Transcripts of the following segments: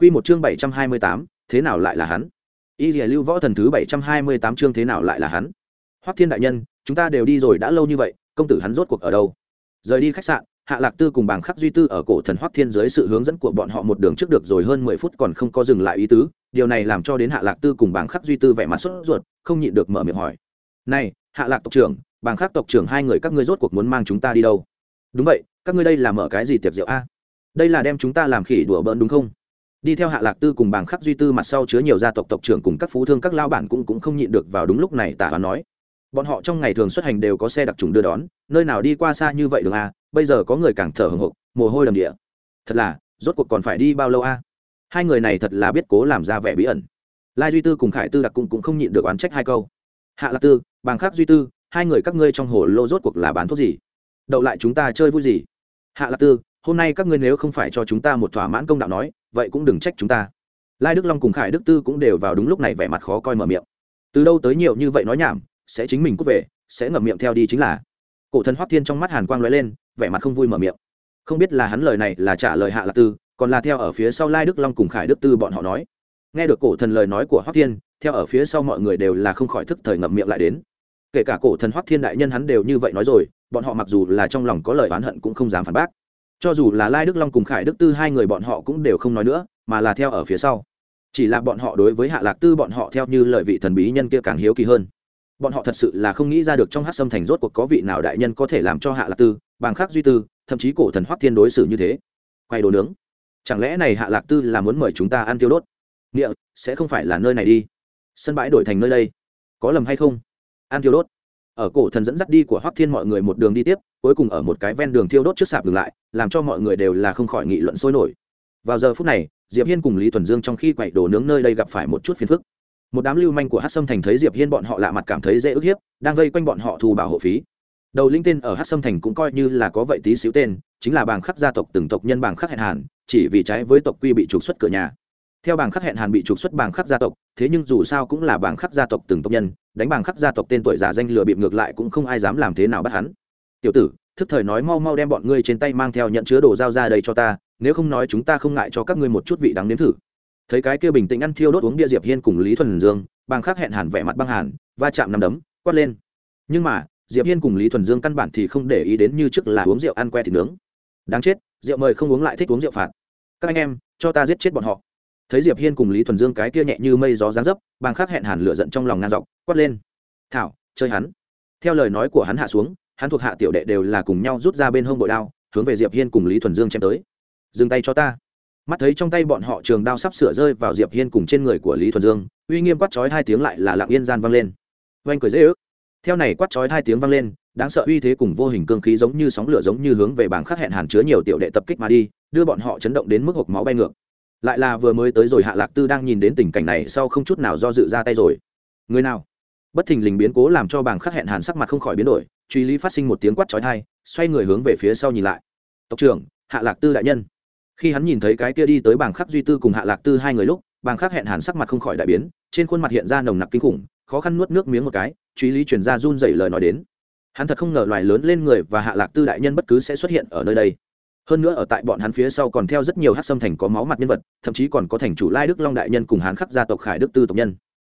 Quy một chương bảy trăm hai mươi tám, thế nào lại là hắn? Y Lệ lưu võ thần thứ bảy trăm hai mươi tám chương thế nào lại là hắn? Hoắc thiên đại nhân, chúng ta đều đi rồi đã lâu như vậy, công tử hắn rốt cuộc ở đâu? Rời đi khách sạn, hạ lạc tư cùng bàng khắc duy tư ở cổ thần hoắc thiên dưới sự hướng dẫn của bọn họ một đường trước được rồi hơn mười phút còn không có dừng lại ý tứ. Điều này làm cho đến hạ lạc tư cùng bàng khắc duy tư vẻ mặt sốt ruột, không nhịn được mở miệng hỏi. Này, hạ lạc tộc trưởng, bàng khắc tộc trưởng hai người các ngươi rốt cuộc muốn mang chúng ta đi đâu? Đúng vậy, các ngươi đây là mở cái gì tiệc rượu a? Đây là đem chúng ta làm khỉ đùa bỡn đúng không? Đi theo hạ lạc tư cùng bàng khắc duy tư mặt sau chứa nhiều gia tộc tộc trưởng cùng các phú thương các lao bản cũng cũng không nhịn được vào đúng lúc này tả hoán nói. Bọn họ trong ngày thường xuất hành đều có xe đặc trùng đưa đón nơi nào đi qua xa như vậy đường a à? bây giờ có người càng thở hồng hộc mồ hôi đầm địa. Thật là rốt cuộc còn phải đi bao lâu a hai người này thật là biết cố làm ra vẻ bí ẩn. Lai duy tư cùng khải tư đặc cũng, cũng không nhịn được oán trách hai câu. Hạ lạc tư bàng khắc duy tư hai người các ngươi trong hồ lô rốt cuộc là bán thuốc gì? Đậu lại chúng ta chơi vui gì? Hạ lạc tư hôm nay các ngươi nếu không phải cho chúng ta một thỏa mãn công đạo nói, vậy cũng đừng trách chúng ta. Lai đức long cùng khải đức tư cũng đều vào đúng lúc này vẻ mặt khó coi mở miệng. Từ đâu tới nhiều như vậy nói nhảm, sẽ chính mình cút về, sẽ ngậm miệng theo đi chính là. Cổ thần hoắc thiên trong mắt hàn quang lóe lên, vẻ mặt không vui mở miệng. Không biết là hắn lời này là trả lời hạ lạc tư, còn là theo ở phía sau lai đức long cùng khải đức tư bọn họ nói. Nghe được cổ thần lời nói của hoắc thiên, theo ở phía sau mọi người đều là không khỏi thức thời ngậm miệng lại đến. Kể cả cổ thần hoắc thiên đại nhân hắn đều như vậy nói rồi, bọn họ mặc dù là trong lòng có lời oán hận cũng không dám phản bác cho dù là lai đức long cùng khải đức tư hai người bọn họ cũng đều không nói nữa, mà là theo ở phía sau. Chỉ là bọn họ đối với hạ lạc tư bọn họ theo như lời vị thần bí nhân kia càng hiếu kỳ hơn. Bọn họ thật sự là không nghĩ ra được trong hát sâm thành rốt cuộc có vị nào đại nhân có thể làm cho hạ lạc tư, bằng khác duy tư, thậm chí cổ thần hoắc thiên đối xử như thế. Quay đồ nướng. Chẳng lẽ này hạ lạc tư là muốn mời chúng ta ăn tiêu đốt? Nghĩa, sẽ không phải là nơi này đi. Sân bãi đổi thành nơi đây. Có lầm hay không? Ăn tiêu đốt ở cổ thần dẫn dắt đi của hoắc thiên mọi người một đường đi tiếp, cuối cùng ở một cái ven đường thiêu đốt trước sạp dừng lại, làm cho mọi người đều là không khỏi nghị luận sôi nổi. Vào giờ phút này, diệp hiên cùng lý thuần dương trong khi quậy đồ nướng nơi đây gặp phải một chút phiền phức. Một đám lưu manh của hát sâm thành thấy diệp hiên bọn họ lạ mặt cảm thấy dễ ức hiếp, đang vây quanh bọn họ thu bảo hộ phí. Đầu linh tên ở hát sâm thành cũng coi như là có vậy tí xíu tên, chính là bàng khắc gia tộc từng tộc nhân bàng khắc hẹn hàn, chỉ vì trái với tộc quy bị trục xuất cửa nhà theo bảng khắc hẹn hàn bị trục xuất bảng khắc gia tộc, thế nhưng dù sao cũng là bảng khắc gia tộc từng tộc nhân, đánh bảng khắc gia tộc tên tuổi giả danh lừa bịp ngược lại cũng không ai dám làm thế nào bắt hắn. Tiểu tử, thức thời nói mau mau đem bọn ngươi trên tay mang theo nhận chứa đồ dao ra đây cho ta, nếu không nói chúng ta không ngại cho các ngươi một chút vị đáng nếm thử. Thấy cái kia bình tĩnh ăn thiêu đốt uống bia diệp hiên cùng lý thuần dương bàng khắc hẹn hàn vẻ mặt băng hàn, va chạm nằm đấm, quát lên. Nhưng mà, diệp hiên cùng lý thuần dương căn bản thì không để ý đến như trước là uống rượu ăn que thịt nướng. Đáng chết, rượu mời không uống lại thích uống rượu phạt. Các anh em, cho ta giết chết bọn họ thấy diệp hiên cùng lý thuần dương cái kia nhẹ như mây gió giáng dấp bàng khắc hẹn hàn lửa giận trong lòng ngang dọc, quát lên. Thảo, chơi hắn. Theo lời nói của hắn hạ xuống, hắn thuộc hạ tiểu đệ đều là cùng nhau rút ra bên hông bội đao, hướng về diệp hiên cùng lý thuần dương chém tới. Dừng tay cho ta. Mắt thấy trong tay bọn họ trường đao sắp sửa rơi vào diệp hiên cùng trên người của lý thuần dương, uy nghiêm quát chói hai tiếng lại là lặng yên gian vang lên. Oanh cười dễ ước. Theo này quát chói hai tiếng vang lên, đáng sợ uy thế cùng vô hình cương khí giống như sóng lửa giống như hướng về bảng khắc hẹn hàn chứa nhiều tiểu đệ tập kích mà đi, đưa bọn họ chấn động đến mức hộc máu bay ngược lại là vừa mới tới rồi hạ lạc tư đang nhìn đến tình cảnh này sau không chút nào do dự ra tay rồi. Người nào? Bất thình lình biến cố làm cho bảng khắc hẹn hàn sắc mặt không khỏi biến đổi, truy lý phát sinh một tiếng quát chói tai, xoay người hướng về phía sau nhìn lại. Tộc trưởng, hạ lạc tư đại nhân. Khi hắn nhìn thấy cái kia đi tới bảng khắc duy tư cùng hạ lạc tư hai người lúc, bảng khắc hẹn hàn sắc mặt không khỏi đại biến, trên khuôn mặt hiện ra nồng nặc kinh khủng, khó khăn nuốt nước miếng một cái, truy lý truyền ra run dậy lời nói đến. Hắn thật không ngờ loài lớn lên người và hạ lạc tư đại nhân bất cứ sẽ xuất hiện ở nơi đây hơn nữa ở tại bọn hắn phía sau còn theo rất nhiều hát sâm thành có máu mặt nhân vật, thậm chí còn có thành chủ lai đức long đại nhân cùng hán khắc gia tộc khải đức tư tộc nhân.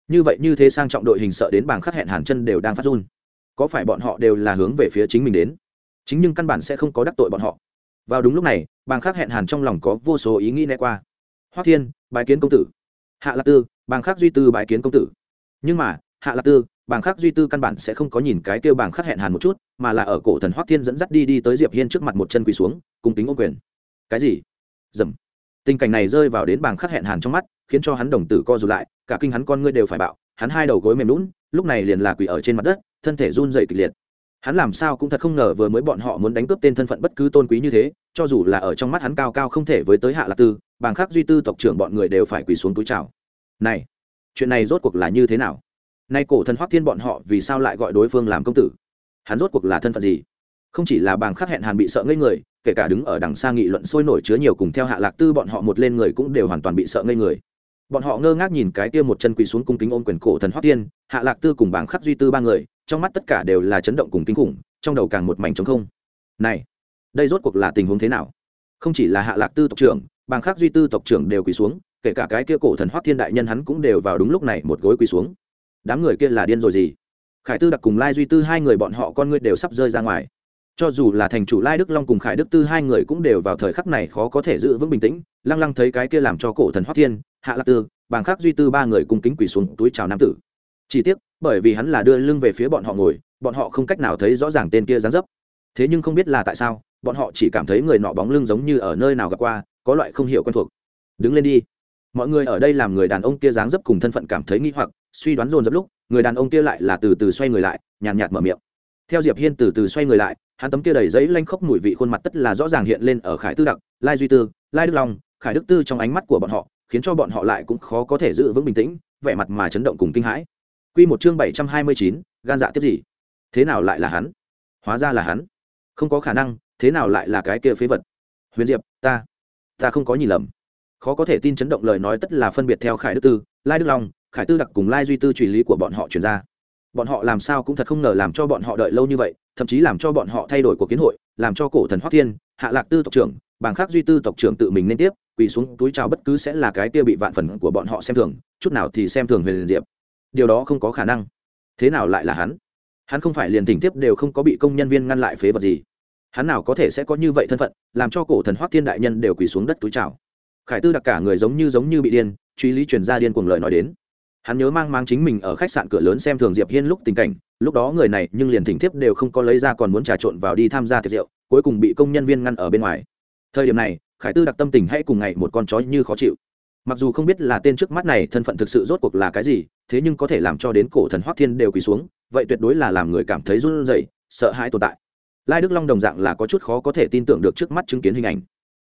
Như vậy như thế sang trọng đội hình sợ đến bảng khắc hẹn hàn chân đều đang phát run. Có phải bọn họ đều là hướng về phía chính mình đến? Chính nhưng căn bản sẽ không có đắc tội bọn họ. Vào đúng lúc này bàng khắc hẹn hàn trong lòng có vô số ý nghĩ né qua. Hoắc thiên bài kiến công tử. Hạ lạc tư bàng khắc duy tư bài kiến công tử. Nhưng mà, hạ lạc tư bàng khắc duy tư căn bản sẽ không có nhìn cái kêu bàng khắc hẹn hàn một chút, mà là ở cổ thần hoắc thiên dẫn dắt đi đi tới diệp hiên trước mặt một chân quỳ xuống cùng tính ô quyền. Cái gì? Dầm. Tình cảnh này rơi vào đến bàng khắc hẹn hàn trong mắt, khiến cho hắn đồng tử co rụt lại, cả kinh hắn con ngươi đều phải bạo, hắn hai đầu gối mềm lún lúc này liền là quỳ ở trên mặt đất, thân thể run dậy kịch liệt. Hắn làm sao cũng thật không ngờ vừa mới bọn họ muốn đánh cướp tên thân phận bất cứ tôn quý như thế, cho dù là ở trong mắt hắn cao cao không thể với tới hạ lạc tư bàng khắc duy tư tộc trưởng bọn người đều phải quỳ xuống túi chào. Này, chuyện này rốt cuộc là như thế nào? Nay cổ thần hoắc thiên bọn họ vì sao lại gọi đối phương làm công tử? Hắn rốt cuộc là thân phận gì? Không chỉ là bàng khắc hẹn hàn bị sợ ngây người kể cả đứng ở đằng xa nghị luận sôi nổi chứa nhiều cùng theo hạ lạc tư bọn họ một lên người cũng đều hoàn toàn bị sợ ngây người. Bọn họ ngơ ngác nhìn cái kia một chân quỳ xuống cung kính ôm quyền cổ thần hoắc tiên, hạ lạc tư cùng bảng khắc duy tư ba người trong mắt tất cả đều là chấn động cùng kinh khủng trong đầu càng một mảnh trống không. Này đây rốt cuộc là tình huống thế nào? Không chỉ là hạ lạc tư tộc trưởng bảng khắc duy tư tộc trưởng đều quỳ xuống kể cả cái kia cổ thần hoắc thiên đại nhân hắn cũng đều vào đúng lúc này một gối quỳ xuống. Đám người kia là điên rồi gì? Khải tư đặc cùng lai duy tư hai người bọn họ con ngươi đều sắp rơi ra ngoài cho dù là thành chủ lai đức long cùng khải đức tư hai người cũng đều vào thời khắc này khó có thể giữ vững bình tĩnh. Lăng lăng thấy cái kia làm cho cổ thần hoắc thiên, hạ lạc tư, bàng khắc duy tư ba người cùng kính quỳ xuống túi chào nam tử. Chỉ tiếc, bởi vì hắn là đưa lưng về phía bọn họ ngồi, bọn họ không cách nào thấy rõ ràng tên kia dáng dấp. Thế nhưng không biết là tại sao, bọn họ chỉ cảm thấy người nọ bóng lưng giống như ở nơi nào gặp qua, có loại không hiểu quen thuộc. Đứng lên đi. Mọi người ở đây làm người đàn ông kia dáng dấp cùng thân phận cảm thấy nghi hoặc, suy đoán dồn dập lúc, người đàn ông kia lại là từ từ xoay người lại, nhàn nhạt mở miệng. Theo diệp hiên từ từ xoay người lại hắn tấm kia đầy giấy lanh khốc mùi vị khuôn mặt tất là rõ ràng hiện lên ở khải tư đặc lai duy tư lai đức long khải đức tư trong ánh mắt của bọn họ khiến cho bọn họ lại cũng khó có thể giữ vững bình tĩnh vẻ mặt mà chấn động cùng kinh hãi. Quy một chương bảy trăm hai mươi chín, gan dạ tiếp gì? Thế nào lại là hắn? Hóa ra là hắn. Không có khả năng thế nào lại là cái kia phế vật? Huyền diệp ta ta không có nhìn lầm. Khó có thể tin chấn động lời nói tất là phân biệt theo khải đức tư lai đức long khải tư đặc cùng lai duy tư truy lý của bọn họ chuyển ra bọn họ làm sao cũng thật không ngờ làm cho bọn họ đợi lâu như vậy, thậm chí làm cho bọn họ thay đổi cuộc kiến hội, làm cho cổ thần hoắc thiên, hạ lạc tư tộc trưởng bảng khác duy tư tộc trưởng tự mình nên tiếp, quỳ xuống túi chào bất cứ sẽ là cái kia bị vạn phần của bọn họ xem thường, chút nào thì xem thường huyền diệp. Điều đó không có khả năng. Thế nào lại là hắn? Hắn không phải liền tình tiếp đều không có bị công nhân viên ngăn lại phế vật gì. Hắn nào có thể sẽ có như vậy thân phận, làm cho cổ thần hoắc thiên đại nhân đều quỳ xuống đất túi chào. Khải tư đặc cả người giống như giống như bị điên, truy lý truyền ra điên cuồng lời nói đến hắn nhớ mang mang chính mình ở khách sạn cửa lớn xem thường diệp hiên lúc tình cảnh, lúc đó người này nhưng liền thỉnh thiếp đều không có lấy ra còn muốn trà trộn vào đi tham gia tiệc rượu, cuối cùng bị công nhân viên ngăn ở bên ngoài. Thời điểm này, khải tư đặc tâm tình hay cùng ngày một con chó như khó chịu. Mặc dù không biết là tên trước mắt này thân phận thực sự rốt cuộc là cái gì, thế nhưng có thể làm cho đến cổ thần hoắc thiên đều quỳ xuống, vậy tuyệt đối là làm người cảm thấy run rẩy, sợ hãi tồn tại. Lai đức long đồng dạng là có chút khó có thể tin tưởng được trước mắt chứng kiến hình ảnh.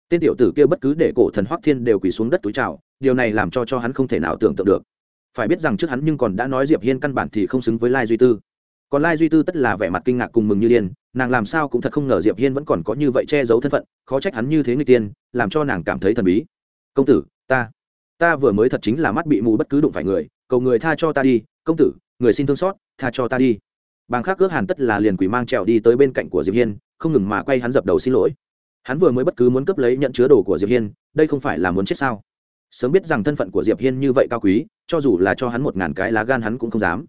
Tên tiểu tử kia bất cứ để cổ thần hoắc thiên đều quỳ xuống đất túi chào, điều này làm cho cho hắn không thể nào tưởng tượng được phải biết rằng trước hắn nhưng còn đã nói diệp hiên căn bản thì không xứng với lai duy tư. Còn lai duy tư tất là vẻ mặt kinh ngạc cùng mừng như điên, nàng làm sao cũng thật không ngờ diệp hiên vẫn còn có như vậy che giấu thân phận, khó trách hắn như thế người tiên, làm cho nàng cảm thấy thần bí. Công tử, ta ta vừa mới thật chính là mắt bị mù bất cứ đụng phải người, cầu người tha cho ta đi, công tử, người xin thương xót, tha cho ta đi. Bàng khác ước hàn tất là liền quỷ mang trèo đi tới bên cạnh của diệp hiên, không ngừng mà quay hắn dập đầu xin lỗi. Hắn vừa mới bất cứ muốn cướp lấy nhận chứa đồ của diệp hiên, đây không phải là muốn chết sao? Sớm biết rằng thân phận của diệp hiên như vậy cao quý, cho dù là cho hắn một ngàn cái lá gan hắn cũng không dám.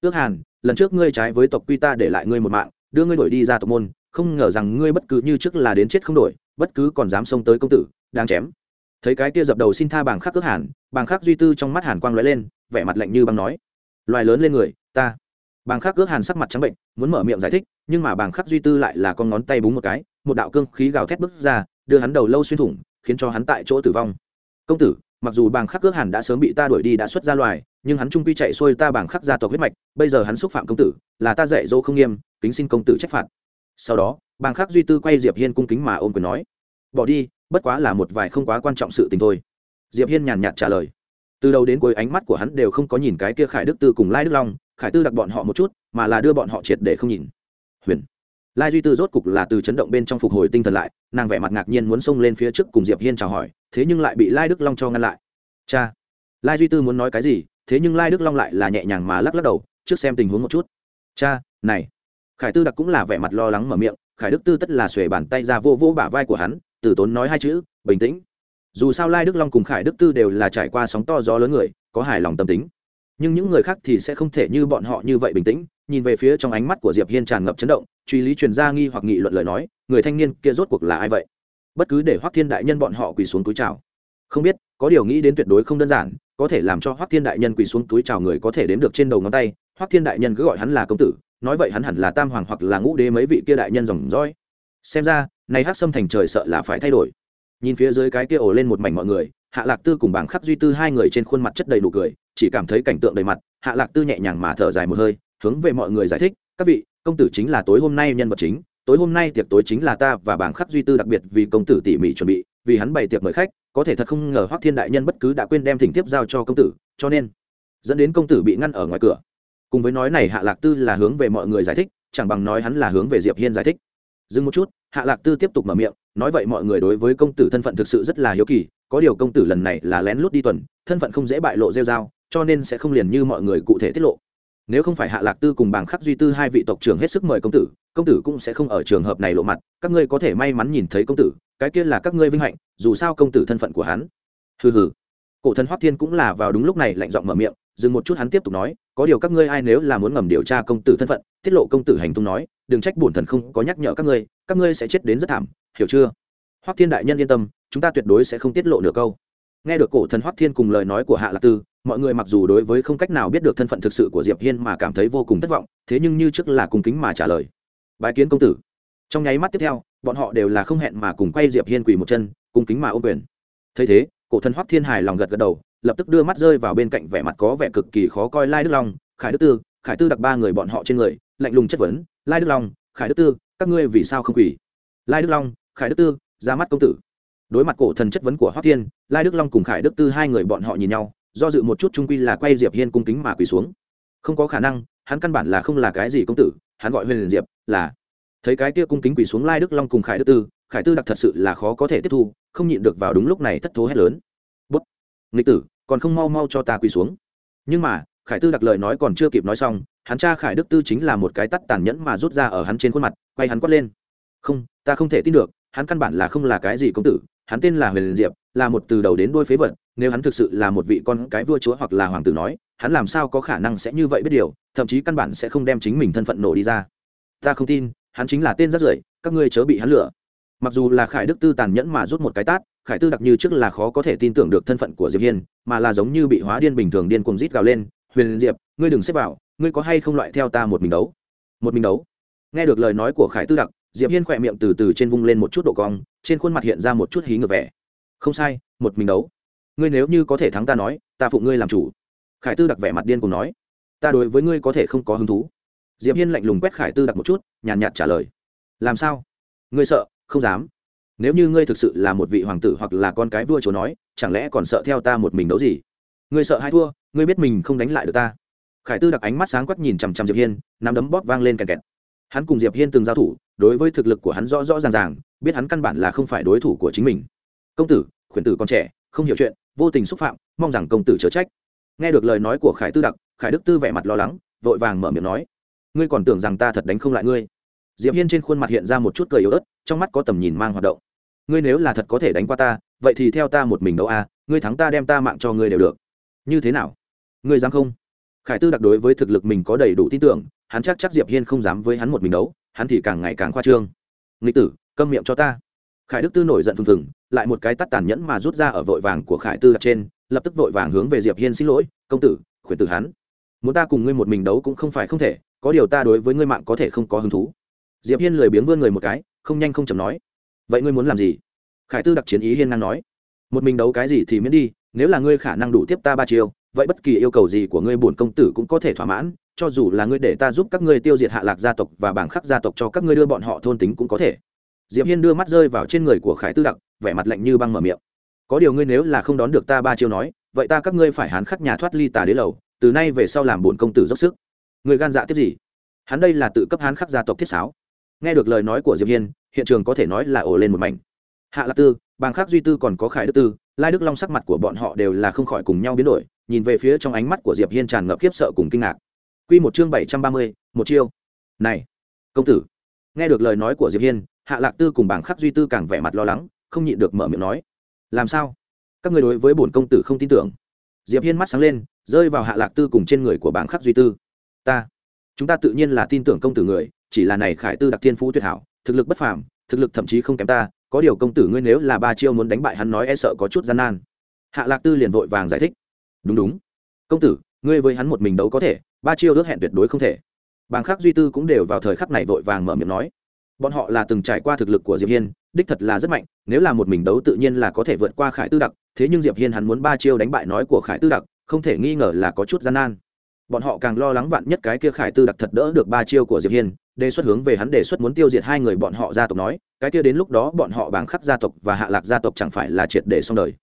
Ước hàn, lần trước ngươi trái với tộc quy ta để lại ngươi một mạng, đưa ngươi đổi đi ra tộc môn, không ngờ rằng ngươi bất cứ như trước là đến chết không đổi, bất cứ còn dám xông tới công tử, đang chém. Thấy cái kia dập đầu xin tha bàng khắc ước hàn bàng khắc duy tư trong mắt hàn quang lóe lên, vẻ mặt lạnh như băng nói. Loài lớn lên người, ta. Bàng khắc ước hàn sắc mặt trắng bệnh, muốn mở miệng giải thích, nhưng mà bàng khắc duy tư lại là con ngón tay búng một cái, một đạo cương khí gào thét bước ra, đưa hắn đầu lâu xuyên thủng, khiến cho hắn tại chỗ tử vong. Công tử mặc dù bàng khắc ước hàn đã sớm bị ta đuổi đi đã xuất ra loài, nhưng hắn trung quy chạy xuôi ta bàng khắc gia tộc huyết mạch, bây giờ hắn xúc phạm công tử, là ta dạy dỗ không nghiêm, kính xin công tử trách phạt. Sau đó, bàng khắc duy tư quay diệp hiên cung kính mà ôm quyền nói, bỏ đi, bất quá là một vài không quá quan trọng sự tình thôi. Diệp hiên nhàn nhạt trả lời. Từ đầu đến cuối ánh mắt của hắn đều không có nhìn cái kia khải đức tư cùng lai đức long, khải tư đặt bọn họ một chút, mà là đưa bọn họ triệt để không nhìn. Huyền lai duy tư rốt cục là từ chấn động bên trong phục hồi tinh thần lại, nàng vẻ mặt ngạc nhiên muốn xông lên phía trước cùng diệp hiên chào hỏi, thế nhưng lại bị lai đức long cho ngăn lại. Cha, lai duy tư muốn nói cái gì? Thế nhưng lai đức long lại là nhẹ nhàng mà lắc lắc đầu, trước xem tình huống một chút. Cha, này. Khải tư đặc cũng là vẻ mặt lo lắng mở miệng, khải đức tư tất là xuề bàn tay ra vô vô bả vai của hắn, từ tốn nói hai chữ, bình tĩnh. Dù sao lai đức long cùng khải đức tư đều là trải qua sóng to gió lớn người, có hài lòng tâm tính. Nhưng những người khác thì sẽ không thể như bọn họ như vậy bình tĩnh nhìn về phía trong ánh mắt của diệp hiên tràn ngập chấn động, truy lý truyền gia nghi hoặc nghị luận lời nói, người thanh niên kia rốt cuộc là ai vậy? Bất cứ để hoắc thiên đại nhân bọn họ quỳ xuống túi chào. Không biết, có điều nghĩ đến tuyệt đối không đơn giản, có thể làm cho hoắc thiên đại nhân quỳ xuống túi chào người có thể đếm được trên đầu ngón tay, hoắc thiên đại nhân cứ gọi hắn là công tử, nói vậy hắn hẳn là tam hoàng hoặc là ngũ đế mấy vị kia đại nhân dòng dõi. Xem ra, này hắc sâm thành trời sợ là phải thay đổi. Nhìn phía dưới cái kia ổ lên một mảnh mọi người, hạ lạc tư cùng bảng khắc duy tư hai người trên khuôn mặt chất đầy đủ cười, chỉ cảm thấy cảnh tượng đầy mặt, hạ lạc tư nhẹ nhàng mà thở dài một hơi hướng về mọi người giải thích, các vị, công tử chính là tối hôm nay nhân vật chính, tối hôm nay tiệc tối chính là ta và bảng khắc duy tư đặc biệt vì công tử tỉ mỉ chuẩn bị, vì hắn bày tiệc mời khách, có thể thật không ngờ hoắc thiên đại nhân bất cứ đã quên đem thỉnh tiếp giao cho công tử, cho nên dẫn đến công tử bị ngăn ở ngoài cửa. Cùng với nói này, hạ lạc tư là hướng về mọi người giải thích, chẳng bằng nói hắn là hướng về diệp hiên giải thích. Dừng một chút, hạ lạc tư tiếp tục mở miệng, nói vậy mọi người đối với công tử thân phận thực sự rất là hiếu kỳ, có điều công tử lần này là lén lút đi tuần, thân phận không dễ bại lộ rêu dao cho nên sẽ không liền như mọi người cụ thể tiết lộ nếu không phải hạ lạc tư cùng bàng khắc duy tư hai vị tộc trưởng hết sức mời công tử công tử cũng sẽ không ở trường hợp này lộ mặt, các ngươi có thể may mắn nhìn thấy công tử, cái kia là các ngươi vinh hạnh, dù sao công tử thân phận của hắn. Hừ hừ. Cổ thần hoắc thiên cũng là vào đúng lúc này lạnh giọng mở miệng, dừng một chút hắn tiếp tục nói, có điều các ngươi ai nếu là muốn ngầm điều tra công tử thân phận, tiết lộ công tử hành tung nói, đừng trách bổn thần không có nhắc nhở các ngươi các ngươi sẽ chết đến rất thảm, hiểu chưa? Hoắc thiên đại nhân yên tâm, chúng ta tuyệt đối sẽ không tiết lộ nửa câu. Nghe được cổ thần hoắc thiên cùng lời nói của hạ lạc tư mọi người mặc dù đối với không cách nào biết được thân phận thực sự của diệp hiên mà cảm thấy vô cùng thất vọng, thế nhưng như trước là cùng kính mà trả lời. Bái kiến công tử. Trong nháy mắt tiếp theo, bọn họ đều là không hẹn mà cùng quay diệp hiên quỳ một chân cùng kính mà ôm quyền. Thấy thế, cổ thần hoắc thiên hài lòng gật gật đầu, lập tức đưa mắt rơi vào bên cạnh vẻ mặt có vẻ cực kỳ khó coi lai đức long, khải đức tư, khải tư đặc ba người bọn họ trên người, lạnh lùng chất vấn, lai đức long, khải đức tư, các ngươi vì sao không quỳ? Lai đức long, khải đức tư, ra mắt công tử. Đối mặt cổ thần chất vấn của hoắc thiên, lai đức long cùng khải đức tư hai người bọn họ nhìn nhau do dự một chút trung quy là quay diệp hiên cung kính mà quỳ xuống không có khả năng hắn căn bản là không là cái gì công tử hắn gọi huyền diệp là thấy cái kia cung kính quỳ xuống lai đức long cùng khải đức tư khải tư đặc thật sự là khó có thể tiếp thu không nhịn được vào đúng lúc này thất thố hét lớn bút nghịch tử còn không mau mau cho ta quỳ xuống nhưng mà khải tư đặc lời nói còn chưa kịp nói xong hắn cha khải đức tư chính là một cái tắt tàn nhẫn mà rút ra ở hắn trên khuôn mặt quay hắn quát lên không ta không thể tin được hắn căn bản là không là cái gì công tử hắn tên là huyền diệp, là một từ đầu đến đuôi phế vật, nếu hắn thực sự là một vị con cái vua chúa hoặc là hoàng tử nói, hắn làm sao có khả năng sẽ như vậy biết điều, thậm chí căn bản sẽ không đem chính mình thân phận nổ đi ra. Ta không tin, hắn chính là tên rất rưởi, các ngươi chớ bị hắn lừa. Mặc dù là khải đức tư tàn nhẫn mà rút một cái tát, khải tư đặc như trước là khó có thể tin tưởng được thân phận của diệp hiên, mà là giống như bị hóa điên bình thường điên cuồng rít gào lên, huyền diệp, ngươi đừng xếp vào, ngươi có hay không loại theo ta một mình đấu? Một mình đấu. Nghe được lời nói của khải tư đặc diệp hiên khỏe miệng từ từ trên vung lên một chút độ cong, trên khuôn mặt hiện ra một chút hí ngược vẻ. Không sai, một mình đấu. Ngươi nếu như có thể thắng ta nói, ta phụ ngươi làm chủ. Khải tư đặc vẻ mặt điên cùng nói. Ta đối với ngươi có thể không có hứng thú. Diệp hiên lạnh lùng quét khải tư đặc một chút, nhàn nhạt trả lời. Làm sao? Ngươi sợ, không dám. Nếu như ngươi thực sự là một vị hoàng tử hoặc là con cái vua chúa nói, chẳng lẽ còn sợ theo ta một mình đấu gì? Ngươi sợ hai thua, ngươi biết mình không đánh lại được ta. Khải tư đặc ánh mắt sáng quắc nhìn chằm chằm diệp hiên, nắm đấm bóp vang lên kẹt kẹt. Hắn cùng diệp hiên từng giao thủ đối với thực lực của hắn rõ rõ ràng ràng, biết hắn căn bản là không phải đối thủ của chính mình. Công tử, khuyển tử còn trẻ, không hiểu chuyện, vô tình xúc phạm, mong rằng công tử chớ trách. Nghe được lời nói của khải tư đặc, khải đức tư vẻ mặt lo lắng, vội vàng mở miệng nói, ngươi còn tưởng rằng ta thật đánh không lại ngươi? Diệp hiên trên khuôn mặt hiện ra một chút cười yếu ớt, trong mắt có tầm nhìn mang hoạt động. Ngươi nếu là thật có thể đánh qua ta, vậy thì theo ta một mình đấu a, ngươi thắng ta đem ta mạng cho ngươi đều được. Như thế nào? Ngươi dám không? Khải tư đặc đối với thực lực mình có đầy đủ tin tưởng, hắn chắc chắc diệp hiên không dám với hắn một mình đấu hắn thì càng ngày càng khoa trương. Nghịch tử, câm miệng cho ta. Khải đức tư nổi giận phừng phừng, lại một cái tắt tàn nhẫn mà rút ra ở vội vàng của khải tư đặt trên, lập tức vội vàng hướng về diệp hiên xin lỗi, công tử, khuyển tử hắn. Muốn ta cùng ngươi một mình đấu cũng không phải không thể, có điều ta đối với ngươi mạng có thể không có hứng thú. Diệp hiên lười biếng vươn người một cái, không nhanh không chậm nói, vậy ngươi muốn làm gì? Khải tư đặc chiến ý hiên ngang nói, một mình đấu cái gì thì miễn đi, nếu là ngươi khả năng đủ tiếp ta ba chiêu, vậy bất kỳ yêu cầu gì của ngươi bổn công tử cũng có thể thỏa mãn cho dù là ngươi để ta giúp các ngươi tiêu diệt hạ lạc gia tộc và bảng khắc gia tộc cho các ngươi đưa bọn họ thôn tính cũng có thể. Diệp hiên đưa mắt rơi vào trên người của khải tư đặc, vẻ mặt lạnh như băng mở miệng. Có điều ngươi nếu là không đón được ta ba chiêu nói, vậy ta các ngươi phải hán khắc nhà thoát ly tà đế lầu, từ nay về sau làm bổn công tử dốc sức. Người gan dạ tiếp gì? Hắn đây là tự cấp hán khắc gia tộc thiết sáo. Nghe được lời nói của diệp hiên, hiện trường có thể nói là ổ lên một mảnh. Hạ lạc tư bàng khắc duy tư còn có khải đức tư, lai đức long sắc mặt của bọn họ đều là không khỏi cùng nhau biến đổi, nhìn về phía trong ánh mắt của diệp hiên tràn ngập khiếp sợ cùng kinh ngạc quy một chương bảy trăm ba mươi, một chiêu. Này công tử. Nghe được lời nói của diệp hiên hạ lạc tư cùng Bàng khắc duy tư càng vẻ mặt lo lắng không nhịn được mở miệng nói. Làm sao? Các người đối với bổn công tử không tin tưởng. Diệp hiên mắt sáng lên rơi vào hạ lạc tư cùng trên người của Bàng khắc duy tư. Ta chúng ta tự nhiên là tin tưởng công tử người chỉ là này khải tư đặc thiên phú tuyệt hảo thực lực bất phàm thực lực thậm chí không kém ta có điều công tử ngươi nếu là ba chiêu muốn đánh bại hắn nói e sợ có chút gian nan. Hạ lạc tư liền vội vàng giải thích. Đúng đúng. Công tử ngươi với hắn một mình đấu có thể ba chiêu ước hẹn tuyệt đối không thể. Bàng khắc duy tư cũng đều vào thời khắc này vội vàng mở miệng nói, bọn họ là từng trải qua thực lực của diệp hiên, đích thật là rất mạnh, nếu là một mình đấu tự nhiên là có thể vượt qua khải tư đặc, thế nhưng diệp hiên hắn muốn ba chiêu đánh bại nói của khải tư đặc, không thể nghi ngờ là có chút gian nan. Bọn họ càng lo lắng vạn nhất cái kia khải tư đặc thật đỡ được ba chiêu của diệp hiên, đề xuất hướng về hắn đề xuất muốn tiêu diệt hai người bọn họ gia tộc nói, cái kia đến lúc đó bọn họ Bàng khắc gia tộc và hạ lạc gia tộc chẳng phải là triệt để xong đời.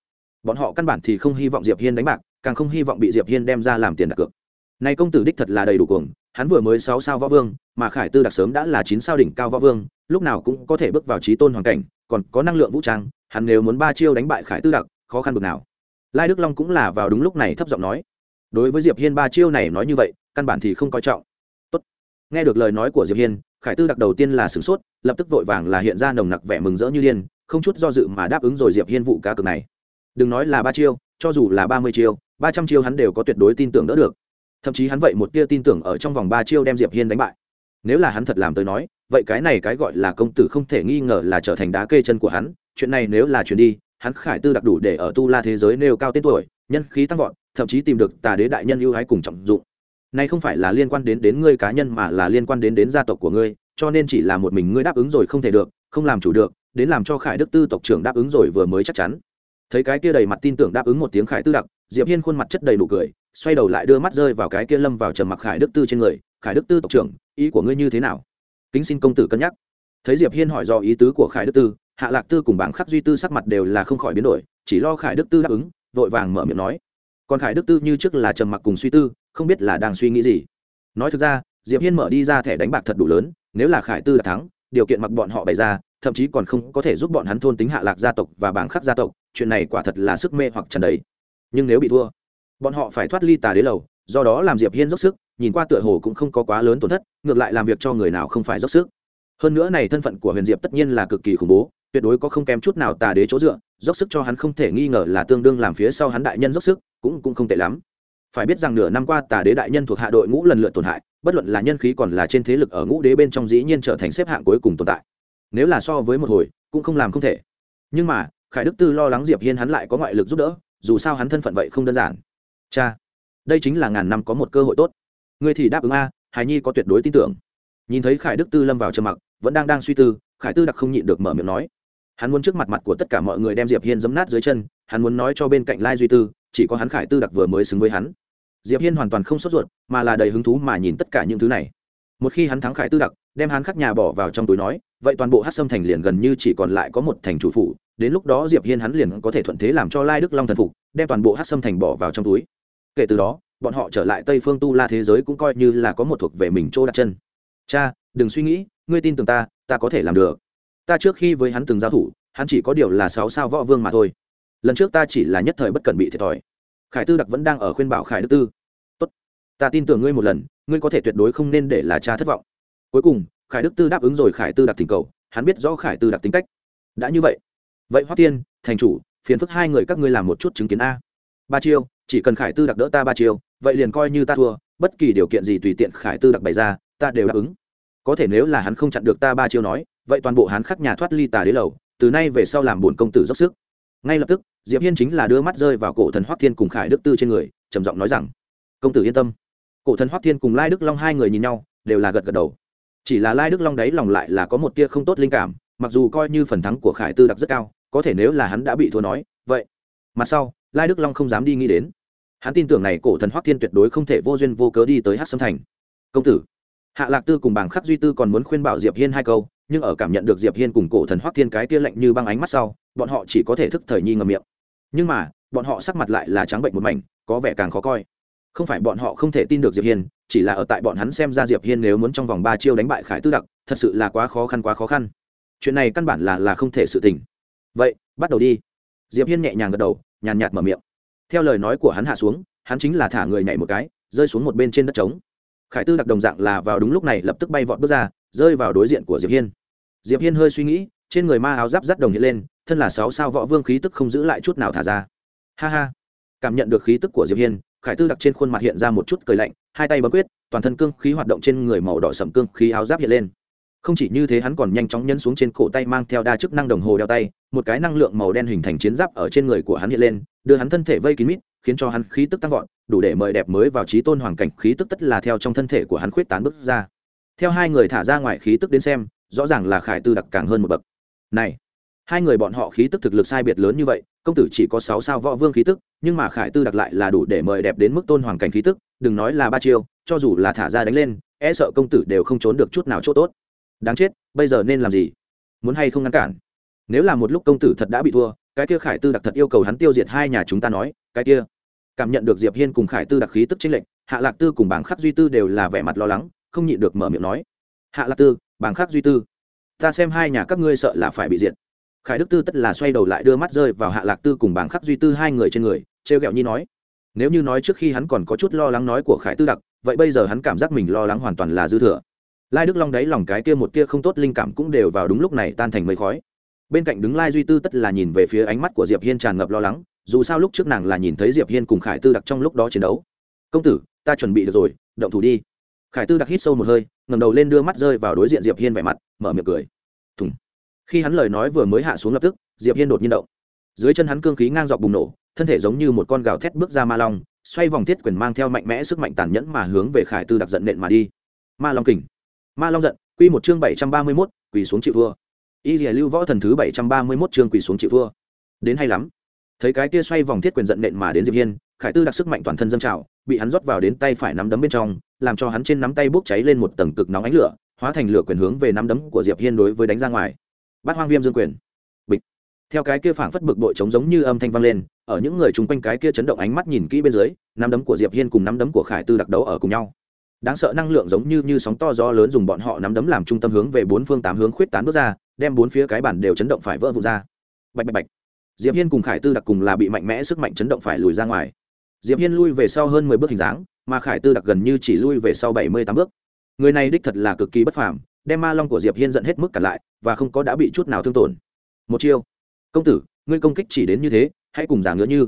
Bọn họ căn bản thì không hy vọng diệp hiên đánh bạc, càng không hy vọng bị diệp hiên đem ra làm tiền đặt cược này công tử đích thật là đầy đủ cuồng, hắn vừa mới sáu sao võ vương, mà khải tư đặc sớm đã là chín sao đỉnh cao võ vương, lúc nào cũng có thể bước vào trí tôn hoàn cảnh, còn có năng lượng vũ trang, hắn nếu muốn ba chiêu đánh bại khải tư đặc, khó khăn bực nào. Lai đức long cũng là vào đúng lúc này thấp giọng nói, đối với diệp hiên ba chiêu này nói như vậy, căn bản thì không coi trọng. Tốt. nghe được lời nói của diệp hiên, khải tư đặc đầu tiên là sửng sốt, lập tức vội vàng là hiện ra nồng nặc vẻ mừng rỡ như điên, không chút do dự mà đáp ứng rồi diệp hiên vụ cá cược này. Đừng nói là ba chiêu, cho dù là ba mươi chiêu, ba trăm chiêu hắn đều có tuyệt đối tin tưởng đỡ được thậm chí hắn vậy một tia tin tưởng ở trong vòng ba chiêu đem diệp hiên đánh bại. Nếu là hắn thật làm tới nói, vậy cái này cái gọi là công tử không thể nghi ngờ là trở thành đá kê chân của hắn. Chuyện này nếu là chuyển đi, hắn khải tư đặc đủ để ở tu la thế giới nêu cao tên tuổi, nhân khí tăng vọt, thậm chí tìm được tà đế đại nhân ưu ái cùng trọng dụng. Này không phải là liên quan đến đến ngươi cá nhân mà là liên quan đến đến gia tộc của ngươi, cho nên chỉ là một mình ngươi đáp ứng rồi không thể được, không làm chủ được, đến làm cho khải đức tư tộc trưởng đáp ứng rồi vừa mới chắc chắn. Thấy cái kia đầy mặt tin tưởng đáp ứng một tiếng khải tư đặc, diệp hiên khuôn mặt chất đầy nụ cười xoay đầu lại đưa mắt rơi vào cái kia lâm vào trầm mặc khải đức tư trên người, khải đức tư tộc trưởng, ý của ngươi như thế nào? Kính xin công tử cân nhắc. Thấy diệp hiên hỏi do ý tứ của khải đức tư, hạ lạc tư cùng bảng khắc duy tư sắc mặt đều là không khỏi biến đổi, chỉ lo khải đức tư đáp ứng, vội vàng mở miệng nói, còn khải đức tư như trước là trầm mặc cùng suy tư, không biết là đang suy nghĩ gì. Nói thực ra, diệp hiên mở đi ra thẻ đánh bạc thật đủ lớn, nếu là khải tư đã thắng, điều kiện mặc bọn họ bày ra, thậm chí còn không có thể giúp bọn hắn thôn tính hạ lạc gia tộc và bảng khắc gia tộc, chuyện này quả thật là sức mê hoặc trần đấy nhưng nếu bị thua bọn họ phải thoát ly tà đế lầu, do đó làm diệp hiên dốc sức, nhìn qua tựa hồ cũng không có quá lớn tổn thất, ngược lại làm việc cho người nào không phải dốc sức. Hơn nữa này thân phận của huyền diệp tất nhiên là cực kỳ khủng bố, tuyệt đối có không kém chút nào tà đế chỗ dựa, dốc sức cho hắn không thể nghi ngờ là tương đương làm phía sau hắn đại nhân dốc sức, cũng cũng không tệ lắm. Phải biết rằng nửa năm qua tà đế đại nhân thuộc hạ đội ngũ lần lượt tổn hại, bất luận là nhân khí còn là trên thế lực ở ngũ đế bên trong dĩ nhiên trở thành xếp hạng cuối cùng tồn tại. Nếu là so với một hồi, cũng không làm không thể. Nhưng mà, khải đức tư lo lắng diệp hiên hắn lại có ngoại lực giúp đỡ, dù sao hắn thân phận vậy không đơn giản cha, đây chính là ngàn năm có một cơ hội tốt. Người thì đáp ứng a hài nhi có tuyệt đối tin tưởng. Nhìn thấy khải đức tư lâm vào trầm mặc, vẫn đang đang suy tư, khải tư đặc không nhịn được mở miệng nói. Hắn muốn trước mặt mặt của tất cả mọi người đem diệp hiên giấm nát dưới chân, hắn muốn nói cho bên cạnh lai duy tư, chỉ có hắn khải tư đặc vừa mới xứng với hắn. Diệp hiên hoàn toàn không sốt ruột, mà là đầy hứng thú mà nhìn tất cả những thứ này. Một khi hắn thắng khải tư đặc, đem hắn khắc nhà bỏ vào trong túi nói, vậy toàn bộ hát sâm thành liền gần như chỉ còn lại có một thành chủ phủ, đến lúc đó diệp hiên hắn liền có thể thuận thế làm cho lai đức long thần phục, đem toàn bộ hát sâm thành bỏ vào trong túi kể từ đó, bọn họ trở lại tây phương tu la thế giới cũng coi như là có một thuộc về mình chỗ đặt chân. Cha, đừng suy nghĩ, ngươi tin tưởng ta ta có thể làm được. Ta trước khi với hắn từng giao thủ, hắn chỉ có điều là sáu sao võ vương mà thôi. Lần trước ta chỉ là nhất thời bất cần bị thiệt thòi. Khải tư đặc vẫn đang ở khuyên bảo khải đức tư. Tốt, ta tin tưởng ngươi một lần, ngươi có thể tuyệt đối không nên để là cha thất vọng. Cuối cùng, khải đức tư đáp ứng rồi khải tư đặc tình cầu, hắn biết rõ khải tư đặc tính cách. Đã như vậy. Vậy hoa tiên, thành chủ, phiền phức hai người các ngươi làm một chút chứng kiến a. Ba chiêu chỉ cần khải tư đặc đỡ ta ba chiêu, vậy liền coi như ta thua, bất kỳ điều kiện gì tùy tiện khải tư đặc bày ra, ta đều đáp ứng. Có thể nếu là hắn không chặn được ta ba chiêu nói, vậy toàn bộ hắn khắc nhà thoát ly tà đế lầu, từ nay về sau làm bổn công tử dốc sức. Ngay lập tức, diệp hiên chính là đưa mắt rơi vào cổ thần hoắc thiên cùng khải đức tư trên người, trầm giọng nói rằng, công tử yên tâm. Cổ thần hoắc thiên cùng lai đức long hai người nhìn nhau, đều là gật gật đầu. Chỉ là lai đức long đấy lòng lại là có một tia không tốt linh cảm, mặc dù coi như phần thắng của khải tư đặc rất cao, có thể nếu là hắn đã bị thua nói, vậy mặt sau, lai đức long không dám đi nghĩ đến hắn tin tưởng này cổ thần hoắc thiên tuyệt đối không thể vô duyên vô cớ đi tới Hắc sâm thành. Công tử, hạ lạc tư cùng bảng khắc duy tư còn muốn khuyên bảo diệp hiên hai câu, nhưng ở cảm nhận được diệp hiên cùng cổ thần hoắc thiên cái kia lạnh như băng ánh mắt sau, bọn họ chỉ có thể thức thời nhi ngầm miệng. Nhưng mà, bọn họ sắc mặt lại là trắng bệnh một mảnh, có vẻ càng khó coi. Không phải bọn họ không thể tin được diệp hiên, chỉ là ở tại bọn hắn xem ra diệp hiên nếu muốn trong vòng ba chiêu đánh bại khải tư đặc, thật sự là quá khó khăn quá khó khăn. Chuyện này căn bản là là không thể sự tình. Vậy, bắt đầu đi. Diệp hiên nhẹ nhàng gật đầu, nhàn nhạt mở miệng theo lời nói của hắn hạ xuống, hắn chính là thả người nhảy một cái, rơi xuống một bên trên đất trống. Khải tư đặc đồng dạng là vào đúng lúc này lập tức bay vọt bước ra, rơi vào đối diện của diệp hiên. Diệp hiên hơi suy nghĩ, trên người ma áo giáp rắt đồng hiện lên, thân là sáu sao võ vương khí tức không giữ lại chút nào thả ra. Ha ha. Cảm nhận được khí tức của diệp hiên, khải tư đặc trên khuôn mặt hiện ra một chút cười lạnh, hai tay bấm quyết, toàn thân cương khí hoạt động trên người màu đỏ sẩm cương khí áo giáp hiện lên. Không chỉ như thế hắn còn nhanh chóng nhấn xuống trên cổ tay mang theo đa chức năng đồng hồ đeo tay, một cái năng lượng màu đen hình thành chiến giáp ở trên người của hắn hiện lên đưa hắn thân thể vây kín mít, khiến cho hắn khí tức tăng vọt, đủ để mời đẹp mới vào trí tôn hoàng cảnh, khí tức tất là theo trong thân thể của hắn khuyết tán bước ra. Theo hai người thả ra ngoài khí tức đến xem, rõ ràng là khải tư đặc càng hơn một bậc. Này, hai người bọn họ khí tức thực lực sai biệt lớn như vậy, công tử chỉ có sáu sao võ vương khí tức, nhưng mà khải tư đặc lại là đủ để mời đẹp đến mức tôn hoàng cảnh khí tức, đừng nói là ba chiêu, cho dù là thả ra đánh lên e sợ công tử đều không trốn được chút nào chỗ tốt. Đáng chết, bây giờ nên làm gì? Muốn hay không ngăn cản? Nếu là một lúc công tử thật đã bị thua cái kia khải tư đặc thật yêu cầu hắn tiêu diệt hai nhà chúng ta nói, cái kia. Cảm nhận được diệp hiên cùng khải tư đặc khí tức chính lệnh hạ lạc tư cùng bảng khắc duy tư đều là vẻ mặt lo lắng, không nhịn được mở miệng nói. Hạ lạc tư bảng khắc duy tư, ta xem hai nhà các ngươi sợ là phải bị diệt. Khải đức tư tất là xoay đầu lại đưa mắt rơi vào hạ lạc tư cùng bảng khắc duy tư hai người trên người treo gẹo nhi nói. Nếu như nói trước khi hắn còn có chút lo lắng nói của khải tư đặc, vậy bây giờ hắn cảm giác mình lo lắng hoàn toàn là dư thừa. Lai đức long đáy lòng cái kia một tia không tốt linh cảm cũng đều vào đúng lúc này tan thành mây khói bên cạnh đứng lai duy tư tất là nhìn về phía ánh mắt của diệp hiên tràn ngập lo lắng dù sao lúc trước nàng là nhìn thấy diệp hiên cùng khải tư đặc trong lúc đó chiến đấu. Công tử ta chuẩn bị được rồi động thủ đi. Khải tư đặc hít sâu một hơi ngầm đầu lên đưa mắt rơi vào đối diện diệp hiên vẻ mặt mở miệng cười. Thùng. Khi hắn lời nói vừa mới hạ xuống lập tức diệp hiên đột nhiên động. Dưới chân hắn cương khí ngang dọc bùng nổ thân thể giống như một con gào thét bước ra ma long xoay vòng thiết quyền mang theo mạnh mẽ sức mạnh tàn nhẫn mà hướng về khải tư đặc giận nện mà đi. Ma long kình. Ma long giận quy một chương bảy trăm ba mươi 731, quỳ xuống chịu vua y lìa lưu võ thần thứ bảy trăm ba mươi 731 chương quỳ xuống chịu thua đến hay lắm. Thấy cái kia xoay vòng thiết quyền giận nện mà đến diệp hiên, khải tư đặc sức mạnh toàn thân dâng trào, bị hắn rót vào đến tay phải nắm đấm bên trong, làm cho hắn trên nắm tay bốc cháy lên một tầng cực nóng ánh lửa, hóa thành lửa quyền hướng về nắm đấm của diệp hiên đối với đánh ra ngoài. Bát hoang viêm dương quyền. Bịch. Theo cái kia phảng phất bực bội trống giống như âm thanh vang lên, ở những người chung quanh cái kia chấn động ánh mắt nhìn kỹ bên dưới, nắm đấm của diệp hiên cùng nắm đấm của khải tư đặc đấu ở cùng nhau đáng sợ năng lượng giống như như sóng to gió lớn dùng bọn họ nắm đấm làm trung tâm hướng về bốn phương tám hướng khuyết tán bước ra, đem bốn phía cái bản đều chấn động phải vỡ vụn ra. Bạch bạch bạch. Diệp hiên cùng khải tư đặc cùng là bị mạnh mẽ sức mạnh chấn động phải lùi ra ngoài. Diệp hiên lui về sau hơn mười bước hình dáng, mà khải tư đặc gần như chỉ lui về sau bảy mươi tám bước. Người này đích thật là cực kỳ bất phàm, đem ma long của diệp hiên giận hết mức cả lại, và không có đã bị chút nào thương tổn. Một chiêu. Công tử, ngươi công kích chỉ đến như thế, hãy cùng giả ngựa như.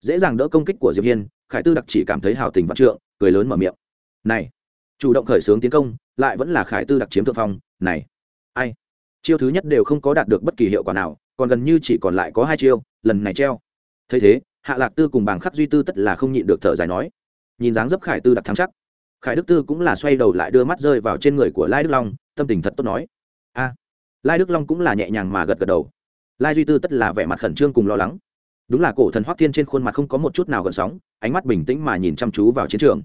Dễ dàng đỡ công kích của diệp hiên, khải tư đặc chỉ cảm thấy hào tình vạn trượng, cười lớn mở miệng này, chủ động khởi xướng tiến công, lại vẫn là khải tư đặc chiếm thượng phong, này, ai? Chiêu thứ nhất đều không có đạt được bất kỳ hiệu quả nào, còn gần như chỉ còn lại có hai chiêu, lần này treo. Thấy thế, hạ lạc tư cùng bàng khắc duy tư tất là không nhịn được thở dài nói, nhìn dáng dấp khải tư đặc thắng chắc. Khải đức tư cũng là xoay đầu lại đưa mắt rơi vào trên người của lai đức long, tâm tình thật tốt nói, a, lai đức long cũng là nhẹ nhàng mà gật gật đầu. Lai duy tư tất là vẻ mặt khẩn trương cùng lo lắng. Đúng là cổ thần hoác thiên trên khuôn mặt không có một chút nào gợn sóng, ánh mắt bình tĩnh mà nhìn chăm chú vào chiến trường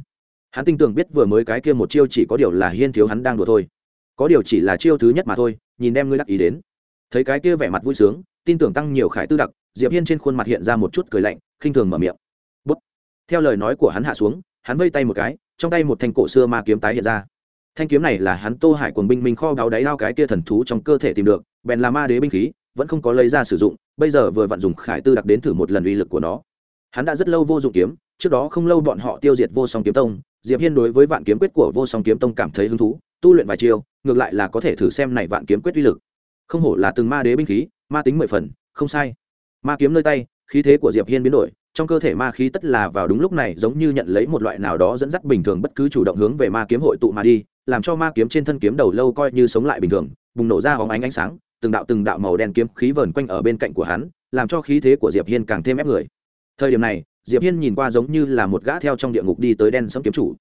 hắn tin tưởng biết vừa mới cái kia một chiêu chỉ có điều là hiên thiếu hắn đang đùa thôi. Có điều chỉ là chiêu thứ nhất mà thôi, nhìn đem ngươi đắc ý đến. Thấy cái kia vẻ mặt vui sướng, tin tưởng tăng nhiều khải tư đặc, diệp hiên trên khuôn mặt hiện ra một chút cười lạnh, khinh thường mở miệng. Bút. Theo lời nói của hắn hạ xuống, hắn vây tay một cái, trong tay một thanh cổ xưa ma kiếm tái hiện ra. Thanh kiếm này là hắn tô hải quần binh minh kho đáo đáy lao cái kia thần thú trong cơ thể tìm được, bèn là ma đế binh khí, vẫn không có lấy ra sử dụng, bây giờ vừa vặn dùng khải tư đặc đến thử một lần uy lực của nó hắn đã rất lâu vô dụng kiếm, trước đó không lâu bọn họ tiêu diệt vô song kiếm tông, diệp hiên đối với vạn kiếm quyết của vô song kiếm tông cảm thấy hứng thú, tu luyện vài chiêu, ngược lại là có thể thử xem này vạn kiếm quyết uy lực. Không hổ là từng ma đế binh khí, ma tính mười phần, không sai. Ma kiếm nơi tay, khí thế của diệp hiên biến đổi, trong cơ thể ma khí tất là vào đúng lúc này giống như nhận lấy một loại nào đó dẫn dắt bình thường bất cứ chủ động hướng về ma kiếm hội tụ mà đi, làm cho ma kiếm trên thân kiếm đầu lâu coi như sống lại bình thường, bùng nổ ra hóng ánh ánh sáng, từng đạo từng đạo màu đen kiếm khí vờn quanh ở bên cạnh của hắn, làm cho khí thế của diệp hiên càng thêm ép người thời điểm này, diệp hiên nhìn qua giống như là một gã theo trong địa ngục đi tới đen sấm kiếm chủ.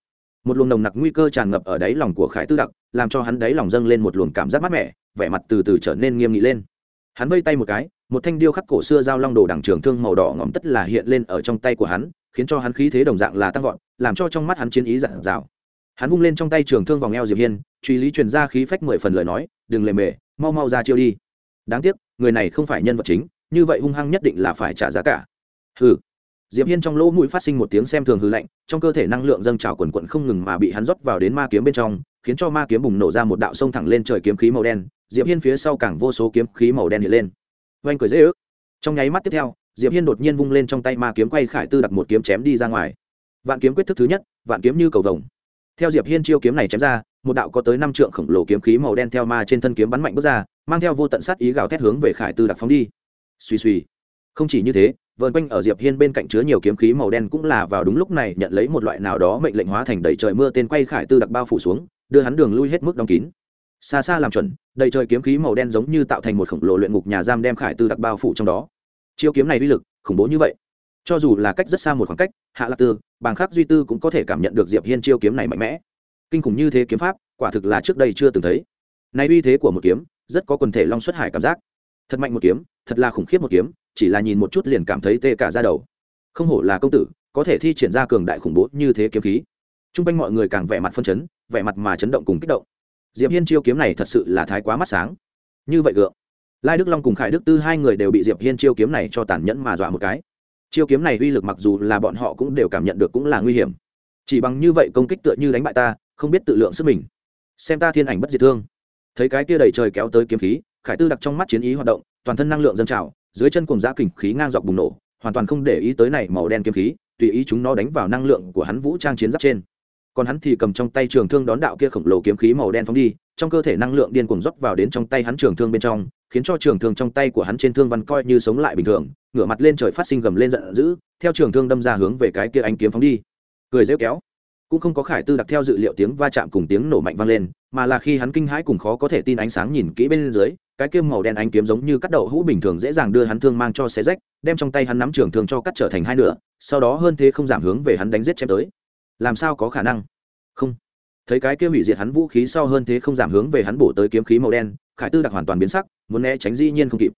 Một luồng nồng nặc nguy cơ tràn ngập ở đáy lòng của khải tư đặc, làm cho hắn đáy lòng dâng lên một luồng cảm giác mát mẻ, vẻ mặt từ từ trở nên nghiêm nghị lên. Hắn vây tay một cái, một thanh điêu khắc cổ xưa giao long đồ đằng trường thương màu đỏ ngỏm tất là hiện lên ở trong tay của hắn, khiến cho hắn khí thế đồng dạng là tăng vọt, làm cho trong mắt hắn chiến ý dặn dào. Hắn vung lên trong tay trường thương vòng eo diệp hiên, truy lý truyền ra khí phách mười phần lời nói, đừng lề mề, mau mau ra chiêu đi. Đáng tiếc, người này không phải nhân vật chính, như vậy hung hăng nhất định là phải trả giá cả hừ. Diệp hiên trong lỗ mũi phát sinh một tiếng xem thường hư lạnh, trong cơ thể năng lượng dâng trào quần quận không ngừng mà bị hắn rót vào đến ma kiếm bên trong, khiến cho ma kiếm bùng nổ ra một đạo sông thẳng lên trời kiếm khí màu đen. Diệp hiên phía sau càng vô số kiếm khí màu đen hiện lên. Oanh cười dễ ước. Trong nháy mắt tiếp theo, diệp hiên đột nhiên vung lên trong tay ma kiếm quay khải tư đặt một kiếm chém đi ra ngoài. Vạn kiếm quyết thức thứ nhất, vạn kiếm như cầu vồng. Theo diệp hiên chiêu kiếm này chém ra, một đạo có tới năm trượng khổng lồ kiếm khí màu đen theo ma trên thân kiếm bắn mạnh bước ra, mang theo vô tận sát ý gào thét hướng về khải tư đặc phóng đi. Suy suy không chỉ như thế vờn quanh ở diệp hiên bên cạnh chứa nhiều kiếm khí màu đen cũng là vào đúng lúc này nhận lấy một loại nào đó mệnh lệnh hóa thành đầy trời mưa tên quay khải tư đặc bao phủ xuống, đưa hắn đường lui hết mức đóng kín. Xa xa làm chuẩn, đầy trời kiếm khí màu đen giống như tạo thành một khổng lồ luyện ngục nhà giam đem khải tư đặc bao phủ trong đó. Chiêu kiếm này uy lực, khủng bố như vậy. Cho dù là cách rất xa một khoảng cách, hạ lạc tư, bàng khắc duy tư cũng có thể cảm nhận được diệp hiên chiêu kiếm này mạnh mẽ. Kinh khủng như thế kiếm pháp, quả thực là trước đây chưa từng thấy. Nay uy thế của một kiếm, rất có quần thể long xuất hải cảm giác. Thật mạnh một kiếm, thật là khủng khiếp một kiếm chỉ là nhìn một chút liền cảm thấy tê cả ra đầu. Không hổ là công tử, có thể thi triển ra cường đại khủng bố như thế kiếm khí. T r u n g quanh mọi người càng vẻ mặt phân chấn, vẻ mặt mà chấn động cùng kích động. Diệp hiên chiêu kiếm này thật sự là thái quá mắt sáng. Như vậy gượng. Lai đức long cùng khải đức tư hai người đều bị diệp hiên chiêu kiếm này cho tàn nhẫn mà dọa một cái. Chiêu kiếm này uy lực mặc dù là bọn họ cũng đều cảm nhận được cũng là nguy hiểm. Chỉ bằng như vậy công kích tựa như đánh bại ta, không biết tự lượng sức mình. Xem ta thiên ảnh bất diệt thương. Thấy cái kia đầy trời kéo tới kiếm khí, khải tư đặc trong mắt chiến ý hoạt động, toàn thân năng lượng dâng trào dưới chân cùng giã kình khí ngang dọc bùng nổ, hoàn toàn không để ý tới này màu đen kiếm khí, tùy ý chúng nó đánh vào năng lượng của hắn vũ trang chiến giáp trên. Còn hắn thì cầm trong tay trường thương đón đạo kia khổng lồ kiếm khí màu đen phóng đi, trong cơ thể năng lượng điên cuồng dốc vào đến trong tay hắn trường thương bên trong, khiến cho trường thương trong tay của hắn trên thương văn coi như sống lại bình thường, ngửa mặt lên trời phát sinh gầm lên giận dữ, theo trường thương đâm ra hướng về cái kia anh kiếm phóng đi. Cười rêu kéo. Cũng không có khải tư đặc theo dự liệu tiếng va chạm cùng tiếng nổ mạnh vang lên mà là khi hắn kinh hãi cùng khó có thể tin ánh sáng nhìn kỹ bên dưới cái kiếm màu đen ánh kiếm giống như cắt đậu hũ bình thường dễ dàng đưa hắn thương mang cho xé rách đem trong tay hắn nắm trường thương cho cắt trở thành hai nửa sau đó hơn thế không giảm hướng về hắn đánh giết chém tới. Làm sao có khả năng? Không. Thấy cái kia hủy diệt hắn vũ khí sau hơn thế không giảm hướng về hắn bổ tới kiếm khí màu đen khải tư đặc hoàn toàn biến sắc muốn né tránh dĩ nhiên không kịp.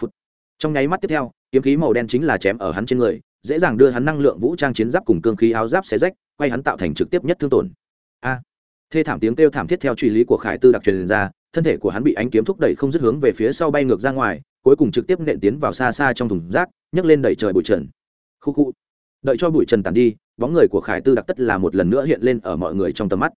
Phút, trong nháy mắt tiếp theo kiếm khí màu đen chính là chém ở hắn trên người dễ dàng đưa hắn năng lượng vũ trang chiến giáp cùng cương khí áo giáp xé rách quay hắn tạo thành trực tiếp nhất thương tổn. A thê thảm tiếng kêu thảm thiết theo truy lý của khải tư đặc truyền ra, thân thể của hắn bị ánh kiếm thúc đẩy không dứt hướng về phía sau bay ngược ra ngoài, cuối cùng trực tiếp nện tiến vào xa xa trong thùng rác, nhấc lên đẩy trời bụi trần. Khu khu. Đợi cho bụi trần tàn đi, bóng người của khải tư đặc tất là một lần nữa hiện lên ở mọi người trong tầm mắt.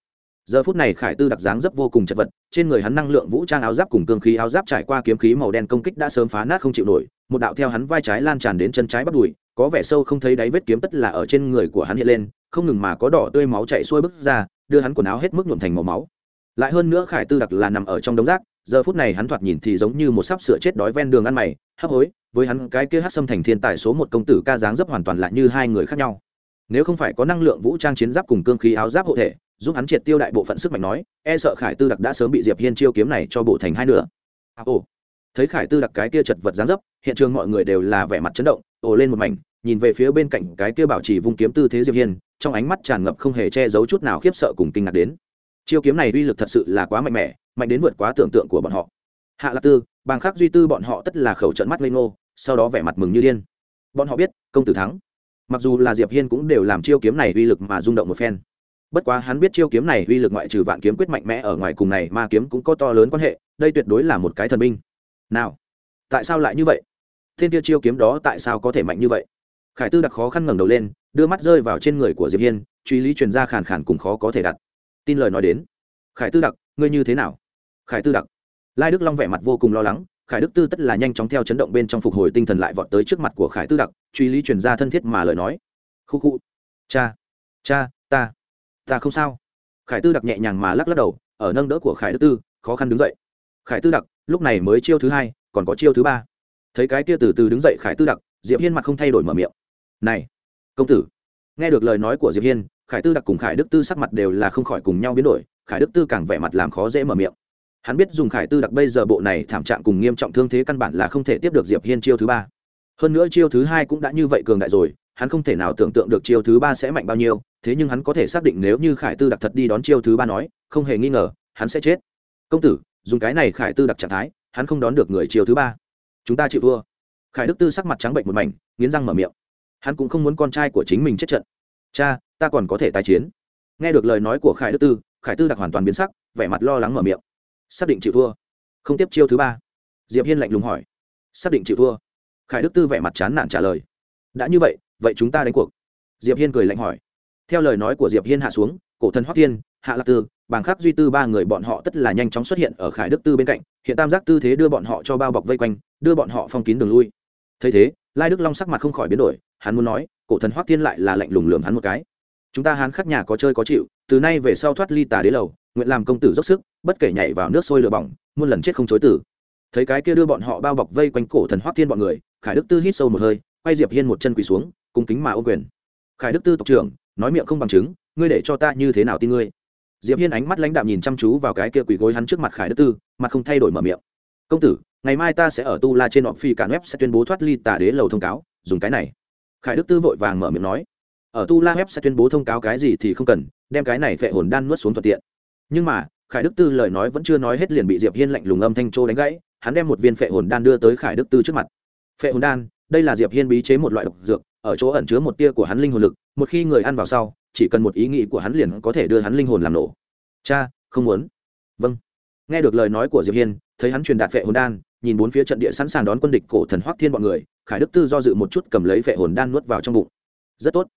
Giờ phút này khải tư đặc dáng dấp vô cùng chật vật, trên người hắn năng lượng vũ trang áo giáp cùng cương khí áo giáp trải qua kiếm khí màu đen công kích đã sớm phá nát không chịu nổi, một đạo theo hắn vai trái lan tràn đến chân trái bắt đùi, có vẻ sâu không thấy đáy vết kiếm tất là ở trên người của hắn hiện lên, không ngừng mà có đỏ tươi máu chạy xuôi bức ra đưa hắn quần áo hết mức nhuộm thành màu máu. Lại hơn nữa khải tư đặc là nằm ở trong đống rác giờ phút này hắn thoạt nhìn thì giống như một sắp sửa chết đói ven đường ăn mày hấp hối với hắn cái kia hát xâm thành thiên tài số một công tử ca dáng dấp hoàn toàn lại như hai người khác nhau. Nếu không phải có năng lượng vũ trang chiến giáp cùng cương khí áo giáp hộ thể giúp hắn triệt tiêu đại bộ phận sức mạnh nói e sợ khải tư đặc đã sớm bị diệp hiên chiêu kiếm này cho bộ thành hai nửa. À, ồ. Thấy khải tư đặc cái kia chật vật dáng dấp hiện trường mọi người đều là vẻ mặt chấn động ồ lên một mảnh nhìn về phía bên cạnh cái kia bảo trì vung kiếm tư thế diệp hiên, trong ánh mắt tràn ngập không hề che giấu chút nào khiếp sợ cùng kinh ngạc đến. Chiêu kiếm này uy lực thật sự là quá mạnh mẽ, mạnh đến vượt quá tưởng tượng của bọn họ. Hạ lạc tư, bàng khắc duy tư bọn họ tất là khẩu trận mắt lên ngô, sau đó vẻ mặt mừng như điên. Bọn họ biết, công tử thắng. Mặc dù là diệp hiên cũng đều làm chiêu kiếm này uy lực mà rung động một phen. Bất quá hắn biết chiêu kiếm này uy lực ngoại trừ vạn kiếm quyết mạnh mẽ ở ngoài cùng này ma kiếm cũng có to lớn quan hệ, đây tuyệt đối là một cái thần binh. Nào, tại sao lại như vậy? Thiên kia chiêu kiếm đó tại sao có thể mạnh như vậy? Khải tư đặc khó khăn ngẩng đầu lên, đưa mắt rơi vào trên người của diệp hiên, truy lý truyền ra khàn khàn cùng khó có thể đặt. Tin lời nói đến. Khải tư đặc, ngươi như thế nào? Khải tư đặc. Lai đức long vẻ mặt vô cùng lo lắng, khải đức tư tất là nhanh chóng theo chấn động bên trong phục hồi tinh thần lại vọt tới trước mặt của khải tư đặc, truy lý truyền ra thân thiết mà lời nói. Khu khu. Cha. Cha, ta. Ta không sao. Khải tư đặc nhẹ nhàng mà lắc lắc đầu, ở nâng đỡ của khải đức tư, khó khăn đứng dậy. Khải tư đặc, lúc này mới chiêu thứ hai, còn có chiêu thứ ba. Thấy cái kia từ từ đứng dậy khải tư đặc, diệp hiên mặt không thay đổi mở miệng này, công tử. Nghe được lời nói của diệp hiên, khải tư đặc cùng khải đức tư sắc mặt đều là không khỏi cùng nhau biến đổi, khải đức tư càng vẻ mặt làm khó dễ mở miệng. Hắn biết dùng khải tư đặc bây giờ bộ này thảm trạng cùng nghiêm trọng thương thế căn bản là không thể tiếp được diệp hiên chiêu thứ ba. Hơn nữa chiêu thứ hai cũng đã như vậy cường đại rồi, hắn không thể nào tưởng tượng được chiêu thứ ba sẽ mạnh bao nhiêu, thế nhưng hắn có thể xác định nếu như khải tư đặc thật đi đón chiêu thứ ba nói, không hề nghi ngờ, hắn sẽ chết. Công tử, dùng cái này khải tư đặc trạng thái, hắn không đón được người chiêu thứ ba. Chúng ta chịu thua. Khải đức tư sắc mặt trắng bệnh một mảnh, nghiến răng mở miệng hắn cũng không muốn con trai của chính mình chết trận. Cha, ta còn có thể tái chiến. Nghe được lời nói của khải đức tư, khải tư đặc hoàn toàn biến sắc, vẻ mặt lo lắng mở miệng. Xác định chịu thua. Không tiếp chiêu thứ ba. Diệp hiên lạnh lùng hỏi. Xác định chịu thua. Khải đức tư vẻ mặt chán nản trả lời. Đã như vậy vậy chúng ta đánh cuộc. Diệp hiên cười lạnh hỏi. Theo lời nói của diệp hiên hạ xuống, cổ thần hoắc thiên, hạ lạc tư, bàng khắc duy tư ba người bọn họ tất là nhanh chóng xuất hiện ở khải đức tư bên cạnh. Hiện tam giác tư thế đưa bọn họ cho bao bọc vây quanh, đưa bọn họ phong kín đường lui. Thấy thế, lai đức long sắc mặt không khỏi biến đổi hắn muốn nói, cổ thần hoắc thiên lại là lạnh lùng lườm hắn một cái. Chúng ta hán khắc nhà có chơi có chịu, từ nay về sau thoát ly tà đế lầu, nguyện làm công tử dốc sức, bất kể nhảy vào nước sôi lửa bỏng, muôn lần chết không chối tử. Thấy cái kia đưa bọn họ bao bọc vây quanh cổ thần hoắc thiên bọn người, khải đức tư hít sâu một hơi, quay diệp hiên một chân quỳ xuống, cung kính mà ô quyền. Khải đức tư tộc trưởng, nói miệng không bằng chứng, ngươi để cho ta như thế nào tin ngươi? Diệp hiên ánh mắt lãnh đạm nhìn chăm chú vào cái kia quỳ gối hắn trước mặt khải đức tư, mặt không thay đổi mở miệng. Công tử, ngày mai ta sẽ ở tu la trên họ phi cả web sẽ tuyên bố thoát ly tà đế lầu thông cáo, dùng cái này khải đức tư vội vàng mở miệng nói, ở tu la web sẽ tuyên bố thông cáo cái gì thì không cần, đem cái này phệ hồn đan nuốt xuống thuận tiện. Nhưng mà, khải đức tư lời nói vẫn chưa nói hết liền bị diệp hiên lạnh lùng âm thanh trô đánh gãy, hắn đem một viên phệ hồn đan đưa tới khải đức tư trước mặt. Phệ hồn đan, đây là diệp hiên bí chế một loại độc dược, ở chỗ ẩn chứa một tia của hắn linh hồn lực, một khi người ăn vào sau, chỉ cần một ý nghĩ của hắn liền có thể đưa hắn linh hồn làm nổ. Cha, không muốn. Vâng. Nghe được lời nói của diệp hiên, thấy hắn truyền đạt phệ hồn đan nhìn bốn phía trận địa sẵn sàng đón quân địch cổ thần hoắc thiên bọn người, khải đức tư do dự một chút cầm lấy vệ hồn đan nuốt vào trong bụng. Rất tốt.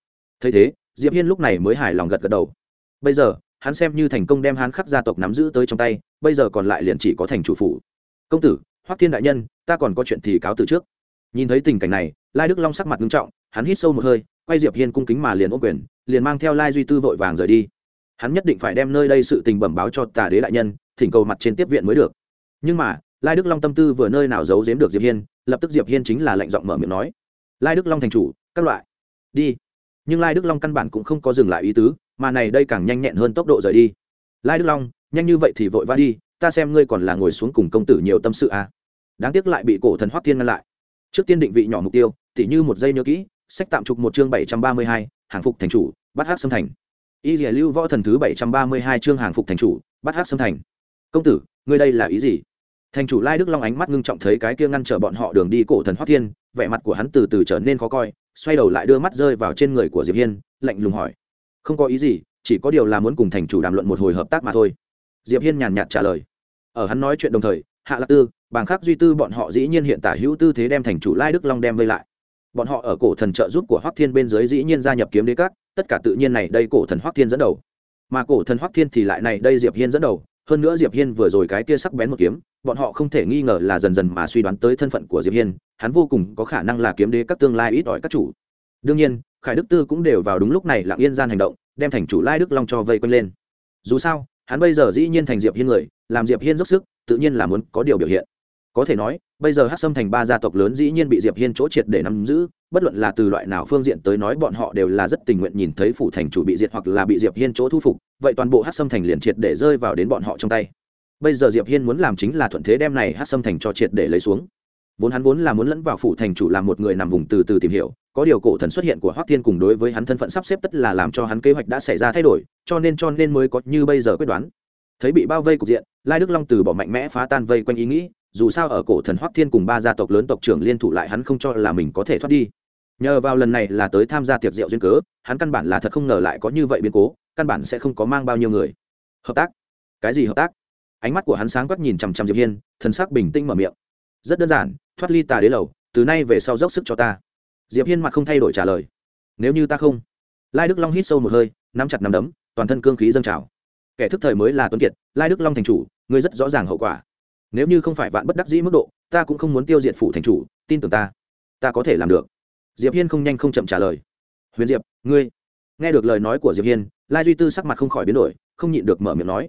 Thấy thế, diệp hiên lúc này mới hài lòng gật gật đầu. Bây giờ, hắn xem như thành công đem hắn khắc gia tộc nắm giữ tới trong tay, bây giờ còn lại liền chỉ có thành chủ phủ. Công tử, hoắc thiên đại nhân, ta còn có chuyện thì cáo từ trước. Nhìn thấy tình cảnh này, lai đức long sắc mặt nghiêm trọng, hắn hít sâu một hơi, quay diệp hiên cung kính mà liền ôm quyền, liền mang theo lai duy tư vội vàng rời đi. Hắn nhất định phải đem nơi đây sự tình bẩm báo cho tà đế đại nhân, thỉnh cầu mặt trên tiếp viện mới được. Nhưng mà lai đức long tâm tư vừa nơi nào giấu giếm được diệp hiên, lập tức diệp hiên chính là lệnh giọng mở miệng nói, lai đức long thành chủ, các loại, đi. Nhưng lai đức long căn bản cũng không có dừng lại ý tứ, mà này đây càng nhanh nhẹn hơn tốc độ rời đi. Lai đức long, nhanh như vậy thì vội vã đi, ta xem ngươi còn là ngồi xuống cùng công tử nhiều tâm sự à. đáng tiếc lại bị cổ thần hoắc thiên ngăn lại. Trước tiên định vị nhỏ mục tiêu, tỉ như một giây nhớ kỹ, sách tạm trục một chương bảy trăm ba mươi hai, hàng phục thành chủ bắt hát xâm thành. Y dỉa lưu võ thần thứ bảy trăm ba mươi hai chương hàng phục thành chủ bắt hát xâm thành. Công tử, ngươi đây là ý gì? Thành chủ lai đức long ánh mắt ngưng trọng thấy cái kia ngăn trở bọn họ đường đi cổ thần hoắc thiên, vẻ mặt của hắn từ từ trở nên khó coi, xoay đầu lại đưa mắt rơi vào trên người của diệp hiên, lạnh lùng hỏi. Không có ý gì, chỉ có điều là muốn cùng thành chủ đàm luận một hồi hợp tác mà thôi. Diệp hiên nhàn nhạt trả lời. Ở hắn nói chuyện đồng thời, hạ lạc tư, bàng khắc duy tư bọn họ dĩ nhiên hiện tả hữu tư thế đem thành chủ lai đức long đem vây lại. Bọn họ ở cổ thần trợ giúp của hoắc thiên bên dưới dĩ nhiên gia nhập kiếm đế các, tất cả tự nhiên này đây cổ thần hoắc thiên dẫn đầu. Mà cổ thần hoắc thiên thì lại này đây diệp hiên dẫn đầu hơn nữa diệp hiên vừa rồi cái kia sắc bén một kiếm, bọn họ không thể nghi ngờ là dần dần mà suy đoán tới thân phận của diệp hiên, hắn vô cùng có khả năng là kiếm đế các tương lai ít ỏi các chủ. Đương nhiên, khải đức tư cũng đều vào đúng lúc này lặng yên gian hành động, đem thành chủ lai đức long cho vây quanh lên. Dù sao, hắn bây giờ dĩ nhiên thành diệp hiên người, làm diệp hiên dốc sức, tự nhiên là muốn có điều biểu hiện có thể nói, bây giờ hát sâm thành ba gia tộc lớn dĩ nhiên bị diệp hiên chỗ triệt để nắm giữ, bất luận là từ loại nào phương diện tới nói bọn họ đều là rất tình nguyện nhìn thấy phủ thành chủ bị diệt hoặc là bị diệp hiên chỗ thu phục, vậy toàn bộ hát sâm thành liền triệt để rơi vào đến bọn họ trong tay. Bây giờ diệp hiên muốn làm chính là thuận thế đem này hát sâm thành cho triệt để lấy xuống. Vốn hắn vốn là muốn lẫn vào phủ thành chủ làm một người nằm vùng từ từ tìm hiểu, có điều cổ thần xuất hiện của hoắc thiên cùng đối với hắn thân phận sắp xếp tất là làm cho hắn kế hoạch đã xảy ra thay đổi, cho nên cho nên mới có như bây giờ quyết đoán. Thấy bị bao vây cục diện, lai đức long từ bỏ mạnh mẽ phá tan vây quanh ý nghĩ dù sao ở cổ thần hoắc thiên cùng ba gia tộc lớn tộc trưởng liên thủ lại hắn không cho là mình có thể thoát đi. Nhờ vào lần này là tới tham gia tiệc rượu duyên cớ, hắn căn bản là thật không ngờ lại có như vậy biến cố, căn bản sẽ không có mang bao nhiêu người. Hợp tác? Cái gì hợp tác? Ánh mắt của hắn sáng quắc nhìn chằm chằm diệp hiên, thần sắc bình tĩnh mở miệng. Rất đơn giản, thoát ly tà đế lầu, từ nay về sau dốc sức cho ta. Diệp hiên mặt không thay đổi trả lời. Nếu như ta không? Lai đức long hít sâu một hơi, nắm chặt nắm đấm, toàn thân cương khí dâng trào. Kẻ thức thời mới là tuấn kiệt, lai đức long thành chủ ngươi rất rõ ràng hậu quả nếu như không phải vạn bất đắc dĩ mức độ, ta cũng không muốn tiêu diệt phủ thành chủ, tin tưởng ta. Ta có thể làm được. Diệp hiên không nhanh không chậm trả lời. Huyền diệp, ngươi. Nghe được lời nói của diệp hiên, lai duy tư sắc mặt không khỏi biến đổi, không nhịn được mở miệng nói.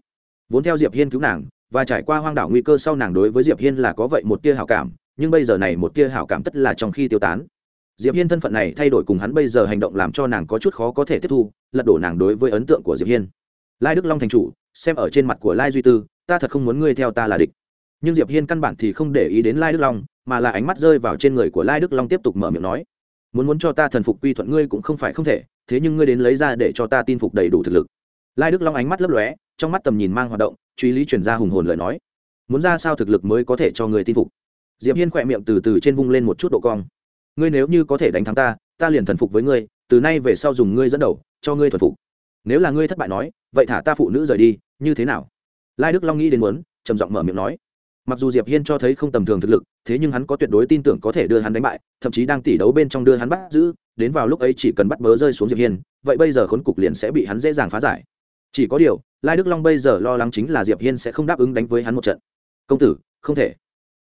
Vốn theo diệp hiên cứu nàng, và trải qua hoang đảo nguy cơ sau nàng đối với diệp hiên là có vậy một tia hảo cảm, nhưng bây giờ này một tia hảo cảm tất là trong khi tiêu tán. Diệp hiên thân phận này thay đổi cùng hắn bây giờ hành động làm cho nàng có chút khó có thể tiếp thu, lật đổ nàng đối với ấn tượng của diệp hiên. Lai đức long thành chủ, xem ở trên mặt của lai duy tư, ta thật không muốn ngươi theo ta là địch nhưng diệp hiên căn bản thì không để ý đến lai đức long mà là ánh mắt rơi vào trên người của lai đức long tiếp tục mở miệng nói muốn muốn cho ta thần phục quy thuận ngươi cũng không phải không thể thế nhưng ngươi đến lấy ra để cho ta tin phục đầy đủ thực lực lai đức long ánh mắt lấp lóe trong mắt tầm nhìn mang hoạt động truy lý chuyển ra hùng hồn lời nói muốn ra sao thực lực mới có thể cho người tin phục diệp hiên khỏe miệng từ từ trên vung lên một chút độ cong ngươi nếu như có thể đánh thắng ta ta liền thần phục với ngươi từ nay về sau dùng ngươi dẫn đầu cho ngươi thuần phục nếu là ngươi thất bại nói vậy thả ta phụ nữ rời đi như thế nào lai đức long nghĩ đến muốn trầm giọng mở miệng nói mặc dù diệp hiên cho thấy không tầm thường thực lực, thế nhưng hắn có tuyệt đối tin tưởng có thể đưa hắn đánh bại, thậm chí đang tỉ đấu bên trong đưa hắn bắt giữ, đến vào lúc ấy chỉ cần bắt bớ rơi xuống diệp hiên, vậy bây giờ khốn cục liền sẽ bị hắn dễ dàng phá giải. Chỉ có điều, lai đức long bây giờ lo lắng chính là diệp hiên sẽ không đáp ứng đánh với hắn một trận. Công tử, không thể.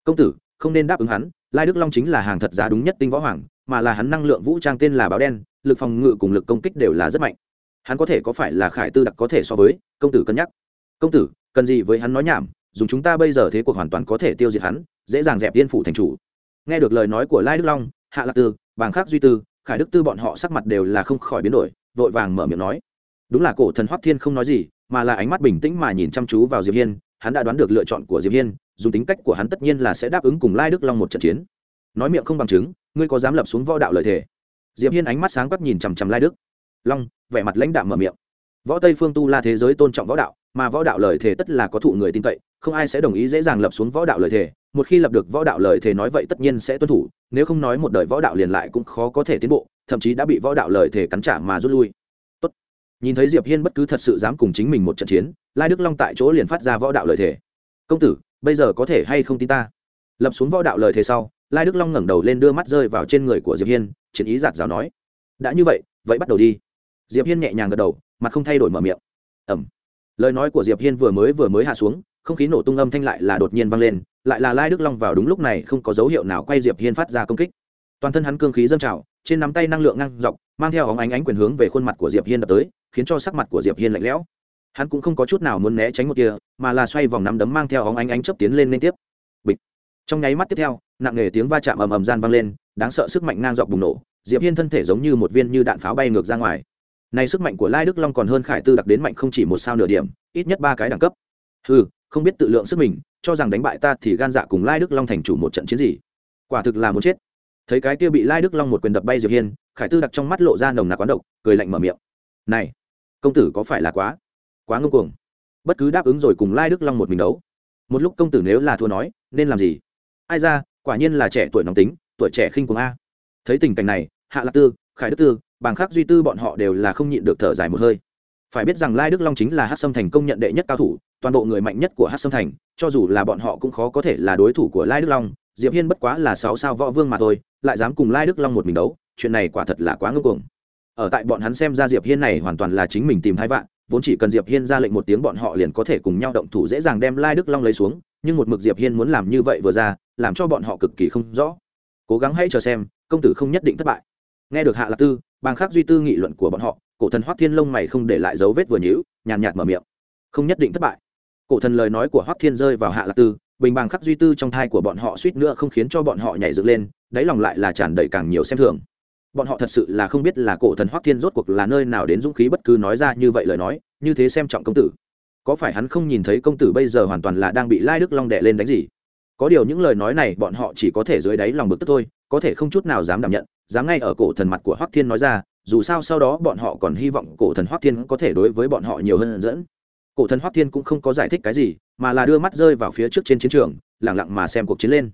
Công tử, không nên đáp ứng hắn, lai đức long chính là hàng thật giá đúng nhất tinh võ hoàng, mà là hắn năng lượng vũ trang tên là báo đen, lực phòng ngự cùng lực công kích đều là rất mạnh. Hắn có thể có phải là khải tư đặc có thể so với, công tử cân nhắc. Công tử, cần gì với hắn nói nhảm dùng chúng ta bây giờ thế cuộc hoàn toàn có thể tiêu diệt hắn, dễ dàng dẹp yên phủ thành chủ. Nghe được lời nói của lai đức long, hạ lạc tư, bàng khắc duy tư, khải đức tư bọn họ sắc mặt đều là không khỏi biến đổi, vội vàng mở miệng nói. Đúng là cổ thần hoắc thiên không nói gì, mà là ánh mắt bình tĩnh mà nhìn chăm chú vào diệp hiên, hắn đã đoán được lựa chọn của diệp hiên, dùng tính cách của hắn tất nhiên là sẽ đáp ứng cùng lai đức long một trận chiến. Nói miệng không bằng chứng, ngươi có dám lập xuống võ đạo lời thề? Diệp hiên ánh mắt sáng quắc nhìn chằm chằm lai đức. Long, vẻ mặt lãnh đạm mở miệng võ tây phương tu la thế giới tôn trọng võ đạo, mà võ đạo lời thề tất là có thụ người tin cậy, không ai sẽ đồng ý dễ dàng lập xuống võ đạo lời thề, một khi lập được võ đạo lời thề nói vậy tất nhiên sẽ tuân thủ, nếu không nói một đời võ đạo liền lại cũng khó có thể tiến bộ, thậm chí đã bị võ đạo lời thề cắn trả mà rút lui. Tốt. nhìn thấy diệp hiên bất cứ thật sự dám cùng chính mình một trận chiến, lai đức long tại chỗ liền phát ra võ đạo lời thề. Công tử, bây giờ có thể hay không tin ta? Lập xuống võ đạo lời thề sau, lai đức long ngẩng đầu lên đưa mắt rơi vào trên người của diệp hiên, chiến ý giạt rào nói, đã như vậy vậy bắt đầu đi. Diệp hiên nhẹ nhàng gật đầu mặt không thay đổi mở miệng. Ẩm. Lời nói của diệp hiên vừa mới vừa mới hạ xuống, không khí nổ tung âm thanh lại là đột nhiên vang lên, lại là lai đức long vào đúng lúc này không có dấu hiệu nào quay diệp hiên phát ra công kích. Toàn thân hắn cương khí dâng trào, trên nắm tay năng lượng ngang dọc, mang theo óng ánh ánh quyền hướng về khuôn mặt của diệp hiên đập tới, khiến cho sắc mặt của diệp hiên lạnh lẽo. Hắn cũng không có chút nào muốn né tránh một kia, mà là xoay vòng nắm đấm mang theo óng ánh ánh chớp tiến lên liên tiếp. Bịch. Trong nháy mắt tiếp theo, nặng nề tiếng va chạm ầm ầm gian vang lên, đáng sợ sức mạnh ngang dọc bùng nổ, diệp hiên thân thể giống như một viên như đạn pháo bay ngược ra ngoài này sức mạnh của lai đức long còn hơn khải tư đặc đến mạnh không chỉ một sao nửa điểm, ít nhất ba cái đẳng cấp. Ừ không biết tự lượng sức mình, cho rằng đánh bại ta thì gan dạ cùng lai đức long thành chủ một trận chiến gì? Quả thực là muốn chết. Thấy cái kia bị lai đức long một quyền đập bay diệp hiên, khải tư đặc trong mắt lộ ra nồng nặc quán độc, cười lạnh mở miệng. Này, công tử có phải là quá quá ngông cuồng? Bất cứ đáp ứng rồi cùng lai đức long một mình đấu. Một lúc công tử nếu là thua nói, nên làm gì? Ai ra, quả nhiên là trẻ tuổi nóng tính, tuổi trẻ khinh cuồng a. Thấy tình cảnh này, hạ lạc tư, khải đức tư bằng khác duy tư bọn họ đều là không nhịn được thở dài một hơi. Phải biết rằng lai đức long chính là hát sâm thành công nhận đệ nhất cao thủ, toàn bộ người mạnh nhất của hát sâm thành, cho dù là bọn họ cũng khó có thể là đối thủ của lai đức long, diệp hiên bất quá là sáu sao võ vương mà thôi, lại dám cùng lai đức long một mình đấu, chuyện này quả thật là quá ngưng cuồng. Ở tại bọn hắn xem ra diệp hiên này hoàn toàn là chính mình tìm hai vạn, vốn chỉ cần diệp hiên ra lệnh một tiếng bọn họ liền có thể cùng nhau động thủ dễ dàng đem lai đức long lấy xuống, nhưng một mực diệp hiên muốn làm như vậy vừa ra, làm cho bọn họ cực kỳ không rõ. Cố gắng hãy chờ xem, công tử không nhất định thất bại. Nghe được hạ lạc tư bàng khắc duy tư nghị luận của bọn họ, cổ thần hoắc thiên lông mày không để lại dấu vết vừa nhíu, nhàn nhạt mở miệng. Không nhất định thất bại. Cổ thần lời nói của hoắc thiên rơi vào hạ lạc tư, bình bàng khắc duy tư trong thai của bọn họ suýt nữa không khiến cho bọn họ nhảy dựng lên, đáy lòng lại là tràn đầy càng nhiều xem thường. Bọn họ thật sự là không biết là cổ thần hoắc thiên rốt cuộc là nơi nào đến dũng khí bất cứ nói ra như vậy lời nói, như thế xem trọng công tử. Có phải hắn không nhìn thấy công tử bây giờ hoàn toàn là đang bị lai đức long đệ lên đánh gì? Có điều những lời nói này bọn họ chỉ có thể dưới đáy lòng bực tức thôi, có thể không chút nào dám đảm nhận dám ngay ở cổ thần mặt của hoắc thiên nói ra, dù sao sau đó bọn họ còn hy vọng cổ thần hoắc thiên có thể đối với bọn họ nhiều hơn dẫn. Cổ thần hoắc thiên cũng không có giải thích cái gì, mà là đưa mắt rơi vào phía trước trên chiến trường lẳng lặng mà xem cuộc chiến lên.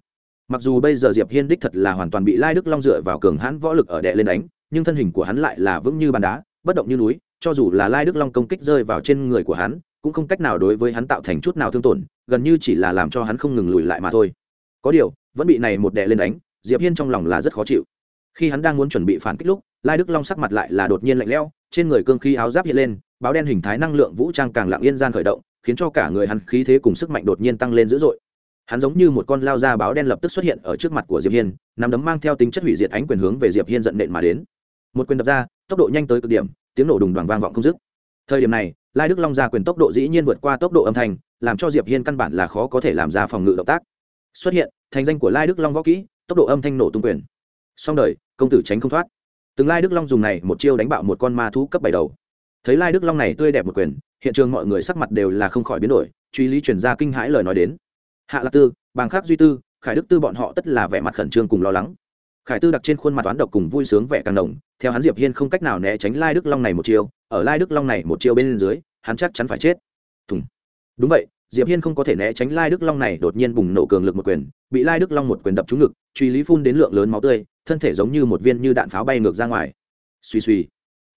Mặc dù bây giờ diệp hiên đích thật là hoàn toàn bị lai đức long dựa vào cường hãn võ lực ở đệ lên đánh, nhưng thân hình của hắn lại là vững như bàn đá, bất động như núi, cho dù là lai đức long công kích rơi vào trên người của hắn, cũng không cách nào đối với hắn tạo thành chút nào thương tổn, gần như chỉ là làm cho hắn không ngừng lùi lại mà thôi. Có điều, vẫn bị này một đệ lên đánh, diệp hiên trong lòng là rất khó chịu khi hắn đang muốn chuẩn bị phản kích lúc, lai đức long sắc mặt lại là đột nhiên lạnh lẽo, trên người cương khí áo giáp hiện lên, báo đen hình thái năng lượng vũ trang càng lặng yên gian khởi động, khiến cho cả người hắn khí thế cùng sức mạnh đột nhiên tăng lên dữ dội. Hắn giống như một con lao ra báo đen lập tức xuất hiện ở trước mặt của diệp hiên, nắm đấm mang theo tính chất hủy diệt ánh quyền hướng về diệp hiên giận nện mà đến. Một quyền đập ra, tốc độ nhanh tới cực điểm, tiếng nổ đùng đoàn vang vọng không dứt. Thời điểm này, lai đức long ra quyền tốc độ dĩ nhiên vượt qua tốc độ âm thanh, làm cho diệp hiên căn bản là khó có thể làm ra phòng ngự động tác. Xuất hiện, thành danh của lai đức long võ kỹ, tốc độ âm thanh nổ tung quyền xong đời, công tử tránh không thoát. Từng lai đức long dùng này một chiêu đánh bạo một con ma thú cấp bảy đầu. Thấy lai đức long này tươi đẹp một quyền, hiện trường mọi người sắc mặt đều là không khỏi biến đổi, truy lý truyền ra kinh hãi lời nói đến. Hạ lạc tư, bàng khắc duy tư, khải đức tư bọn họ tất là vẻ mặt khẩn trương cùng lo lắng. Khải tư đặt trên khuôn mặt toán độc cùng vui sướng vẻ càng đồng theo hắn diệp hiên không cách nào né tránh lai đức long này một chiêu, ở lai đức long này một chiêu bên dưới, hắn chắc chắn phải chết. Thùng. Đúng vậy diệp hiên không có thể né tránh lai đức long này đột nhiên bùng nổ cường lực một quyền, bị lai đức long một quyền đập trúng ngực, truy lý phun đến lượng lớn máu tươi, thân thể giống như một viên như đạn pháo bay ngược ra ngoài. Suy suy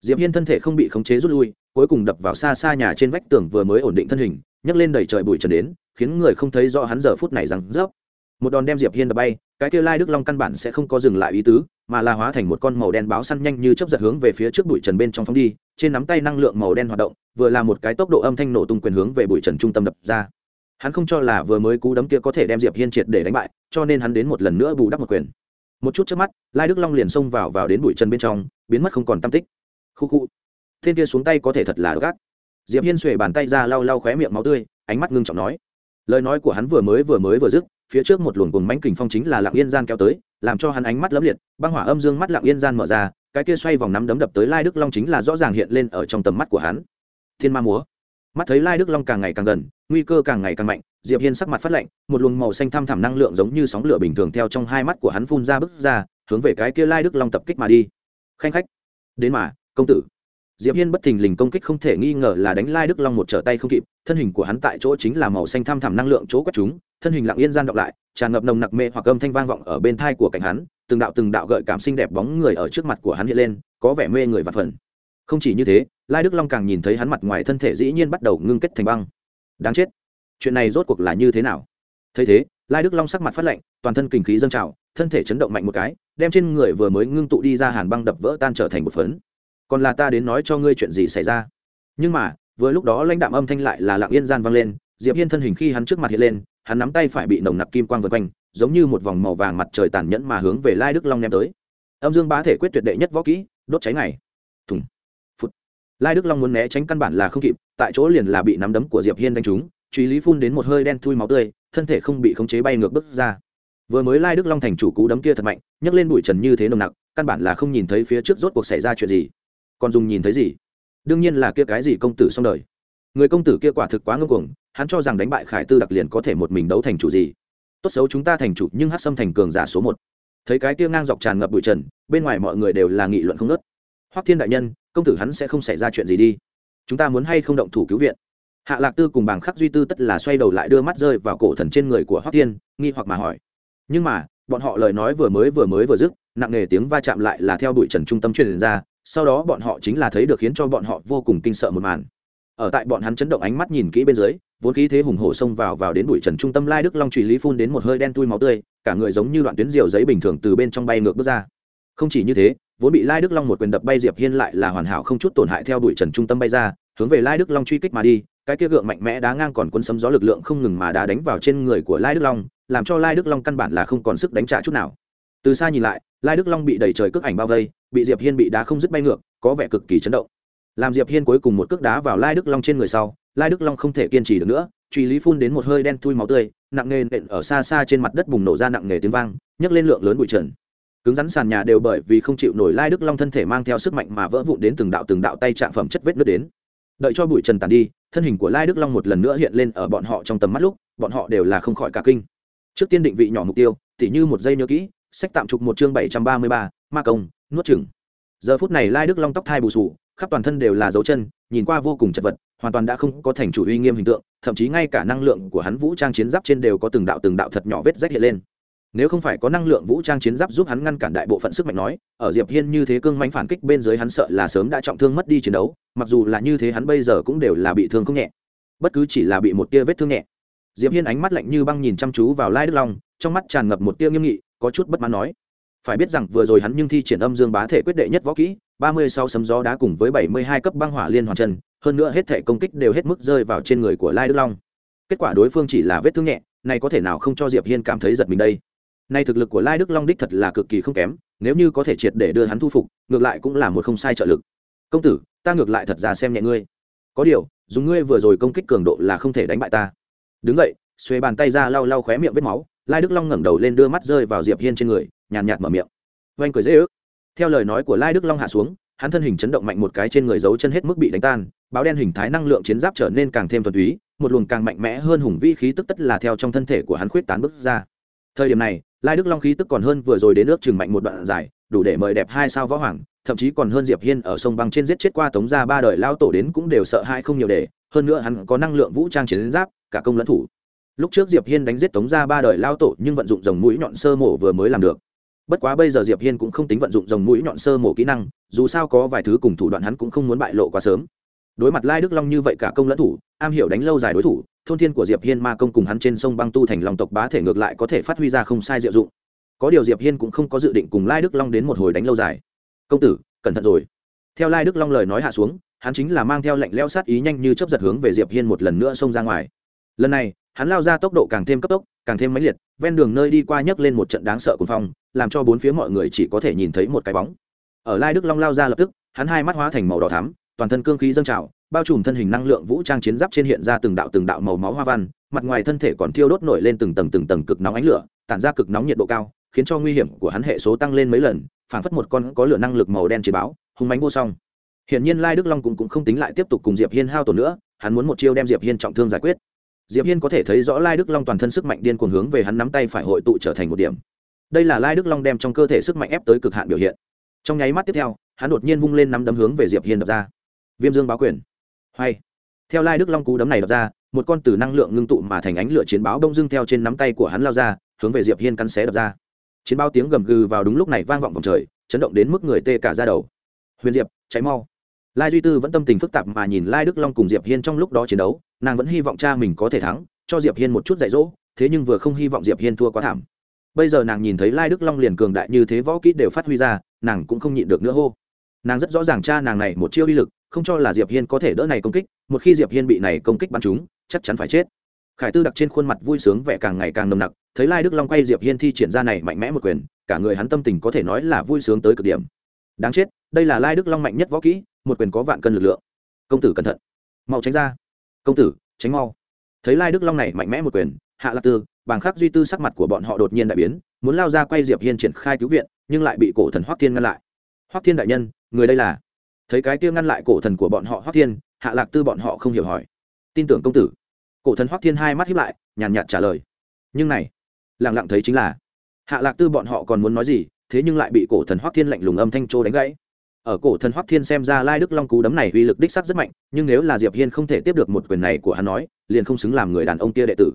diệp hiên thân thể không bị khống chế rút lui, cuối cùng đập vào xa xa nhà trên vách tường vừa mới ổn định thân hình, nhấc lên đầy trời bụi trần đến, khiến người không thấy rõ hắn giờ phút này rằng rớp. Một đòn đem diệp hiên đập bay cái kia lai đức long căn bản sẽ không có dừng lại ý tứ, mà là hóa thành một con màu đen báo săn nhanh như chớp giật hướng về phía trước bụi trần bên trong phóng đi, trên nắm tay năng lượng màu đen hoạt động, vừa là một cái tốc độ âm thanh nổ tung quyền hướng về bụi trần trung tâm đập ra. Hắn không cho là vừa mới cú đấm kia có thể đem diệp hiên triệt để đánh bại, cho nên hắn đến một lần nữa bù đắp một quyền. Một chút trước mắt, lai đức long liền xông vào vào đến bụi trần bên trong, biến mất không còn tâm tích. Khu khu. Thiên kia xuống tay có thể thật là gác diệp hiên xuề bàn tay ra lau lau khóe miệng máu tươi, ánh mắt ngưng trọng nói. Lời nói của hắn vừa mới vừa mới vừa dứt phía trước một luồng cuồng mãnh kình phong chính là lặng yên gian kéo tới, làm cho hắn ánh mắt lấm liệt, băng hỏa âm dương mắt lặng yên gian mở ra, cái kia xoay vòng nắm đấm đập tới lai đức long chính là rõ ràng hiện lên ở trong tầm mắt của hắn. Thiên ma múa. Mắt thấy lai đức long càng ngày càng gần, nguy cơ càng ngày càng mạnh, diệp hiên sắc mặt phát lạnh, một luồng màu xanh thăm thẳm năng lượng giống như sóng lửa bình thường theo trong hai mắt của hắn phun ra bức ra, hướng về cái kia lai đức long tập kích mà đi. Khanh khách. Đến mà, công tử. Diệp hiên bất thình lình công kích không thể nghi ngờ là đánh lai đức long một trở tay không kịp, thân hình của hắn tại chỗ chính là màu xanh thăm thẳm năng lượng chỗ quét chúng thân hình lặng yên gian đọc lại, tràn ngập nồng nặc mê hoặc âm thanh vang vọng ở bên thai của cạnh hắn, từng đạo từng đạo gợi cảm xinh đẹp bóng người ở trước mặt của hắn hiện lên, có vẻ mê người và phần. Không chỉ như thế, lai đức long càng nhìn thấy hắn mặt ngoài thân thể dĩ nhiên bắt đầu ngưng kết thành băng. Đáng chết, chuyện này rốt cuộc là như thế nào? Thấy thế, lai đức long sắc mặt phát lạnh, toàn thân kinh khí dâng trào, thân thể chấn động mạnh một cái, đem trên người vừa mới ngưng tụ đi ra hàn băng đập vỡ tan trở thành một phấn. Còn là ta đến nói cho ngươi chuyện gì xảy ra? Nhưng mà, vừa lúc đó lãnh đạm âm thanh lại là lặng yên gian vang lên, diệp hiên thân hình khi hắn trước mặt hiện lên hắn nắm tay phải bị nồng nặc kim quang vây quanh, giống như một vòng màu vàng mặt trời tàn nhẫn mà hướng về lai đức long ném tới. Âm dương bá thể quyết tuyệt đệ nhất võ kỹ, đốt cháy này thùng. Phút lai đức long muốn né tránh căn bản là không kịp, tại chỗ liền là bị nắm đấm của diệp hiên đánh trúng, truy lý phun đến một hơi đen thui máu tươi, thân thể không bị khống chế bay ngược bước ra. Vừa mới lai đức long thành chủ cú đấm kia thật mạnh, nhấc lên bụi trần như thế nồng nặc, căn bản là không nhìn thấy phía trước rốt cuộc xảy ra chuyện gì. Còn dùng nhìn thấy gì? Đương nhiên là kia cái gì công tử xong đời. Người công tử kia quả thực quá ngưng cuồng hắn cho rằng đánh bại khải tư đặc liền có thể một mình đấu thành chủ gì. Tốt xấu chúng ta thành chủ nhưng hát xâm thành cường giả số một. Thấy cái kia ngang dọc tràn ngập bụi trần, bên ngoài mọi người đều là nghị luận không nớt hoắc thiên đại nhân, công tử hắn sẽ không xảy ra chuyện gì đi. Chúng ta muốn hay không động thủ cứu viện? Hạ lạc tư cùng bảng khắc duy tư tất là xoay đầu lại đưa mắt rơi vào cổ thần trên người của hoắc thiên, nghi hoặc mà hỏi. Nhưng mà, bọn họ lời nói vừa mới vừa mới vừa dứt, nặng nề tiếng va chạm lại là theo bụi trần trung tâm truyền ra, sau đó bọn họ chính là thấy được khiến cho bọn họ vô cùng kinh sợ một màn ở tại bọn hắn chấn động ánh mắt nhìn kỹ bên dưới, vốn khí thế hùng hổ xông vào vào đến bụi trần trung tâm lai đức long trụy lý phun đến một hơi đen tui máu tươi, cả người giống như đoạn tuyến diều giấy bình thường từ bên trong bay ngược bước ra. Không chỉ như thế, vốn bị lai đức long một quyền đập bay diệp hiên lại là hoàn hảo không chút tổn hại theo bụi trần trung tâm bay ra, hướng về lai đức long truy kích mà đi, cái kia gượng mạnh mẽ đá ngang còn quân sấm gió lực lượng không ngừng mà đá đánh vào trên người của lai đức long, làm cho lai đức long căn bản là không còn sức đánh trả chút nào. Từ xa nhìn lại, lai đức long bị đẩy trời cước ảnh bao vây, bị diệp hiên bị đá không dứt bay ngược, có vẻ cực kỳ chấn động làm diệp hiên cuối cùng một cước đá vào lai đức long trên người sau lai đức long không thể kiên trì được nữa truy lý phun đến một hơi đen thui máu tươi nặng nề nện ở xa xa trên mặt đất bùng nổ ra nặng nề tiếng vang nhấc lên lượng lớn bụi trần cứng rắn sàn nhà đều bởi vì không chịu nổi lai đức long thân thể mang theo sức mạnh mà vỡ vụn đến từng đạo từng đạo tay chạm phẩm chất vết nước đến đợi cho bụi trần tàn đi thân hình của lai đức long một lần nữa hiện lên ở bọn họ trong tầm mắt lúc bọn họ đều là không khỏi cả kinh trước tiên định vị nhỏ mục tiêu tỉ như một giây nhớ kỹ sách tạm trục một chương bảy trăm ba mươi ba ma công nuốt chừng giờ phút này lai đức long tóc thai bù sù khắp toàn thân đều là dấu chân, nhìn qua vô cùng chật vật, hoàn toàn đã không có thành chủ uy nghiêm hình tượng, thậm chí ngay cả năng lượng của hắn vũ trang chiến giáp trên đều có từng đạo từng đạo thật nhỏ vết rách hiện lên. Nếu không phải có năng lượng vũ trang chiến giáp giúp hắn ngăn cản đại bộ phận sức mạnh nói, ở diệp hiên như thế cương manh phản kích bên dưới hắn sợ là sớm đã trọng thương mất đi chiến đấu, mặc dù là như thế hắn bây giờ cũng đều là bị thương không nhẹ. Bất cứ chỉ là bị một tia vết thương nhẹ. Diệp hiên ánh mắt lạnh như băng nhìn chăm chú vào lai đức long, trong mắt tràn ngập một tia nghiêm nghị, có chút bất mãn nói. Phải biết rằng vừa rồi hắn nhưng thi triển âm dương bá thể quyết đệ nhất võ kỹ ba mươi sau sấm gió đá cùng với bảy mươi hai cấp băng hỏa liên hoàn chân, hơn nữa hết thể công kích đều hết mức rơi vào trên người của lai đức long. Kết quả đối phương chỉ là vết thương nhẹ, này có thể nào không cho diệp hiên cảm thấy giật mình đây? Nay thực lực của lai đức long đích thật là cực kỳ không kém, nếu như có thể triệt để đưa hắn thu phục, ngược lại cũng là một không sai trợ lực. Công tử, ta ngược lại thật ra xem nhẹ ngươi. Có điều dùng ngươi vừa rồi công kích cường độ là không thể đánh bại ta. Đứng vậy xuê bàn tay ra lau lau khóe miệng vết máu, lai đức long ngẩng đầu lên đưa mắt rơi vào diệp hiên trên người, nhàn nhạt mở miệng. Oanh cười dễ ước theo lời nói của lai đức long hạ xuống, hắn thân hình chấn động mạnh một cái trên người giấu chân hết mức bị đánh tan, báo đen hình thái năng lượng chiến giáp trở nên càng thêm thuần túy, một luồng càng mạnh mẽ hơn hùng vĩ khí tức tất là theo trong thân thể của hắn khuyết tán bước ra. Thời điểm này, lai đức long khí tức còn hơn vừa rồi đến nước chừng mạnh một đoạn dài, đủ để mời đẹp hai sao võ hoàng, thậm chí còn hơn diệp hiên ở sông băng trên giết chết qua tống gia ba đời lao tổ đến cũng đều sợ hai không nhiều để, hơn nữa hắn có năng lượng vũ trang chiến giáp, cả công lẫn thủ. Lúc trước diệp hiên đánh giết tống gia ba đời lao tổ nhưng vận dụng dòng mũi nhọn sơ mổ vừa mới làm được bất quá bây giờ diệp hiên cũng không tính vận dụng dòng mũi nhọn sơ mổ kỹ năng, dù sao có vài thứ cùng thủ đoạn hắn cũng không muốn bại lộ quá sớm. Đối mặt lai đức long như vậy cả công lẫn thủ, am hiểu đánh lâu dài đối thủ, thôn thiên của diệp hiên ma công cùng hắn trên sông băng tu thành lòng tộc bá thể ngược lại có thể phát huy ra không sai diệu dụng. Có điều diệp hiên cũng không có dự định cùng lai đức long đến một hồi đánh lâu dài. Công tử, cẩn thận rồi. Theo lai đức long lời nói hạ xuống, hắn chính là mang theo lệnh leo sát ý nhanh như chớp giật hướng về diệp hiên một lần nữa xông ra ngoài. Lần này, hắn lao ra tốc độ càng thêm cấp tốc, càng thêm mãnh liệt, ven đường nơi đi qua nhấc lên một trận đáng sợ cuồng phong làm cho bốn phía mọi người chỉ có thể nhìn thấy một cái bóng ở lai đức long lao ra lập tức hắn hai mắt hóa thành màu đỏ thắm toàn thân cương khí dâng trào bao trùm thân hình năng lượng vũ trang chiến giáp trên hiện ra từng đạo từng đạo màu máu hoa văn mặt ngoài thân thể còn thiêu đốt nổi lên từng tầng từng tầng cực nóng ánh lửa tản ra cực nóng nhiệt độ cao khiến cho nguy hiểm của hắn hệ số tăng lên mấy lần phảng phất một con có lửa năng lực màu đen chiến báo hung mánh vô song Hiển nhiên Lai Đức Long cũng, cũng không tính lại tiếp tục cùng Diệp Hiên hao tổn nữa, hắn muốn một chiêu đem Diệp Hiên trọng thương giải quyết. Diệp Hiên có thể thấy rõ Lai Đức Long toàn thân sức mạnh điên cuồng hướng về hắn nắm tay phải hội tụ trở thành một điểm. Đây là Lai Đức Long đem trong cơ thể sức mạnh ép tới cực hạn biểu hiện. Trong nháy mắt tiếp theo, hắn đột nhiên vung lên nắm đấm hướng về Diệp Hiên đập ra. Viêm Dương báo quyền. Hay. Theo Lai Đức Long cú đấm này đập ra, một con tử năng lượng ngưng tụ mà thành ánh lửa chiến báo đông dương theo trên nắm tay của hắn lao ra, hướng về Diệp Hiên cắn xé đập ra. Chiến báo tiếng gầm gừ vào đúng lúc này vang vọng vòng trời, chấn động đến mức người tê cả da đầu. Huyền Diệp, cháy mau lai duy tư vẫn tâm tình phức tạp mà nhìn lai đức long cùng diệp hiên trong lúc đó chiến đấu nàng vẫn hy vọng cha mình có thể thắng cho diệp hiên một chút dạy dỗ thế nhưng vừa không hy vọng diệp hiên thua quá thảm bây giờ nàng nhìn thấy lai đức long liền cường đại như thế võ kỹ đều phát huy ra, nàng cũng không nhịn được nữa hô. Nàng rất rõ ràng cha nàng này một chiêu uy lực, không cho là diệp hiên có thể đỡ này công kích, một khi diệp hiên bị này công kích bắn trúng, chắc chắn phải chết. Khải tư đặc trên khuôn mặt vui sướng vẻ càng ngày càng nồng nặc, thấy lai đức long quay diệp hiên thi triển ra này mạnh mẽ một quyền, cả người hắn tâm tình có thể nói là vui sướng tới cực điểm. Đáng chết, đây là lai đức long mạnh nhất võ kỹ, một quyền có vạn cân lực lượng. Công tử cẩn thận. Mau tránh ra. Công tử, tránh mau. Thấy lai đức long này mạnh mẽ một quyền, hạ lạc tư bàng khắc duy tư sắc mặt của bọn họ đột nhiên đại biến, muốn lao ra quay diệp hiên triển khai cứu viện, nhưng lại bị cổ thần hoắc thiên ngăn lại. Hoắc thiên đại nhân, người đây là? Thấy cái kia ngăn lại cổ thần của bọn họ hoắc thiên, hạ lạc tư bọn họ không hiểu hỏi. Tin tưởng công tử. Cổ thần hoắc thiên hai mắt hiếp lại, nhàn nhạt trả lời. Nhưng này, lặng lặng thấy chính là, hạ lạc tư bọn họ còn muốn nói gì, thế nhưng lại bị cổ thần hoắc thiên lạnh lùng âm thanh trô đánh gãy. Ở cổ thần hoắc thiên xem ra lai đức long cú đấm này uy lực đích sắc rất mạnh, nhưng nếu là diệp hiên không thể tiếp được một quyền này của hắn nói, liền không xứng làm người đàn ông kia đệ tử.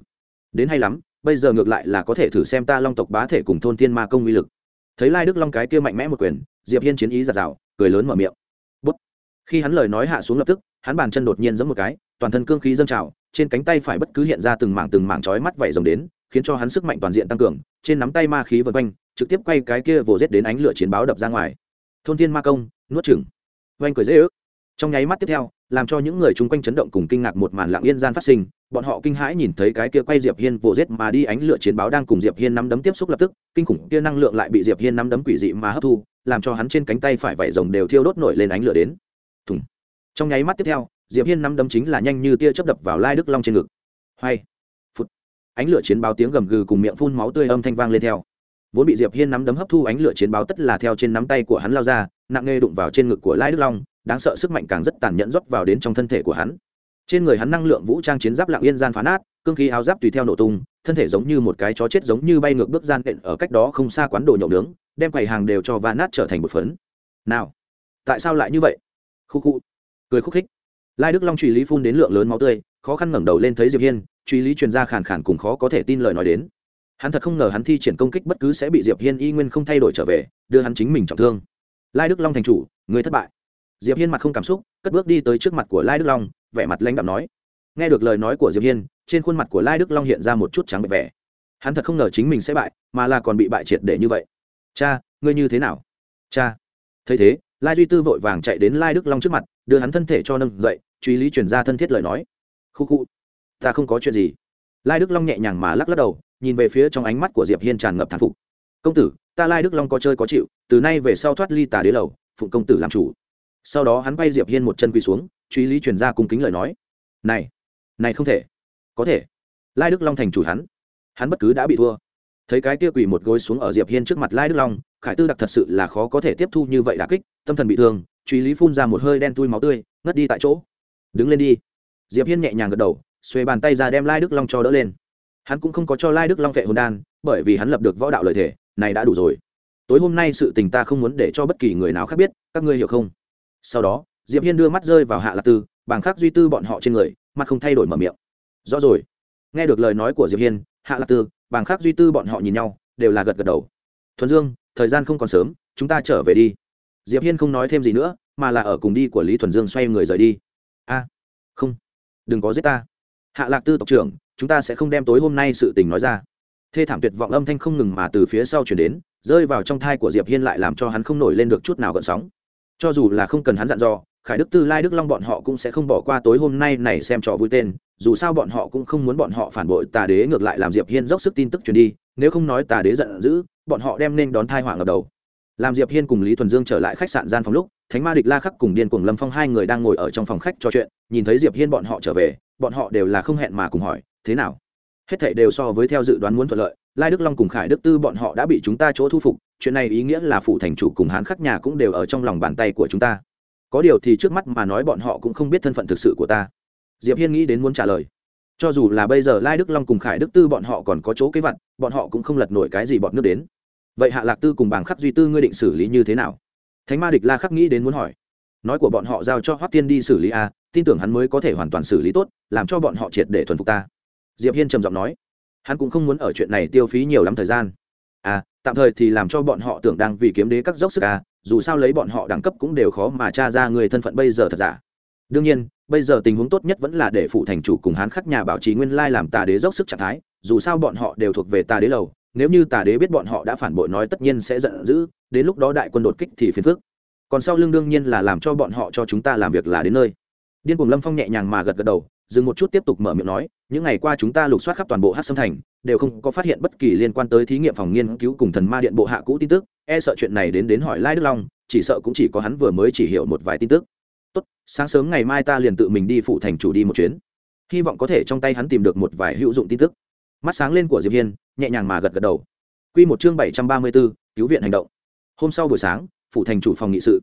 Đến hay lắm bây giờ ngược lại là có thể thử xem ta long tộc bá thể cùng thôn thiên ma công uy lực. Thấy lai đức long cái kia mạnh mẽ một quyền, diệp hiên chiến ý giạt rào, cười lớn mở miệng. Bút. Khi hắn lời nói hạ xuống lập tức, hắn bàn chân đột nhiên giẫm một cái, toàn thân cương khí dâng trào, trên cánh tay phải bất cứ hiện ra từng mảng từng mảng chói mắt vảy rồng đến, khiến cho hắn sức mạnh toàn diện tăng cường, trên nắm tay ma khí vần quanh, trực tiếp quay cái kia vồ giết đến ánh lửa chiến báo đập ra ngoài. Thôn thiên ma công, nuốt chửng. Oanh cười dễ ước trong nháy mắt tiếp theo, làm cho những người chung quanh chấn động cùng kinh ngạc một màn lặng yên gian phát sinh, bọn họ kinh hãi nhìn thấy cái kia quay diệp hiên vồ giết mà đi ánh lửa chiến báo đang cùng diệp hiên nắm đấm tiếp xúc lập tức, kinh khủng kia năng lượng lại bị diệp hiên nắm đấm quỷ dị mà hấp thu, làm cho hắn trên cánh tay phải vảy rồng đều thiêu đốt nổi lên ánh lửa đến. Thùng. Trong nháy mắt tiếp theo, diệp hiên nắm đấm chính là nhanh như tia chớp đập vào lai đức long trên ngực. Hay phút ánh lửa chiến báo tiếng gầm gừ cùng miệng phun máu tươi âm thanh vang lên theo vốn bị diệp hiên nắm đấm hấp thu ánh lửa chiến báo tất là theo trên nắm tay của hắn lao ra nặng nề đụng vào trên ngực của lai đức long đáng sợ sức mạnh càng rất tàn nhẫn rót vào đến trong thân thể của hắn trên người hắn năng lượng vũ trang chiến giáp lặng yên gian phá nát cương khí áo giáp tùy theo nổ tung thân thể giống như một cái chó chết giống như bay ngược bước gian đện ở cách đó không xa quán đồ nhậu nướng đem quầy hàng đều cho va nát trở thành một phấn nào tại sao lại như vậy khu khu cười khúc khích lai đức long truy lý phun đến lượng lớn máu tươi khó khăn ngẩng đầu lên thấy diệp hiên truy lý truyền ra khàn khàn cùng khó có thể tin lời nói đến hắn thật không ngờ hắn thi triển công kích bất cứ sẽ bị diệp hiên y nguyên không thay đổi trở về, đưa hắn chính mình trọng thương. Lai đức long thành chủ, người thất bại. Diệp hiên mặt không cảm xúc, cất bước đi tới trước mặt của lai đức long, vẻ mặt lãnh đạm nói. Nghe được lời nói của diệp hiên, trên khuôn mặt của lai đức long hiện ra một chút trắng bệ vẻ. Hắn thật không ngờ chính mình sẽ bại, mà là còn bị bại triệt để như vậy. Cha, ngươi như thế nào? Cha. Thấy thế, lai duy tư vội vàng chạy đến lai đức long trước mặt, đưa hắn thân thể cho nâng dậy, truy lý chuyển ra thân thiết lời nói. Khu khu, ta không có chuyện gì. Lai đức long nhẹ nhàng mà lắc lắc đầu nhìn về phía trong ánh mắt của diệp hiên tràn ngập thán phục. Công tử, ta lai đức long có chơi có chịu, từ nay về sau thoát ly tà đế lầu, phụng công tử làm chủ. Sau đó hắn bay diệp hiên một chân quỳ xuống, truy lý truyền ra cung kính lời nói. Này này không thể. Có thể. Lai đức long thành chủ hắn. Hắn bất cứ đã bị thua. Thấy cái kia quỳ một gối xuống ở diệp hiên trước mặt lai đức long, khải tư đặc thật sự là khó có thể tiếp thu như vậy đả kích, tâm thần bị thương, truy lý phun ra một hơi đen tui máu tươi, ngất đi tại chỗ. Đứng lên đi. Diệp hiên nhẹ nhàng gật đầu xuê bàn tay ra đem lai đức long cho đỡ lên hắn cũng không có cho lai đức long vệ hồn đan, bởi vì hắn lập được võ đạo lợi thể này đã đủ rồi. Tối hôm nay sự tình ta không muốn để cho bất kỳ người nào khác biết, các ngươi hiểu không? Sau đó, diệp hiên đưa mắt rơi vào hạ lạc tư bàng khắc duy tư bọn họ trên người, mặt không thay đổi mở miệng. Rõ rồi. Nghe được lời nói của diệp hiên, hạ lạc tư bàng khắc duy tư bọn họ nhìn nhau, đều là gật gật đầu. Thuần dương, thời gian không còn sớm, chúng ta trở về đi. Diệp hiên không nói thêm gì nữa, mà là ở cùng đi của lý thuần dương xoay người rời đi. A, không, đừng có giết ta. Hạ lạc tư tộc trưởng chúng ta sẽ không đem tối hôm nay sự tình nói ra. Thê thảm tuyệt vọng âm thanh không ngừng mà từ phía sau chuyển đến, rơi vào trong thai của diệp hiên lại làm cho hắn không nổi lên được chút nào gợn sóng. Cho dù là không cần hắn dặn dò, khải đức tư, lai đức long bọn họ cũng sẽ không bỏ qua tối hôm nay này xem trò vui tên, dù sao bọn họ cũng không muốn bọn họ phản bội tà đế ngược lại làm diệp hiên dốc sức tin tức truyền đi, nếu không nói tà đế giận dữ, bọn họ đem nên đón thai hoàng ngập đầu. Làm diệp hiên cùng lý thuần dương trở lại khách sạn gian phòng lúc, thánh ma địch la khắc cùng điên cuồng lâm phong hai người đang ngồi ở trong phòng khách trò chuyện, nhìn thấy diệp hiên bọn họ trở về bọn họ đều là không hẹn mà cùng hỏi, thế nào? Hết thảy đều so với theo dự đoán muốn thuận lợi, lai đức long cùng khải đức tư bọn họ đã bị chúng ta chỗ thu phục, chuyện này ý nghĩa là phụ thành chủ cùng hán khắc nhà cũng đều ở trong lòng bàn tay của chúng ta. Có điều thì trước mắt mà nói bọn họ cũng không biết thân phận thực sự của ta. Diệp hiên nghĩ đến muốn trả lời. Cho dù là bây giờ lai đức long cùng khải đức tư bọn họ còn có chỗ kế vặt, bọn họ cũng không lật nổi cái gì bọn nước đến. Vậy hạ lạc tư cùng bảng khắc duy tư ngươi định xử lý như thế nào? Thánh ma địch la khắc nghĩ đến muốn hỏi. Nói của bọn họ giao cho hoắc tiên đi xử lý a tin tưởng hắn mới có thể hoàn toàn xử lý tốt, làm cho bọn họ triệt để thuần phục ta. Diệp hiên trầm giọng nói. Hắn cũng không muốn ở chuyện này tiêu phí nhiều lắm thời gian. À tạm thời thì làm cho bọn họ tưởng đang vì kiếm đế các dốc sức à dù sao lấy bọn họ đẳng cấp cũng đều khó mà tra ra người thân phận bây giờ thật giả. Đương nhiên, bây giờ tình huống tốt nhất vẫn là để phụ thành chủ cùng hán khắc nhà bảo trì nguyên lai làm tà đế dốc sức trạng thái, dù sao bọn họ đều thuộc về tà đế lầu, nếu như tà đế biết bọn họ đã phản bội nói tất nhiên sẽ giận dữ, đến lúc đó đại quân đột kích thì phiền phức. Còn sau lưng đương nhiên là làm cho bọn họ cho chúng ta làm việc là đến nơi điên cuồng lâm phong nhẹ nhàng mà gật gật đầu dừng một chút tiếp tục mở miệng nói những ngày qua chúng ta lục soát khắp toàn bộ hát sâm thành đều không có phát hiện bất kỳ liên quan tới thí nghiệm phòng nghiên cứu cùng thần ma điện bộ hạ cũ tin tức e sợ chuyện này đến đến hỏi lai đức long chỉ sợ cũng chỉ có hắn vừa mới chỉ hiểu một vài tin tức. Tốt sáng sớm ngày mai ta liền tự mình đi phụ thành chủ đi một chuyến. Hy vọng có thể trong tay hắn tìm được một vài hữu dụng tin tức. Mắt sáng lên của diệp hiên nhẹ nhàng mà gật gật đầu. Quy một chương bảy trăm ba mươi 734, cứu viện hành động. Hôm sau buổi sáng phủ thành chủ phòng nghị sự.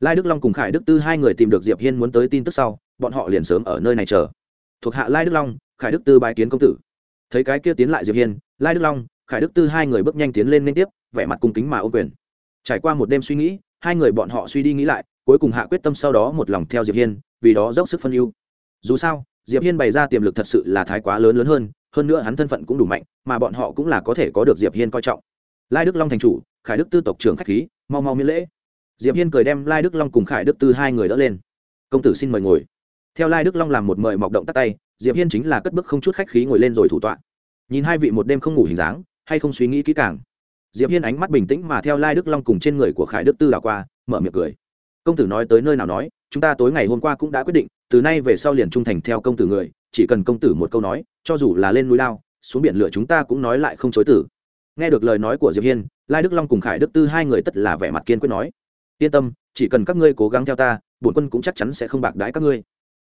Lai đức long cùng khải đức tư hai người tìm được diệp hiên muốn tới tin tức sau bọn họ liền sớm ở nơi này chờ. Thuộc hạ lai đức long, khải đức tư bái kiến công tử. Thấy cái kia tiến lại diệp hiên, lai đức long, khải đức tư hai người bước nhanh tiến lên liên tiếp, vẻ mặt cung kính mà ô quyền. Trải qua một đêm suy nghĩ, hai người bọn họ suy đi nghĩ lại, cuối cùng hạ quyết tâm sau đó một lòng theo diệp hiên, vì đó dốc sức phân ưu. Dù sao, diệp hiên bày ra tiềm lực thật sự là thái quá lớn lớn hơn hơn nữa hắn thân phận cũng đủ mạnh, mà bọn họ cũng là có thể có được diệp hiên coi trọng. Lai đức long thành chủ, khải đức tư tộc trưởng khách khí, mau mau miễn lễ. Diệp hiên cười đem lai đức long cùng khải đức tư hai người đỡ lên. Công tử xin mời ngồi theo lai đức long làm một mời mọc động tắt tay, diệp hiên chính là cất bước không chút khách khí ngồi lên rồi thủ tọa. Nhìn hai vị một đêm không ngủ hình dáng, hay không suy nghĩ kỹ càng. Diệp hiên ánh mắt bình tĩnh mà theo lai đức long cùng trên người của khải đức tư đảo qua, mở miệng cười. Công tử nói tới nơi nào nói, chúng ta tối ngày hôm qua cũng đã quyết định, từ nay về sau liền trung thành theo công tử người, chỉ cần công tử một câu nói, cho dù là lên núi lao, xuống biển lửa chúng ta cũng nói lại không chối tử nghe được lời nói của diệp hiên, lai đức long cùng khải đức tư hai người tất là vẻ mặt kiên quyết nói. Yên tâm, chỉ cần các ngươi cố gắng theo ta, bổn quân cũng chắc chắn sẽ không bạc đãi các ngươi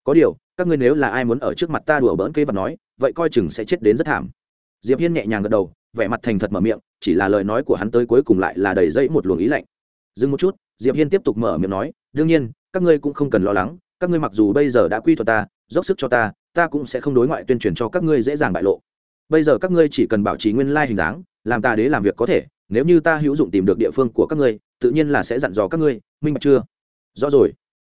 có điều, các ngươi nếu là ai muốn ở trước mặt ta đùa bỡn kế và nói, vậy coi chừng sẽ chết đến rất thảm. Diệp hiên nhẹ nhàng gật đầu, vẻ mặt thành thật mở miệng, chỉ là lời nói của hắn tới cuối cùng lại là đầy dẫy một luồng ý lạnh. Dừng một chút, diệp hiên tiếp tục mở miệng nói, đương nhiên, các ngươi cũng không cần lo lắng, các ngươi mặc dù bây giờ đã quy thuật ta, dốc sức cho ta ta cũng sẽ không đối ngoại tuyên truyền cho các ngươi dễ dàng bại lộ. Bây giờ các ngươi chỉ cần bảo trì nguyên lai hình dáng, làm ta đế làm việc có thể, nếu như ta hữu dụng tìm được địa phương của các ngươi, tự nhiên là sẽ dặn dò các ngươi, minh bạch chưa? Rõ rồi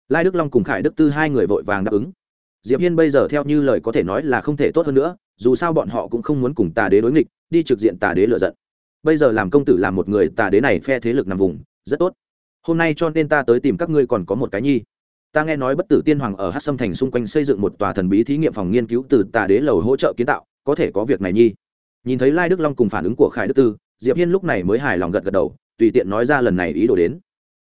lai đức long cùng khải đức tư hai người vội vàng đáp ứng. Diệp hiên bây giờ theo như lời có thể nói là không thể tốt hơn nữa, dù sao bọn họ cũng không muốn cùng tà đế đối nghịch, đi trực diện tà đế lựa giận. Bây giờ làm công tử làm một người, tà đế này phe thế lực nằm vùng, rất tốt. Hôm nay cho nên ta tới tìm các ngươi còn có một cái nhi. Ta nghe nói bất tử tiên hoàng ở hát sâm thành xung quanh xây dựng một tòa thần bí thí nghiệm phòng nghiên cứu từ tà đế lầu hỗ trợ kiến tạo, có thể có việc này nhi. Nhìn thấy lai đức long cùng phản ứng của khải đức tư, diệp hiên lúc này mới hài lòng gật gật đầu, tùy tiện nói ra lần này ý đồ đến.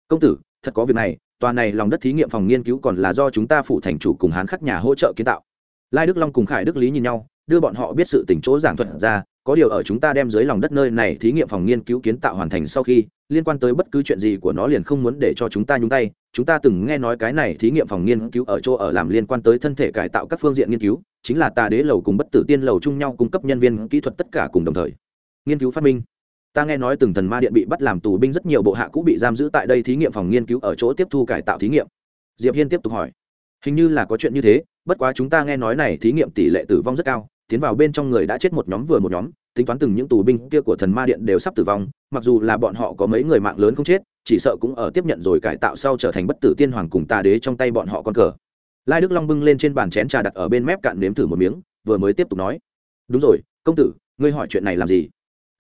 Công tử, thật có việc này tòa này lòng đất thí nghiệm phòng nghiên cứu còn là do chúng ta phụ thành chủ cùng hán khắc nhà hỗ trợ kiến tạo. Lai đức long cùng khải đức lý nhìn nhau, đưa bọn họ biết sự tỉnh chỗ giảng thuật ra, có điều ở chúng ta đem dưới lòng đất nơi này thí nghiệm phòng nghiên cứu kiến tạo hoàn thành sau khi, liên quan tới bất cứ chuyện gì của nó liền không muốn để cho chúng ta nhúng tay. Chúng ta từng nghe nói cái này thí nghiệm phòng nghiên cứu ở chỗ ở làm liên quan tới thân thể cải tạo các phương diện nghiên cứu, chính là tà đế lầu cùng bất tử tiên lầu chung nhau cung cấp nhân viên kỹ thuật tất cả cùng đồng thời. Nghiên cứu phát minh ta nghe nói từng thần ma điện bị bắt làm tù binh rất nhiều bộ hạ cũng bị giam giữ tại đây thí nghiệm phòng nghiên cứu ở chỗ tiếp thu cải tạo thí nghiệm. Diệp hiên tiếp tục hỏi. Hình như là có chuyện như thế, bất quá chúng ta nghe nói này thí nghiệm tỷ lệ tử vong rất cao, tiến vào bên trong người đã chết một nhóm vừa một nhóm, tính toán từng những tù binh kia của thần ma điện đều sắp tử vong, mặc dù là bọn họ có mấy người mạng lớn không chết, chỉ sợ cũng ở tiếp nhận rồi cải tạo sau trở thành bất tử tiên hoàng cùng tà đế trong tay bọn họ con cờ. Lai đức long bưng lên trên bàn chén trà đặt ở bên mép cạn nếm thử một miếng, vừa mới tiếp tục nói. Đúng rồi, công tử, ngươi hỏi chuyện này làm gì?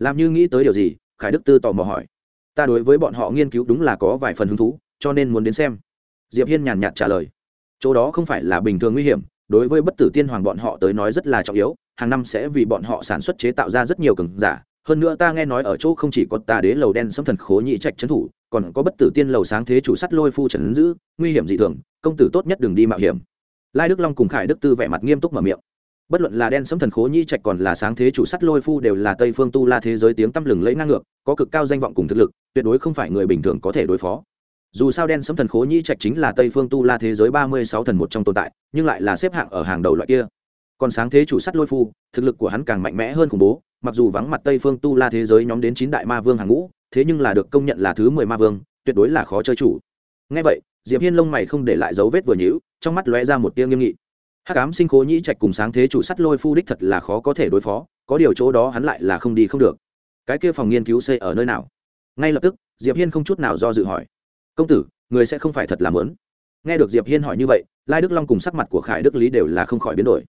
Làm như nghĩ tới điều gì, khải đức tư tò mò hỏi. Ta đối với bọn họ nghiên cứu đúng là có vài phần hứng thú, cho nên muốn đến xem. Diệp hiên nhàn nhạt trả lời. Chỗ đó không phải là bình thường nguy hiểm, đối với bất tử tiên hoàng bọn họ tới nói rất là trọng yếu, hàng năm sẽ vì bọn họ sản xuất chế tạo ra rất nhiều cường giả. Hơn nữa ta nghe nói ở chỗ không chỉ có tà đế lầu đen xâm thần khố nhị trạch trấn thủ, còn có bất tử tiên lầu sáng thế chủ sắt lôi phu trấn giữ, nguy hiểm dị thường, công tử tốt nhất đừng đi mạo hiểm. Lai đức long cùng khải đức tư vẻ mặt nghiêm túc mở miệng bất luận là đen sấm thần khố nhị trạch còn là sáng thế chủ sắt lôi phu đều là tây phương tu la thế giới tiếng tăm lừng lẫy ngang ngược, có cực cao danh vọng cùng thực lực, tuyệt đối không phải người bình thường có thể đối phó. Dù sao đen sấm thần khố nhị trạch chính là tây phương tu la thế giới ba mươi sáu thần một trong tồn tại, nhưng lại là xếp hạng ở hàng đầu loại kia. Còn sáng thế chủ sắt lôi phu, thực lực của hắn càng mạnh mẽ hơn khủng bố, mặc dù vắng mặt tây phương tu la thế giới nhóm đến chín đại ma vương hàng ngũ, thế nhưng là được công nhận là thứ mười ma vương, tuyệt đối là khó chơi chủ. Ngay vậy, diệp hiên lông mày không để lại dấu vết vừa nhữ trong mắt lóe ra một tia nghiêm nghị hắc ám sinh khố nhĩ trạch cùng sáng thế chủ sắt lôi phu đích thật là khó có thể đối phó, có điều chỗ đó hắn lại là không đi không được. Cái kia phòng nghiên cứu xây ở nơi nào? Ngay lập tức, diệp hiên không chút nào do dự hỏi. Công tử, người sẽ không phải thật làm lớn nghe được diệp hiên hỏi như vậy, lai đức long cùng sắc mặt của khải đức lý đều là không khỏi biến đổi.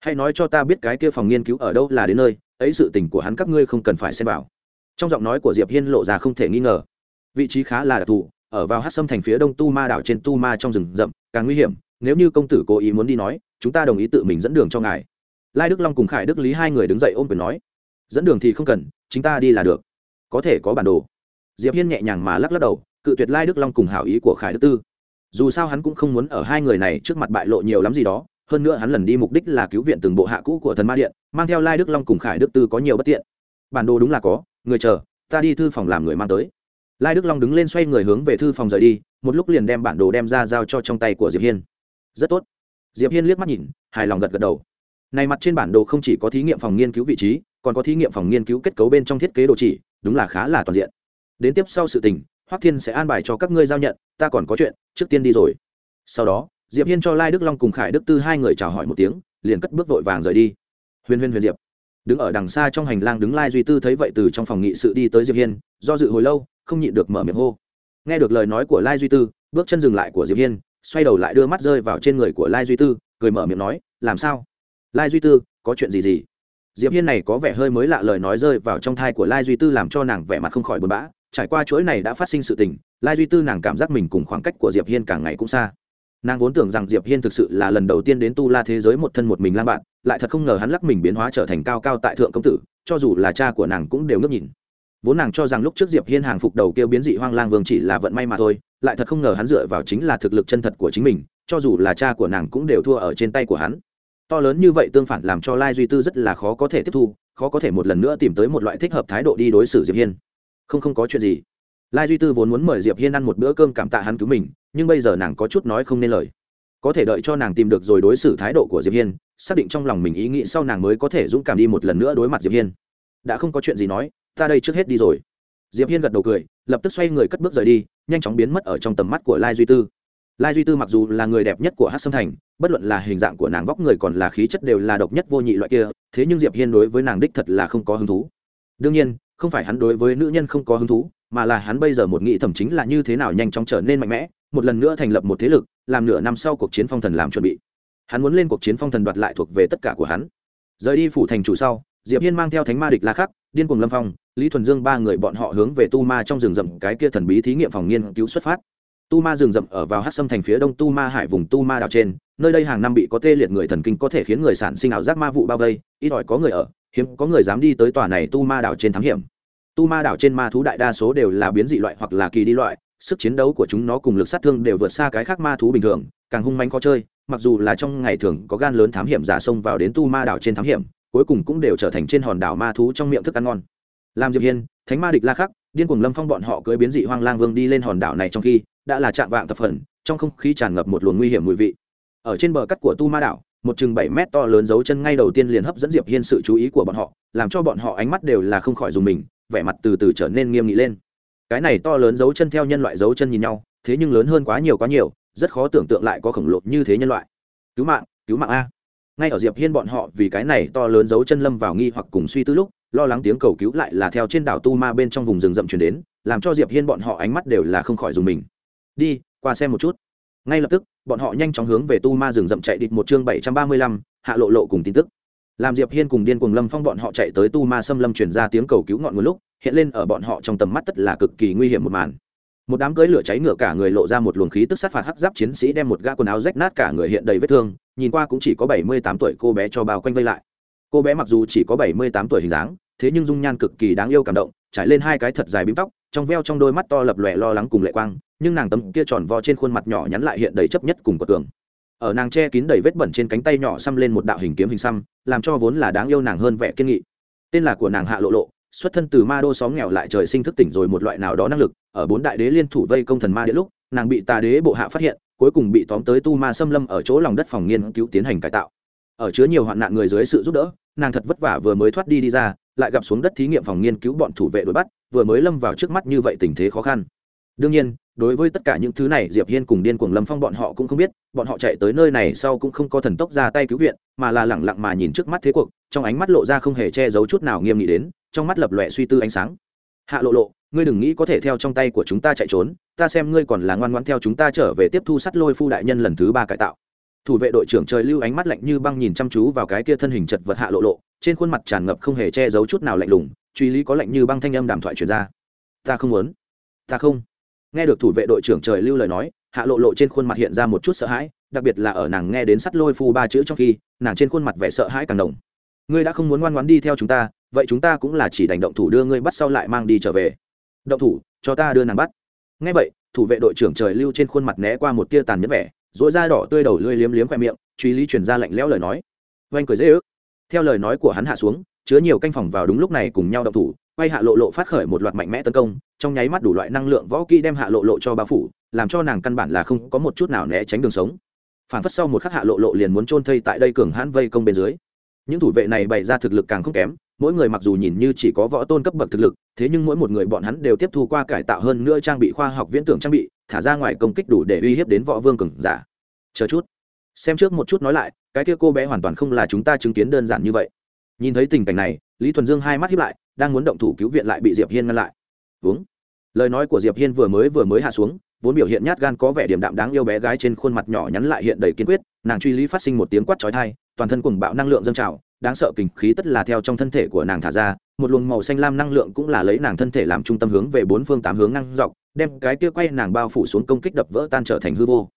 Hãy nói cho ta biết cái kia phòng nghiên cứu ở đâu là đến nơi, ấy sự tình của hắn các ngươi không cần phải xem vào. Trong giọng nói của diệp hiên lộ ra không thể nghi ngờ. Vị trí khá là đặc thù, ở vào hát sâm thành phía đông tu ma đảo trên tu ma trong rừng rậm, càng nguy hiểm nếu như công tử cố ý muốn đi nói, chúng ta đồng ý tự mình dẫn đường cho ngài. Lai đức long cùng khải đức lý hai người đứng dậy ôm quyền nói, dẫn đường thì không cần chúng ta đi là được. Có thể có bản đồ. Diệp hiên nhẹ nhàng mà lắc lắc đầu, cự tuyệt lai đức long cùng hảo ý của khải đức tư. Dù sao hắn cũng không muốn ở hai người này trước mặt bại lộ nhiều lắm gì đó, hơn nữa hắn lần đi mục đích là cứu viện từng bộ hạ cũ của thần ma điện, mang theo lai đức long cùng khải đức tư có nhiều bất tiện. Bản đồ đúng là có, người chờ, ta đi thư phòng làm người mang tới. Lai đức long đứng lên xoay người hướng về thư phòng rời đi, một lúc liền đem bản đồ đem ra giao cho trong tay của diệp hiên rất tốt. Diệp hiên liếc mắt nhìn, hài lòng gật gật đầu. Này mặt trên bản đồ không chỉ có thí nghiệm phòng nghiên cứu vị trí, còn có thí nghiệm phòng nghiên cứu kết cấu bên trong thiết kế đồ chỉ, đúng là khá là toàn diện. Đến tiếp sau sự tình, hoắc thiên sẽ an bài cho các ngươi giao nhận, ta còn có chuyện, trước tiên đi rồi. Sau đó, diệp hiên cho lai đức long cùng khải đức tư hai người chào hỏi một tiếng, liền cất bước vội vàng rời đi. Huyền huyền huyền diệp. Đứng ở đằng xa trong hành lang đứng lai duy tư thấy vậy từ trong phòng nghị sự đi tới diệp hiên, do dự hồi lâu, không nhịn được mở miệng hô. Nghe được lời nói của lai duy tư, bước chân dừng lại của diệp hiên xoay đầu lại đưa mắt rơi vào trên người của lai duy tư, cười mở miệng nói, làm sao? Lai duy tư, có chuyện gì gì? Diệp hiên này có vẻ hơi mới lạ lời nói rơi vào trong thai của lai duy tư làm cho nàng vẻ mặt không khỏi buồn bã. Trải qua chuỗi này đã phát sinh sự tình, lai duy tư nàng cảm giác mình cùng khoảng cách của diệp hiên càng ngày cũng xa. Nàng vốn tưởng rằng diệp hiên thực sự là lần đầu tiên đến tu la thế giới một thân một mình lang bạn, lại thật không ngờ hắn lắc mình biến hóa trở thành cao cao tại thượng công tử, cho dù là cha của nàng cũng đều ngước nhìn. Vốn nàng cho rằng lúc trước diệp hiên hàng phục đầu kêu biến dị hoang lang vương chỉ là vận may mà thôi lại thật không ngờ hắn dựa vào chính là thực lực chân thật của chính mình, cho dù là cha của nàng cũng đều thua ở trên tay của hắn. To lớn như vậy tương phản làm cho lai duy tư rất là khó có thể tiếp thu, khó có thể một lần nữa tìm tới một loại thích hợp thái độ đi đối xử diệp hiên. Không không có chuyện gì. Lai duy tư vốn muốn mời diệp hiên ăn một bữa cơm cảm tạ hắn cứu mình, nhưng bây giờ nàng có chút nói không nên lời. Có thể đợi cho nàng tìm được rồi đối xử thái độ của diệp hiên, xác định trong lòng mình ý nghĩ sau nàng mới có thể dũng cảm đi một lần nữa đối mặt diệp hiên. Đã không có chuyện gì nói, ta đây trước hết đi rồi diệp hiên gật đầu cười, lập tức xoay người cất bước rời đi, nhanh chóng biến mất ở trong tầm mắt của lai duy tư. Lai duy tư mặc dù là người đẹp nhất của hát sâm thành, bất luận là hình dạng của nàng vóc người còn là khí chất đều là độc nhất vô nhị loại kia, thế nhưng diệp hiên đối với nàng đích thật là không có hứng thú. Đương nhiên, không phải hắn đối với nữ nhân không có hứng thú, mà là hắn bây giờ một nghĩ thẩm chính là như thế nào nhanh chóng trở nên mạnh mẽ, một lần nữa thành lập một thế lực, làm nửa năm sau cuộc chiến phong thần làm chuẩn bị. Hắn muốn lên cuộc chiến phong thần đoạt lại thuộc về tất cả của hắn. Rời đi phủ thành chủ sau, diệp hiên mang theo thánh ma địch la khắc, điên cuồng lâm phong lý thuần dương ba người bọn họ hướng về tu ma trong rừng rậm, cái kia thần bí thí nghiệm phòng nghiên cứu xuất phát. Tu ma rừng rậm ở vào hát sâm thành phía đông tu ma hải vùng tu ma đảo trên, nơi đây hàng năm bị có tê liệt người thần kinh có thể khiến người sản sinh ảo giác ma vụ bao vây, ít ỏi có người ở, hiếm có người dám đi tới tòa này tu ma đảo trên thám hiểm. Tu ma đảo trên ma thú đại đa số đều là biến dị loại hoặc là kỳ đi loại, sức chiến đấu của chúng nó cùng lực sát thương đều vượt xa cái khác ma thú bình thường, càng hung manh khó chơi, mặc dù là trong ngày thường có gan lớn thám hiểm giả xông vào đến tu ma đảo trên thám hiểm, cuối cùng cũng đều trở thành trên hòn đảo ma thú trong miệng thức ăn ngon làm diệp hiên, thánh ma địch la khắc, điên cuồng lâm phong bọn họ cưỡi biến dị hoang lang vương đi lên hòn đảo này trong khi đã là chạm vạng tập phần, trong không khí tràn ngập một luồng nguy hiểm mùi vị. Ở trên bờ cắt của tu ma đảo, một chừng bảy mét to lớn dấu chân ngay đầu tiên liền hấp dẫn diệp hiên sự chú ý của bọn họ, làm cho bọn họ ánh mắt đều là không khỏi dùng mình, vẻ mặt từ từ trở nên nghiêm nghị lên. Cái này to lớn dấu chân theo nhân loại dấu chân nhìn nhau, thế nhưng lớn hơn quá nhiều quá nhiều, rất khó tưởng tượng lại có khổng lồ như thế nhân loại. Cứu mạng cứu mạng a. Ngay ở diệp hiên bọn họ vì cái này to lớn dấu chân lâm vào nghi hoặc cùng suy tư lúc lo lắng tiếng cầu cứu lại là theo trên đảo tu ma bên trong vùng rừng rậm chuyển đến, làm cho diệp hiên bọn họ ánh mắt đều là không khỏi dùng mình. Đi, qua xem một chút. Ngay lập tức, bọn họ nhanh chóng hướng về tu ma rừng rậm chạy địch một chương bảy trăm ba mươi lăm, hạ lộ lộ cùng tin tức. Làm diệp hiên cùng điên cuồng lâm phong bọn họ chạy tới tu ma xâm lâm truyền ra tiếng cầu cứu ngọn nguồn lúc, hiện lên ở bọn họ trong tầm mắt tất là cực kỳ nguy hiểm một màn. Một đám cưới lửa cháy ngựa cả người lộ ra một luồng khí tức sát phạt hắc giáp chiến sĩ đem một gã quần áo rách nát cả người hiện đầy vết thương, nhìn qua cũng chỉ có bảy mươi tám tuổi cô bé cho bao quanh vây lại cô bé mặc dù chỉ có bảy mươi tám tuổi hình dáng, thế nhưng dung nhan cực kỳ đáng yêu cảm động, trải lên hai cái thật dài bím tóc, trong veo trong đôi mắt to lập lòe lo lắng cùng lệ quang, nhưng nàng tấm kia tròn vo trên khuôn mặt nhỏ nhắn lại hiện đầy chấp nhất cùng của tường ở nàng che kín đầy vết bẩn trên cánh tay nhỏ xăm lên một đạo hình kiếm hình xăm, làm cho vốn là đáng yêu nàng hơn vẻ kiên nghị. Tên là của nàng hạ lộ lộ, xuất thân từ ma đô xóm nghèo lại trời sinh thức tỉnh rồi một loại nào đó năng lực, ở bốn đại đế liên thủ vây công thần ma địa lúc, nàng bị tà đế bộ hạ phát hiện, cuối cùng bị tóm tới tu ma xâm lâm ở chỗ lòng đất phòng nghiên cứu tiến hành cải tạo ở chứa nhiều hoạn nạn người dưới sự giúp đỡ, nàng thật vất vả vừa mới thoát đi đi ra, lại gặp xuống đất thí nghiệm phòng nghiên cứu bọn thủ vệ đuổi bắt, vừa mới lâm vào trước mắt như vậy tình thế khó khăn. Đương nhiên, đối với tất cả những thứ này, diệp hiên cùng điên cuồng lâm phong bọn họ cũng không biết, bọn họ chạy tới nơi này sau cũng không có thần tốc ra tay cứu viện, mà là lẳng lặng mà nhìn trước mắt thế cuộc, trong ánh mắt lộ ra không hề che giấu chút nào nghiêm nghị đến, trong mắt lập lòe suy tư ánh sáng. Hạ lộ lộ, ngươi đừng nghĩ có thể theo trong tay của chúng ta chạy trốn, ta xem ngươi còn là ngoan ngoãn theo chúng ta trở về tiếp thu sắt lôi phu đại nhân lần thứ ba cải tạo thủ vệ đội trưởng trời lưu ánh mắt lạnh như băng nhìn chăm chú vào cái kia thân hình chật vật hạ lộ lộ, trên khuôn mặt tràn ngập không hề che giấu chút nào lạnh lùng, truy lý có lạnh như băng thanh âm đàm thoại truyền ra. Ta không muốn. Ta không. Nghe được thủ vệ đội trưởng trời lưu lời nói, hạ lộ lộ trên khuôn mặt hiện ra một chút sợ hãi, đặc biệt là ở nàng nghe đến sắt lôi phu ba chữ trong khi, nàng trên khuôn mặt vẻ sợ hãi càng đồng ngươi đã không muốn ngoan ngoãn đi theo chúng ta, vậy chúng ta cũng là chỉ đành động thủ đưa ngươi bắt sau lại mang đi trở về. Động thủ, cho ta đưa nàng bắt. Ngay vậy, thủ vệ đội trưởng trời lưu trên khuôn mặt né qua một tia tàn nhẫn vẻ dỗi da đỏ tươi đầu lưỡi liếm liếm khoe miệng, truy lý chuyển ra lạnh lẽo lời nói. Oanh cười dễ ước. Theo lời nói của hắn hạ xuống, chứa nhiều canh phòng vào đúng lúc này cùng nhau động thủ, quay hạ lộ lộ phát khởi một loạt mạnh mẽ tấn công, trong nháy mắt đủ loại năng lượng võ kỹ đem hạ lộ lộ cho bao phủ, làm cho nàng căn bản là không có một chút nào né tránh đường sống. Phản phất sau một khắc hạ lộ lộ liền muốn trôn thây tại đây cường hãn vây công bên dưới. Những thủ vệ này bày ra thực lực càng không kém mỗi người mặc dù nhìn như chỉ có võ tôn cấp bậc thực lực, thế nhưng mỗi một người bọn hắn đều tiếp thu qua cải tạo hơn nữa trang bị, khoa học viễn tưởng trang bị, thả ra ngoài công kích đủ để uy hiếp đến võ vương cường giả. Chờ chút. Xem trước một chút nói lại, cái kia cô bé hoàn toàn không là chúng ta chứng kiến đơn giản như vậy. Nhìn thấy tình cảnh này, lý thuần dương hai mắt hiếp lại, đang muốn động thủ cứu viện lại bị diệp hiên ngăn lại. Uống. Lời nói của diệp hiên vừa mới vừa mới hạ xuống, vốn biểu hiện nhát gan có vẻ điểm đạm đáng yêu bé gái trên khuôn mặt nhỏ nhắn lại hiện đầy kiên quyết, nàng truy lý phát sinh một tiếng quát chói tai, toàn thân cuồng bạo năng lượng dâng trào đáng sợ kình khí tất là theo trong thân thể của nàng thả ra, một luồng màu xanh lam năng lượng cũng là lấy nàng thân thể làm trung tâm hướng về bốn phương tám hướng năng dọc, đem cái kia quay nàng bao phủ xuống công kích đập vỡ tan trở thành hư vô.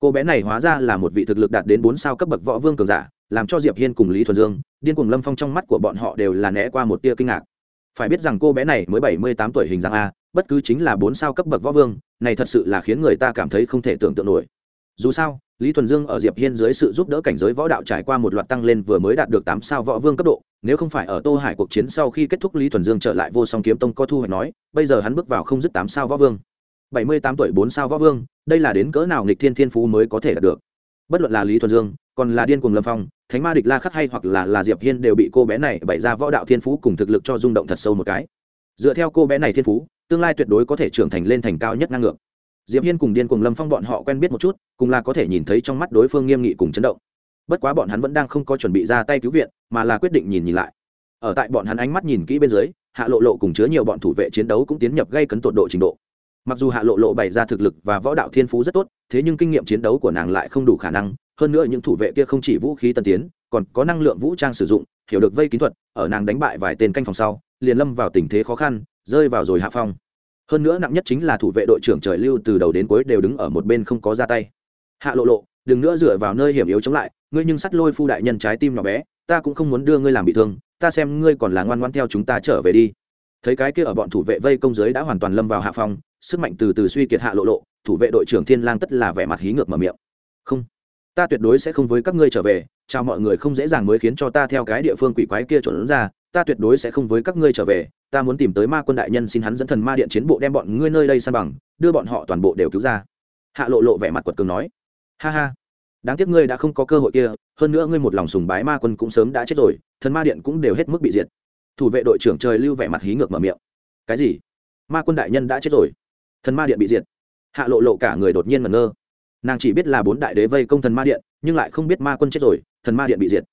Cô bé này hóa ra là một vị thực lực đạt đến bốn sao cấp bậc võ vương cường giả, làm cho diệp hiên cùng lý thuần dương, điên cuồng lâm phong trong mắt của bọn họ đều là né qua một tia kinh ngạc. Phải biết rằng cô bé này mới bảy mươi tám tuổi hình dạng a, bất cứ chính là bốn sao cấp bậc võ vương, này thật sự là khiến người ta cảm thấy không thể tưởng tượng nổi. Dù sao lý thuần dương ở diệp hiên dưới sự giúp đỡ cảnh giới võ đạo trải qua một loạt tăng lên vừa mới đạt được tám sao võ vương cấp độ. Nếu không phải ở tô hải cuộc chiến sau khi kết thúc lý thuần dương trở lại vô song kiếm tông có thu hoạch nói, bây giờ hắn bước vào không dứt tám sao võ vương. Bảy mươi tám tuổi bốn sao võ vương, đây là đến cỡ nào nghịch thiên thiên phú mới có thể đạt được? Bất luận là lý thuần dương, còn là điên cuồng lâm phong, thánh ma địch la khắc hay hoặc là là diệp hiên đều bị cô bé này bày ra võ đạo thiên phú cùng thực lực cho rung động thật sâu một cái. Dựa theo cô bé này thiên phú, tương lai tuyệt đối có thể trưởng thành lên thành cao nhất ngang ngược diệp hiên cùng điên cùng lâm phong bọn họ quen biết một chút, cùng là có thể nhìn thấy trong mắt đối phương nghiêm nghị cùng chấn động. Bất quá bọn hắn vẫn đang không có chuẩn bị ra tay cứu viện, mà là quyết định nhìn nhìn lại. Ở tại bọn hắn ánh mắt nhìn kỹ bên dưới, hạ lộ lộ cùng chứa nhiều bọn thủ vệ chiến đấu cũng tiến nhập gây cấn tột độ trình độ. Mặc dù hạ lộ lộ bày ra thực lực và võ đạo thiên phú rất tốt, thế nhưng kinh nghiệm chiến đấu của nàng lại không đủ khả năng, hơn nữa những thủ vệ kia không chỉ vũ khí tân tiến, còn có năng lượng vũ trang sử dụng, hiểu được vây kín thuật, ở nàng đánh bại vài tên canh phòng sau, liền lâm vào tình thế khó khăn, rơi vào rồi hạ phong hơn nữa nặng nhất chính là thủ vệ đội trưởng trời lưu từ đầu đến cuối đều đứng ở một bên không có ra tay. Hạ lộ lộ, đừng nữa dựa vào nơi hiểm yếu chống lại, ngươi nhưng sắt lôi phu đại nhân trái tim nhỏ bé, ta cũng không muốn đưa ngươi làm bị thương, ta xem ngươi còn là ngoan ngoan theo chúng ta trở về đi. Thấy cái kia ở bọn thủ vệ vây công giới đã hoàn toàn lâm vào hạ phong, sức mạnh từ từ suy kiệt hạ lộ lộ, thủ vệ đội trưởng thiên lang tất là vẻ mặt hí ngược mở miệng. Không, ta tuyệt đối sẽ không với các ngươi trở về, chào mọi người không dễ dàng mới khiến cho ta theo cái địa phương quỷ quái kia trộn ra ta tuyệt đối sẽ không với các ngươi trở về, ta muốn tìm tới ma quân đại nhân xin hắn dẫn thần ma điện chiến bộ đem bọn ngươi nơi đây san bằng, đưa bọn họ toàn bộ đều cứu ra. Hạ lộ lộ vẻ mặt quật cường nói. Ha ha, đáng tiếc ngươi đã không có cơ hội kia, hơn nữa ngươi một lòng sùng bái ma quân cũng sớm đã chết rồi, thần ma điện cũng đều hết mức bị diệt. Thủ vệ đội trưởng trời lưu vẻ mặt hí ngược mở miệng. Cái gì? Ma quân đại nhân đã chết rồi? Thần ma điện bị diệt? Hạ lộ lộ cả người đột nhiên mẩn ngơ. Nàng chỉ biết là bốn đại đế vây công thần ma điện, nhưng lại không biết ma quân chết rồi, thần ma điện bị diệt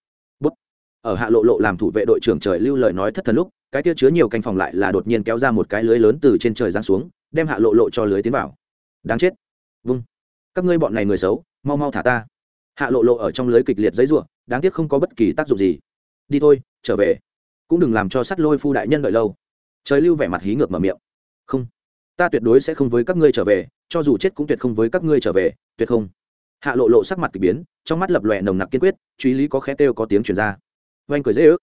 ở hạ lộ lộ làm thủ vệ đội trưởng trời lưu lời nói thất thần lúc, cái kia chứa nhiều canh phòng lại là đột nhiên kéo ra một cái lưới lớn từ trên trời giáng xuống, đem hạ lộ lộ cho lưới tiến vào. Đáng chết. Vâng các ngươi bọn này người xấu, mau mau thả ta. Hạ lộ lộ ở trong lưới kịch liệt giấy ruộng đáng tiếc không có bất kỳ tác dụng gì. Đi thôi, trở về. Cũng đừng làm cho sắt lôi phu đại nhân đợi lâu. Trời lưu vẻ mặt hí ngược mở miệng. Không. Ta tuyệt đối sẽ không với các ngươi trở về, cho dù chết cũng tuyệt không với các ngươi trở về, tuyệt không. Hạ lộ lộ sắc mặt k ỳ biến, trong mắt lập lòe nồng nặc kiên quyết, truy lý có khé kêu có tiếng chuyển ra oanh cười dễ ước.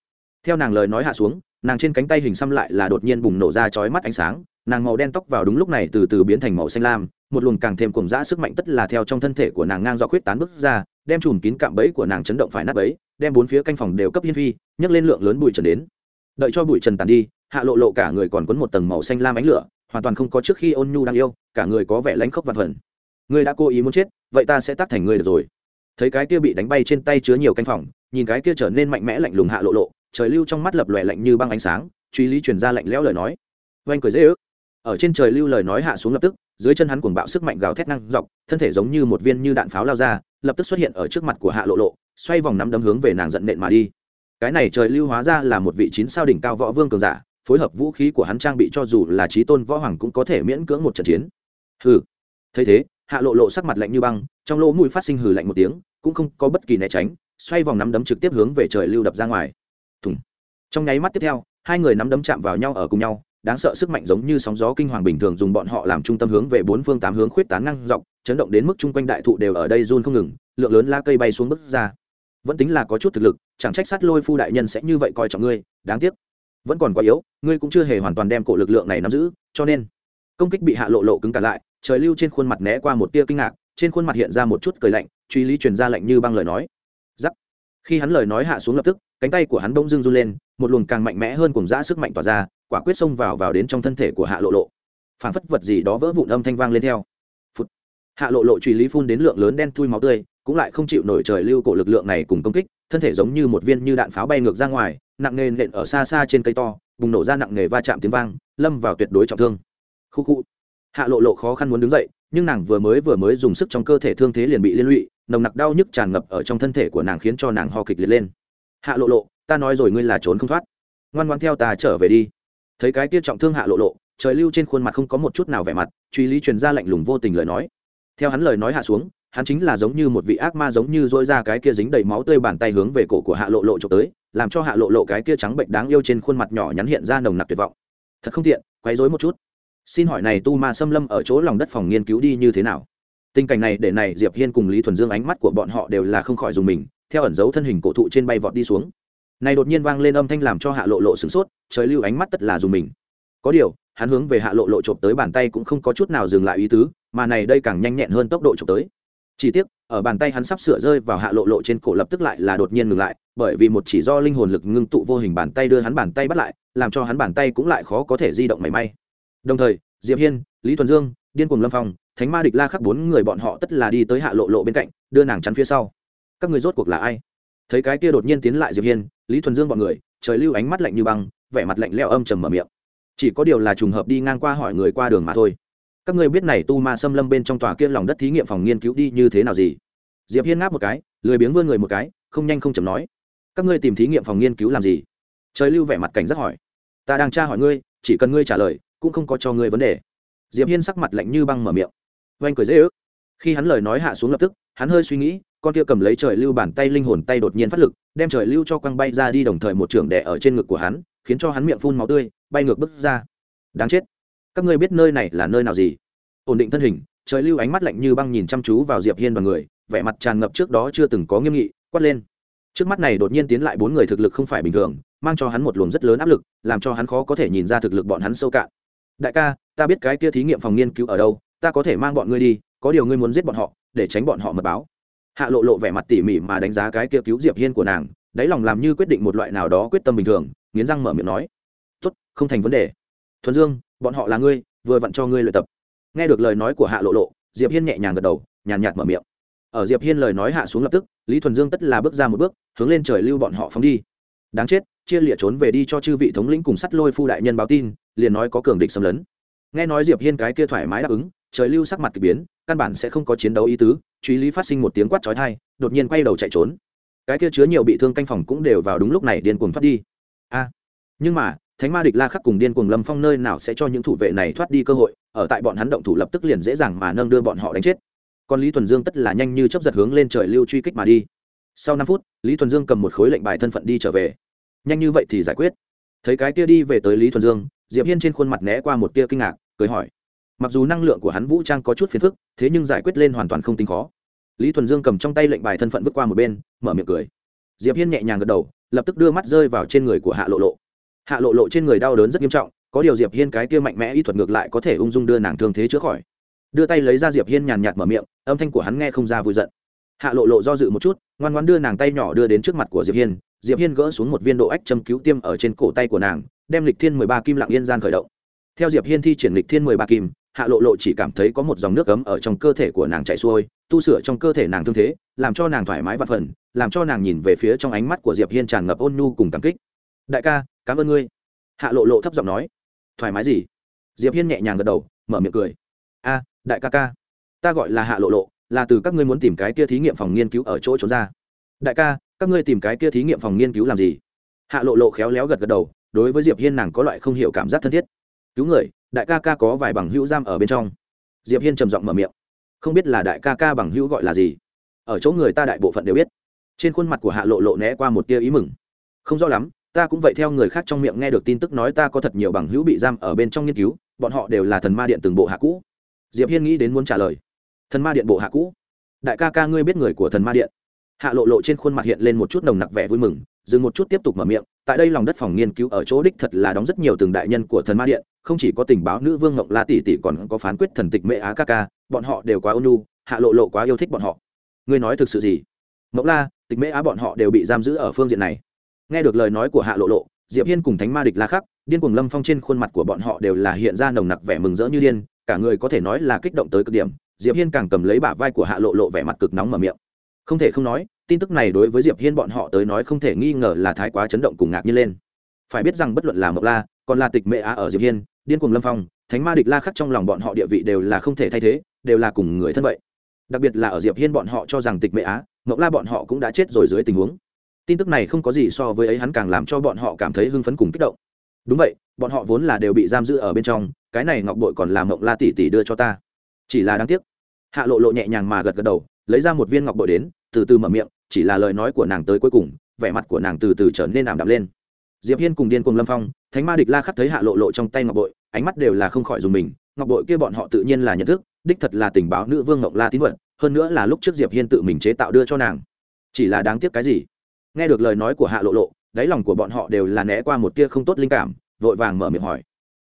Theo nàng lời nói hạ xuống, nàng trên cánh tay hình xăm lại là đột nhiên bùng nổ ra chói mắt ánh sáng, nàng màu đen tóc vào đúng lúc này từ từ biến thành màu xanh lam, một luồng càng thêm cùng dã sức mạnh tất là theo trong thân thể của nàng ngang do khuyết tán bước ra, đem chùm kín cạm bẫy của nàng chấn động phải nát bẫy đem bốn phía canh phòng đều cấp hiên phi, nhấc lên lượng lớn bụi trần đến. Đợi cho bụi trần tàn đi, hạ lộ lộ cả người còn quấn một tầng màu xanh lam ánh lửa, hoàn toàn không có trước khi ôn nhu đang yêu, cả người có vẻ lánh khốc và phần. Ngươi đã cố ý muốn chết, vậy ta sẽ tắt thành ngươi được rồi thấy cái kia bị đánh bay trên tay chứa nhiều canh phòng, nhìn cái kia trở nên mạnh mẽ lạnh lùng hạ lộ lộ, trời lưu trong mắt lập lòe lạnh như băng ánh sáng, truy lý truyền ra lạnh lẽo lời nói. Oanh cười dễ ước. Ở trên trời lưu lời nói hạ xuống lập tức, dưới chân hắn cuồng bạo sức mạnh gào thét năng dọc, thân thể giống như một viên như đạn pháo lao ra, lập tức xuất hiện ở trước mặt của hạ lộ lộ, xoay vòng nắm đấm hướng về nàng giận nện mà đi. Cái này trời lưu hóa ra là một vị chín sao đỉnh cao võ vương cường giả, phối hợp vũ khí của hắn trang bị cho dù là trí tôn võ hoàng cũng có thể miễn cưỡng một trận chiến. Hừ. Thấy thế hạ lộ lộ sắc mặt lạnh như băng, trong lỗ mũi phát sinh hừ lạnh một tiếng, cũng không có bất kỳ né tránh, xoay vòng nắm đấm trực tiếp hướng về trời lưu đập ra ngoài. Thùng. Trong nháy mắt tiếp theo, hai người nắm đấm chạm vào nhau ở cùng nhau, đáng sợ sức mạnh giống như sóng gió kinh hoàng bình thường dùng bọn họ làm trung tâm hướng về bốn phương tám hướng khuyết tán ngang dọc, chấn động đến mức chung quanh đại thụ đều ở đây run không ngừng, lượng lớn lá cây bay xuống bức ra. Vẫn tính là có chút thực lực, chẳng trách sát lôi phu đại nhân sẽ như vậy coi trọng ngươi, đáng tiếc. Vẫn còn quá yếu, ngươi cũng chưa hề hoàn toàn đem cổ lực lượng này nắm giữ, cho nên công kích bị hạ lộ lộ cứng cả lại, trời lưu trên khuôn mặt né qua một tia kinh ngạc, trên khuôn mặt hiện ra một chút cười lạnh, truy lý truyền ra lạnh như băng lời nói. Giắc. Khi hắn lời nói hạ xuống lập tức, cánh tay của hắn bỗng dưng run lên, một luồng càng mạnh mẽ hơn cùng dã sức mạnh tỏa ra, quả quyết xông vào vào đến trong thân thể của hạ lộ lộ. Phản phất vật gì đó vỡ vụn âm thanh vang lên theo. Phụt. hạ lộ lộ truy lý phun đến lượng lớn đen thui máu tươi, cũng lại không chịu nổi trời lưu cổ lực lượng này cùng công kích, thân thể giống như một viên như đạn pháo bay ngược ra ngoài, nặng nề nện ở xa xa trên cây to, bùng nổ ra nặng nề va chạm tiếng vang, lâm vào tuyệt đối trọng thương khu khu. Hạ lộ lộ khó khăn muốn đứng dậy, nhưng nàng vừa mới vừa mới dùng sức trong cơ thể thương thế liền bị liên lụy, nồng nặc đau nhức tràn ngập ở trong thân thể của nàng khiến cho nàng ho kịch liệt lên. Hạ lộ lộ, ta nói rồi ngươi là trốn không thoát. Ngoan ngoan theo ta trở về đi. Thấy cái kia trọng thương hạ lộ lộ, trời lưu trên khuôn mặt không có một chút nào vẻ mặt, truy lý truyền ra lạnh lùng vô tình lời nói. Theo hắn lời nói hạ xuống, hắn chính là giống như một vị ác ma giống như dỗi ra cái kia dính đầy máu tươi bàn tay hướng về cổ của hạ lộ lộ trộm tới, làm cho hạ lộ lộ cái kia trắng bệnh đáng yêu trên khuôn mặt nhỏ nhắn hiện ra nồng nặc tuyệt vọng. Thật không tiện, quấy rối một chút xin hỏi này tu ma xâm lâm ở chỗ lòng đất phòng nghiên cứu đi như thế nào? Tình cảnh này để này diệp hiên cùng lý thuần dương ánh mắt của bọn họ đều là không khỏi dùng mình, theo ẩn dấu thân hình cổ thụ trên bay vọt đi xuống. Này đột nhiên vang lên âm thanh làm cho hạ lộ lộ sửng sốt, trời lưu ánh mắt tất là dùng mình. Có điều, hắn hướng về hạ lộ lộ chộp tới bàn tay cũng không có chút nào dừng lại ý tứ, mà này đây càng nhanh nhẹn hơn tốc độ chụp tới. Chỉ tiếc, ở bàn tay hắn sắp sửa rơi vào hạ lộ lộ trên cổ lập tức lại là đột nhiên ngừng lại, bởi vì một chỉ do linh hồn lực ngưng tụ vô hình bàn tay đưa hắn bàn tay bắt lại, làm cho hắn bàn tay cũng lại khó có thể di động mảy may đồng thời, diệp hiên, lý thuần dương, điên cùng lâm phong, thánh ma địch la khắc bốn người bọn họ tất là đi tới hạ lộ lộ bên cạnh, đưa nàng chắn phía sau. Các người rốt cuộc là ai? Thấy cái kia đột nhiên tiến lại diệp hiên, lý thuần dương bọn người, trời lưu ánh mắt lạnh như băng, vẻ mặt lạnh lẽo âm trầm mở miệng. Chỉ có điều là trùng hợp đi ngang qua hỏi người qua đường mà thôi. Các ngươi biết này tu ma xâm lâm bên trong tòa kia lòng đất thí nghiệm phòng nghiên cứu đi như thế nào gì? Diệp hiên ngáp một cái, lười biếng vươn người một cái, không nhanh không chậm nói. Các ngươi tìm thí nghiệm phòng nghiên cứu làm gì? Trời lưu vẻ mặt cảnh giác hỏi. Ta đang tra hỏi ngươi, chỉ cần ngươi trả lời cũng không có cho ngươi vấn đề. Diệp hiên sắc mặt lạnh như băng mở miệng. Oanh cười dễ ước. Khi hắn lời nói hạ xuống lập tức, hắn hơi suy nghĩ, con kia cầm lấy trời lưu bàn tay linh hồn tay đột nhiên phát lực, đem trời lưu cho quăng bay ra đi đồng thời một trường đẻ ở trên ngực của hắn, khiến cho hắn miệng phun máu tươi, bay ngược bước ra. Đáng chết. Các ngươi biết nơi này là nơi nào gì? Ổn định thân hình, trời lưu ánh mắt lạnh như băng nhìn chăm chú vào diệp hiên và người, vẻ mặt tràn ngập trước đó chưa từng có nghiêm nghị, quát lên. Trước mắt này đột nhiên tiến lại bốn người thực lực không phải bình thường, mang cho hắn một luồng rất lớn áp lực, làm cho hắn khó có thể nhìn ra thực lực bọn hắn sâu cạn đại ca, ta biết cái kia thí nghiệm phòng nghiên cứu ở đâu, ta có thể mang bọn ngươi đi, có điều ngươi muốn giết bọn họ, để tránh bọn họ mật báo. Hạ lộ lộ vẻ mặt tỉ mỉ mà đánh giá cái kia cứu diệp hiên của nàng, đáy lòng làm như quyết định một loại nào đó quyết tâm bình thường, nghiến răng mở miệng nói. Tốt, không thành vấn đề. Thuần dương, bọn họ là ngươi, vừa vặn cho ngươi luyện tập. Nghe được lời nói của hạ lộ lộ, diệp hiên nhẹ nhàng gật đầu, nhàn nhạt mở miệng. Ở diệp hiên lời nói hạ xuống lập tức, lý thuần dương tất là bước ra một bước, hướng lên trời lưu bọn họ phóng đi. Đáng chết, chia lịa trốn về đi cho chư vị thống lĩnh cùng sắt lôi phu đại nhân báo tin liền nói có cường địch xâm lấn. Nghe nói diệp hiên cái kia thoải mái đáp ứng, trời lưu sắc mặt kỳ biến, căn bản sẽ không có chiến đấu ý tứ, truy lý phát sinh một tiếng quát chói tai, đột nhiên quay đầu chạy trốn. Cái kia chứa nhiều bị thương canh phòng cũng đều vào đúng lúc này điên cuồng thoát đi. A, nhưng mà, thánh ma địch la khắc cùng điên cuồng lâm phong nơi nào sẽ cho những thủ vệ này thoát đi cơ hội, ở tại bọn hắn động thủ lập tức liền dễ dàng mà nâng đưa bọn họ đánh chết. Còn lý thuần dương tất là nhanh như chấp giật hướng lên trời lưu truy kích mà đi. Sau năm phút, lý thuần dương cầm một khối lệnh bài thân phận đi trở về. Nhanh như vậy thì giải quyết. Thấy cái kia đi về tới lý thuần dương diệp hiên trên khuôn mặt né qua một tia kinh ngạc, cười hỏi. Mặc dù năng lượng của hắn vũ trang có chút phiền phức, thế nhưng giải quyết lên hoàn toàn không tính khó. Lý thuần dương cầm trong tay lệnh bài thân phận vứt qua một bên, mở miệng cười. Diệp hiên nhẹ nhàng gật đầu, lập tức đưa mắt rơi vào trên người của hạ lộ lộ. Hạ lộ lộ trên người đau đớn rất nghiêm trọng, có điều diệp hiên cái kia mạnh mẽ y thuật ngược lại có thể ung dung đưa nàng thương thế chữa khỏi. Đưa tay lấy ra diệp hiên nhàn nhạt mở miệng, âm thanh của hắn nghe không ra vui giận. Hạ lộ lộ do dự một chút, ngoan ngoan đưa nàng tay nhỏ đưa đến trước mặt của diệp hiên. Diệp hiên gỡ xuống một viên độ ách châm cứu tiêm ở trên cổ tay của nàng đem lịch thiên mười ba kim lặng yên gian khởi động. Theo diệp hiên thi triển lịch thiên mười ba kim, hạ lộ lộ chỉ cảm thấy có một dòng nước cấm ở trong cơ thể của nàng chảy xuôi, tu sửa trong cơ thể nàng thương thế, làm cho nàng thoải mái và phần làm cho nàng nhìn về phía trong ánh mắt của diệp hiên tràn ngập ôn nhu cùng cảm kích. Đại ca, cảm ơn ngươi. Hạ lộ lộ thấp giọng nói. Thoải mái gì? Diệp hiên nhẹ nhàng gật đầu, mở miệng cười. A, đại ca ca, ta gọi là hạ lộ lộ, là từ các ngươi muốn tìm cái kia thí nghiệm phòng nghiên cứu ở chỗ trốn ra. Đại ca, các ngươi tìm cái kia thí nghiệm phòng nghiên cứu làm gì? Hạ lộ lộ khéo léo gật gật đầu đối với diệp hiên nàng có loại không hiểu cảm giác thân thiết. Cứu người, đại ca ca có vài bằng hữu giam ở bên trong. Diệp hiên trầm giọng mở miệng. Không biết là đại ca ca bằng hữu gọi là gì. Ở chỗ người ta đại bộ phận đều biết. Trên khuôn mặt của hạ lộ lộ né qua một tia ý mừng. Không rõ lắm, ta cũng vậy theo người khác trong miệng nghe được tin tức nói ta có thật nhiều bằng hữu bị giam ở bên trong nghiên cứu, bọn họ đều là thần ma điện từng bộ hạ cũ. Diệp hiên nghĩ đến muốn trả lời. Thần ma điện bộ hạ cũ? Đại ca ca ngươi biết người của thần ma điện? Hạ lộ lộ trên khuôn mặt hiện lên một chút nồng nặc vẻ vui mừng, dừng một chút tiếp tục mở miệng tại đây lòng đất phòng nghiên cứu ở chỗ đích thật là đóng rất nhiều từng đại nhân của thần ma điện, không chỉ có tình báo nữ vương ngọc la tỷ tỷ còn có phán quyết thần tịch mẹ á ca ca, bọn họ đều quá ôn nhu, hạ lộ lộ quá yêu thích bọn họ. Ngươi nói thực sự gì? Ngọc la, tịch mễ á bọn họ đều bị giam giữ ở phương diện này. Nghe được lời nói của hạ lộ lộ, diệp hiên cùng thánh ma địch la khắc, điên cuồng lâm phong trên khuôn mặt của bọn họ đều là hiện ra nồng nặc vẻ mừng rỡ như điên, cả người có thể nói là kích động tới cực điểm, diệp hiên càng cầm lấy bả vai của hạ lộ lộ vẻ mặt cực nóng mở miệng. Không thể không nói tin tức này đối với diệp hiên bọn họ tới nói không thể nghi ngờ là thái quá chấn động cùng ngạc nhiên lên. Phải biết rằng bất luận là mộc la, còn là tịch mệ á ở diệp hiên, điên cuồng lâm phong, thánh ma địch la khắc trong lòng bọn họ địa vị đều là không thể thay thế, đều là cùng người thân vậy. Đặc biệt là ở diệp hiên bọn họ cho rằng tịch mệ á, mộc la bọn họ cũng đã chết rồi dưới tình huống. Tin tức này không có gì so với ấy hắn càng làm cho bọn họ cảm thấy hưng phấn cùng kích động. Đúng vậy, bọn họ vốn là đều bị giam giữ ở bên trong, cái này ngọc bội còn làm mộc la tỷ tỷ đưa cho ta. Chỉ là đáng tiếc. Hạ lộ lộ nhẹ nhàng mà gật gật đầu, lấy ra một viên ngọc bội đến, từ từ mở miệng chỉ là lời nói của nàng tới cuối cùng, vẻ mặt của nàng từ từ trở nên ảm đạm lên. Diệp hiên cùng điên cùng lâm phong, thánh ma địch la khắc thấy hạ lộ lộ trong tay ngọc bội, ánh mắt đều là không khỏi dùng mình, ngọc bội kia bọn họ tự nhiên là nhận thức, đích thật là tình báo nữ vương ngọc la tín vật, hơn nữa là lúc trước diệp hiên tự mình chế tạo đưa cho nàng. Chỉ là đáng tiếc cái gì? Nghe được lời nói của hạ lộ lộ, đáy lòng của bọn họ đều là né qua một tia không tốt linh cảm, vội vàng mở miệng hỏi.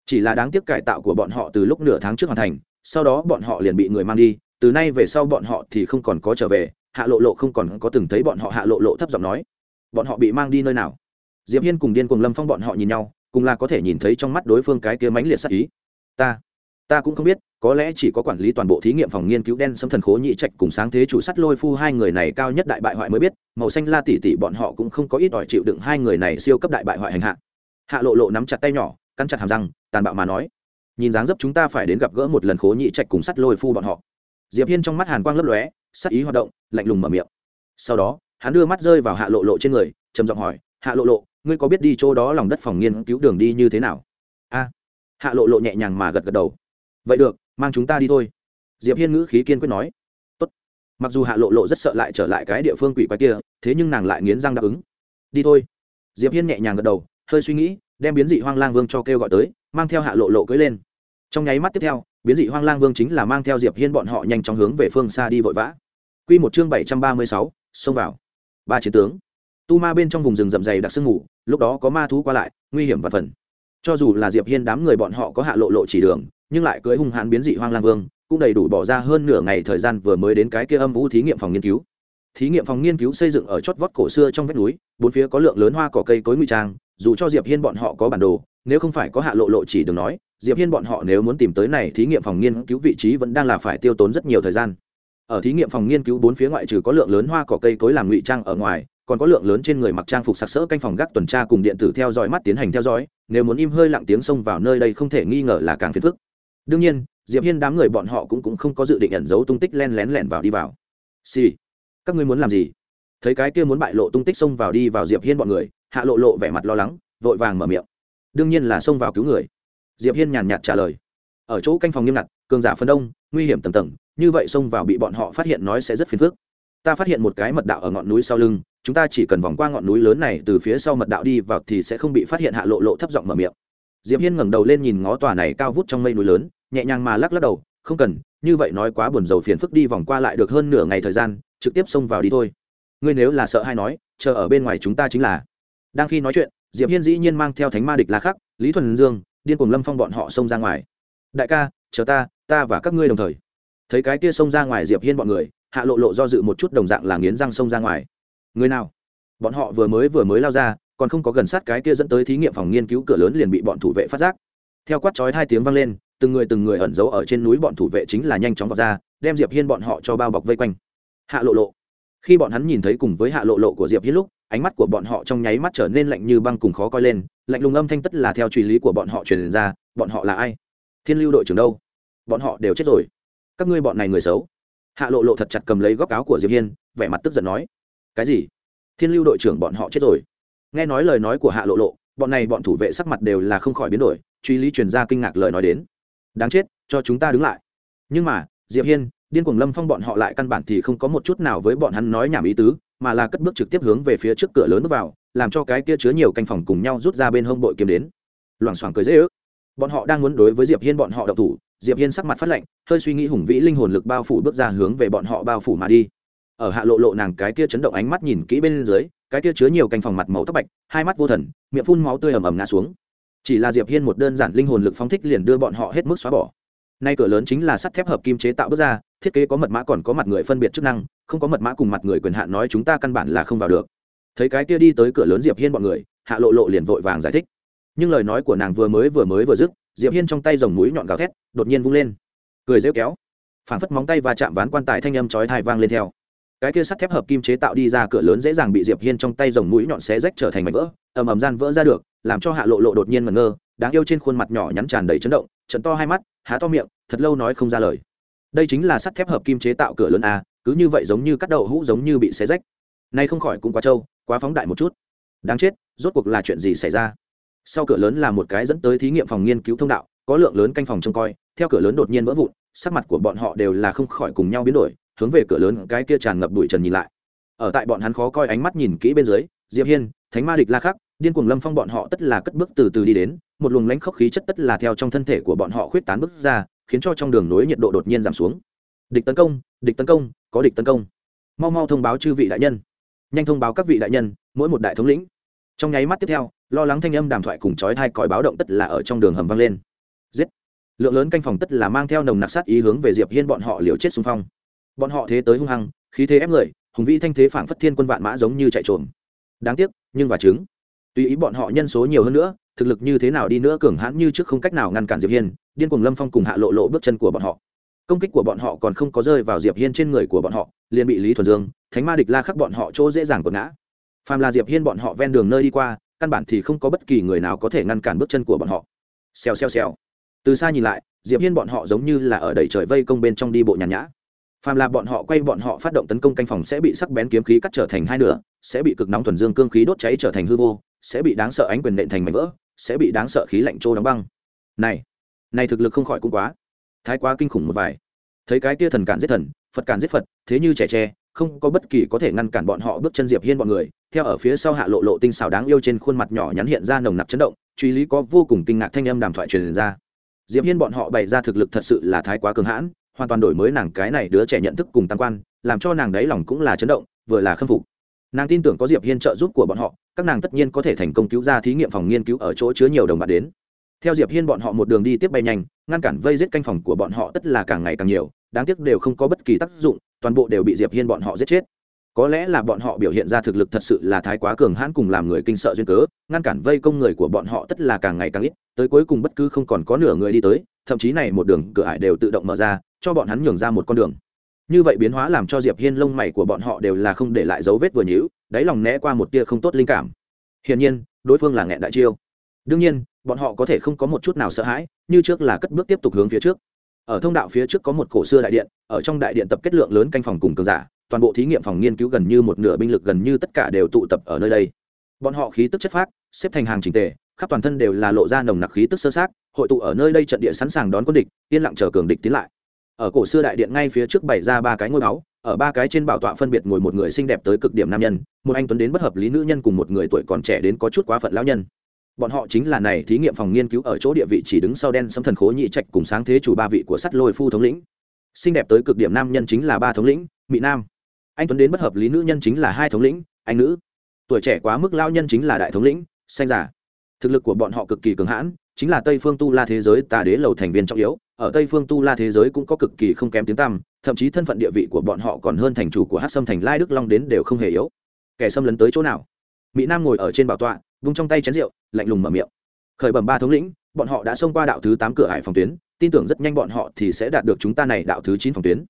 Chỉ là đáng tiếc cải tạo của bọn họ từ lúc nửa tháng trước hoàn thành, sau đó bọn họ liền bị người mang đi, từ nay về sau bọn họ thì không còn có trở về hạ lộ lộ không còn có từng thấy bọn họ hạ lộ lộ thấp giọng nói, bọn họ bị mang đi nơi nào? Diệp hiên cùng điên cùng lâm phong bọn họ nhìn nhau, cùng là có thể nhìn thấy trong mắt đối phương cái kia mãnh liệt sắc ý. Ta ta cũng không biết, có lẽ chỉ có quản lý toàn bộ thí nghiệm phòng nghiên cứu đen xâm thần khố nhị trạch cùng sáng thế chủ sắt lôi phu hai người này cao nhất đại bại hoại mới biết, màu xanh la tỷ tỷ bọn họ cũng không có ít ỏi chịu đựng hai người này siêu cấp đại bại hoại hành hạ. Hạ lộ lộ nắm chặt tay nhỏ, cắn chặt hàm răng, tàn bạo mà nói, nhìn dáng dấp chúng ta phải đến gặp gỡ một lần khố nhị trạch cùng sắt lôi phu bọn họ. Diệp hiên trong mắt hàn quang lấp lóe sắc ý hoạt động, lạnh lùng mở miệng. Sau đó, hắn đưa mắt rơi vào hạ lộ lộ trên người, trầm giọng hỏi, hạ lộ lộ, ngươi có biết đi chỗ đó lòng đất phòng nghiên cứu đường đi như thế nào? A. Hạ lộ lộ nhẹ nhàng mà gật gật đầu. Vậy được, mang chúng ta đi thôi. Diệp hiên ngữ khí kiên quyết nói. Tốt. mặc dù hạ lộ lộ rất sợ lại trở lại cái địa phương quỷ quái kia, thế nhưng nàng lại nghiến răng đáp ứng. Đi thôi. Diệp hiên nhẹ nhàng gật đầu, hơi suy nghĩ, đem biến dị hoang lang vương cho kêu gọi tới, mang theo hạ lộ lộ cưỡi lên. Trong nháy mắt tiếp theo, biến dị hoang lang vương chính là mang theo diệp hiên bọn họ nhanh chóng hướng về phương xa đi vội vã quy một chương bảy trăm ba mươi sáu, xông vào. Ba chiến tướng. Tu ma bên trong vùng rừng rậm dày đặc sương ngủ lúc đó có ma thú qua lại nguy hiểm và phần. Cho dù là diệp hiên đám người bọn họ có hạ lộ lộ chỉ đường nhưng lại cưới hung hãn biến dị hoang lang vương cũng đầy đủ bỏ ra hơn nửa ngày thời gian vừa mới đến cái kia âm vũ thí nghiệm phòng nghiên cứu. Thí nghiệm phòng nghiên cứu xây dựng ở chót vót cổ xưa trong vách núi bốn phía có lượng lớn hoa cỏ cây cối nguy trang dù cho diệp hiên bọn họ có bản đồ nếu không phải có hạ lộ lộ chỉ đường nói diệp hiên bọn họ nếu muốn tìm tới này thí nghiệm phòng nghiên cứu vị trí vẫn đang là phải tiêu tốn rất nhiều thời gian ở thí nghiệm phòng nghiên cứu bốn phía ngoại trừ có lượng lớn hoa cỏ cây cối làm ngụy trang ở ngoài, còn có lượng lớn trên người mặc trang phục sặc sỡ canh phòng gác tuần tra cùng điện tử theo dõi mắt tiến hành theo dõi, nếu muốn im hơi lặng tiếng xông vào nơi đây không thể nghi ngờ là càng phiền phức. Đương nhiên, diệp hiên đám người bọn họ cũng cũng không có dự định ẩn giấu tung tích len lén lẻn vào đi vào. Xì、sì. các ngươi muốn làm gì? Thấy cái kia muốn bại lộ tung tích xông vào đi vào diệp hiên bọn người, hạ lộ lộ vẻ mặt lo lắng, vội vàng mở miệng. Đương nhiên là xông vào cứu người. Diệp hiên nhàn nhạt trả lời. Ở chỗ canh phòng nghiêm ngặt, cường giả phân đông, nguy hiểm tầng tầng như vậy xông vào bị bọn họ phát hiện nói sẽ rất phiền phức. Ta phát hiện một cái mật đạo ở ngọn núi sau lưng, chúng ta chỉ cần vòng qua ngọn núi lớn này, từ phía sau mật đạo đi vào thì sẽ không bị phát hiện hạ lộ lộ thấp giọng mở miệng. Diệp hiên ngẩng đầu lên nhìn ngó tòa này cao vút trong mây núi lớn, nhẹ nhàng mà lắc lắc đầu, không cần, như vậy nói quá buồn rầu phiền phức đi vòng qua lại được hơn nửa ngày thời gian, trực tiếp xông vào đi thôi. Ngươi nếu là sợ hay nói, chờ ở bên ngoài chúng ta chính là. Đang khi nói chuyện, diệp hiên dĩ nhiên mang theo thánh ma địch la khắc, lý thuần dương, điên cùng lâm phong bọn họ xông ra ngoài. Đại ca, chờ ta ta và các ngươi đồng thời thấy cái kia xông ra ngoài diệp hiên bọn người, hạ lộ lộ do dự một chút đồng dạng là nghiến răng xông ra ngoài. Người nào? Bọn họ vừa mới vừa mới lao ra, còn không có gần sát cái kia dẫn tới thí nghiệm phòng nghiên cứu cửa lớn liền bị bọn thủ vệ phát giác. Theo quát chói hai tiếng vang lên, từng người từng người ẩn giấu ở trên núi bọn thủ vệ chính là nhanh chóng vào ra, đem diệp hiên bọn họ cho bao bọc vây quanh. Hạ lộ lộ. Khi bọn hắn nhìn thấy cùng với hạ lộ lộ của diệp hiên lúc, ánh mắt của bọn họ trong nháy mắt trở nên lạnh như băng cùng khó coi lên, lạnh lùng âm thanh tất là theo truy lý của bọn họ truyền ra, bọn họ là ai? Thiên lưu đội trưởng đâu? Bọn họ đều chết rồi các ngươi bọn này người xấu. Hạ lộ lộ thật chặt cầm lấy góc áo của diệp hiên, vẻ mặt tức giận nói, cái gì? Thiên lưu đội trưởng bọn họ chết rồi. Nghe nói lời nói của hạ lộ lộ, bọn này bọn thủ vệ sắc mặt đều là không khỏi biến đổi, truy lý truyền ra kinh ngạc lời nói đến, đáng chết, cho chúng ta đứng lại. Nhưng mà, diệp hiên, điên cuồng lâm phong bọn họ lại căn bản thì không có một chút nào với bọn hắn nói nhảm ý tứ, mà là cất bước trực tiếp hướng về phía trước cửa lớn bước vào, làm cho cái kia chứa nhiều canh phòng cùng nhau rút ra bên hông bội kiếm đến. Loảng xoảng cười dễ ước. Bọn họ đang muốn đối với diệp hiên bọn họ đậu thủ diệp hiên sắc mặt phát lạnh, hơi suy nghĩ hùng vĩ linh hồn lực bao phủ bước ra hướng về bọn họ bao phủ mà đi. Ở hạ lộ lộ nàng cái kia chấn động ánh mắt nhìn kỹ bên dưới, cái kia chứa nhiều canh phòng mặt màu tóc bạch, hai mắt vô thần, miệng phun máu tươi ầm ầm ngã xuống. Chỉ là diệp hiên một đơn giản linh hồn lực phóng thích liền đưa bọn họ hết mức xóa bỏ. Nay cửa lớn chính là sắt thép hợp kim chế tạo bước ra, thiết kế có mật mã còn có mặt người phân biệt chức năng, không có mật mã cùng mặt người quyền hạn nói chúng ta căn bản là không vào được. Thấy cái kia đi tới cửa lớn diệp hiên bọn người, hạ lộ lộ liền vội vàng giải thích. Nhưng lời nói của nàng vừa mới vừa mới vừa dứt diệp hiên trong tay dòng mũi nhọn gào thét, đột nhiên vung lên. Cười rêu kéo. Phản phất móng tay và chạm ván quan tài thanh âm chói thai vang lên theo. Cái kia sắt thép hợp kim chế tạo đi ra cửa lớn dễ dàng bị diệp hiên trong tay dòng mũi nhọn xé rách trở thành mảnh vỡ, ầm ầm gian vỡ ra được, làm cho hạ lộ lộ đột nhiên ngẩn ngơ, đáng yêu trên khuôn mặt nhỏ nhắn tràn đầy chấn động, trận to hai mắt, há to miệng, thật lâu nói không ra lời. Đây chính là sắt thép hợp kim chế tạo cửa lớn a, cứ như vậy giống như cắt đậu hũ giống như bị xé rách. Nay không khỏi cũng quá trâu, quá phóng đại một chút. Đáng chết, rốt cuộc là chuyện gì xảy ra? Sau cửa lớn là một cái dẫn tới thí nghiệm phòng nghiên cứu thông đạo, có lượng lớn canh phòng trông coi, theo cửa lớn đột nhiên vỡ vụn, sắc mặt của bọn họ đều là không khỏi cùng nhau biến đổi, hướng về cửa lớn cái kia tràn ngập bụi trần nhìn lại. Ở tại bọn hắn khó coi ánh mắt nhìn kỹ bên dưới, diệp hiên, thánh ma địch la khắc, điên cuồng lâm phong bọn họ tất là cất bước từ từ đi đến, một luồng lãnh khốc khí chất tất là theo trong thân thể của bọn họ khuyết tán bước ra, khiến cho trong đường nối nhiệt độ đột nhiên giảm xuống. Địch tấn công, địch tấn công, có địch tấn công. Mau mau thông báo chư vị đại nhân. Nhanh thông báo các vị đại nhân, mỗi một đại thống lĩnh trong nháy mắt tiếp theo, lo lắng thanh âm đàm thoại cùng chói thai còi báo động tất là ở trong đường hầm vang lên. Giết! Lượng lớn canh phòng tất là mang theo nồng nặc sát ý hướng về diệp hiên bọn họ liều chết xung phong. Bọn họ thế tới hung hăng, khí thế ép người, hùng vĩ thanh thế phảng phất thiên quân vạn mã giống như chạy trộm đáng tiếc, nhưng và chứng, tùy ý bọn họ nhân số nhiều hơn nữa, thực lực như thế nào đi nữa cường hãn như trước không cách nào ngăn cản diệp hiên, điên cuồng lâm phong cùng hạ lộ lộ bước chân của bọn họ. Công kích của bọn họ còn không có rơi vào diệp hiên trên người của bọn họ, liền bị lý thuần dương, thánh ma địch la khắc bọn họ chỗ dễ dàng quật ngã phàm là diệp hiên bọn họ ven đường nơi đi qua, căn bản thì không có bất kỳ người nào có thể ngăn cản bước chân của bọn họ. Xèo xèo xèo. Từ xa nhìn lại, diệp hiên bọn họ giống như là ở đầy trời vây công bên trong đi bộ nhàn nhã. Phàm là bọn họ quay bọn họ phát động tấn công canh phòng sẽ bị sắc bén kiếm khí cắt trở thành hai nửa, sẽ bị cực nóng thuần dương cương khí đốt cháy trở thành hư vô, sẽ bị đáng sợ ánh quyền nện thành mảnh vỡ, sẽ bị đáng sợ khí lạnh trô đóng băng. Này này thực lực không khỏi cũng quá. Thái quá kinh khủng một vài. Thấy cái tia thần cản giết thần, phật cản giết phật, thế như trẻ tre không có bất kỳ có thể ngăn cản bọn họ bước chân diệp hiên bọn người. Theo ở phía sau hạ lộ lộ tinh xảo đáng yêu trên khuôn mặt nhỏ nhắn hiện ra nồng nặc chấn động, truy lý có vô cùng kinh ngạc thanh âm đàm thoại truyền ra. Diệp hiên bọn họ bày ra thực lực thật sự là thái quá cường hãn, hoàn toàn đổi mới nàng cái này đứa trẻ nhận thức cùng tăng quan, làm cho nàng đấy lòng cũng là chấn động, vừa là khâm phục. Nàng tin tưởng có diệp hiên trợ giúp của bọn họ, các nàng tất nhiên có thể thành công cứu ra thí nghiệm phòng nghiên cứu ở chỗ chứa nhiều đồng bạn đến. Theo diệp hiên bọn họ một đường đi tiếp bay nhanh, ngăn cản vây giết canh phòng của bọn họ tất là càng ngày càng nhiều, đáng tiếc đều không có bất kỳ tác dụng toàn bộ đều bị diệp hiên bọn họ giết chết. Có lẽ là bọn họ biểu hiện ra thực lực thật sự là thái quá cường hãn cùng làm người kinh sợ duyên cớ, ngăn cản vây công người của bọn họ tất là càng ngày càng ít, tới cuối cùng bất cứ không còn có nửa người đi tới, thậm chí này một đường cửa ải đều tự động mở ra, cho bọn hắn nhường ra một con đường. Như vậy biến hóa làm cho diệp hiên lông mày của bọn họ đều là không để lại dấu vết vừa nhíu, đáy lòng né qua một tia không tốt linh cảm. Hiển nhiên, đối phương là nghẹn đại chiêu. Đương nhiên, bọn họ có thể không có một chút nào sợ hãi, như trước là cất bước tiếp tục hướng phía trước ở thông đạo phía trước có một cổ xưa đại điện, ở trong đại điện tập kết lượng lớn canh phòng cùng cường giả, toàn bộ thí nghiệm phòng nghiên cứu gần như một nửa binh lực gần như tất cả đều tụ tập ở nơi đây. Bọn họ khí tức chất phát xếp thành hàng trình tề, khắp toàn thân đều là lộ ra nồng nặc khí tức sơ sát, hội tụ ở nơi đây trận địa sẵn sàng đón quân địch, yên lặng chờ cường địch tiến lại. Ở cổ xưa đại điện ngay phía trước bày ra ba cái ngôi báu, ở ba cái trên bảo tọa phân biệt ngồi một người xinh đẹp tới cực điểm nam nhân, một anh tuấn đến bất hợp lý nữ nhân cùng một người tuổi còn trẻ đến có chút quá phận lão nhân bọn họ chính là này thí nghiệm phòng nghiên cứu ở chỗ địa vị chỉ đứng sau đen sấm thần khố nhị trạch cùng sáng thế chủ ba vị của sắt lôi phu thống lĩnh. Xinh đẹp tới cực điểm nam nhân chính là ba thống lĩnh mỹ nam. Anh tuấn đến bất hợp lý nữ nhân chính là hai thống lĩnh, anh nữ. Tuổi trẻ quá mức lao nhân chính là đại thống lĩnh, xanh giả thực lực của bọn họ cực kỳ cường hãn, chính là tây phương tu la thế giới tà đế lầu thành viên trọng yếu, ở tây phương tu la thế giới cũng có cực kỳ không kém tiếng tăm, thậm chí thân phận địa vị của bọn họ còn hơn thành chủ của hát sâm thành lai đức long đến đều không hề yếu. Kẻ xâm lấn tới chỗ nào? Mỹ nam ngồi ở trên bảo tọa vung trong tay chén rượu, lạnh lùng mở miệng. Khởi bẩm ba thống lĩnh, bọn họ đã xông qua đạo thứ tám cửa hải phòng tuyến, tin tưởng rất nhanh bọn họ thì sẽ đạt được chúng ta này đạo thứ chín phòng tuyến.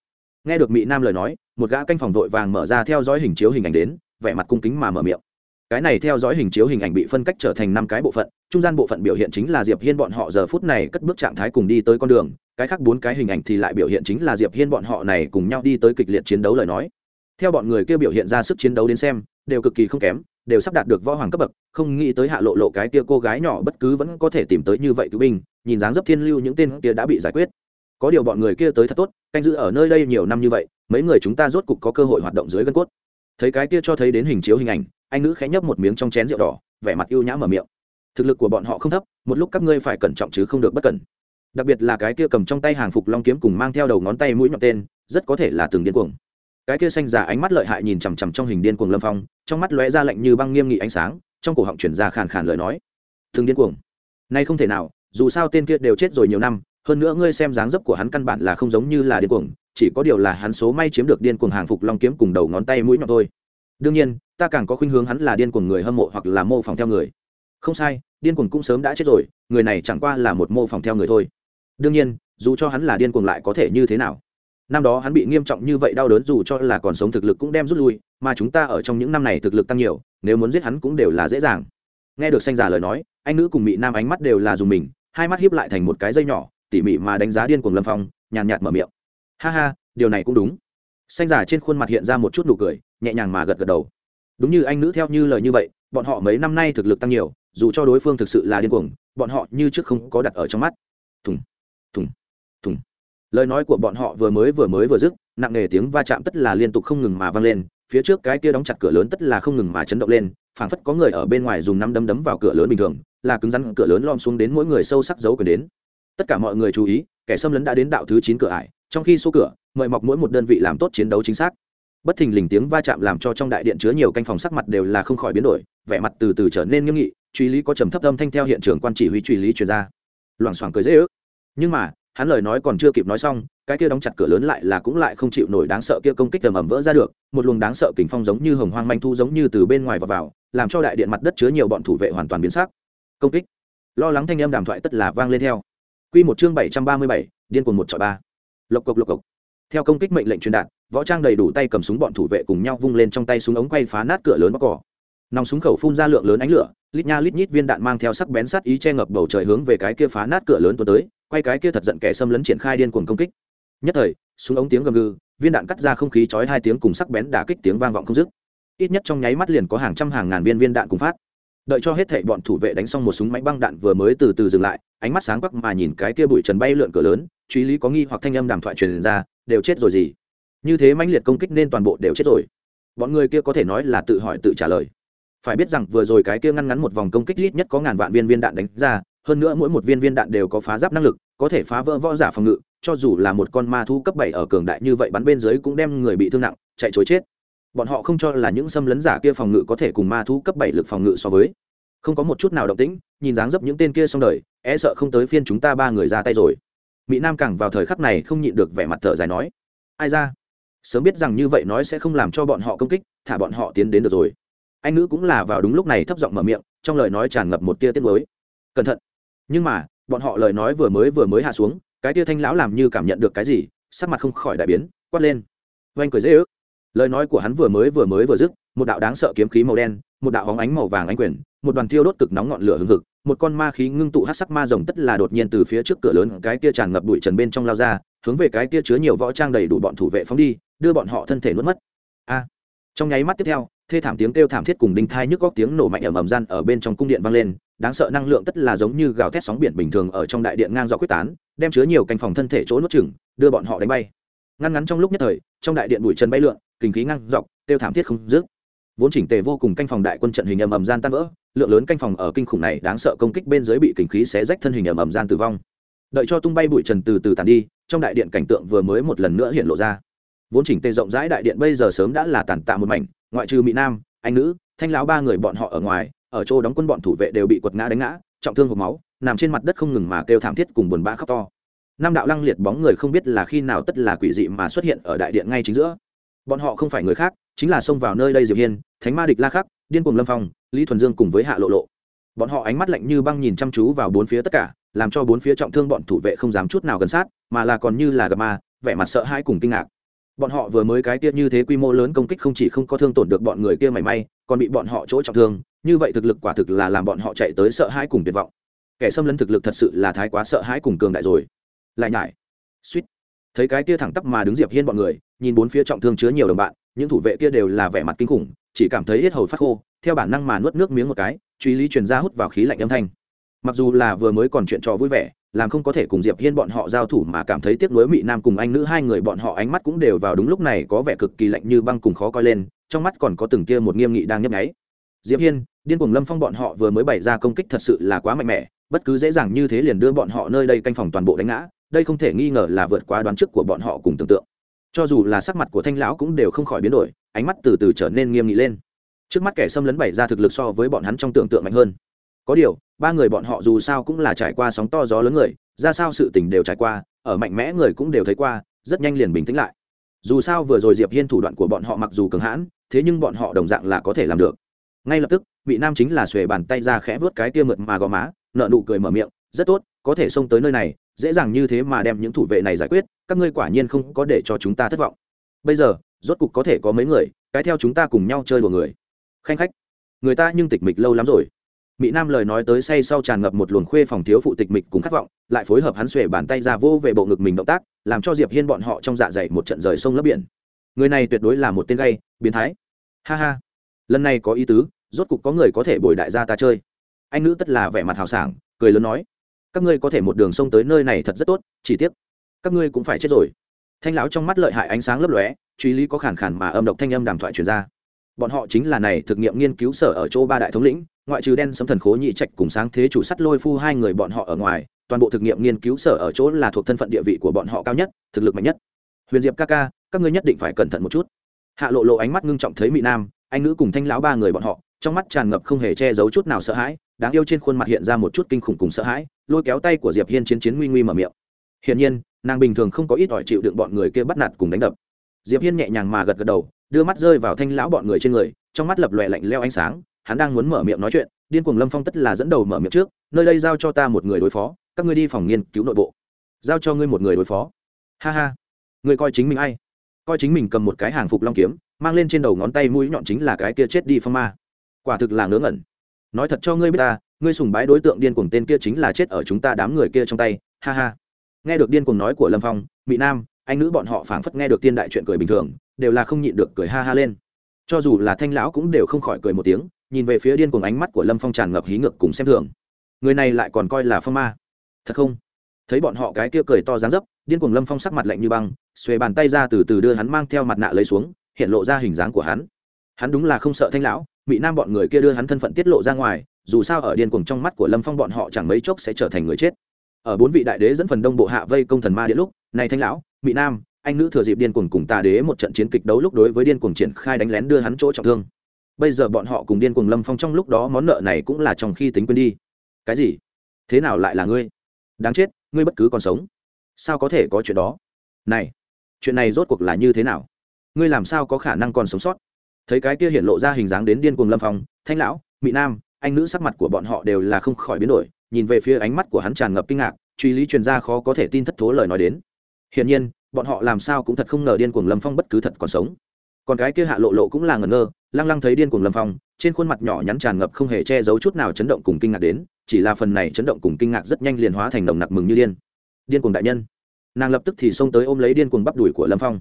Nghe được mỹ nam lời nói, một gã canh phòng vội vàng mở ra theo dõi hình chiếu hình ảnh đến, vẻ mặt cung kính mà mở miệng. Cái này theo dõi hình chiếu hình ảnh bị phân cách trở thành năm cái bộ phận, trung gian bộ phận biểu hiện chính là diệp hiên bọn họ giờ phút này cất bước trạng thái cùng đi tới con đường, cái khác bốn cái hình ảnh thì lại biểu hiện chính là diệp hiên bọn họ này cùng nhau đi tới kịch liệt chiến đấu lời nói. Theo bọn người kia biểu hiện ra sức chiến đấu đến xem, đều cực kỳ không kém đều sắp đạt được võ hoàng cấp bậc, không nghĩ tới hạ lộ lộ cái kia cô gái nhỏ bất cứ vẫn có thể tìm tới như vậy cứu binh, nhìn dáng dấp thiên lưu những tên kia đã bị giải quyết. Có điều bọn người kia tới thật tốt, canh giữ ở nơi đây nhiều năm như vậy, mấy người chúng ta rốt cục có cơ hội hoạt động dưới gân cốt. Thấy cái kia cho thấy đến hình chiếu hình ảnh, anh nữ khẽ nhấp một miếng trong chén rượu đỏ, vẻ mặt ưu nhã mở miệng. Thực lực của bọn họ không thấp, một lúc các ngươi phải cẩn trọng chứ không được bất cẩn. Đặc biệt là cái kia cầm trong tay hàng phục long kiếm cùng mang theo đầu ngón tay mũi nhọn tên, rất có thể là từng điên cuồng cái kia xanh giả ánh mắt lợi hại nhìn chằm chằm trong hình điên cuồng lâm phong, trong mắt lóe ra lạnh như băng nghiêm nghị ánh sáng, trong cổ họng chuyển ra khàn khàn lời nói. Thường điên cuồng. Nay không thể nào, dù sao tên kia đều chết rồi nhiều năm, hơn nữa ngươi xem dáng dấp của hắn căn bản là không giống như là điên cuồng, chỉ có điều là hắn số may chiếm được điên cuồng hàng phục long kiếm cùng đầu ngón tay mũi nhọn thôi. Đương nhiên, ta càng có khuynh hướng hắn là điên cuồng người hâm mộ hoặc là mô phỏng theo người. Không sai, điên cuồng cũng sớm đã chết rồi, người này chẳng qua là một mô phỏng theo người thôi. Đương nhiên, dù cho hắn là điên cuồng lại có thể như thế nào? Năm đó hắn bị nghiêm trọng như vậy đau đớn dù cho là còn sống thực lực cũng đem rút lui, mà chúng ta ở trong những năm này thực lực tăng nhiều, nếu muốn giết hắn cũng đều là dễ dàng. Nghe được xanh giả lời nói, anh nữ cùng mỹ nam ánh mắt đều là dùng mình, hai mắt hiếp lại thành một cái dây nhỏ, tỉ mỉ mà đánh giá điên cuồng lâm phong, nhàn nhạt mở miệng. Ha ha, điều này cũng đúng. Xanh giả trên khuôn mặt hiện ra một chút nụ cười, nhẹ nhàng mà gật gật đầu. Đúng như anh nữ theo như lời như vậy, bọn họ mấy năm nay thực lực tăng nhiều, dù cho đối phương thực sự là điên cuồng, bọn họ như trước không có đặt ở trong mắt. Thùng thùng lời nói của bọn họ vừa mới vừa mới vừa dứt, nặng nề tiếng va chạm tất là liên tục không ngừng mà vang lên, phía trước cái kia đóng chặt cửa lớn tất là không ngừng mà chấn động lên, phảng phất có người ở bên ngoài dùng năm đấm đấm vào cửa lớn bình thường, là cứng rắn cửa lớn lom xuống đến mỗi người sâu sắc dấu quyền đến. Tất cả mọi người chú ý, kẻ xâm lấn đã đến đạo thứ chín cửa ải, trong khi số cửa, mời mọc mỗi một đơn vị làm tốt chiến đấu chính xác. Bất thình lình tiếng va chạm làm cho trong đại điện chứa nhiều canh phòng sắc mặt đều là không khỏi biến đổi, vẻ mặt từ từ trở nên nghiêm nghị, truy lý có trầm thấp âm thanh theo hiện trường quan chỉ huy truy lý truyền ra. Loảng xoảng cười dễ ước. Nhưng mà hắn lời nói còn chưa kịp nói xong, cái kia đóng chặt cửa lớn lại là cũng lại không chịu nổi đáng sợ kia công kích tầm ầm vỡ ra được, một luồng đáng sợ kình phong giống như hồng hoang manh thu giống như từ bên ngoài và vào, làm cho đại điện mặt đất chứa nhiều bọn thủ vệ hoàn toàn biến sắc. Công kích. Lo lắng thanh âm đàm thoại tất là vang lên theo. Quy một chương bảy trăm ba mươi bảy, điên cuồng một chọi ba. Lộc cộc lộc cộc. Theo công kích mệnh lệnh truyền đạt, võ trang đầy đủ tay cầm súng bọn thủ vệ cùng nhau vung lên trong tay súng ống quay phá nát cửa lớn bóc cỏ. Nòng súng khẩu phun ra lượng lớn ánh lửa, lít nha lít nhít viên đạn mang theo sắc bén sắt ý che ngập bầu trời hướng về cái kia phá nát cửa lớn tuần tới quay cái kia thật giận kẻ xâm lấn triển khai điên cuồng công kích. Nhất thời, súng ống tiếng gầm gừ, viên đạn cắt ra không khí chói hai tiếng cùng sắc bén đả kích tiếng vang vọng không dứt. Ít nhất trong nháy mắt liền có hàng trăm hàng ngàn viên viên đạn cùng phát. Đợi cho hết thảy bọn thủ vệ đánh xong một súng máy băng đạn vừa mới từ từ dừng lại, ánh mắt sáng quắc mà nhìn cái kia bụi trần bay lượn cửa lớn, truy lý có nghi hoặc thanh âm đàm thoại truyền ra, đều chết rồi gì? Như thế mãnh liệt công kích nên toàn bộ đều chết rồi. Bọn người kia có thể nói là tự hỏi tự trả lời. Phải biết rằng vừa rồi cái kia ngăn ngắn một vòng công kích ít nhất có ngàn vạn viên viên đạn đánh ra hơn nữa mỗi một viên viên đạn đều có phá giáp năng lực, có thể phá vỡ võ giả phòng ngự, cho dù là một con ma thu cấp bảy ở cường đại như vậy bắn bên dưới cũng đem người bị thương nặng, chạy chối chết. Bọn họ không cho là những xâm lấn giả kia phòng ngự có thể cùng ma thu cấp bảy lực phòng ngự so với. Không có một chút nào động tĩnh, nhìn dáng dấp những tên kia xong đời e sợ không tới phiên chúng ta ba người ra tay rồi. Mỹ nam càng vào thời khắc này không nhịn được vẻ mặt thở dài nói, ai ra? Sớm biết rằng như vậy nói sẽ không làm cho bọn họ công kích, thả bọn họ tiến đến được rồi. Anh nữ cũng là vào đúng lúc này thấp giọng mở miệng, trong lời nói tràn ngập một tia tiết mới cẩn thận nhưng mà, bọn họ lời nói vừa mới vừa mới hạ xuống, cái tia thanh lão làm như cảm nhận được cái gì, sắc mặt không khỏi đại biến, quát lên. Oanh cười dễ ước. Lời nói của hắn vừa mới vừa mới vừa dứt, một đạo đáng sợ kiếm khí màu đen, một đạo hóng ánh màu vàng ánh quyền, một đoàn thiêu đốt cực nóng ngọn lửa hừng hực, một con ma khí ngưng tụ hát sắc ma rồng tất là đột nhiên từ phía trước cửa lớn cái kia tràn ngập bụi trần bên trong lao ra, hướng về cái kia chứa nhiều võ trang đầy đủ bọn thủ vệ phóng đi, đưa bọn họ thân thể nuốt mất. A. Trong nháy mắt tiếp theo, thê thảm tiếng kêu thảm thiết cùng đinh thai nhức góc tiếng nổ mạnh ầm ầm gian ở bên trong cung điện vang lên đáng sợ năng lượng tất là giống như gào thét sóng biển bình thường ở trong đại điện ngang dọc quyết tán, đem chứa nhiều canh phòng thân thể chỗ nuốt chừng đưa bọn họ đánh bay. Ngăn ngắn trong lúc nhất thời, trong đại điện bụi chân bay lượn, kinh khí ngang dọc, tiêu thảm thiết không dứt. Vốn chỉnh tề vô cùng canh phòng đại quân trận hình ầm ầm gian tan vỡ, lượng lớn canh phòng ở kinh khủng này đáng sợ công kích bên dưới bị kinh khí xé rách thân hình ầm ầm gian tử vong. Đợi cho tung bay bụi trần từ từ tàn đi, trong đại điện cảnh tượng vừa mới một lần nữa hiện lộ ra. Vốn chỉnh tề rộng rãi đại điện bây giờ sớm đã là tàn tạ một mảnh, ngoại trừ mỹ nam, anh nữ, thanh lão ba người bọn họ ở ngoài ở chỗ đóng quân bọn thủ vệ đều bị quật ngã đánh ngã, trọng thương hộp máu, nằm trên mặt đất không ngừng mà kêu thảm thiết cùng buồn bã khóc to. Năm đạo lăng liệt bóng người không biết là khi nào tất là quỷ dị mà xuất hiện ở đại điện ngay chính giữa. Bọn họ không phải người khác, chính là xông vào nơi đây diệp hiên, thánh ma địch la khắc, điên cuồng lâm phong, lý thuần dương cùng với hạ lộ lộ. Bọn họ ánh mắt lạnh như băng nhìn chăm chú vào bốn phía tất cả, làm cho bốn phía trọng thương bọn thủ vệ không dám chút nào gần sát, mà là còn như là gặp ma, vẻ mặt sợ hãi cùng kinh ngạc. Bọn họ vừa mới cái tiết như thế quy mô lớn công kích không chỉ không có thương tổn được bọn người kia mảy may, còn bị bọn họ chỗ trọng thương như vậy thực lực quả thực là làm bọn họ chạy tới sợ hãi cùng tuyệt vọng. Kẻ xâm lấn thực lực thật sự là thái quá sợ hãi cùng cường đại rồi. Lại nhải. Suýt. Thấy cái tia thẳng tắp mà đứng diệp hiên bọn người, nhìn bốn phía trọng thương chứa nhiều đồng bạn, những thủ vệ kia đều là vẻ mặt kinh khủng, chỉ cảm thấy hết hầu phát khô, theo bản năng mà nuốt nước miếng một cái, truy lý truyền ra hút vào khí lạnh âm thanh. Mặc dù là vừa mới còn chuyện trò vui vẻ, làm không có thể cùng diệp hiên bọn họ giao thủ mà cảm thấy tiếc nuối mỹ nam cùng anh nữ hai người bọn họ ánh mắt cũng đều vào đúng lúc này có vẻ cực kỳ lạnh như băng cùng khó coi lên, trong mắt còn có từng tia một nghiêm nghị đang nhấp nháy diệp hiên, điên cuồng lâm phong bọn họ vừa mới bày ra công kích thật sự là quá mạnh mẽ, bất cứ dễ dàng như thế liền đưa bọn họ nơi đây canh phòng toàn bộ đánh ngã, đây không thể nghi ngờ là vượt quá đoán trước của bọn họ cùng tưởng tượng. Cho dù là sắc mặt của thanh lão cũng đều không khỏi biến đổi, ánh mắt từ từ trở nên nghiêm nghị lên. Trước mắt kẻ xâm lấn bày ra thực lực so với bọn hắn trong tưởng tượng mạnh hơn. Có điều, ba người bọn họ dù sao cũng là trải qua sóng to gió lớn người, ra sao sự tình đều trải qua, ở mạnh mẽ người cũng đều thấy qua, rất nhanh liền bình tĩnh lại. Dù sao vừa rồi diệp hiên thủ đoạn của bọn họ mặc dù cường hãn, thế nhưng bọn họ đồng dạng là có thể làm được ngay lập tức, vị nam chính là xuề bàn tay ra khẽ vớt cái kia mượt mà gò má nợ nụ cười mở miệng, rất tốt, có thể xông tới nơi này, dễ dàng như thế mà đem những thủ vệ này giải quyết, các ngươi quả nhiên không có để cho chúng ta thất vọng. Bây giờ, rốt cục có thể có mấy người, cái theo chúng ta cùng nhau chơi đùa người. Khanh khách, người ta nhưng tịch mịch lâu lắm rồi. Mỹ nam lời nói tới say sau tràn ngập một luồng khuê phòng thiếu phụ tịch mịch cùng khát vọng, lại phối hợp hắn xuể bàn tay ra vô về bộ ngực mình động tác, làm cho diệp hiên bọn họ trong dạ dày một trận rời sông lấp biển. Người này tuyệt đối là một tên gay, biến thái. Ha ha lần này có ý tứ, rốt cục có người có thể bồi đại gia ta chơi. Anh nữ tất là vẻ mặt hào sảng, cười lớn nói, các ngươi có thể một đường sông tới nơi này thật rất tốt, chỉ tiếc, các ngươi cũng phải chết rồi. Thanh lão trong mắt lợi hại ánh sáng lấp lóe, truy lý có khản khản mà âm độc thanh âm đàm thoại truyền ra. Bọn họ chính là này thực nghiệm nghiên cứu sở ở chỗ ba đại thống lĩnh, ngoại trừ đen sấm thần khố nhị trạch cùng sáng thế chủ sắt lôi phu hai người bọn họ ở ngoài, toàn bộ thực nghiệm nghiên cứu sở ở chỗ là thuộc thân phận địa vị của bọn họ cao nhất, thực lực mạnh nhất. Huyền diệp ca ca, các ngươi nhất định phải cẩn thận một chút. Hạ lộ lộ ánh mắt ngưng trọng thấy mỹ nam anh nữ cùng thanh lão ba người bọn họ, trong mắt tràn ngập không hề che giấu chút nào sợ hãi, đáng yêu trên khuôn mặt hiện ra một chút kinh khủng cùng sợ hãi, lôi kéo tay của diệp hiên chiến chiến nguy nguy mở miệng. Hiển nhiên, nàng bình thường không có ít ỏi chịu đựng bọn người kia bắt nạt cùng đánh đập. Diệp hiên nhẹ nhàng mà gật gật đầu, đưa mắt rơi vào thanh lão bọn người trên người, trong mắt lập lòe lạnh leo ánh sáng, hắn đang muốn mở miệng nói chuyện, điên cuồng lâm phong tất là dẫn đầu mở miệng trước, nơi đây giao cho ta một người đối phó, các ngươi đi phòng nghiên cứu nội bộ. Giao cho ngươi một người đối phó? Ha ha, ngươi coi chính mình ai? Coi chính mình cầm một cái hàng phục long kiếm mang lên trên đầu ngón tay mũi nhọn chính là cái kia chết đi phong ma. Quả thực là ngớ ngẩn. Nói thật cho ngươi biết ta, ngươi sùng bái đối tượng điên cuồng tên kia chính là chết ở chúng ta đám người kia trong tay. Ha ha. Nghe được điên cuồng nói của lâm phong mỹ nam, anh nữ bọn họ phảng phất nghe được tiên đại chuyện cười bình thường, đều là không nhịn được cười ha ha lên. Cho dù là thanh lão cũng đều không khỏi cười một tiếng, nhìn về phía điên cuồng ánh mắt của lâm phong tràn ngập hí ngược cùng xem thường. Người này lại còn coi là phong ma. Thật không? Thấy bọn họ cái kia cười to dáng dấp, điên cuồng lâm phong sắc mặt lạnh như băng, xuề bàn tay ra từ từ đưa hắn mang theo mặt nạ lấy xuống hiện lộ ra hình dáng của hắn. Hắn đúng là không sợ thanh lão mỹ nam bọn người kia đưa hắn thân phận tiết lộ ra ngoài, dù sao ở điên cuồng trong mắt của lâm phong bọn họ chẳng mấy chốc sẽ trở thành người chết. Ở bốn vị đại đế dẫn phần đông bộ hạ vây công thần ma điện lúc, này thanh lão mỹ nam, anh nữ thừa dịp điên cuồng cùng tà đế một trận chiến kịch đấu lúc đối với điên cuồng triển khai đánh lén đưa hắn chỗ trọng thương. Bây giờ bọn họ cùng điên cuồng lâm phong trong lúc đó món nợ này cũng là trong khi tính quên đi. Cái gì? Thế nào lại là ngươi? Đáng chết, ngươi bất cứ còn sống. Sao có thể có chuyện đó? Này, chuyện này rốt cuộc là như thế nào? Ngươi làm sao có khả năng còn sống sót? Thấy cái kia hiện lộ ra hình dáng đến điên cuồng lâm phong, thanh lão mỹ nam, anh nữ sắc mặt của bọn họ đều là không khỏi biến đổi, nhìn về phía ánh mắt của hắn tràn ngập kinh ngạc, truy lý truyền ra khó có thể tin thất thố lời nói đến. Hiển nhiên, bọn họ làm sao cũng thật không ngờ điên cuồng lâm phong bất cứ thật còn sống. Còn cái kia hạ lộ lộ cũng là ngẩn ngơ, lăng lăng thấy điên cuồng lâm phong, trên khuôn mặt nhỏ nhắn tràn ngập không hề che giấu chút nào chấn động cùng kinh ngạc đến, chỉ là phần này chấn động cùng kinh ngạc rất nhanh liền hóa thành đồng nặc mừng như điên. Điên cuồng đại nhân. Nàng lập tức thì xông tới ôm lấy điên cuồng bắp đùi của lâm phong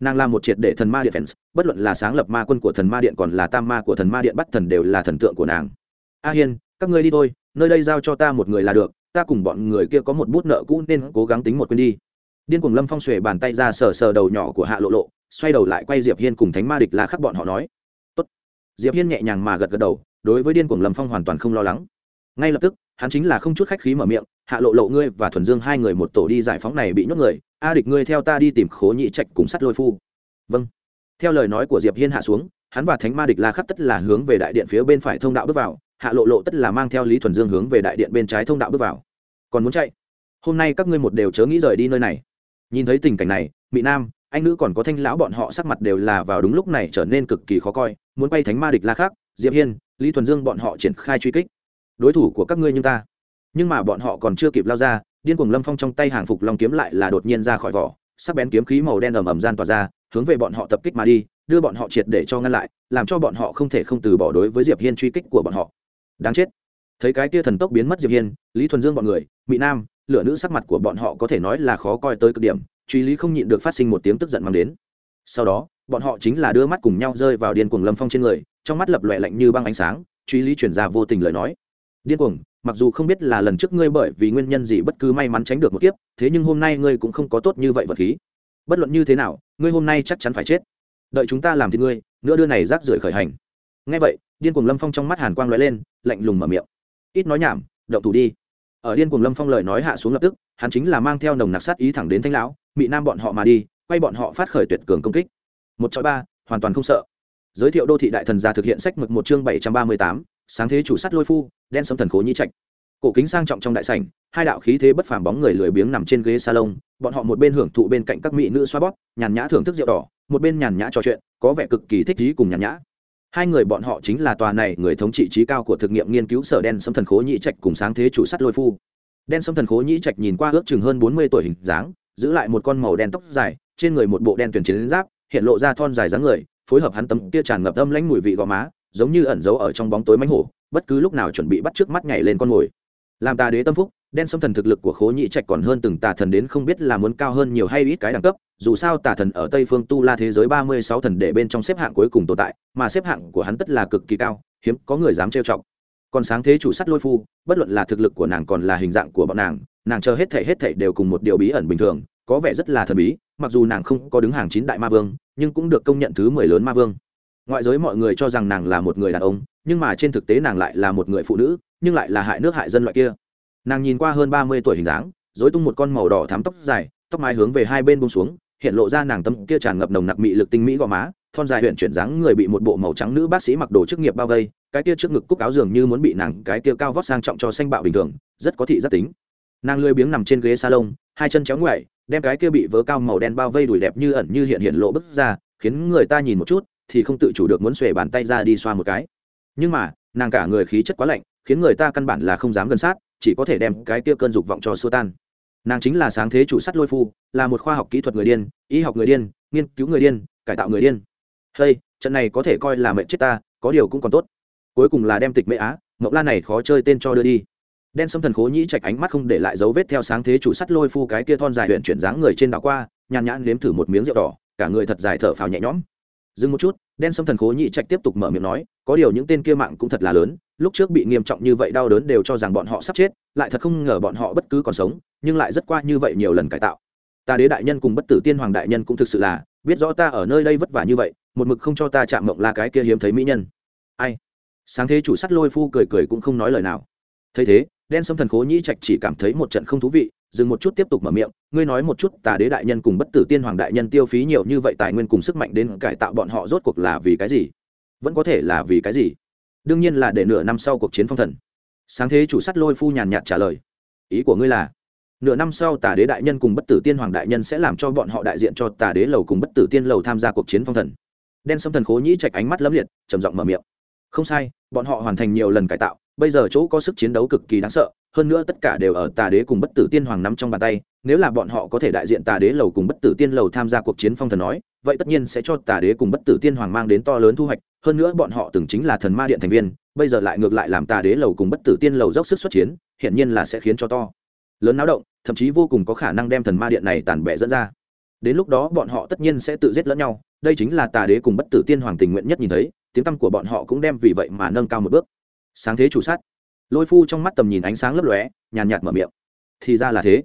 nàng là một triệt để thần ma điện fans, bất luận là sáng lập ma quân của thần ma điện còn là tam ma của thần ma điện bắt thần đều là thần tượng của nàng. A hiên, các ngươi đi thôi, nơi đây giao cho ta một người là được, ta cùng bọn người kia có một bút nợ cũ nên cố gắng tính một quên đi. Điên cuồng lâm phong xuề bàn tay ra sờ sờ đầu nhỏ của hạ lộ lộ, xoay đầu lại quay diệp hiên cùng thánh ma địch là khắc bọn họ nói. Tốt. diệp hiên nhẹ nhàng mà gật gật đầu, đối với điên cuồng lâm phong hoàn toàn không lo lắng. Ngay lập tức, hắn chính là không chút khách khí mở miệng, hạ lộ lộ, ngươi và thuần dương hai người một tổ đi giải phóng này bị nhốt người a địch ngươi theo ta đi tìm khố nhị trạch cùng sắt lôi phu. Vâng. Theo lời nói của diệp hiên hạ xuống, hắn và thánh ma địch la khắc tất là hướng về đại điện phía bên phải thông đạo bước vào, hạ lộ lộ tất là mang theo lý thuần dương hướng về đại điện bên trái thông đạo bước vào. Còn muốn chạy? Hôm nay các ngươi một đều chớ nghĩ rời đi nơi này. Nhìn thấy tình cảnh này mỹ nam, anh nữ còn có thanh lão bọn họ sắc mặt đều là vào đúng lúc này trở nên cực kỳ khó coi, muốn bay thánh ma địch la khắc, diệp hiên, lý thuần dương bọn họ triển khai truy kích. Đối thủ của các ngươi như ta. Nhưng mà bọn họ còn chưa kịp lao ra điên cuồng lâm phong trong tay hàng phục long kiếm lại là đột nhiên ra khỏi vỏ, sắc bén kiếm khí màu đen ầm ầm gian tỏa ra, hướng về bọn họ tập kích mà đi, đưa bọn họ triệt để cho ngăn lại, làm cho bọn họ không thể không từ bỏ đối với diệp hiên truy kích của bọn họ. Đáng chết. Thấy cái kia thần tốc biến mất diệp hiên, lý thuần dương bọn người mỹ nam, lửa nữ sắc mặt của bọn họ có thể nói là khó coi tới cực điểm, truy lý không nhịn được phát sinh một tiếng tức giận mang đến. Sau đó, bọn họ chính là đưa mắt cùng nhau rơi vào điên cuồng lâm phong trên người, trong mắt lập lòe lạnh như băng ánh sáng, truy lý chuyển ra vô tình lời nói. Điên cuồng mặc dù không biết là lần trước ngươi bởi vì nguyên nhân gì bất cứ may mắn tránh được một kiếp, thế nhưng hôm nay ngươi cũng không có tốt như vậy vật khí. Bất luận như thế nào, ngươi hôm nay chắc chắn phải chết. Đợi chúng ta làm thì ngươi, nữa đưa này rác rưởi khởi hành. Ngay vậy, điên cuồng lâm phong trong mắt hàn quang lóe lên, lạnh lùng mở miệng. Ít nói nhảm, động thủ đi. Ở điên cuồng lâm phong lời nói hạ xuống lập tức, hắn chính là mang theo nồng nặc sát ý thẳng đến thanh lão bị nam bọn họ mà đi, quay bọn họ phát khởi tuyệt cường công kích. Một chọi ba, hoàn toàn không sợ. Giới thiệu đô thị đại thần gia thực hiện sách mực một chương bảy trăm ba mươi tám sáng thế chủ sắt lôi phu, đen sấm thần khố nhi trạch. Cổ kính sang trọng trong đại sảnh, hai đạo khí thế bất phàm bóng người lười biếng nằm trên ghế salon, bọn họ một bên hưởng thụ bên cạnh các mỹ nữ xoa bóp, nhàn nhã thưởng thức rượu đỏ, một bên nhàn nhã trò chuyện, có vẻ cực kỳ thích trí cùng nhàn nhã. Hai người bọn họ chính là tòa này người thống trị trí cao của thực nghiệm nghiên cứu sở đen sấm thần khố nhĩ trạch cùng sáng thế chủ sắt lôi phu. Đen sâm thần khố nhĩ trạch nhìn qua ước chừng hơn bốn mươi tuổi hình dáng, giữ lại một con màu đen tóc dài, trên người một bộ đen tuyển chiến giáp, hiện lộ ra thon dài dáng người, phối hợp hắn tấm kia tràn ngập âm lãnh mùi vị gò má giống như ẩn giấu ở trong bóng tối mánh hổ, bất cứ lúc nào chuẩn bị bắt trước mắt nhảy lên con mồi. Làm tà đế tâm phúc, đen sâm thần thực lực của khố nhị trạch còn hơn từng tà thần đến không biết là muốn cao hơn nhiều hay ít cái đẳng cấp, dù sao tà thần ở tây phương tu la thế giới ba mươi sáu thần để bên trong xếp hạng cuối cùng tồn tại, mà xếp hạng của hắn tất là cực kỳ cao, hiếm có người dám trêu chọc. Còn sáng thế chủ sắt lôi phu, bất luận là thực lực của nàng còn là hình dạng của bọn nàng nàng chờ hết thể hết thể đều cùng một điều bí ẩn bình thường, có vẻ rất là thần bí, mặc dù nàng không có đứng hàng chín đại ma vương, nhưng cũng được công nhận thứ mười lớn ma vương ngoại giới mọi người cho rằng nàng là một người đàn ông, nhưng mà trên thực tế nàng lại là một người phụ nữ, nhưng lại là hại nước hại dân loại kia. Nàng nhìn qua hơn ba mươi tuổi hình dáng dối tung một con màu đỏ thám tóc dài, tóc mái hướng về hai bên bông xuống, hiện lộ ra nàng tâm kia tràn ngập nồng nặc mị lực tinh mỹ gò má, thon dài huyện chuyển dáng người bị một bộ màu trắng nữ bác sĩ mặc đồ chức nghiệp bao vây, cái kia trước ngực cúc áo dường như muốn bị nàng cái kia cao vót sang trọng cho xanh bạo bình thường, rất có thị rất tính. Nàng lười biếng nằm trên ghế salon, hai chân chéo ngoại đem cái kia bị vớ cao màu đen bao vây đùi đẹp như ẩn như hiện hiện lộ bức ra, khiến người ta nhìn một chút thì không tự chủ được muốn xuề bàn tay ra đi xoa một cái. Nhưng mà, nàng cả người khí chất quá lạnh, khiến người ta căn bản là không dám gần sát, chỉ có thể đem cái kia cơn dục vọng cho xua tan. Nàng chính là sáng thế chủ sắt lôi phu, là một khoa học kỹ thuật người điên, y học người điên, nghiên cứu người điên, cải tạo người điên. Hey, trận này có thể coi là mệnh chết ta, có điều cũng còn tốt. Cuối cùng là đem tịch mễ á mộng la này khó chơi tên cho đưa đi. Đen sâm thần khố nhĩ chạch ánh mắt không để lại dấu vết theo sáng thế chủ sắt lôi phu cái kia thon dài huyện chuyển dáng người trên đảo qua, nhàn nhãn nếm thử một miếng rượu đỏ, cả người thật dài thở phào nhẹ nhõm dừng một chút, đen sâm thần khố nhĩ trạch tiếp tục mở miệng nói, có điều những tên kia mạng cũng thật là lớn, lúc trước bị nghiêm trọng như vậy đau đớn đều cho rằng bọn họ sắp chết, lại thật không ngờ bọn họ bất cứ còn sống, nhưng lại rất qua như vậy nhiều lần cải tạo. Ta đế đại nhân cùng bất tử tiên hoàng đại nhân cũng thực sự là, biết rõ ta ở nơi đây vất vả như vậy, một mực không cho ta chạm mộng là cái kia hiếm thấy mỹ nhân. Ai? Sáng thế chủ sắt lôi phu cười cười cũng không nói lời nào. Thấy thế, đen sâm thần khố nhĩ trạch chỉ cảm thấy một trận không thú vị dừng một chút tiếp tục mở miệng, ngươi nói một chút, tà đế đại nhân cùng bất tử tiên hoàng đại nhân tiêu phí nhiều như vậy tài nguyên cùng sức mạnh đến cải tạo bọn họ rốt cuộc là vì cái gì? Vẫn có thể là vì cái gì? Đương nhiên là để nửa năm sau cuộc chiến phong thần. Sáng thế chủ sắt lôi phu nhàn nhạt trả lời. Ý của ngươi là, nửa năm sau tà đế đại nhân cùng bất tử tiên hoàng đại nhân sẽ làm cho bọn họ đại diện cho tà đế lầu cùng bất tử tiên lầu tham gia cuộc chiến phong thần. Đen sâm thần khố nhĩ chạch ánh mắt lấm liệt, trầm giọng mở miệng. Không sai, bọn họ hoàn thành nhiều lần cải tạo, bây giờ chỗ có sức chiến đấu cực kỳ đáng sợ hơn nữa tất cả đều ở tà đế cùng bất tử tiên hoàng nắm trong bàn tay, nếu là bọn họ có thể đại diện tà đế lầu cùng bất tử tiên lầu tham gia cuộc chiến phong thần nói, vậy tất nhiên sẽ cho tà đế cùng bất tử tiên hoàng mang đến to lớn thu hoạch. Hơn nữa bọn họ từng chính là thần ma điện thành viên, bây giờ lại ngược lại làm tà đế lầu cùng bất tử tiên lầu dốc sức xuất chiến hiện nhiên là sẽ khiến cho to lớn náo động, thậm chí vô cùng có khả năng đem thần ma điện này tàn bệ dẫn ra. Đến lúc đó bọn họ tất nhiên sẽ tự giết lẫn nhau, đây chính là tà đế cùng bất tử tiên hoàng tình nguyện nhất nhìn thấy, tiếng tăm của bọn họ cũng đem vì vậy mà nâng cao một bước. Sáng thế chủ sát lôi phu trong mắt tầm nhìn ánh sáng lấp lóe, nhàn nhạt mở miệng. Thì ra là thế.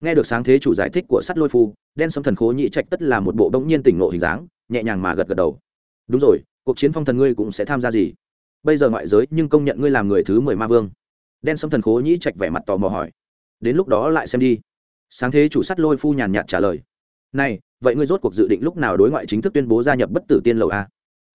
Nghe được sáng thế chủ giải thích của sắt lôi phu, đen sâm thần khố nhị trạch tất là một bộ đ ỗ n g nhiên tỉnh nộ hình dáng, nhẹ nhàng mà gật gật đầu. Đúng rồi, cuộc chiến phong thần ngươi cũng sẽ tham gia gì? Bây giờ ngoại giới nhưng công nhận ngươi làm người thứ mười ma vương. Đen sâm thần khố nhị trạch vẻ mặt tò mò hỏi. Đến lúc đó lại xem đi. Sáng thế chủ sắt lôi phu nhàn nhạt trả lời. Này, vậy ngươi rốt cuộc dự định lúc nào đối ngoại chính thức tuyên bố gia nhập bất tử tiên lầu a?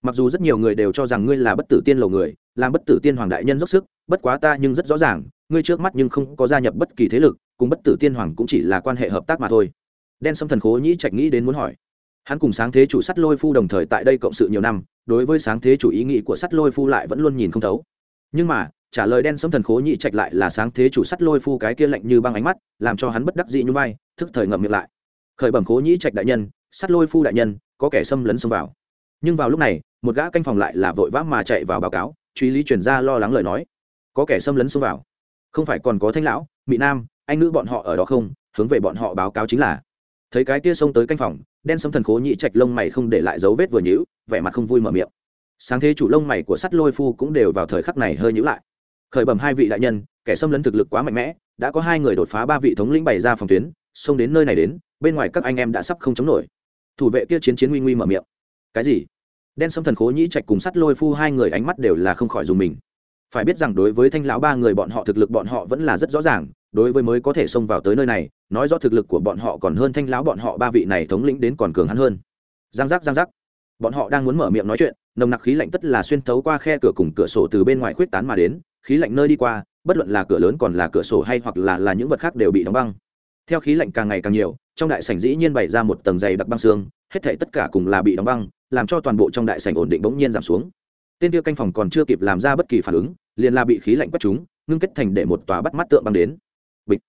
Mặc dù rất nhiều người đều cho rằng ngươi là bất tử tiên lầu người, làm bất tử tiên hoàng đại nhân dốc sức, bất quá ta nhưng rất rõ ràng, ngươi trước mắt nhưng không có gia nhập bất kỳ thế lực, cùng bất tử tiên hoàng cũng chỉ là quan hệ hợp tác mà thôi. Đen sâm thần khố nhĩ trạch nghĩ đến muốn hỏi. Hắn cùng sáng thế chủ sắt lôi phu đồng thời tại đây cộng sự nhiều năm, đối với sáng thế chủ ý nghĩ của sắt lôi phu lại vẫn luôn nhìn không thấu. Nhưng mà, trả lời đen sâm thần khố nhĩ trạch lại là sáng thế chủ sắt lôi phu cái kia lạnh như băng ánh mắt, làm cho hắn bất đắc dị như vai, thức thời ngậm miệng lại. Khởi bẩm khố nhĩ trạch đại nhân, sắt lôi phu đại nhân, có kẻ xâm lấn xông vào. Nhưng vào lúc này một gã canh phòng lại là vội vã mà chạy vào báo cáo, truy lý chuyển ra lo lắng lời nói. Có kẻ xâm lấn xông vào. Không phải còn có thanh lão mỹ nam, anh nữ bọn họ ở đó không? Hướng về bọn họ báo cáo chính là. Thấy cái tia xông tới canh phòng, đen sâm thần khố nhị trạch lông mày không để lại dấu vết vừa nhữ vẻ mặt không vui mở miệng. Sáng thế chủ lông mày của sắt lôi phu cũng đều vào thời khắc này hơi nhữ lại. Khởi bẩm hai vị đại nhân, kẻ xâm lấn thực lực quá mạnh mẽ, đã có hai người đột phá ba vị thống lĩnh bày ra phòng tuyến, xông đến nơi này đến, bên ngoài các anh em đã sắp không chống nổi. Thủ vệ kia chiến chiến nguy nguy mở miệng. Cái gì? Đen sâm thần khố nhĩ trạch cùng sắt lôi phu hai người ánh mắt đều là không khỏi dùng mình. Phải biết rằng đối với thanh lão ba người bọn họ thực lực bọn họ vẫn là rất rõ ràng, đối với mới có thể xông vào tới nơi này, nói rõ thực lực của bọn họ còn hơn thanh lão bọn họ ba vị này thống lĩnh đến còn cường hắn hơn. Giang giác giang giác. Bọn họ đang muốn mở miệng nói chuyện, nồng nặc khí lạnh tất là xuyên thấu qua khe cửa cùng cửa sổ từ bên ngoài khuyết tán mà đến, khí lạnh nơi đi qua, bất luận là cửa lớn còn là cửa sổ hay hoặc là là những vật khác đều bị đóng băng. Theo khí lạnh càng ngày càng nhiều, trong đại sảnh dĩ nhiên bày ra một tầng dày đặc băng xương hết thảy tất cả cùng là bị đóng băng làm cho toàn bộ trong đại sảnh ổn định bỗng nhiên giảm xuống. Tên kia canh phòng còn chưa kịp làm ra bất kỳ phản ứng liền là bị khí lạnh quét trúng, ngưng kết thành để một tòa bắt mắt tượng băng đến. Bịch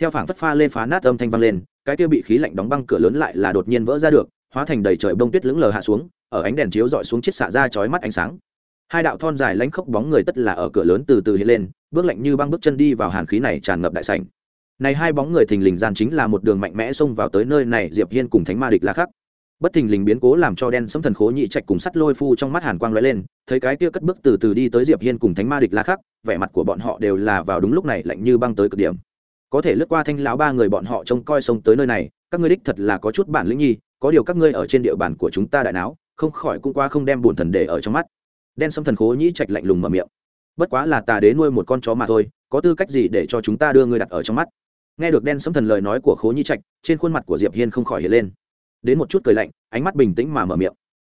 theo phảng phất pha lê phá nát âm thanh vang lên cái kia bị khí lạnh đóng băng cửa lớn lại là đột nhiên vỡ ra được hóa thành đầy trời bông tuyết lững lờ hạ xuống ở ánh đèn chiếu rọi xuống chiếc xạ ra chói mắt ánh sáng. Hai đạo thon dài lánh khốc bóng người tất là ở cửa lớn từ từ hiện lên bước lạnh như băng bước chân đi vào hàn khí này tràn ngập đại sảnh này hai bóng người thình lình gian chính là một đường mạnh mẽ xông vào tới nơi này, diệp hiên cùng thánh ma địch la khắc. Bất thình lình biến cố làm cho đen sấm thần khố nhị trạch cùng sắt lôi phu trong mắt hàn quang lóe lên, thấy cái kia cất bước từ từ đi tới diệp hiên cùng thánh ma địch la khắc, vẻ mặt của bọn họ đều là vào đúng lúc này lạnh như băng tới cực điểm. Có thể lướt qua thanh lão ba người bọn họ trông coi sông tới nơi này, các ngươi đích thật là có chút bản lĩnh nhi có điều các ngươi ở trên địa bàn của chúng ta đại não không khỏi cũng qua không đem buồn thần để ở trong mắt. Đen sấm thần khố nhĩ trạch lạnh lùng mở miệng. Bất quá là tà đế nuôi một con chó mà thôi, có tư cách gì để cho chúng ta đưa ngươi đặt ở trong mắt? Nghe được đen sấm thần lời nói của khố nhĩ trạch, trên khuôn mặt của diệp hiên không khỏi hiện lên. Đến một chút cười lạnh, ánh mắt bình tĩnh mà mở miệng.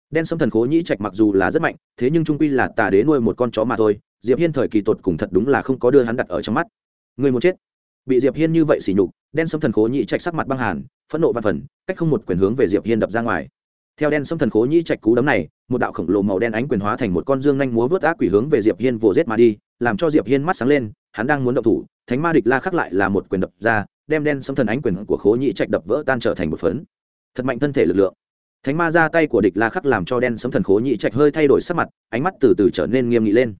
Đen sấm thần khố nhĩ trạch mặc dù là rất mạnh, thế nhưng trung quy là tà đế nuôi một con chó mà thôi, diệp hiên thời kỳ tột cùng thật đúng là không có đưa hắn đặt ở trong mắt. Người muốn chết. Bị diệp hiên như vậy xỉ nhục, đen sấm thần khố nhĩ trạch sắc mặt băng hàn, phẫn nộ văn phần, cách không một quyền hướng về diệp hiên đập ra ngoài. Theo đen sấm thần khố nhĩ trạch cú đấm này, một đạo khổng lồ màu đen ánh quyền hóa thành một con dương nhanh múa vớt ác quỷ hướng về diệp hiên vồ rết mà đi, làm cho diệp hiên mắt sáng lên hắn đang muốn động thủ, thánh ma địch la khắc lại là một quyền đập ra, đem đen sấm thần ánh quyền của khố nhĩ trạch đập vỡ tan trở thành một phấn. Thật mạnh thân thể lực lượng. Thánh ma ra tay của địch la khắc làm cho đen sấm thần khố nhĩ trạch hơi thay đổi sắc mặt, ánh mắt từ từ trở nên nghiêm nghị lên.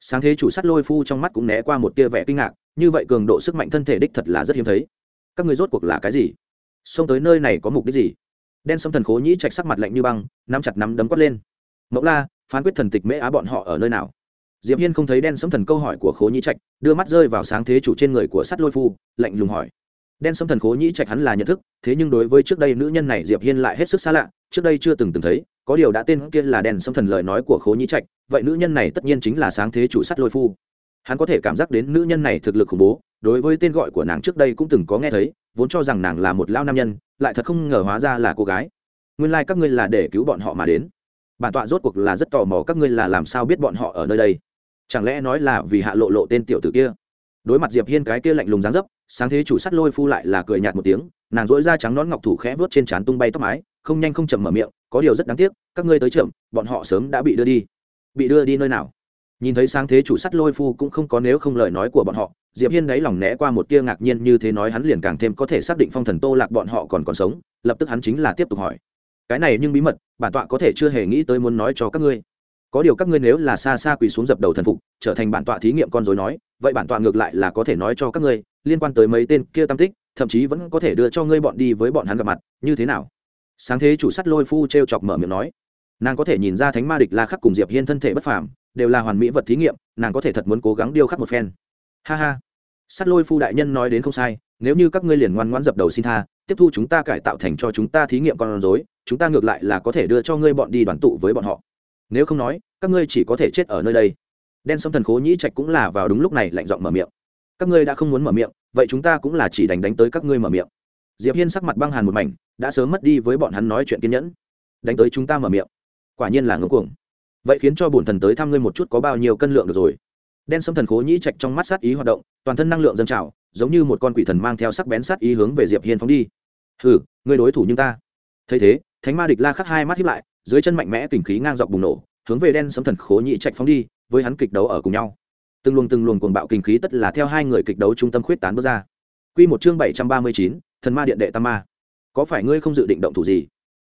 Sáng thế chủ sắt lôi phu trong mắt cũng né qua một tia vẻ kinh ngạc, như vậy cường độ sức mạnh thân thể đích thật là rất hiếm thấy. Các người rốt cuộc là cái gì? Xông tới nơi này có mục đích gì? Đen sấm thần khố nhĩ trạch sắc mặt lạnh như băng, nắm chặt nắm đấm quát lên. Mẫu la, phán quyết thần tịch mễ á bọn họ ở nơi nào? Diệp hiên không thấy đen sấm thần câu hỏi của khố nhĩ trạch, đưa mắt rơi vào sáng thế chủ trên người của sắt lôi phu, lạnh lùng hỏi. Đen sấm thần khố nhĩ trạch hắn là nhận thức, thế nhưng đối với trước đây nữ nhân này diệp hiên lại hết sức xa lạ, trước đây chưa từng từng thấy, có điều đã tên kia là đen sấm thần lời nói của khố nhĩ trạch, vậy nữ nhân này tất nhiên chính là sáng thế chủ sắt lôi phu. Hắn có thể cảm giác đến nữ nhân này thực lực khủng bố, đối với tên gọi của nàng trước đây cũng từng có nghe thấy, vốn cho rằng nàng là một lao nam nhân, lại thật không ngờ hóa ra là cô gái. Nguyên lai các ngươi là để cứu bọn họ mà đến. Bản tọa rốt cuộc là rất tò mò các ngươi là làm sao biết bọn họ ở nơi đây chẳng lẽ nói là vì hạ lộ lộ tên tiểu tử kia? Đối mặt diệp hiên cái kia lạnh lùng dáng dấp, sáng thế chủ sắt lôi phu lại là cười nhạt một tiếng, nàng dỗi da trắng nón ngọc thủ khẽ vớt trên trán tung bay tóc mái, không nhanh không chậm mở miệng, có điều rất đáng tiếc, các ngươi tới chậm, bọn họ sớm đã bị đưa đi. Bị đưa đi nơi nào? Nhìn thấy sáng thế chủ sắt lôi phu cũng không có nếu không lời nói của bọn họ, diệp hiên đáy lòng né qua một tia ngạc nhiên như thế nói hắn liền càng thêm có thể xác định phong thần tô lạc bọn họ còn còn sống, lập tức hắn chính là tiếp tục hỏi. Cái này nhưng bí mật, bản tọa có thể chưa hề nghĩ tới muốn nói cho các ngươi có điều các ngươi nếu là xa xa quỳ xuống dập đầu thần phục, trở thành bản tọa thí nghiệm con dối nói, vậy bản tọa ngược lại là có thể nói cho các ngươi, liên quan tới mấy tên kia tam tích, thậm chí vẫn có thể đưa cho ngươi bọn đi với bọn hắn gặp mặt, như thế nào? Sáng thế chủ sắt lôi phu t chọc mở miệng nói. Nàng có thể nhìn ra thánh ma địch la khắc cùng diệp hiên thân thể bất phàm, đều là hoàn mỹ vật thí nghiệm, nàng có thể thật muốn cố gắng điêu khắc một phen. Ha ha. Sắt lôi phu đại nhân nói đến không sai, nếu như các ngươi liền ngoan ngoãn dập đầu xin tha, tiếp thu chúng ta cải tạo thành cho chúng ta thí nghiệm con rối, chúng ta ngược lại là có thể đưa cho ngươi bọn đi đoàn tụ với bọn họ nếu không nói, các ngươi chỉ có thể chết ở nơi đây. Đen sông thần khố nhĩ trạch cũng là vào đúng lúc này lạnh giọng mở miệng. Các ngươi đã không muốn mở miệng, vậy chúng ta cũng là chỉ đánh đánh tới các ngươi mở miệng. Diệp hiên sắc mặt băng hàn một mảnh, đã sớm mất đi với bọn hắn nói chuyện kiên nhẫn. Đánh tới chúng ta mở miệng. Quả nhiên là ngưỡng cuồng. Vậy khiến cho bổn thần tới thăm ngươi một chút có bao nhiêu cân lượng được rồi? Đen sâm thần khố nhĩ trạch trong mắt sát ý hoạt động, toàn thân năng lượng dâng trào, giống như một con quỷ thần mang theo sắc bén sát ý hướng về diệp hiên phóng đi. Hừ, ngươi đối thủ nhưng ta. Thấy thế, thánh ma địch la khắc hai mắt hiếp lại dưới chân mạnh mẽ kình khí ngang dọc bùng nổ, hướng về đen sấm thần khố nhị trạch phóng đi, với hắn kịch đấu ở cùng nhau. Từng luồng từng luồng cuồng bạo kình khí tất là theo hai người kịch đấu trung tâm khuyết tán bước ra. Quy một chương bảy trăm ba mươi chín, thần ma điện đệ tam ma. Có phải ngươi không dự định động thủ gì?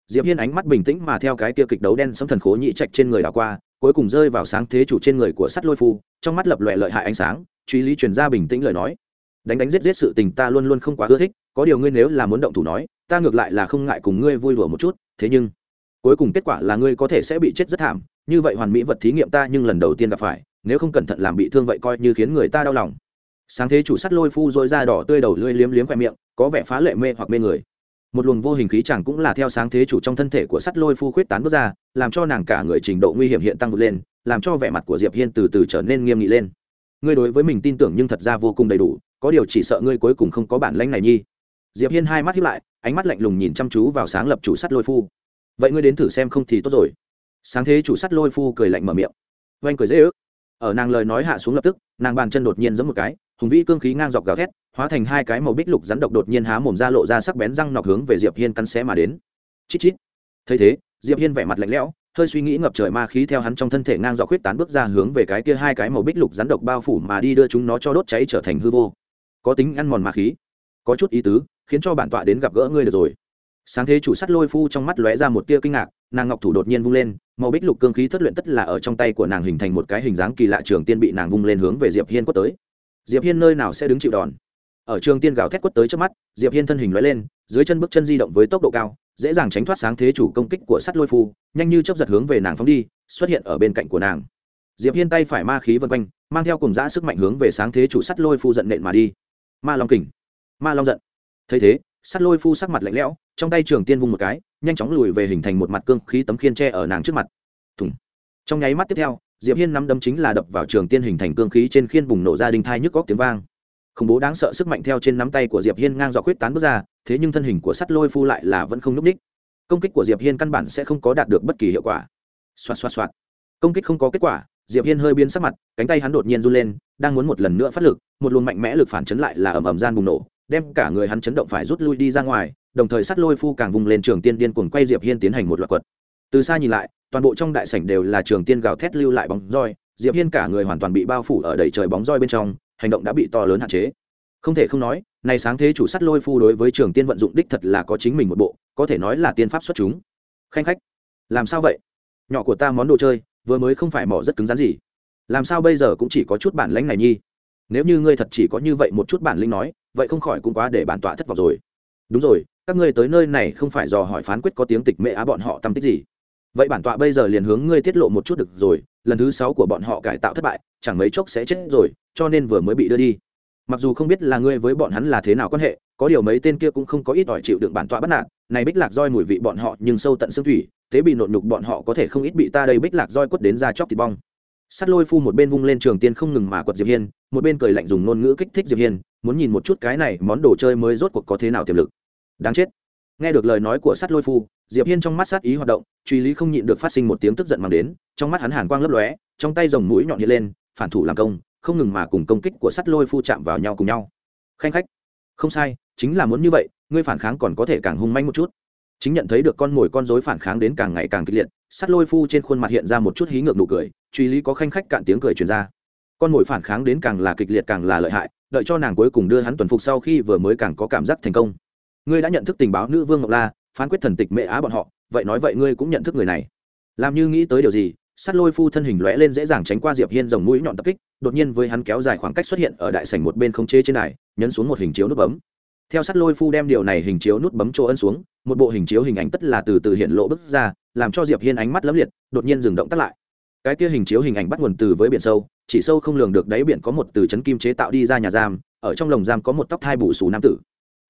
Diệp hiên ánh mắt bình tĩnh mà theo cái kia kịch đấu đen sấm thần khố nhị trạch trên người đảo qua, cuối cùng rơi vào sáng thế chủ trên người của sắt lôi phu, trong mắt lập loè lợi hại ánh sáng, truy lý truyền ra bình tĩnh lời nói. Đánh đánh giết giết sự tình ta luôn luôn không quá ưa thích, có điều ngươi nếu là muốn động thủ nói, ta ngược lại là không ngại cùng ngươi vui đùa một chút, thế nhưng cuối cùng kết quả là ngươi có thể sẽ bị chết rất thảm, như vậy hoàn mỹ vật thí nghiệm ta nhưng lần đầu tiên gặp phải, nếu không cẩn thận làm bị thương vậy coi như khiến người ta đau lòng. Sáng thế chủ sắt lôi phu dội ra đỏ tươi đầu lưỡi liếm liếm khoe miệng, có vẻ phá lệ mê hoặc mê người. Một luồng vô hình khí chẳng cũng là theo sáng thế chủ trong thân thể của sắt lôi phu khuyết tán bước ra, làm cho nàng cả người trình độ nguy hiểm hiện tăng vượt lên, làm cho vẻ mặt của diệp hiên từ từ trở nên nghiêm nghị lên. Ngươi đối với mình tin tưởng nhưng thật ra vô cùng đầy đủ, có điều chỉ sợ ngươi cuối cùng không có bản lãnh này nhi. Diệp hiên hai mắt hiếp lại, ánh mắt lạnh lùng nhìn chăm chú vào sáng lập chủ sắt lôi phu vậy ngươi đến thử xem không thì tốt rồi. Sáng thế chủ sắt lôi phu cười lạnh mở miệng. Oanh cười dễ ước. Ở nàng lời nói hạ xuống lập tức, nàng bàn chân đột nhiên giẫm một cái, hùng vĩ cương khí ngang dọc gào thét, hóa thành hai cái màu bích lục rắn độc đột nhiên há mồm ra lộ ra sắc bén răng nọc hướng về diệp hiên cắn xé mà đến. Chít chít. Thấy thế, diệp hiên vẻ mặt lạnh lẽo, hơi suy nghĩ ngập trời ma khí theo hắn trong thân thể ngang dọc khuyết tán bước ra hướng về cái kia hai cái màu bích lục rắn độc bao phủ mà đi đưa chúng nó cho đốt cháy trở thành hư vô. Có tính ăn mòn ma khí, có chút ý tứ, khiến cho bản tọa đến gặp gỡ ngươi được rồi sáng thế chủ sắt lôi phu trong mắt lóe ra một tia kinh ngạc, nàng ngọc thủ đột nhiên vung lên, màu bích lục cương khí thất luyện tất là ở trong tay của nàng hình thành một cái hình dáng kỳ lạ trường tiên bị nàng vung lên hướng về diệp hiên quất tới. Diệp hiên nơi nào sẽ đứng chịu đòn? Ở trường tiên gào thét quất tới trước mắt, diệp hiên thân hình lóe lên, dưới chân bước chân di động với tốc độ cao, dễ dàng tránh thoát sáng thế chủ công kích của sắt lôi phu, nhanh như chớp giật hướng về nàng phóng đi, xuất hiện ở bên cạnh của nàng. Diệp hiên tay phải ma khí vân quanh, mang theo cùng dã sức mạnh hướng về sáng thế chủ sắt lôi phu giận nện mà đi. Ma long kình, ma long giận. Thấy thế sắt lôi phu sắc mặt lạnh lẽo, trong tay trường tiên vung một cái, nhanh chóng lùi về hình thành một mặt cương khí tấm khiên tre ở nàng trước mặt. Thùng. Trong nháy mắt tiếp theo, diệp hiên nắm đấm chính là đập vào trường tiên hình thành cương khí trên khiên bùng nổ ra đinh thai nhức góc tiếng vang. Khủng bố đáng sợ sức mạnh theo trên nắm tay của diệp hiên ngang dọc quyết tán bước ra, thế nhưng thân hình của sắt lôi phu lại là vẫn không núp ních công kích của diệp hiên căn bản sẽ không có đạt được bất kỳ hiệu quả. Xoạt xoạt xoạt. Công kích không có kết quả, diệp hiên hơi biến sắc mặt, cánh tay hắn đột nhiên run lên, đang muốn một lần nữa phát lực, một luồng mạnh mẽ lực phản chấn lại là ầm ầm gian bùng nổ đem cả người hắn chấn động phải rút lui đi ra ngoài, đồng thời sắt lôi phu càng vùng lên trường tiên điên cuồng quay diệp hiên tiến hành một loạt quật. Từ xa nhìn lại, toàn bộ trong đại sảnh đều là trường tiên gào thét lưu lại bóng roi, diệp hiên cả người hoàn toàn bị bao phủ ở đầy trời bóng roi bên trong, hành động đã bị to lớn hạn chế. Không thể không nói này sáng thế chủ sắt lôi phu đối với trường tiên vận dụng đích thật là có chính mình một bộ, có thể nói là tiên pháp xuất chúng. Khanh khách, làm sao vậy? Nhỏ của ta món đồ chơi, vừa mới không phải mỏ rất cứng rắn gì. Làm sao bây giờ cũng chỉ có chút bản lãnh này nhi? Nếu như ngươi thật chỉ có như vậy một chút bản lĩnh nói, vậy không khỏi cũng quá để bản tọa thất vọng rồi. Đúng rồi, các ngươi tới nơi này không phải dò hỏi phán quyết có tiếng tịch mệ á bọn họ tâm tích gì. Vậy bản tọa bây giờ liền hướng ngươi tiết lộ một chút được rồi, lần thứ sáu của bọn họ cải tạo thất bại, chẳng mấy chốc sẽ chết rồi, cho nên vừa mới bị đưa đi. Mặc dù không biết là ngươi với bọn hắn là thế nào quan hệ, có điều mấy tên kia cũng không có ít ỏi chịu đựng bản tọa bắt nạt, này bích lạc roi mùi vị bọn họ nhưng sâu tận xương thủy tế bị nộn nhục bọn họ có thể không ít bị ta đây bích lạc roi quất đến ra chóc thịt bong sắt lôi phu một bên vung lên trường tiên không ngừng mà quật diệp hiên, một bên cười lạnh dùng ngôn ngữ kích thích diệp hiên, muốn nhìn một chút cái này món đồ chơi mới rốt cuộc có thế nào tiềm lực. Đáng chết. Nghe được lời nói của sắt lôi phu, diệp hiên trong mắt sát ý hoạt động, truy lý không nhịn được phát sinh một tiếng tức giận mang đến, trong mắt hắn hàn quang lấp lóe, trong tay rồng mũi nhọn hiện lên, phản thủ làm công, không ngừng mà cùng công kích của sắt lôi phu chạm vào nhau cùng nhau. Khanh khách. Không sai, chính là muốn như vậy, ngươi phản kháng còn có thể càng hung manh một chút. Chính nhận thấy được con mồi con rối phản kháng đến càng ngày càng kịch liệt sắt lôi phu trên khuôn mặt hiện ra một chút hí ngược nụ cười truy lý có khanh khách cạn tiếng cười truyền ra. Con mồi phản kháng đến càng là kịch liệt càng là lợi hại đợi cho nàng cuối cùng đưa hắn tuần phục sau khi vừa mới càng có cảm giác thành công. Ngươi đã nhận thức tình báo nữ vương ngọc la phán quyết thần tịch mẹ á bọn họ vậy nói vậy ngươi cũng nhận thức người này. Làm như nghĩ tới điều gì sắt lôi phu thân hình lóe lên dễ dàng tránh qua diệp hiên dòng mũi nhọn tập kích đột nhiên với hắn kéo dài khoảng cách xuất hiện ở đại sảnh một bên không chế trên này, nhấn xuống một hình chiếu nút bấm. Theo sắt lôi phu đem điều này hình chiếu nút bấm chỗ ấn xuống một bộ hình chiếu hình ảnh tất là từ từ hiện lộ bức ra làm cho diệp hiên ánh mắt lấm liệt, đột nhiên dừng động tắt lại. Cái kia hình chiếu hình ảnh bắt nguồn từ với biển sâu, chỉ sâu không lường được đáy biển có một từ chấn kim chế tạo đi ra nhà giam, ở trong lồng giam có một tóc thai bù xù nam tử.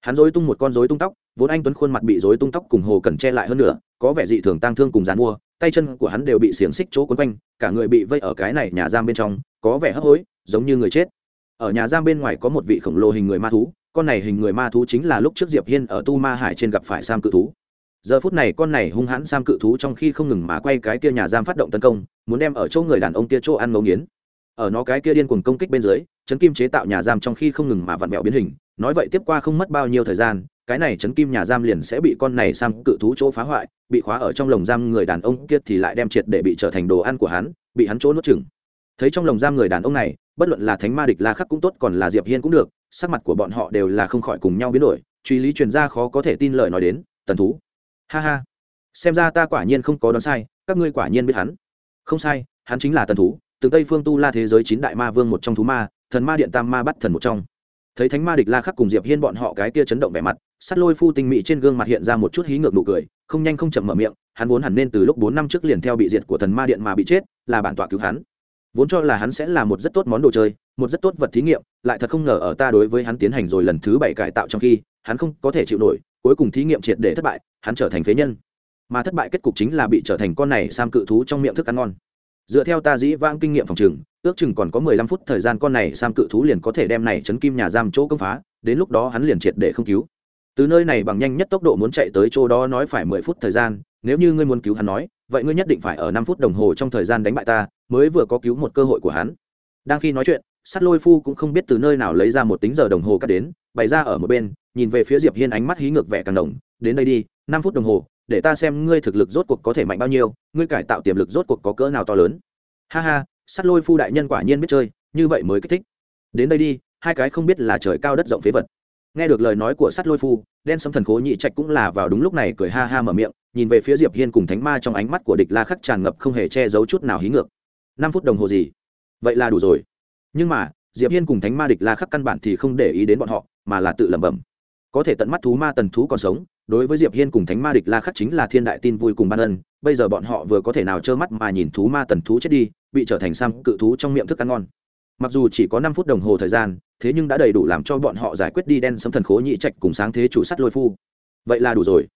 Hắn rối tung một con rối tung tóc, vốn anh tuấn khuôn mặt bị rối tung tóc cùng hồ cần che lại hơn nữa, có vẻ dị thường tang thương cùng dàn mua, tay chân của hắn đều bị xiềng xích chỗ quấn quanh, cả người bị vây ở cái này nhà giam bên trong, có vẻ hấp hối, giống như người chết. Ở nhà giam bên ngoài có một vị khổng lồ hình người ma thú, con này hình người ma thú chính là lúc trước diệp hiên ở tu ma hải trên gặp phải sam cự thú giờ phút này con này hung hãn sam cự thú trong khi không ngừng mà quay cái kia nhà giam phát động tấn công, muốn đem ở chỗ người đàn ông kia chỗ ăn ngấu nghiến. Ở nó cái kia điên cuồng công kích bên dưới chấn kim chế tạo nhà giam trong khi không ngừng mà vặn mẹo biến hình, nói vậy tiếp qua không mất bao nhiêu thời gian, cái này chấn kim nhà giam liền sẽ bị con này sam cự thú chỗ phá hoại, bị khóa ở trong lồng giam người đàn ông kia thì lại đem triệt để bị trở thành đồ ăn của hắn, bị hắn chỗ nuốt chừng thấy trong lồng giam người đàn ông này, bất luận là thánh ma địch la khắc cũng tốt, còn là diệp hiên cũng được, sắc mặt của bọn họ đều là không khỏi cùng nhau biến đổi, truy lý truyền ra khó có thể tin lời nói đến, tần thú ha ha. Xem ra ta quả nhiên không có đoán sai, các ngươi quả nhiên biết hắn. Không sai, hắn chính là tần thú, từ tây phương tu la thế giới chín đại ma vương một trong thú ma, thần ma điện tam ma bắt thần một trong. Thấy thánh ma địch la khắc cùng diệp hiên bọn họ cái kia chấn động vẻ mặt sắt lôi phu tinh mỹ trên gương mặt hiện ra một chút hí ngược nụ cười, không nhanh không chậm mở miệng, hắn vốn hẳn nên từ lúc bốn năm trước liền theo bị diệt của thần ma điện mà bị chết, là bản tọa cứu hắn. Vốn cho là hắn sẽ là một rất tốt món đồ chơi, một rất tốt vật thí nghiệm, lại thật không ngờ ở ta đối với hắn tiến hành rồi lần thứ bảy cải tạo trong khi hắn không có thể chịu nổi, cuối cùng thí nghiệm triệt để thất bại, hắn trở thành phế nhân. Mà thất bại kết cục chính là bị trở thành con này sam cự thú trong miệng thức ăn ngon. Dựa theo ta dĩ vãng kinh nghiệm phòng trừng ước chừng còn có mười lăm phút thời gian con này sam cự thú liền có thể đem này chấn kim nhà giam chỗ công phá, đến lúc đó hắn liền triệt để không cứu. Từ nơi này bằng nhanh nhất tốc độ muốn chạy tới chỗ đó nói phải mười phút thời gian, nếu như ngươi muốn cứu hắn nói, vậy ngươi nhất định phải ở năm phút đồng hồ trong thời gian đánh bại ta, mới vừa có cứu một cơ hội của hắn. Đang khi nói chuyện sắt lôi phu cũng không biết từ nơi nào lấy ra một tính giờ đồng hồ cắt đến, bày ra ở một bên, nhìn về phía diệp hiên ánh mắt hí ngược vẻ càng đồng đến đây đi, năm phút đồng hồ, để ta xem ngươi thực lực rốt cuộc có thể mạnh bao nhiêu, ngươi cải tạo tiềm lực rốt cuộc có cỡ nào to lớn. Ha ha sắt lôi phu đại nhân quả nhiên biết chơi, như vậy mới kích thích. Đến đây đi, hai cái không biết là trời cao đất rộng phế vật. Nghe được lời nói của sắt lôi phu, đen sấm thần khố nhị trạch cũng là vào đúng lúc này cười ha ha mở miệng, nhìn về phía diệp hiên cùng thánh ma trong ánh mắt của địch la khắc tràn ngập không hề che giấu chút nào hí ngược. Năm phút đồng hồ gì? Vậy là đủ rồi nhưng mà, diệp hiên cùng thánh ma địch la khắc căn bản thì không để ý đến bọn họ, mà là tự lẩm bẩm. Có thể tận mắt thú ma tần thú còn sống, đối với diệp hiên cùng thánh ma địch la khắc chính là thiên đại tin vui cùng ban ân, bây giờ bọn họ vừa có thể nào trơ mắt mà nhìn thú ma tần thú chết đi, bị trở thành sam cự thú trong miệng thức ăn ngon. Mặc dù chỉ có năm phút đồng hồ thời gian, thế nhưng đã đầy đủ làm cho bọn họ giải quyết đi đen sấm thần khố nhị trạch cùng sáng thế chủ sắt lôi phu. Vậy là đủ rồi.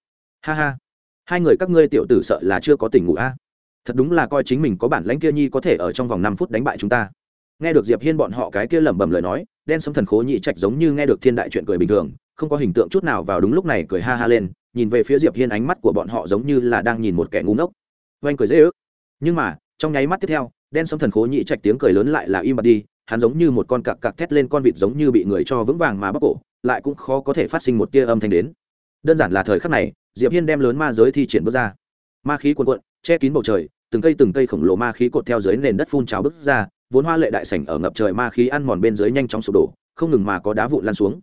Ha ha. Hai người các ngươi tiểu tử sợ là chưa có tỉnh ngủ a. Thật đúng là coi chính mình có bản lãnh kia nhi có thể ở trong vòng năm phút đánh bại chúng ta nghe được diệp hiên bọn họ cái kia lẩm bẩm lời nói, đen sấm thần khố nhị trạch giống như nghe được thiên đại chuyện cười bình thường, không có hình tượng chút nào vào đúng lúc này cười ha ha lên, nhìn về phía diệp hiên ánh mắt của bọn họ giống như là đang nhìn một kẻ ngu ngốc. Oanh cười dễ ước. Nhưng mà, trong nháy mắt tiếp theo, đen sấm thần khố nhị trạch tiếng cười lớn lại là im bặt đi, hắn giống như một con cặc cặc thét lên con vịt giống như bị người cho vững vàng mà bóc cổ, lại cũng khó có thể phát sinh một tia âm thanh đến. Đơn giản là thời khắc này, diệp hiên đem lớn ma giới thi triển bước ra. Ma khí cuồn cuộn, che kín bầu trời, từng cây từng cây khổng lồ ma khí cột theo dưới nền đất phun trào bước ra vốn hoa lệ đại sảnh ở ngập trời ma khí ăn mòn bên dưới nhanh chóng sụp đổ, không ngừng mà có đá vụn lan xuống.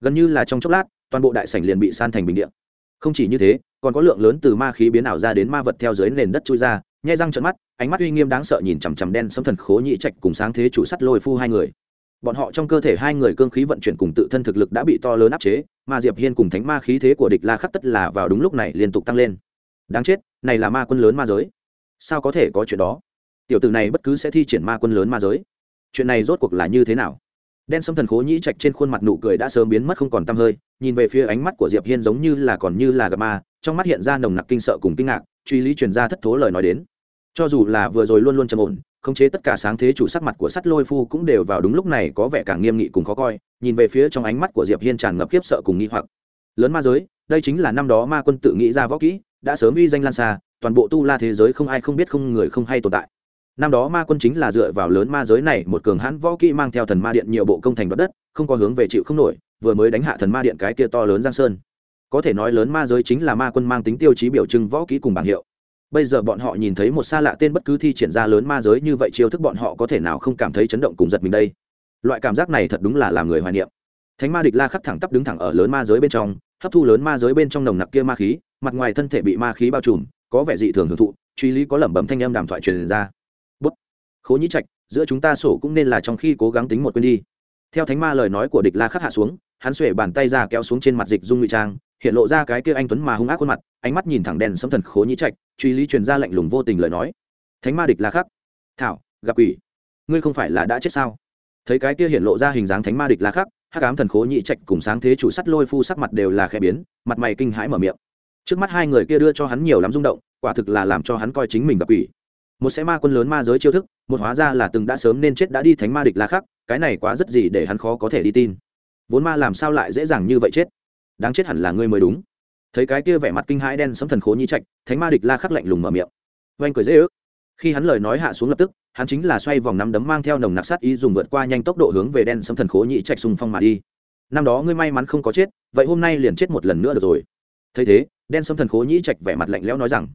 Gần như là trong chốc lát, toàn bộ đại sảnh liền bị san thành bình địa. Không chỉ như thế, còn có lượng lớn từ ma khí biến ảo ra đến ma vật theo dưới nền đất chui ra, nhai răng trợn mắt, ánh mắt uy nghiêm đáng sợ nhìn chằm chằm đen sấm thần khố nhị trạch cùng sáng thế chủ sắt lôi phu hai người. Bọn họ trong cơ thể hai người cương khí vận chuyển cùng tự thân thực lực đã bị to lớn áp chế mà diệp hiên cùng thánh ma khí thế của địch la khắc tất là vào đúng lúc này liên tục tăng lên. Đáng chết, này là ma quân lớn ma giới. Sao có thể có chuyện đó? Tiểu tử này bất cứ sẽ thi triển ma quân lớn ma giới. Chuyện này rốt cuộc là như thế nào? Đen sâm thần khố nhĩ trạch trên khuôn mặt nụ cười đã sớm biến mất không còn t hơi, nhìn về phía ánh mắt của diệp hiên giống như là còn như là gặp ma, trong mắt hiện ra nồng nặc kinh sợ cùng kinh ngạc, truy lý truyền ra thất thố lời nói đến. Cho dù là vừa rồi luôn luôn trầm ổn, khống chế tất cả sáng thế chủ sắc mặt của sắt lôi phu cũng đều vào đúng lúc này có vẻ càng nghiêm nghị cùng khó coi, nhìn về phía trong ánh mắt của diệp hiên tràn ngập khiếp sợ cùng nghi hoặc. Lớn ma giới, đây chính là năm đó ma quân tự nghĩ ra võ kỹ, đã sớm uy danh lan xa, toàn bộ tu la thế giới không ai không biết không người không hay tồn tại năm đó ma quân chính là dựa vào lớn ma giới này, một cường hãn võ kỹ mang theo thần ma điện nhiều bộ công thành đất đất, không có hướng về chịu không nổi, vừa mới đánh hạ thần ma điện cái kia to lớn giang sơn. Có thể nói lớn ma giới chính là ma quân mang tính tiêu chí biểu trưng võ kỹ cùng bảng hiệu. Bây giờ bọn họ nhìn thấy một xa lạ tên bất cứ thi triển ra lớn ma giới như vậy chiêu thức bọn họ có thể nào không cảm thấy chấn động cùng giật mình đây? Loại cảm giác này thật đúng là làm người hoài niệm. Thánh ma địch la khắc thẳng tắp đứng thẳng ở lớn ma giới bên trong, hấp thu lớn ma giới bên trong nồng nặc kia ma khí, mặt ngoài thân thể bị ma khí bao trùm, có vẻ dị thường hưởng thụ, truy lý có lẩm bẩm thanh âm đàm thoại truyền ra khố nhĩ trạch, giữa chúng ta sổ cũng nên là trong khi cố gắng tính một quên đi. Theo thánh ma lời nói của địch la khắc hạ xuống, hắn xuể bàn tay ra kéo xuống trên mặt dịch dung ngụy trang, hiện lộ ra cái kia anh tuấn mà hung ác khuôn mặt, ánh mắt nhìn thẳng đèn sấm thần khố nhĩ trạch, truy lý truyền ra lạnh lùng vô tình lời nói. Thánh ma địch la khắc, thảo, gặp quỷ. Ngươi không phải là đã chết sao? Thấy cái kia hiện lộ ra hình dáng thánh ma địch la khắc, hắc ám thần khố nhĩ trạch cùng sáng thế chủ sắt lôi phu sắc mặt đều là khẽ biến, mặt mày kinh hãi mở miệng. Trước mắt hai người kia đưa cho hắn nhiều lắm rung động, quả thực là làm cho hắn coi chính mình gặp quỷ một sẽ ma quân lớn ma giới chiêu thức, một hóa ra là từng đã sớm nên chết đã đi thánh ma địch la khắc, cái này quá rất gì để hắn khó có thể đi tin. Vốn ma làm sao lại dễ dàng như vậy chết? Đáng chết hẳn là ngươi mới đúng. Thấy cái kia vẻ mặt kinh hãi đen sấm thần khố nhi trạch, thánh ma địch la khắc lạnh lùng mở miệng. Oanh cười dễ ước. Khi hắn lời nói hạ xuống lập tức, hắn chính là xoay vòng nắm đấm mang theo nồng nặc sát ý dùng vượt qua nhanh tốc độ hướng về đen sấm thần khố nhĩ trạch xung phong mà đi. Năm đó ngươi may mắn không có chết, vậy hôm nay liền chết một lần nữa được rồi. Thấy thế, đen sấm thần khố nhĩ trạch vẻ mặt lạnh lẽo nói rằng,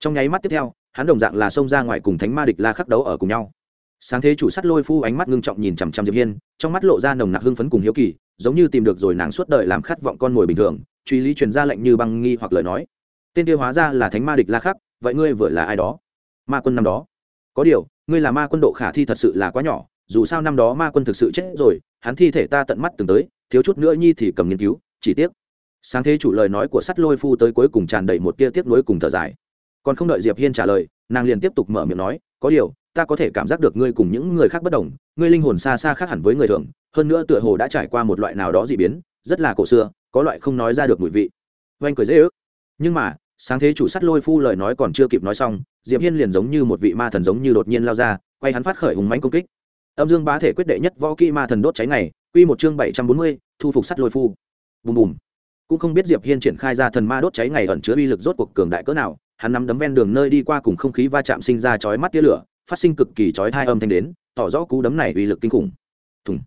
trong nháy mắt tiếp theo hắn đồng dạng là xông ra ngoài cùng thánh ma địch la khắc đấu ở cùng nhau. Sáng thế chủ sắt lôi phu ánh mắt ngưng trọng nhìn chằm chằm diệp hiên, trong mắt lộ ra nồng nặc hưng phấn cùng hiếu kỳ, giống như tìm được rồi nàng suốt đời làm khát vọng con mồi bình thường, truy lý truyền ra lệnh như băng nghi hoặc lời nói. Tên tiêu hóa ra là thánh ma địch la khắc, vậy ngươi vừa là ai đó? Ma quân năm đó. Có điều, ngươi là ma quân độ khả thi thật sự là quá nhỏ, dù sao năm đó ma quân thực sự chết rồi, hắn thi thể ta tận mắt từng tới, thiếu chút nữa nhi thì cầm nghiên cứu, chỉ tiếc. Sáng thế chủ lời nói của sắt lôi phu tới cuối cùng tràn đầy một tia tiếc nuối cùng thở dài còn không đợi diệp hiên trả lời nàng liền tiếp tục mở miệng nói có điều ta có thể cảm giác được ngươi cùng những người khác bất đồng ngươi linh hồn xa xa khác hẳn với người thường hơn nữa tựa hồ đã trải qua một loại nào đó dị biến rất là cổ xưa có loại không nói ra được mùi vị oanh cười dễ ước. nhưng mà sáng thế chủ sắt lôi phu lời nói còn chưa kịp nói xong diệp hiên liền giống như một vị ma thần giống như đột nhiên lao ra quay hắn phát khởi hùng mãnh công kích âm dương bá thể quyết đệ nhất võ kỹ ma thần đốt cháy ngày quy một chương bảy trăm bốn mươi thu phục sắt lôi phu bùm bùm cũng không biết diệp hiên triển khai ra thần ma đốt cháy ngày ẩn chứa uy lực rốt cuộc cường đại cỡ nào hắn nắm đấm ven đường nơi đi qua cùng không khí va chạm sinh ra chói mắt tia lửa, phát sinh cực kỳ chói tai âm thanh đến, tỏ rõ cú đấm này uy lực kinh khủng. Thùng.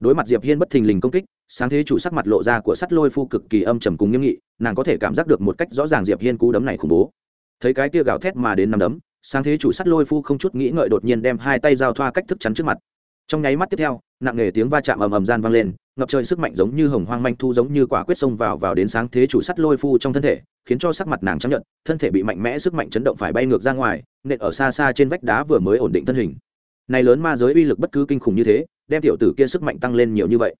Đối mặt diệp hiên bất thình lình công kích, sáng thế chủ sắc mặt lộ ra của sắt lôi phu cực kỳ âm trầm cùng nghiêm nghị, nàng có thể cảm giác được một cách rõ ràng diệp hiên cú đấm này khủng bố. Thấy cái tia gào thét mà đến nắm đấm, sáng thế chủ sắt lôi phu không chút nghĩ ngợi đột nhiên đem hai tay giao thoa cách thức chắn trước mặt trong nháy mắt tiếp theo, nặng nề tiếng va chạm ầm ầm gian vang lên, ngập trời sức mạnh giống như hồng hoang manh thu giống như quả quyết xông vào vào đến sáng thế chủ sắt lôi phu trong thân thể, khiến cho sắc mặt nàng chấp nhận thân thể bị mạnh mẽ sức mạnh chấn động phải bay ngược ra ngoài, nện ở xa xa trên vách đá vừa mới ổn định thân hình. Này lớn ma giới uy lực bất cứ kinh khủng như thế, đem tiểu tử kia sức mạnh tăng lên nhiều như vậy.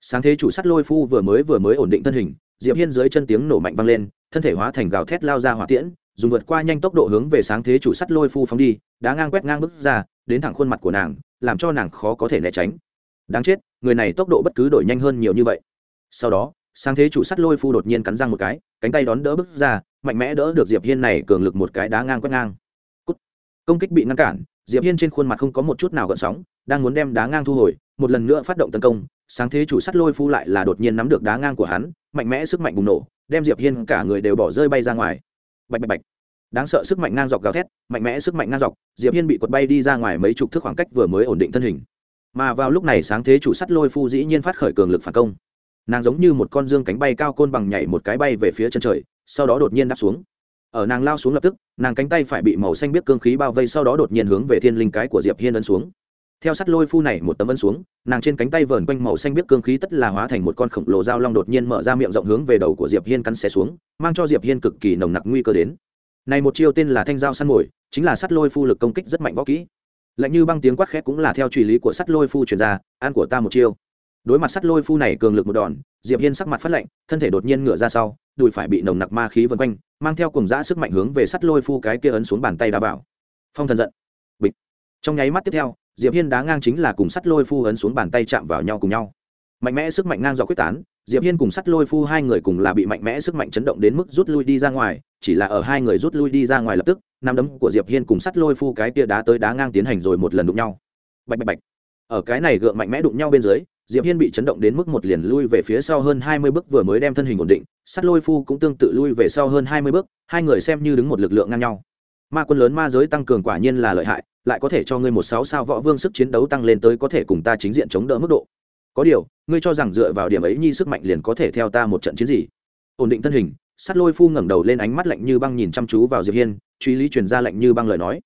Sáng thế chủ sắt lôi phu vừa mới vừa mới ổn định thân hình, diệp hiên dưới chân tiếng nổ mạnh vang lên, thân thể hóa thành gào thét lao ra hỏa tiễn dùng vượt qua nhanh tốc độ hướng về sáng thế chủ sắt lôi phu phóng đi, đá ngang quét ngang bước ra, đến thẳng khuôn mặt của nàng, làm cho nàng khó có thể né tránh. Đáng chết, người này tốc độ bất cứ đổi nhanh hơn nhiều như vậy. Sau đó, sáng thế chủ sắt lôi phu đột nhiên cắn răng một cái, cánh tay đón đỡ bước ra, mạnh mẽ đỡ được diệp hiên này cường lực một cái đá ngang quét ngang. Cút. công kích bị ngăn cản, diệp hiên trên khuôn mặt không có một chút nào gợn sóng, đang muốn đem đá ngang thu hồi, một lần nữa phát động tấn công, sáng thế chủ sắt lôi phu lại là đột nhiên nắm được đá ngang của hắn, mạnh mẽ sức mạnh bùng nổ, đem diệp hiên cả người đều bỏ rơi bay ra ngoài bạch bạch bạch. Đáng sợ sức mạnh ngang dọc gào thét, mạnh mẽ sức mạnh ngang dọc, diệp hiên bị quật bay đi ra ngoài mấy chục thước khoảng cách vừa mới ổn định thân hình. Mà vào lúc này sáng thế chủ sắt lôi phu dĩ nhiên phát khởi cường lực phản công. Nàng giống như một con dương cánh bay cao côn bằng nhảy một cái bay về phía chân trời, sau đó đột nhiên đáp xuống. Ở nàng lao xuống lập tức, nàng cánh tay phải bị màu xanh biết cương khí bao vây, sau đó đột nhiên hướng về thiên linh cái của diệp hiên ấn xuống theo sắt lôi phu này một tấm ấn xuống, nàng trên cánh tay vờn quanh màu xanh biết cương khí tất là hóa thành một con khổng lồ dao long đột nhiên mở ra miệng rộng hướng về đầu của diệp hiên cắn xé xuống, mang cho diệp hiên cực kỳ nồng nặc nguy cơ đến. Này một chiêu tên là thanh dao săn mồi, chính là sắt lôi phu lực công kích rất mạnh võ kỹ. Lạnh như băng tiếng quát khét cũng là theo truy lý của sắt lôi phu truyền ra, an của ta một chiêu. Đối mặt sắt lôi phu này cường lực một đòn, diệp hiên sắc mặt phát lạnh, thân thể đột nhiên ngửa ra sau, đùi phải bị nồng nặc ma khí vần quanh, mang theo cùng dã sức mạnh hướng về sắt lôi phu cái kia ấn xuống bàn tay đá vào. Phong thần giận. Bịch. Trong nháy mắt tiếp theo diệp hiên đá ngang chính là cùng sắt lôi phu ấn xuống bàn tay chạm vào nhau cùng nhau. Mạnh mẽ sức mạnh ngang do quyết tán, diệp hiên cùng sắt lôi phu hai người cùng là bị mạnh mẽ sức mạnh chấn động đến mức rút lui đi ra ngoài, chỉ là ở hai người rút lui đi ra ngoài lập tức nắm đấm của diệp hiên cùng sắt lôi phu cái kia đá tới đá ngang tiến hành rồi một lần đụng nhau. Bạch bạch bạch. Ở cái này gượng mạnh mẽ đụng nhau bên dưới, diệp hiên bị chấn động đến mức một liền lui về phía sau hơn hai mươi bước vừa mới đem thân hình ổn định, sắt lôi phu cũng tương tự lui về sau hơn hai mươi bước, hai người xem như đứng một lực lượng ngang nhau. Ma quân lớn ma giới tăng cường quả nhiên là lợi hại lại có thể cho ngươi một sáu sao võ vương sức chiến đấu tăng lên tới có thể cùng ta chính diện chống đỡ mức độ. Có điều, ngươi cho rằng dựa vào điểm ấy nhi sức mạnh liền có thể theo ta một trận chiến gì? Ổn định thân hình sắt lôi phu ngẩng đầu lên ánh mắt lạnh như băng nhìn chăm chú vào diệp hiên, truy lý truyền ra lạnh như băng lời nói.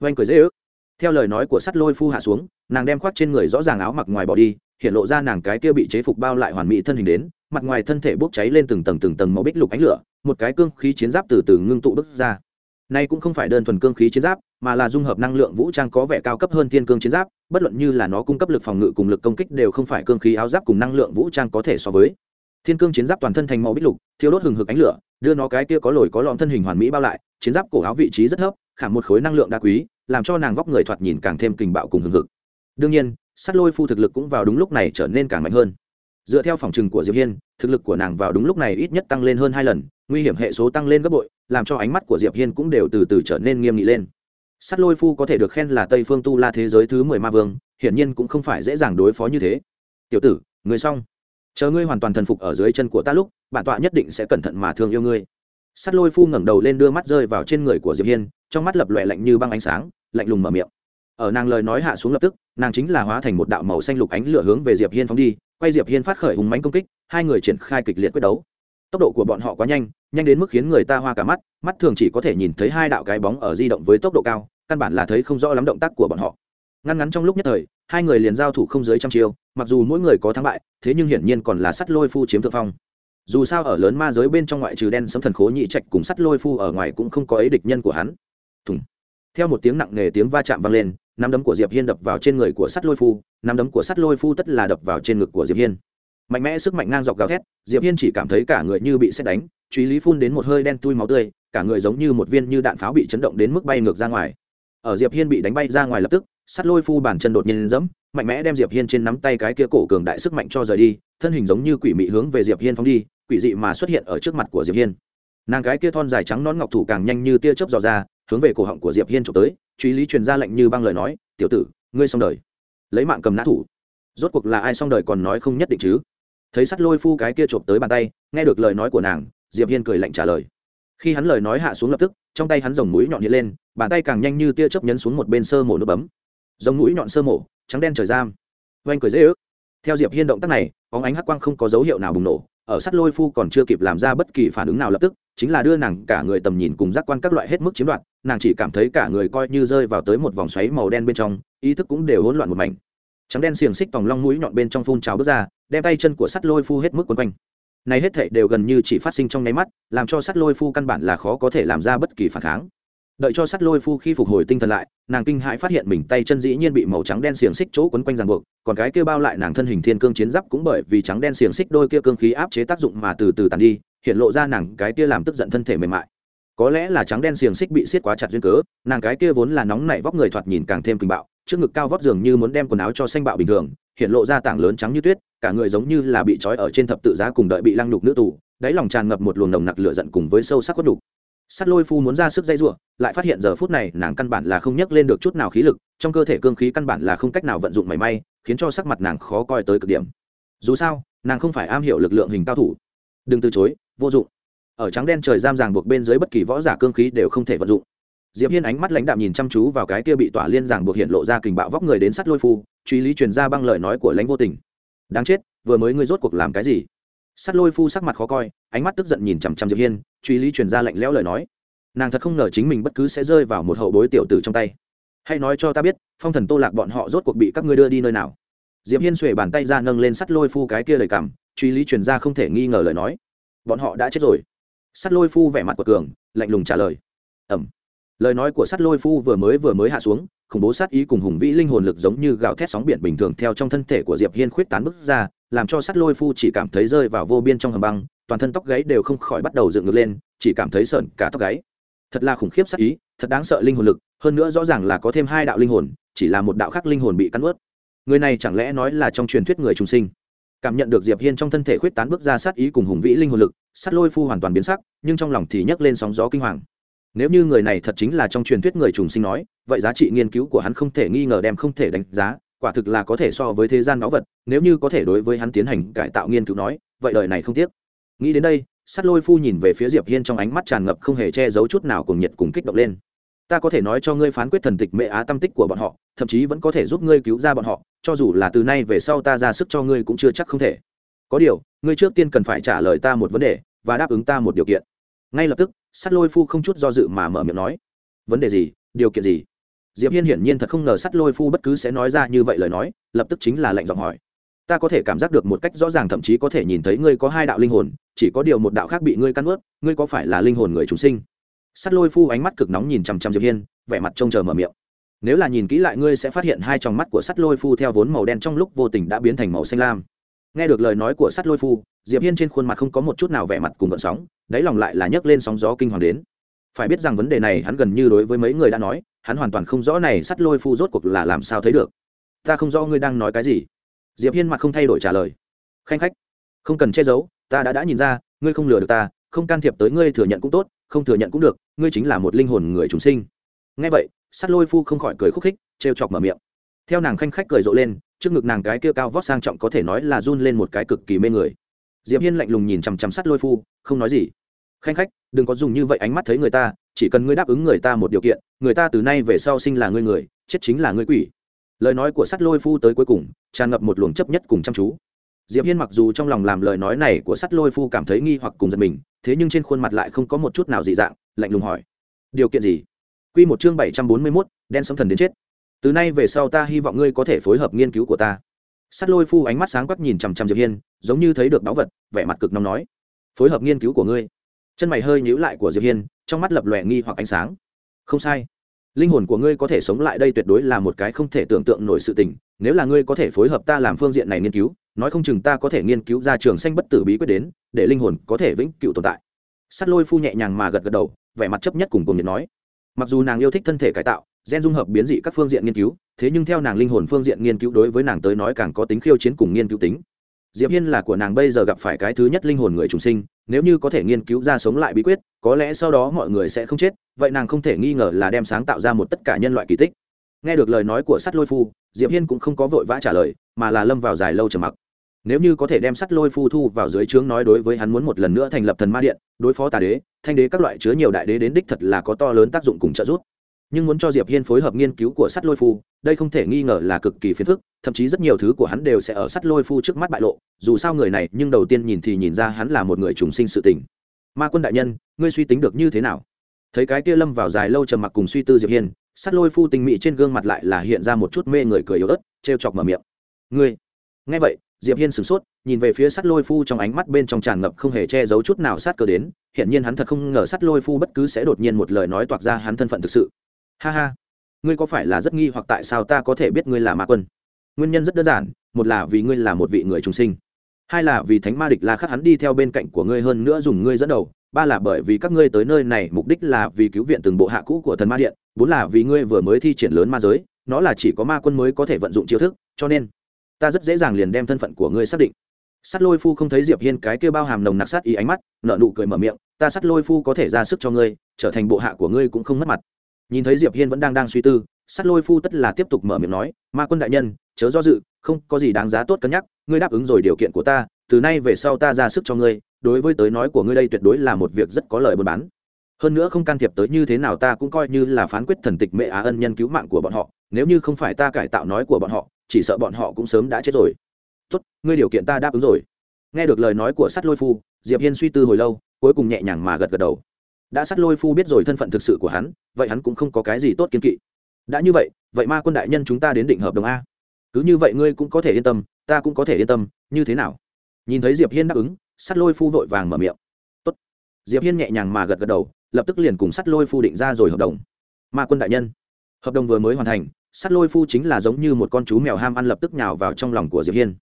Oanh cười dễ ước. Theo lời nói của sắt lôi phu hạ xuống, nàng đem khoác trên người rõ ràng áo mặc ngoài bỏ đi, hiện lộ ra nàng cái kia bị chế phục bao lại hoàn mỹ thân hình đến, mặt ngoài thân thể bốc cháy lên từng tầng từng tầng màu bích lục ánh lửa, một cái cương khí chiến giáp từ từ ngưng tụ bức ra nay cũng không phải đơn thuần cương khí chiến giáp, mà là dung hợp năng lượng vũ trang có vẻ cao cấp hơn thiên cương chiến giáp, bất luận như là nó cung cấp lực phòng ngự cùng lực công kích đều không phải cương khí áo giáp cùng năng lượng vũ trang có thể so với. Thiên cương chiến giáp toàn thân thành màu bích lục thiếu đốt hừng hực ánh lửa, đưa nó cái kia có lồi có lõm thân hình hoàn mỹ bao lại, chiến giáp cổ áo vị trí rất thấp khảm một khối năng lượng đa quý, làm cho nàng vóc người thoạt nhìn càng thêm kình bạo cùng hừng hực. Đương nhiên sắt lôi phu thực lực cũng vào đúng lúc này trở nên càng mạnh hơn. Dựa theo phòng trừng của diệp hiên, thực lực của nàng vào đúng lúc này ít nhất tăng lên hơn hai lần, nguy hiểm hệ số tăng lên gấp bội làm cho ánh mắt của diệp hiên cũng đều từ từ trở nên nghiêm nghị lên. Sắt lôi phu có thể được khen là tây phương tu la thế giới thứ mười ma vương, hiển nhiên cũng không phải dễ dàng đối phó như thế. Tiểu tử người xong. Chờ ngươi hoàn toàn thần phục ở dưới chân của ta lúc, bản tọa nhất định sẽ cẩn thận mà thương yêu ngươi. Sắt lôi phu ngẩng đầu lên đưa mắt rơi vào trên người của diệp hiên, trong mắt lập lòe lạnh như băng ánh sáng, lạnh lùng mở miệng. Ở nàng lời nói hạ xuống lập tức, nàng chính là hóa thành một đạo màu xanh lục ánh lửa hướng về diệp hiên phóng đi, quay diệp hiên phát khởi hùng mãnh công kích, hai người triển khai kịch liệt quyết đấu tốc độ của bọn họ quá nhanh nhanh đến mức khiến người ta hoa cả mắt mắt thường chỉ có thể nhìn thấy hai đạo cái bóng ở di động với tốc độ cao, căn bản là thấy không rõ lắm động tác của bọn họ. Ngăn ngắn trong lúc nhất thời, hai người liền giao thủ không dưới trăm chiêu, mặc dù mỗi người có thắng bại, thế nhưng hiển nhiên còn là sắt lôi phu chiếm thượng phong. Dù sao ở lớn ma giới bên trong ngoại trừ đen sấm thần khố nhị trạch cùng sắt lôi phu ở ngoài cũng không có ấy địch nhân của hắn. Thùng. Theo một tiếng nặng nề tiếng va chạm vang lên, nắm đấm của diệp hiên đập vào trên người của sắt lôi phu, nắm đấm của sắt lôi phu tất là đập vào trên ngực của diệp hiên mạnh mẽ sức mạnh ngang dọc gào thét, diệp hiên chỉ cảm thấy cả người như bị xét đánh truy lý phun đến một hơi đen tui máu tươi, cả người giống như một viên như đạn pháo bị chấn động đến mức bay ngược ra ngoài. Ở diệp hiên bị đánh bay ra ngoài lập tức, sắt lôi phu bàn chân đột nhiên dẫm mạnh mẽ đem diệp hiên trên nắm tay cái kia cổ cường đại sức mạnh cho rời đi, thân hình giống như quỷ mị hướng về diệp hiên phóng đi, quỷ dị mà xuất hiện ở trước mặt của diệp hiên. Nàng cái kia thon dài trắng nón ngọc thủ càng nhanh như tia chớp dò ra, hướng về cổ họng của diệp hiên trộm tới truy lý truyền ra lệnh như băng lời nói, tiểu tử, ngươi xong đời. Lấy mạng cầm nã thủ. Rốt cuộc là ai xong đời còn nói không nhất định chứ? Thấy sắt lôi phu cái kia chộp tới bàn tay, nghe được lời nói của nàng, diệp hiên cười lạnh trả lời. Khi hắn lời nói hạ xuống lập tức, trong tay hắn dòng mũi nhọn hiện lên, bàn tay càng nhanh như tia chớp nhấn xuống một bên sơ mổ nước bấm. Dòng mũi nhọn sơ mổ, trắng đen trời giam. Oanh cười dễ ước. Theo diệp hiên động tác này, bóng ánh hắc quang không có dấu hiệu nào bùng nổ, ở sắt lôi phu còn chưa kịp làm ra bất kỳ phản ứng nào lập tức, chính là đưa nàng cả người tầm nhìn cùng giác quan các loại hết mức chiếm đoạt, nàng chỉ cảm thấy cả người coi như rơi vào tới một vòng xoáy màu đen bên trong, ý thức cũng đều hỗn loạn một mảnh. Trắng đen xiềng xích tòng long mũi nhọn bên trong phun trào bước ra đem tay chân của sắt lôi phu hết mức quấn quanh. Này hết thảy đều gần như chỉ phát sinh trong nháy mắt, làm cho sắt lôi phu căn bản là khó có thể làm ra bất kỳ phản kháng. Đợi cho sắt lôi phu khi phục hồi tinh thần lại, nàng kinh hãi phát hiện mình tay chân dĩ nhiên bị màu trắng đen xiềng xích chỗ quấn quanh ràng buộc, còn cái kia bao lại nàng thân hình thiên cương chiến giáp cũng bởi vì trắng đen xiềng xích đôi kia cương khí áp chế tác dụng mà từ từ tàn đi, hiện lộ ra nàng cái kia làm tức giận thân thể mềm mại. Có lẽ là trắng đen xiềng xích bị siết quá chặt duyên cớ, nàng cái kia vốn là nóng nảy vóc người thoạt nhìn càng thêm kinh bạo trước ngực cao vót dường như muốn đem quần áo cho xanh bạo bình thường, hiện lộ ra tảng lớn trắng như tuyết, cả người giống như là bị trói ở trên thập tự giá cùng đợi bị lăng nhục nữ tù, đáy lòng tràn ngập một luồng nồng nặc lửa giận cùng với sâu sắc khuất đục sắt lôi phu muốn ra sức dây giụa lại phát hiện giờ phút này nàng căn bản là không nhấc lên được chút nào khí lực, trong cơ thể cương khí căn bản là không cách nào vận dụng mảy may, khiến cho sắc mặt nàng khó coi tới cực điểm. Dù sao, nàng không phải am hiểu lực lượng hình cao thủ. Đừng từ chối, vô dụng. Ở trắng đen trời giam ràng buộc bên dưới bất kỳ võ giả cương khí đều không thể vận dụng diệp hiên ánh mắt lãnh đạm nhìn chăm chú vào cái kia bị tỏa liên giảng buộc hiện lộ ra kình bạo vóc người đến sắt lôi phu, truy lý truyền ra băng lời nói của lãnh vô tình. Đáng chết, vừa mới ngươi rốt cuộc làm cái gì? Sắt lôi phu sắc mặt khó coi, ánh mắt tức giận nhìn chằm chằm diệp hiên, truy lý truyền ra lạnh lẽo lời nói. Nàng thật không ngờ chính mình bất cứ sẽ rơi vào một hậu bối tiểu tử trong tay. Hãy nói cho ta biết, phong thần tô lạc bọn họ rốt cuộc bị các ngươi đưa đi nơi nào? Diệp hiên xuề bàn tay ra nâng lên sắt lôi phu cái kia lời cảm, truy lý truyền ra không thể nghi ngờ lời nói. Bọn họ đã chết rồi. Sắt lôi phu vẻ mặt của cường, lạnh lùng trả lời. Ẩm lời nói của sắt lôi phu vừa mới vừa mới hạ xuống, khủng bố sát ý cùng hùng vĩ linh hồn lực giống như gào thét sóng biển bình thường theo trong thân thể của diệp hiên khuyết tán bức ra, làm cho sắt lôi phu chỉ cảm thấy rơi vào vô biên trong hầm băng, toàn thân tóc gáy đều không khỏi bắt đầu dựng ngược lên, chỉ cảm thấy sợn cả tóc gáy. Thật là khủng khiếp sát ý, thật đáng sợ linh hồn lực, hơn nữa rõ ràng là có thêm hai đạo linh hồn, chỉ là một đạo khác linh hồn bị cắn ướt người này chẳng lẽ nói là trong truyền thuyết người trùng sinh? Cảm nhận được diệp hiên trong thân thể khuyết tán bước ra sát ý cùng hùng vĩ linh hồn lực, sát lôi phu hoàn toàn biến sắc, nhưng trong lòng thì nhấc lên sóng gió kinh hoàng nếu như người này thật chính là trong truyền thuyết người trùng sinh nói, vậy giá trị nghiên cứu của hắn không thể nghi ngờ đem không thể đánh giá, quả thực là có thể so với thế gian báu vật, nếu như có thể đối với hắn tiến hành cải tạo nghiên cứu nói, vậy đời này không tiếc. Nghĩ đến đây sắt lôi phu nhìn về phía diệp hiên trong ánh mắt tràn ngập không hề che giấu chút nào cùng nhiệt cùng kích động lên. Ta có thể nói cho ngươi phán quyết thần tịch mệ á tâm tích của bọn họ, thậm chí vẫn có thể giúp ngươi cứu ra bọn họ, cho dù là từ nay về sau ta ra sức cho ngươi cũng chưa chắc không thể. Có điều, ngươi trước tiên cần phải trả lời ta một vấn đề, và đáp ứng ta một điều kiện ngay lập tức sắt lôi phu không chút do dự mà mở miệng nói, vấn đề gì? Điều kiện gì? Diệp hiên hiển nhiên thật không ngờ sắt lôi phu bất cứ sẽ nói ra như vậy lời nói, lập tức chính là lệnh giọng hỏi, ta có thể cảm giác được một cách rõ ràng thậm chí có thể nhìn thấy ngươi có hai đạo linh hồn, chỉ có điều một đạo khác bị ngươi căn ướt ngươi có phải là linh hồn người chúng sinh? Sắt lôi phu ánh mắt cực nóng nhìn chằm chằm diệp hiên, vẻ mặt trông chờ mở miệng, nếu là nhìn kỹ lại ngươi sẽ phát hiện hai tròng mắt của sắt lôi phu theo vốn màu đen trong lúc vô tình đã biến thành màu xanh lam nghe được lời nói của sắt lôi phu, diệp hiên trên khuôn mặt không có một chút nào vẻ mặt cùng gợn sóng, đáy lòng lại là nhấc lên sóng gió kinh hoàng đến. Phải biết rằng vấn đề này hắn gần như đối với mấy người đã nói, hắn hoàn toàn không rõ này sắt lôi phu rốt cuộc là làm sao thấy được. Ta không rõ ngươi đang nói cái gì. Diệp hiên mặt không thay đổi trả lời. Khanh khách, không cần che giấu, ta đã đã nhìn ra, ngươi không lừa được ta, không can thiệp tới ngươi thừa nhận cũng tốt, không thừa nhận cũng được, ngươi chính là một linh hồn người chúng sinh. Nghe vậy, sắt lôi phu không khỏi cười khúc khích, trêu chọc mở miệng. Theo nàng khanh khách cười rộ lên trước ngực nàng cái kia cao vót sang trọng có thể nói là run lên một cái cực kỳ mê người. Diệp hiên lạnh lùng nhìn chằm chằm sắt lôi phu không nói gì. Khanh khách đừng có dùng như vậy ánh mắt thấy người ta chỉ cần ngươi đáp ứng người ta một điều kiện người ta từ nay về sau sinh là ngươi người chết chính là ngươi quỷ. Lời nói của sắt lôi phu tới cuối cùng tràn ngập một luồng chấp nhất cùng chăm chú. Diệp hiên mặc dù trong lòng làm lời nói này của sắt lôi phu cảm thấy nghi hoặc cùng giật mình thế nhưng trên khuôn mặt lại không có một chút nào dị dạng lạnh lùng hỏi. Điều kiện gì? Quy một chương bảy trăm bốn mươi 741, đen sấm thần đến chết từ nay về sau ta hy vọng ngươi có thể phối hợp nghiên cứu của ta. Sắt lôi phu ánh mắt sáng quắc nhìn chằm chằm diệp hiên, giống như thấy được báu vật, vẻ mặt cực nóng nói. Phối hợp nghiên cứu của ngươi. Chân mày hơi nhíu lại của diệp hiên, trong mắt lập lòe nghi hoặc ánh sáng. Không sai. Linh hồn của ngươi có thể sống lại đây tuyệt đối là một cái không thể tưởng tượng nổi sự tình, nếu là ngươi có thể phối hợp ta làm phương diện này nghiên cứu, nói không chừng ta có thể nghiên cứu ra trường xanh bất tử bí quyết đến, để linh hồn có thể vĩnh cửu tồn tại. Sắt lôi phu nhẹ nhàng mà gật gật đầu, vẻ mặt chấp nhất cùng cùng nhiệt nói mặc dù nàng yêu thích thân thể cải tạo, gen dung hợp biến dị các phương diện nghiên cứu, thế nhưng theo nàng linh hồn phương diện nghiên cứu đối với nàng tới nói càng có tính khiêu chiến cùng nghiên cứu tính. Diệp hiên là của nàng bây giờ gặp phải cái thứ nhất linh hồn người trùng sinh, nếu như có thể nghiên cứu ra sống lại bí quyết, có lẽ sau đó mọi người sẽ không chết, vậy nàng không thể nghi ngờ là đem sáng tạo ra một tất cả nhân loại kỳ tích. Nghe được lời nói của sắt lôi phu, diệp hiên cũng không có vội vã trả lời, mà là lâm vào dài lâu trầm mặc nếu như có thể đem sắt lôi phu thu vào dưới trướng nói đối với hắn muốn một lần nữa thành lập thần ma điện, đối phó tà đế, thanh đế các loại chứa nhiều đại đế đến đích thật là có to lớn tác dụng cùng trợ giúp. Nhưng muốn cho diệp hiên phối hợp nghiên cứu của sắt lôi phu, đây không thể nghi ngờ là cực kỳ phiền phức, thậm chí rất nhiều thứ của hắn đều sẽ ở sắt lôi phu trước mắt bại lộ, dù sao người này, nhưng đầu tiên nhìn thì nhìn ra hắn là một người trùng sinh sự tình. Ma quân đại nhân, ngươi suy tính được như thế nào? Thấy cái kia lâm vào dài lâu trầm mặc cùng suy tư diệp hiên, sắt lôi phu tình mị trên gương mặt lại là hiện ra một chút mê người cười yếu ớt, trêu chọc mở miệng. Ngươi, nghe vậy diệp hiên sửng sốt, nhìn về phía sắt lôi phu trong ánh mắt bên trong tràn ngập không hề che giấu chút nào sát cơ đến hiện nhiên hắn thật không ngờ sắt lôi phu bất cứ sẽ đột nhiên một lời nói toạc ra hắn thân phận thực sự. Ha ha, ngươi có phải là rất nghi hoặc tại sao ta có thể biết ngươi là ma quân? Nguyên nhân rất đơn giản, một là vì ngươi là một vị người trùng sinh, hai là vì thánh ma địch la khắc hắn đi theo bên cạnh của ngươi hơn nữa dùng ngươi dẫn đầu, ba là bởi vì các ngươi tới nơi này mục đích là vì cứu viện từng bộ hạ cũ của thần ma điện, bốn là vì ngươi vừa mới thi triển lớn ma giới, nó là chỉ có ma quân mới có thể vận dụng chiêu thức, cho nên ta rất dễ dàng liền đem thân phận của ngươi xác định. Sắt lôi phu không thấy diệp hiên cái kia bao hàm nồng nặc sát ý ánh mắt nợ nụ cười mở miệng, ta sắt lôi phu có thể ra sức cho ngươi, trở thành bộ hạ của ngươi cũng không mất mặt. Nhìn thấy diệp hiên vẫn đang đang suy tư, sắt lôi phu tất là tiếp tục mở miệng nói, ma quân đại nhân, chớ do dự, không có gì đáng giá tốt cân nhắc, ngươi đáp ứng rồi điều kiện của ta, từ nay về sau ta ra sức cho ngươi, đối với tới nói của ngươi đây tuyệt đối là một việc rất có lợi buôn bán. Hơn nữa không can thiệp tới như thế nào ta cũng coi như là phán quyết thần tịch mẹ á ân nhân cứu mạng của bọn họ, nếu như không phải ta cải tạo nói của bọn họ chỉ sợ bọn họ cũng sớm đã chết rồi. Tốt, ngươi điều kiện ta đáp ứng rồi. Nghe được lời nói của sắt lôi phu, diệp hiên suy tư hồi lâu, cuối cùng nhẹ nhàng mà gật gật đầu. Đã sắt lôi phu biết rồi thân phận thực sự của hắn, vậy hắn cũng không có cái gì tốt kiên kỵ. Đã như vậy vậy ma quân đại nhân chúng ta đến định hợp đồng a. Cứ như vậy ngươi cũng có thể yên tâm, ta cũng có thể yên tâm, như thế nào? Nhìn thấy diệp hiên đáp ứng, sắt lôi phu vội vàng mở miệng. Tốt. diệp hiên nhẹ nhàng mà gật gật đầu, lập tức liền cùng sắt lôi phu định ra rồi hợp đồng. Ma quân đại nhân, hợp đồng vừa mới hoàn thành sắt lôi phu chính là giống như một con chú mèo ham ăn lập tức nhào vào trong lòng của diệp hiên.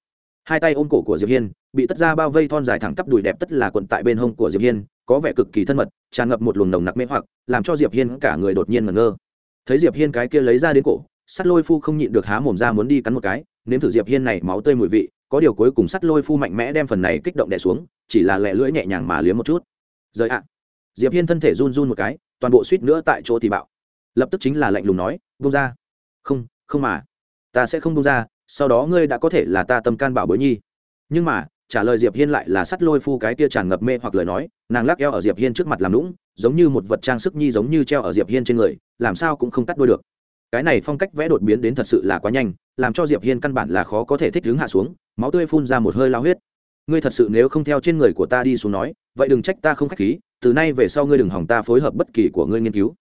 Hai tay ôm cổ của diệp hiên, bị tất ra bao vây thon dài thẳng tắp đùi đẹp tất là quận tại bên hông của diệp hiên, có vẻ cực kỳ thân mật, tràn ngập một luồng nồng nặc mê hoặc, làm cho diệp hiên cả người đột nhiên ngẩn ngơ. Thấy diệp hiên cái kia lấy ra đến cổ sắt lôi phu không nhịn được há mồm ra muốn đi cắn một cái, nếm thử diệp hiên này máu tươi mùi vị, có điều cuối cùng sắt lôi phu mạnh mẽ đem phần này kích động đè xuống, chỉ là lẹ lưỡi nhẹ nhàng mà liếm một chút. Rời ạ. Diệp hiên thân thể run run một cái, toàn bộ suýt nữa tại chỗ thì bạo. Lập tức chính là lạnh lùng nói, buông ra không không mà. Ta sẽ không buông ra, sau đó ngươi đã có thể là ta tâm can bảo bối nhi. Nhưng mà, trả lời diệp hiên lại là sắt lôi phu cái kia tràn ngập mê hoặc lời nói, nàng lắc eo ở diệp hiên trước mặt làm lũng giống như một vật trang sức nhi giống như treo ở diệp hiên trên người, làm sao cũng không cắt đôi được. Cái này phong cách vẽ đột biến đến thật sự là quá nhanh, làm cho diệp hiên căn bản là khó có thể thích đứng hạ xuống, máu tươi phun ra một hơi lao huyết. Ngươi thật sự nếu không theo trên người của ta đi xuống nói, vậy đừng trách ta không khách khí, từ nay về sau ngươi đừng hỏng ta phối hợp bất kỳ của ngươi nghiên cứu.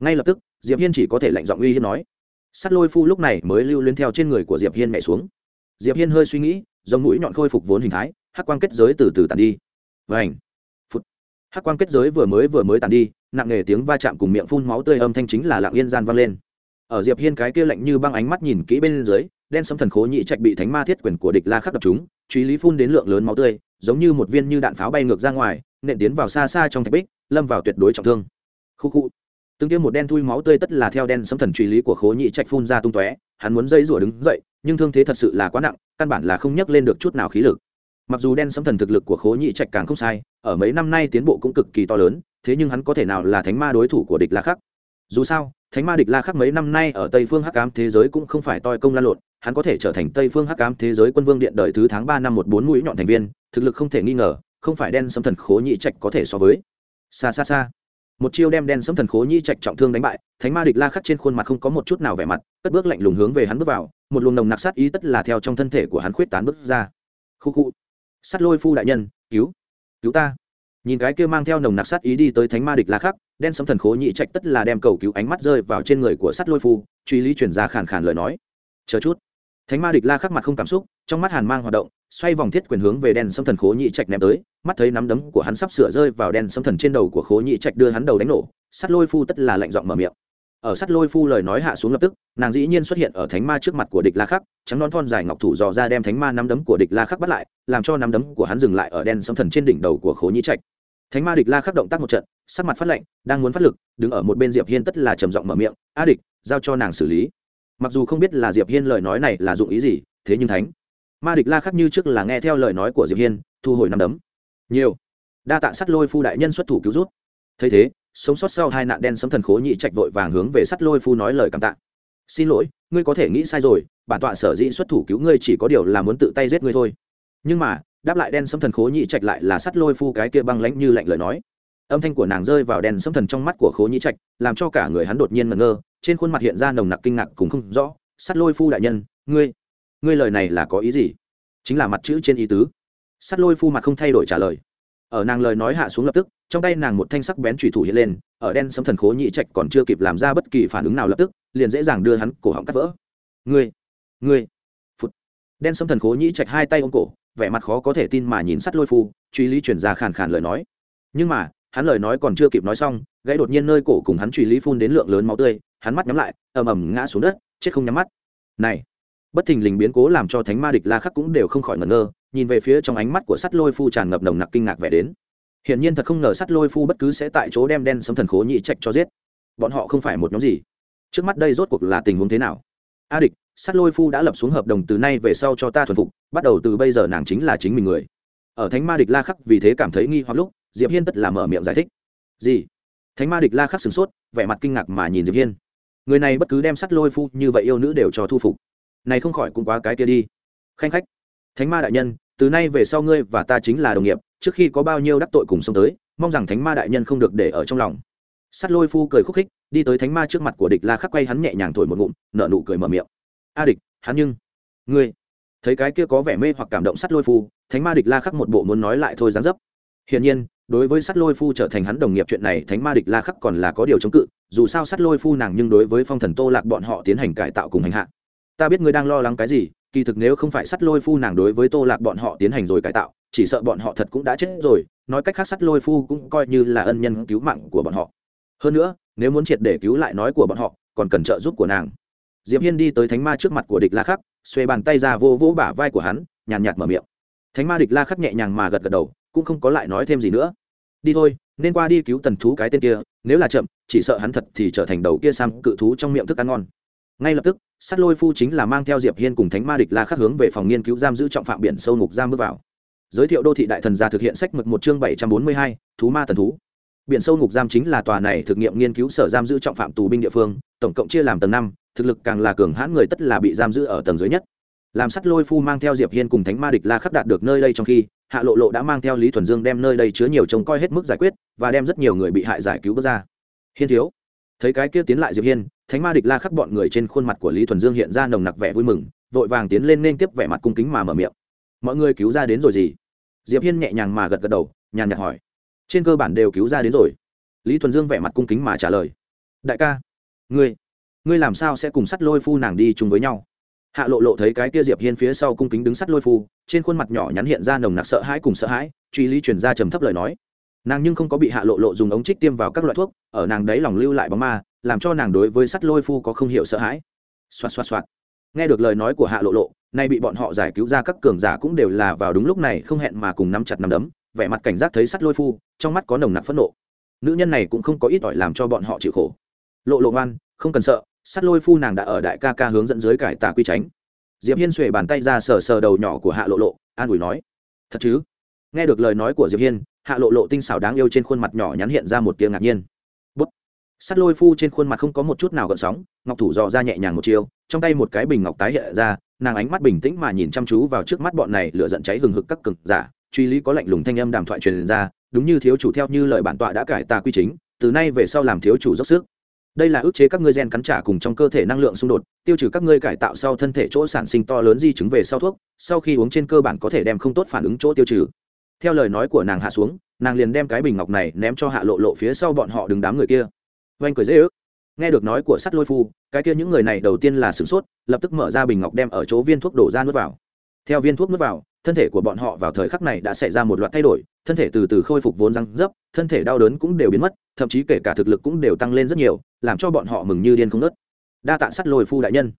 Ngay lập tức, diệp hiên chỉ có thể lạnh giọng uy hiên nói sắt lôi phu lúc này mới lưu luyến theo trên người của diệp hiên mẹ xuống. Diệp hiên hơi suy nghĩ dòng mũi nhọn khôi phục vốn hình thái, hắc quang kết giới từ từ tàn đi. Vảnh phút hắc quang kết giới vừa mới vừa mới tàn đi, nặng nề tiếng va chạm cùng miệng phun máu tươi âm thanh chính là lặng yên gian vang lên. Ở diệp hiên cái kia lạnh như băng ánh mắt nhìn kỹ bên dưới, đen sấm thần khố nhị trạch bị thánh ma thiết quyền của địch la khắc đập chúng truy lý phun đến lượng lớn máu tươi, giống như một viên như đạn pháo bay ngược ra ngoài, nện tiến vào xa xa trong thạch bích, lâm vào tuyệt đối trọng thương. Khu khu từng tiêm một đen thui máu tươi tất là theo đen sấm thần truy lý của khố nhị trạch phun ra tung tóe, hắn muốn dây rủa đứng dậy, nhưng thương thế thật sự là quá nặng, căn bản là không nhấc lên được chút nào khí lực. Mặc dù đen sấm thần thực lực của khố nhị trạch càng không sai, ở mấy năm nay tiến bộ cũng cực kỳ to lớn, thế nhưng hắn có thể nào là thánh ma đối thủ của địch la khắc? Dù sao, thánh ma địch la khắc mấy năm nay ở tây phương hắc ám thế giới cũng không phải toi công lan lộn, hắn có thể trở thành tây phương hắc ám thế giới quân vương điện đời thứ tháng ba năm một bốn mũi nhọn thành viên, thực lực không thể nghi ngờ, không phải đen sấm thần khố nhị trạch có thể so với. Xa xa xa một chiêu đem đen sấm thần khố nhị trạch trọng thương đánh bại, thánh ma địch la khắc trên khuôn mặt không có một chút nào vẻ mặt, cất bước lạnh lùng hướng về hắn bước vào, một luồng nồng nặc sát ý tất là theo trong thân thể của hắn khuyết tán bước ra. Khu khu. Sắt lôi phu đại nhân, cứu cứu ta. Nhìn cái kia mang theo nồng nặc sát ý đi tới thánh ma địch la khắc, đen sấm thần khố nhị trạch tất là đem cầu cứu ánh mắt rơi vào trên người của sắt lôi phu, truy lý chuyển ra khàn khàn lời nói. Chờ chút. Thánh ma địch la khắc mặt không cảm xúc, trong mắt hàn mang hoạt động xoay vòng thiết quyền hướng về đen xâm thần khố nhị trạch ném tới, mắt thấy nắm đấm của hắn sắp sửa rơi vào đen xâm thần trên đầu của khố nhị trạch đưa hắn đầu đánh nổ, sắt lôi phu tất là lạnh giọng mở miệng. Ở sắt lôi phu lời nói hạ xuống lập tức, nàng dĩ nhiên xuất hiện ở thánh ma trước mặt của địch la khắc, trắng non thon dài ngọc thủ dò ra đem thánh ma nắm đấm của địch la khắc bắt lại, làm cho nắm đấm của hắn dừng lại ở đen xâm thần trên đỉnh đầu của khố nhị trạch. Thánh ma địch la khắc động tác một trận, sắc mặt phát lệnh đang muốn phát lực, đứng ở một bên diệp hiên tất là trầm giọng mở miệng, a địch, giao cho nàng xử lý. Mặc dù không biết là diệp hiên lời nói này là dụng ý gì, thế nhưng thánh ma địch la khắc như trước là nghe theo lời nói của diệp hiên, thu hồi năm đấm. Nhiều. Đa tạ sắt lôi phu đại nhân xuất thủ cứu rút thấy thế, sống sót sau hai nạn đen sấm thần khố nhị trạch vội vàng hướng về sắt lôi phu nói lời cảm tạ. Xin lỗi, ngươi có thể nghĩ sai rồi, bản tọa sở dĩ xuất thủ cứu ngươi chỉ có điều là muốn tự tay giết ngươi thôi. Nhưng mà, đáp lại đen sấm thần khố nhị trạch lại là sắt lôi phu cái kia băng lãnh như lạnh lời nói. Âm thanh của nàng rơi vào đen sấm thần trong mắt của khố nhị trạch, làm cho cả người hắn đột nhiên ngẩn ngơ, trên khuôn mặt hiện ra nồng nặc kinh ngạc cùng không rõ. Sắt lôi phu đại nhân, ngươi ngươi lời này là có ý gì? Chính là mặt chữ trên ý tứ. Sắt lôi phu mặt không thay đổi trả lời. Ở nàng lời nói hạ xuống lập tức, trong tay nàng một thanh sắc bén thủy thủ hiện lên, ở đen sấm thần khố nhị trạch còn chưa kịp làm ra bất kỳ phản ứng nào lập tức, liền dễ dàng đưa hắn cổ họng cắt vỡ. Ngươi ngươi phút đen sấm thần khố nhĩ trạch hai tay ôm cổ, vẻ mặt khó có thể tin mà nhìn sắt lôi phu, truy lý chuyển ra khàn khàn lời nói. Nhưng mà, hắn lời nói còn chưa kịp nói xong, gãy đột nhiên nơi cổ cùng hắn truy lý phun đến lượng lớn máu tươi, hắn mắt nhắm lại, ầm ầm ngã xuống đất, chết không nhắm mắt. Này bất thình lình biến cố làm cho thánh ma địch la khắc cũng đều không khỏi ngẩn ngơ, nhìn về phía trong ánh mắt của sắt lôi phu tràn ngập nồng nặc kinh ngạc vẻ đến. Hiển nhiên thật không ngờ sắt lôi phu bất cứ sẽ tại chỗ đem đen sấm thần khố nhị trạch cho giết. Bọn họ không phải một nhóm gì? Trước mắt đây rốt cuộc là tình huống thế nào? A địch, sắt lôi phu đã lập xuống hợp đồng từ nay về sau cho ta thuần phục, bắt đầu từ bây giờ nàng chính là chính mình người. Ở thánh ma địch la khắc vì thế cảm thấy nghi hoặc lúc, diệp hiên tất là mở miệng giải thích. Gì? Thánh ma địch la khắc sửng sốt, vẻ mặt kinh ngạc mà nhìn diệp hiên. Người này bất cứ đem sắt lôi phu như vậy yêu nữ đều cho thu phục này không khỏi cũng quá cái kia đi. Khanh khách, thánh ma đại nhân, từ nay về sau ngươi và ta chính là đồng nghiệp, trước khi có bao nhiêu đắc tội cùng xông tới, mong rằng thánh ma đại nhân không được để ở trong lòng. Sắt lôi phu cười khúc khích, đi tới thánh ma trước mặt của địch la khắc quay hắn nhẹ nhàng thổi một ngụm, nở nụ cười mở miệng. A địch, hắn nhưng, ngươi, thấy cái kia có vẻ mê hoặc cảm động sắt lôi phu, thánh ma địch la khắc một bộ muốn nói lại thôi dán dấp. Hiển nhiên, đối với sắt lôi phu trở thành hắn đồng nghiệp chuyện này, thánh ma địch la khắc còn là có điều chống cự, dù sao sắt lôi phu nàng nhưng đối với phong thần tô lạc bọn họ tiến hành cải tạo cùng hành hạ ta biết ngươi đang lo lắng cái gì, kỳ thực nếu không phải sắt lôi phu nàng đối với tô lạc bọn họ tiến hành rồi cải tạo, chỉ sợ bọn họ thật cũng đã chết rồi, nói cách khác sắt lôi phu cũng coi như là ân nhân cứu mạng của bọn họ. Hơn nữa, nếu muốn triệt để cứu lại nói của bọn họ, còn cần trợ giúp của nàng. Diệp hiên đi tới thánh ma trước mặt của địch la khắc, xuê bàn tay ra vô vỗ bả vai của hắn, nhàn nhạt mở miệng. Thánh ma địch la khắc nhẹ nhàng mà gật gật đầu, cũng không có lại nói thêm gì nữa. Đi thôi, nên qua đi cứu tần thú cái tên kia, nếu là chậm, chỉ sợ hắn thật thì trở thành đầu kia sam cự thú trong miệng thức ăn ngon. Ngay lập tức sát lôi phu chính là mang theo diệp hiên cùng thánh ma địch la khắc hướng về phòng nghiên cứu giam giữ trọng phạm biển sâu ngục giam bước vào. Giới thiệu đô thị đại thần gia thực hiện sách mực một chương bảy trăm bốn mươi hai, thú ma tần thú. Biển sâu ngục giam chính là tòa này thực nghiệm nghiên cứu sở giam giữ trọng phạm tù binh địa phương, tổng cộng chia làm tầng năm, thực lực càng là cường hãn người tất là bị giam giữ ở tầng dưới nhất. Làm sắt lôi phu mang theo diệp hiên cùng thánh ma địch la khắc đạt được nơi đây trong khi, hạ lộ lộ đã mang theo lý thuần dương đem nơi đây chứa nhiều trông coi hết mức giải quyết và đem rất nhiều người bị hại giải cứu bước ra. Hiên thiếu, thấy cái kia tiến lại diệp hiên thánh ma địch la khắc bọn người trên khuôn mặt của lý thuần dương hiện ra nồng nặc vẻ vui mừng, vội vàng tiến lên nên tiếp vẻ mặt cung kính mà mở miệng. Mọi người cứu ra đến rồi gì? Diệp hiên nhẹ nhàng mà gật gật đầu, nhàn nhạt hỏi. Trên cơ bản đều cứu ra đến rồi. Lý thuần dương vẻ mặt cung kính mà trả lời. Đại ca, ngươi ngươi làm sao sẽ cùng sắt lôi phu nàng đi chung với nhau? Hạ lộ lộ thấy cái kia diệp hiên phía sau cung kính đứng sắt lôi phu, trên khuôn mặt nhỏ nhắn hiện ra nồng nặc sợ hãi cùng sợ hãi, truy lý truyền ra trầm thấp lời nói. Nàng nhưng không có bị hạ lộ lộ dùng ống trích tiêm vào các loại thuốc, ở nàng đấy lòng lưu lại bóng ma làm cho nàng đối với sắt lôi phu có không hiểu sợ hãi. Xoạt xoạt xoạt. Nghe được lời nói của hạ lộ lộ, nay bị bọn họ giải cứu ra các cường giả cũng đều là vào đúng lúc này không hẹn mà cùng nắm chặt nắm đấm, vẻ mặt cảnh giác thấy sắt lôi phu, trong mắt có nồng nặc phẫn nộ. Nữ nhân này cũng không có ít ỏi làm cho bọn họ chịu khổ. Lộ lộ ngoan, không cần sợ, sắt lôi phu nàng đã ở đại ca ca hướng dẫn dưới cải tà quy tránh. Diệp hiên xuề bàn tay ra sờ sờ đầu nhỏ của hạ lộ lộ, an ủi nói, thật chứ? Nghe được lời nói của diệp hiên, hạ lộ lộ tinh xảo đáng yêu trên khuôn mặt nhỏ nhắn hiện ra một tiếng ngạc nhiên sắt lôi phu trên khuôn mặt không có một chút nào gợn sóng, ngọc thủ dò ra nhẹ nhàng một chiều trong tay một cái bình ngọc tái hiện ra, nàng ánh mắt bình tĩnh mà nhìn chăm chú vào trước mắt bọn này lửa giận cháy hừng hực các cực giả. Truy lý có lạnh lùng thanh âm đàm thoại truyền ra, đúng như thiếu chủ theo như lời bản tọa đã cải tà quy chính, từ nay về sau làm thiếu chủ dốc sức. Đây là ức chế các ngươi gen cắn trả cùng trong cơ thể năng lượng xung đột, tiêu trừ các ngươi cải tạo sau thân thể chỗ sản sinh to lớn di chứng về sau thuốc, sau khi uống trên cơ bản có thể đem không tốt phản ứng chỗ tiêu trừ. Theo lời nói của nàng hạ xuống, nàng liền đem cái bình ngọc này ném cho hạ lộ lộ phía sau bọn họ đứng đám người kia oanh cười dễ ước. Nghe được nói của sắt lôi phu, cái kia những người này đầu tiên là sửng sốt, lập tức mở ra bình ngọc đem ở chỗ viên thuốc đổ ra nuốt vào. Theo viên thuốc nuốt vào, thân thể của bọn họ vào thời khắc này đã xảy ra một loạt thay đổi, thân thể từ từ khôi phục vốn răng dấp, thân thể đau đớn cũng đều biến mất, thậm chí kể cả thực lực cũng đều tăng lên rất nhiều, làm cho bọn họ mừng như điên không nớt đa tạ sắt lôi phu đại nhân.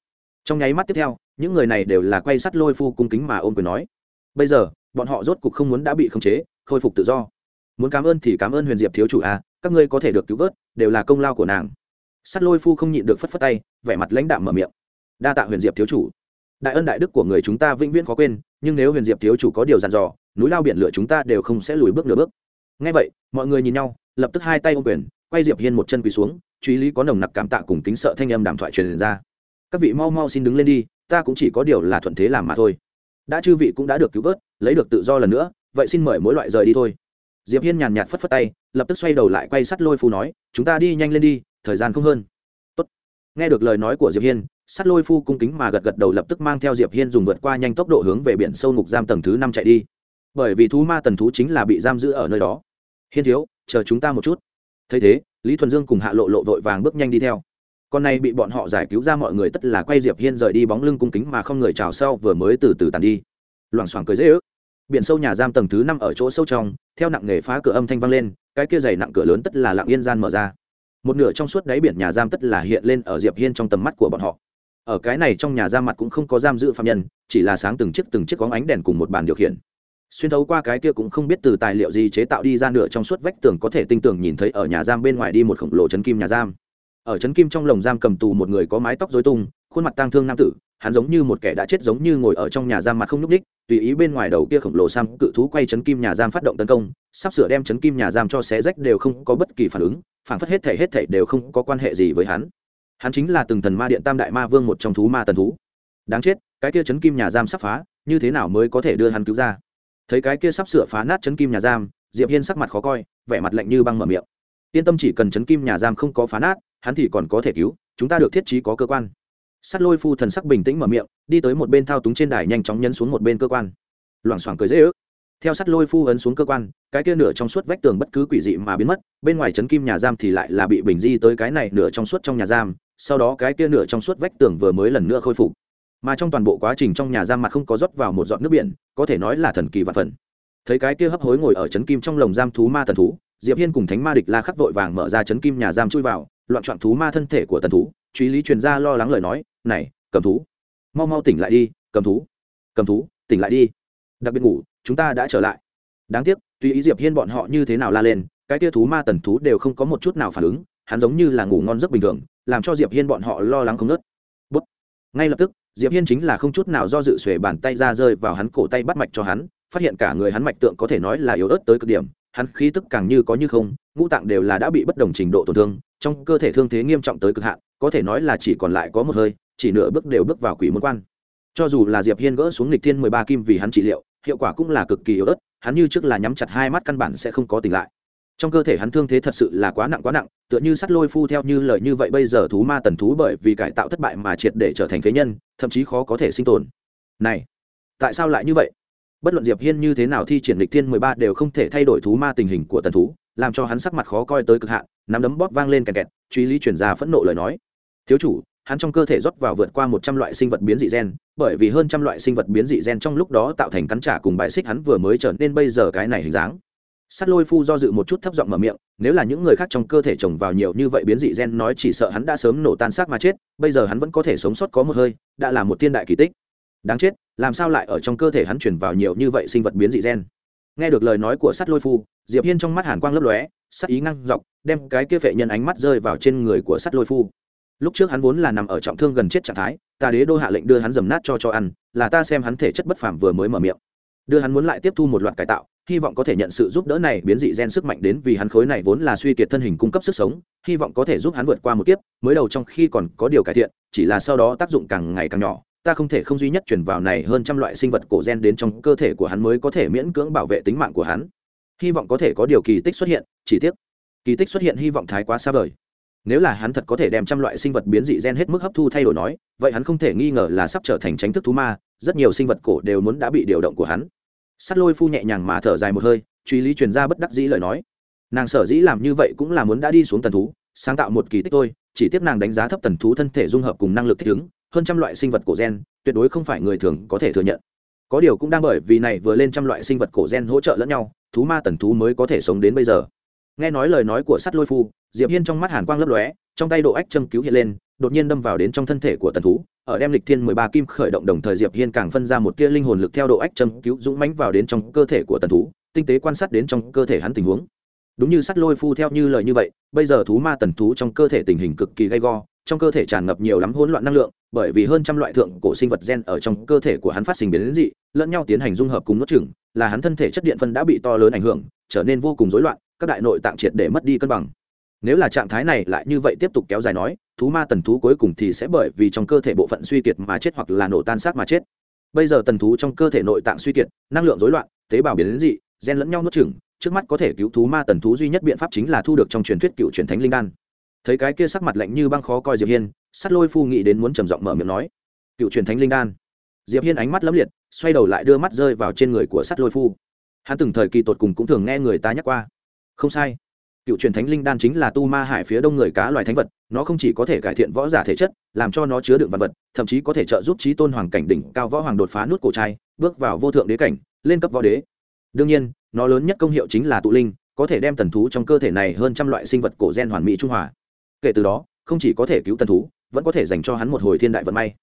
Trong nháy mắt tiếp theo, những người này đều là quay sắt lôi phu cung kính mà ôm quyền nói. Bây giờ, bọn họ rốt cục không muốn đã bị khống chế, khôi phục tự do muốn cảm ơn thì cảm ơn huyền diệp thiếu chủ à các ngươi có thể được cứu vớt, đều là công lao của nàng. Sắt lôi phu không nhịn được phất phất tay, vẻ mặt lãnh đạm mở miệng. Đa tạ huyền diệp thiếu chủ. Đại ân đại đức của người chúng ta vĩnh viễn khó quên, nhưng nếu huyền diệp thiếu chủ có điều dặn dò, núi lao biển lửa chúng ta đều không sẽ lùi bước nửa bước. Ngay vậy, mọi người nhìn nhau, lập tức hai tay ôm quyền, quay diệp hiên một chân quỳ xuống, truy lý có nồng nặc cảm tạ cùng kính sợ thanh âm đàm thoại truyền ra. Các vị mau mau xin đứng lên đi, ta cũng chỉ có điều là thuận thế làm mà thôi. Đã chư vị cũng đã được cứu vớt, lấy được tự do lần nữa, vậy xin mời mỗi loại rời đi thôi diệp hiên nhàn nhạt phất phất tay, lập tức xoay đầu lại quay sắt lôi phu nói, chúng ta đi nhanh lên đi, thời gian không hơn. Tốt. nghe được lời nói của diệp hiên, sắt lôi phu cung kính mà gật gật đầu lập tức mang theo diệp hiên dùng vượt qua nhanh tốc độ hướng về biển sâu ngục giam tầng thứ năm chạy đi. Bởi vì thú ma tần thú chính là bị giam giữ ở nơi đó. Hiên thiếu, chờ chúng ta một chút. Thấy thế, lý thuần dương cùng hạ lộ lộ vội vàng bước nhanh đi theo. Con này bị bọn họ giải cứu ra mọi người tất là quay diệp hiên rời đi bóng lưng cung kính mà không người chào sau vừa mới từ từ tàn đi. Loảng xoảng cười dễ ước biển sâu nhà giam tầng thứ năm ở chỗ sâu trong, theo nặng nghề phá cửa âm thanh vang lên, cái kia dày nặng cửa lớn tất là lặng yên gian mở ra. Một nửa trong suốt đáy biển nhà giam tất là hiện lên ở diệp hiên trong tầm mắt của bọn họ. Ở cái này trong nhà giam mặt cũng không có giam giữ phạm nhân, chỉ là sáng từng chiếc từng chiếc có ánh đèn cùng một bàn điều khiển. Xuyên thấu qua cái kia cũng không biết từ tài liệu gì chế tạo đi ra nửa trong suốt vách tường có thể tinh tường nhìn thấy ở nhà giam bên ngoài đi một khổng lồ chấn kim nhà giam. Ở chấn kim trong lồng giam cầm tù một người có mái tóc rối tung, khuôn mặt tang thương nam tử, hắn giống như một kẻ đã chết giống như ngồi ở trong nhà giam mặt không nhúc ních tùy ý bên ngoài đầu kia khổng lồ sam cự thú quay chấn kim nhà giam phát động tấn công, sắp sửa đem chấn kim nhà giam cho xé rách đều không có bất kỳ phản ứng, phản phất hết thể hết thể đều không có quan hệ gì với hắn. Hắn chính là từng thần ma điện tam đại ma vương một trong thú ma tần thú. Đáng chết, cái kia chấn kim nhà giam sắp phá, như thế nào mới có thể đưa hắn cứu ra? Thấy cái kia sắp sửa phá nát chấn kim nhà giam, diệp hiên sắc mặt khó coi, vẻ mặt lạnh như băng mở miệng. Yên tâm chỉ cần chấn kim nhà giam không có phá nát, hắn thì còn có thể cứu, chúng ta được thiết trí có cơ quan sắt lôi phu thần sắc bình tĩnh mở miệng, đi tới một bên thao túng trên đài nhanh chóng nhấn xuống một bên cơ quan. Loảng xoảng cười dễ ước. Theo sắt lôi phu ấn xuống cơ quan, cái kia nửa trong suốt vách tường bất cứ quỷ dị mà biến mất, bên ngoài chấn kim nhà giam thì lại là bị bình di tới cái này nửa trong suốt trong nhà giam, sau đó cái kia nửa trong suốt vách tường vừa mới lần nữa khôi phục. Mà trong toàn bộ quá trình trong nhà giam mặt không có rót vào một giọt nước biển, có thể nói là thần kỳ và phần. Thấy cái kia hấp hối ngồi ở chấn kim trong lồng giam thú ma thần thú, diệp hiên cùng thánh ma địch la khắc vội vàng mở ra chấn kim nhà giam chui vào, loạn trọn thú ma thân thể của tần thú, truy lý truyền ra lo lắng lời nói này, cầm thú. Mau mau tỉnh lại đi, cầm thú. Cầm thú, tỉnh lại đi. Đặc biệt ngủ, chúng ta đã trở lại. Đáng tiếc, tuy ý diệp hiên bọn họ như thế nào la lên, cái tia thú ma tần thú đều không có một chút nào phản ứng, hắn giống như là ngủ ngon rất bình thường, làm cho diệp hiên bọn họ lo lắng không nớt bút. Ngay lập tức, diệp hiên chính là không chút nào do dự xuề bàn tay ra rơi vào hắn cổ tay bắt mạch cho hắn, phát hiện cả người hắn mạch tượng có thể nói là yếu ớt tới cực điểm, hắn khí tức càng như có như không, ngũ tạng đều là đã bị bất đồng trình độ tổn thương, trong cơ thể thương thế nghiêm trọng tới cực hạn, có thể nói là chỉ còn lại có một hơi chỉ nửa bước đều bước vào quỷ môn quan. Cho dù là diệp hiên gỡ xuống lịch thiên mười ba kim vì hắn trị liệu, hiệu quả cũng là cực kỳ yếu ớt, hắn như trước là nhắm chặt hai mắt căn bản sẽ không có tỉnh lại. Trong cơ thể hắn thương thế thật sự là quá nặng quá nặng, tựa như sắt lôi phu theo như lời như vậy bây giờ thú ma tần thú bởi vì cải tạo thất bại mà triệt để trở thành phế nhân, thậm chí khó có thể sinh tồn. Này, tại sao lại như vậy? Bất luận diệp hiên như thế nào thi triển lịch thiên mười ba đều không thể thay đổi thú ma tình hình của tần thú, làm cho hắn sắc mặt khó coi tới cực hạn, nắm đấm bóp vang lên kẹt kẹt, truy lý chuyển ra phẫn nộ lời nói. Thiếu chủ hắn trong cơ thể rót vào vượt qua một trăm loại sinh vật biến dị gen, bởi vì hơn trăm loại sinh vật biến dị gen trong lúc đó tạo thành cắn trả cùng bài xích hắn vừa mới trở nên bây giờ cái này hình dáng. Sắt lôi phu do dự một chút thấp giọng mở miệng, nếu là những người khác trong cơ thể trồng vào nhiều như vậy biến dị gen nói chỉ sợ hắn đã sớm nổ tan xác mà chết, bây giờ hắn vẫn có thể sống sót có một hơi, đã là một thiên đại kỳ tích. Đáng chết, làm sao lại ở trong cơ thể hắn truyền vào nhiều như vậy sinh vật biến dị gen? Nghe được lời nói của sắt lôi phu, diệp hiên trong mắt hàn quang lấp lóe, sát ý ngăng dọc, đem cái kia vệ nhân ánh mắt rơi vào trên người của sắt lôi phu lúc trước hắn vốn là nằm ở trọng thương gần chết trạng thái, ta đế đô hạ lệnh đưa hắn dầm nát cho cho ăn, là ta xem hắn thể chất bất phàm vừa mới mở miệng. Đưa hắn muốn lại tiếp thu một loạt cải tạo, hy vọng có thể nhận sự giúp đỡ này, biến dị gen sức mạnh đến vì hắn khối này vốn là suy kiệt thân hình cung cấp sức sống, hy vọng có thể giúp hắn vượt qua một kiếp, mới đầu trong khi còn có điều cải thiện, chỉ là sau đó tác dụng càng ngày càng nhỏ, ta không thể không duy nhất chuyển vào này hơn trăm loại sinh vật cổ gen đến trong cơ thể của hắn mới có thể miễn cưỡng bảo vệ tính mạng của hắn. Hy vọng có thể có điều kỳ tích xuất hiện, chỉ tiếc, kỳ tích xuất hiện hy vọng thái quá xa vời nếu là hắn thật có thể đem trăm loại sinh vật biến dị gen hết mức hấp thu thay đổi nói, vậy hắn không thể nghi ngờ là sắp trở thành tránh thức thú ma, rất nhiều sinh vật cổ đều muốn đã bị điều động của hắn. Sắt lôi phu nhẹ nhàng mà thở dài một hơi, truy lý truyền ra bất đắc dĩ lời nói. Nàng sở dĩ làm như vậy cũng là muốn đã đi xuống tần thú, sáng tạo một kỳ tích thôi, chỉ tiếp nàng đánh giá thấp tần thú thân thể dung hợp cùng năng lực thích ứng, hơn trăm loại sinh vật cổ gen, tuyệt đối không phải người thường có thể thừa nhận. Có điều cũng đang bởi vì này vừa lên trăm loại sinh vật cổ gen hỗ trợ lẫn nhau, thú ma tần thú mới có thể sống đến bây giờ nghe nói lời nói của sắt lôi phu, diệp hiên trong mắt hàn quang lấp lóe, trong tay độ ách châm cứu hiện lên, đột nhiên đâm vào đến trong thân thể của tần thú, ở đem lịch thiên mười ba kim khởi động đồng thời diệp hiên càng phân ra một tia linh hồn lực theo độ ách châm cứu dũng mãnh vào đến trong cơ thể của tần thú, tinh tế quan sát đến trong cơ thể hắn tình huống. Đúng như sắt lôi phu theo như lời như vậy, bây giờ thú ma tần thú trong cơ thể tình hình cực kỳ gay go, trong cơ thể tràn ngập nhiều lắm hỗn loạn năng lượng, bởi vì hơn trăm loại thượng cổ sinh vật gen ở trong cơ thể của hắn phát sinh biến dị, lẫn nhau tiến hành dung hợp cùng nuốt chửng, là hắn thân thể chất điện phân đã bị to lớn ảnh hưởng trở nên vô cùng rối loạn, các đại nội tạng triệt để mất đi cân bằng. Nếu là trạng thái này lại như vậy tiếp tục kéo dài nói, thú ma tần thú cuối cùng thì sẽ bởi vì trong cơ thể bộ phận suy kiệt mà chết hoặc là nổ tan xác mà chết. Bây giờ tần thú trong cơ thể nội tạng suy kiệt, năng lượng rối loạn, tế bào biến dị, gen lẫn nhau nuốt chửng, trước mắt có thể cứu thú ma tần thú duy nhất biện pháp chính là thu được trong truyền thuyết cựu truyền thánh linh đan. Thấy cái kia sắc mặt lạnh như băng khó coi diệp hiên, sắt lôi phu nghĩ đến muốn trầm giọng mở miệng nói, cựu truyền thánh linh đan. Diệp hiên ánh mắt lấm liệt, xoay đầu lại đưa mắt rơi vào trên người của sắt lôi phu hắn từng thời kỳ tột cùng cũng thường nghe người ta nhắc qua. Không sai. Cựu truyền thánh linh đan chính là tu ma hải phía đông người cá loài thánh vật, nó không chỉ có thể cải thiện võ giả thể chất, làm cho nó chứa đựng vật vật, thậm chí có thể trợ giúp trí tôn hoàng cảnh đỉnh cao võ hoàng đột phá nút cổ trai, bước vào vô thượng đế cảnh, lên cấp võ đế. Đương nhiên, nó lớn nhất công hiệu chính là tụ linh, có thể đem tần thú trong cơ thể này hơn trăm loại sinh vật cổ gen hoàn mỹ trung hòa. Kể từ đó, không chỉ có thể cứu tần thú, vẫn có thể dành cho hắn một hồi thiên đại vận may.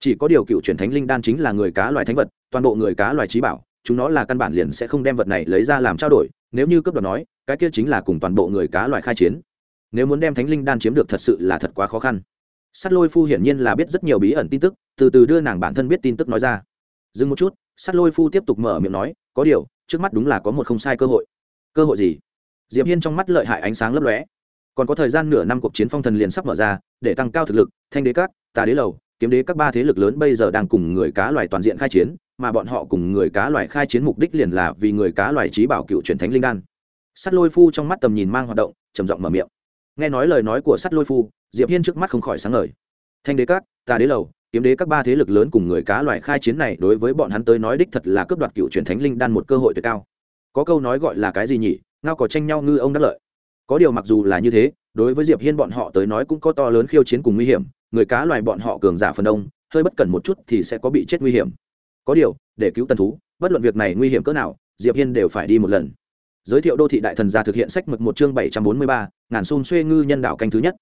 Chỉ có điều cựu truyền thánh linh đan chính là người cá loài thánh vật, toàn bộ người cá loài trí bảo chúng nó là căn bản liền sẽ không đem vật này lấy ra làm trao đổi, nếu như cướp đoạt nói, cái kia chính là cùng toàn bộ người cá loài khai chiến. Nếu muốn đem thánh linh đan chiếm được thật sự là thật quá khó khăn. Sắt lôi phu hiển nhiên là biết rất nhiều bí ẩn tin tức, từ từ đưa nàng bản thân biết tin tức nói ra. Dừng một chút, sắt lôi phu tiếp tục mở miệng nói, có điều, trước mắt đúng là có một không sai cơ hội. Cơ hội gì? Diệp hiên trong mắt lợi hại ánh sáng lấp lóe. Còn có thời gian nửa năm cuộc chiến phong thần liền sắp mở ra, để tăng cao thực lực, thanh đế các, tà đế lầu, kiếm đế các ba thế lực lớn bây giờ đang cùng người cá loài toàn diện khai chiến mà bọn họ cùng người cá loài khai chiến mục đích liền là vì người cá loài trí bảo cựu truyền thánh linh đan. Sắt lôi phu trong mắt tầm nhìn mang hoạt động, trầm giọng mở miệng. Nghe nói lời nói của sắt lôi phu, diệp hiên trước mắt không khỏi sáng ngời. Thanh đế các tà đế lầu, kiếm đế các ba thế lực lớn cùng người cá loài khai chiến này đối với bọn hắn tới nói đích thật là cướp đoạt cựu truyền thánh linh đan một cơ hội tuyệt cao. Có câu nói gọi là cái gì nhỉ? Ngao có tranh nhau ngư ông đắc lợi. Có điều mặc dù là như thế, đối với diệp hiên bọn họ tới nói cũng có to lớn khiêu chiến cùng nguy hiểm, người cá loài bọn họ cường giả phần đông, hơi bất cẩn một chút thì sẽ có bị chết nguy hiểm có điều, để cứu tần thú, bất luận việc này nguy hiểm cỡ nào, diệp hiên đều phải đi một lần. Giới thiệu đô thị đại thần gia thực hiện sách mực một chương bảy trăm bốn mươi ba, ngàn xun xuê ngư nhân đạo canh thứ nhất.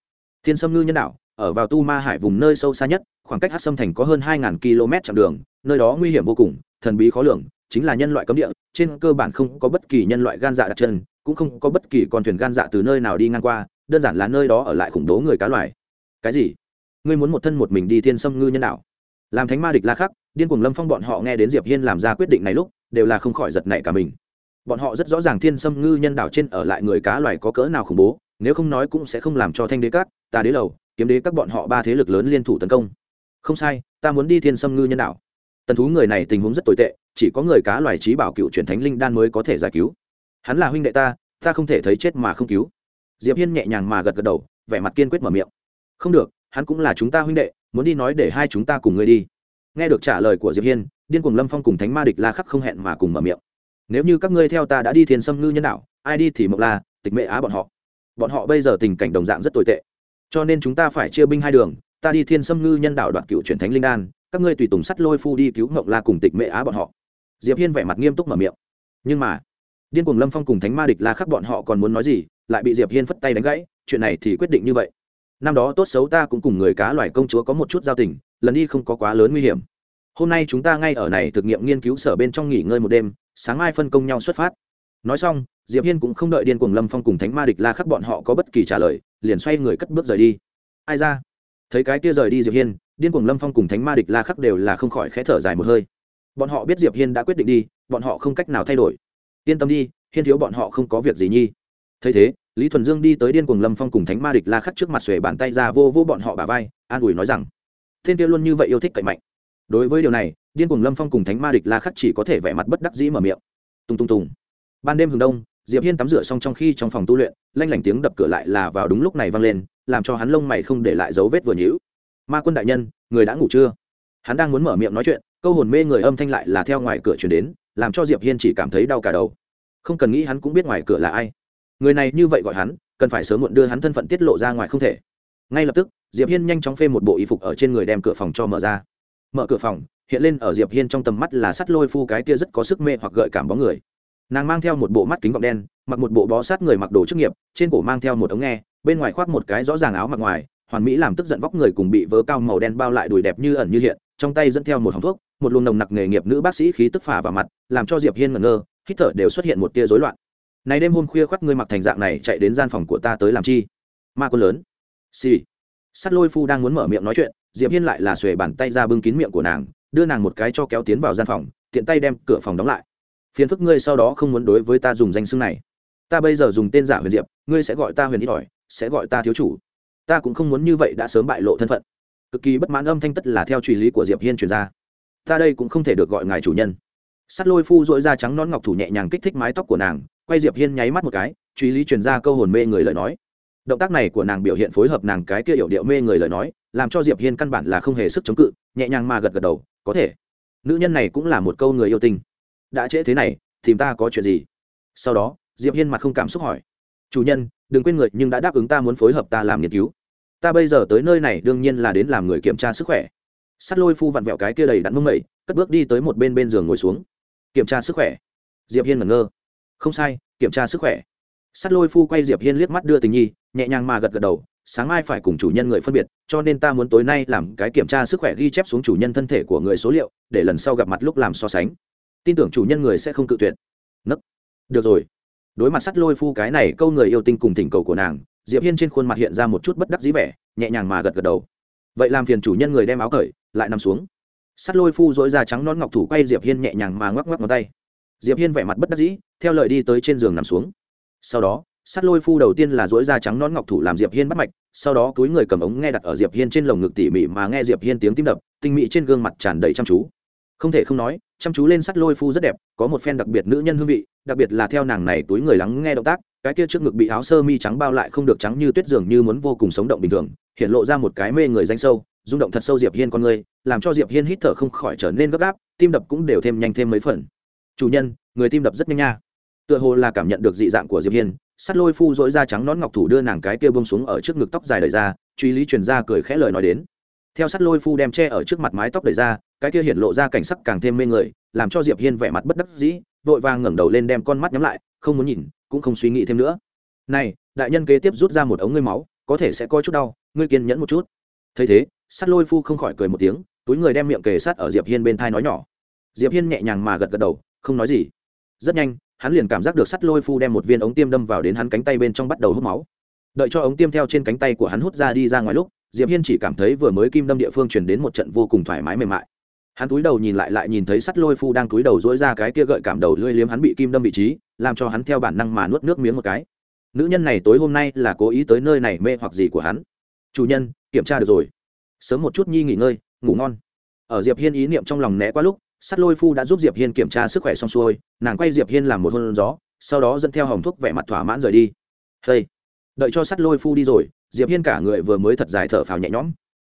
Thiên sâm ngư nhân đạo ở vào tu ma hải vùng nơi sâu xa nhất, khoảng cách hát sâm thành có hơn hai ngàn km chặng đường, nơi đó nguy hiểm vô cùng, thần bí khó lường, chính là nhân loại cấm địa, trên cơ bản không có bất kỳ nhân loại gan dạ đặt chân, cũng không có bất kỳ con thuyền gan dạ từ nơi nào đi ngang qua, đơn giản là nơi đó ở lại khủng bố người cá loài. Cái gì? Ngươi muốn một thân một mình đi thiên sâm ngư nhân đạo làm thánh ma địch la khắc điên cuồng lâm phong bọn họ nghe đến diệp hiên làm ra quyết định này lúc, đều là không khỏi giật nảy cả mình. Bọn họ rất rõ ràng thiên sâm ngư nhân đảo trên ở lại người cá loài có cỡ nào khủng bố, nếu không nói cũng sẽ không làm cho thanh đế các ta đế lầu, kiếm đế các bọn họ ba thế lực lớn liên thủ tấn công. Không sai, ta muốn đi thiên sâm ngư nhân đảo. Tần thú người này tình huống rất tồi tệ, chỉ có người cá loài trí bảo cựu truyền thánh linh đan mới có thể giải cứu. Hắn là huynh đệ ta ta không thể thấy chết mà không cứu. Diệp hiên nhẹ nhàng mà gật gật đầu, vẻ mặt kiên quyết mở miệng. Không được, hắn cũng là chúng ta huynh đệ, muốn đi nói để hai chúng ta cùng ngươi đi nghe được trả lời của diệp hiên, điên cuồng lâm phong cùng thánh ma địch la khắc không hẹn mà cùng mở miệng. Nếu như các ngươi theo ta đã đi thiên sâm ngư nhân đạo ai đi thì mộc la, tịch mệ á bọn họ. Bọn họ bây giờ tình cảnh đồng dạng rất tồi tệ. Cho nên chúng ta phải chia binh hai đường, ta đi thiên sâm ngư nhân đạo đoạt cựu truyền thánh linh đan, các ngươi tùy tùng sắt lôi phu đi cứu mộc la cùng tịch mệ á bọn họ. Diệp hiên vẻ mặt nghiêm túc mở miệng. Nhưng mà, điên cuồng lâm phong cùng thánh ma địch la khắc bọn họ còn muốn nói gì, lại bị diệp hiên phất tay đánh gãy, chuyện này thì quyết định như vậy. Năm đó tốt xấu ta cũng cùng người cá loài công chúa có một chút giao tình lần đi không có quá lớn nguy hiểm. Hôm nay chúng ta ngay ở này thực nghiệm nghiên cứu sở bên trong nghỉ ngơi một đêm, sáng mai phân công nhau xuất phát. Nói xong, diệp hiên cũng không đợi điên cuồng lâm phong cùng thánh ma địch la khắc bọn họ có bất kỳ trả lời, liền xoay người cất bước rời đi. Ai ra? Thấy cái kia rời đi diệp hiên, điên cuồng lâm phong cùng thánh ma địch la khắc đều là không khỏi khẽ thở dài một hơi. Bọn họ biết diệp hiên đã quyết định đi, bọn họ không cách nào thay đổi. Yên tâm đi, hiên thiếu bọn họ không có việc gì nhi. Thấy thế, lý thuần dương đi tới điên cuồng lâm phong cùng thánh ma địch la khắc trước mặt xuề bàn tay ra vô vô bọn họ bả vai, an ủi nói rằng thiên kia luôn như vậy yêu thích cậy mạnh. Đối với điều này, điên cuồng lâm phong cùng thánh ma địch la khắc chỉ có thể vẻ mặt bất đắc dĩ mở miệng. Tung tung tùng. Ban đêm hừng đông, diệp hiên tắm rửa xong trong khi trong phòng tu luyện, lanh lảnh tiếng đập cửa lại là vào đúng lúc này vang lên, làm cho hắn lông mày không để lại dấu vết vừa nhữ ma quân đại nhân, người đã ngủ chưa? Hắn đang muốn mở miệng nói chuyện, câu hồn mê người âm thanh lại là theo ngoài cửa chuyển đến, làm cho diệp hiên chỉ cảm thấy đau cả đầu. Không cần nghĩ hắn cũng biết ngoài cửa là ai. Người này như vậy gọi hắn, cần phải sớm muộn đưa hắn thân phận tiết lộ ra ngoài không thể ngay lập tức, diệp hiên nhanh chóng phê một bộ y phục ở trên người đem cửa phòng cho mở ra. Mở cửa phòng, hiện lên ở diệp hiên trong tầm mắt là sắt lôi phu cái kia rất có sức mê hoặc gợi cảm bóng người. Nàng mang theo một bộ mắt kính gọng đen, mặc một bộ bó sát người mặc đồ chức nghiệp, trên cổ mang theo một ống nghe, bên ngoài khoác một cái rõ ràng áo mặc ngoài, hoàn mỹ làm tức giận vóc người cùng bị vớ cao màu đen bao lại đùi đẹp như ẩn như hiện, trong tay dẫn theo một hòng thuốc, một luồng nồng nặc nghề nghiệp nữ bác sĩ khí tức phả vào mặt, làm cho diệp hiên ngẩn ngơ, hít thở đều xuất hiện một tia rối loạn. Này đêm hôm khuya khoác ngươi mặc thành dạng này chạy đến gian phòng của ta tới làm chi? Ma quân lớn xì、sì. sắt lôi phu đang muốn mở miệng nói chuyện, diệp hiên lại là xuề bàn tay ra bưng kín miệng của nàng, đưa nàng một cái cho kéo tiến vào gian phòng, tiện tay đem cửa phòng đóng lại. Phiền phức ngươi sau đó không muốn đối với ta dùng danh xưng này. Ta bây giờ dùng tên giả huyền diệp, ngươi sẽ gọi ta huyền ít ỏi sẽ gọi ta thiếu chủ. Ta cũng không muốn như vậy đã sớm bại lộ thân phận. Cực kỳ bất mãn âm thanh tất là theo truy lý của diệp hiên truyền ra. Ta đây cũng không thể được gọi ngài chủ nhân. Sắt lôi phu dội da trắng nón ngọc thủ nhẹ nhàng kích thích mái tóc của nàng, quay diệp hiên nháy mắt một cái, truy lý truyền ra câu hồn mê người lời nói động tác này của nàng biểu hiện phối hợp nàng cái kia hiểu điệu mê người lời nói, làm cho diệp hiên căn bản là không hề sức chống cự, nhẹ nhàng mà gật gật đầu, có thể. Nữ nhân này cũng là một câu người yêu tình đã trễ thế này, tìm ta có chuyện gì? Sau đó, diệp hiên mặt không cảm xúc hỏi, chủ nhân, đừng quên người, nhưng đã đáp ứng ta muốn phối hợp ta làm nghiên cứu. Ta bây giờ tới nơi này đương nhiên là đến làm người kiểm tra sức khỏe. Sắt lôi phu vặn vẹo cái kia đầy đặn mông mẩy, cất bước đi tới một bên bên giường ngồi xuống. Kiểm tra sức khỏe. Diệp hiên ngẩn ngơ. Không sai, kiểm tra sức khỏe. Sắt lôi phu quay diệp hiên liếc mắt đưa tình nhi nhẹ nhàng mà gật gật đầu, sáng mai phải cùng chủ nhân người phân biệt, cho nên ta muốn tối nay làm cái kiểm tra sức khỏe ghi chép xuống chủ nhân thân thể của người số liệu, để lần sau gặp mặt lúc làm so sánh. Tin tưởng chủ nhân người sẽ không cự tuyệt. Nấc. Được rồi. Đối mặt sắt lôi phu cái này, câu người yêu tinh cùng thỉnh cầu của nàng, diệp hiên trên khuôn mặt hiện ra một chút bất đắc dĩ vẻ, nhẹ nhàng mà gật gật đầu. Vậy làm phiền chủ nhân người đem áo cởi, lại nằm xuống. Sắt lôi phu dỗi da trắng non ngọc thủ quay diệp hiên nhẹ nhàng mà ngoắc ngoắc ngón tay. Diệp hiên vẻ mặt bất đắc dĩ, theo lời đi tới trên giường nằm xuống. Sau đó Sát lôi phu đầu tiên là dỗi da trắng nón ngọc thủ làm diệp hiên bắt mạch, sau đó túi người cầm ống nghe đặt ở diệp hiên trên lồng ngực tỉ mỉ mà nghe diệp hiên tiếng tim đập, tinh mỹ trên gương mặt tràn đầy chăm chú. Không thể không nói, chăm chú lên sắt lôi phu rất đẹp, có một phen đặc biệt nữ nhân hương vị, đặc biệt là theo nàng này túi người lắng nghe động tác, cái kia trước ngực bị áo sơ mi trắng bao lại không được trắng như tuyết dường như muốn vô cùng sống động bình thường, hiện lộ ra một cái mê người danh sâu, rung động thật sâu diệp hiên con người, làm cho diệp hiên hít thở không khỏi trở nên gấp gáp, tim đập cũng đều thêm nhanh thêm mấy phần. Chủ nhân, người tim đập rất nhanh nha. Tựa hồ là cảm nhận được dị dạng của diệp hiên sắt lôi phu dỗi da trắng nón ngọc thủ đưa nàng cái kia bông xuống ở trước ngực tóc dài đầy ra, truy lý truyền ra cười khẽ lời nói đến. Theo sắt lôi phu đem che ở trước mặt mái tóc đầy ra, cái kia hiện lộ ra cảnh sắc càng thêm mê người, làm cho diệp hiên vẻ mặt bất đắc dĩ, vội vàng ngẩng đầu lên đem con mắt nhắm lại, không muốn nhìn, cũng không suy nghĩ thêm nữa. Này, đại nhân kế tiếp rút ra một ống ngươi máu, có thể sẽ coi chút đau, ngươi kiên nhẫn một chút. Thấy thế, sắt lôi phu không khỏi cười một tiếng, túi người đem miệng kề sát ở diệp hiên bên thai nói nhỏ. Diệp hiên nhẹ nhàng mà gật gật đầu, không nói gì. Rất nhanh hắn liền cảm giác được sắt lôi phu đem một viên ống tiêm đâm vào đến hắn cánh tay bên trong bắt đầu hút máu. Đợi cho ống tiêm theo trên cánh tay của hắn hút ra đi ra ngoài lúc, diệp hiên chỉ cảm thấy vừa mới kim đâm địa phương truyền đến một trận vô cùng thoải mái mềm mại. Hắn túi đầu nhìn lại lại nhìn thấy sắt lôi phu đang túi đầu dỗi ra cái kia gợi cảm đầu lưỡi liếm hắn bị kim đâm vị trí, làm cho hắn theo bản năng mà nuốt nước miếng một cái. Nữ nhân này tối hôm nay là cố ý tới nơi này mê hoặc gì của hắn? Chủ nhân, kiểm tra được rồi. Sớm một chút nhi nghỉ ngơi, ngủ ngon. Ở diệp hiên ý niệm trong lòng né qua lúc sắt lôi phu đã giúp diệp hiên kiểm tra sức khỏe xong xuôi, nàng quay diệp hiên làm một hôn gió, sau đó dẫn theo hồng thuốc vẻ mặt thỏa mãn rời đi. Hey. đợi cho sắt lôi phu đi rồi, diệp hiên cả người vừa mới thật dài thở phào nhẹ nhõm.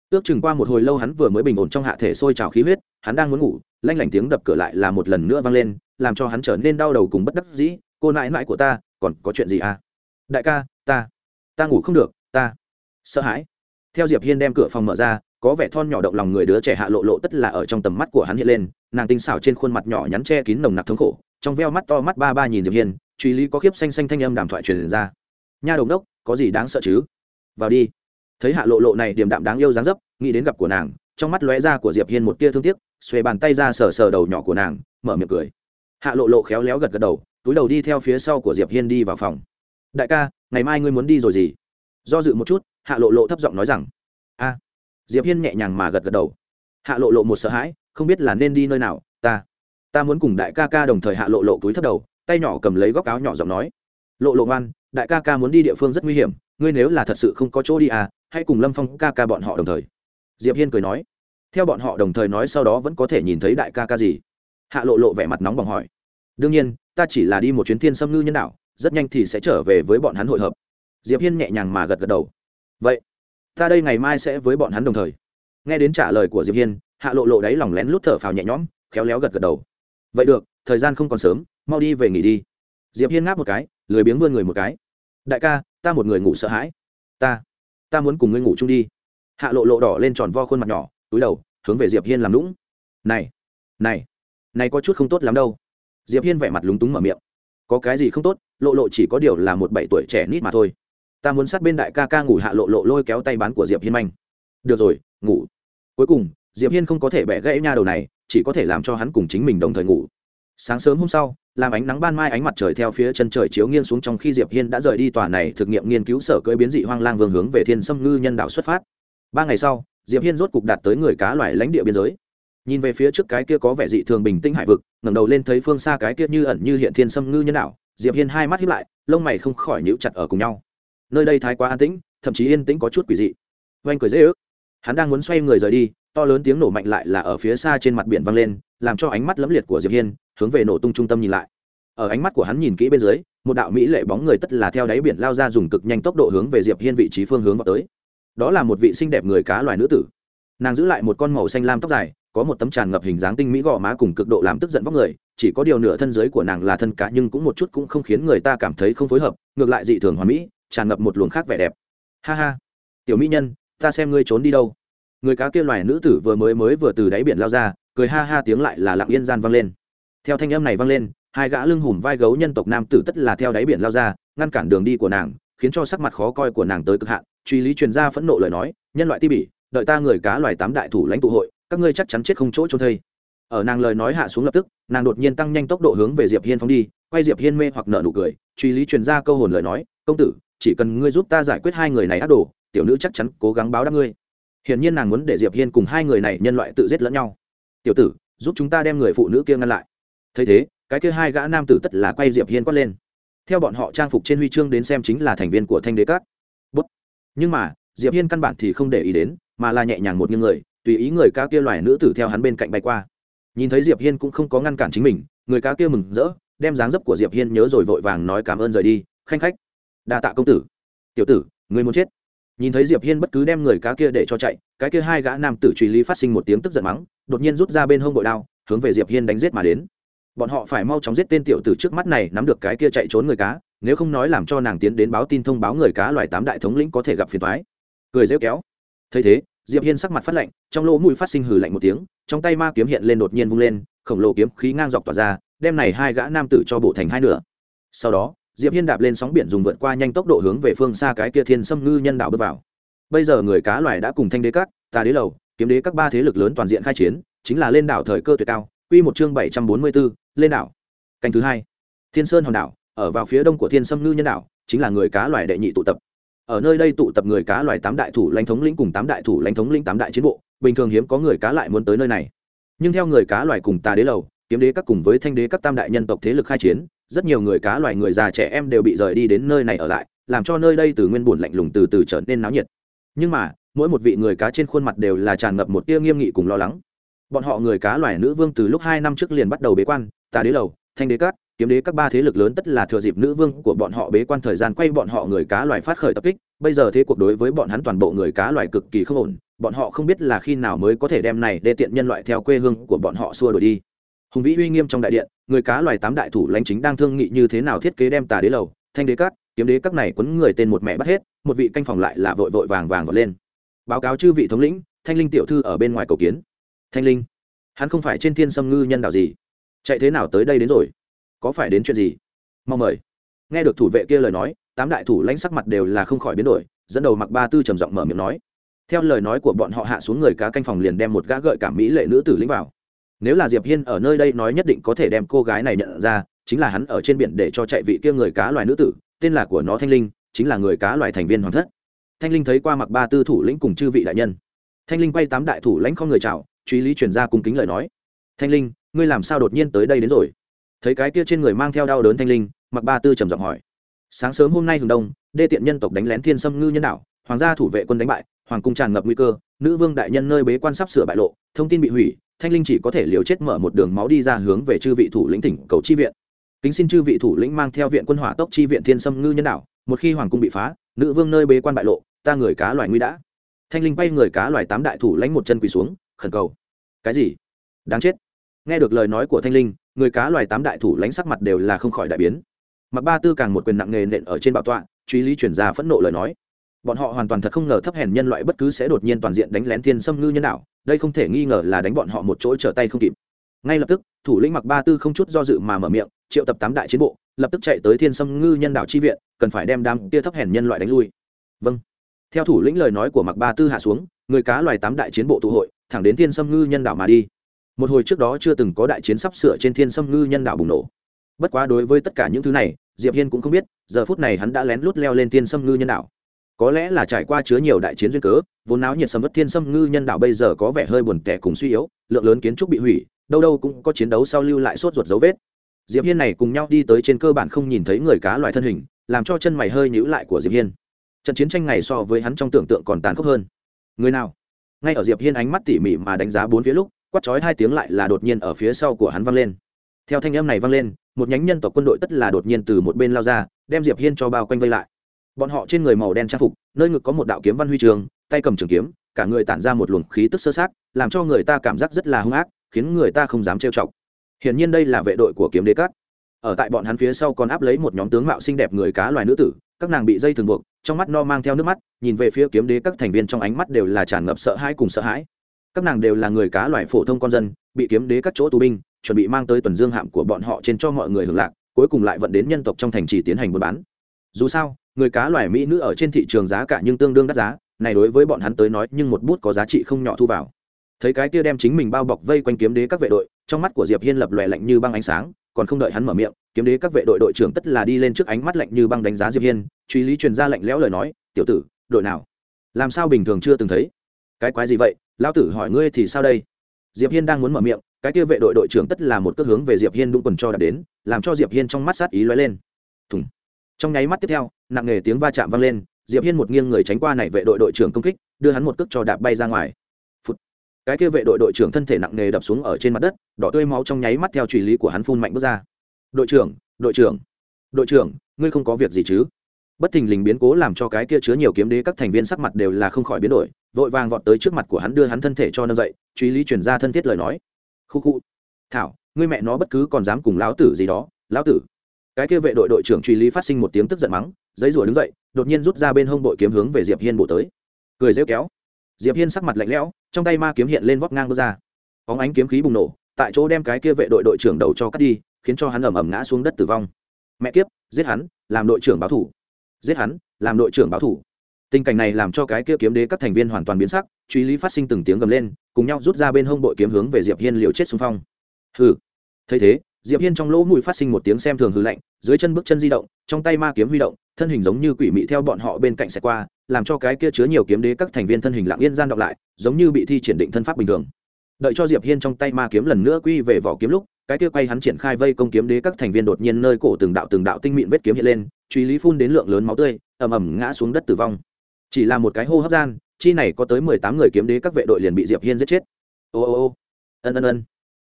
Ước chừng qua một hồi lâu hắn vừa mới bình ổn trong hạ thể sôi trào khí huyết, hắn đang muốn ngủ, lanh lảnh tiếng đập cửa lại là một lần nữa vang lên, làm cho hắn trở nên đau đầu cùng bất đắc dĩ, cô nãi nãi của ta, còn có chuyện gì à? Đại ca, ta ta ngủ không được, ta sợ hãi theo diệp hiên đem cửa phòng mở ra, có vẻ thon nhỏ động lòng người đứa trẻ hạ lộ lộ tất là ở trong tầm mắt của hắn hiện lên, nàng tinh xảo trên khuôn mặt nhỏ nhắn che kín nồng nặc thống khổ, trong veo mắt to mắt ba ba nhìn diệp hiên, truy lý có khiếp xanh xanh thanh âm đàm thoại truyền ra. Nha đồng đốc, có gì đáng sợ chứ? Vào đi. Thấy hạ lộ lộ này điềm đạm đáng yêu dáng dấp, nghĩ đến gặp của nàng, trong mắt lóe ra của diệp hiên một tia thương tiếc, xuề bàn tay ra sờ sờ đầu nhỏ của nàng, mở miệng cười. Hạ lộ lộ khéo léo gật gật đầu, túi đầu đi theo phía sau của diệp hiên đi vào phòng. Đại ca, ngày mai ngươi muốn đi rồi gì? Do dự một chút hạ lộ lộ thấp giọng nói rằng, a. Diệp hiên nhẹ nhàng mà gật gật đầu. Hạ lộ lộ một sợ hãi, không biết là nên đi nơi nào, ta ta muốn cùng đại ca ca đồng thời hạ lộ lộ túi thấp đầu, tay nhỏ cầm lấy góc áo nhỏ giọng nói, lộ lộ ngoan, đại ca ca muốn đi địa phương rất nguy hiểm, ngươi nếu là thật sự không có chỗ đi à hãy cùng lâm phong ca ca bọn họ đồng thời. Diệp hiên cười nói, theo bọn họ đồng thời nói sau đó vẫn có thể nhìn thấy đại ca ca gì? Hạ lộ lộ vẻ mặt nóng bỏng hỏi, đương nhiên, ta chỉ là đi một chuyến thiên xâm ngư nhân đạo, rất nhanh thì sẽ trở về với bọn hắn hội hợp. Diệp hiên nhẹ nhàng mà gật gật đầu vậy, ta đây ngày mai sẽ với bọn hắn đồng thời. Nghe đến trả lời của diệp hiên, hạ lộ lộ đáy lòng lén lút thở phào nhẹ nhõm, khéo léo gật gật đầu. Vậy được, thời gian không còn sớm, mau đi về nghỉ đi. Diệp hiên ngáp một cái, lười biếng vươn người một cái. Đại ca, ta một người ngủ sợ hãi. Ta ta muốn cùng ngươi ngủ chung đi. Hạ lộ lộ đỏ lên tròn vo khuôn mặt nhỏ, túi đầu, hướng về diệp hiên làm lũng này này này có chút không tốt lắm đâu. Diệp hiên vẻ mặt lúng túng mở miệng. Có cái gì không tốt, lộ lộ chỉ có điều là một bảy tuổi trẻ nít mà thôi ta muốn sát bên đại ca ca ngủ hạ lộ lộ lôi kéo tay bán của diệp hiên manh. Được rồi, ngủ. Cuối cùng, diệp hiên không có thể bẻ gãy nha đầu này, chỉ có thể làm cho hắn cùng chính mình đồng thời ngủ. Sáng sớm hôm sau, làm ánh nắng ban mai ánh mặt trời theo phía chân trời chiếu nghiêng xuống trong khi diệp hiên đã rời đi tòa này thực nghiệm nghiên cứu sở cưỡi biến dị hoang lang vương hướng về thiên sâm ngư nhân đạo xuất phát. Ba ngày sau, diệp hiên rốt cục đạt tới người cá loài lãnh địa biên giới. Nhìn về phía trước cái kia có vẻ dị thường bình tĩnh hải vực, ngẩng đầu lên thấy phương xa cái kia như ẩn như hiện thiên sâm ngư nhân đạo, diệp hiên hai mắt hiếp lại, lông mày không khỏi nhíu chặt ở cùng nhau nơi đây thái quá an tĩnh, thậm chí yên tĩnh có chút quỷ dị. Oanh cười dễ ước. Hắn đang muốn xoay người rời đi, to lớn tiếng nổ mạnh lại là ở phía xa trên mặt biển vang lên, làm cho ánh mắt lẫm liệt của diệp hiên hướng về nổ tung trung tâm nhìn lại. Ở ánh mắt của hắn nhìn kỹ bên dưới, một đạo mỹ lệ bóng người tất là theo đáy biển lao ra dùng cực nhanh tốc độ hướng về diệp hiên vị trí phương hướng vào tới. Đó là một vị xinh đẹp người cá loài nữ tử. Nàng giữ lại một con màu xanh lam tóc dài, có một tấm tràn ngập hình dáng tinh mỹ gò má cùng cực độ làm tức giận vóc người, chỉ có điều nửa thân dưới của nàng là thân cá nhưng cũng một chút cũng không khiến người ta cảm thấy không phối hợp, ngược lại dị thường hoàn mỹ tràn ngập một luồng khác vẻ đẹp. Ha ha. Tiểu mỹ nhân, ta xem ngươi trốn đi đâu. Người cá kia loài nữ tử vừa mới mới vừa từ đáy biển lao ra, cười ha ha tiếng lại là lặng yên gian vang lên. Theo thanh âm này vang lên, hai gã lưng hùm vai gấu nhân tộc nam tử tất là theo đáy biển lao ra, ngăn cản đường đi của nàng, khiến cho sắc mặt khó coi của nàng tới cực hạn. Truy lý truyền ra phẫn nộ lời nói, nhân loại ti bỉ, đợi ta người cá loài tám đại thủ lãnh tụ hội, các ngươi chắc chắn chết không chỗ trôn thây. Ở nàng lời nói hạ xuống lập tức, nàng đột nhiên tăng nhanh tốc độ hướng về diệp hiên phóng đi, quay diệp hiên mê hoặc nợ nụ cười. Truy lý truyền ra câu hồn lời nói, công tử chỉ cần ngươi giúp ta giải quyết hai người này ác đồ, tiểu nữ chắc chắn cố gắng báo đáp ngươi. Hiển nhiên nàng muốn để diệp hiên cùng hai người này nhân loại tự giết lẫn nhau. Tiểu tử, giúp chúng ta đem người phụ nữ kia ngăn lại. Thấy thế, cái kia hai gã nam tử tất là quay diệp hiên quát lên. Theo bọn họ trang phục trên huy chương đến xem chính là thành viên của thanh đế cát bút. Nhưng mà, diệp hiên căn bản thì không để ý đến, mà là nhẹ nhàng một nghiêng người, tùy ý người cá kia loài nữ tử theo hắn bên cạnh bay qua. Nhìn thấy diệp hiên cũng không có ngăn cản chính mình, người cá kia mừng rỡ, đem dáng dấp của diệp hiên nhớ rồi vội vàng nói cảm ơn rời đi, khanh khách đa tạ công tử. Tiểu tử người muốn chết. Nhìn thấy diệp hiên bất cứ đem người cá kia để cho chạy, cái kia hai gã nam tử truy lý phát sinh một tiếng tức giận mắng, đột nhiên rút ra bên hông bội đao, hướng về diệp hiên đánh giết mà đến. Bọn họ phải mau chóng giết tên tiểu tử trước mắt này, nắm được cái kia chạy trốn người cá, nếu không nói làm cho nàng tiến đến báo tin thông báo người cá loài tám đại thống lĩnh có thể gặp phiền toái. Cười rêu kéo. Thấy thế, diệp hiên sắc mặt phát lạnh, trong lỗ mũi phát sinh hừ lạnh một tiếng, trong tay ma kiếm hiện lên đột nhiên vung lên, khổng lồ kiếm khí ngang dọc tỏa ra, đem này hai gã nam tử cho bộ thành hai nửa. Sau đó diệp hiên đạp lên sóng biển dùng vượt qua nhanh tốc độ hướng về phương xa cái kia thiên sâm ngư nhân đạo bước vào. Bây giờ người cá loài đã cùng thanh đế các tà đế lầu kiếm đế các ba thế lực lớn toàn diện khai chiến chính là lên đảo thời cơ tuyệt cao. Quy một chương bảy trăm bốn mươi 744, lên đảo. Canh thứ hai. Thiên sơn hòn đảo ở vào phía đông của thiên sâm ngư nhân đảo chính là người cá loài đệ nhị tụ tập. Ở nơi đây tụ tập người cá loài tám đại thủ lãnh thống lĩnh cùng tám đại thủ lãnh thống lĩnh tám đại chiến bộ bình thường hiếm có người cá lại muốn tới nơi này. Nhưng theo người cá loài cùng tà đế lầu kiếm đế các cùng với thanh đế các tam đại nhân tộc thế lực khai chiến rất nhiều người cá loài người già trẻ em đều bị rời đi đến nơi này ở lại, làm cho nơi đây từ nguyên bùn lạnh lùng từ từ trở nên náo nhiệt. Nhưng mà, mỗi một vị người cá trên khuôn mặt đều là tràn ngập một tia nghiêm nghị cùng lo lắng. Bọn họ người cá loài nữ vương từ lúc hai năm trước liền bắt đầu bế quan, tà đế lầu, thanh đế các, kiếm đế các ba thế lực lớn tất là thừa dịp nữ vương của bọn họ bế quan thời gian quay bọn họ người cá loài phát khởi tập kích, bây giờ thế cuộc đối với bọn hắn toàn bộ người cá loài cực kỳ không ổn, bọn họ không biết là khi nào mới có thể đem này đê tiện nhân loại theo quê hương của bọn họ xua đuổi đi hùng vĩ uy nghiêm trong đại điện, người cá loài tám đại thủ lãnh chính đang thương nghị như thế nào thiết kế đem tà đế lầu, thanh đế cát kiếm đế các này quấn người tên một mẹ bắt hết, một vị canh phòng lại là vội vội vàng vàng vọt lên. Báo cáo chư vị thống lĩnh, thanh linh tiểu thư ở bên ngoài cầu kiến. Thanh linh, hắn không phải trên thiên sâm ngư nhân đạo gì? Chạy thế nào tới đây đến rồi? Có phải đến chuyện gì? Mong mời. Nghe được thủ vệ kia lời nói, tám đại thủ lãnh sắc mặt đều là không khỏi biến đổi, dẫn đầu mặc ba tư trầm giọng mở miệng nói. Theo lời nói của bọn họ hạ xuống người cá canh phòng liền đem một gã gợi cảm mỹ lệ nữ tử lĩnh vào nếu là diệp hiên ở nơi đây nói nhất định có thể đem cô gái này nhận ra, chính là hắn ở trên biển để cho chạy vị kia người cá loài nữ tử, tên là của nó thanh linh, chính là người cá loài thành viên hoàng thất. Thanh linh thấy qua mặc ba tư thủ lĩnh cùng chư vị đại nhân. Thanh linh quay tám đại thủ lãnh không người chào, truy lý truyền ra cung kính lời nói. Thanh linh, ngươi làm sao đột nhiên tới đây đến rồi? Thấy cái kia trên người mang theo đau đớn thanh linh mặc ba tư trầm giọng hỏi. Sáng sớm hôm nay hừng đông, đê tiện nhân tộc đánh lén thiên sâm ngư nhân đạo, hoàng gia thủ vệ quân đánh bại, hoàng cung tràn ngập nguy cơ, nữ vương đại nhân nơi bế quan sắp sửa bại lộ, thông tin bị hủy thanh linh chỉ có thể liều chết mở một đường máu đi ra hướng về chư vị thủ lĩnh tỉnh cầu chi viện. Kính xin chư vị thủ lĩnh mang theo viện quân hỏa tốc chi viện thiên sâm ngư nhân đạo, một khi hoàng cung bị phá, nữ vương nơi bế quan bại lộ, ta người cá loài nguy đã. Thanh linh bay người cá loài tám đại thủ lãnh một chân quỳ xuống, khẩn cầu. Cái gì? Đáng chết. Nghe được lời nói của thanh linh, người cá loài tám đại thủ lãnh sắc mặt đều là không khỏi đại biến. Mặc ba tư càng một quyền nặng nề nện ở trên bảo tọa, truy lý chuyển ra phẫn nộ lời nói bọn họ hoàn toàn thật không ngờ thấp hèn nhân loại bất cứ sẽ đột nhiên toàn diện đánh lén thiên xâm ngư nhân đạo, đây không thể nghi ngờ là đánh bọn họ một chỗ trở tay không kịp. Ngay lập tức, thủ lĩnh mặc ba tư không chút do dự mà mở miệng, triệu tập tám đại chiến bộ, lập tức chạy tới thiên xâm ngư nhân đạo chi viện, cần phải đem đám tia thấp hèn nhân loại đánh lui. Vâng. Theo thủ lĩnh lời nói của mặc ba tư hạ xuống, người cá loài tám đại chiến bộ tụ hội, thẳng đến thiên xâm ngư nhân đạo mà đi. Một hồi trước đó chưa từng có đại chiến sắp sửa trên thiên xâm ngư nhân đạo bùng nổ. Bất quá đối với tất cả những thứ này, diệp hiên cũng không biết, giờ phút này hắn đã lén lút leo lên thiên xâm ngư nhân đạo có lẽ là trải qua chứa nhiều đại chiến duyên cớ, vốn náo nhiệt sầm bất thiên xâm ngư nhân đạo bây giờ có vẻ hơi buồn tẻ cùng suy yếu, lượng lớn kiến trúc bị hủy, đâu đâu cũng có chiến đấu sau lưu lại sốt ruột dấu vết. Diệp hiên này cùng nhau đi tới trên cơ bản không nhìn thấy người cá loài thân hình, làm cho chân mày hơi nhíu lại của diệp hiên. Trận chiến tranh này so với hắn trong tưởng tượng còn tàn khốc hơn. Người nào? Ngay ở diệp hiên ánh mắt tỉ mỉ mà đánh giá bốn phía lúc, quát chói hai tiếng lại là đột nhiên ở phía sau của hắn vang lên. Theo thanh âm này vang lên, một nhánh nhân tộc quân đội tất là đột nhiên từ một bên lao ra, đem diệp hiên cho bao quanh vây lại bọn họ trên người màu đen trang phục, nơi ngực có một đạo kiếm văn huy trường, tay cầm trường kiếm, cả người tản ra một luồng khí tức sơ sát làm cho người ta cảm giác rất là hung ác, khiến người ta không dám trêu chọc. Hiển nhiên đây là vệ đội của kiếm đế cát ở tại bọn hắn phía sau còn áp lấy một nhóm tướng mạo xinh đẹp người cá loài nữ tử, các nàng bị dây thường buộc, trong mắt no mang theo nước mắt, nhìn về phía kiếm đế các thành viên trong ánh mắt đều là tràn ngập sợ hãi cùng sợ hãi. Các nàng đều là người cá loài phổ thông con dân, bị kiếm đế các chỗ tù binh, chuẩn bị mang tới tuần dương hạm của bọn họ trên cho mọi người hưởng lạc, cuối cùng lại vận đến nhân tộc trong thành trì tiến hành buôn bán. Dù sao người cá loài mỹ nữ ở trên thị trường giá cả nhưng tương đương đắt giá, này đối với bọn hắn tới nói nhưng một bút có giá trị không nhỏ thu vào. Thấy cái kia đem chính mình bao bọc vây quanh kiếm đế các vệ đội, trong mắt của diệp hiên lập lòe lạnh như băng ánh sáng, còn không đợi hắn mở miệng, kiếm đế các vệ đội đội trưởng tất là đi lên trước ánh mắt lạnh như băng đánh giá diệp hiên, truy lý truyền ra lạnh lẽo lời nói, tiểu tử, đội nào? Làm sao bình thường chưa từng thấy? Cái quái gì vậy? Lão tử hỏi ngươi thì sao đây? Diệp hiên đang muốn mở miệng, cái kia vệ đội đội trưởng tất là một cước hướng về diệp hiên đúng quần cho đã đến, làm cho diệp hiên trong mắt sát ý lóe lên. Thùng trong nháy mắt tiếp theo, nặng nề tiếng va chạm vang lên, diệp hiên một nghiêng người tránh qua này vệ đội đội trưởng công kích, đưa hắn một cước cho đạp bay ra ngoài. Phụt. cái kia vệ đội đội trưởng thân thể nặng nề đập xuống ở trên mặt đất, đỏ tươi máu trong nháy mắt theo truy lý của hắn phun mạnh bước ra. Đội trưởng đội trưởng đội trưởng, ngươi không có việc gì chứ? Bất thình lình biến cố làm cho cái kia chứa nhiều kiếm đế các thành viên sắc mặt đều là không khỏi biến đổi, vội vàng vọt tới trước mặt của hắn đưa hắn thân thể cho nâng dậy truy lý chuyển ra thân thiết lời nói. Khu khu, thảo, ngươi mẹ nó bất cứ còn dám cùng lão tử gì đó, lão tử cái kia vệ đội đội trưởng truy lý phát sinh một tiếng tức giận mắng, giấy rủa đứng dậy, đột nhiên rút ra bên hông bội kiếm hướng về diệp hiên bổ tới. Cười rêu kéo. Diệp hiên sắc mặt lạnh lẽo, trong tay ma kiếm hiện lên vóc ngang bước ra. Óng ánh kiếm khí bùng nổ, tại chỗ đem cái kia vệ đội đội trưởng đầu cho cắt đi, khiến cho hắn ẩm ẩm ngã xuống đất tử vong. Mẹ kiếp, giết hắn, làm đội trưởng báo thủ. Giết hắn, làm đội trưởng báo thủ. Tình cảnh này làm cho cái kia kiếm đế các thành viên hoàn toàn biến sắc, truy lý phát sinh từng tiếng gầm lên, cùng nhau rút ra bên hông bội kiếm hướng về diệp hiên liều chết xung phong. Hừ. Thấy thế diệp hiên trong lỗ mũi phát sinh một tiếng xem thường hư lạnh, dưới chân bước chân di động, trong tay ma kiếm huy động, thân hình giống như quỷ mị theo bọn họ bên cạnh sẽ qua, làm cho cái kia chứa nhiều kiếm đế các thành viên thân hình lặng yên gian đọc lại, giống như bị thi triển định thân pháp bình thường. Đợi cho diệp hiên trong tay ma kiếm lần nữa quy về vỏ kiếm lúc, cái kia quay hắn triển khai vây công kiếm đế các thành viên đột nhiên nơi cổ từng đạo từng đạo tinh mịn vết kiếm hiện lên, truy lý phun đến lượng lớn máu tươi, ầm ầm ngã xuống đất tử vong. Chỉ là một cái hô hấp gian, chi này có tới mười tám người kiếm đế các vệ đội liền bị diệp hiên giết chết. Ô ô ô. Ân ân ân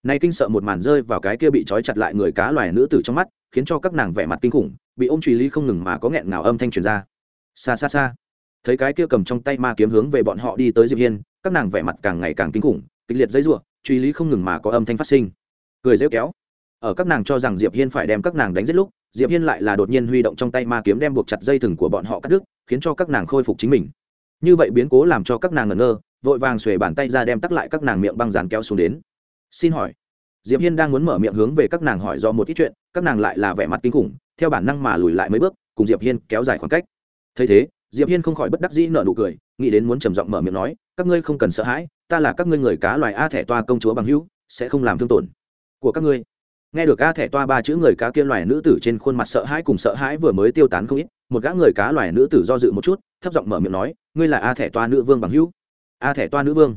nay kinh sợ một màn rơi vào cái kia bị trói chặt lại người cá loài nữ tử trong mắt, khiến cho các nàng vẻ mặt kinh khủng, bị ôm truy lý không ngừng mà có nghẹn ngào âm thanh truyền ra. Xa xa xa. Thấy cái kia cầm trong tay ma kiếm hướng về bọn họ đi tới diệp hiên, các nàng vẻ mặt càng ngày càng kinh khủng, kịch liệt dây rủa truy lý không ngừng mà có âm thanh phát sinh. Cười rêu kéo. Ở các nàng cho rằng diệp hiên phải đem các nàng đánh giết lúc, diệp hiên lại là đột nhiên huy động trong tay ma kiếm đem buộc chặt dây thừng của bọn họ cắt đứt, khiến cho các nàng khôi phục chính mình. Như vậy biến cố làm cho các nàng ngẩn ngơ, vội vàng xuề bàn tay ra đem tắt lại các nàng miệng băng dán kéo xuống đến xin hỏi, diệp hiên đang muốn mở miệng hướng về các nàng hỏi do một ít chuyện, các nàng lại là vẻ mặt kinh khủng, theo bản năng mà lùi lại mấy bước, cùng diệp hiên kéo dài khoảng cách. Thấy thế, diệp hiên không khỏi bất đắc dĩ nở nụ cười, nghĩ đến muốn trầm giọng mở miệng nói, các ngươi không cần sợ hãi, ta là các ngươi người cá loài a thẻ toa công chúa bằng hữu, sẽ không làm thương tổn của các ngươi. Nghe được a thẻ toa ba chữ người cá kia loài nữ tử trên khuôn mặt sợ hãi cùng sợ hãi vừa mới tiêu tán không ít, một gã người cá loài nữ tử do dự một chút, thấp giọng mở miệng nói, ngươi là a thẻ toa nữ vương bằng hữu? A thẻ toa nữ vương.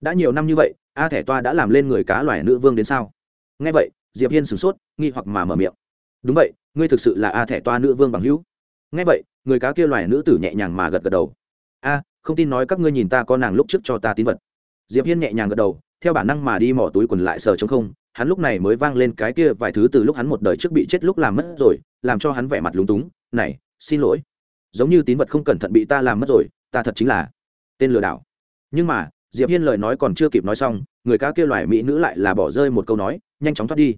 Đã nhiều năm như vậy a thẻ toa đã làm lên người cá loài nữ vương đến sao? Nghe vậy, diệp hiên sửng sốt, nghi hoặc mà mở miệng. Đúng vậy, ngươi thực sự là a thẻ toa nữ vương bằng hữu. Nghe vậy, người cá kia loài nữ tử nhẹ nhàng mà gật gật đầu. A, không tin nói các ngươi nhìn ta có nàng lúc trước cho ta tín vật. Diệp hiên nhẹ nhàng gật đầu, theo bản năng mà đi mỏ túi quần lại sờ trong không. Hắn lúc này mới vang lên cái kia vài thứ từ lúc hắn một đời trước bị chết lúc làm mất rồi, làm cho hắn vẻ mặt lúng túng. Này, xin lỗi. Giống như tín vật không cẩn thận bị ta làm mất rồi, ta thật chính là tên lừa đảo. Nhưng mà diệp hiên lời nói còn chưa kịp nói xong người cá kia loài mỹ nữ lại là bỏ rơi một câu nói nhanh chóng thoát đi.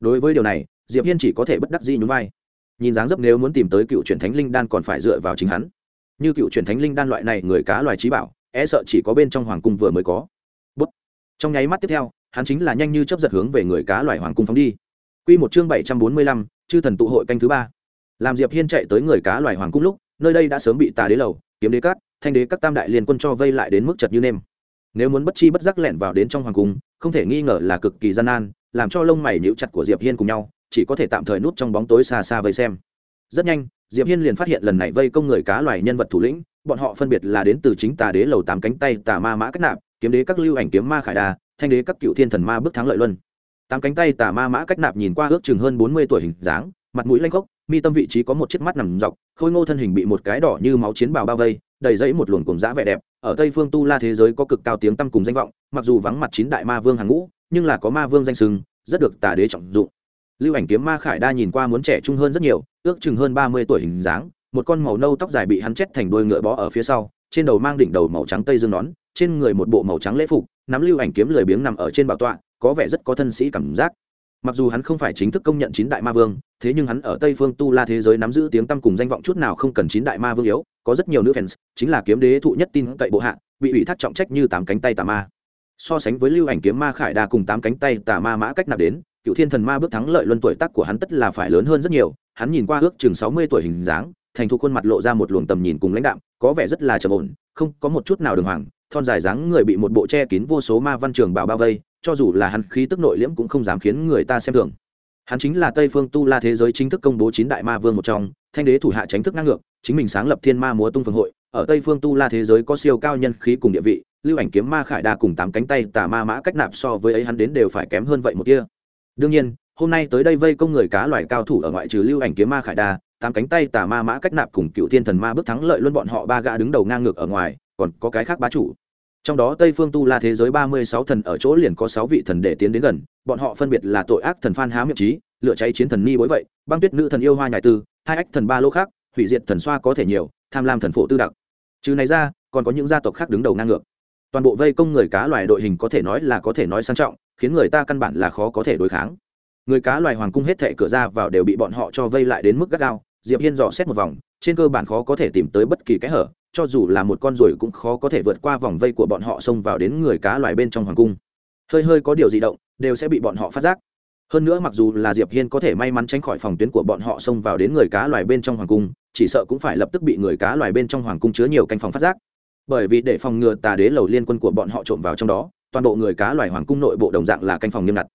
Đối với điều này diệp hiên chỉ có thể bất đắc dĩ nhún vai. Nhìn dáng dấp nếu muốn tìm tới cựu truyền thánh linh đan còn phải dựa vào chính hắn. Như cựu truyền thánh linh đan loại này người cá loài trí bảo e sợ chỉ có bên trong hoàng cung vừa mới có. Bút. trong nháy mắt tiếp theo hắn chính là nhanh như chấp giật hướng về người cá loài hoàng cung phóng đi. Quy một chương bảy trăm bốn mươi lăm, chư thần tụ hội canh thứ ba. Làm diệp hiên chạy tới người cá loài hoàng cung lúc nơi đây đã sớm bị tà đế lầu kiếm đế cát thanh đế các tam đại liên quân cho vây lại đến mức chật như nêm nếu muốn bất chi bất giác lẻn vào đến trong hoàng cung, không thể nghi ngờ là cực kỳ gian nan, làm cho lông mày nhíu chặt của diệp hiên cùng nhau, chỉ có thể tạm thời núp trong bóng tối xa xa vây xem. Rất nhanh, diệp hiên liền phát hiện lần này vây công người cá loài nhân vật thủ lĩnh, bọn họ phân biệt là đến từ chính tà đế lầu tám cánh tay tà ma mã cách nạp, kiếm đế các lưu ảnh kiếm ma khải đà, thanh đế các cựu thiên thần ma bước thắng lợi luân. Tám cánh tay tà ma mã cách nạp nhìn qua ước chừng hơn bốn mươi tuổi hình dáng, mặt mũi lanh gốc mi tâm vị trí có một chiếc mắt nằm dọc, khôi ngô thân hình bị một cái đỏ như máu chiến bào bao vây, đầy dẫy một luồng cùng dã vẻ đẹp ở tây phương tu la thế giới có cực cao tiếng tăm cùng danh vọng, mặc dù vắng mặt chín đại ma vương hàng ngũ, nhưng là có ma vương danh sừng, rất được tà đế trọng dụng. Lưu ảnh kiếm ma khải đa nhìn qua muốn trẻ trung hơn rất nhiều, ước chừng hơn ba mươi tuổi hình dáng, một con màu nâu tóc dài bị hắn chết thành đôi ngựa bó ở phía sau, trên đầu mang đỉnh đầu màu trắng tây dương nón, trên người một bộ màu trắng lễ phục, nắm lưu ảnh kiếm lười biếng nằm ở trên bảo tọa, có vẻ rất có thân sĩ cảm giác. Mặc dù hắn không phải chính thức công nhận chín đại ma vương, thế nhưng hắn ở tây phương tu la thế giới nắm giữ tiếng tăm cùng danh vọng chút nào không cần chín đại ma vương yếu có rất nhiều nữ fans, chính là kiếm đế thụ nhất tin cậy bộ hạ, bị ủy thác trọng trách như tám cánh tay tà ma. So sánh với lưu ảnh kiếm ma khải đa cùng tám cánh tay tà ma mã cách nạp đến, cựu thiên thần ma bước thắng lợi luân tuổi tác của hắn tất là phải lớn hơn rất nhiều, hắn nhìn qua ước chừng sáu mươi tuổi hình dáng, thành thục khuôn mặt lộ ra một luồng tầm nhìn cùng lãnh đạm, có vẻ rất là trầm ổn, không có một chút nào đường hoàng, thon dài dáng người bị một bộ che kín vô số ma văn trường bảo bao vây, cho dù là hắn khí tức nội liễm cũng không dám khiến người ta xem thường. Hắn chính là tây phương tu la thế giới chính thức công bố chín đại ma vương một trong thanh đế thủ hạ tránh thức ngang ngược, chính mình sáng lập thiên ma múa tung phương hội, ở tây phương tu la thế giới có siêu cao nhân khí cùng địa vị, lưu ảnh kiếm ma khải đa cùng tám cánh tay tà ma mã cách nạp so với ấy hắn đến đều phải kém hơn vậy một kia. Đương nhiên, hôm nay tới đây vây công người cá loài cao thủ ở ngoại trừ lưu ảnh kiếm ma khải đa, tám cánh tay tà ma mã cách nạp cùng cựu thiên thần ma bước thắng lợi luôn bọn họ ba gã đứng đầu ngang ngược ở ngoài, còn có cái khác bá chủ. Trong đó tây phương tu la thế giới ba mươi sáu thần ở chỗ liền có sáu vị thần để tiến đến gần, bọn họ phân biệt là tội ác thần phan há miệng trí lựa cháy chiến thần ni bối vậy, băng tuyết nữ thần yêu hoa nhài tư hai ách thần ba lô khác, hủy diệt thần xoa có thể nhiều, tham lam thần phổ tư đặc. Trừ này ra, còn có những gia tộc khác đứng đầu ngang ngược. Toàn bộ vây công người cá loài đội hình có thể nói là có thể nói sang trọng, khiến người ta căn bản là khó có thể đối kháng. Người cá loài hoàng cung hết thệ cửa ra vào đều bị bọn họ cho vây lại đến mức gắt gao, diệp hiên dò xét một vòng, trên cơ bản khó có thể tìm tới bất kỳ cái hở, cho dù là một con ruồi cũng khó có thể vượt qua vòng vây của bọn họ xông vào đến người cá loài bên trong hoàng cung. Hơi hơi có điều gì động, đều sẽ bị bọn họ phát giác hơn nữa mặc dù là diệp hiên có thể may mắn tránh khỏi phòng tuyến của bọn họ xông vào đến người cá loài bên trong hoàng cung, chỉ sợ cũng phải lập tức bị người cá loài bên trong hoàng cung chứa nhiều canh phòng phát giác. Bởi vì để phòng ngừa tà đế lầu liên quân của bọn họ trộm vào trong đó, toàn bộ người cá loài hoàng cung nội bộ đồng dạng là canh phòng nghiêm ngặt.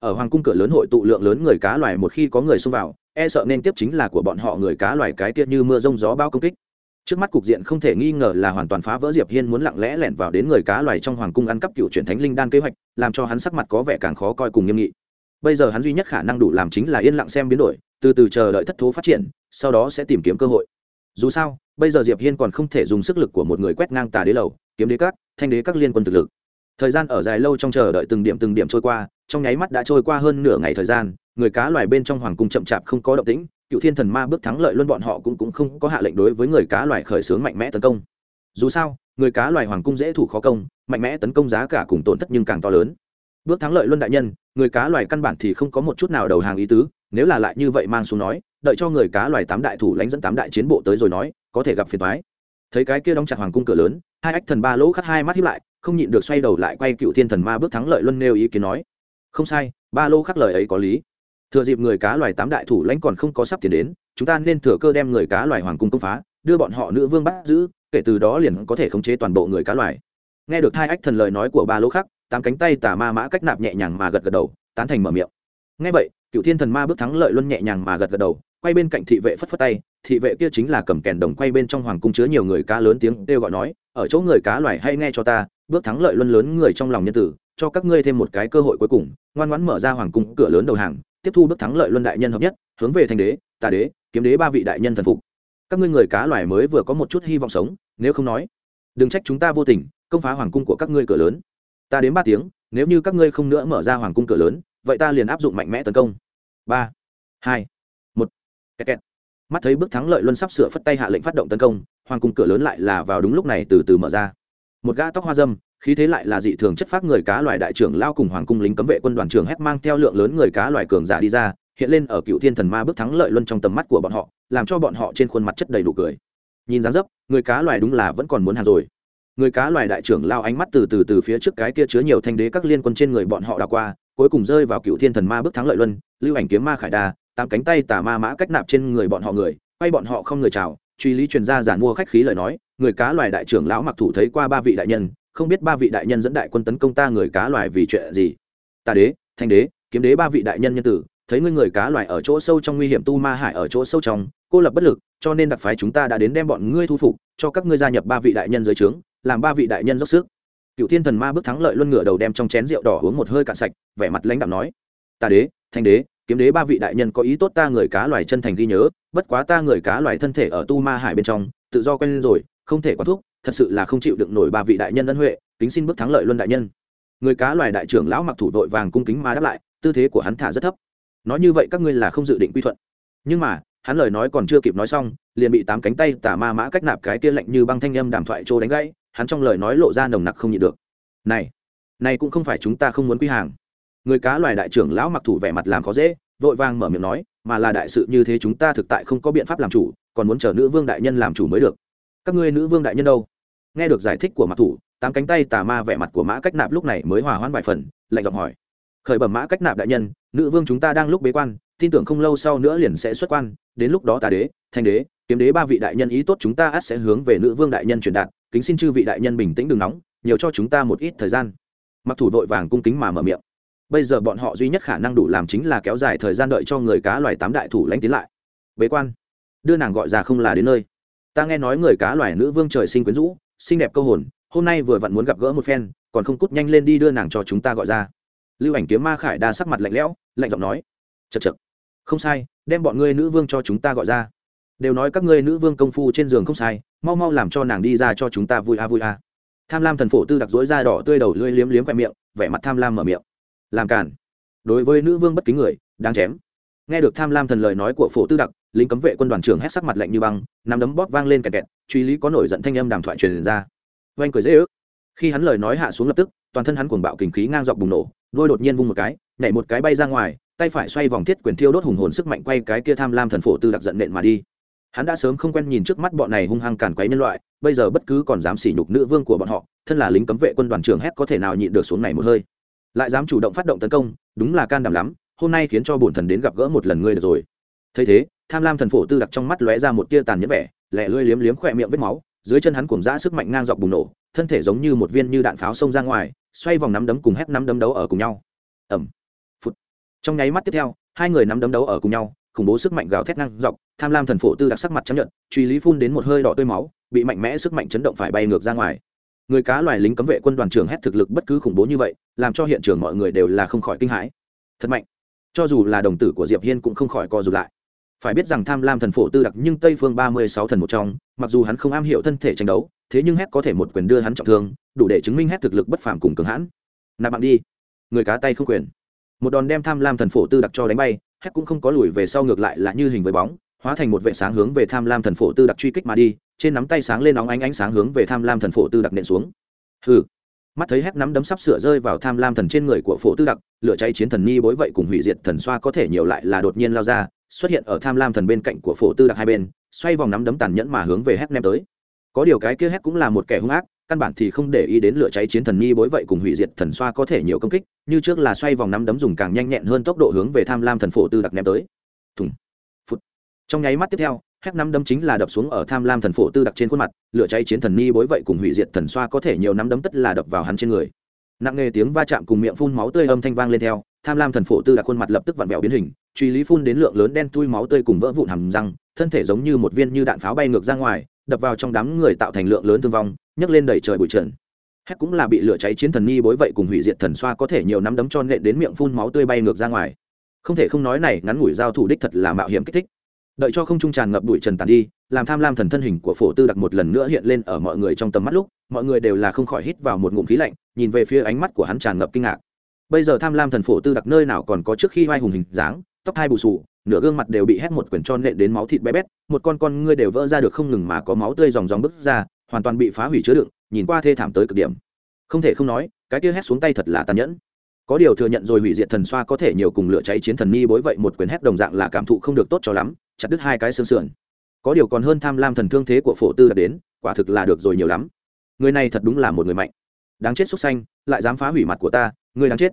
Ở hoàng cung cửa lớn hội tụ lượng lớn người cá loài một khi có người xông vào e sợ nên tiếp chính là của bọn họ người cá loài cái tiết như mưa rông gió bao công kích. Trước mắt cục diện không thể nghi ngờ là hoàn toàn phá vỡ diệp hiên muốn lặng lẽ lẻn vào đến người cá loài trong hoàng cung ăn cắp cựu truyền thánh linh đan kế hoạch, làm cho hắn sắc mặt có vẻ càng khó coi cùng nghiêm nghị bây giờ hắn duy nhất khả năng đủ làm chính là yên lặng xem biến đổi, từ từ chờ đợi thất thố phát triển, sau đó sẽ tìm kiếm cơ hội. Dù sao, bây giờ diệp hiên còn không thể dùng sức lực của một người quét ngang tà đế lầu, kiếm đế các, thanh đế các liên quân thực lực. Thời gian ở dài lâu trong chờ đợi từng điểm từng điểm trôi qua, trong nháy mắt đã trôi qua hơn nửa ngày thời gian, người cá loài bên trong hoàng cung chậm chạp không có động tĩnh, cựu thiên thần ma bước thắng lợi luôn bọn họ cũng cũng không có hạ lệnh đối với người cá loài khởi xướng mạnh mẽ tấn công. Dù sao, người cá loài hoàng cung dễ thủ khó công, mạnh mẽ tấn công giá cả cùng tổn thất nhưng càng to lớn bước thắng lợi luân đại nhân, người cá loài căn bản thì không có một chút nào đầu hàng ý tứ, nếu là lại như vậy mang xuống nói, đợi cho người cá loài tám đại thủ lãnh dẫn tám đại chiến bộ tới rồi nói, có thể gặp phiền thoái thấy cái kia đóng chặt hoàng cung cửa lớn, hai ách thần ba lỗ khắc hai mắt hiếp lại, không nhịn được xoay đầu lại quay cựu thiên thần ma bước thắng lợi luân nêu ý kiến nói. Không sai, ba lô khắc lời ấy có lý. Thừa dịp người cá loài tám đại thủ lãnh còn không có sắp tiền đến, chúng ta nên thừa cơ đem người cá loài hoàng cung công phá, đưa bọn họ nữ vương bắt giữ, kể từ đó liền có thể khống chế toàn bộ người cá loài. Nghe được hai ách thần lời nói của ba lô khắc tám cánh tay tà ma mã cách nạp nhẹ nhàng mà gật gật đầu, tán thành mở miệng. Ngay vậy cựu thiên thần ma bước thắng lợi luân nhẹ nhàng mà gật gật đầu, quay bên cạnh thị vệ phất phất tay, thị vệ kia chính là cầm kèn đồng quay bên trong hoàng cung chứa nhiều người cá lớn tiếng kêu gọi nói, ở chỗ người cá loài hay nghe cho ta, bước thắng lợi luân lớn người trong lòng nhân tử, cho các ngươi thêm một cái cơ hội cuối cùng, ngoan ngoãn mở ra hoàng cung cửa lớn đầu hàng, tiếp thu bước thắng lợi luân đại nhân hợp nhất, hướng về thành đế, tà đế, kiếm đế ba vị đại nhân thần phục. Các ngươi người cá loài mới vừa có một chút hy vọng sống, nếu không nói, đừng trách chúng ta vô tình, công phá hoàng cung của các ngươi cửa lớn ta đến ba tiếng, nếu như các ngươi không nữa mở ra hoàng cung cửa lớn, vậy ta liền áp dụng mạnh mẽ tấn công. Ba, hai, một, kẹt kẹt. mắt thấy bước thắng lợi luân sắp sửa phất tay hạ lệnh phát động tấn công, hoàng cung cửa lớn lại là vào đúng lúc này từ từ mở ra. Một gã tóc hoa dâm, khí thế lại là dị thường chất phát người cá loài đại trưởng lao cùng hoàng cung lính cấm vệ quân đoàn trưởng hét mang theo lượng lớn người cá loài cường giả đi ra, hiện lên ở cựu thiên thần ma bước thắng lợi luân trong tầm mắt của bọn họ, làm cho bọn họ trên khuôn mặt chất đầy đủ cười. Nhìn dáng dấp, người cá loài đúng là vẫn còn muốn hàng rồi người cá loài đại trưởng lao ánh mắt từ từ từ phía trước cái kia chứa nhiều thanh đế các liên quân trên người bọn họ đào qua, cuối cùng rơi vào cựu thiên thần ma bước thắng lợi luân, lưu ảnh kiếm ma khải đa, tám cánh tay tà ma mã cách nạp trên người bọn họ người, quay bọn họ không người chào, truy lý truyền ra giản mua khách khí lời nói, người cá loài đại trưởng lão mặc thủ thấy qua ba vị đại nhân, không biết ba vị đại nhân dẫn đại quân tấn công ta người cá loài vì chuyện gì. Tà đế, thanh đế, kiếm đế ba vị đại nhân nhân tử, thấy ngươi người cá loài ở chỗ sâu trong nguy hiểm tu ma hải ở chỗ sâu trong, cô lập bất lực, cho nên đặc phái chúng ta đã đến đem bọn ngươi thu phục, cho các ngươi gia nhập ba vị đại nhân dưới trướng làm ba vị đại nhân dốc sức. Cựu thiên thần ma bước thắng lợi luân ngửa đầu đem trong chén rượu đỏ uống một hơi cạn sạch, vẻ mặt lãnh đạm nói, Ta đế, thanh đế, kiếm đế ba vị đại nhân có ý tốt ta người cá loài chân thành ghi nhớ, bất quá ta người cá loài thân thể ở tu ma hải bên trong, tự do quen rồi, không thể quá thuốc thật sự là không chịu đựng nổi ba vị đại nhân ân huệ, kính xin bước thắng lợi luân đại nhân. Người cá loài đại trưởng lão mặc thủ vội vàng cung kính ma đáp lại, tư thế của hắn thả rất thấp. Nói như vậy các ngươi là không dự định quy thuận. Nhưng mà, hắn lời nói còn chưa kịp nói xong, liền bị tám cánh tay tà ma mã cách nạp cái kia lạnh như băng thanh âm đàm thoại trô đánh gãy hắn trong lời nói lộ ra nồng nặc không nhịn được. Này này cũng không phải chúng ta không muốn quy hàng. Người cá loài đại trưởng lão mặc thủ vẻ mặt làm khó dễ, vội vàng mở miệng nói, mà là đại sự như thế chúng ta thực tại không có biện pháp làm chủ, còn muốn chờ nữ vương đại nhân làm chủ mới được. Các ngươi nữ vương đại nhân đâu? Nghe được giải thích của mặc thủ, tám cánh tay tà ma vẻ mặt của mã cách nạp lúc này mới hòa hoãn vài phần, lạnh giọng hỏi, khởi bẩm mã cách nạp đại nhân, nữ vương chúng ta đang lúc bế quan, tin tưởng không lâu sau nữa liền sẽ xuất quan, đến lúc đó tà đế, thanh đế, kiếm đế ba vị đại nhân ý tốt chúng ta ắt sẽ hướng về nữ vương đại nhân truyền đạt kính xin chư vị đại nhân bình tĩnh đừng nóng, nhiều cho chúng ta một ít thời gian. Mặc thủ vội vàng cung kính mà mở miệng. Bây giờ bọn họ duy nhất khả năng đủ làm chính là kéo dài thời gian đợi cho người cá loài tám đại thủ lãnh tiến lại. Bế quan, đưa nàng gọi ra không là đến nơi. Ta nghe nói người cá loài nữ vương trời sinh quyến rũ, xinh đẹp câu hồn, hôm nay vừa vặn muốn gặp gỡ một phen, còn không cút nhanh lên đi đưa nàng cho chúng ta gọi ra. Lưu ảnh kiếm ma khải đa sắc mặt lạnh lẽo, lạnh giọng nói chật chật không sai, đem bọn ngươi nữ vương cho chúng ta gọi ra đều nói các ngươi nữ vương công phu trên giường không sai, mau mau làm cho nàng đi ra cho chúng ta vui a vui a. Tham lam thần phổ tư đặc dối da đỏ tươi đầu lưỡi liếm liếm khoe miệng, vẻ mặt tham lam mở miệng. Làm cản đối với nữ vương bất kính người, đáng chém. Nghe được tham lam thần lời nói của phổ tư đặc, lính cấm vệ quân đoàn trưởng hét sắc mặt lạnh như băng, nắm đấm bóp vang lên kẹt kẹt, truy lý có nổi giận thanh âm đàm thoại truyền ra. Oanh cười dễ ước. Khi hắn lời nói hạ xuống lập tức, toàn thân hắn cuồng bạo kình khí ngang dọc bùng nổ, đôi đột nhiên vung một cái, nhảy một cái bay ra ngoài, tay phải xoay vòng thiết quyền thiêu đốt hùng hồn sức mạnh quay cái kia tham lam thần phổ tư đặc giận nện mà đi hắn đã sớm không quen nhìn trước mắt bọn này hung hăng càn quấy nhân loại, bây giờ bất cứ còn dám sỉ nhục nữ vương của bọn họ, thân là lính cấm vệ quân đoàn trưởng hét có thể nào nhịn được xuống này một hơi. Lại dám chủ động phát động tấn công, đúng là can đảm lắm, hôm nay khiến cho bổn thần đến gặp gỡ một lần ngươi được rồi. Thấy thế, tham lam thần phổ tư đặc trong mắt lóe ra một tia tàn nhẫn vẻ lẹ lưỡi liếm liếm khỏe miệng vết máu, dưới chân hắn cuồng dã sức mạnh ngang dọc bùng nổ, thân thể giống như một viên như đạn pháo xông ra ngoài, xoay vòng nắm đấm cùng hét nắm đấm đấu ở cùng nhau. Ẩm phút trong nháy mắt tiếp theo, hai người nắm đấm đấu ở cùng nhau khủng bố sức mạnh gào thét ngang dọc, tham lam thần phổ tư đặc sắc mặt chấp nhận truy lý phun đến một hơi đỏ tươi máu, bị mạnh mẽ sức mạnh chấn động phải bay ngược ra ngoài. Người cá loài lính cấm vệ quân đoàn trưởng hét thực lực bất cứ khủng bố như vậy, làm cho hiện trường mọi người đều là không khỏi kinh hãi. Thật mạnh. Cho dù là đồng tử của diệp hiên cũng không khỏi co rụt lại. Phải biết rằng tham lam thần phổ tư đặc nhưng tây phương ba mươi sáu thần một trong, mặc dù hắn không am hiểu thân thể tranh đấu, thế nhưng hét có thể một quyền đưa hắn trọng thương, đủ để chứng minh hét thực lực bất phàm cùng cường hãn. Nạp bạn đi. Người cá tay không quyền. Một đòn đem tham lam thần phổ tư đặc cho đánh bay hét cũng không có lùi về sau ngược lại là như hình với bóng, hóa thành một vệ sáng hướng về tham lam thần phổ tư đặc truy kích mà đi, trên nắm tay sáng lên óng ánh ánh sáng hướng về tham lam thần phổ tư đặc nện xuống. Hừ. Mắt thấy hét nắm đấm sắp sửa rơi vào tham lam thần trên người của phổ tư đặc, lửa cháy chiến thần ni bối vậy cùng hủy diệt thần xoa có thể nhiều lại là đột nhiên lao ra, xuất hiện ở tham lam thần bên cạnh của phổ tư đặc hai bên, xoay vòng nắm đấm tàn nhẫn mà hướng về hét ném tới. Có điều cái kia hét cũng là một kẻ hung ác căn bản thì không để ý đến lửa cháy chiến thần nhi bối vậy cùng hủy diệt thần xoa có thể nhiều công kích, như trước là xoay vòng nắm đấm dùng càng nhanh nhẹn hơn tốc độ hướng về tham lam thần phổ tư đặc ném tới. Thùng, phút. Trong nháy mắt tiếp theo hét nắm đấm chính là đập xuống ở tham lam thần phổ tư đặc trên khuôn mặt, lửa cháy chiến thần nhi bối vậy cùng hủy diệt thần xoa có thể nhiều nắm đấm tất là đập vào hắn trên người. Nặng nghe tiếng va chạm cùng miệng phun máu tươi âm thanh vang lên theo, tham lam thần phổ tư đặc khuôn mặt lập tức vặn vẹo biến hình, truy lý phun đến lượng lớn đen tui máu tươi cùng vỡ vụn hầm răng, thân thể giống như một viên như đạn pháo bay ngược ra ngoài đập vào trong đám người tạo thành lượng lớn thương vong, nhấc lên đẩy trời bụi trần. Hét cũng là bị lửa cháy chiến thần ni bối vậy cùng hủy diệt thần xoa có thể nhiều nắm đấm cho nện đến miệng phun máu tươi bay ngược ra ngoài. Không thể không nói này, ngắn ngủi giao thủ đích thật là mạo hiểm kích thích. Đợi cho không trung tràn ngập bụi trần tàn đi, làm tham lam thần thân hình của phổ tư đặc một lần nữa hiện lên ở mọi người trong tầm mắt lúc, mọi người đều là không khỏi hít vào một ngụm khí lạnh, nhìn về phía ánh mắt của hắn tràn ngập kinh ngạc. Bây giờ tham lam thần phổ tư đặc nơi nào còn có trước khi hoai hùng hình dáng tóc hai bù sù nửa gương mặt đều bị hét một quyển cho nện đến máu thịt bé bét, một con con ngươi đều vỡ ra được không ngừng mà có máu tươi dòng dòng bứt ra, hoàn toàn bị phá hủy chứa đựng, nhìn qua thê thảm tới cực điểm. Không thể không nói, cái kia hét xuống tay thật là tàn nhẫn. Có điều thừa nhận rồi hủy diệt thần xoa có thể nhiều cùng lửa cháy chiến thần ni bối vậy một quyền hét đồng dạng là cảm thụ không được tốt cho lắm, chặt đứt hai cái xương sườn. Có điều còn hơn tham lam thần thương thế của phổ tư đã đến, quả thực là được rồi nhiều lắm. Người này thật đúng là một người mạnh. Đáng chết xuất xanh lại dám phá hủy mặt của ta người đáng chết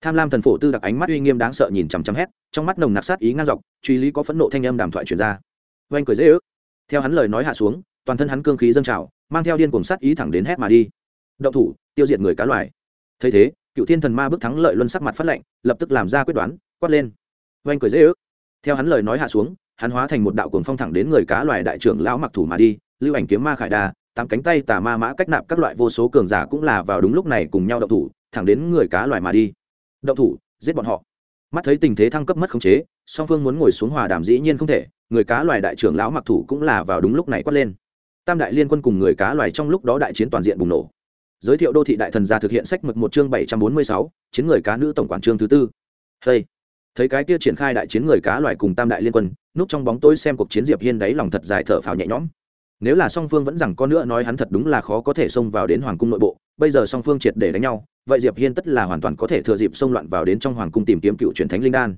tham lam thần phổ tư đặc ánh mắt uy nghiêm đáng sợ nhìn chằm chằm hét trong mắt nồng nặc sát ý ngang dọc truy lý có phẫn nộ thanh âm đàm thoại truyền ra. Oanh cười dễ ước. Theo hắn lời nói hạ xuống toàn thân hắn cương khí dâng trào mang theo điên cùng sát ý thẳng đến hét mà đi. Động thủ tiêu diệt người cá loài. Thấy thế cựu thiên thần ma bước thắng lợi luân sắc mặt phát lệnh lập tức làm ra quyết đoán quát lên. Oanh cười dễ ước. Theo hắn lời nói hạ xuống hắn hóa thành một đạo cuồng phong thẳng đến người cá loài đại trưởng lão mặc thủ mà đi lưu ảnh kiếm ma khải đà, tám cánh tay tà ma mã cách nạp các loại vô số cường giả cũng là vào đúng lúc này cùng nhau động thủ thẳng đến người cá loài mà đi động thủ, giết bọn họ. Mắt thấy tình thế thăng cấp mất khống chế, song phương muốn ngồi xuống hòa đàm dĩ nhiên không thể, người cá loài đại trưởng lão mặc thủ cũng là vào đúng lúc này quát lên. Tam đại liên quân cùng người cá loài trong lúc đó đại chiến toàn diện bùng nổ. Giới thiệu đô thị đại thần gia thực hiện sách mực một chương bảy trăm bốn mươi sáu, chiến người cá nữ tổng quản chương thứ tư. Hey. thấy cái kia triển khai đại chiến người cá loài cùng tam đại liên quân, núp trong bóng tối xem cuộc chiến diệp hiên đáy lòng thật dài thở phào nhẹ nhõm nếu là song phương vẫn rằng có nữa nói hắn thật đúng là khó có thể xông vào đến hoàng cung nội bộ, bây giờ song phương triệt để đánh nhau, vậy diệp hiên tất là hoàn toàn có thể thừa dịp xông loạn vào đến trong hoàng cung tìm kiếm cựu truyền thánh linh đan.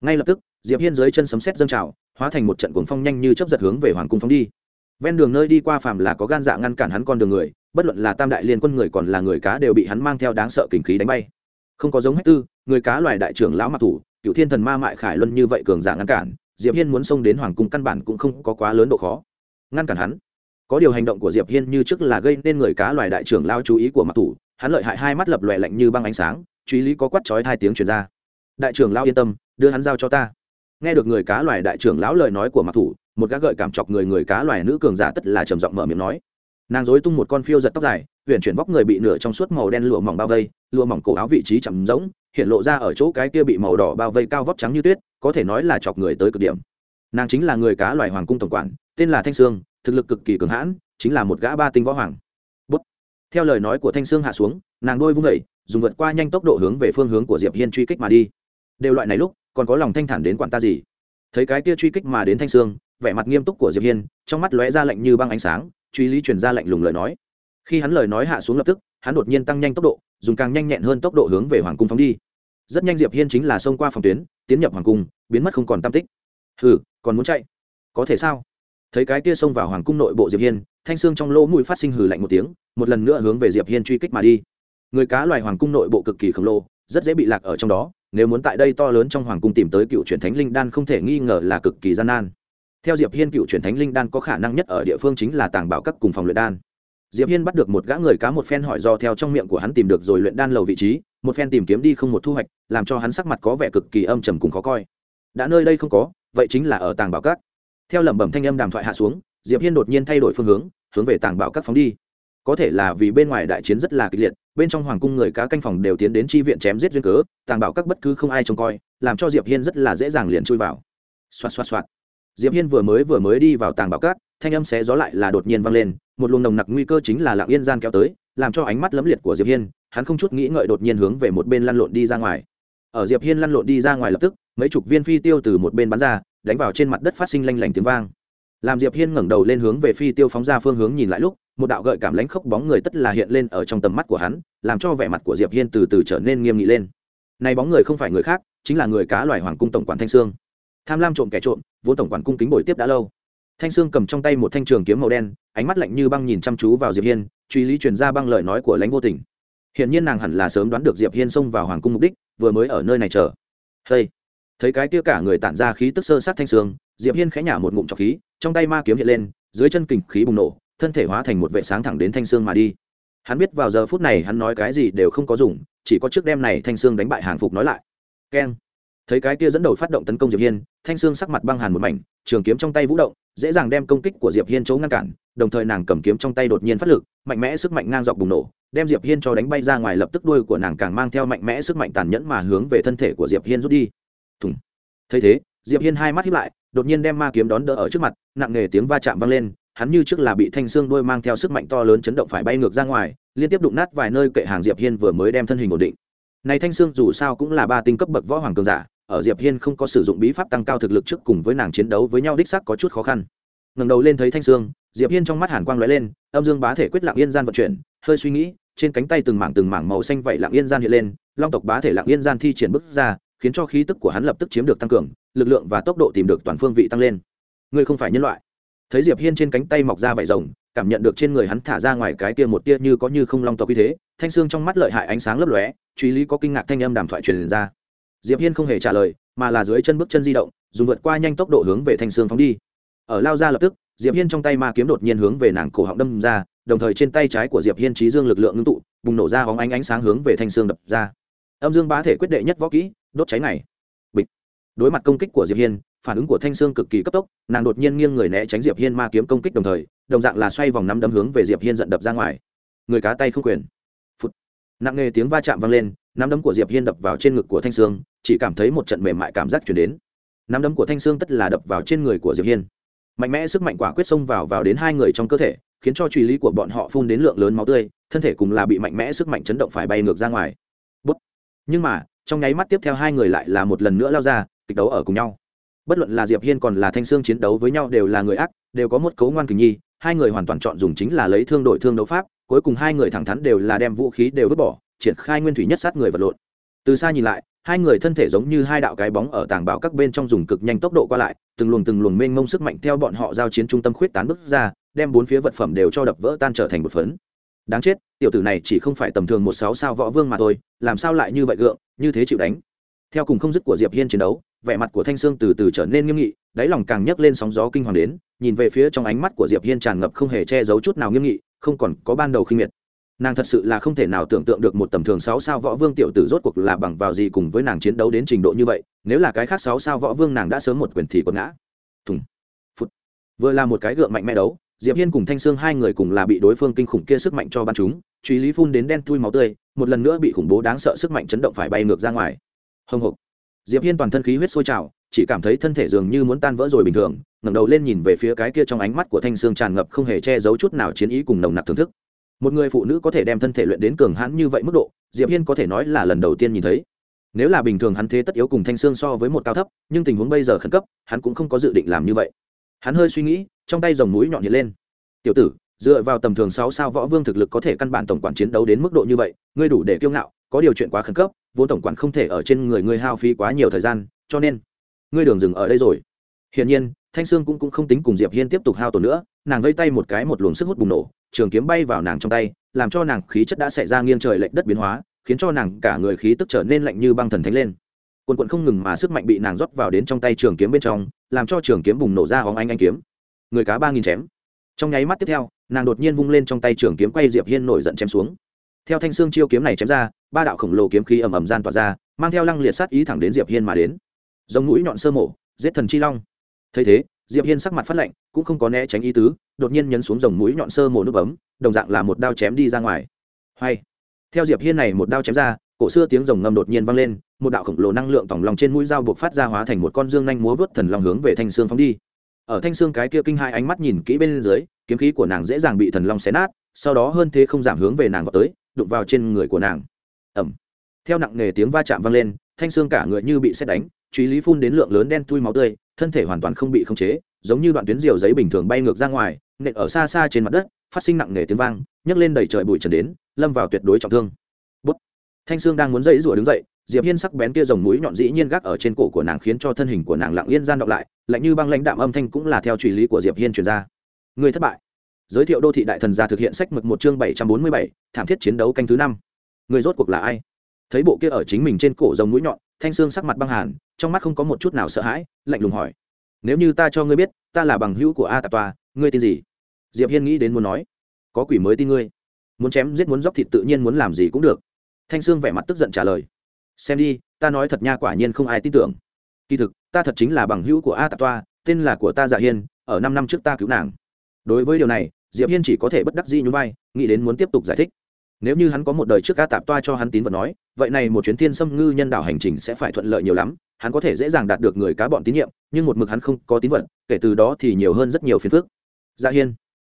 Ngay lập tức, diệp hiên dưới chân sấm sét dâng trào, hóa thành một trận cuồng phong nhanh như chớp giật hướng về hoàng cung phóng đi. Ven đường nơi đi qua phàm là có gan dạ ngăn cản hắn con đường người, bất luận là tam đại liên quân người còn là người cá đều bị hắn mang theo đáng sợ kình khí đánh bay. Không có giống hách tư, người cá loài đại trưởng lão mặc thủ cựu thiên thần ma mại khải luân như vậy cường giả ngăn cản, diệp hiên muốn xông đến hoàng cung căn bản cũng không có quá lớn độ khó ngăn cản hắn. Có điều hành động của diệp hiên như trước là gây nên người cá loài đại trưởng lao chú ý của mặc thủ, hắn lợi hại hai mắt lập lòe lạnh như băng ánh sáng truy lý có quát chói hai tiếng truyền ra. Đại trưởng lao yên tâm, đưa hắn giao cho ta. Nghe được người cá loài đại trưởng lão lời nói của mặc thủ, một gã gợi cảm chọc người người cá loài nữ cường giả tất là trầm giọng mở miệng nói. Nàng dối tung một con phiêu giật tóc dài huyện chuyển vóc người bị nửa trong suốt màu đen lụa mỏng bao vây, lụa mỏng cổ áo vị trí chậm rỗng, hiện lộ ra ở chỗ cái kia bị màu đỏ bao vây cao vóc trắng như tuyết, có thể nói là chọc người tới cực điểm. Nàng chính là người cá loài hoàng cung tổng quản tên là thanh sương, thực lực cực kỳ cường hãn, chính là một gã ba tinh võ hoàng. Bút. theo lời nói của thanh sương hạ xuống, nàng đôi vung vẩy dùng vượt qua nhanh tốc độ hướng về phương hướng của diệp hiên truy kích mà đi. Đều loại này lúc, còn có lòng thanh thản đến quản ta gì? Thấy cái kia truy kích mà đến thanh sương, vẻ mặt nghiêm túc của diệp hiên, trong mắt lóe ra lạnh như băng ánh sáng, truy lý truyền ra lạnh lùng lời nói. Khi hắn lời nói hạ xuống lập tức, hắn đột nhiên tăng nhanh tốc độ, dùng càng nhanh nhẹn hơn tốc độ hướng về hoàng cung phóng đi. Rất nhanh diệp hiên chính là xông qua phòng tuyến, tiến nhập hoàng cung, biến mất không còn tam tích. Hừ, còn muốn chạy? Có thể sao? Thấy cái kia xông vào hoàng cung nội bộ diệp hiên, thanh xương trong lỗ mũi phát sinh hừ lạnh một tiếng, một lần nữa hướng về diệp hiên truy kích mà đi. Người cá loài hoàng cung nội bộ cực kỳ khổng lồ, rất dễ bị lạc ở trong đó, nếu muốn tại đây to lớn trong hoàng cung tìm tới cựu truyền thánh linh đan không thể nghi ngờ là cực kỳ gian nan. Theo diệp hiên cựu truyền thánh linh đan có khả năng nhất ở địa phương chính là tàng bảo các cùng phòng luyện đan. Diệp hiên bắt được một gã người cá một phen hỏi do theo trong miệng của hắn tìm được rồi luyện đan lầu vị trí, một phen tìm kiếm đi không một thu hoạch, làm cho hắn sắc mặt có vẻ cực kỳ âm trầm cùng khó coi. Đã nơi đây không có, vậy chính là ở tàng bảo các theo lẩm bẩm thanh âm đàm thoại hạ xuống, diệp hiên đột nhiên thay đổi phương hướng hướng về tàng bảo các phóng đi. Có thể là vì bên ngoài đại chiến rất là kịch liệt, bên trong hoàng cung người cá canh phòng đều tiến đến chi viện chém giết duyên cớ tàng bảo các bất cứ không ai trông coi, làm cho diệp hiên rất là dễ dàng liền chui vào. Xoạt xoạt xoạt. Diệp hiên vừa mới vừa mới đi vào tàng bảo các, thanh âm xé gió lại là đột nhiên vang lên, một luồng nồng nặc nguy cơ chính là lạng yên gian kéo tới, làm cho ánh mắt lấm liệt của diệp hiên, hắn không chút nghĩ ngợi đột nhiên hướng về một bên lăn lộn đi ra ngoài ở diệp hiên lăn lộn đi ra ngoài lập tức, mấy chục viên phi tiêu từ một bên bắn ra, đánh vào trên mặt đất phát sinh lanh lảnh tiếng vang. Làm diệp hiên ngẩng đầu lên hướng về phi tiêu phóng ra phương hướng nhìn lại lúc, một đạo gợi cảm lãnh khốc bóng người tất là hiện lên ở trong tầm mắt của hắn, làm cho vẻ mặt của diệp hiên từ từ trở nên nghiêm nghị lên. Này bóng người không phải người khác, chính là người cá loài hoàng cung tổng quản thanh sương. Tham lam trộm kẻ trộm, vốn tổng quản cung kính bồi tiếp đã lâu. Thanh sương cầm trong tay một thanh trường kiếm màu đen, ánh mắt lạnh như băng nhìn chăm chú vào diệp hiên, truy lý truyền ra băng lời nói của lãnh vô tình hiện nhiên nàng hẳn là sớm đoán được diệp hiên xông vào hoàng cung mục đích, vừa mới ở nơi này chờ. Hey. thấy cái kia cả người tản ra khí tức sơ sát thanh sương, diệp hiên khẽ nhả một ngụm trọc khí, trong tay ma kiếm hiện lên, dưới chân kình khí bùng nổ, thân thể hóa thành một vệ sáng thẳng đến thanh sương mà đi. Hắn biết vào giờ phút này hắn nói cái gì đều không có dùng, chỉ có trước đêm này thanh sương đánh bại hàng phục nói lại. Keng! Thấy cái kia dẫn đầu phát động tấn công diệp hiên, thanh sương sắc mặt băng hàn một mảnh, trường kiếm trong tay vũ động, dễ dàng đem công kích của diệp hiên chỗ ngăn cản, đồng thời nàng cầm kiếm trong tay đột nhiên phát lực, mạnh mẽ sức mạnh ngang dọc bùng nổ đem diệp hiên cho đánh bay ra ngoài, lập tức đuôi của nàng càng mang theo mạnh mẽ sức mạnh tàn nhẫn mà hướng về thân thể của diệp hiên rút đi. Thùng. Thấy thế, diệp hiên hai mắt hiếp lại, đột nhiên đem ma kiếm đón đỡ ở trước mặt, nặng nề tiếng va chạm vang lên, hắn như trước là bị thanh xương đuôi mang theo sức mạnh to lớn chấn động phải bay ngược ra ngoài, liên tiếp đụng nát vài nơi kệ hàng diệp hiên vừa mới đem thân hình ổn định. Này thanh xương dù sao cũng là ba tinh cấp bậc võ hoàng cường giả, ở diệp hiên không có sử dụng bí pháp tăng cao thực lực trước cùng với nàng chiến đấu với nhau đích xác có chút khó khăn. Ngẩng đầu lên thấy thanh xương, diệp hiên trong mắt hàn quang lóe lên, âm dương bá thể quyết lặng yên gian vận chuyển hơi suy nghĩ, trên cánh tay từng mảng từng mảng màu xanh vậy lặng yên gian hiện lên, long tộc bá thể lặng yên gian thi triển bước ra, khiến cho khí tức của hắn lập tức chiếm được tăng cường, lực lượng và tốc độ tìm được toàn phương vị tăng lên. Ngươi không phải nhân loại. Thấy diệp hiên trên cánh tay mọc ra vải rồng, cảm nhận được trên người hắn thả ra ngoài cái tia một tia như có như không long tộc như thế, thanh xương trong mắt lợi hại ánh sáng lấp lóe, truy lý có kinh ngạc thanh âm đàm thoại truyền ra. Diệp hiên không hề trả lời, mà là dưới chân bước chân di động, dùng vượt qua nhanh tốc độ hướng về thanh xương phóng đi. Ở lao ra lập tức, diệp hiên trong tay ma kiếm đột nhiên hướng về nàng cổ họng đâm ra đồng thời trên tay trái của diệp hiên trí dương lực lượng ngưng tụ, bùng nổ ra hóng ánh ánh sáng hướng về thanh xương đập ra. Âm dương bá thể quyết đệ nhất võ kỹ, đốt cháy này bịch. Đối mặt công kích của diệp hiên, phản ứng của thanh sương cực kỳ cấp tốc, nàng đột nhiên nghiêng người né tránh diệp hiên ma kiếm công kích đồng thời, đồng dạng là xoay vòng nắm đấm hướng về diệp hiên giận đập ra ngoài. Người cá tay không quyền. Phút nặng nghe tiếng va chạm vang lên, nắm đấm của diệp hiên đập vào trên ngực của thanh sương chỉ cảm thấy một trận mềm mại cảm giác chuyển đến. Nắm đấm của thanh sương tất là đập vào trên người của diệp hiên. Mạnh mẽ sức mạnh quả quyết xông vào vào đến hai người trong cơ thể khiến cho truy lý của bọn họ phun đến lượng lớn máu tươi, thân thể cùng là bị mạnh mẽ sức mạnh chấn động phải bay ngược ra ngoài. Bút. nhưng mà, trong nháy mắt tiếp theo hai người lại là một lần nữa lao ra, kịch đấu ở cùng nhau. Bất luận là diệp hiên còn là thanh sương chiến đấu với nhau đều là người ác, đều có một cấu ngoan kình nhi, hai người hoàn toàn chọn dùng chính là lấy thương đổi thương đấu pháp, cuối cùng hai người thẳng thắn đều là đem vũ khí đều vứt bỏ, triển khai nguyên thủy nhất sát người vật lộn từ xa nhìn lại, hai người thân thể giống như hai đạo cái bóng ở tảng bảo các bên trong dùng cực nhanh tốc độ qua lại, từng luồng từng luồng mênh mông sức mạnh theo bọn họ giao chiến trung tâm khuyết tán bước ra, đem bốn phía vật phẩm đều cho đập vỡ tan trở thành một phấn. Đáng chết, tiểu tử này chỉ không phải tầm thường một sáu sao võ vương mà thôi, làm sao lại như vậy gượng, như thế chịu đánh? Theo cùng không dứt của diệp hiên chiến đấu, vẻ mặt của thanh sương từ từ trở nên nghiêm nghị, đáy lòng càng nhấc lên sóng gió kinh hoàng đến, nhìn về phía trong ánh mắt của diệp hiên tràn ngập không hề che giấu chút nào nghiêm nghị, không còn có ban đầu khinh miệt nàng thật sự là không thể nào tưởng tượng được một tầm thường sáu sao võ vương tiểu tử rốt cuộc là bằng vào gì cùng với nàng chiến đấu đến trình độ như vậy, nếu là cái khác sáu sao võ vương nàng đã sớm một quyền thì còn ngã. Thùng. Phút vừa là một cái gượng mạnh mẽ đấu, diệp hiên cùng thanh sương hai người cùng là bị đối phương kinh khủng kia sức mạnh cho bắn chúng truy lý phun đến đen thui máu tươi, một lần nữa bị khủng bố đáng sợ sức mạnh chấn động phải bay ngược ra ngoài. Hồng hộc. Diệp hiên toàn thân khí huyết sôi trào, chỉ cảm thấy thân thể dường như muốn tan vỡ rồi bình thường, ngẩng đầu lên nhìn về phía cái kia trong ánh mắt của thanh sương tràn ngập không hề che giấu chút nào chiến ý cùng nồng nặc thưởng thức một người phụ nữ có thể đem thân thể luyện đến cường hãn như vậy mức độ diệp hiên có thể nói là lần đầu tiên nhìn thấy. Nếu là bình thường hắn thế tất yếu cùng thanh sương so với một cao thấp nhưng tình huống bây giờ khẩn cấp hắn cũng không có dự định làm như vậy. Hắn hơi suy nghĩ trong tay dòng mũi nhọn hiện lên. Tiểu tử dựa vào tầm thường sáu sao võ vương thực lực có thể căn bản tổng quản chiến đấu đến mức độ như vậy ngươi đủ để kiêu ngạo có điều chuyện quá khẩn cấp vốn tổng quản không thể ở trên người ngươi hao phí quá nhiều thời gian cho nên ngươi đường dừng ở đây rồi. Hiển nhiên thanh sương cũng, cũng không tính cùng diệp hiên tiếp tục hao tổn nữa nàng vây tay một cái một luồng sức hút bùng nổ trường kiếm bay vào nàng trong tay, làm cho nàng khí chất đã xảy ra nghiêng trời lệch đất biến hóa, khiến cho nàng cả người khí tức trở nên lạnh như băng thần thánh lên. Quần quận không ngừng mà sức mạnh bị nàng rót vào đến trong tay trường kiếm bên trong, làm cho trường kiếm bùng nổ ra hóng anh anh kiếm. Người cá ba nghìn chém. Trong nháy mắt tiếp theo, nàng đột nhiên vung lên trong tay trường kiếm quay diệp hiên nổi giận chém xuống. Theo thanh xương chiêu kiếm này chém ra, ba đạo khổng lồ kiếm khí ầm ầm gian tỏa ra, mang theo lăng liệt sát ý thẳng đến diệp hiên mà đến. Giống mũi nhọn sơ mổ, giết thần chi long. Thấy thế, diệp hiên sắc mặt phát lạnh cũng không có né tránh ý tứ, đột nhiên nhấn xuống dòng mũi nhọn sơ mồ nút bấm, đồng dạng là một đao chém đi ra ngoài. Hay. Theo diệp hiên này một đao chém ra, cổ xưa tiếng rồng ngầm đột nhiên vang lên, một đạo khổng lồ năng lượng tổng lòng trên mũi dao buộc phát ra hóa thành một con dương nhanh múa vớt thần long hướng về thanh xương phóng đi. Ở thanh xương cái kia kinh hai ánh mắt nhìn kỹ bên dưới, kiếm khí của nàng dễ dàng bị thần long xé nát, sau đó hơn thế không giảm hướng về nàng vào tới, đụng vào trên người của nàng. Ẩm theo nặng nề tiếng va chạm vang lên, thanh xương cả người như bị xét đánh, truy lý phun đến lượng lớn đen tuôi máu tươi, thân thể hoàn toàn không bị khống chế giống như đoạn tuyến diều giấy bình thường bay ngược ra ngoài, nện ở xa xa trên mặt đất, phát sinh nặng nề tiếng vang, nhấc lên đầy trời bụi trần đến, lâm vào tuyệt đối trọng thương. Bút. Thanh sương đang muốn dậy rủa đứng dậy, diệp hiên sắc bén kia dòng mũi nhọn dĩ nhiên gác ở trên cổ của nàng khiến cho thân hình của nàng lặng yên gian đọc lại, lạnh như băng lãnh đạm âm thanh cũng là theo truy lý của diệp hiên truyền ra. Người thất bại. Giới thiệu đô thị đại thần gia thực hiện sách mực một chương bảy trăm bốn mươi bảy, thảm thiết chiến đấu canh thứ năm. Người rốt cuộc là ai? Thấy bộ kia ở chính mình trên cổ dòng mũi nhọn, thanh sương sắc mặt băng hàn, trong mắt không có một chút nào sợ hãi, lạnh lùng hỏi nếu như ta cho ngươi biết, ta là bằng hữu của a tạp toa ngươi tin gì? Diệp hiên nghĩ đến muốn nói. Có quỷ mới tin ngươi. Muốn chém giết muốn dóc thịt tự nhiên muốn làm gì cũng được. Thanh sương vẻ mặt tức giận trả lời. Xem đi, ta nói thật nha quả nhiên không ai tin tưởng. Kỳ thực, ta thật chính là bằng hữu của a tạp toa tên là của ta dạ hiên, ở năm năm trước ta cứu nàng. Đối với điều này, diệp hiên chỉ có thể bất đắc dĩ nhún vai, nghĩ đến muốn tiếp tục giải thích. Nếu như hắn có một đời trước a tạp toa cho hắn tín vật nói, vậy này một chuyến thiên xâm ngư nhân đạo hành trình sẽ phải thuận lợi nhiều lắm hắn có thể dễ dàng đạt được người cá bọn tín nhiệm, nhưng một mực hắn không có tín vật, kể từ đó thì nhiều hơn rất nhiều phiền phức. Dạ hiên.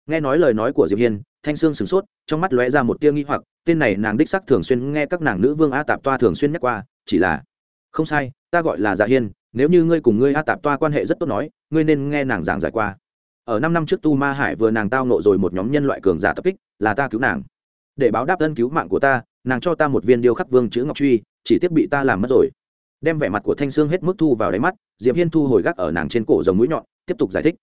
Nghe nói lời nói của diệp hiên, thanh sương sửng sốt, trong mắt lóe ra một tia nghi hoặc, tên này nàng đích sắc thường xuyên nghe các nàng nữ vương a tạp toa thường xuyên nhắc qua, chỉ là, không sai, ta gọi là dạ hiên, nếu như ngươi cùng ngươi a tạp toa quan hệ rất tốt nói, ngươi nên nghe nàng giảng giải qua. Ở năm năm trước tu ma hải vừa nàng tao nộ rồi một nhóm nhân loại cường giả tập kích, là ta cứu nàng. Để báo đáp ân cứu mạng của ta, nàng cho ta một viên điêu khắc vương chữ ngọc truy, chỉ tiếp bị ta làm mất rồi đem vẻ mặt của thanh sương hết mức thu vào đáy mắt, diệp hiên thu hồi gác ở nàng trên cổ dòng mũi nhọn, tiếp tục giải thích.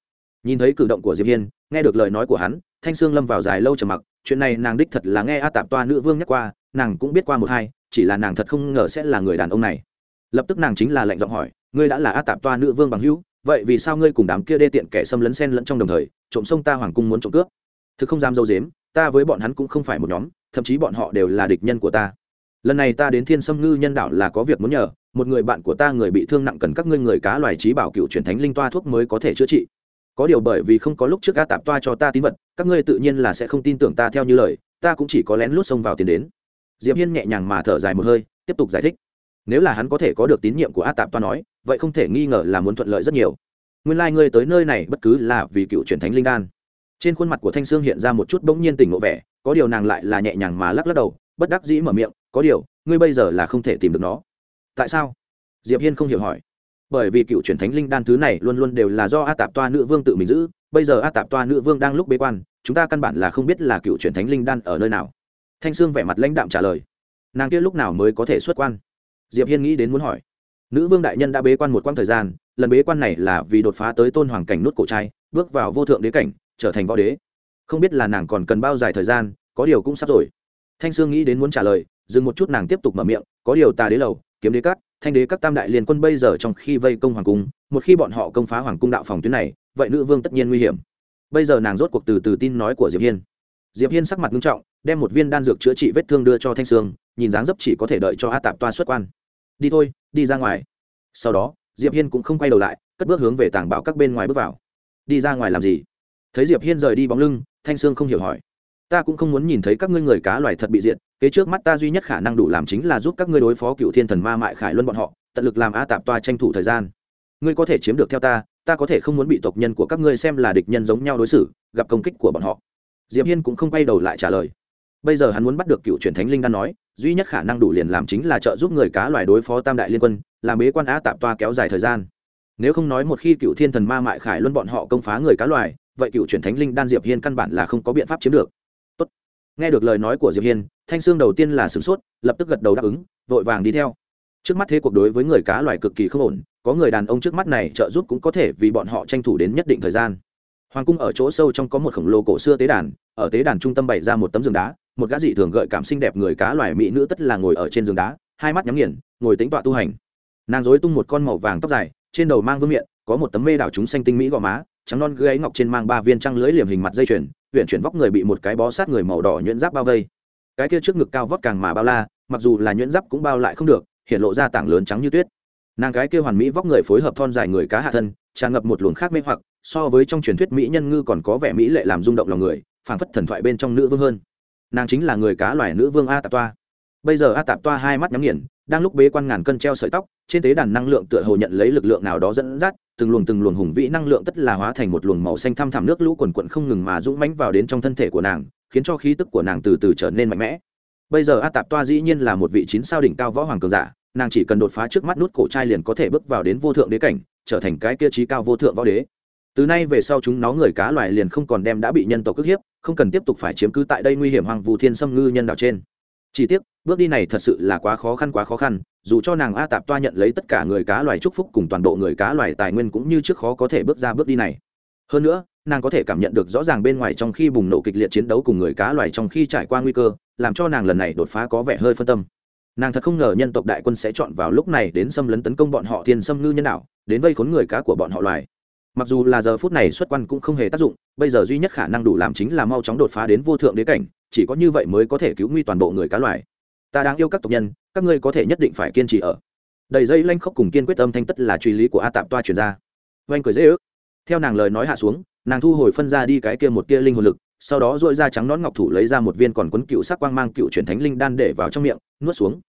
Nhìn thấy cử động của diệp hiên, nghe được lời nói của hắn, thanh sương lâm vào dài lâu trầm mặc, chuyện này nàng đích thật là nghe a tạp toa nữ vương nhắc qua, nàng cũng biết qua một hai, chỉ là nàng thật không ngờ sẽ là người đàn ông này. Lập tức nàng chính là lệnh giọng hỏi, ngươi đã là a tạp toa nữ vương bằng hữu, vậy vì sao ngươi cùng đám kia đê tiện kẻ xâm lấn sen lẫn trong đồng thời, trộm sông ta hoàng cung muốn trộm cướp? Thực không dám dâu dếm, ta với bọn hắn cũng không phải một nhóm, thậm chí bọn họ đều là địch nhân của ta lần này ta đến thiên sâm ngư nhân đạo là có việc muốn nhờ, một người bạn của ta người bị thương nặng cần các ngươi người cá loài trí bảo cựu truyền thánh linh toa thuốc mới có thể chữa trị. Có điều bởi vì không có lúc trước a tạp toa cho ta tín vật, các ngươi tự nhiên là sẽ không tin tưởng ta theo như lời, ta cũng chỉ có lén lút xông vào tiền đến. Diệp hiên nhẹ nhàng mà thở dài một hơi, tiếp tục giải thích. Nếu là hắn có thể có được tín nhiệm của a tạp toa nói, vậy không thể nghi ngờ là muốn thuận lợi rất nhiều. Nguyên lai ngươi tới nơi này bất cứ là vì cựu truyền thánh linh đan. Trên khuôn mặt của thanh sương hiện ra một chút bỗng nhiên tỉnh ngộ vẻ, có điều nàng lại là nhẹ nhàng mà lắc lắc đầu, bất đắc dĩ mở miệng có điều, ngươi bây giờ là không thể tìm được nó. Tại sao? Diệp hiên không hiểu hỏi. Bởi vì cựu truyền thánh linh đan thứ này luôn luôn đều là do a tạp toa nữ vương tự mình giữ, bây giờ a tạp toa nữ vương đang lúc bế quan, chúng ta căn bản là không biết là cựu truyền thánh linh đan ở nơi nào. Thanh sương vẻ mặt lãnh đạm trả lời. Nàng kia lúc nào mới có thể xuất quan? Diệp hiên nghĩ đến muốn hỏi. Nữ vương đại nhân đã bế quan một quãng thời gian, lần bế quan này là vì đột phá tới tôn hoàng cảnh nút cổ trai, bước vào vô thượng đế cảnh, trở thành võ đế. Không biết là nàng còn cần bao dài thời gian, có điều cũng sắp rồi. Thanh sương nghĩ đến muốn trả lời dừng một chút nàng tiếp tục mở miệng, có điều tà đế lầu, kiếm đế cát thanh đế các tam đại liên quân bây giờ trong khi vây công hoàng cung, một khi bọn họ công phá hoàng cung đạo phòng tuyến này, vậy nữ vương tất nhiên nguy hiểm. Bây giờ nàng rốt cuộc từ từ tin nói của diệp hiên. Diệp hiên sắc mặt nghiêm trọng, đem một viên đan dược chữa trị vết thương đưa cho thanh sương, nhìn dáng dấp chỉ có thể đợi cho a tạp toa xuất quan. Đi thôi, đi ra ngoài. Sau đó, diệp hiên cũng không quay đầu lại, cất bước hướng về tảng bảo các bên ngoài bước vào. Đi ra ngoài làm gì? Thấy diệp hiên rời đi bóng lưng, thanh sương không hiểu hỏi. Ta cũng không muốn nhìn thấy các ngươi người cá loài thật bị diện kế trước mắt ta duy nhất khả năng đủ làm chính là giúp các ngươi đối phó cựu thiên thần ma mại khải luân bọn họ, tận lực làm a tạp toa tranh thủ thời gian. Ngươi có thể chiếm được theo ta ta có thể không muốn bị tộc nhân của các ngươi xem là địch nhân giống nhau đối xử, gặp công kích của bọn họ. Diệp hiên cũng không quay đầu lại trả lời. Bây giờ hắn muốn bắt được cựu truyền thánh linh đan nói, duy nhất khả năng đủ liền làm chính là trợ giúp người cá loài đối phó tam đại liên quân, làm bế quan á tạp toa kéo dài thời gian. Nếu không nói một khi cựu thiên thần ma mại khải luân bọn họ công phá người cá loài, vậy cựu truyền thánh linh đan diệp hiên căn bản là không có biện pháp chiếm được nghe được lời nói của diệp hiên, thanh sương đầu tiên là sửng sốt, lập tức gật đầu đáp ứng, vội vàng đi theo. Trước mắt thế cuộc đối với người cá loài cực kỳ không ổn, có người đàn ông trước mắt này trợ giúp cũng có thể vì bọn họ tranh thủ đến nhất định thời gian. Hoàng cung ở chỗ sâu trong có một khổng lồ cổ xưa tế đàn, ở tế đàn trung tâm bày ra một tấm giường đá, một gã dị thường gợi cảm xinh đẹp người cá loài mỹ nữ tất là ngồi ở trên giường đá, hai mắt nhắm nghiền, ngồi tính tọa tu hành. Nàng dối tung một con màu vàng tóc dài, trên đầu mang vương miệng có một tấm mê đảo chúng xanh tinh mỹ gò má, trắng non gáy ngọc trên mang ba viên trăng lưỡi liềm hình mặt dây chuyền huyện chuyển vóc người bị một cái bó sát người màu đỏ nhuyễn giáp bao vây. Cái kia trước ngực cao vóc càng mà bao la, mặc dù là nhuyễn giáp cũng bao lại không được, hiện lộ ra tảng lớn trắng như tuyết. Nàng cái kia hoàn mỹ vóc người phối hợp thon dài người cá hạ thân, tràn ngập một luồng khác mê hoặc, so với trong truyền thuyết mỹ nhân ngư còn có vẻ mỹ lệ làm rung động lòng người, phảng phất thần thoại bên trong nữ vương hơn. Nàng chính là người cá loài nữ vương a tạp toa. Bây giờ a tạp toa hai mắt nhắm nghiền đang lúc bế quan ngàn cân treo sợi tóc, trên tế đàn năng lượng tựa hồ nhận lấy lực lượng nào đó dẫn dắt, từng luồng từng luồng hùng vĩ năng lượng tất là hóa thành một luồng màu xanh thăm thẳm nước lũ quần quận không ngừng mà dũng mãnh vào đến trong thân thể của nàng, khiến cho khí tức của nàng từ từ trở nên mạnh mẽ. Bây giờ a tạp toa dĩ nhiên là một vị chín sao đỉnh cao võ hoàng cường giả, nàng chỉ cần đột phá trước mắt nút cổ trai liền có thể bước vào đến vô thượng đế cảnh, trở thành cái kia trí cao vô thượng võ đế. Từ nay về sau chúng nó người cá loài liền không còn đem đã bị nhân tộc ức hiếp, không cần tiếp tục phải chiếm cứ tại đây nguy hiểm hoàng vũ thiên xâm ngư nhân đạo trên chỉ tiếc, bước đi này thật sự là quá khó khăn, quá khó khăn, dù cho nàng a tạp toa nhận lấy tất cả người cá loài chúc phúc cùng toàn bộ người cá loài tài nguyên cũng như trước khó có thể bước ra bước đi này. Hơn nữa, nàng có thể cảm nhận được rõ ràng bên ngoài trong khi bùng nổ kịch liệt chiến đấu cùng người cá loài trong khi trải qua nguy cơ, làm cho nàng lần này đột phá có vẻ hơi phân tâm. Nàng thật không ngờ nhân tộc đại quân sẽ chọn vào lúc này đến xâm lấn tấn công bọn họ thiên xâm ngư nhân đạo, đến vây khốn người cá của bọn họ loài mặc dù là giờ phút này xuất quan cũng không hề tác dụng, bây giờ duy nhất khả năng đủ làm chính là mau chóng đột phá đến vô thượng đế cảnh, chỉ có như vậy mới có thể cứu nguy toàn bộ người cá loài. Ta đang yêu các tộc nhân, các ngươi có thể nhất định phải kiên trì ở. Đầy dây lanh khóc cùng kiên quyết âm thanh tất là truy lý của a tạp toa truyền ra. Oanh cười dễ ước. Theo nàng lời nói hạ xuống, nàng thu hồi phân ra đi cái kia một kia linh hồn lực, sau đó dội ra trắng nón ngọc thủ lấy ra một viên còn quấn cựu sắc quang mang cựu truyền thánh linh đan để vào trong miệng, nuốt xuống.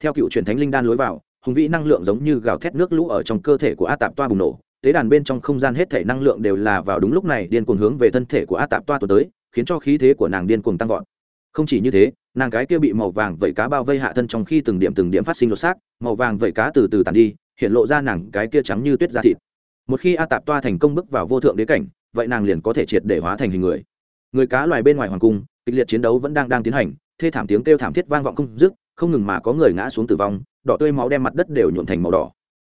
Theo cựu truyền thánh linh đan lối vào, hùng vĩ năng lượng giống như gào thét nước lũ ở trong cơ thể của a tạp toa bùng nổ tế đàn bên trong không gian hết thể năng lượng đều là vào đúng lúc này, điên cuồng hướng về thân thể của a tạp toa tuần tới, khiến cho khí thế của nàng điên cuồng tăng vọt. Không chỉ như thế, nàng cái kia bị màu vàng vẩy cá bao vây hạ thân trong khi từng điểm từng điểm phát sinh lột xác, màu vàng vẩy cá từ từ tàn đi, hiện lộ ra nàng cái kia trắng như tuyết da thịt. Một khi a tạp toa thành công bước vào vô thượng đế cảnh, vậy nàng liền có thể triệt để hóa thành hình người. Người cá loài bên ngoài hoàng cung, kịch liệt chiến đấu vẫn đang đang tiến hành, thê thảm tiếng kêu thảm thiết vang vọng không dứt, không ngừng mà có người ngã xuống tử vong, đỏ tươi máu đem mặt đất đều nhuộn thành màu đỏ.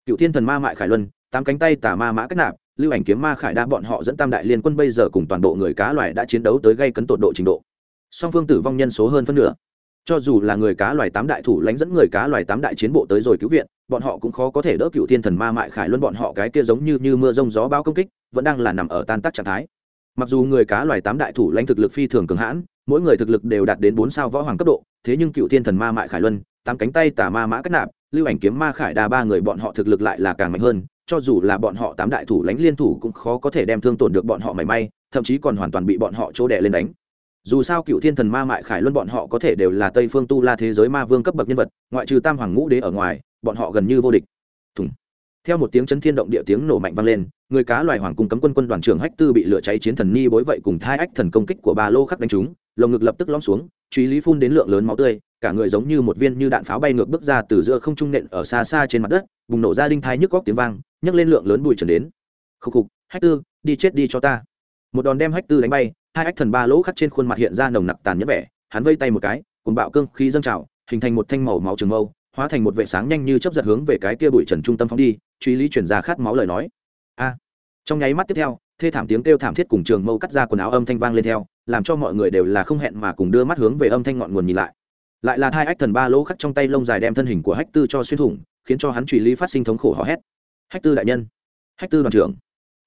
Cựu thiên thần ma mại khải luân tám cánh tay tà ma mã cách nạp, lưu ảnh kiếm ma khải đa bọn họ dẫn tam đại liên quân bây giờ cùng toàn bộ người cá loài đã chiến đấu tới gây cấn tột độ trình độ. Song phương tử vong nhân số hơn phân nửa. Cho dù là người cá loài tám đại thủ lãnh dẫn người cá loài tám đại chiến bộ tới rồi cứu viện, bọn họ cũng khó có thể đỡ cựu thiên thần ma mại khải luân bọn họ cái kia giống như như mưa rông gió bao công kích, vẫn đang là nằm ở tan tác trạng thái. Mặc dù người cá loài tám đại thủ lãnh thực lực phi thường cường hãn, mỗi người thực lực đều đạt đến bốn sao võ hoàng cấp độ, thế nhưng cựu thiên thần ma mại khải luân, tám cánh tay tà ma mã cất nạp, lưu ảnh kiếm ma khải đa ba người bọn họ thực lực lại là càng mạnh hơn cho dù là bọn họ tám đại thủ lãnh liên thủ cũng khó có thể đem thương tổn được bọn họ mảy may, thậm chí còn hoàn toàn bị bọn họ chỗ đè lên đánh. Dù sao cựu thiên thần ma mại khải luân bọn họ có thể đều là tây phương tu la thế giới ma vương cấp bậc nhân vật, ngoại trừ tam hoàng ngũ đế ở ngoài, bọn họ gần như vô địch. Thùng. Theo một tiếng chấn thiên động địa tiếng nổ mạnh vang lên, người cá loài hoàng cung cấm quân quân đoàn trưởng hách tư bị lửa cháy chiến thần ni bối vậy cùng thai ách thần công kích của ba lô khắc đánh trúng, lồng ngực lập tức lõm xuống truy lý phun đến lượng lớn máu tươi, cả người giống như một viên như đạn pháo bay ngược bước ra từ giữa không trung nện ở xa xa trên mặt đất, bùng nổ ra đinh thai nhức góc tiếng vang, nhấc lên lượng lớn bụi trần đến. Khúc khục, hách tư, đi chết đi cho ta. Một đòn đem hách tư đánh bay, hai ách thần ba lỗ khắc trên khuôn mặt hiện ra nồng nặc tàn nhẫn vẻ, hắn vây tay một cái, cùng bạo cương khí dâng trào, hình thành một thanh màu máu trường mâu, hóa thành một vệ sáng nhanh như chấp giật hướng về cái kia bụi trần trung tâm phóng đi, truy lý chuyển ra khát máu lời nói. A. Trong nháy mắt tiếp theo, thê thảm tiếng kêu thảm thiết cùng trường mâu cắt ra quần áo âm thanh vang lên theo làm cho mọi người đều là không hẹn mà cùng đưa mắt hướng về âm thanh ngọn nguồn nhìn lại. Lại là hai ách thần ba lỗ khắc trong tay lông dài đem thân hình của hách tư cho xuyên thủng, khiến cho hắn truy lý phát sinh thống khổ hò hét. Hách tư đại nhân! Hách tư đoàn trưởng!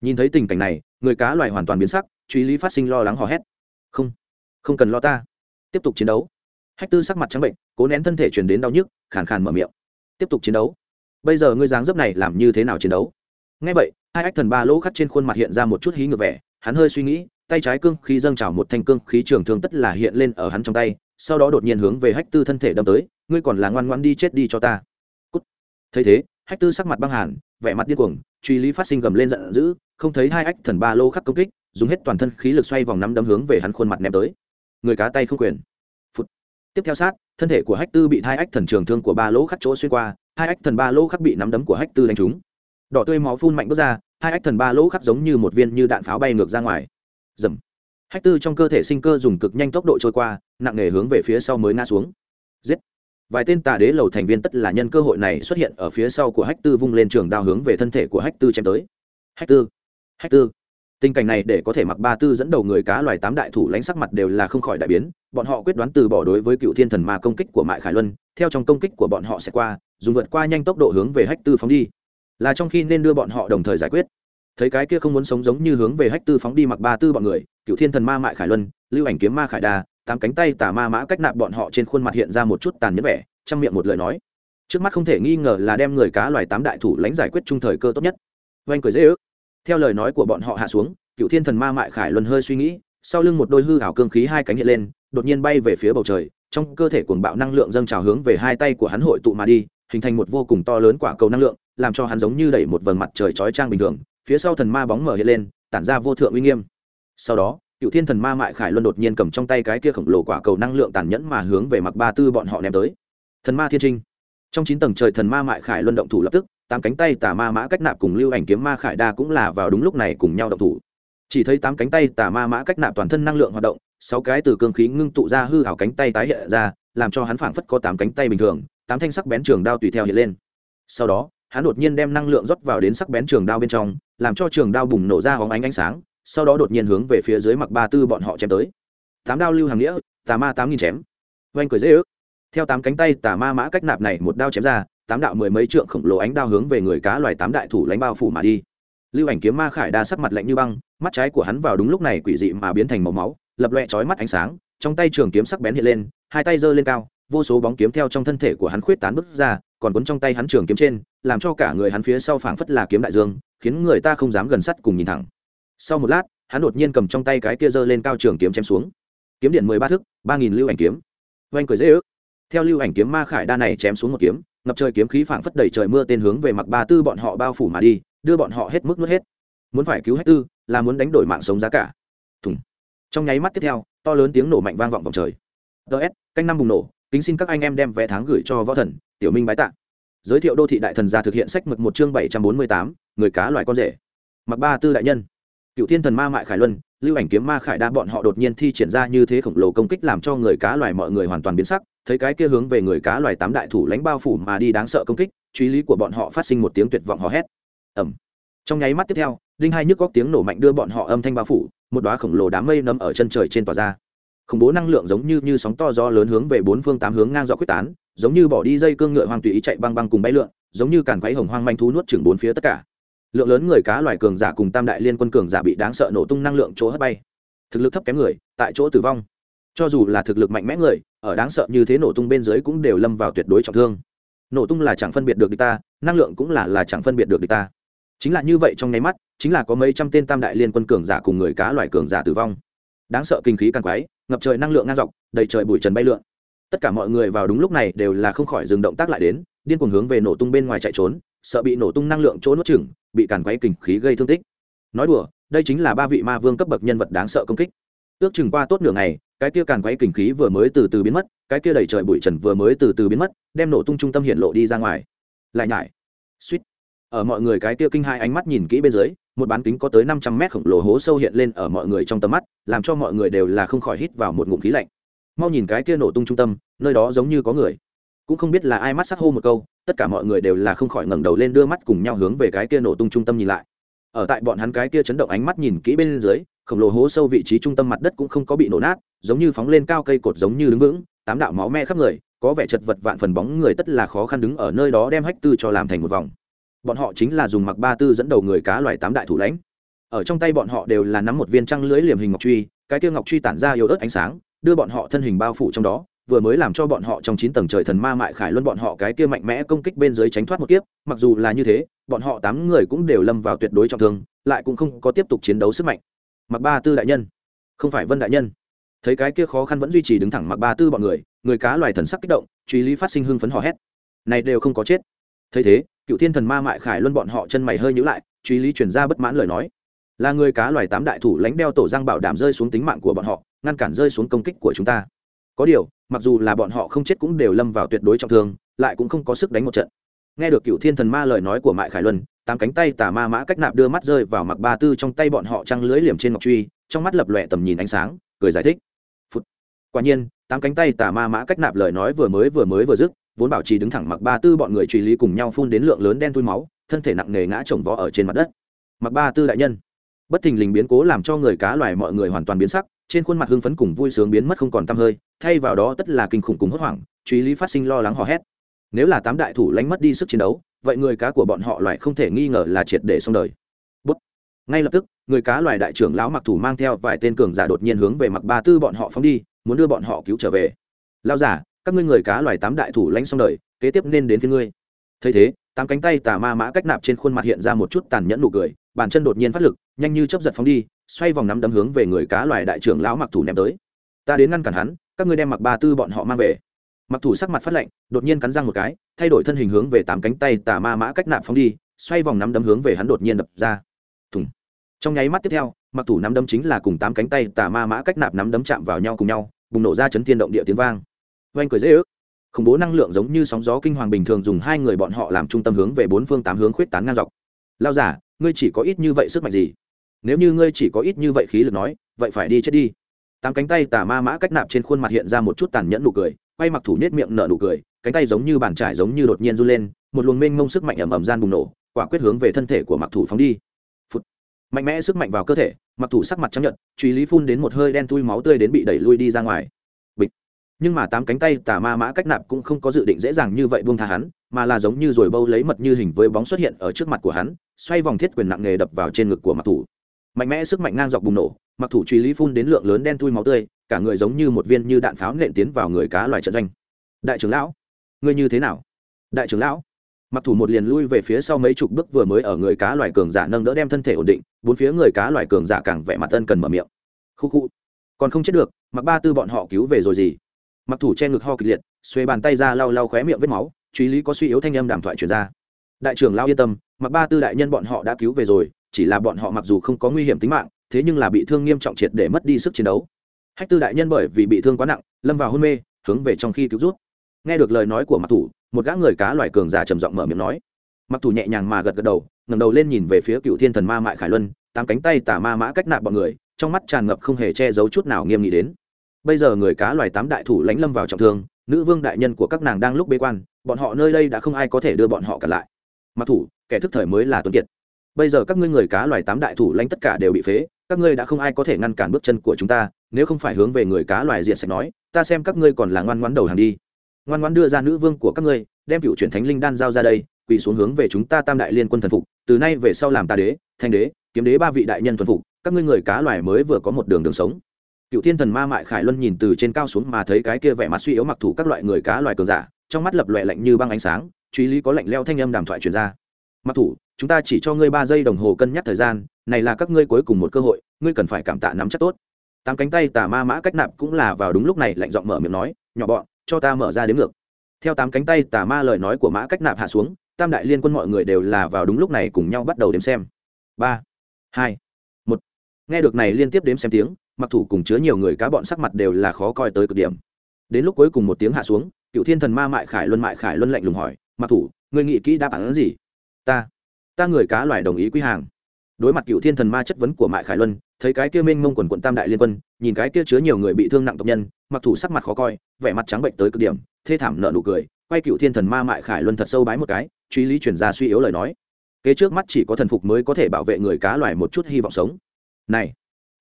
Nhìn thấy tình cảnh này, người cá loài hoàn toàn biến sắc, truy lý phát sinh lo lắng hò hét. Không không cần lo ta. Tiếp tục chiến đấu. Hách tư sắc mặt trắng bệnh, cố nén thân thể chuyển đến đau nhức, khàn khàn mở miệng. Tiếp tục chiến đấu? Bây giờ ngươi dáng dấp này làm như thế nào chiến đấu? Ngay vậy, hai ách thần ba lỗ khắc trên khuôn mặt hiện ra một chút hí ngược vẻ, hắn hơi suy nghĩ tay trái cương khí dâng trào một thanh cương khí trường thương tất là hiện lên ở hắn trong tay, sau đó đột nhiên hướng về hách tư thân thể đâm tới, ngươi còn là ngoan ngoan đi chết đi cho ta. Cút. thấy thế, hách tư sắc mặt băng hàn, vẻ mặt điên cuồng, truy lý phát sinh gầm lên giận dữ, không thấy hai ách thần ba lô khắc công kích, dùng hết toàn thân khí lực xoay vòng nắm đấm hướng về hắn khuôn mặt ném tới. Người cá tay không quyền. Phụt. tiếp theo sát, thân thể của hách tư bị hai ách thần trường thương của ba lỗ khắc chỗ xuyên qua, hai ách thần ba lỗ khắc bị nắm đấm của hách tư đánh trúng. Đỏ tươi máu phun mạnh bước ra, hai ách thần ba lỗ khắc giống như một viên như đạn pháo bay ngược ra ngoài dầm. Hách tư trong cơ thể sinh cơ dùng cực nhanh tốc độ trôi qua, nặng nề hướng về phía sau mới ngã xuống. Giết. Vài tên tà đế lầu thành viên tất là nhân cơ hội này xuất hiện ở phía sau của hách tư vung lên trường đao hướng về thân thể của hách tư chém tới. Hách tư. Hách tư. Tình cảnh này để có thể mặc ba tư dẫn đầu người cá loài tám đại thủ lãnh sắc mặt đều là không khỏi đại biến, bọn họ quyết đoán từ bỏ đối với cựu thiên thần ma công kích của mại khải luân, theo trong công kích của bọn họ sẽ qua, dùng vượt qua nhanh tốc độ hướng về hách tư phóng đi. Là trong khi nên đưa bọn họ đồng thời giải quyết thấy cái kia không muốn sống giống như hướng về hách tư phóng đi mặc ba tư bọn người cựu thiên thần ma mại khải luân, lưu ảnh kiếm ma khải đa, tám cánh tay tà ma mã cách nạp bọn họ trên khuôn mặt hiện ra một chút tàn nhẫn vẻ, trong miệng một lời nói. Trước mắt không thể nghi ngờ là đem người cá loài tám đại thủ lãnh giải quyết trung thời cơ tốt nhất. Oanh cười dễ ước. Theo lời nói của bọn họ hạ xuống cựu thiên thần ma mại khải luân hơi suy nghĩ, sau lưng một đôi hư hảo cương khí hai cánh hiện lên, đột nhiên bay về phía bầu trời, trong cơ thể cuồng bạo năng lượng dâng trào hướng về hai tay của hắn hội tụ mà đi, hình thành một vô cùng to lớn quả cầu năng lượng, làm cho hắn giống như đẩy một vầng mặt trời chói trang bình thường phía sau thần ma bóng mở hiện lên, tản ra vô thượng uy nghiêm. Sau đó cựu thiên thần ma mại khải luân đột nhiên cầm trong tay cái kia khổng lồ quả cầu năng lượng tàn nhẫn mà hướng về mặc ba tư bọn họ ném tới. Thần ma thiên trinh. Trong chín tầng trời thần ma mại khải luân động thủ lập tức, tám cánh tay tà ma mã cách nạp cùng lưu ảnh kiếm ma khải đa cũng là vào đúng lúc này cùng nhau động thủ. Chỉ thấy tám cánh tay tà ma mã cách nạp toàn thân năng lượng hoạt động, sáu cái từ cương khí ngưng tụ ra hư hảo cánh tay tái hiện ra, làm cho hắn phảng phất có tám cánh tay bình thường, tám thanh sắc bén trường đao tùy theo hiện lên. Sau đó hắn đột nhiên đem năng lượng rót vào đến sắc bén trường đao bên trong, làm cho trường đao bùng nổ ra hóng ánh ánh sáng, sau đó đột nhiên hướng về phía dưới mặc ba tư bọn họ chém tới. Tám đao lưu hàng nghĩa, tà ma tám nghìn chém. Oanh cười dễ ước. Theo tám cánh tay tà ma mã cách nạp này một đao chém ra, tám đạo mười mấy trượng khổng lồ ánh đao hướng về người cá loài tám đại thủ lãnh bao phủ mà đi. Lưu ảnh kiếm ma khải đa sắc mặt lạnh như băng, mắt trái của hắn vào đúng lúc này quỷ dị mà biến thành màu máu, lập loẹ trói mắt ánh sáng, trong tay trường kiếm sắc bén hiện lên, hai tay giơ lên cao, vô số bóng kiếm theo trong thân thể của hắn khuyết tán bước ra còn cuốn trong tay hắn trường kiếm trên, làm cho cả người hắn phía sau phảng phất là kiếm đại dương, khiến người ta không dám gần sắt cùng nhìn thẳng. Sau một lát, hắn đột nhiên cầm trong tay cái kia giơ lên cao trường kiếm chém xuống. Kiếm điện mười ba thước, ba nghìn lưu ảnh kiếm. Oanh cười dễ ước. Theo lưu ảnh kiếm ma khải đa này chém xuống một kiếm, ngập trời kiếm khí phảng phất đầy trời mưa tên hướng về mặc ba tư bọn họ bao phủ mà đi, đưa bọn họ hết mức nuốt hết. Muốn phải cứu hết tư, là muốn đánh đổi mạng sống giá cả. Thùng. Trong nháy mắt tiếp theo, to lớn tiếng nổ mạnh vang vọng vòng trời. Ts canh năm bùng nổ kính xin các anh em đem vé tháng gửi cho võ thần, tiểu minh bái tạ. Giới thiệu đô thị đại thần gia thực hiện sách mực một chương bảy trăm bốn mươi tám, người cá loài con rể. Mặc ba tư đại nhân. Cựu thiên thần ma mại khải luân, lưu ảnh kiếm ma khải đa bọn họ đột nhiên thi triển ra như thế khổng lồ công kích làm cho người cá loài mọi người hoàn toàn biến sắc, thấy cái kia hướng về người cá loài tám đại thủ lãnh bao phủ mà đi đáng sợ công kích, truy lý của bọn họ phát sinh một tiếng tuyệt vọng hò hét. Ẩm trong nháy mắt tiếp theo, đinh hai nhức góc tiếng nổ mạnh đưa bọn họ âm thanh bao phủ, một đoá khổng lồ đám mây nấm ở chân trời trên tòa ra khủng bố năng lượng giống như như sóng to gió lớn hướng về bốn phương tám hướng ngang dọc quyết tán, giống như bỏ đi dây cương ngựa hoang tùy ý chạy băng băng cùng bay lượn, giống như càn quấy hồng hoang manh thú nuốt chừng bốn phía tất cả. Lượng lớn người cá loài cường giả cùng tam đại liên quân cường giả bị đáng sợ nổ tung năng lượng chỗ hất bay. Thực lực thấp kém người, tại chỗ tử vong. Cho dù là thực lực mạnh mẽ người, ở đáng sợ như thế nổ tung bên dưới cũng đều lâm vào tuyệt đối trọng thương. Nổ tung là chẳng phân biệt được địch ta, năng lượng cũng là là chẳng phân biệt được địch ta. Chính là như vậy trong nháy mắt, chính là có mấy trăm tên tam đại liên quân cường giả cùng người cá loài cường giả tử vong. Đáng sợ kinh khí càng quái ngập trời năng lượng ngang dọc, đầy trời bụi trần bay lượn. Tất cả mọi người vào đúng lúc này đều là không khỏi dừng động tác lại đến, điên cuồng hướng về nổ tung bên ngoài chạy trốn, sợ bị nổ tung năng lượng chỗ nuốt chửng, bị càn quấy kình khí gây thương tích. Nói đùa, đây chính là ba vị ma vương cấp bậc nhân vật đáng sợ công kích. Ước chừng qua tốt nửa ngày, cái kia càn quấy kình khí vừa mới từ từ biến mất, cái kia đầy trời bụi trần vừa mới từ từ biến mất, đem nổ tung trung tâm hiện lộ đi ra ngoài. Lại nhải. Suýt. Ở mọi người cái kia kinh hai ánh mắt nhìn kỹ bên dưới một bán kính có tới năm trăm mét khổng lồ hố sâu hiện lên ở mọi người trong tầm mắt, làm cho mọi người đều là không khỏi hít vào một ngụm khí lạnh. Mau nhìn cái kia nổ tung trung tâm, nơi đó giống như có người. Cũng không biết là ai mắt sắc hô một câu, tất cả mọi người đều là không khỏi ngẩng đầu lên đưa mắt cùng nhau hướng về cái kia nổ tung trung tâm nhìn lại. Ở tại bọn hắn cái kia chấn động ánh mắt nhìn kỹ bên dưới, khổng lồ hố sâu vị trí trung tâm mặt đất cũng không có bị nổ nát, giống như phóng lên cao cây cột giống như đứng vững, tám đạo máu me khắp người, có vẻ chật vật vạn phần bóng người tất là khó khăn đứng ở nơi đó đem hách tư cho làm thành một vòng bọn họ chính là dùng mặc ba tư dẫn đầu người cá loài tám đại thủ lãnh. Ở trong tay bọn họ đều là nắm một viên trăng lưới liềm hình ngọc truy, cái kia ngọc truy tản ra yếu ớt ánh sáng, đưa bọn họ thân hình bao phủ trong đó, vừa mới làm cho bọn họ trong chín tầng trời thần ma mại khải luân bọn họ cái kia mạnh mẽ công kích bên dưới tránh thoát một kiếp, mặc dù là như thế, bọn họ tám người cũng đều lâm vào tuyệt đối trọng thương, lại cũng không có tiếp tục chiến đấu sức mạnh. Mặc ba tư đại nhân, không phải vân đại nhân. Thấy cái kia khó khăn vẫn duy trì đứng thẳng mặc ba tư bọn người người cá loài thần sắc kích động, truy lý phát sinh hưng phấn hò hét. Này đều không có chết thấy thế, cựu thiên thần ma mại khải luân bọn họ chân mày hơi nhữ lại, truy lý chuyển ra bất mãn lời nói. Là người cá loài tám đại thủ lãnh đeo tổ giang bảo đảm rơi xuống tính mạng của bọn họ, ngăn cản rơi xuống công kích của chúng ta. Có điều, mặc dù là bọn họ không chết cũng đều lâm vào tuyệt đối trọng thương, lại cũng không có sức đánh một trận. Nghe được cựu thiên thần ma lời nói của mại khải luân, tám cánh tay tà ma mã cách nạp đưa mắt rơi vào mặc ba tư trong tay bọn họ trăng lưới liềm trên ngọc truy, trong mắt lập lòe tầm nhìn ánh sáng, cười giải thích. Quả nhiên, tám cánh tay tà ma mã cách nạp lời nói vừa mới vừa mới vừa dứt vốn bảo trì đứng thẳng mặc ba tư bọn người truy lý cùng nhau phun đến lượng lớn đen thui máu, thân thể nặng nề ngã chồng vó ở trên mặt đất. Mặc ba tư đại nhân, bất thình lình biến cố làm cho người cá loài mọi người hoàn toàn biến sắc, trên khuôn mặt hưng phấn cùng vui sướng biến mất không còn tăm hơi, thay vào đó tất là kinh khủng cùng hốt hoảng, truy lý phát sinh lo lắng hò hét. Nếu là tám đại thủ lánh mất đi sức chiến đấu, vậy người cá của bọn họ loại không thể nghi ngờ là triệt để xong đời. Bút. ngay lập tức, người cá loài đại trưởng lão mặc thủ mang theo vài tên cường giả đột nhiên hướng về mặc ba tư bọn họ phóng đi, muốn đưa bọn họ cứu trở về. Lao giả các ngươi người cá loài tám đại thủ lãnh xong đời, kế tiếp nên đến phía ngươi. Thấy thế, tám cánh tay tà ma mã cách nạp trên khuôn mặt hiện ra một chút tàn nhẫn nụ cười, bàn chân đột nhiên phát lực, nhanh như chấp giật phóng đi, xoay vòng nắm đấm hướng về người cá loài đại trưởng lão mặc thủ ném tới. Ta đến ngăn cản hắn, các ngươi đem mặc ba tư bọn họ mang về. Mặc thủ sắc mặt phát lạnh, đột nhiên cắn răng một cái, thay đổi thân hình hướng về tám cánh tay tà ma mã cách nạp phóng đi, xoay vòng nắm đấm hướng về hắn đột nhiên đập ra. Thùng. Trong nháy mắt tiếp theo, mặc thủ nắm đấm chính là cùng tám cánh tay tà ma mã cách nạp nắm đấm chạm vào nhau cùng nhau, bùng nổ ra chấn thiên động địa tiếng vang oanh cười dễ ước. Khủng bố năng lượng giống như sóng gió kinh hoàng bình thường dùng hai người bọn họ làm trung tâm hướng về bốn phương tám hướng khuyết tán ngang dọc. Lao giả ngươi chỉ có ít như vậy sức mạnh gì? Nếu như ngươi chỉ có ít như vậy khí lực nói vậy phải đi chết đi. Tám cánh tay tà ma mã cách nạp trên khuôn mặt hiện ra một chút tàn nhẫn nụ cười quay mặc thủ nết miệng nở nụ cười cánh tay giống như bàn trải giống như đột nhiên run lên một luồng mênh mông sức mạnh ẩm ẩm gian bùng nổ quả quyết hướng về thân thể của mặc thủ phóng đi. Phút, mạnh mẽ sức mạnh vào cơ thể mặc thủ sắc mặt chấp nhận truy lý phun đến một hơi đen thui máu tươi đến bị đẩy lui đi ra ngoài nhưng mà tám cánh tay tà ma mã cách nạp cũng không có dự định dễ dàng như vậy buông tha hắn, mà là giống như rồi bâu lấy mật như hình với bóng xuất hiện ở trước mặt của hắn, xoay vòng thiết quyền nặng nề đập vào trên ngực của mặc thủ. Mạnh mẽ sức mạnh ngang dọc bùng nổ, mặc thủ truy lý phun đến lượng lớn đen thui máu tươi, cả người giống như một viên như đạn pháo nện tiến vào người cá loài trận doanh. Đại trưởng lão, ngươi như thế nào? Đại trưởng lão, mặc thủ một liền lui về phía sau mấy chục bước vừa mới ở người cá loài cường giả nâng đỡ đem thân thể ổn định, bốn phía người cá loài cường giả càng vẻ mặt ân cần mở miệng. Khu khu còn không chết được, mặc ba tư bọn họ cứu về rồi gì? Mặc thủ che ngực ho kịch liệt xuê bàn tay ra lau lau khóe miệng vết máu, truy lý có suy yếu thanh âm đàm thoại truyền ra. Đại trưởng lao yên tâm, mặc ba tư đại nhân bọn họ đã cứu về rồi, chỉ là bọn họ mặc dù không có nguy hiểm tính mạng, thế nhưng là bị thương nghiêm trọng triệt để mất đi sức chiến đấu. Hách tư đại nhân bởi vì bị thương quá nặng, lâm vào hôn mê, hướng về trong khi cứu rút nghe được lời nói của mặc thủ, một gã người cá loài cường giả trầm giọng mở miệng nói. Mặc thủ nhẹ nhàng mà gật gật đầu, ngẩng đầu lên nhìn về phía cựu thiên thần ma mại khải luân, tám cánh tay tả ma mã cách nạp bọn người, trong mắt tràn ngập không hề che giấu chút nào nghiêm nghị đến bây giờ người cá loài tám đại thủ lãnh lâm vào trọng thương, nữ vương đại nhân của các nàng đang lúc bế quan, bọn họ nơi đây đã không ai có thể đưa bọn họ cả lại. Mặc thủ, kẻ thức thời mới là tuấn kiệt. Bây giờ các ngươi người cá loài tám đại thủ lãnh tất cả đều bị phế, các ngươi đã không ai có thể ngăn cản bước chân của chúng ta, nếu không phải hướng về người cá loài diện sạch nói, ta xem các ngươi còn là ngoan ngoãn đầu hàng đi. Ngoan ngoãn đưa ra nữ vương của các ngươi, đem cựu chuyển thánh linh đan giao ra đây, quỳ xuống hướng về chúng ta tam đại liên quân thần phục, từ nay về sau làm ta đế, thanh đế, kiếm đế ba vị đại nhân thuần phục, các ngươi người cá loài mới vừa có một đường đường sống cựu thiên thần ma mại khải luân nhìn từ trên cao xuống mà thấy cái kia vẻ mặt suy yếu mặc thủ các loại người cá loài cường giả, trong mắt lập loẹ lạnh như băng ánh sáng, truy lý có lạnh leo thanh âm đàm thoại truyền ra. Mặc thủ, chúng ta chỉ cho ngươi ba giây đồng hồ cân nhắc thời gian, này là các ngươi cuối cùng một cơ hội, ngươi cần phải cảm tạ nắm chắc tốt. Tám cánh tay tà ma mã cách nạp cũng là vào đúng lúc này lạnh giọng mở miệng nói, nhỏ bọn, cho ta mở ra đến ngược. Theo tám cánh tay tà ma lời nói của mã cách nạp hạ xuống, tam đại liên quân mọi người đều là vào đúng lúc này cùng nhau bắt đầu đếm xem. Ba, hai, một. Nghe được này liên tiếp đếm xem tiếng mặc thủ cùng chứa nhiều người cá bọn sắc mặt đều là khó coi tới cực điểm. Đến lúc cuối cùng một tiếng hạ xuống, cựu thiên thần ma mại khải luân mại khải luân lạnh lùng hỏi, mặc thủ người nghĩ kỹ đáp án gì? Ta ta người cá loài đồng ý quy hàng. Đối mặt cựu thiên thần ma chất vấn của mại khải luân, thấy cái kia mênh mông quần quận tam đại liên quân, nhìn cái kia chứa nhiều người bị thương nặng tộc nhân, mặc thủ sắc mặt khó coi, vẻ mặt trắng bệnh tới cực điểm, thê thảm nợ nụ cười, quay cựu thiên thần ma mại khải luân thật sâu bái một cái, truy lý chuyển ra suy yếu lời nói. Kế trước mắt chỉ có thần phục mới có thể bảo vệ người cá loài một chút hy vọng sống. Này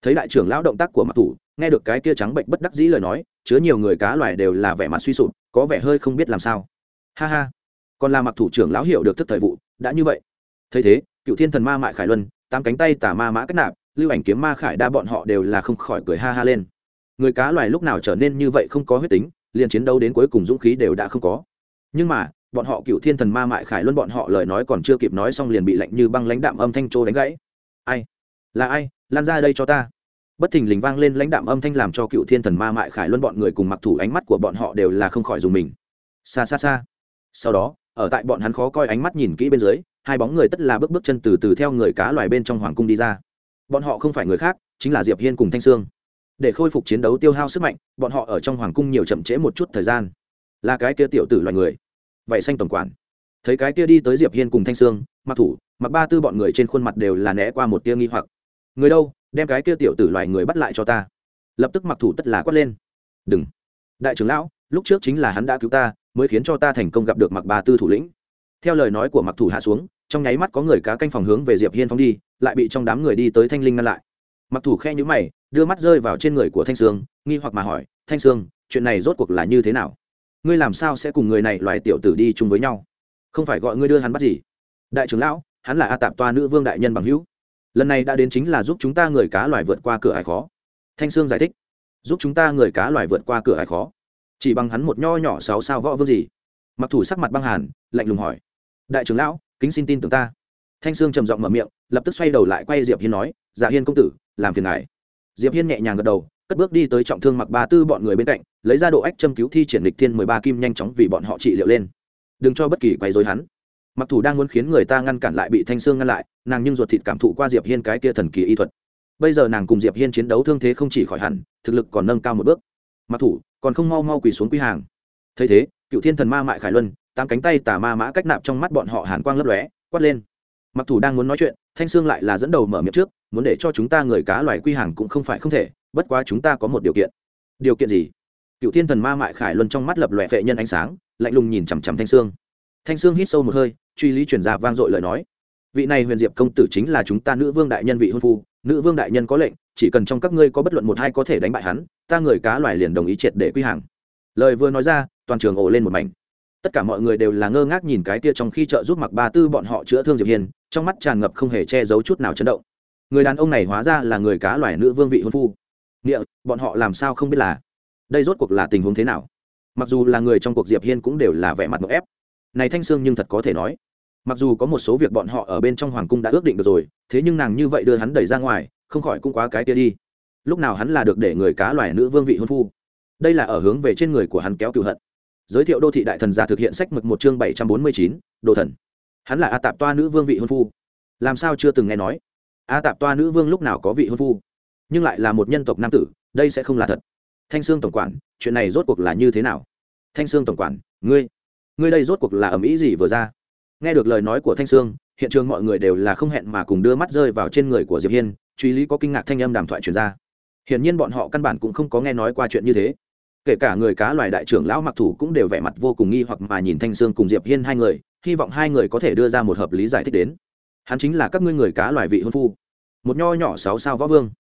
thấy đại trưởng lão động tác của mặc thủ, nghe được cái kia trắng bệnh bất đắc dĩ lời nói, chứa nhiều người cá loài đều là vẻ mặt suy sụp, có vẻ hơi không biết làm sao. Ha ha, còn là mặc thủ trưởng lão hiểu được thức thời vụ, đã như vậy. Thấy thế, cựu thiên thần ma mại khải luân, tám cánh tay tà ma mã kết nạp, lưu ảnh kiếm ma khải đa bọn họ đều là không khỏi cười ha ha lên. Người cá loài lúc nào trở nên như vậy không có huyết tính, liền chiến đấu đến cuối cùng dũng khí đều đã không có. Nhưng mà, bọn họ cựu thiên thần ma mại khải luân bọn họ lời nói còn chưa kịp nói xong liền bị lạnh như băng lãnh đạm âm thanh trô đánh gãy. Ai? Là ai, lan ra đây cho ta. Bất thình lình vang lên lãnh đạm âm thanh làm cho cựu thiên thần ma mại khải luân bọn người cùng mặc thủ ánh mắt của bọn họ đều là không khỏi dùng mình. Xa xa xa sau đó, ở tại bọn hắn khó coi ánh mắt nhìn kỹ bên dưới, hai bóng người tất là bước bước chân từ từ theo người cá loài bên trong hoàng cung đi ra. Bọn họ không phải người khác, chính là diệp hiên cùng thanh sương. Để khôi phục chiến đấu tiêu hao sức mạnh, bọn họ ở trong hoàng cung nhiều chậm trễ một chút thời gian. Là cái kia tiểu tử loài người. Vậy xanh tổng quản. Thấy cái kia đi tới diệp hiên cùng thanh sương, mặc thủ, mặc ba tư bọn người trên khuôn mặt đều là né qua một tia nghi hoặc người đâu, đem cái kia tiểu tử loài người bắt lại cho ta. Lập tức mặc thủ tất là quát lên. Đừng. Đại trưởng lão, lúc trước chính là hắn đã cứu ta, mới khiến cho ta thành công gặp được mặc bà tư thủ lĩnh. Theo lời nói của mặc thủ hạ xuống, trong nháy mắt có người cá canh phòng hướng về diệp hiên phóng đi, lại bị trong đám người đi tới thanh linh ngăn lại. Mặc thủ khe nhữ mày, đưa mắt rơi vào trên người của thanh sương, nghi hoặc mà hỏi, thanh sương, chuyện này rốt cuộc là như thế nào? Ngươi làm sao sẽ cùng người này loài tiểu tử đi chung với nhau? Không phải gọi ngươi đưa hắn bắt gì? Đại trưởng lão, hắn là a tạp toa nữ vương đại nhân bằng hữu lần này đã đến chính là giúp chúng ta người cá loài vượt qua cửa ải khó. Thanh sương giải thích. Giúp chúng ta người cá loài vượt qua cửa ải khó. Chỉ bằng hắn một nho nhỏ sáu sao võ vương gì? Mặc thủ sắc mặt băng hàn, lạnh lùng hỏi. Đại trưởng lão, kính xin tin tưởng ta. Thanh sương trầm giọng mở miệng, lập tức xoay đầu lại quay diệp hiên nói dạ hiên công tử, làm phiền ngài. Diệp hiên nhẹ nhàng gật đầu, cất bước đi tới trọng thương mặc ba tư bọn người bên cạnh, lấy ra độ ách châm cứu thi triển lịch thiên mười ba kim nhanh chóng vì bọn họ trị liệu lên. Đừng cho bất kỳ quấy rối hắn mặc thủ đang muốn khiến người ta ngăn cản lại bị thanh sương ngăn lại, nàng nhưng ruột thịt cảm thụ qua diệp hiên cái kia thần kỳ y thuật. Bây giờ nàng cùng diệp hiên chiến đấu thương thế không chỉ khỏi hẳn, thực lực còn nâng cao một bước. Mặc thủ còn không mau mau quỳ xuống quy hàng. Thấy thế, cựu thiên thần ma mại khải luân, tám cánh tay tà ma mã cách nạp trong mắt bọn họ hàn quang lấp lóe, quát lên. Mặc thủ đang muốn nói chuyện, thanh sương lại là dẫn đầu mở miệng trước, muốn để cho chúng ta người cá loài quy hàng cũng không phải không thể, bất quá chúng ta có một điều kiện. Điều kiện gì? Cựu thiên thần ma mại khải luân trong mắt lập lòe vệ nhân ánh sáng, lạnh lùng nhìn chằm chằm thanh sương thanh sương hít sâu một hơi truy lý chuyển ra vang dội lời nói. Vị này huyền diệp công tử chính là chúng ta nữ vương đại nhân vị hôn phu, nữ vương đại nhân có lệnh, chỉ cần trong các ngươi có bất luận một hai có thể đánh bại hắn, ta người cá loài liền đồng ý triệt để quy hàng. Lời vừa nói ra, toàn trường ồ lên một mảnh. Tất cả mọi người đều là ngơ ngác nhìn cái tia trong khi trợ giúp mặc ba tư bọn họ chữa thương diệp hiên, trong mắt tràn ngập không hề che giấu chút nào chấn động. Người đàn ông này hóa ra là người cá loài nữ vương vị hôn phu. Nghĩa, bọn họ làm sao không biết là? Đây rốt cuộc là tình huống thế nào? Mặc dù là người trong cuộc diệp hiên cũng đều là vẻ mặt một ép này thanh sương nhưng thật có thể nói. Mặc dù có một số việc bọn họ ở bên trong hoàng cung đã ước định được rồi, thế nhưng nàng như vậy đưa hắn đẩy ra ngoài, không khỏi cũng quá cái kia đi. Lúc nào hắn là được để người cá loài nữ vương vị hôn phu? Đây là ở hướng về trên người của hắn kéo cựu hận. Giới thiệu đô thị đại thần giả thực hiện sách mực một chương bảy trăm bốn mươi chín, đồ thần. Hắn là a tạp toa nữ vương vị hôn phu. Làm sao chưa từng nghe nói? A tạp toa nữ vương lúc nào có vị hôn phu? Nhưng lại là một nhân tộc nam tử, đây sẽ không là thật. Thanh sương tổng quản, chuyện này rốt cuộc là như thế nào? Thanh sương tổng quản, ngươi ngươi đây rốt cuộc là ầm ĩ gì vừa ra? Nghe được lời nói của thanh sương, hiện trường mọi người đều là không hẹn mà cùng đưa mắt rơi vào trên người của diệp hiên, truy lý có kinh ngạc thanh âm đàm thoại truyền ra. Hiển nhiên bọn họ căn bản cũng không có nghe nói qua chuyện như thế. Kể cả người cá loài đại trưởng lão mặc thủ cũng đều vẻ mặt vô cùng nghi hoặc mà nhìn thanh sương cùng diệp hiên hai người, hy vọng hai người có thể đưa ra một hợp lý giải thích đến. Hắn chính là các ngươi người cá loài vị hôn phu. Một nho nhỏ sáu sao võ vương.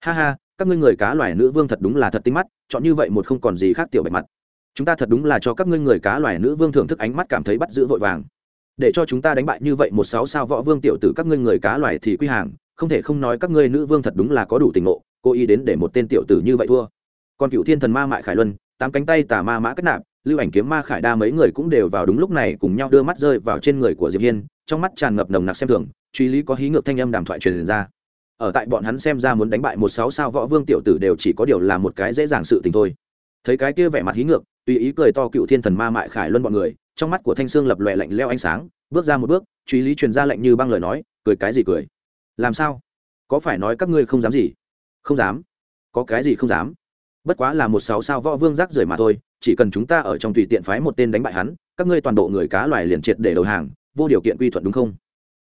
Ha ha, các ngươi người cá loài nữ vương thật đúng là thật tinh mắt, chọn như vậy một không còn gì khác tiểu bạch mặt chúng ta thật đúng là cho các ngươi người cá loài nữ vương thưởng thức ánh mắt cảm thấy bắt giữ vội vàng. Để cho chúng ta đánh bại như vậy một sáu sao võ vương tiểu tử các ngươi người cá loài thì quy hàng, không thể không nói các ngươi nữ vương thật đúng là có đủ tình ngộ cô ý đến để một tên tiểu tử như vậy thua. Còn cựu thiên thần ma mại khải luân, tám cánh tay tà ma mã cất nạp, lưu ảnh kiếm ma khải đa mấy người cũng đều vào đúng lúc này cùng nhau đưa mắt rơi vào trên người của diệp hiên, trong mắt tràn ngập nồng nặc xem thường, truy lý có hí ngược thanh âm đàm thoại truyền ra. Ở tại bọn hắn xem ra muốn đánh bại một sáu sao võ vương tiểu tử đều chỉ có điều là một cái dễ dàng sự tình thôi. Thấy cái kia vẻ mặt hí ngược tùy ý cười to cựu thiên thần ma mại khải luân bọn người, trong mắt của thanh sương lập lòe lạnh leo ánh sáng, bước ra một bước, truy lý truyền ra lệnh như băng lời nói, cười cái gì cười? Làm sao? Có phải nói các ngươi không dám gì? Không dám. Có cái gì không dám? Bất quá là một sáu sao võ vương rác rưởi mà thôi, chỉ cần chúng ta ở trong tùy tiện phái một tên đánh bại hắn, các ngươi toàn bộ người cá loài liền triệt để đầu hàng, vô điều kiện quy thuận đúng không?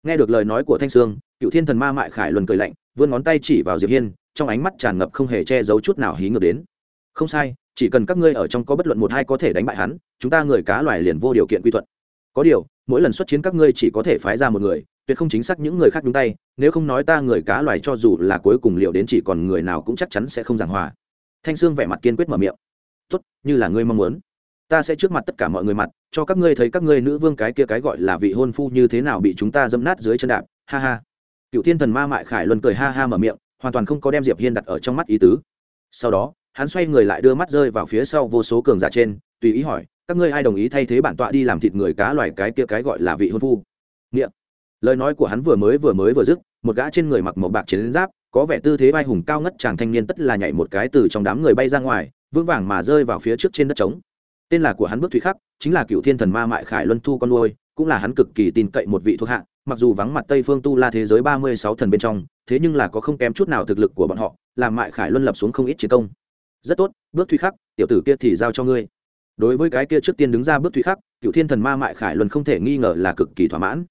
Nghe được lời nói của thanh sương, cựu thiên thần ma mại khải luân cười lạnh, vươn ngón tay chỉ vào diệp hiên, trong ánh mắt tràn ngập không hề che giấu chút nào hí ngược đến. Không sai chỉ cần các ngươi ở trong có bất luận một hai có thể đánh bại hắn, chúng ta người cá loài liền vô điều kiện quy thuận. Có điều, mỗi lần xuất chiến các ngươi chỉ có thể phái ra một người, tuyệt không chính xác những người khác nhúng tay, nếu không nói ta người cá loài cho dù là cuối cùng liệu đến chỉ còn người nào cũng chắc chắn sẽ không giảng hòa. Thanh sương vẻ mặt kiên quyết mở miệng. Tốt, như là ngươi mong muốn. Ta sẽ trước mặt tất cả mọi người mặt, cho các ngươi thấy các ngươi nữ vương cái kia cái gọi là vị hôn phu như thế nào bị chúng ta dẫm nát dưới chân đạp. Ha ha. Cựu thiên thần ma mại khải luân cười ha ha mở miệng, hoàn toàn không có đem diệp hiên đặt ở trong mắt ý tứ. Sau đó hắn xoay người lại đưa mắt rơi vào phía sau vô số cường giả trên, tùy ý hỏi, các ngươi ai đồng ý thay thế bản tọa đi làm thịt người cá loài cái kia cái gọi là vị hôn phu? Nghĩa lời nói của hắn vừa mới vừa mới vừa dứt, một gã trên người mặc màu bạc chiến giáp, có vẻ tư thế vai hùng cao ngất chàng thanh niên tất là nhảy một cái từ trong đám người bay ra ngoài, vững vàng mà rơi vào phía trước trên đất trống. Tên là của hắn bước thủy khắc, chính là cựu thiên thần ma mại khải luân thu con nuôi, cũng là hắn cực kỳ tin cậy một vị thuộc hạ, mặc dù vắng mặt tây phương tu la thế giới ba mươi sáu thần bên trong, thế nhưng là có không kém chút nào thực lực của bọn họ, làm mại khải luân lập xuống không ít chiến công rất tốt, bước thủy khắc, tiểu tử kia thì giao cho ngươi. Đối với cái kia trước tiên đứng ra bước thủy khắc cựu thiên thần ma mại khải luân không thể nghi ngờ là cực kỳ thỏa mãn.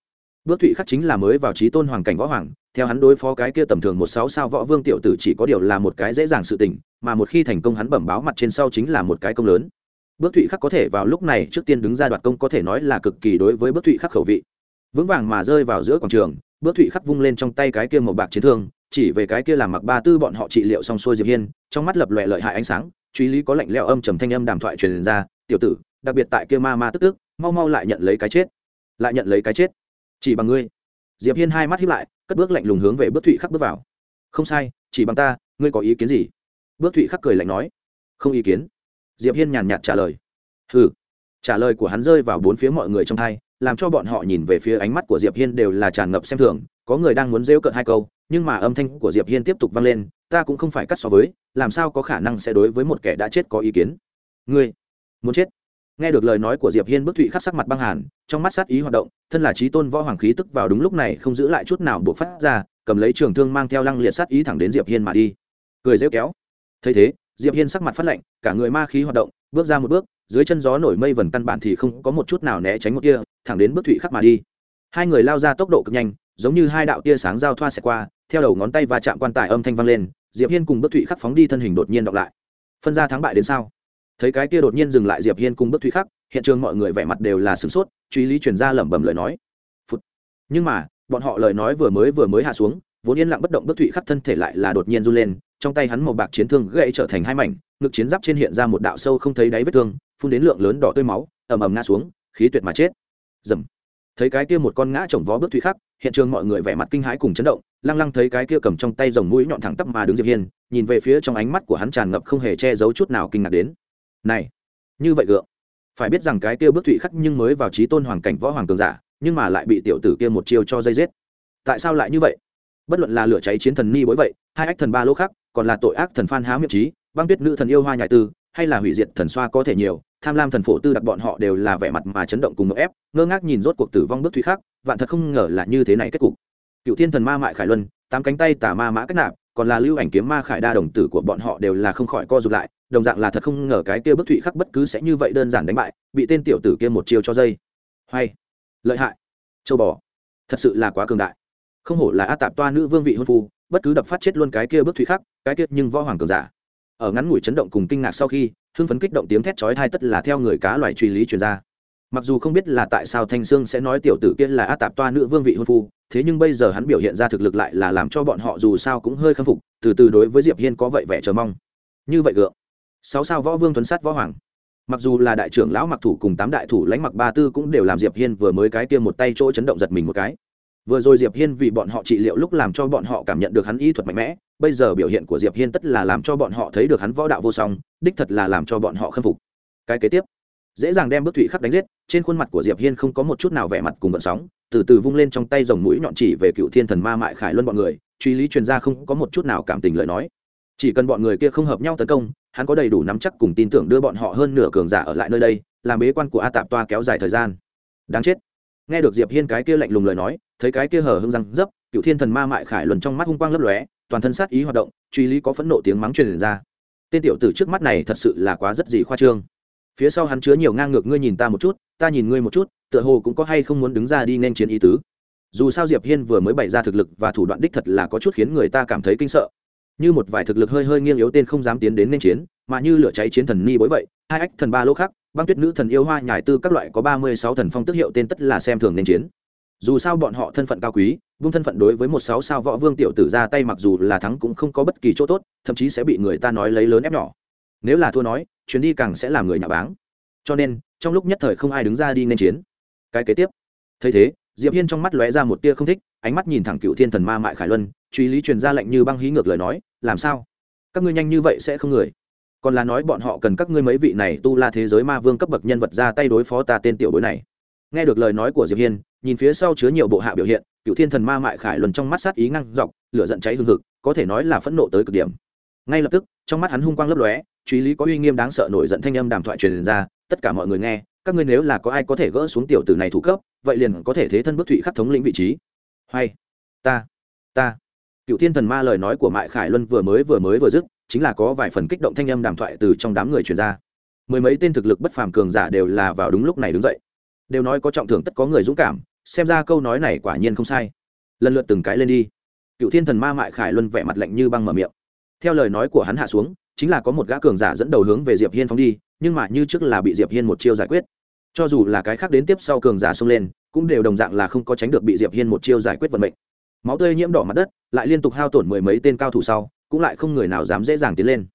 Bước thủy khắc chính là mới vào trí tôn hoàng cảnh võ hoàng, theo hắn đối phó cái kia tầm thường một sáu sao võ vương tiểu tử chỉ có điều là một cái dễ dàng sự tình, mà một khi thành công hắn bẩm báo mặt trên sau chính là một cái công lớn. Bước thụy khắc có thể vào lúc này trước tiên đứng ra đoạt công có thể nói là cực kỳ đối với bước thụy khắc khẩu vị. Vững vàng mà rơi vào giữa quảng trường, bước thụy khắc vung lên trong tay cái kia màu bạc chiến thương chỉ về cái kia làm mặc ba tư bọn họ trị liệu xong xuôi diệp hiên, trong mắt lập lòe lợi hại ánh sáng, truy lý có lạnh lẽo âm trầm thanh âm đàm thoại truyền ra, tiểu tử, đặc biệt tại kia ma ma tức tức, mau mau lại nhận lấy cái chết, lại nhận lấy cái chết, chỉ bằng ngươi. Diệp hiên hai mắt hiếp lại, cất bước lạnh lùng hướng về bước thụy khắc bước vào. Không sai, chỉ bằng ta, ngươi có ý kiến gì? Bước thụy khắc cười lạnh nói. Không ý kiến. Diệp hiên nhàn nhạt trả lời. Hừ. Trả lời của hắn rơi vào bốn phía mọi người trong thai, làm cho bọn họ nhìn về phía ánh mắt của diệp hiên đều là tràn ngập xem thường có người đang muốn rêu cợt hai câu, nhưng mà âm thanh của diệp hiên tiếp tục vang lên, ta cũng không phải cắt so với, làm sao có khả năng sẽ đối với một kẻ đã chết có ý kiến? Ngươi, muốn chết? Nghe được lời nói của diệp hiên bức thụy khắc sắc mặt băng hàn, trong mắt sát ý hoạt động, thân là trí tôn võ hoàng khí tức vào đúng lúc này không giữ lại chút nào buộc phát ra, cầm lấy trường thương mang theo lăng liệt sát ý thẳng đến diệp hiên mà đi. Cười rêu kéo. Thấy thế, diệp hiên sắc mặt phát lạnh, cả người ma khí hoạt động, bước ra một bước, dưới chân gió nổi mây vần căn bản thì không có một chút nào né tránh một kia, thẳng đến bước thụy khắc mà đi. Hai người lao ra tốc độ cực nhanh giống như hai đạo tia sáng giao thoa xẹt qua, theo đầu ngón tay và chạm quan tài âm thanh vang lên, diệp hiên cùng bước thụy khắc phóng đi thân hình đột nhiên đọc lại. Phân ra thắng bại đến sao? Thấy cái kia đột nhiên dừng lại diệp hiên cùng bước thụy khắc, hiện trường mọi người vẻ mặt đều là sửng sốt, truy lý truyền ra lẩm bẩm lời nói. Phụt. nhưng mà, bọn họ lời nói vừa mới vừa mới hạ xuống, vốn yên lặng bất động bước thụy khắc thân thể lại là đột nhiên run lên, trong tay hắn màu bạc chiến thương gãy trở thành hai mảnh, ngực chiến giáp trên hiện ra một đạo sâu không thấy đáy vết thương, phun đến lượng lớn đỏ tươi máu, ầm ầm ngã xuống, khí tuyệt mà chết. Dầm. Thấy cái kia một con ngã chồng vó bước Thụy khắc hiện trường mọi người vẻ mặt kinh hãi cùng chấn động, lăng lăng thấy cái kia cầm trong tay dòng mũi nhọn thẳng tắp mà đứng diệp hiên, nhìn về phía trong ánh mắt của hắn tràn ngập không hề che giấu chút nào kinh ngạc đến. Này, như vậy gượng. Phải biết rằng cái kia bước thụy khắc nhưng mới vào trí tôn hoàng cảnh võ hoàng cường giả, nhưng mà lại bị tiểu tử kia một chiêu cho dây giết. Tại sao lại như vậy? Bất luận là lửa cháy chiến thần ni bối vậy, hai ách thần ba lỗ khác, còn là tội ác thần phan há miệng trí băng tuyết nữ thần yêu hoa nhại tư, hay là hủy diệt thần xoa có thể nhiều tham lam thần phổ tư đặc bọn họ đều là vẻ mặt mà chấn động cùng một ép ngơ ngác nhìn rốt cuộc tử vong bước thủy khắc, vạn thật không ngờ là như thế này kết cục. Cựu thiên thần ma mại khải luân tám cánh tay tả ma mã cách nạp còn là lưu ảnh kiếm ma khải đa đồng tử của bọn họ đều là không khỏi co rụt lại đồng dạng là thật không ngờ cái kia bức thụy khắc bất cứ sẽ như vậy đơn giản đánh bại bị tên tiểu tử kia một chiêu cho dây. Hay lợi hại châu bò thật sự là quá cường đại. Không hổ là a tạp toa nữ vương vị hôn phu bất cứ đập phát chết luôn cái kia bức thủy khắc cái kia nhưng võ hoàng cường giả. Ở ngắn ngủi chấn động cùng kinh ngạc sau khi hưng phấn kích động tiếng thét chói thai tất là theo người cá loài truy lý truyền ra. Mặc dù không biết là tại sao thanh sương sẽ nói tiểu tử kia là a tạp toa nữ vương vị hôn phu, thế nhưng bây giờ hắn biểu hiện ra thực lực lại là làm cho bọn họ dù sao cũng hơi khâm phục, từ từ đối với diệp hiên có vậy vẻ chờ mong. Như vậy gượng. Sáu sao võ vương tuấn sát võ hoàng. Mặc dù là đại trưởng lão mặc thủ cùng tám đại thủ lãnh mặc ba tư cũng đều làm diệp hiên vừa mới cái kia một tay chỗ chấn động giật mình một cái vừa rồi diệp hiên vì bọn họ trị liệu lúc làm cho bọn họ cảm nhận được hắn y thuật mạnh mẽ, bây giờ biểu hiện của diệp hiên tất là làm cho bọn họ thấy được hắn võ đạo vô song, đích thật là làm cho bọn họ khâm phục. Cái kế tiếp, dễ dàng đem bức thủy khắc đánh giết, trên khuôn mặt của diệp hiên không có một chút nào vẻ mặt cùng vận sóng, từ từ vung lên trong tay dòng mũi nhọn chỉ về cựu thiên thần ma mại khải luân bọn người, truy lý truyền ra không có một chút nào cảm tình lời nói. Chỉ cần bọn người kia không hợp nhau tấn công, hắn có đầy đủ nắm chắc cùng tin tưởng đưa bọn họ hơn nửa cường giả ở lại nơi đây, làm bế quan của a tạp toa kéo dài thời gian. Đáng chết nghe được diệp hiên cái kia lạnh lùng lời nói, thấy cái kia hở hưng răng dấp cựu thiên thần ma mại khải luân trong mắt hung quang lấp lóe, toàn thân sát ý hoạt động, truy lý có phẫn nộ tiếng mắng truyền ra. Tên tiểu tử trước mắt này thật sự là quá rất gì khoa trương. Phía sau hắn chứa nhiều ngang ngược ngươi nhìn ta một chút, ta nhìn ngươi một chút, tựa hồ cũng có hay không muốn đứng ra đi nên chiến ý tứ. Dù sao diệp hiên vừa mới bày ra thực lực và thủ đoạn đích thật là có chút khiến người ta cảm thấy kinh sợ. Như một vài thực lực hơi hơi nghiêng yếu tên không dám tiến đến nên chiến, mà như lửa cháy chiến thần ni bối vậy, hai ách thần ba lỗ khác băng tuyết nữ thần yêu hoa nhải tư các loại có ba mươi sáu thần phong tức hiệu tên tất là xem thường nên chiến. Dù sao bọn họ thân phận cao quý, vung thân phận đối với một sáu sao võ vương tiểu tử ra tay mặc dù là thắng cũng không có bất kỳ chỗ tốt, thậm chí sẽ bị người ta nói lấy lớn ép nhỏ. Nếu là thua nói, chuyến đi càng sẽ làm người nhà báng. Cho nên, trong lúc nhất thời không ai đứng ra đi nên chiến. Cái kế tiếp. Thấy thế, diệp hiên trong mắt lóe ra một tia không thích, ánh mắt nhìn thẳng cựu thiên thần ma mại khải luân, truy lý truyền ra lệnh như băng hí ngược lời nói, làm sao? Các ngươi nhanh như vậy sẽ không người? Còn là nói bọn họ cần các ngươi mấy vị này tu la thế giới ma vương cấp bậc nhân vật ra tay đối phó ta tên tiểu bối này. Nghe được lời nói của diệp hiên, nhìn phía sau chứa nhiều bộ hạ biểu hiện, cựu thiên thần ma mại khải luân trong mắt sát ý ngăn dọc, lửa giận cháy hương hực, có thể nói là phẫn nộ tới cực điểm. Ngay lập tức, trong mắt hắn hung quang lấp lóe, truy lý có uy nghiêm đáng sợ nổi giận thanh âm đàm thoại truyền ra, tất cả mọi người nghe, các ngươi nếu là có ai có thể gỡ xuống tiểu tử này thủ cấp, vậy liền có thể thế thân bức thụy khắc thống lĩnh vị trí. Hay, ta ta. Cựu thiên thần ma lời nói của mại khải luân vừa mới vừa mới vừa dứt chính là có vài phần kích động thanh âm đàm thoại từ trong đám người truyền ra. Mười mấy tên thực lực bất phàm cường giả đều là vào đúng lúc này đứng dậy. Đều nói có trọng thưởng tất có người dũng cảm, xem ra câu nói này quả nhiên không sai. Lần lượt từng cái lên đi. Cựu thiên thần ma mại khải luân vẻ mặt lạnh như băng mở miệng. Theo lời nói của hắn hạ xuống, chính là có một gã cường giả dẫn đầu hướng về diệp hiên phóng đi, nhưng mà như trước là bị diệp hiên một chiêu giải quyết. Cho dù là cái khác đến tiếp sau cường giả xông lên, cũng đều đồng dạng là không có tránh được bị diệp hiên một chiêu giải quyết vận mệnh. Máu tươi nhiễm đỏ mặt đất, lại liên tục hao tổn mười mấy tên cao thủ sau cũng lại không người nào dám dễ dàng tiến lên.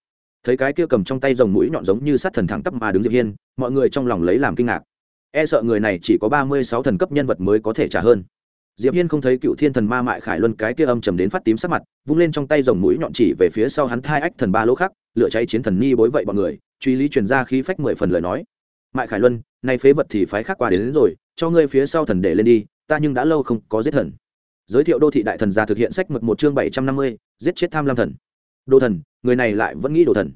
Thấy cái kia cầm trong tay dòng mũi nhọn giống như sát thần thẳng tắp mà đứng diệp hiên mọi người trong lòng lấy làm kinh ngạc. E sợ người này chỉ có ba mươi sáu thần cấp nhân vật mới có thể trả hơn. Diệp hiên không thấy cựu thiên thần ma mại khải luân cái kia âm trầm đến phát tím sắc mặt vung lên trong tay dòng mũi nhọn chỉ về phía sau hắn thai ách thần ba lỗ khác lửa cháy chiến thần ni bối vậy bọn người truy lý truyền ra khí phách mười phần lời nói. Mại khải luân nay phế vật thì phái khác qua đến, đến rồi cho ngươi phía sau thần để lên đi ta nhưng đã lâu không có giết thần giới thiệu đô thị đại thần gia thực hiện sách mực một chương bảy trăm năm mươi, giết chết tham lam thần. Đô thần, người này lại vẫn nghĩ đồ thần.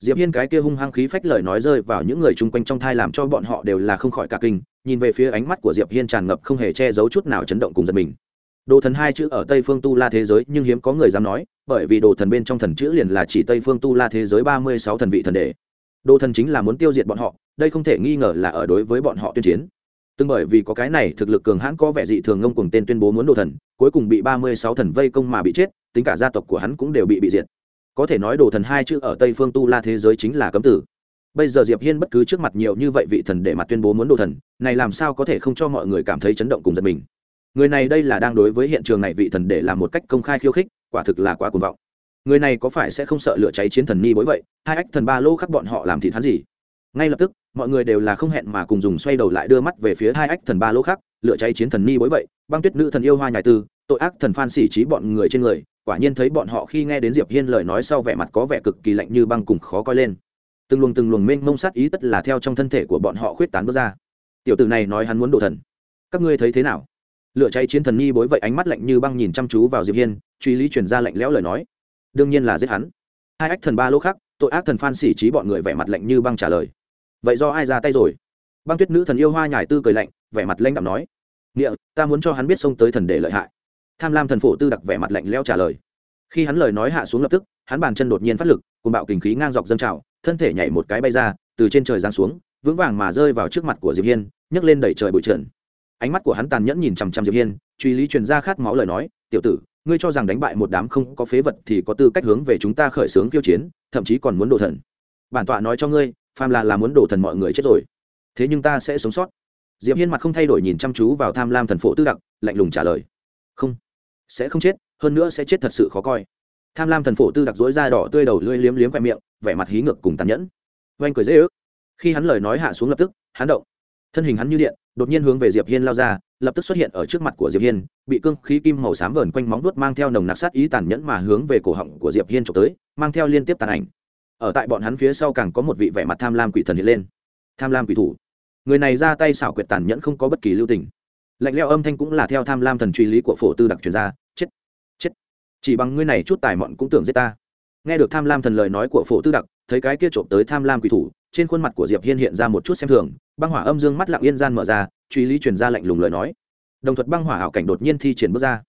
Diệp hiên cái kia hung hăng khí phách lời nói rơi vào những người chung quanh trong thai làm cho bọn họ đều là không khỏi cả kinh, nhìn về phía ánh mắt của diệp hiên tràn ngập không hề che giấu chút nào chấn động cùng giật mình. Đồ thần hai chữ ở tây phương tu la thế giới, nhưng hiếm có người dám nói, bởi vì đồ thần bên trong thần chữ liền là chỉ tây phương tu la thế giới ba mươi sáu thần vị thần đệ đồ thần chính là muốn tiêu diệt bọn họ, đây không thể nghi ngờ là ở đối với bọn họ tuyên chiến từng bởi vì có cái này thực lực cường hãn có vẻ dị thường ngông cùng tên tuyên bố muốn đồ thần, cuối cùng bị ba mươi sáu thần vây công mà bị chết, tính cả gia tộc của hắn cũng đều bị bị diệt. Có thể nói đồ thần hai chữ ở tây phương tu la thế giới chính là cấm tử. Bây giờ diệp hiên bất cứ trước mặt nhiều như vậy vị thần để mặt tuyên bố muốn đồ thần, này làm sao có thể không cho mọi người cảm thấy chấn động cùng giật mình? Người này đây là đang đối với hiện trường này vị thần để làm một cách công khai khiêu khích, quả thực là quá cuồng vọng. Người này có phải sẽ không sợ lửa cháy chiến thần ni bối vậy? Hai ách thần ba lô khắc bọn họ làm thịt hắn gì? Ngay lập tức, mọi người đều là không hẹn mà cùng dùng xoay đầu lại đưa mắt về phía hai ách thần ba lô khác, lửa cháy chiến thần ni bối vậy, băng tuyết nữ thần yêu hoa nhài tư, tội ác thần phan xỉ trí bọn người trên người, quả nhiên thấy bọn họ khi nghe đến diệp hiên lời nói sau vẻ mặt có vẻ cực kỳ lạnh như băng cùng khó coi lên. Từng luồng từng luồng mênh mông sát ý tất là theo trong thân thể của bọn họ khuyết tán bước ra. Tiểu tử này nói hắn muốn đổ thần. Các ngươi thấy thế nào? Lựa cháy chiến thần nhi bối vậy ánh mắt lạnh như băng nhìn chăm chú vào diệp hiên, truy lý truyền ra lạnh lẽo lời nói. Đương nhiên là giết hắn. Hai ách thần ba lỗ khác, tội ác thần phan xỉ trí bọn người vẻ mặt lạnh như băng trả lời vậy do ai ra tay rồi? Băng tuyết nữ thần yêu hoa nhải tư cười lạnh, vẻ mặt lanh đạm nói, nghĩa, ta muốn cho hắn biết xông tới thần để lợi hại. Tham lam thần phổ tư đặc vẻ mặt lạnh lẽo trả lời. Khi hắn lời nói hạ xuống lập tức, hắn bàn chân đột nhiên phát lực cùng bạo kình khí ngang dọc dâng trào, thân thể nhảy một cái bay ra, từ trên trời giáng xuống, vững vàng mà rơi vào trước mặt của diệp hiên, nhấc lên đẩy trời bụi trần. Ánh mắt của hắn tàn nhẫn nhìn chằm chằm diệp hiên, truy lý truyền ra khát máu lời nói, tiểu tử, ngươi cho rằng đánh bại một đám không có phế vật thì có tư cách hướng về chúng ta khởi xướng kiêu chiến, thậm chí còn muốn độ thần. Bản tọa nói cho ngươi phàm là là muốn đổ thần mọi người chết rồi. Thế nhưng ta sẽ sống sót. Diệp hiên mặt không thay đổi nhìn chăm chú vào tham lam thần phổ tư đặc, lạnh lùng trả lời. Không, sẽ không chết, hơn nữa sẽ chết thật sự khó coi. Tham lam thần phổ tư đặc dối da đỏ tươi đầu lưỡi liếm liếm khoe miệng, vẻ mặt hí ngược cùng tàn nhẫn. Oanh cười dễ ước. Khi hắn lời nói hạ xuống lập tức, hắn động. Thân hình hắn như điện, đột nhiên hướng về diệp hiên lao ra, lập tức xuất hiện ở trước mặt của diệp hiên, bị cương khí kim màu xám vờn quanh móng vuốt mang theo nồng nặc sát ý tàn nhẫn mà hướng về cổ họng của diệp hiên trộm tới, mang theo liên tiếp tàn ảnh ở tại bọn hắn phía sau càng có một vị vẻ mặt tham lam quỷ thần hiện lên. Tham lam quỷ thủ. Người này ra tay xảo quyệt tàn nhẫn không có bất kỳ lưu tình. Lạnh leo âm thanh cũng là theo tham lam thần truy lý của phổ tư đặc truyền ra, chết chết. Chỉ bằng ngươi này chút tài mọn cũng tưởng giết ta. Nghe được tham lam thần lời nói của phổ tư đặc, thấy cái kia trộm tới tham lam quỷ thủ, trên khuôn mặt của diệp hiên hiện ra một chút xem thường, băng hỏa âm dương mắt lặng yên gian mở ra, truy lý truyền ra lạnh lùng lời nói. Đồng thuật băng hỏa hảo cảnh đột nhiên thi triển bước ra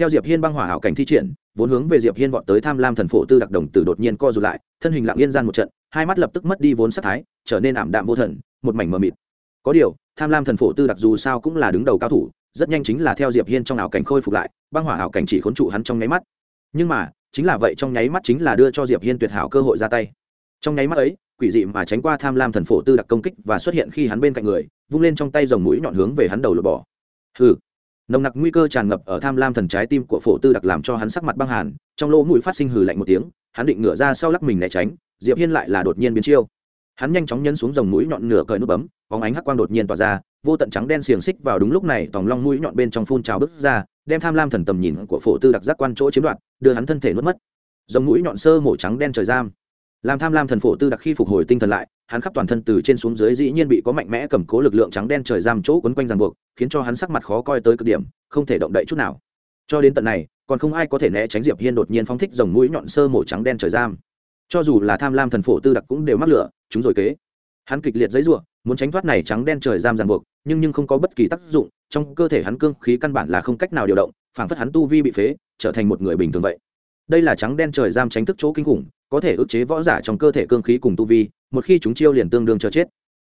theo diệp hiên băng hỏa hảo cảnh thi triển, vốn hướng về diệp hiên vọt tới tham lam thần phổ tư đặc đồng tử đột nhiên co rụt lại, thân hình lặng yên gian một trận, hai mắt lập tức mất đi vốn sắc thái, trở nên ảm đạm vô thần, một mảnh mờ mịt. Có điều, tham lam thần phổ tư đặc dù sao cũng là đứng đầu cao thủ, rất nhanh chính là theo diệp hiên trong ảo cảnh khôi phục lại, băng hỏa ảo cảnh chỉ khốn trụ hắn trong nháy mắt. Nhưng mà, chính là vậy trong nháy mắt chính là đưa cho diệp hiên tuyệt hảo cơ hội ra tay. Trong nháy mắt ấy, quỷ dị mà tránh qua tham lam thần phổ tư đặc công kích và xuất hiện khi hắn bên cạnh người, vung lên trong tay dòng mũi nhọn hướng về hắn đầu lột bỏ. Hừ nồng nặc nguy cơ tràn ngập ở tham lam thần trái tim của phổ tư đặc làm cho hắn sắc mặt băng hàn, trong lỗ mũi phát sinh hừ lạnh một tiếng, hắn định ngửa ra sau lắc mình né tránh, diệp hiên lại là đột nhiên biến chiêu. Hắn nhanh chóng nhấn xuống dòng mũi nhọn nửa cởi nút bấm, bóng ánh hắc quang đột nhiên tỏa ra, vô tận trắng đen xiềng xích vào đúng lúc này, tòng long mũi nhọn bên trong phun trào bứt ra, đem tham lam thần tầm nhìn của phổ tư đặc giác quan chỗ chiếm đoạt, đưa hắn thân thể nuốt mất. Dòng mũi nhọn sơ mổ trắng đen trời giam. Làm tham lam thần phổ tư đặc khi phục hồi tinh thần lại hắn khắp toàn thân từ trên xuống dưới dĩ nhiên bị có mạnh mẽ cầm cố lực lượng trắng đen trời giam chỗ quấn quanh ràng buộc khiến cho hắn sắc mặt khó coi tới cực điểm không thể động đậy chút nào. Cho đến tận này còn không ai có thể né tránh diệp hiên đột nhiên phóng thích dòng mũi nhọn sơ mổ trắng đen trời giam. Cho dù là tham lam thần phổ tư đặc cũng đều mắc lửa chúng rồi kế. Hắn kịch liệt dấy rủa, muốn tránh thoát này trắng đen trời giam ràng buộc nhưng nhưng không có bất kỳ tác dụng trong cơ thể hắn cương khí căn bản là không cách nào điều động phảng phất hắn tu vi bị phế trở thành một người bình thường vậy. Đây là trắng đen trời giam tránh thức chỗ kinh khủng có thể ức chế võ giả trong cơ thể cương khí cùng tu vi một khi chúng chiêu liền tương đương cho chết.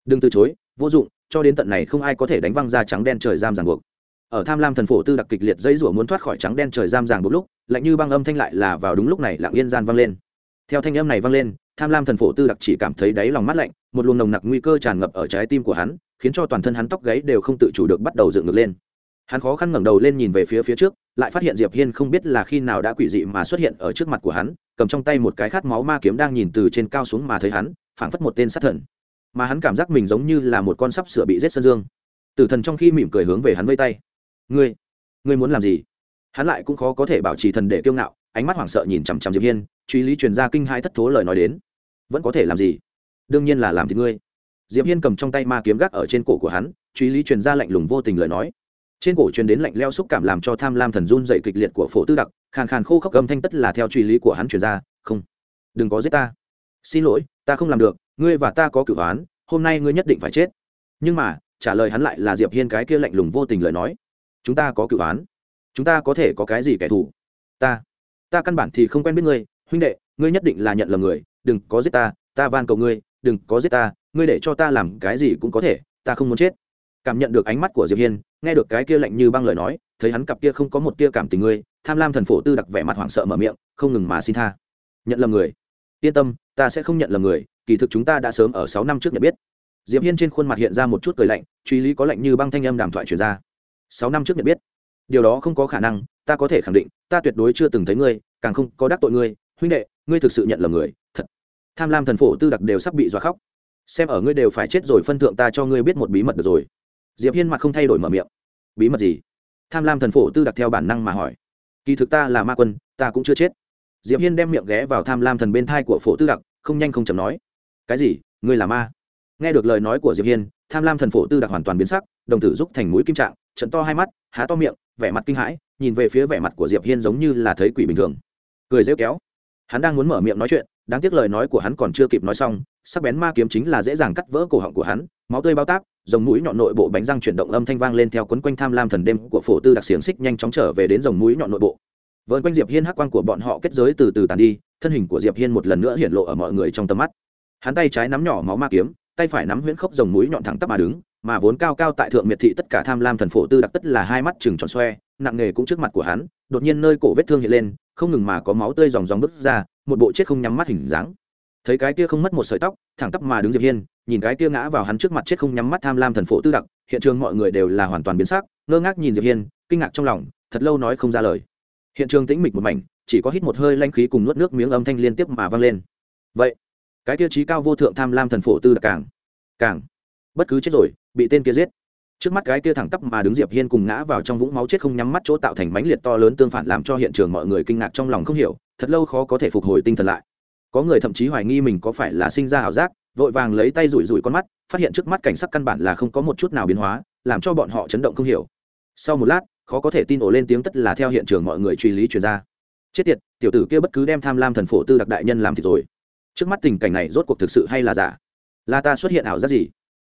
Đừng từ chối, vô dụng, cho đến tận này không ai có thể đánh văng ra trắng đen trời giam ràng buộc. Ở tham lam thần phổ tư đặc kịch liệt dây rủa muốn thoát khỏi trắng đen trời giam ràng buộc lúc, lạnh như băng âm thanh lại là vào đúng lúc này lặng yên gian vang lên. Theo thanh âm này vang lên, tham lam thần phổ tư đặc chỉ cảm thấy đáy lòng mát lạnh, một luồng nồng nặc nguy cơ tràn ngập ở trái tim của hắn, khiến cho toàn thân hắn tóc gáy đều không tự chủ được bắt đầu dựng ngược lên. Hắn khó khăn ngẩng đầu lên nhìn về phía phía trước, lại phát hiện diệp hiên không biết là khi nào đã quỷ dị mà xuất hiện ở trước mặt của hắn, cầm trong tay một cái khát máu ma kiếm đang nhìn từ trên cao xuống mà thấy hắn phảng phất một tên sát thần. Mà hắn cảm giác mình giống như là một con sắp sửa bị giết sơn dương. Tử thần trong khi mỉm cười hướng về hắn vây tay. Ngươi ngươi muốn làm gì? Hắn lại cũng khó có thể bảo trì thần để kiêu ngạo, ánh mắt hoảng sợ nhìn chằm chằm diệp hiên, truy lý truyền ra kinh hai thất thố lời nói đến. Vẫn có thể làm gì? Đương nhiên là làm thì ngươi. Diệp hiên cầm trong tay ma kiếm gác ở trên cổ của hắn, truy lý truyền ra lạnh lùng vô tình lời nói. Trên cổ truyền đến lạnh leo xúc cảm làm cho tham lam thần run dậy kịch liệt của phổ tư đặc, khàn khàn khô khốc âm thanh tất là theo truy lý của hắn truyền ra, không, đừng có giết ta. Xin lỗi ta không làm được, ngươi và ta có cửu oán, hôm nay ngươi nhất định phải chết. Nhưng mà, trả lời hắn lại là diệp hiên cái kia lạnh lùng vô tình lời nói. Chúng ta có cửu oán. Chúng ta có thể có cái gì kẻ thù? Ta. Ta căn bản thì không quen biết ngươi. Huynh đệ, ngươi nhất định là nhận lầm người. Đừng có giết ta ta van cầu ngươi. Đừng có giết ta, ngươi để cho ta làm cái gì cũng có thể, ta không muốn chết. Cảm nhận được ánh mắt của diệp hiên, nghe được cái kia lạnh như băng lời nói, thấy hắn cặp kia không có một tia cảm tình ngươi, tham lam thần phổ tư đặc vẻ mặt hoảng sợ mở miệng, không ngừng mà xin tha. Nhận lầm người yên tâm, ta sẽ không nhận lầm người, kỳ thực chúng ta đã sớm ở sáu năm trước nhận biết. Diệp hiên trên khuôn mặt hiện ra một chút cười lạnh, truy lý có lạnh như băng thanh âm đàm thoại truyền ra. Sáu năm trước nhận biết. Điều đó không có khả năng, ta có thể khẳng định, ta tuyệt đối chưa từng thấy ngươi, càng không có đắc tội ngươi. Huynh đệ, ngươi thực sự nhận lầm người, thật. Tham lam thần phổ tư đặc đều sắp bị dọa khóc. Xem ở ngươi đều phải chết rồi phân thượng ta cho ngươi biết một bí mật được rồi. Diệp hiên mặt không thay đổi mở miệng. Bí mật gì? Tham lam thần phổ tư đặc theo bản năng mà hỏi. Kỳ thực ta là ma quân, ta cũng chưa chết diệp hiên đem miệng ghé vào tham lam thần bên thai của phổ tư đặc, không nhanh không chậm nói. Cái gì? Ngươi là ma? Nghe được lời nói của diệp hiên, tham lam thần phổ tư đặc hoàn toàn biến sắc, đồng tử giúp thành mũi kim trạng, trận to hai mắt, há to miệng, vẻ mặt kinh hãi, nhìn về phía vẻ mặt của diệp hiên giống như là thấy quỷ bình thường. Cười rêu kéo. Hắn đang muốn mở miệng nói chuyện, đáng tiếc lời nói của hắn còn chưa kịp nói xong, sắc bén ma kiếm chính là dễ dàng cắt vỡ cổ họng của hắn, máu tươi bao táp, dòng mũi nhọn nội bộ bánh răng chuyển động âm thanh vang lên theo quấn quanh tham lam thần đêm của phổ tư đặc xiềng xích nhanh chóng trở về đến dòng mũi nhọn nội bộ vợn quanh diệp hiên hắc quang của bọn họ kết giới từ từ tàn đi, thân hình của diệp hiên một lần nữa hiện lộ ở mọi người trong tầm mắt. Hắn tay trái nắm nhỏ máu ma kiếm, tay phải nắm huyễn khốc rồng mũi nhọn thẳng tắp mà đứng, mà vốn cao cao tại thượng miệt thị tất cả tham lam thần phổ tư đặc tất là hai mắt chừng tròn xoe, nặng nghề cũng trước mặt của hắn, đột nhiên nơi cổ vết thương hiện lên, không ngừng mà có máu tươi dòng dòng bứt ra, một bộ chết không nhắm mắt hình dáng. Thấy cái kia không mất một sợi tóc, thẳng tắp mà đứng diệp hiên, nhìn cái kia ngã vào hắn trước mặt chết không nhắm mắt tham lam thần phổ tư đặc, hiện trường mọi người đều là hoàn toàn biến sắc, ngơ ngác nhìn diệp hiên, kinh ngạc trong lòng, thật lâu nói không ra lời hiện trường tĩnh mịch một mảnh, chỉ có hít một hơi lanh khí cùng nuốt nước miếng âm thanh liên tiếp mà vang lên. Vậy, cái tiêu chí cao vô thượng tham lam thần phổ tư là càng càng bất cứ chết rồi, bị tên kia giết. Trước mắt cái kia thẳng tắp mà đứng diệp hiên cùng ngã vào trong vũng máu chết không nhắm mắt chỗ tạo thành mãnh liệt to lớn tương phản làm cho hiện trường mọi người kinh ngạc trong lòng không hiểu, thật lâu khó có thể phục hồi tinh thần lại. Có người thậm chí hoài nghi mình có phải là sinh ra ảo giác, vội vàng lấy tay rủi rủi con mắt, phát hiện trước mắt cảnh sắc căn bản là không có một chút nào biến hóa, làm cho bọn họ chấn động không hiểu. Sau một lát khó có thể tin ổ lên tiếng tất là theo hiện trường mọi người truy lý truyền ra. Chết tiệt, tiểu tử kia bất cứ đem tham lam thần phổ tư đặc đại nhân làm thì rồi. Trước mắt tình cảnh này rốt cuộc thực sự hay là giả? Là ta xuất hiện ảo giác gì?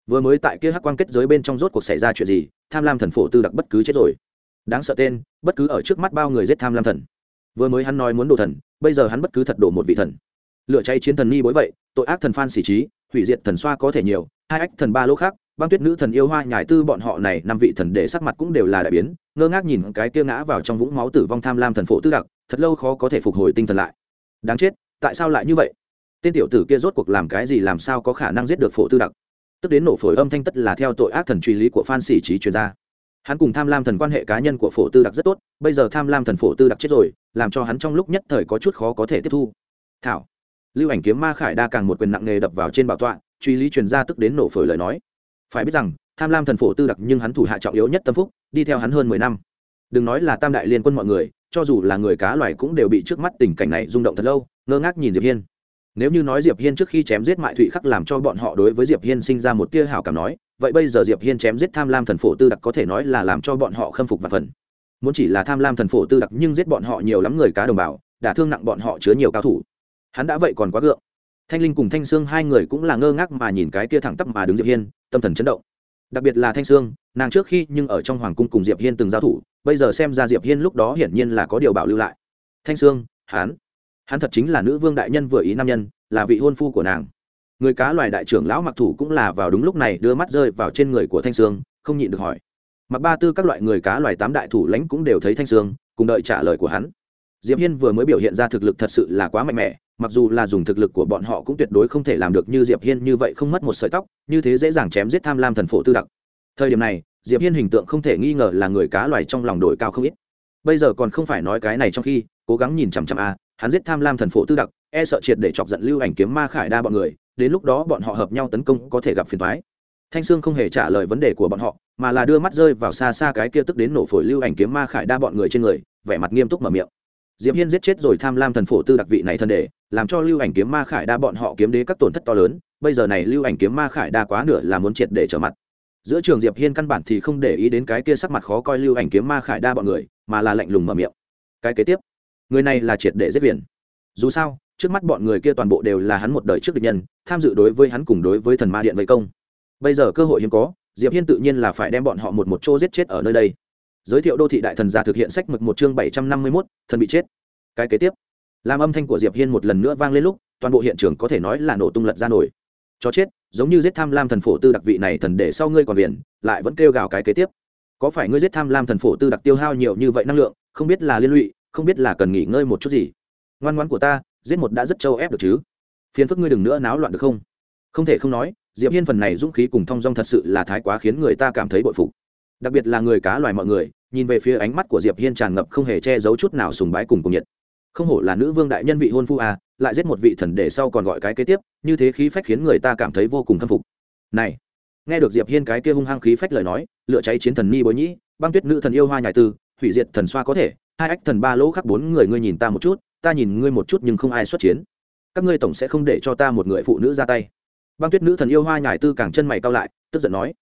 Vừa mới tại kia hắc quan kết giới bên trong rốt cuộc xảy ra chuyện gì, tham lam thần phổ tư đặc bất cứ chết rồi. Đáng sợ tên, bất cứ ở trước mắt bao người giết tham lam thần. Vừa mới hắn nói muốn đổ thần, bây giờ hắn bất cứ thật đổ một vị thần. Lựa cháy chiến thần ni bối vậy, tội ác thần phan xỉ trí, hủy diệt thần xoa có thể nhiều, hai ách thần ba lỗ khác, băng tuyết nữ thần yêu hoa nhải tư bọn họ này năm vị thần để sắc mặt cũng đều là đại biến ngơ ngác nhìn cái kia ngã vào trong vũng máu tử vong tham lam thần phổ tư đặc, thật lâu khó có thể phục hồi tinh thần lại. Đáng chết, tại sao lại như vậy? Tên tiểu tử kia rốt cuộc làm cái gì làm sao có khả năng giết được phổ tư đặc? Tức đến nổ phổi âm thanh tất là theo tội ác thần truy lý của phan sĩ trí chuyên gia hắn cùng tham lam thần quan hệ cá nhân của phổ tư đặc rất tốt, bây giờ tham lam thần phổ tư đặc chết rồi, làm cho hắn trong lúc nhất thời có chút khó có thể tiếp thu. Thảo, lưu ảnh kiếm ma khải đa càng một quyền nặng nề đập vào trên bảo tọa, truy lý truyền gia tức đến nổ phổi lời nói. Phải biết rằng, tham lam thần phổ tư đặc nhưng hắn thủ hạ trọng yếu nhất tâm phúc đi theo hắn hơn mười năm. Đừng nói là tam đại liên quân mọi người, cho dù là người cá loài cũng đều bị trước mắt tình cảnh này rung động thật lâu, ngơ ngác nhìn diệp hiên. Nếu như nói diệp hiên trước khi chém giết mại thụy khắc làm cho bọn họ đối với diệp hiên sinh ra một tia hảo cảm nói, vậy bây giờ diệp hiên chém giết tham lam thần phổ tư đặc có thể nói là làm cho bọn họ khâm phục và phần. Muốn chỉ là tham lam thần phổ tư đặc nhưng giết bọn họ nhiều lắm người cá đồng bào, đã thương nặng bọn họ chứa nhiều cao thủ. Hắn đã vậy còn quá gượng. Thanh linh cùng thanh sương hai người cũng là ngơ ngác mà nhìn cái kia thẳng tắp mà đứng diệp hiên, tâm thần chấn động đặc biệt là thanh sương, nàng trước khi nhưng ở trong hoàng cung cùng diệp hiên từng giao thủ, bây giờ xem ra diệp hiên lúc đó hiển nhiên là có điều bảo lưu lại. Thanh sương, hắn hắn thật chính là nữ vương đại nhân vừa ý nam nhân, là vị hôn phu của nàng. Người cá loài đại trưởng lão mặc thủ cũng là vào đúng lúc này đưa mắt rơi vào trên người của thanh sương, không nhịn được hỏi. Mặc ba tư các loại người cá loài tám đại thủ lãnh cũng đều thấy thanh sương, cùng đợi trả lời của hắn. Diệp hiên vừa mới biểu hiện ra thực lực thật sự là quá mạnh mẽ mặc dù là dùng thực lực của bọn họ cũng tuyệt đối không thể làm được như diệp hiên như vậy không mất một sợi tóc, như thế dễ dàng chém giết tham lam thần phổ tư đặc. Thời điểm này, diệp hiên hình tượng không thể nghi ngờ là người cá loài trong lòng đổi cao không ít. Bây giờ còn không phải nói cái này trong khi, cố gắng nhìn chằm chằm a hắn giết tham lam thần phổ tư đặc e sợ triệt để chọc giận lưu ảnh kiếm ma khải đa bọn người, đến lúc đó bọn họ hợp nhau tấn công có thể gặp phiền toái. Thanh sương không hề trả lời vấn đề của bọn họ, mà là đưa mắt rơi vào xa xa cái kia tức đến nổ phổi lưu ảnh kiếm ma khải đa bọn người trên người, vẻ mặt nghiêm túc mở miệng diệp hiên giết chết rồi tham lam thần phổ tư đặc vị này thân để làm cho lưu ảnh kiếm ma khải đa bọn họ kiếm đế các tổn thất to lớn, bây giờ này lưu ảnh kiếm ma khải đa quá nửa là muốn triệt để trở mặt. Giữa trường diệp hiên căn bản thì không để ý đến cái kia sắc mặt khó coi lưu ảnh kiếm ma khải đa bọn người, mà là lạnh lùng mở miệng. Cái kế tiếp, người này là triệt để giết biển. Dù sao, trước mắt bọn người kia toàn bộ đều là hắn một đời trước địch nhân, tham dự đối với hắn cùng đối với thần ma điện vây công. Bây giờ cơ hội hiếm có, diệp hiên tự nhiên là phải đem bọn họ một một chỗ giết chết ở nơi đây giới thiệu đô thị đại thần giả thực hiện sách mực một chương bảy trăm năm mươi 751, thần bị chết. Cái kế tiếp. Làm âm thanh của diệp hiên một lần nữa vang lên lúc toàn bộ hiện trường có thể nói là nổ tung lật ra nổi. Chó chết giống như giết tham lam thần phổ tư đặc vị này thần để sau ngươi còn biển lại vẫn kêu gào cái kế tiếp. Có phải ngươi giết tham lam thần phổ tư đặc tiêu hao nhiều như vậy năng lượng không biết là liên lụy không biết là cần nghỉ ngơi một chút gì? Ngoan ngoãn của ta giết một đã rất trâu ép được chứ? Phiền phức ngươi đừng nữa náo loạn được không? Không thể không nói diệp hiên phần này dũng khí cùng thong dong thật sự là thái quá khiến người ta cảm thấy bội phục đặc biệt là người cá loài mọi người, nhìn về phía ánh mắt của diệp hiên tràn ngập không hề che giấu chút nào sùng bái cùng cùng nhiệt. Không hổ là nữ vương đại nhân vị hôn phu à lại giết một vị thần để sau còn gọi cái kế tiếp, như thế khí phách khiến người ta cảm thấy vô cùng khâm phục. Này, nghe được diệp hiên cái kia hung hăng khí phách lời nói lựa cháy chiến thần ni bối nhĩ, băng tuyết nữ thần yêu hoa nhài tư, hủy diệt thần xoa có thể, hai ách thần ba lỗ khắc bốn người ngươi nhìn ta một chút, ta nhìn ngươi một chút nhưng không ai xuất chiến. Các ngươi tổng sẽ không để cho ta một người phụ nữ ra tay. Băng tuyết nữ thần yêu hoa nhài tư càng chân mày cao lại, tức giận nói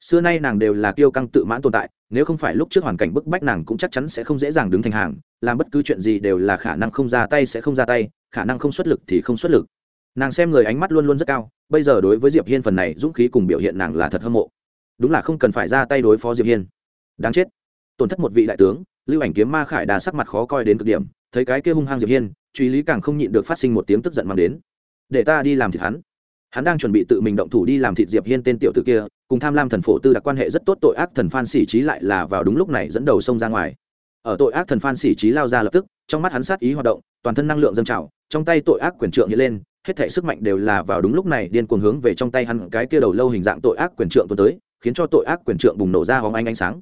xưa nay nàng đều là kiêu căng tự mãn tồn tại, nếu không phải lúc trước hoàn cảnh bức bách nàng cũng chắc chắn sẽ không dễ dàng đứng thành hàng, làm bất cứ chuyện gì đều là khả năng không ra tay sẽ không ra tay, khả năng không xuất lực thì không xuất lực. Nàng xem người ánh mắt luôn luôn rất cao, bây giờ đối với diệp hiên phần này dũng khí cùng biểu hiện nàng là thật hâm mộ. Đúng là không cần phải ra tay đối phó diệp hiên. Đáng chết. Tổn thất một vị đại tướng, lưu ảnh kiếm ma khải đà sắc mặt khó coi đến cực điểm, thấy cái kia hung hăng diệp hiên, truy lý càng không nhịn được phát sinh một tiếng tức giận mang đến. Để ta đi làm thịt hắn hắn đang chuẩn bị tự mình động thủ đi làm thịt diệp hiên tên tiểu tử kia, cùng tham lam thần phổ tư đặc quan hệ rất tốt, tội ác thần phan xỉ trí lại là vào đúng lúc này dẫn đầu sông ra ngoài. Ở tội ác thần phan xỉ trí lao ra lập tức, trong mắt hắn sát ý hoạt động, toàn thân năng lượng dâng trào, trong tay tội ác quyền trượng hiện lên, hết thể sức mạnh đều là vào đúng lúc này điên cuồng hướng về trong tay hắn cái kia đầu lâu hình dạng tội ác quyền trượng tuần tới, khiến cho tội ác quyền trượng bùng nổ ra hóng ánh ánh sáng.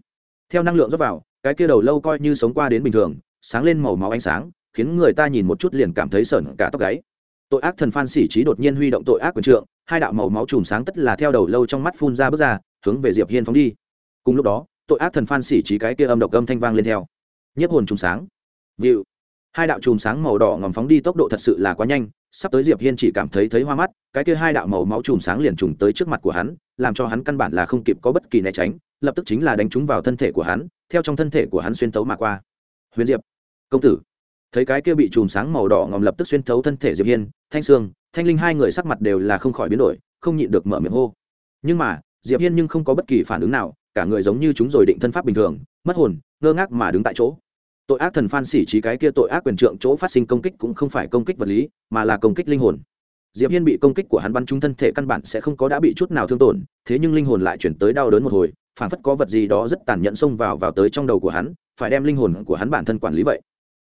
Theo năng lượng rót vào, cái kia đầu lâu coi như sống qua đến bình thường, sáng lên màu máu ánh sáng, khiến người ta nhìn một chút liền cảm thấy sởn cả tóc gáy tội ác thần phan xỉ trí đột nhiên huy động tội ác quyền trượng, hai đạo màu máu chùm sáng tất là theo đầu lâu trong mắt phun ra bước ra, hướng về diệp hiên phóng đi. Cùng lúc đó, tội ác thần phan xỉ trí cái kia âm độc âm thanh vang lên theo. Nhiếp hồn chùm sáng. Vịu hai đạo chùm sáng màu đỏ ngòm phóng đi tốc độ thật sự là quá nhanh, sắp tới diệp hiên chỉ cảm thấy thấy hoa mắt, cái kia hai đạo màu máu chùm sáng liền trùng tới trước mặt của hắn, làm cho hắn căn bản là không kịp có bất kỳ né tránh, lập tức chính là đánh trúng vào thân thể của hắn, theo trong thân thể của hắn xuyên tấu mà qua. Huyền diệp. Công tử thấy cái kia bị chùm sáng màu đỏ ngòm lập tức xuyên thấu thân thể diệp hiên, thanh sương, thanh linh hai người sắc mặt đều là không khỏi biến đổi, không nhịn được mở miệng hô. Nhưng mà, diệp hiên nhưng không có bất kỳ phản ứng nào, cả người giống như chúng rồi định thân pháp bình thường, mất hồn, ngơ ngác mà đứng tại chỗ. Tội ác thần phan xỉ trí cái kia tội ác quyền trượng chỗ phát sinh công kích cũng không phải công kích vật lý, mà là công kích linh hồn. Diệp hiên bị công kích của hắn bắn trúng thân thể căn bản sẽ không có đã bị chút nào thương tổn, thế nhưng linh hồn lại chuyển tới đau đớn một hồi phản phất có vật gì đó rất tàn nhẫn xông vào vào tới trong đầu của hắn, phải đem linh hồn của hắn bản thân quản lý vậy.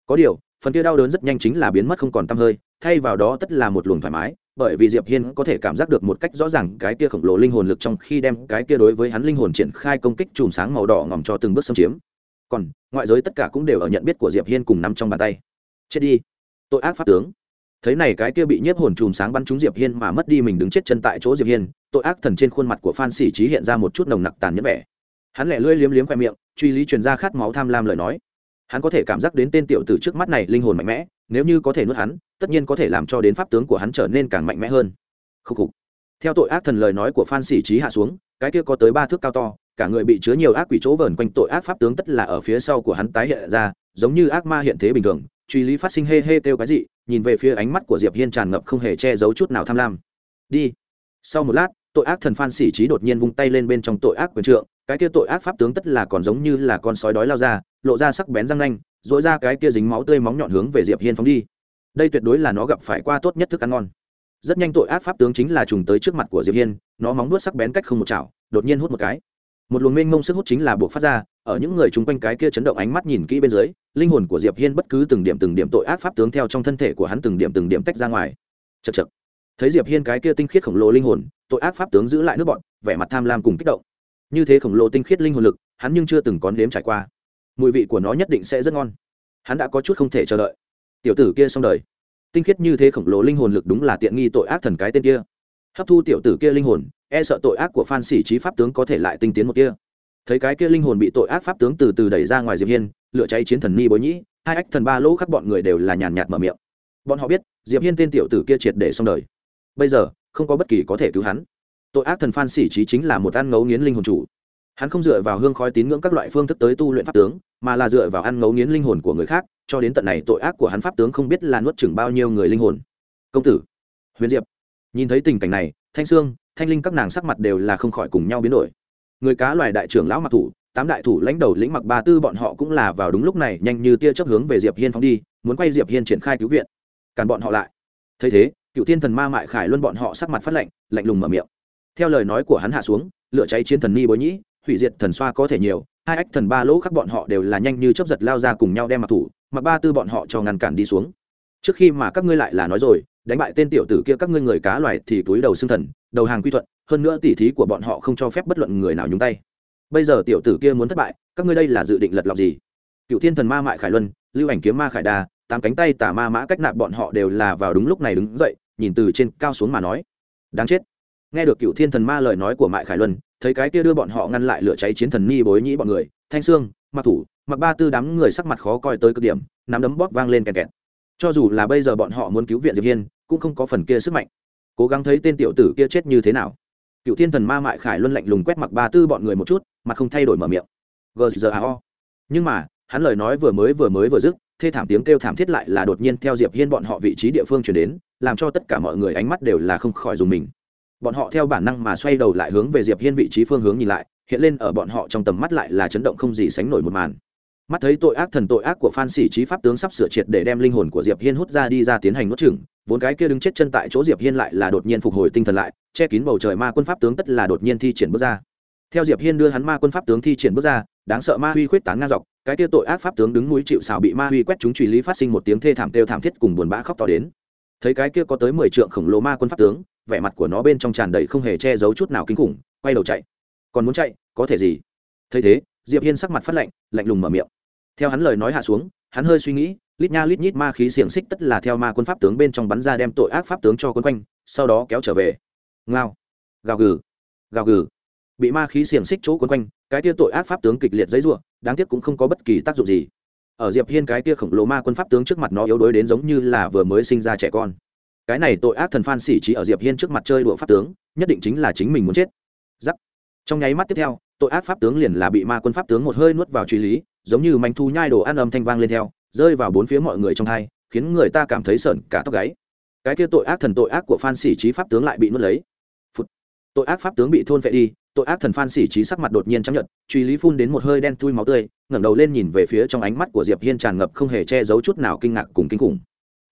Có điều phần kia đau đớn rất nhanh chính là biến mất không còn tăm hơi, thay vào đó tất là một luồng thoải mái, bởi vì diệp hiên có thể cảm giác được một cách rõ ràng cái kia khổng lồ linh hồn lực trong khi đem cái kia đối với hắn linh hồn triển khai công kích chùm sáng màu đỏ ngòm cho từng bước xâm chiếm. Còn, ngoại giới tất cả cũng đều ở nhận biết của diệp hiên cùng nằm trong bàn tay. Chết đi. Tội ác pháp tướng. Thấy này cái kia bị nhiếp hồn chùm sáng bắn trúng diệp hiên mà mất đi mình đứng chết chân tại chỗ diệp hiên, tội ác thần trên khuôn mặt của phan sĩ trí hiện ra một chút nồng nặc tàn nhẫn vẻ. Hắn lẻ lưỡi liếm liếm khoe miệng, truy lý truyền ra khát máu tham lam lời nói hắn có thể cảm giác đến tên tiểu tử trước mắt này linh hồn mạnh mẽ, nếu như có thể nuốt hắn, tất nhiên có thể làm cho đến pháp tướng của hắn trở nên càng mạnh mẽ hơn. Khúc khục. Theo tội ác thần lời nói của phan sĩ trí hạ xuống, cái kia có tới ba thước cao to, cả người bị chứa nhiều ác quỷ chỗ vờn quanh tội ác pháp tướng tất là ở phía sau của hắn tái hiện ra, giống như ác ma hiện thế bình thường, truy lý phát sinh hê hê kêu cái gì, nhìn về phía ánh mắt của diệp hiên tràn ngập không hề che giấu chút nào tham lam. Đi. Sau một lát, tội ác thần phan sĩ trí đột nhiên vung tay lên bên trong tội ác quyền trượng, cái kia tội ác pháp tướng tất là còn giống như là con sói đói lao ra lộ ra sắc bén răng nanh dội ra cái kia dính máu tươi móng nhọn hướng về diệp hiên phóng đi. Đây tuyệt đối là nó gặp phải qua tốt nhất thức ăn ngon. Rất nhanh tội ác pháp tướng chính là trùng tới trước mặt của diệp hiên, nó móng nuốt sắc bén cách không một chảo, đột nhiên hút một cái. Một luồng mênh mông sức hút chính là buộc phát ra, ở những người chung quanh cái kia chấn động ánh mắt nhìn kỹ bên dưới, linh hồn của diệp hiên bất cứ từng điểm từng điểm tội ác pháp tướng theo trong thân thể của hắn từng điểm từng điểm tách ra ngoài. Chật chật thấy diệp hiên cái kia tinh khiết khổng lồ linh hồn, tội ác pháp tướng giữ lại nước bọn, vẻ mặt tham lam cùng kích động. Như thế khổng lồ tinh khiết linh hồn lực, hắn nhưng chưa từng có nếm trải qua mùi vị của nó nhất định sẽ rất ngon. Hắn đã có chút không thể chờ đợi. Tiểu tử kia xong đời. Tinh khiết như thế khổng lồ linh hồn lực đúng là tiện nghi tội ác thần cái tên kia. Hấp thu tiểu tử kia linh hồn e sợ tội ác của phan sĩ trí pháp tướng có thể lại tinh tiến một kia thấy cái kia linh hồn bị tội ác pháp tướng từ từ đẩy ra ngoài diệp hiên lựa cháy chiến thần ni bối nhĩ, hai ách thần ba lỗ khắc bọn người đều là nhàn nhạt mở miệng. Bọn họ biết, diệp hiên tên tiểu tử kia triệt để xong đời. Bây giờ, không có bất kỳ có thể cứu hắn. Tội ác thần phan sĩ trí chính là một ăn ngấu nghiến linh hồn chủ hắn không dựa vào hương khói tín ngưỡng các loại phương thức tới tu luyện pháp tướng, mà là dựa vào ăn ngấu nghiến linh hồn của người khác, cho đến tận này tội ác của hắn pháp tướng không biết là nuốt chừng bao nhiêu người linh hồn. Công tử, huyền diệp, nhìn thấy tình cảnh này, thanh sương, thanh linh các nàng sắc mặt đều là không khỏi cùng nhau biến đổi. Người cá loài đại trưởng lão mặc thủ, tám đại thủ lãnh đầu lĩnh mặc ba tư bọn họ cũng là vào đúng lúc này, nhanh như tia chấp hướng về diệp hiên phóng đi, muốn quay diệp hiên triển khai cứu viện. Cản bọn họ lại. Thấy thế, cựu thiên thần ma mại khải luân bọn họ sắc mặt phát lạnh lạnh lùng mở miệng. Theo lời nói của hắn hạ xuống, lửa cháy chiến thần ni bối nhĩ hủy diệt thần xoa có thể nhiều, hai ách thần ba lỗ khác bọn họ đều là nhanh như chấp giật lao ra cùng nhau đem mặc thủ mà ba tư bọn họ cho ngăn cản đi xuống. Trước khi mà các ngươi lại là nói rồi, đánh bại tên tiểu tử kia các ngươi người cá loài thì túi đầu xương thần, đầu hàng quy thuận, hơn nữa tỉ thí của bọn họ không cho phép bất luận người nào nhúng tay. Bây giờ tiểu tử kia muốn thất bại, các ngươi đây là dự định lật lọc gì? Cựu thiên thần ma mại khải luân, lưu ảnh kiếm ma khải đa, tám cánh tay tả ma mã cách nạp bọn họ đều là vào đúng lúc này đứng dậy, nhìn từ trên cao xuống mà nói, đáng chết nghe được cựu thiên thần ma lời nói của mại khải luân, thấy cái kia đưa bọn họ ngăn lại lửa cháy chiến thần ni bối nhĩ bọn người, thanh sương mặc thủ mặc ba tư đám người sắc mặt khó coi tới cực điểm, nắm đấm bóp vang lên kẹt kẹt. Cho dù là bây giờ bọn họ muốn cứu viện diệp hiên, cũng không có phần kia sức mạnh. Cố gắng thấy tên tiểu tử kia chết như thế nào. Cựu thiên thần ma mại khải luân lạnh lùng quét mặc ba tư bọn người một chút mà không thay đổi mở miệng. Giờ gzao nhưng mà, hắn lời nói vừa mới vừa mới vừa dứt, thê thảm tiếng kêu thảm thiết lại là đột nhiên theo diệp hiên bọn họ vị trí địa phương chuyển đến, làm cho tất cả mọi người ánh mắt đều là không khỏi dùng mình bọn họ theo bản năng mà xoay đầu lại hướng về diệp hiên vị trí phương hướng nhìn lại, hiện lên ở bọn họ trong tầm mắt lại là chấn động không gì sánh nổi một màn. Mắt thấy tội ác thần tội ác của phan sĩ trí pháp tướng sắp sửa triệt để đem linh hồn của diệp hiên hút ra đi ra tiến hành nuốt chửng, vốn cái kia đứng chết chân tại chỗ diệp hiên lại là đột nhiên phục hồi tinh thần lại, che kín bầu trời ma quân pháp tướng tất là đột nhiên thi triển bước ra. Theo diệp hiên đưa hắn ma quân pháp tướng thi triển bước ra, đáng sợ ma huy khuyết tán ngang dọc, cái kia tội ác pháp tướng đứng núi chịu xào bị ma huy quét chúng truy lý phát sinh một tiếng thê thảm kêu thảm thiết cùng buồn bã khóc to đến. Thấy cái kia có tới mười trượng khổng lồ ma quân pháp tướng vẻ mặt của nó bên trong tràn đầy không hề che giấu chút nào kinh khủng quay đầu chạy. Còn muốn chạy có thể gì? Thấy thế diệp hiên sắc mặt phát lạnh lạnh lùng mở miệng. Theo hắn lời nói hạ xuống hắn hơi suy nghĩ lít nha lít nhít ma khí xiềng xích tất là theo ma quân pháp tướng bên trong bắn ra đem tội ác pháp tướng cho quân quanh sau đó kéo trở về. Ngao. Gào gừ. Gào gừ. Bị ma khí xiềng xích chỗ quấn quanh cái tia tội ác pháp tướng kịch liệt giấy rủa, đáng tiếc cũng không có bất kỳ tác dụng gì. Ở diệp hiên cái tia khổng lồ ma quân pháp tướng trước mặt nó yếu đuối đến giống như là vừa mới sinh ra trẻ con cái này tội ác thần phan xỉ chỉ ở diệp hiên trước mặt chơi đùa pháp tướng, nhất định chính là chính mình muốn chết. Giắc. Trong nháy mắt tiếp theo, tội ác pháp tướng liền là bị ma quân pháp tướng một hơi nuốt vào truy lý, giống như manh thu nhai đồ ăn âm thanh vang lên theo, rơi vào bốn phía mọi người trong hai, khiến người ta cảm thấy sợn cả tóc gáy. Cái kia tội ác thần tội ác của phan xỉ trí pháp tướng lại bị nuốt lấy. Phụt. tội ác pháp tướng bị thôn vệ đi, tội ác thần phan xỉ trí sắc mặt đột nhiên chấp nhận truy lý phun đến một hơi đen thui máu tươi, ngẩng đầu lên nhìn về phía trong ánh mắt của diệp hiên tràn ngập không hề che giấu chút nào kinh ngạc cùng kinh khủng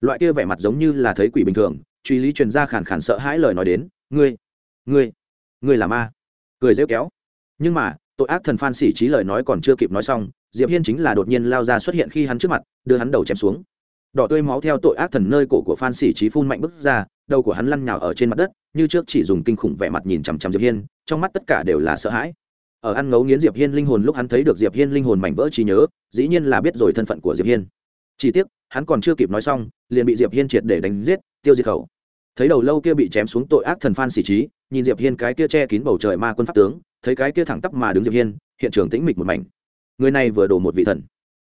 loại kia vẻ mặt giống như là thấy quỷ bình thường, truy lý truyền ra khàn khàn sợ hãi lời nói đến, ngươi ngươi ngươi là ma. Cười rêu kéo. Nhưng mà, tội ác thần phan xỉ trí lời nói còn chưa kịp nói xong, diệp hiên chính là đột nhiên lao ra xuất hiện khi hắn trước mặt, đưa hắn đầu chém xuống. Đỏ tươi máu theo tội ác thần nơi cổ của phan xỉ trí phun mạnh bứt ra, đầu của hắn lăn nhào ở trên mặt đất, như trước chỉ dùng kinh khủng vẻ mặt nhìn chằm chằm diệp hiên, trong mắt tất cả đều là sợ hãi. Ở ăn ngấu nghiến diệp hiên linh hồn lúc hắn thấy được diệp hiên linh hồn mảnh vỡ trí nhớ, dĩ nhiên là biết rồi thân phận của diệp hiên chỉ tiếc, hắn còn chưa kịp nói xong, liền bị diệp hiên triệt để đánh giết, tiêu diệt khẩu. Thấy đầu lâu kia bị chém xuống tội ác thần phan xỉ trí nhìn diệp hiên cái kia che kín bầu trời ma quân pháp tướng, thấy cái kia thẳng tắp mà đứng diệp hiên, hiện trường tĩnh mịch một mảnh. Người này vừa đổ một vị thần.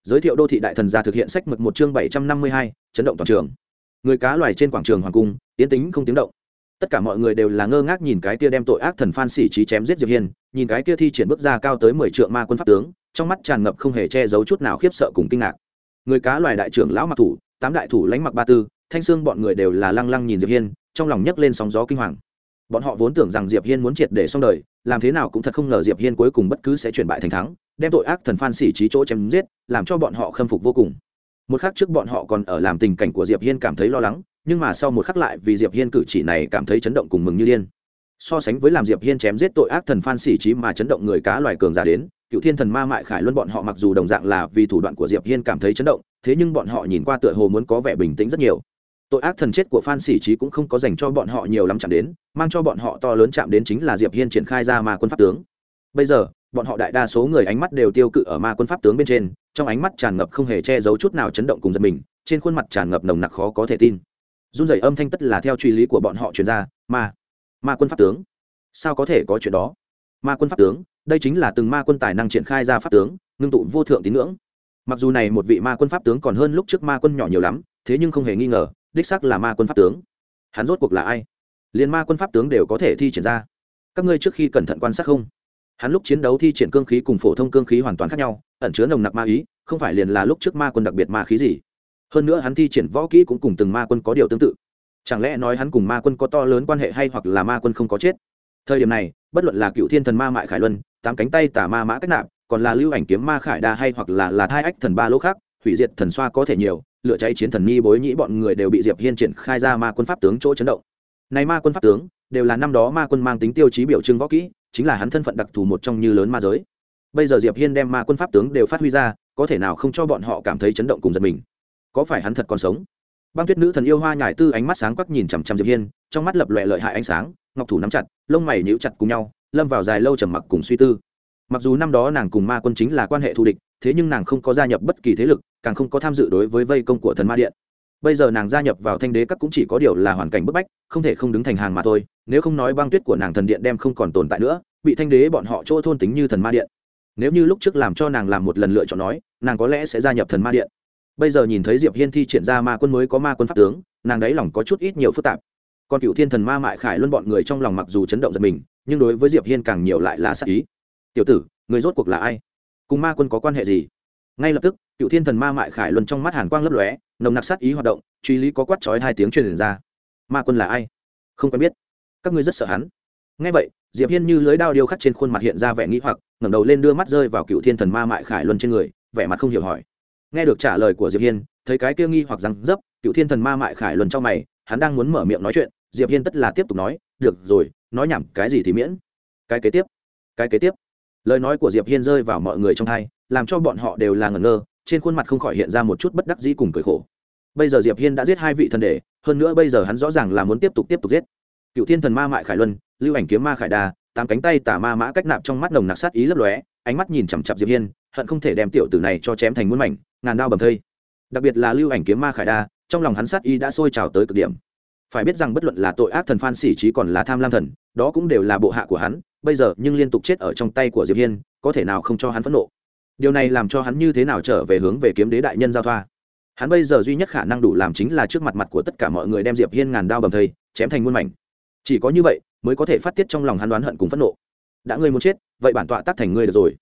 Giới thiệu đô thị đại thần gia thực hiện sách mực một chương bảy trăm năm mươi hai, chấn động toàn trường. Người cá loài trên quảng trường hoàng cung tiến tính không tiếng động. Tất cả mọi người đều là ngơ ngác nhìn cái kia đem tội ác thần phan xỉ trí chém giết diệp hiên, nhìn cái kia thi triển bước ra cao tới mười trượng ma quân pháp tướng, trong mắt tràn ngập không hề che giấu chút nào khiếp sợ cùng kinh ngạc người cá loài đại trưởng lão mặc thủ, tám đại thủ lãnh mặc ba tư, thanh xương bọn người đều là lăng lăng nhìn diệp hiên, trong lòng nhấc lên sóng gió kinh hoàng. Bọn họ vốn tưởng rằng diệp hiên muốn triệt để xong đời, làm thế nào cũng thật không ngờ diệp hiên cuối cùng bất cứ sẽ chuyển bại thành thắng, đem tội ác thần phan xỉ trí chỗ chém giết, làm cho bọn họ khâm phục vô cùng. Một khắc trước bọn họ còn ở làm tình cảnh của diệp hiên cảm thấy lo lắng, nhưng mà sau một khắc lại vì diệp hiên cử chỉ này cảm thấy chấn động cùng mừng như điên. So sánh với làm diệp hiên chém giết tội ác thần phan xỉ trí mà chấn động người cá loài cường giả đến cựu thiên thần ma mại khải luân bọn họ mặc dù đồng dạng là vì thủ đoạn của diệp hiên cảm thấy chấn động, thế nhưng bọn họ nhìn qua tựa hồ muốn có vẻ bình tĩnh rất nhiều. Tội ác thần chết của phan xỉ trí cũng không có dành cho bọn họ nhiều lắm chạm đến, mang cho bọn họ to lớn chạm đến chính là diệp hiên triển khai ra ma quân pháp tướng. Bây giờ, bọn họ đại đa số người ánh mắt đều tiêu cự ở ma quân pháp tướng bên trên, trong ánh mắt tràn ngập không hề che giấu chút nào chấn động cùng giật mình, trên khuôn mặt tràn ngập nồng nặc khó có thể tin. Run rẩy âm thanh tất là theo truy lý của bọn họ truyền ra, ma ma quân pháp tướng, sao có thể có chuyện đó? Ma quân pháp tướng đây chính là từng ma quân tài năng triển khai ra pháp tướng, ngưng tụ vô thượng tín ngưỡng. Mặc dù này một vị ma quân pháp tướng còn hơn lúc trước ma quân nhỏ nhiều lắm, thế nhưng không hề nghi ngờ, đích sắc là ma quân pháp tướng. Hắn rốt cuộc là ai? Liền ma quân pháp tướng đều có thể thi triển ra. Các ngươi trước khi cẩn thận quan sát không? Hắn lúc chiến đấu thi triển cương khí cùng phổ thông cương khí hoàn toàn khác nhau, ẩn chứa nồng nặc ma ý, không phải liền là lúc trước ma quân đặc biệt ma khí gì. Hơn nữa hắn thi triển võ kỹ cũng cùng từng ma quân có điều tương tự. Chẳng lẽ nói hắn cùng ma quân có to lớn quan hệ hay hoặc là ma quân không có chết? Thời điểm này, bất luận là cựu thiên thần ma mại khải luân tám cánh tay tà ma mã cách nạp, còn là lưu ảnh kiếm ma khải đa hay hoặc là là thai ách thần ba lỗ khác, hủy diệt thần xoa có thể nhiều lựa cháy chiến thần nghi bối nhĩ bọn người đều bị diệp hiên triển khai ra ma quân pháp tướng chỗ chấn động. Này ma quân pháp tướng, đều là năm đó ma quân mang tính tiêu chí biểu trưng võ kỹ, chính là hắn thân phận đặc thù một trong như lớn ma giới. Bây giờ diệp hiên đem ma quân pháp tướng đều phát huy ra, có thể nào không cho bọn họ cảm thấy chấn động cùng giật mình? Có phải hắn thật còn sống? Băng tuyết nữ thần yêu hoa nhải tư ánh mắt sáng quắc nhìn chằm chằm diệp hiên, trong mắt lập lòe lợi hại ánh sáng, ngọc thủ nắm chặt, lông mày nhíu chặt cùng nhau lâm vào dài lâu trầm mặc cùng suy tư. Mặc dù năm đó nàng cùng ma quân chính là quan hệ thù địch, thế nhưng nàng không có gia nhập bất kỳ thế lực, càng không có tham dự đối với vây công của thần ma điện. Bây giờ nàng gia nhập vào thanh đế các cũng chỉ có điều là hoàn cảnh bức bách, không thể không đứng thành hàng mà thôi, nếu không nói băng tuyết của nàng thần điện đem không còn tồn tại nữa, bị thanh đế bọn họ chỗ thôn tính như thần ma điện. Nếu như lúc trước làm cho nàng làm một lần lựa chọn nói, nàng có lẽ sẽ gia nhập thần ma điện. Bây giờ nhìn thấy diệp hiên thi triển ra ma quân mới có ma quân pháp tướng, nàng đáy lòng có chút ít nhiều phức tạp còn cựu thiên thần ma mại khải luân bọn người trong lòng mặc dù chấn động giật mình, nhưng đối với diệp hiên càng nhiều lại là sắc ý. Tiểu tử, người rốt cuộc là ai? Cùng ma quân có quan hệ gì? Ngay lập tức, cựu thiên thần ma mại khải luân trong mắt hàn quang lấp lóe, nồng nặc sát ý hoạt động, truy lý có quát chói hai tiếng truyền ra. Ma quân là ai? Không quen biết. Các ngươi rất sợ hắn. Ngay vậy, diệp hiên như lưới đao điêu khắc trên khuôn mặt hiện ra vẻ nghĩ hoặc, ngẩng đầu lên đưa mắt rơi vào cựu thiên thần ma mại khải luân trên người, vẻ mặt không hiểu hỏi. Nghe được trả lời của diệp hiên, thấy cái kia nghi hoặc rằng dấp, cựu thiên thần ma mại khải luân trong mày, hắn đang muốn mở miệng nói chuyện diệp hiên tất là tiếp tục nói được rồi nói nhảm cái gì thì miễn. Cái kế tiếp cái kế tiếp. Lời nói của diệp hiên rơi vào mọi người trong hai, làm cho bọn họ đều là ngẩn ngơ trên khuôn mặt không khỏi hiện ra một chút bất đắc dĩ cùng cười khổ. Bây giờ diệp hiên đã giết hai vị thần đệ hơn nữa bây giờ hắn rõ ràng là muốn tiếp tục tiếp tục giết. Cựu thiên thần ma mại khải luân lưu ảnh kiếm ma khải đà tám cánh tay tà ma mã cách nạp trong mắt nồng nặc sát ý lấp lóe ánh mắt nhìn chằm chặp diệp hiên hận không thể đem tiểu tử này cho chém thành muôn mảnh ngàn đao bầm thây. Đặc biệt là lưu ảnh kiếm ma khải đa trong lòng hắn sát ý đã sôi trào tới cực điểm phải biết rằng bất luận là tội ác thần phan xỉ trí còn là tham lam thần, đó cũng đều là bộ hạ của hắn, bây giờ nhưng liên tục chết ở trong tay của diệp hiên, có thể nào không cho hắn phẫn nộ. Điều này làm cho hắn như thế nào trở về hướng về kiếm đế đại nhân giao thoa? Hắn bây giờ duy nhất khả năng đủ làm chính là trước mặt mặt của tất cả mọi người đem diệp hiên ngàn đao bầm thây, chém thành muôn mảnh. Chỉ có như vậy mới có thể phát tiết trong lòng hắn đoán hận cùng phẫn nộ. Đã ngươi muốn chết, vậy bản tọa tác thành ngươi được rồi.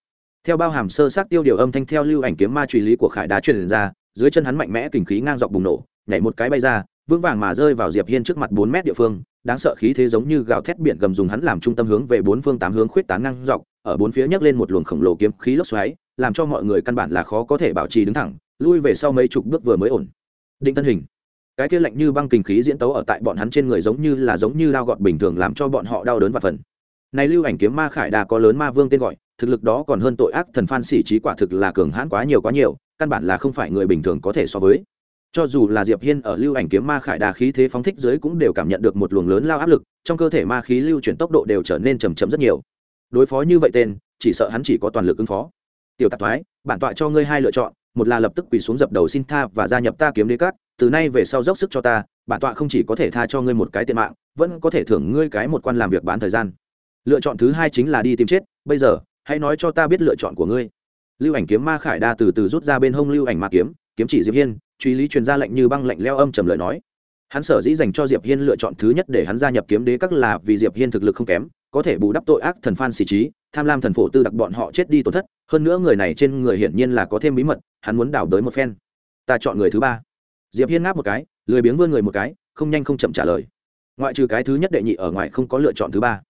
Theo bao hàm sơ sát tiêu điều âm thanh theo lưu ảnh kiếm ma truy lý của khải đá truyền ra, dưới chân hắn mạnh mẽ kình khí ngang dọc bùng nổ, nhảy một cái bay ra vững vàng mà rơi vào diệp hiên trước mặt bốn mét địa phương, đáng sợ khí thế giống như gào thét biển gầm dùng hắn làm trung tâm hướng về bốn phương tám hướng khuyết tán ngang dọc, ở bốn phía nhấc lên một luồng khổng lồ kiếm khí lốc xoáy, làm cho mọi người căn bản là khó có thể bảo trì đứng thẳng, lui về sau mấy chục bước vừa mới ổn. Định thân hình. Cái kia lạnh như băng kình khí diễn tấu ở tại bọn hắn trên người giống như là giống như lao gọt bình thường làm cho bọn họ đau đớn và phần này lưu ảnh kiếm ma khải đà có lớn ma vương tên gọi, thực lực đó còn hơn tội ác thần phan xỉ trí quả thực là cường hãn quá nhiều quá nhiều, căn bản là không phải người bình thường có thể so với cho dù là diệp hiên ở lưu ảnh kiếm ma khải đà khí thế phóng thích dưới cũng đều cảm nhận được một luồng lớn lao áp lực, trong cơ thể ma khí lưu chuyển tốc độ đều trở nên chầm chậm rất nhiều. Đối phó như vậy tên, chỉ sợ hắn chỉ có toàn lực ứng phó. Tiểu tạp thoái, bản tọa cho ngươi hai lựa chọn, một là lập tức quỳ xuống dập đầu xin tha và gia nhập ta kiếm đế cát, từ nay về sau dốc sức cho ta, bản tọa không chỉ có thể tha cho ngươi một cái tiền mạng, vẫn có thể thưởng ngươi cái một quan làm việc bán thời gian. Lựa chọn thứ hai chính là đi tìm chết, bây giờ, hãy nói cho ta biết lựa chọn của ngươi. Lưu ảnh kiếm ma khải đa từ từ rút ra bên hông lưu ảnh ma kiếm kiếm chỉ diệp hiên truy lý truyền ra lệnh như băng lạnh leo âm trầm lời nói. Hắn sở dĩ dành cho diệp hiên lựa chọn thứ nhất để hắn gia nhập kiếm đế các là vì diệp hiên thực lực không kém, có thể bù đắp tội ác thần phan xì trí tham lam thần phổ tư đặc bọn họ chết đi tổn thất, hơn nữa người này trên người hiển nhiên là có thêm bí mật, hắn muốn đào đới một phen. Ta chọn người thứ ba. Diệp hiên ngáp một cái, lười biếng vươn người một cái, không nhanh không chậm trả lời. Ngoại trừ cái thứ nhất đệ nhị ở ngoài không có lựa chọn thứ ba.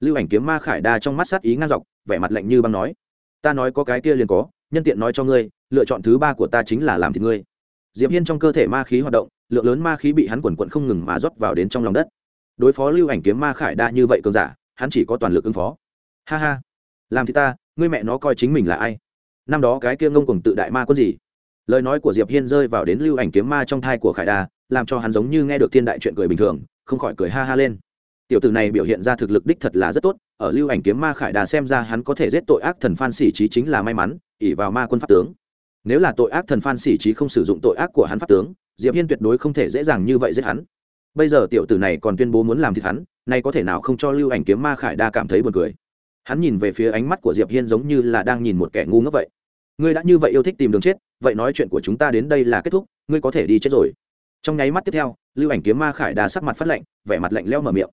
Lưu ảnh kiếm ma khải đa trong mắt sát ý ngang dọc, vẻ mặt lạnh như băng nói, ta nói có cái kia liền có, nhân tiện nói cho ngươi, lựa chọn thứ ba của ta chính là làm thịt ngươi diệp hiên trong cơ thể ma khí hoạt động, lượng lớn ma khí bị hắn quần quận không ngừng mà rót vào đến trong lòng đất. Đối phó lưu ảnh kiếm ma khải đa như vậy cường giả, hắn chỉ có toàn lực ứng phó. Ha ha. Làm thì ta, ngươi mẹ nó coi chính mình là ai? Năm đó cái kia ngông cùng tự đại ma quân gì? Lời nói của diệp hiên rơi vào đến lưu ảnh kiếm ma trong thai của khải đa, làm cho hắn giống như nghe được thiên đại chuyện cười bình thường, không khỏi cười ha ha lên. Tiểu tử này biểu hiện ra thực lực đích thật là rất tốt, ở lưu ảnh kiếm ma khải đà xem ra hắn có thể giết tội ác thần phan xỉ trí chính là may mắn ỉ vào ma quân pháp tướng nếu là tội ác thần phan xỉ trí không sử dụng tội ác của hắn pháp tướng, diệp hiên tuyệt đối không thể dễ dàng như vậy giết hắn. Bây giờ tiểu tử này còn tuyên bố muốn làm thịt hắn, nay có thể nào không cho lưu ảnh kiếm ma khải đa cảm thấy buồn cười. Hắn nhìn về phía ánh mắt của diệp hiên giống như là đang nhìn một kẻ ngu ngốc vậy. Ngươi đã như vậy yêu thích tìm đường chết, vậy nói chuyện của chúng ta đến đây là kết thúc, ngươi có thể đi chết rồi. Trong nháy mắt tiếp theo, lưu ảnh kiếm ma khải đa sắc mặt phát lạnh, vẻ mặt lạnh leo mở miệng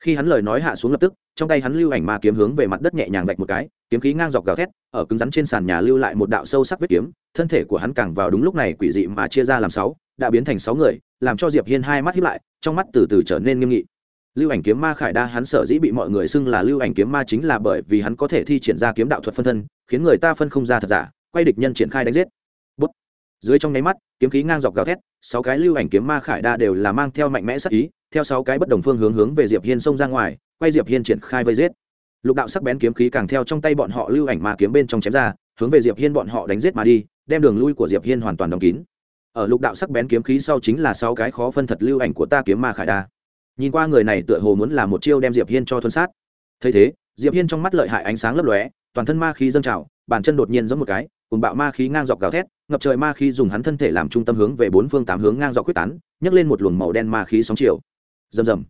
khi hắn lời nói hạ xuống lập tức, trong tay hắn lưu ảnh ma kiếm hướng về mặt đất nhẹ nhàng vạch một cái, kiếm khí ngang dọc gào thét, ở cứng rắn trên sàn nhà lưu lại một đạo sâu sắc vết kiếm, thân thể của hắn càng vào đúng lúc này quỷ dị mà chia ra làm sáu, đã biến thành sáu người, làm cho diệp hiên hai mắt hiếp lại, trong mắt từ từ trở nên nghiêm nghị lưu ảnh kiếm ma khải đa hắn sở dĩ bị mọi người xưng là lưu ảnh kiếm ma chính là bởi vì hắn có thể thi triển ra kiếm đạo thuật phân thân, khiến người ta phân không ra thật giả, quay địch nhân triển khai đánh giết Bút. dưới trong nháy mắt, kiếm khí ngang dọc gào thét, sáu cái lưu ảnh kiếm ma khải đa đều là mang theo mạnh mẽ sắc ý theo sáu cái bất đồng phương hướng hướng về diệp hiên xông ra ngoài, quay diệp hiên triển khai vây giết. Lục đạo sắc bén kiếm khí càng theo trong tay bọn họ lưu ảnh mà kiếm bên trong chém ra, hướng về diệp hiên bọn họ đánh giết mà đi, đem đường lui của diệp hiên hoàn toàn đóng kín. Ở lục đạo sắc bén kiếm khí sau chính là sáu cái khó phân thật lưu ảnh của ta kiếm ma khải đa. Nhìn qua người này tựa hồ muốn làm một chiêu đem diệp hiên cho thuần sát. Thấy thế, diệp hiên trong mắt lợi hại ánh sáng lấp lóe, toàn thân ma khí dâng trào, bàn chân đột nhiên giống một cái, cùng bạo ma khí ngang dọc gào thét, ngập trời ma khí dùng hắn thân thể làm trung tâm hướng về bốn phương tám hướng ngang dọc quyết tán, nhấc lên một luồng màu đen ma khí sóng chiều rầm rầm.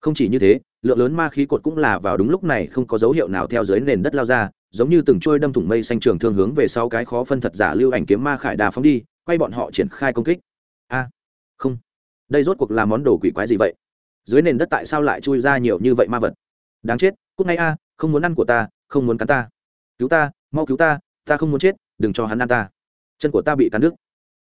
Không chỉ như thế, lượng lớn ma khí cột cũng là vào đúng lúc này không có dấu hiệu nào theo dưới nền đất lao ra, giống như từng trôi đâm thủng mây xanh trường thương hướng về sau cái khó phân thật giả lưu ảnh kiếm ma khải đà phóng đi, quay bọn họ triển khai công kích. A, không. Đây rốt cuộc là món đồ quỷ quái gì vậy? Dưới nền đất tại sao lại chui ra nhiều như vậy ma vật? Đáng chết cúc ngay a, không muốn ăn của ta, không muốn cắn ta. Cứu ta, mau cứu ta ta không muốn chết, đừng cho hắn ăn ta. Chân của ta bị cắn đứt.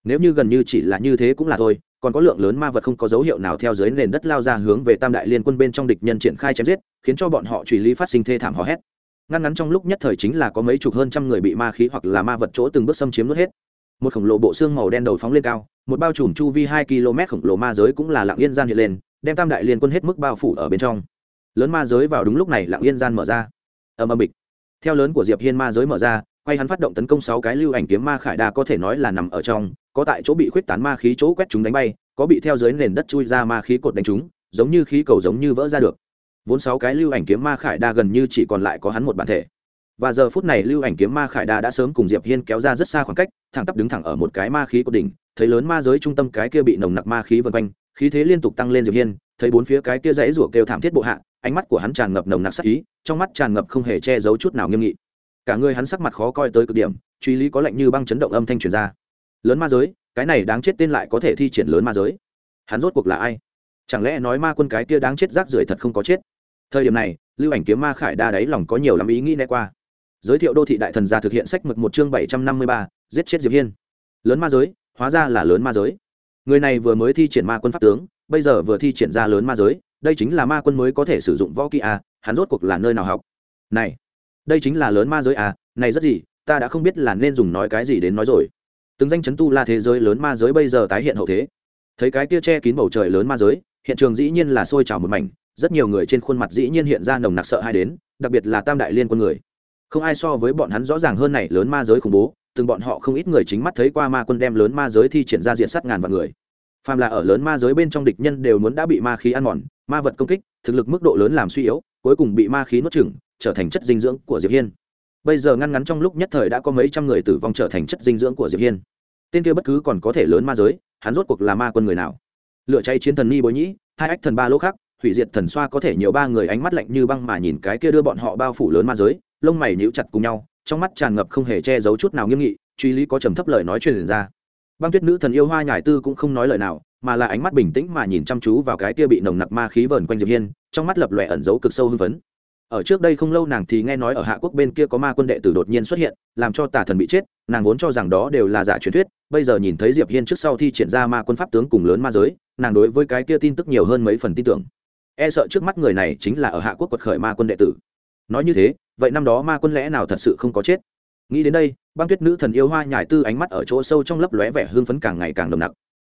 Nếu như gần như chỉ là như thế cũng là thôi còn có lượng lớn ma vật không có dấu hiệu nào theo dưới nền đất lao ra hướng về tam đại liên quân bên trong địch nhân triển khai chém giết, khiến cho bọn họ truy lý phát sinh thê thảm hò hét. Ngăn ngắn trong lúc nhất thời chính là có mấy chục hơn trăm người bị ma khí hoặc là ma vật chỗ từng bước xâm chiếm nuốt hết. Một khổng lồ bộ xương màu đen đầu phóng lên cao, một bao trùm chu vi hai km khổng lồ ma giới cũng là lạng yên gian hiện lên, đem tam đại liên quân hết mức bao phủ ở bên trong. Lớn ma giới vào đúng lúc này lạng yên gian mở ra. Ầm ầm bịch. Theo lớn của diệp hiên ma giới mở ra, quay hắn phát động tấn công sáu cái lưu ảnh kiếm ma khải đa có thể nói là nằm ở trong có tại chỗ bị khuyết tán ma khí chỗ quét chúng đánh bay, có bị theo dưới nền đất chui ra ma khí cột đánh chúng, giống như khí cầu giống như vỡ ra được. Vốn sáu cái lưu ảnh kiếm ma khải đa gần như chỉ còn lại có hắn một bản thể. Và giờ phút này lưu ảnh kiếm ma khải đa đã sớm cùng diệp hiên kéo ra rất xa khoảng cách, thẳng tắp đứng thẳng ở một cái ma khí cột đỉnh, thấy lớn ma giới trung tâm cái kia bị nồng nặc ma khí vần quanh, khí thế liên tục tăng lên diệp hiên, thấy bốn phía cái kia dãy rủa kêu thảm thiết bộ hạ, ánh mắt của hắn tràn ngập nồng nặc sắc ý, trong mắt tràn ngập không hề che giấu chút nào nghiêm nghị. Cả người hắn sắc mặt khó coi tới cực điểm, truy lý có lệnh như băng chấn động âm thanh truyền ra lớn ma giới cái này đáng chết tên lại có thể thi triển lớn ma giới. Hắn rốt cuộc là ai? Chẳng lẽ nói ma quân cái kia đáng chết rác rưởi thật không có chết? Thời điểm này lưu ảnh kiếm ma khải đa đáy lòng có nhiều lắm ý nghĩ né qua. Giới thiệu đô thị đại thần gia thực hiện sách mực một chương bảy trăm năm mươi ba giết chết diệp hiên. Lớn ma giới hóa ra là lớn ma giới. Người này vừa mới thi triển ma quân pháp tướng bây giờ vừa thi triển ra lớn ma giới đây chính là ma quân mới có thể sử dụng võ kỹ à, hắn rốt cuộc là nơi nào học? Này đây chính là lớn ma giới à này rất gì ta đã không biết là nên dùng nói cái gì đến nói rồi từng danh chấn tu la thế giới lớn ma giới bây giờ tái hiện hậu thế. Thấy cái kia che kín bầu trời lớn ma giới, hiện trường dĩ nhiên là sôi trào một mảnh, rất nhiều người trên khuôn mặt dĩ nhiên hiện ra nồng nặc sợ hai đến, đặc biệt là tam đại liên quân người. Không ai so với bọn hắn rõ ràng hơn này lớn ma giới khủng bố, từng bọn họ không ít người chính mắt thấy qua ma quân đem lớn ma giới thi triển ra diện sát ngàn vạn người. Phàm là ở lớn ma giới bên trong địch nhân đều muốn đã bị ma khí ăn mòn, ma vật công kích, thực lực mức độ lớn làm suy yếu, cuối cùng bị ma khí nuốt chửng, trở thành chất dinh dưỡng của diệp hiên bây giờ ngăn ngắn trong lúc nhất thời đã có mấy trăm người tử vong trở thành chất dinh dưỡng của diệp hiên. Tên kia bất cứ còn có thể lớn ma giới, hắn rốt cuộc là ma quân người nào? Lựa cháy chiến thần ni bối nhĩ, hai ách thần ba lỗ khác, hủy diệt thần xoa có thể nhiều ba người ánh mắt lạnh như băng mà nhìn cái kia đưa bọn họ bao phủ lớn ma giới, lông mày nhíu chặt cùng nhau, trong mắt tràn ngập không hề che giấu chút nào nghiêm nghị, truy lý có trầm thấp lời nói truyền ra. Băng tuyết nữ thần yêu hoa nhải tư cũng không nói lời nào, mà là ánh mắt bình tĩnh mà nhìn chăm chú vào cái kia bị nồng nặc ma khí vờn quanh diệp hiên, trong mắt lập lòe ẩn giấu cực sâu hưng phấn ở trước đây không lâu nàng thì nghe nói ở hạ quốc bên kia có ma quân đệ tử đột nhiên xuất hiện, làm cho tà thần bị chết, nàng vốn cho rằng đó đều là giả truyền thuyết, bây giờ nhìn thấy diệp hiên trước sau thi triển ra ma quân pháp tướng cùng lớn ma giới, nàng đối với cái kia tin tức nhiều hơn mấy phần tin tưởng. E sợ trước mắt người này chính là ở hạ quốc quật khởi ma quân đệ tử. Nói như thế, vậy năm đó ma quân lẽ nào thật sự không có chết? Nghĩ đến đây, băng tuyết nữ thần yêu hoa nhải tư ánh mắt ở chỗ sâu trong lấp lóe vẻ hương phấn càng ngày càng nồng nặc.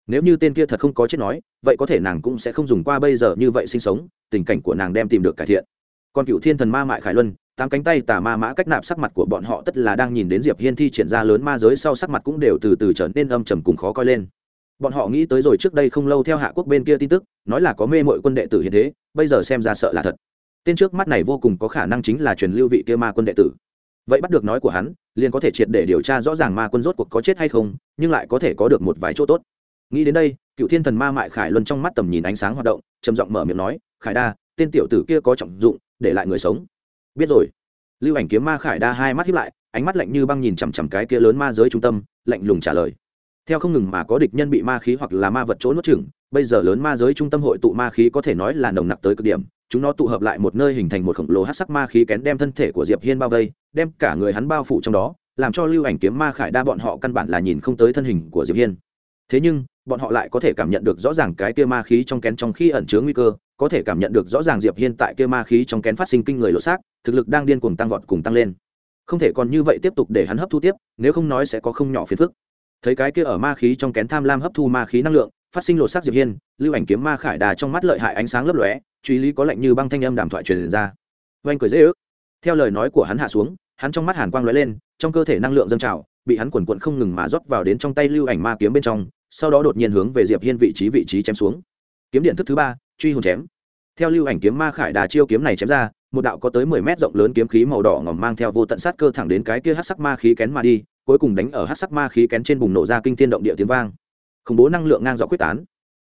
Nếu như tên kia thật không có chết nói, vậy có thể nàng cũng sẽ không dùng qua bây giờ như vậy sinh sống, tình cảnh của nàng đem tìm được cải thiện còn cựu thiên thần ma mại khải luân, tám cánh tay tà ma mã cách nạp sắc mặt của bọn họ tất là đang nhìn đến diệp hiên thi triển ra lớn ma giới sau sắc mặt cũng đều từ từ trở nên âm trầm cùng khó coi lên. Bọn họ nghĩ tới rồi trước đây không lâu theo hạ quốc bên kia tin tức, nói là có mê mội quân đệ tử hiện thế, bây giờ xem ra sợ là thật. Tên trước mắt này vô cùng có khả năng chính là truyền lưu vị kia ma quân đệ tử. Vậy bắt được nói của hắn, liền có thể triệt để điều tra rõ ràng ma quân rốt cuộc có chết hay không, nhưng lại có thể có được một vài chỗ tốt. Nghĩ đến đây cựu thiên thần ma mại khải luân trong mắt tầm nhìn ánh sáng hoạt động, trầm giọng mở miệng nói, khải đa, tên tiểu tử kia có trọng dụng để lại người sống. Biết rồi. Lưu ảnh kiếm ma khải đa hai mắt hiếp lại, ánh mắt lạnh như băng nhìn chằm chằm cái kia lớn ma giới trung tâm, lạnh lùng trả lời. Theo không ngừng mà có địch nhân bị ma khí hoặc là ma vật chỗ nuốt chửng, bây giờ lớn ma giới trung tâm hội tụ ma khí có thể nói là nồng nặc tới cực điểm, chúng nó tụ hợp lại một nơi hình thành một khổng lồ hát sắc ma khí kén đem thân thể của diệp hiên bao vây, đem cả người hắn bao phủ trong đó, làm cho lưu ảnh kiếm ma khải đa bọn họ căn bản là nhìn không tới thân hình của diệp hiên. Thế nhưng, bọn họ lại có thể cảm nhận được rõ ràng cái kia ma khí trong kén trong khi ẩn chứa nguy cơ có thể cảm nhận được rõ ràng diệp hiên tại kia ma khí trong kén phát sinh kinh người lộ xác, thực lực đang điên cuồng tăng vọt cùng tăng lên. Không thể còn như vậy tiếp tục để hắn hấp thu tiếp, nếu không nói sẽ có không nhỏ phiền phức. Thấy cái kia ở ma khí trong kén tham lam hấp thu ma khí năng lượng, phát sinh lộ sắc diệp hiên, lưu ảnh kiếm ma khải đà trong mắt lợi hại ánh sáng lấp lóe, truy lý có lạnh như băng thanh âm đàm thoại truyền ra. Oanh cười dễ ước. Theo lời nói của hắn hạ xuống, hắn trong mắt hàn quang lóe lên, trong cơ thể năng lượng dâng trào, bị hắn quần quận không ngừng mà rót vào đến trong tay lưu ảnh ma kiếm bên trong, sau đó đột nhiên hướng về diệp hiên vị trí vị trí chém xuống. Kiếm điện thức thứ ba, truy hồn chém theo lưu ảnh kiếm ma khải đà chiêu kiếm này chém ra, một đạo có tới mười mét rộng lớn kiếm khí màu đỏ ngòm mang theo vô tận sát cơ thẳng đến cái kia hắc sắc ma khí kén mà đi, cuối cùng đánh ở hắc sắc ma khí kén trên bùng nổ ra kinh thiên động địa tiếng vang. Khủng bố năng lượng ngang dọc quyết tán.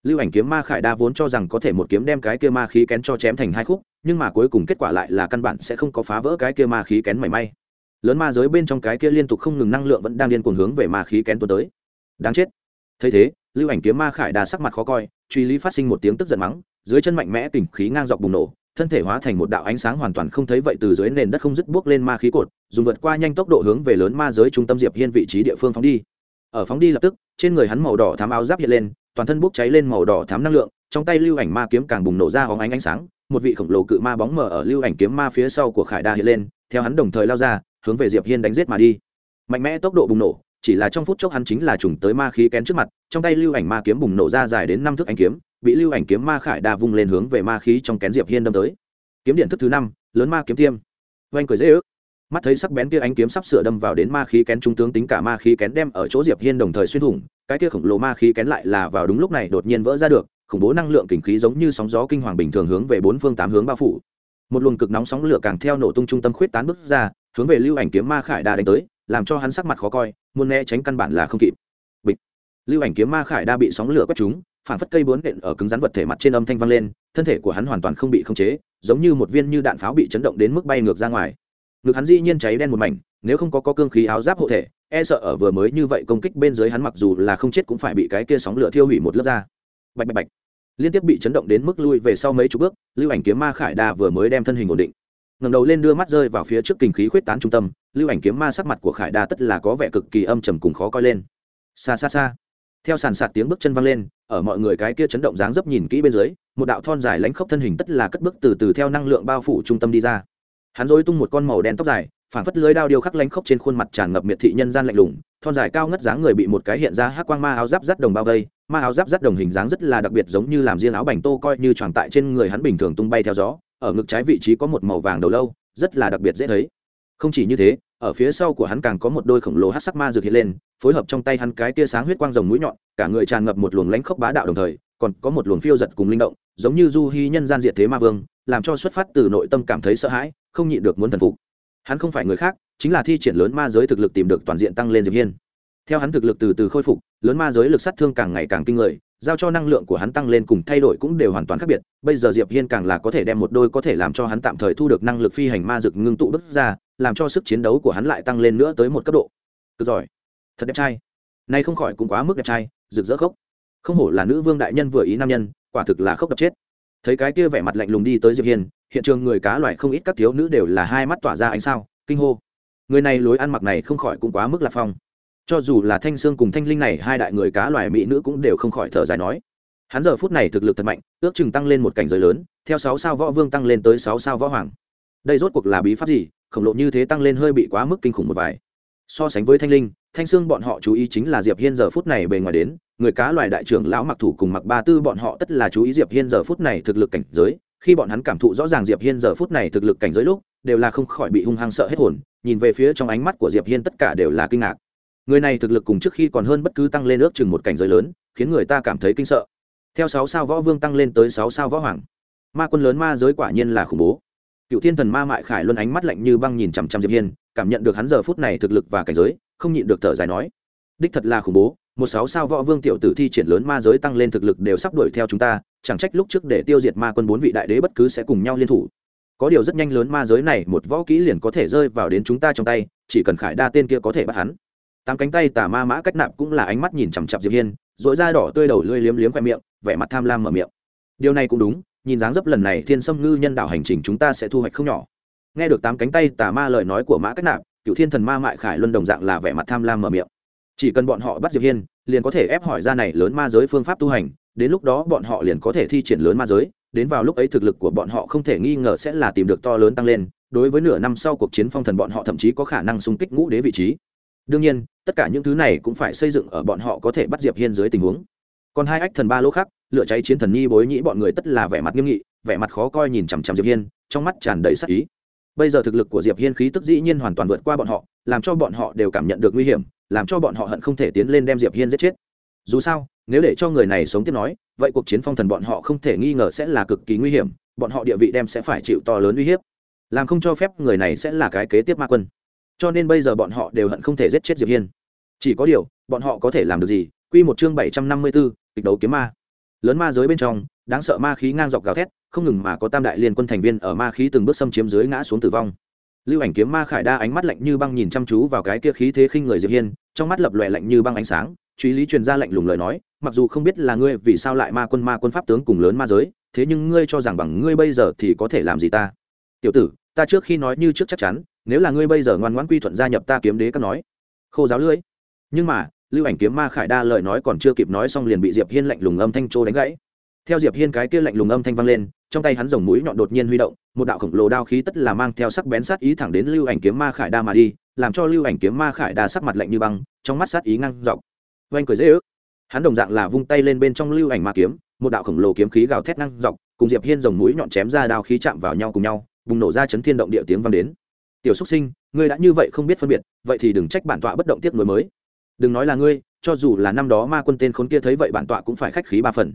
Lưu ảnh kiếm ma khải đa vốn cho rằng có thể một kiếm đem cái kia ma khí kén cho chém thành hai khúc, nhưng mà cuối cùng kết quả lại là căn bản sẽ không có phá vỡ cái kia ma khí kén mảy may. Lớn ma giới bên trong cái kia liên tục không ngừng năng lượng vẫn đang điên cuồng hướng về ma khí kén tuần tới. Đáng chết. Thấy thế, lưu ảnh kiếm ma khải đa sắc mặt khó coi, truy lý phát sinh một tiếng tức giận mắng dưới chân mạnh mẽ kình khí ngang dọc bùng nổ, thân thể hóa thành một đạo ánh sáng hoàn toàn không thấy vậy từ dưới nền đất không dứt bước lên ma khí cột, dùng vượt qua nhanh tốc độ hướng về lớn ma giới trung tâm diệp hiên vị trí địa phương phóng đi. Ở phóng đi lập tức, trên người hắn màu đỏ thám áo giáp hiện lên, toàn thân bốc cháy lên màu đỏ thám năng lượng, trong tay lưu ảnh ma kiếm càng bùng nổ ra hóng ánh ánh sáng, một vị khổng lồ cự ma bóng mờ ở lưu ảnh kiếm ma phía sau của khải đa hiện lên, theo hắn đồng thời lao ra, hướng về diệp hiên đánh giết mà đi. Mạnh mẽ tốc độ bùng nổ, chỉ là trong phút chốc hắn chính là trùng tới ma khí kén trước mặt, trong tay lưu ảnh ma kiếm bùng nổ ra dài đến năm thước ánh kiếm bị lưu ảnh kiếm ma khải đa vung lên hướng về ma khí trong kén diệp hiên đâm tới. Kiếm điện thức thứ năm, lớn ma kiếm tiêm. Oanh cười dễ ước. Mắt thấy sắc bén kia ánh kiếm sắp sửa đâm vào đến ma khí kén trung tướng tính cả ma khí kén đem ở chỗ diệp hiên đồng thời xuyên thủng, cái kia khổng lồ ma khí kén lại là vào đúng lúc này đột nhiên vỡ ra được, khủng bố năng lượng kình khí giống như sóng gió kinh hoàng bình thường hướng về bốn phương tám hướng bao phủ. Một luồng cực nóng sóng lửa càng theo nổ tung trung tâm khuyết tán bước ra, hướng về lưu ảnh kiếm ma khải đa đánh tới, làm cho hắn sắc mặt khó coi, muốn né tránh căn bản là không kịp. Bịch. Lưu ảnh kiếm ma khải đa bị sóng lửa quét trúng phản phất cây bướn đện ở cứng rắn vật thể mặt trên âm thanh vang lên thân thể của hắn hoàn toàn không bị khống chế giống như một viên như đạn pháo bị chấn động đến mức bay ngược ra ngoài. Ngực hắn dĩ nhiên cháy đen một mảnh nếu không có, có cương khí áo giáp hộ thể e sợ ở vừa mới như vậy công kích bên dưới hắn mặc dù là không chết cũng phải bị cái kia sóng lửa thiêu hủy một lớp da. Bạch bạch bạch. Liên tiếp bị chấn động đến mức lui về sau mấy chục bước lưu ảnh kiếm ma khải đa vừa mới đem thân hình ổn định. Ngẩng đầu lên đưa mắt rơi vào phía trước kinh khí khuyết tán trung tâm lưu ảnh kiếm ma sắc mặt của khải đa tất là có vẻ cực kỳ âm trầm cùng khó coi lên. Xa xa xa theo sàn sạt tiếng bước chân văng lên, ở mọi người cái kia chấn động dáng dấp nhìn kỹ bên dưới, một đạo thon dài lãnh khốc thân hình tất là cất bước từ từ theo năng lượng bao phủ trung tâm đi ra. Hắn dối tung một con màu đen tóc dài phản phất lưới đao điêu khắc lãnh khốc trên khuôn mặt tràn ngập miệt thị nhân gian lạnh lùng, thon dài cao ngất dáng người bị một cái hiện ra hắc quang ma áo giáp rắt đồng bao vây, ma áo giáp rắt đồng hình dáng rất là đặc biệt giống như làm riêng áo bành tô coi như tròn tại trên người hắn bình thường tung bay theo gió, ở ngực trái vị trí có một màu vàng đầu lâu, rất là đặc biệt dễ thấy. Không chỉ như thế ở phía sau của hắn càng có một đôi khổng lồ hát sắc ma dược hiện lên, phối hợp trong tay hắn cái tia sáng huyết quang rồng mũi nhọn, cả người tràn ngập một luồng lãnh khốc bá đạo đồng thời, còn có một luồng phiêu giật cùng linh động, giống như du hy nhân gian diệt thế ma vương, làm cho xuất phát từ nội tâm cảm thấy sợ hãi, không nhịn được muốn thần phục. Hắn không phải người khác, chính là thi triển lớn ma giới thực lực tìm được toàn diện tăng lên diệp hiên. Theo hắn thực lực từ từ khôi phục, lớn ma giới lực sát thương càng ngày càng kinh người giao cho năng lượng của hắn tăng lên cùng thay đổi cũng đều hoàn toàn khác biệt. Bây giờ diệp hiên càng là có thể đem một đôi có thể làm cho hắn tạm thời thu được năng lực phi hành ma dực ngưng tụ bức ra, làm cho sức chiến đấu của hắn lại tăng lên nữa tới một cấp độ. Cực giỏi. Thật đẹp trai. Nay không khỏi cũng quá mức đẹp trai, rực rỡ khốc. Không hổ là nữ vương đại nhân vừa ý nam nhân, quả thực là khốc đập chết. Thấy cái kia vẻ mặt lạnh lùng đi tới diệp hiên, hiện trường người cá loại không ít các thiếu nữ đều là hai mắt tỏa ra ánh sao, kinh hô. Người này lối ăn mặc này không khỏi cũng quá mức là phong cho dù là thanh sương cùng thanh linh này, hai đại người cá loài mỹ nữ cũng đều không khỏi thở dài nói, hắn giờ phút này thực lực thật mạnh, ước chừng tăng lên một cảnh giới lớn, theo sáu sao võ vương tăng lên tới sáu sao võ hoàng. Đây rốt cuộc là bí pháp gì? Khổng lộ như thế tăng lên hơi bị quá mức kinh khủng một vài. So sánh với thanh linh, thanh sương bọn họ chú ý chính là diệp hiên giờ phút này bề ngoài đến, người cá loài đại trưởng lão mặc thủ cùng mặc ba tư bọn họ tất là chú ý diệp hiên giờ phút này thực lực cảnh giới, khi bọn hắn cảm thụ rõ ràng diệp hiên giờ phút này thực lực cảnh giới lúc, đều là không khỏi bị hung hăng sợ hết hồn, nhìn về phía trong ánh mắt của diệp hiên tất cả đều là kinh ngạc người này thực lực cùng trước khi còn hơn bất cứ tăng lên ước chừng một cảnh giới lớn, khiến người ta cảm thấy kinh sợ. Theo sáu sao võ vương tăng lên tới sáu sao võ hoàng. Ma quân lớn ma giới quả nhiên là khủng bố. Cựu thiên thần ma mại khải luân ánh mắt lạnh như băng nhìn chằm chằm diệp hiên, cảm nhận được hắn giờ phút này thực lực và cảnh giới, không nhịn được thở dài nói, đích thật là khủng bố, một sáu sao võ vương tiểu tử thi triển lớn ma giới tăng lên thực lực đều sắp đuổi theo chúng ta, chẳng trách lúc trước để tiêu diệt ma quân bốn vị đại đế bất cứ sẽ cùng nhau liên thủ. Có điều rất nhanh lớn ma giới này một võ kỹ liền có thể rơi vào đến chúng ta trong tay, chỉ cần khải đa tên kia có thể bắt hắn tám cánh tay tà ma mã cách nạp cũng là ánh mắt nhìn chằm chặp diệp hiên dội da đỏ tươi đầu lưỡi liếm liếm khoe miệng, vẻ mặt tham lam mở miệng. Điều này cũng đúng, nhìn dáng dấp lần này thiên sâm ngư nhân đạo hành trình chúng ta sẽ thu hoạch không nhỏ. Nghe được tám cánh tay tà ma lời nói của mã cách nạp cựu thiên thần ma mại khải luân đồng dạng là vẻ mặt tham lam mở miệng. Chỉ cần bọn họ bắt diệp hiên, liền có thể ép hỏi ra này lớn ma giới phương pháp tu hành, đến lúc đó bọn họ liền có thể thi triển lớn ma giới, đến vào lúc ấy thực lực của bọn họ không thể nghi ngờ sẽ là tìm được to lớn tăng lên, đối với nửa năm sau cuộc chiến phong thần bọn họ thậm chí có khả năng xung kích ngũ đế vị trí đương nhiên, tất cả những thứ này cũng phải xây dựng ở bọn họ có thể bắt diệp hiên dưới tình huống. Còn hai ách thần ba lỗ khác lựa cháy chiến thần nhi bối nhĩ bọn người tất là vẻ mặt nghiêm nghị, vẻ mặt khó coi nhìn chằm chằm diệp hiên, trong mắt tràn đầy sắc ý. Bây giờ thực lực của diệp hiên khí tức dĩ nhiên hoàn toàn vượt qua bọn họ, làm cho bọn họ đều cảm nhận được nguy hiểm, làm cho bọn họ hận không thể tiến lên đem diệp hiên giết chết. Dù sao, nếu để cho người này sống tiếp nói, vậy cuộc chiến phong thần bọn họ không thể nghi ngờ sẽ là cực kỳ nguy hiểm, bọn họ địa vị đem sẽ phải chịu to lớn uy hiếp. Làm không cho phép người này sẽ là cái kế tiếp ma quân cho nên bây giờ bọn họ đều hận không thể giết chết diệp hiên. Chỉ có điều bọn họ có thể làm được gì? Quy một chương bảy trăm năm mươi 754, kịch đấu kiếm ma. Lớn ma giới bên trong đáng sợ ma khí ngang dọc gào thét không ngừng mà có tam đại liên quân thành viên ở ma khí từng bước xâm chiếm dưới ngã xuống tử vong. Lưu ảnh kiếm ma khải đa ánh mắt lạnh như băng nhìn chăm chú vào cái kia khí thế khinh người diệp hiên trong mắt lập lòe lạnh như băng ánh sáng truy lý truyền ra lạnh lùng lời nói mặc dù không biết là ngươi vì sao lại ma quân ma quân pháp tướng cùng lớn ma giới thế nhưng ngươi cho rằng bằng ngươi bây giờ thì có thể làm gì ta? Tiểu tử ta trước khi nói như trước chắc chắn nếu là ngươi bây giờ ngoan ngoãn quy thuận gia nhập ta kiếm đế các nói, khô giáo lưỡi. Nhưng mà, lưu ảnh kiếm ma khải đa lời nói còn chưa kịp nói xong liền bị diệp hiên lạnh lùng âm thanh trô đánh gãy. Theo diệp hiên cái kia lạnh lùng âm thanh vang lên, trong tay hắn rồng mũi nhọn đột nhiên huy động, một đạo khổng lồ đao khí tất là mang theo sắc bén sát ý thẳng đến lưu ảnh kiếm ma khải đa mà đi, làm cho lưu ảnh kiếm ma khải đa sắc mặt lạnh như băng, trong mắt sát ý ngang dọc. Oanh cười dễ ước. Hắn đồng dạng là vung tay lên bên trong lưu ảnh ma kiếm, một đạo khổng lồ kiếm khí gào thét ngang dọc, cùng diệp hiên rồng mũi nhọn chém ra đao khí chạm vào nhau cùng nhau, bùng nổ ra chấn thiên động địa tiếng vang đến tiểu xúc sinh, ngươi đã như vậy không biết phân biệt, vậy thì đừng trách bản tọa bất động tiếp nối mới. Đừng nói là ngươi, cho dù là năm đó ma quân tên khốn kia thấy vậy bản tọa cũng phải khách khí ba phần.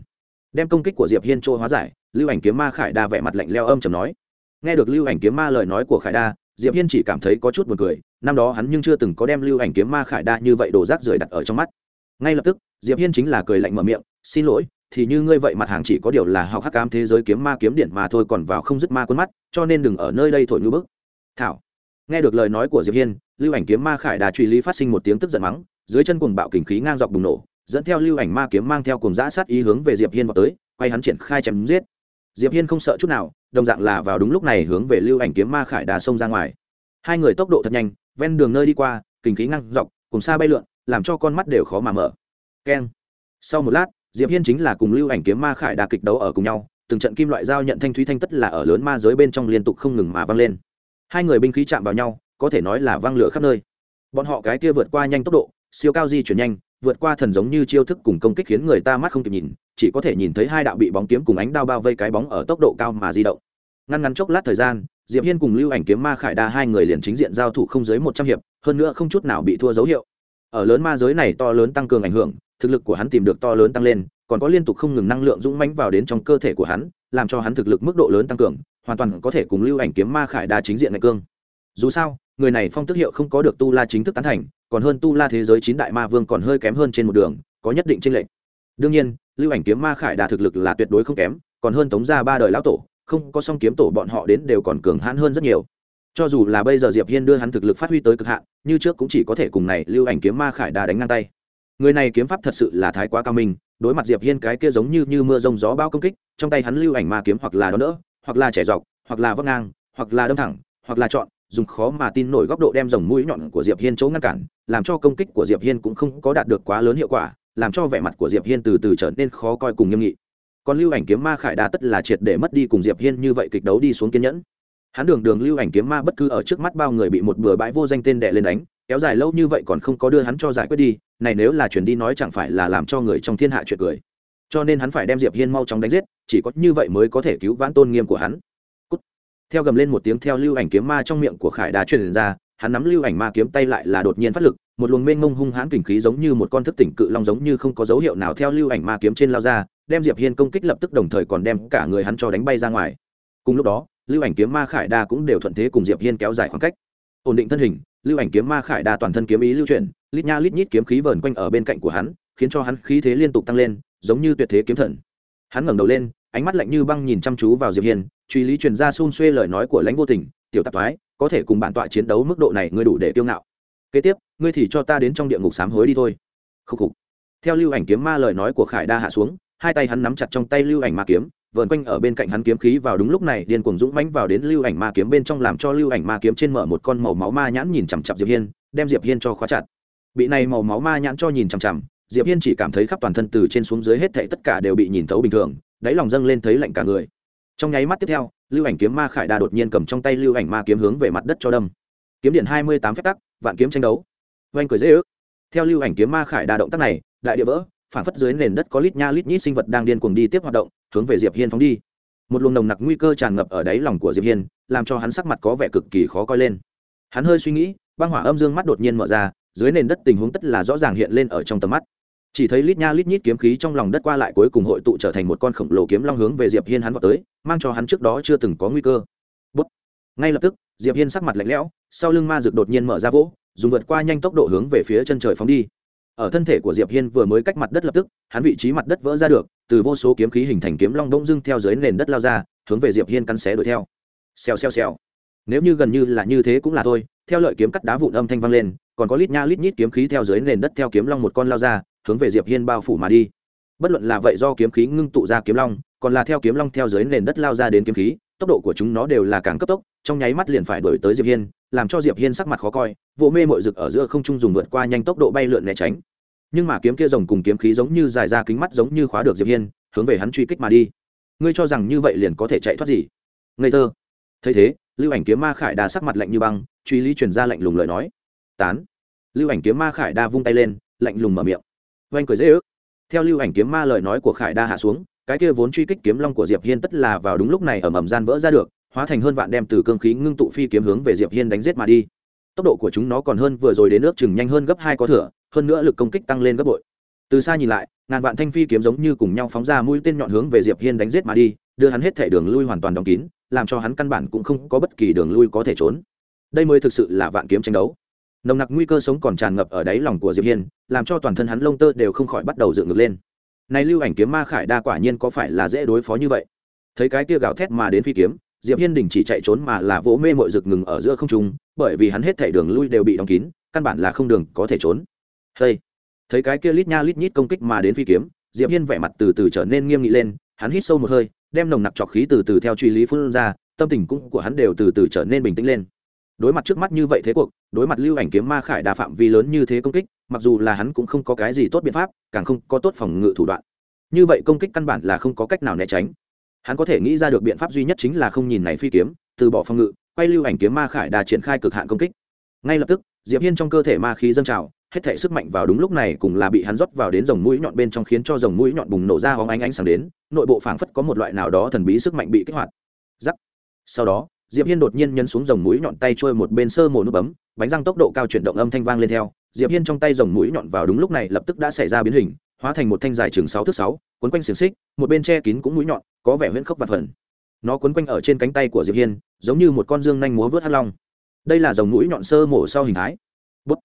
Đem công kích của diệp hiên trôi hóa giải, lưu ảnh kiếm ma khải đa vẻ mặt lạnh leo âm trầm nói. Nghe được lưu ảnh kiếm ma lời nói của khải đa, diệp hiên chỉ cảm thấy có chút buồn cười, năm đó hắn nhưng chưa từng có đem lưu ảnh kiếm ma khải đa như vậy đổ rác rưởi đặt ở trong mắt. Ngay lập tức, diệp hiên chính là cười lạnh mở miệng, xin lỗi, thì như ngươi vậy mặt hàng chỉ có điều là học hắc ám thế giới kiếm ma kiếm điện mà thôi còn vào không dứt ma quân mắt, cho nên đừng ở nơi đây thổi như bức. Thảo nghe được lời nói của diệp hiên, lưu ảnh kiếm ma khải đà truy lý phát sinh một tiếng tức giận mắng, dưới chân cuồng bạo kình khí ngang dọc bùng nổ, dẫn theo lưu ảnh ma kiếm mang theo cuồng giã sát ý hướng về diệp hiên vào tới, quay hắn triển khai chém giết. Diệp hiên không sợ chút nào, đồng dạng là vào đúng lúc này hướng về lưu ảnh kiếm ma khải đà xông ra ngoài. Hai người tốc độ thật nhanh, ven đường nơi đi qua, kình khí ngang dọc, cùng xa bay lượn, làm cho con mắt đều khó mà mở. Keng. Sau một lát, diệp hiên chính là cùng lưu ảnh kiếm ma khải đà kịch đấu ở cùng nhau, từng trận kim loại giao nhận thanh thúy thanh tất là ở lớn ma giới bên trong liên tục không ngừng mà vang lên hai người binh khí chạm vào nhau, có thể nói là vang lửa khắp nơi. Bọn họ cái kia vượt qua nhanh tốc độ, siêu cao di chuyển nhanh, vượt qua thần giống như chiêu thức cùng công kích khiến người ta mắt không kịp nhìn, chỉ có thể nhìn thấy hai đạo bị bóng kiếm cùng ánh đao bao vây cái bóng ở tốc độ cao mà di động. Ngăn ngắn chốc lát thời gian, diệp hiên cùng lưu ảnh kiếm ma khải đa hai người liền chính diện giao thủ không dưới một trăm hiệp, hơn nữa không chút nào bị thua dấu hiệu. Ở lớn ma giới này to lớn tăng cường ảnh hưởng, thực lực của hắn tìm được to lớn tăng lên, còn có liên tục không ngừng năng lượng dũng mãnh vào đến trong cơ thể của hắn, làm cho hắn thực lực mức độ lớn tăng cường hoàn toàn có thể cùng lưu ảnh kiếm ma khải đa chính diện ngạch cương. Dù sao, người này phong tức hiệu không có được tu la chính thức tán thành, còn hơn tu la thế giới chín đại ma vương còn hơi kém hơn trên một đường, có nhất định tranh lệch. Đương nhiên, lưu ảnh kiếm ma khải đa thực lực là tuyệt đối không kém, còn hơn tống gia ba đời lão tổ, không có song kiếm tổ bọn họ đến đều còn cường hãn hơn rất nhiều. Cho dù là bây giờ diệp hiên đưa hắn thực lực phát huy tới cực hạn, như trước cũng chỉ có thể cùng này lưu ảnh kiếm ma khải đa đánh ngang tay. Người này kiếm pháp thật sự là thái quá cao minh, đối mặt diệp hiên cái kia giống như như mưa rông gió bao công kích, trong tay hắn lưu ảnh ma kiếm hoặc là đó đỡ hoặc là trẻ dọc, hoặc là vấp ngang, hoặc là đâm thẳng, hoặc là chọn, dùng khó mà tin nổi góc độ đem dòng mũi nhọn của diệp hiên chỗ ngăn cản, làm cho công kích của diệp hiên cũng không có đạt được quá lớn hiệu quả, làm cho vẻ mặt của diệp hiên từ từ trở nên khó coi cùng nghiêm nghị. Còn lưu ảnh kiếm ma khải đa tất là triệt để mất đi cùng diệp hiên như vậy kịch đấu đi xuống kiên nhẫn. Hắn đường đường lưu ảnh kiếm ma bất cứ ở trước mắt bao người bị một bừa bãi vô danh tên đệ lên đánh, kéo dài lâu như vậy còn không có đưa hắn cho giải quyết đi, này nếu là chuyển đi nói chẳng phải là làm cho người trong thiên hạ chuyện cười cho nên hắn phải đem diệp hiên mau chóng đánh giết, chỉ có như vậy mới có thể cứu vãn tôn nghiêm của hắn. Cút. theo gầm lên một tiếng theo lưu ảnh kiếm ma trong miệng của khải đà truyền ra, hắn nắm lưu ảnh ma kiếm tay lại là đột nhiên phát lực, một luồng mênh mông hung hãn kình khí giống như một con thức tỉnh cự long giống như không có dấu hiệu nào theo lưu ảnh ma kiếm trên lao ra, đem diệp hiên công kích lập tức đồng thời còn đem cả người hắn cho đánh bay ra ngoài. Cùng lúc đó, lưu ảnh kiếm ma khải đa cũng đều thuận thế cùng diệp hiên kéo dài khoảng cách. Ổn định thân hình, lưu ảnh kiếm ma khải đa toàn thân kiếm ý lưu chuyển, lít nha lít nhít kiếm khí vờn quanh ở bên cạnh của hắn, khiến cho hắn khí thế liên tục tăng lên giống như tuyệt thế kiếm thần. Hắn ngẩng đầu lên, ánh mắt lạnh như băng nhìn chăm chú vào diệp hiên, truy lý truyền ra xun xuê lời nói của lãnh vô tình, tiểu tạp thoái, có thể cùng bản tọa chiến đấu mức độ này ngươi đủ để tiêu ngạo. Kế tiếp, ngươi thì cho ta đến trong địa ngục sám hối đi thôi. Khúc khục. Theo lưu ảnh kiếm ma lời nói của khải đa hạ xuống, hai tay hắn nắm chặt trong tay lưu ảnh ma kiếm, vờn quanh ở bên cạnh hắn kiếm khí vào đúng lúc này, điên cuồng dũng mãnh vào đến lưu ảnh ma kiếm bên trong làm cho lưu ảnh ma kiếm trên mở một con màu máu ma nhãn nhìn chằm chặp diệp hiên, đem diệp hiên cho khóa chặt. Bị này màu máu ma nhãn cho nhìn chằm chằm diệp hiên chỉ cảm thấy khắp toàn thân từ trên xuống dưới hết thảy tất cả đều bị nhìn thấu bình thường, đáy lòng dâng lên thấy lạnh cả người. Trong nháy mắt tiếp theo, lưu ảnh kiếm ma khải đa đột nhiên cầm trong tay lưu ảnh ma kiếm hướng về mặt đất cho đâm. Kiếm điện hai mươi tám phép tắc, vạn kiếm tranh đấu. Oanh cười dễ ước. Theo lưu ảnh kiếm ma khải đa động tác này, đại địa vỡ, phản phất dưới nền đất có lít nha lít nhít sinh vật đang điên cuồng đi tiếp hoạt động, hướng về diệp hiên phóng đi. Một luồng nồng nặc nguy cơ tràn ngập ở đáy lòng của diệp hiên, làm cho hắn sắc mặt có vẻ cực kỳ khó coi lên. Hắn hơi suy nghĩ, băng hỏa âm dương mắt đột nhiên mở ra, dưới nền đất tình huống tất là rõ ràng hiện lên ở trong tầm mắt chỉ thấy lít nha lít nhít kiếm khí trong lòng đất qua lại cuối cùng hội tụ trở thành một con khổng lồ kiếm long hướng về diệp hiên hắn vào tới, mang cho hắn trước đó chưa từng có nguy cơ. Bút. ngay lập tức, diệp hiên sắc mặt lạnh lẽo, sau lưng ma dược đột nhiên mở ra vỗ, dùng vượt qua nhanh tốc độ hướng về phía chân trời phóng đi. Ở thân thể của diệp hiên vừa mới cách mặt đất lập tức, hắn vị trí mặt đất vỡ ra được, từ vô số kiếm khí hình thành kiếm long đông dưng theo dưới nền đất lao ra, hướng về diệp hiên cắn xé đuổi theo. Xèo xèo xèo nếu như gần như là như thế cũng là thôi, theo lợi kiếm cắt đá vụn âm thanh vang lên, còn có lít nha lít nhít kiếm khí theo dưới nền đất theo kiếm long một con lao ra, hướng về diệp hiên bao phủ mà đi. Bất luận là vậy do kiếm khí ngưng tụ ra kiếm long, còn là theo kiếm long theo dưới nền đất lao ra đến kiếm khí, tốc độ của chúng nó đều là càng cấp tốc, trong nháy mắt liền phải đuổi tới diệp hiên, làm cho diệp hiên sắc mặt khó coi vỗ mê mội rực ở giữa không trung dùng vượt qua nhanh tốc độ bay lượn né tránh. Nhưng mà kiếm kia rồng cùng kiếm khí giống như dài ra kính mắt giống như khóa được diệp hiên, hướng về hắn truy kích mà đi. Ngươi cho rằng như vậy liền có thể chạy thoát gì? Ngây thơ. Thấy thế lưu ảnh kiếm ma khải đa sắc mặt lạnh như băng, truy lý truyền ra lạnh lùng lời nói. Tán. Lưu ảnh kiếm ma khải đa vung tay lên, lạnh lùng mở miệng. Oanh cười dễ ước. Theo lưu ảnh kiếm ma lời nói của khải đa hạ xuống, cái kia vốn truy kích kiếm long của diệp hiên tất là vào đúng lúc này ở mầm gian vỡ ra được, hóa thành hơn vạn đem từ cương khí ngưng tụ phi kiếm hướng về diệp hiên đánh giết mà đi. Tốc độ của chúng nó còn hơn vừa rồi đến nước chừng nhanh hơn gấp hai có thừa, hơn nữa lực công kích tăng lên gấp bội. Từ xa nhìn lại, ngàn vạn thanh phi kiếm giống như cùng nhau phóng ra mũi tên nhọn hướng về diệp hiên đánh giết mà đi, đưa hắn hết thể đường lui hoàn toàn đóng kín làm cho hắn căn bản cũng không có bất kỳ đường lui có thể trốn. Đây mới thực sự là vạn kiếm tranh đấu. Nồng nặc nguy cơ sống còn tràn ngập ở đáy lòng của diệp hiên, làm cho toàn thân hắn lông tơ đều không khỏi bắt đầu dựng ngược lên. Này lưu ảnh kiếm ma khải đa quả nhiên có phải là dễ đối phó như vậy? Thấy cái kia gào thét mà đến phi kiếm, diệp hiên đình chỉ chạy trốn mà là vỗ mê mội rực ngừng ở giữa không trung, bởi vì hắn hết thảy đường lui đều bị đóng kín, căn bản là không đường có thể trốn. Hey. thấy cái kia lít nha lít nhít công kích mà đến phi kiếm, diệp hiên vẻ mặt từ từ trở nên nghiêm nghị lên, hắn hít sâu một hơi đem nồng nặc trọc khí từ từ theo truy lý phun ra, tâm tình cũng của hắn đều từ từ trở nên bình tĩnh lên. Đối mặt trước mắt như vậy thế cuộc, đối mặt lưu ảnh kiếm ma khải đa phạm vi lớn như thế công kích, mặc dù là hắn cũng không có cái gì tốt biện pháp, càng không có tốt phòng ngự thủ đoạn. Như vậy công kích căn bản là không có cách nào né tránh. Hắn có thể nghĩ ra được biện pháp duy nhất chính là không nhìn này phi kiếm, từ bỏ phòng ngự, quay lưu ảnh kiếm ma khải đa triển khai cực hạn công kích. Ngay lập tức, diệp hiên trong cơ thể ma khí dâng trào, hết thể sức mạnh vào đúng lúc này cũng là bị hắn rót vào đến dòng mũi nhọn bên trong khiến cho dòng mũi nhọn bùng nổ ra hóng ánh ánh sáng đến nội bộ phảng phất có một loại nào đó thần bí sức mạnh bị kích hoạt. Giắc sau đó, diệp hiên đột nhiên nhấn xuống dòng mũi nhọn tay trôi một bên sơ mổ nút bấm, bánh răng tốc độ cao chuyển động âm thanh vang lên theo. Diệp hiên trong tay dòng mũi nhọn vào đúng lúc này lập tức đã xảy ra biến hình, hóa thành một thanh dài chừng sáu thước sáu, quấn quanh xiềng xích, một bên che kín cũng mũi nhọn, có vẻ huyễn khốc và phần. Nó quấn quanh ở trên cánh tay của diệp hiên, giống như một con dương nhanh múa vớt hắc long. Đây là dòng mũi nhọn sơ mổ sau hình thái. Bút.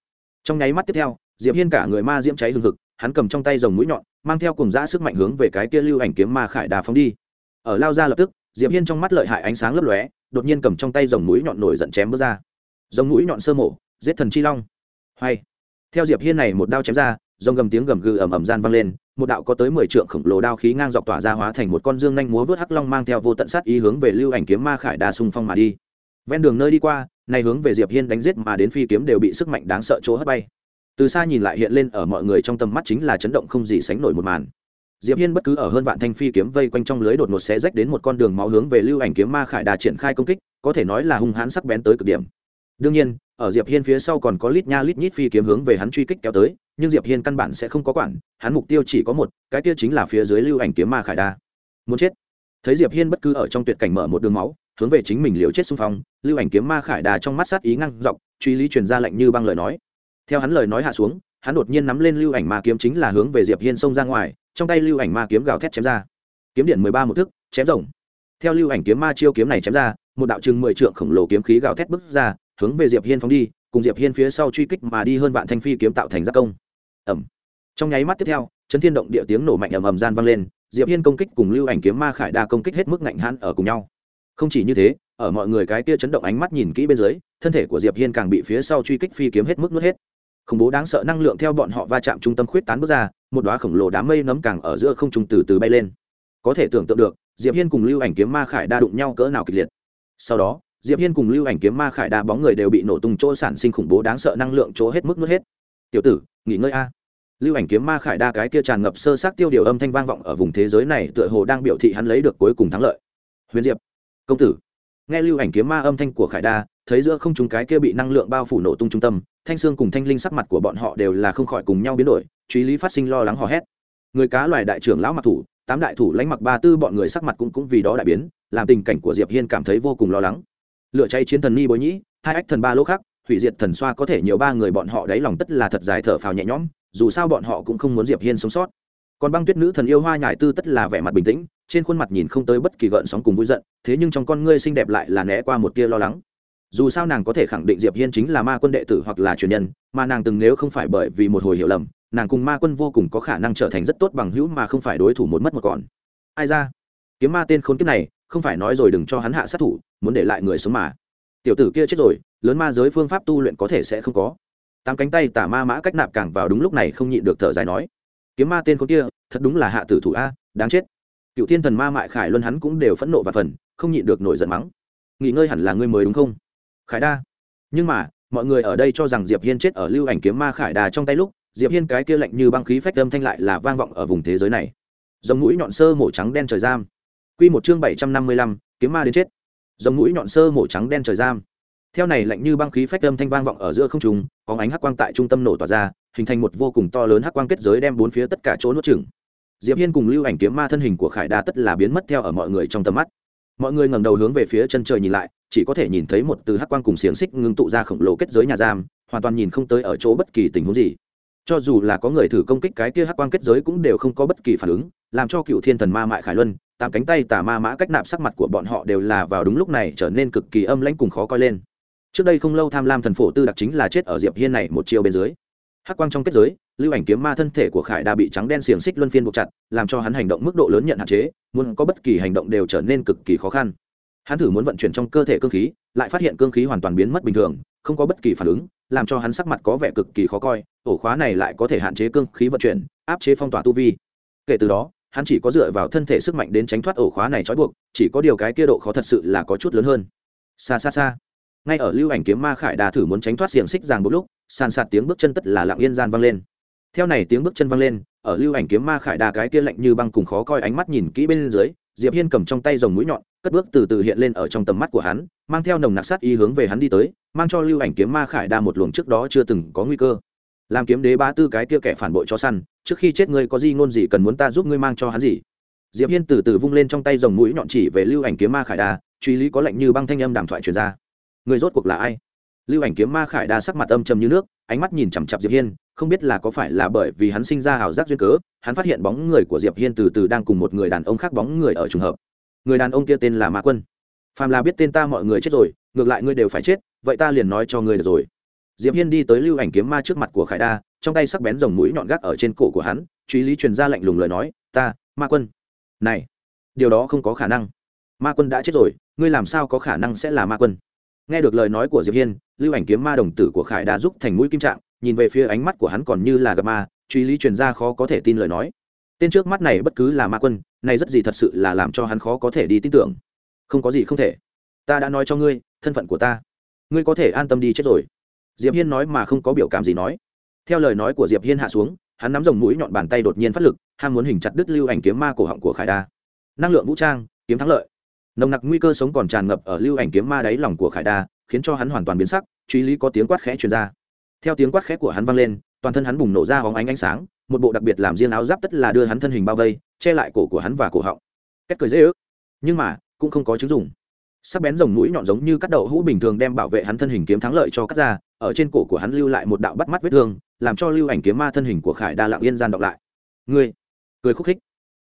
trong nháy mắt tiếp theo diệp hiên cả người ma diễm cháy hừng hực, hắn cầm trong tay dòng mũi nhọn, mang theo cùng giã sức mạnh hướng về cái kia lưu ảnh kiếm ma khải đà phóng đi. Ở lao ra lập tức, diệp hiên trong mắt lợi hại ánh sáng lấp lóe, đột nhiên cầm trong tay dòng mũi nhọn nổi giận chém bước ra. Dòng mũi nhọn sơ mổ, giết thần chi long. Hay. Theo diệp hiên này một đao chém ra dòng gầm tiếng gầm gừ ầm ầm gian vang lên, một đạo có tới mười trượng khổng lồ đao khí ngang dọc tỏa ra hóa thành một con dương nhanh múa vớt hắc long mang theo vô tận sát ý hướng về lưu ảnh kiếm ma khải đa xung phong mà đi. Ven đường nơi đi qua, này hướng về diệp hiên đánh giết mà đến phi kiếm đều bị sức mạnh đáng sợ chỗ hất bay từ xa nhìn lại hiện lên ở mọi người trong tầm mắt chính là chấn động không gì sánh nổi một màn. Diệp hiên bất cứ ở hơn vạn thanh phi kiếm vây quanh trong lưới đột ngột sẽ rách đến một con đường máu hướng về lưu ảnh kiếm ma khải đà triển khai công kích, có thể nói là hung hãn sắc bén tới cực điểm. Đương nhiên, ở diệp hiên phía sau còn có lít nha lít nhít phi kiếm hướng về hắn truy kích kéo tới, nhưng diệp hiên căn bản sẽ không có quản, hắn mục tiêu chỉ có một, cái kia chính là phía dưới lưu ảnh kiếm ma khải đa muốn chết. Thấy diệp hiên bất cứ ở trong tuyệt cảnh mở một đường máu, hướng về chính mình liều chết xung phong, lưu ảnh kiếm ma khải đà trong mắt sát ý ngăn dọc, truy lý truyền ra lệnh như băng lời nói theo hắn lời nói hạ xuống, hắn đột nhiên nắm lên lưu ảnh ma kiếm chính là hướng về diệp hiên xông ra ngoài, trong tay lưu ảnh ma kiếm gào thét chém ra. Kiếm điện mười ba một thức, chém rồng. Theo lưu ảnh kiếm ma chiêu kiếm này chém ra, một đạo chừng mười trượng khổng lồ kiếm khí gào thét bước ra, hướng về diệp hiên phóng đi, cùng diệp hiên phía sau truy kích mà đi hơn vạn thanh phi kiếm tạo thành giác công. Ẩm trong nháy mắt tiếp theo, chấn thiên động địa tiếng nổ mạnh ầm ầm gian vang lên, diệp hiên công kích cùng lưu ảnh kiếm ma khải đa công kích hết mức ngạnh hãn ở cùng nhau. Không chỉ như thế, ở mọi người cái kia chấn động ánh mắt nhìn kỹ bên dưới, thân thể của diệp hiên càng bị phía sau truy kích phi kiếm hết mức nuốt hết khủng bố đáng sợ năng lượng theo bọn họ va chạm trung tâm khuyết tán bước ra, một đóa khổng lồ đám mây nấm càng ở giữa không trung từ từ bay lên. Có thể tưởng tượng được, diệp hiên cùng lưu ảnh kiếm ma khải đa đụng nhau cỡ nào kịch liệt. Sau đó, diệp hiên cùng lưu ảnh kiếm ma khải đa bóng người đều bị nổ tung chỗ sản sinh khủng bố đáng sợ năng lượng chỗ hết mức nuốt hết. Tiểu tử, nghỉ ngơi a. Lưu ảnh kiếm ma khải đa cái kia tràn ngập sơ sát tiêu điều âm thanh vang vọng ở vùng thế giới này, tựa hồ đang biểu thị hắn lấy được cuối cùng thắng lợi. Huyền diệp, công tử. Nghe lưu ảnh kiếm ma âm thanh của khải đa, thấy giữa không trung cái kia bị năng lượng bao phủ nổ tung trung tâm thanh xương cùng thanh linh sắc mặt của bọn họ đều là không khỏi cùng nhau biến đổi truy lý phát sinh lo lắng hò hét. Người cá loài đại trưởng lão mặc thủ, tám đại thủ lãnh mặc ba tư bọn người sắc mặt cũng cũng vì đó đại biến, làm tình cảnh của diệp hiên cảm thấy vô cùng lo lắng. Lựa cháy chiến thần ni bối nhĩ, hai ách thần ba lỗ khác hủy diệt thần xoa có thể nhiều ba người bọn họ đáy lòng tất là thật dài thở phào nhẹ nhõm, dù sao bọn họ cũng không muốn diệp hiên sống sót. Còn băng tuyết nữ thần yêu hoa nhải tư tất là vẻ mặt bình tĩnh, trên khuôn mặt nhìn không tới bất kỳ gợn sóng cùng vui giận, thế nhưng trong con ngươi xinh đẹp lại là né qua một tia lo lắng dù sao nàng có thể khẳng định diệp hiên chính là ma quân đệ tử hoặc là truyền nhân, mà nàng từng nếu không phải bởi vì một hồi hiểu lầm, nàng cùng ma quân vô cùng có khả năng trở thành rất tốt bằng hữu mà không phải đối thủ một mất một còn. Ai ra? Kiếm ma tên khốn kiếp này, không phải nói rồi đừng cho hắn hạ sát thủ, muốn để lại người sống mà. Tiểu tử kia chết rồi, lớn ma giới phương pháp tu luyện có thể sẽ không có. Tám cánh tay tả ma mã cách nạp càng vào đúng lúc này không nhịn được thở dài nói, kiếm ma tên con kia, thật đúng là hạ tử thủ a, đáng chết. Cựu thiên thần ma mại khải luân hắn cũng đều phẫn nộ và phần, không nhịn được nổi giận mắng, nghỉ ngơi hẳn là ngươi mới đúng không? Khải đa. Nhưng mà mọi người ở đây cho rằng diệp hiên chết ở lưu ảnh kiếm ma khải đà trong tay lúc diệp hiên cái kia lạnh như băng khí phách âm thanh lại là vang vọng ở vùng thế giới này. Dòng mũi nhọn sơ mổ trắng đen trời giam. Quy một chương bảy trăm năm mươi lăm, kiếm ma đến chết. Dòng mũi nhọn sơ mổ trắng đen trời giam. Theo này lạnh như băng khí phách âm thanh vang vọng ở giữa không trung có ánh hắc quang tại trung tâm nổ tỏa ra hình thành một vô cùng to lớn hắc quang kết giới đem bốn phía tất cả chỗ nuốt chửng. Diệp hiên cùng lưu ảnh kiếm ma thân hình của khải đa tất là biến mất theo ở mọi người trong tầm mắt mọi người ngẩng đầu hướng về phía chân trời nhìn lại, chỉ có thể nhìn thấy một từ hắc quang cùng xiềng xích ngưng tụ ra khổng lồ kết giới nhà giam, hoàn toàn nhìn không tới ở chỗ bất kỳ tình huống gì. Cho dù là có người thử công kích cái kia hắc quang kết giới cũng đều không có bất kỳ phản ứng, làm cho cựu thiên thần ma mại khải luân, tám cánh tay tà ma mã cách nạp sắc mặt của bọn họ đều là vào đúng lúc này trở nên cực kỳ âm lãnh cùng khó coi lên. Trước đây không lâu tham lam thần phổ tư đặc chính là chết ở diệp hiên này một chiều bên dưới. Hắc quang trong kết giới lưu ảnh kiếm ma thân thể của khải đa bị trắng đen xiềng xích luân phiên buộc chặt, làm cho hắn hành động mức độ lớn nhận hạn chế, muốn có bất kỳ hành động đều trở nên cực kỳ khó khăn. Hắn thử muốn vận chuyển trong cơ thể cương khí, lại phát hiện cương khí hoàn toàn biến mất bình thường, không có bất kỳ phản ứng, làm cho hắn sắc mặt có vẻ cực kỳ khó coi, ổ khóa này lại có thể hạn chế cương khí vận chuyển, áp chế phong tỏa tu vi. Kể từ đó, hắn chỉ có dựa vào thân thể sức mạnh đến tránh thoát ổ khóa này trói buộc, chỉ có điều cái kia độ khó thật sự là có chút lớn hơn. Xa xa xa. Ngay ở lưu ảnh kiếm ma khải đà thử muốn tránh thoát xiềng xích ràng một lúc, sàn sạt tiếng bước chân tất là lặng yên gian vang lên theo này tiếng bước chân vang lên, ở lưu ảnh kiếm ma khải đa cái kia lạnh như băng cùng khó coi ánh mắt nhìn kỹ bên dưới, diệp hiên cầm trong tay dòng mũi nhọn, cất bước từ từ hiện lên ở trong tầm mắt của hắn, mang theo nồng nặc sát ý hướng về hắn đi tới, mang cho lưu ảnh kiếm ma khải đa một luồng trước đó chưa từng có nguy cơ. Làm kiếm đế ba tư cái kia kẻ phản bội cho săn, trước khi chết ngươi có gì ngôn gì cần muốn ta giúp ngươi mang cho hắn gì? Diệp hiên từ từ vung lên trong tay dòng mũi nhọn chỉ về lưu ảnh kiếm ma khải đa, truy lý có lệnh như băng thanh âm đàm thoại truyền ra. Người rốt cuộc là ai? Lưu ảnh kiếm ma khải đa sắc mặt âm trầm như nước, ánh mắt nhìn chằm chặp diệp hiên, không biết là có phải là bởi vì hắn sinh ra hào giác duyên cớ, hắn phát hiện bóng người của diệp hiên từ từ đang cùng một người đàn ông khác bóng người ở trùng hợp. Người đàn ông kia tên là ma quân. Phàm là biết tên ta mọi người chết rồi, ngược lại ngươi đều phải chết, vậy ta liền nói cho ngươi được rồi. Diệp hiên đi tới lưu ảnh kiếm ma trước mặt của khải đa, trong tay sắc bén rồng mũi nhọn gác ở trên cổ của hắn, truy lý truyền ra lạnh lùng lời nói, ta, ma quân. Này, điều đó không có khả năng. Ma quân đã chết rồi, ngươi làm sao có khả năng sẽ là ma quân? Nghe được lời nói của diệp hiên, lưu ảnh kiếm ma đồng tử của khải đa giúp thành mũi kim trạng, nhìn về phía ánh mắt của hắn còn như là gặp ma, truy lý truyền ra khó có thể tin lời nói. Tên trước mắt này bất cứ là ma quân, này rất gì thật sự là làm cho hắn khó có thể đi tin tưởng. Không có gì không thể. Ta đã nói cho ngươi, thân phận của ta. Ngươi có thể an tâm đi chết rồi. Diệp hiên nói mà không có biểu cảm gì nói. Theo lời nói của diệp hiên hạ xuống, hắn nắm dòng mũi nhọn bàn tay đột nhiên phát lực, ham muốn hình chặt đứt lưu ảnh kiếm ma cổ họng của khải đa. Năng lượng vũ trang, kiếm thắng lợi nồng nặc nguy cơ sống còn tràn ngập ở lưu ảnh kiếm ma đáy lòng của khải đa, khiến cho hắn hoàn toàn biến sắc, truy lý có tiếng quát khẽ truyền ra. Theo tiếng quát khẽ của hắn vang lên, toàn thân hắn bùng nổ ra hóng ánh ánh sáng, một bộ đặc biệt làm riêng áo giáp tất là đưa hắn thân hình bao vây, che lại cổ của hắn và cổ họng. Cách cười dễ ước, nhưng mà, cũng không có chứng dùng sắc bén rồng mũi nhọn giống như cắt đậu hũ bình thường đem bảo vệ hắn thân hình kiếm thắng lợi cho cắt ra, ở trên cổ của hắn lưu lại một đạo bắt mắt vết thương, làm cho lưu ảnh kiếm ma thân hình của khải đa lặng yên gian đọc lại. Ngươi! Cười khúc khích.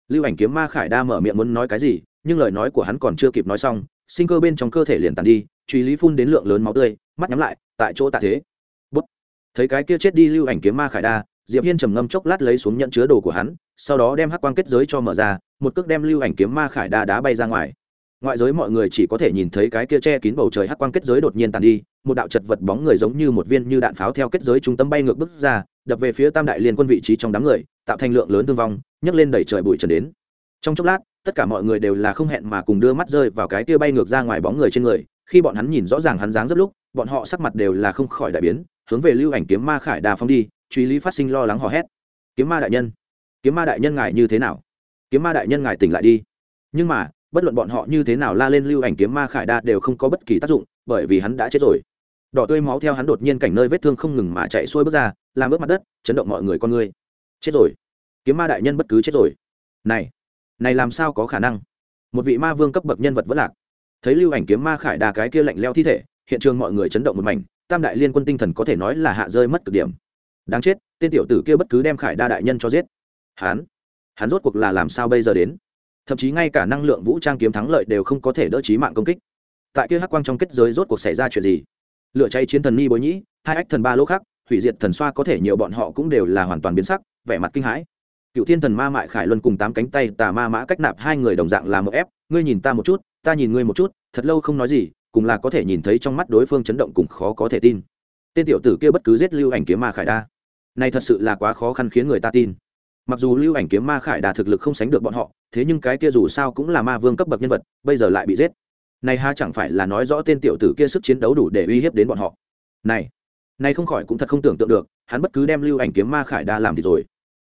Lưu ảnh kiếm ma khải đa mở miệng muốn nói cái gì nhưng lời nói của hắn còn chưa kịp nói xong, sinh cơ bên trong cơ thể liền tàn đi, truy lý phun đến lượng lớn máu tươi, mắt nhắm lại, tại chỗ tạ thế. Bút. Thấy cái kia chết đi lưu ảnh kiếm ma khải đa, diệp hiên trầm ngâm chốc lát lấy xuống nhận chứa đồ của hắn, sau đó đem hắc quang kết giới cho mở ra, một cước đem lưu ảnh kiếm ma khải đa đá bay ra ngoài. Ngoại giới mọi người chỉ có thể nhìn thấy cái kia che kín bầu trời hắc quang kết giới đột nhiên tàn đi, một đạo chật vật bóng người giống như một viên như đạn pháo theo kết giới trung tâm bay ngược bước ra, đập về phía tam đại liên quân vị trí trong đám người, tạo thành lượng lớn thương vong, nhấc lên đẩy trời bụi trần đến. Trong chốc lát tất cả mọi người đều là không hẹn mà cùng đưa mắt rơi vào cái kia bay ngược ra ngoài bóng người trên người, khi bọn hắn nhìn rõ ràng hắn dáng rất lúc, bọn họ sắc mặt đều là không khỏi đại biến, hướng về lưu ảnh kiếm ma khải đà phong đi, truy lý phát sinh lo lắng hò hét. Kiếm ma đại nhân, kiếm ma đại nhân ngài như thế nào? Kiếm ma đại nhân ngài tỉnh lại đi. Nhưng mà, bất luận bọn họ như thế nào la lên lưu ảnh kiếm ma khải đa đều không có bất kỳ tác dụng, bởi vì hắn đã chết rồi. Đỏ tươi máu theo hắn đột nhiên cảnh nơi vết thương không ngừng mà chạy xuôi bước ra, làm ướt mặt đất, chấn động mọi người con người. Chết rồi. Kiếm ma đại nhân bất cứ chết rồi. Này này làm sao có khả năng? Một vị ma vương cấp bậc nhân vật vẫn lạc. Thấy lưu ảnh kiếm ma khải đà cái kia lạnh leo thi thể, hiện trường mọi người chấn động một mảnh, tam đại liên quân tinh thần có thể nói là hạ rơi mất cực điểm. Đáng chết, tên tiểu tử kia bất cứ đem khải đa đại nhân cho giết. Hắn hắn rốt cuộc là làm sao bây giờ đến? Thậm chí ngay cả năng lượng vũ trang kiếm thắng lợi đều không có thể đỡ trí mạng công kích. Tại kia hắc quang trong kết giới rốt cuộc xảy ra chuyện gì? Lựa cháy chiến thần ni bối nhĩ, hai ách thần ba lỗ khác hủy diệt thần xoa có thể nhiều bọn họ cũng đều là hoàn toàn biến sắc, vẻ mặt kinh hãi cựu thiên thần ma mại khải luân cùng tám cánh tay tà ma mã cách nạp hai người đồng dạng làm một ép, ngươi nhìn ta một chút, ta nhìn ngươi một chút, thật lâu không nói gì, cùng là có thể nhìn thấy trong mắt đối phương chấn động cùng khó có thể tin. Tên tiểu tử kia bất cứ giết lưu ảnh kiếm ma khải đa. Này thật sự là quá khó khăn khiến người ta tin. Mặc dù lưu ảnh kiếm ma khải đà thực lực không sánh được bọn họ, thế nhưng cái kia dù sao cũng là ma vương cấp bậc nhân vật, bây giờ lại bị giết. Này ha chẳng phải là nói rõ tên tiểu tử kia sức chiến đấu đủ để uy hiếp đến bọn họ. Này này không khỏi cũng thật không tưởng tượng được, hắn bất cứ đem lưu ảnh kiếm ma khải đa làm thì rồi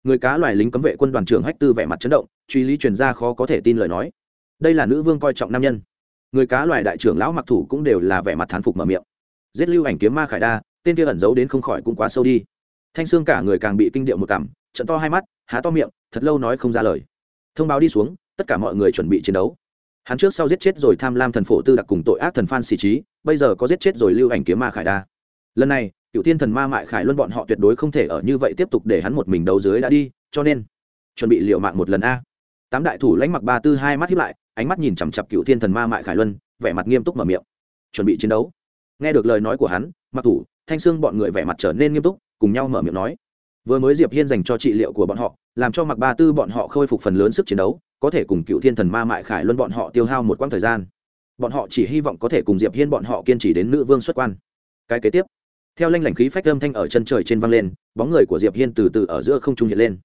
người cá loài lính cấm vệ quân đoàn trưởng hách tư vẻ mặt chấn động, truy lý truyền ra khó có thể tin lời nói. Đây là nữ vương coi trọng nam nhân. Người cá loài đại trưởng lão mặc thủ cũng đều là vẻ mặt thán phục mở miệng. Giết lưu ảnh kiếm ma khải đa, tên kia ẩn giấu đến không khỏi cũng quá sâu đi. Thanh xương cả người càng bị kinh điệu một cảm, trận to hai mắt, há to miệng, thật lâu nói không ra lời. Thông báo đi xuống, tất cả mọi người chuẩn bị chiến đấu. Hắn trước sau giết chết rồi tham lam thần phổ tư đặc cùng tội ác thần phan xì trí, bây giờ có giết chết rồi lưu ảnh kiếm ma khải đa. Lần này cựu thiên thần ma mại khải luân bọn họ tuyệt đối không thể ở như vậy tiếp tục để hắn một mình đấu dưới đã đi, cho nên, chuẩn bị liệu mạng một lần a. Tám đại thủ lãnh mặc ba tư hai mắt hiếp lại, ánh mắt nhìn chằm chặp cựu thiên thần ma mại khải luân, vẻ mặt nghiêm túc mở miệng. Chuẩn bị chiến đấu. Nghe được lời nói của hắn, mặc thủ, thanh sương bọn người vẻ mặt trở nên nghiêm túc, cùng nhau mở miệng nói. Vừa mới diệp hiên dành cho trị liệu của bọn họ, làm cho mặc ba tư bọn họ khôi phục phần lớn sức chiến đấu, có thể cùng cựu thiên thần ma mại khải luân bọn họ tiêu hao một quãng thời gian. Bọn họ chỉ hy vọng có thể cùng diệp hiên bọn họ kiên trì đến nữ vương xuất quan. Cái kế tiếp theo lanh lảnh khí phách âm thanh ở chân trời trên vang lên, bóng người của diệp hiên từ từ ở giữa không trung hiện lên.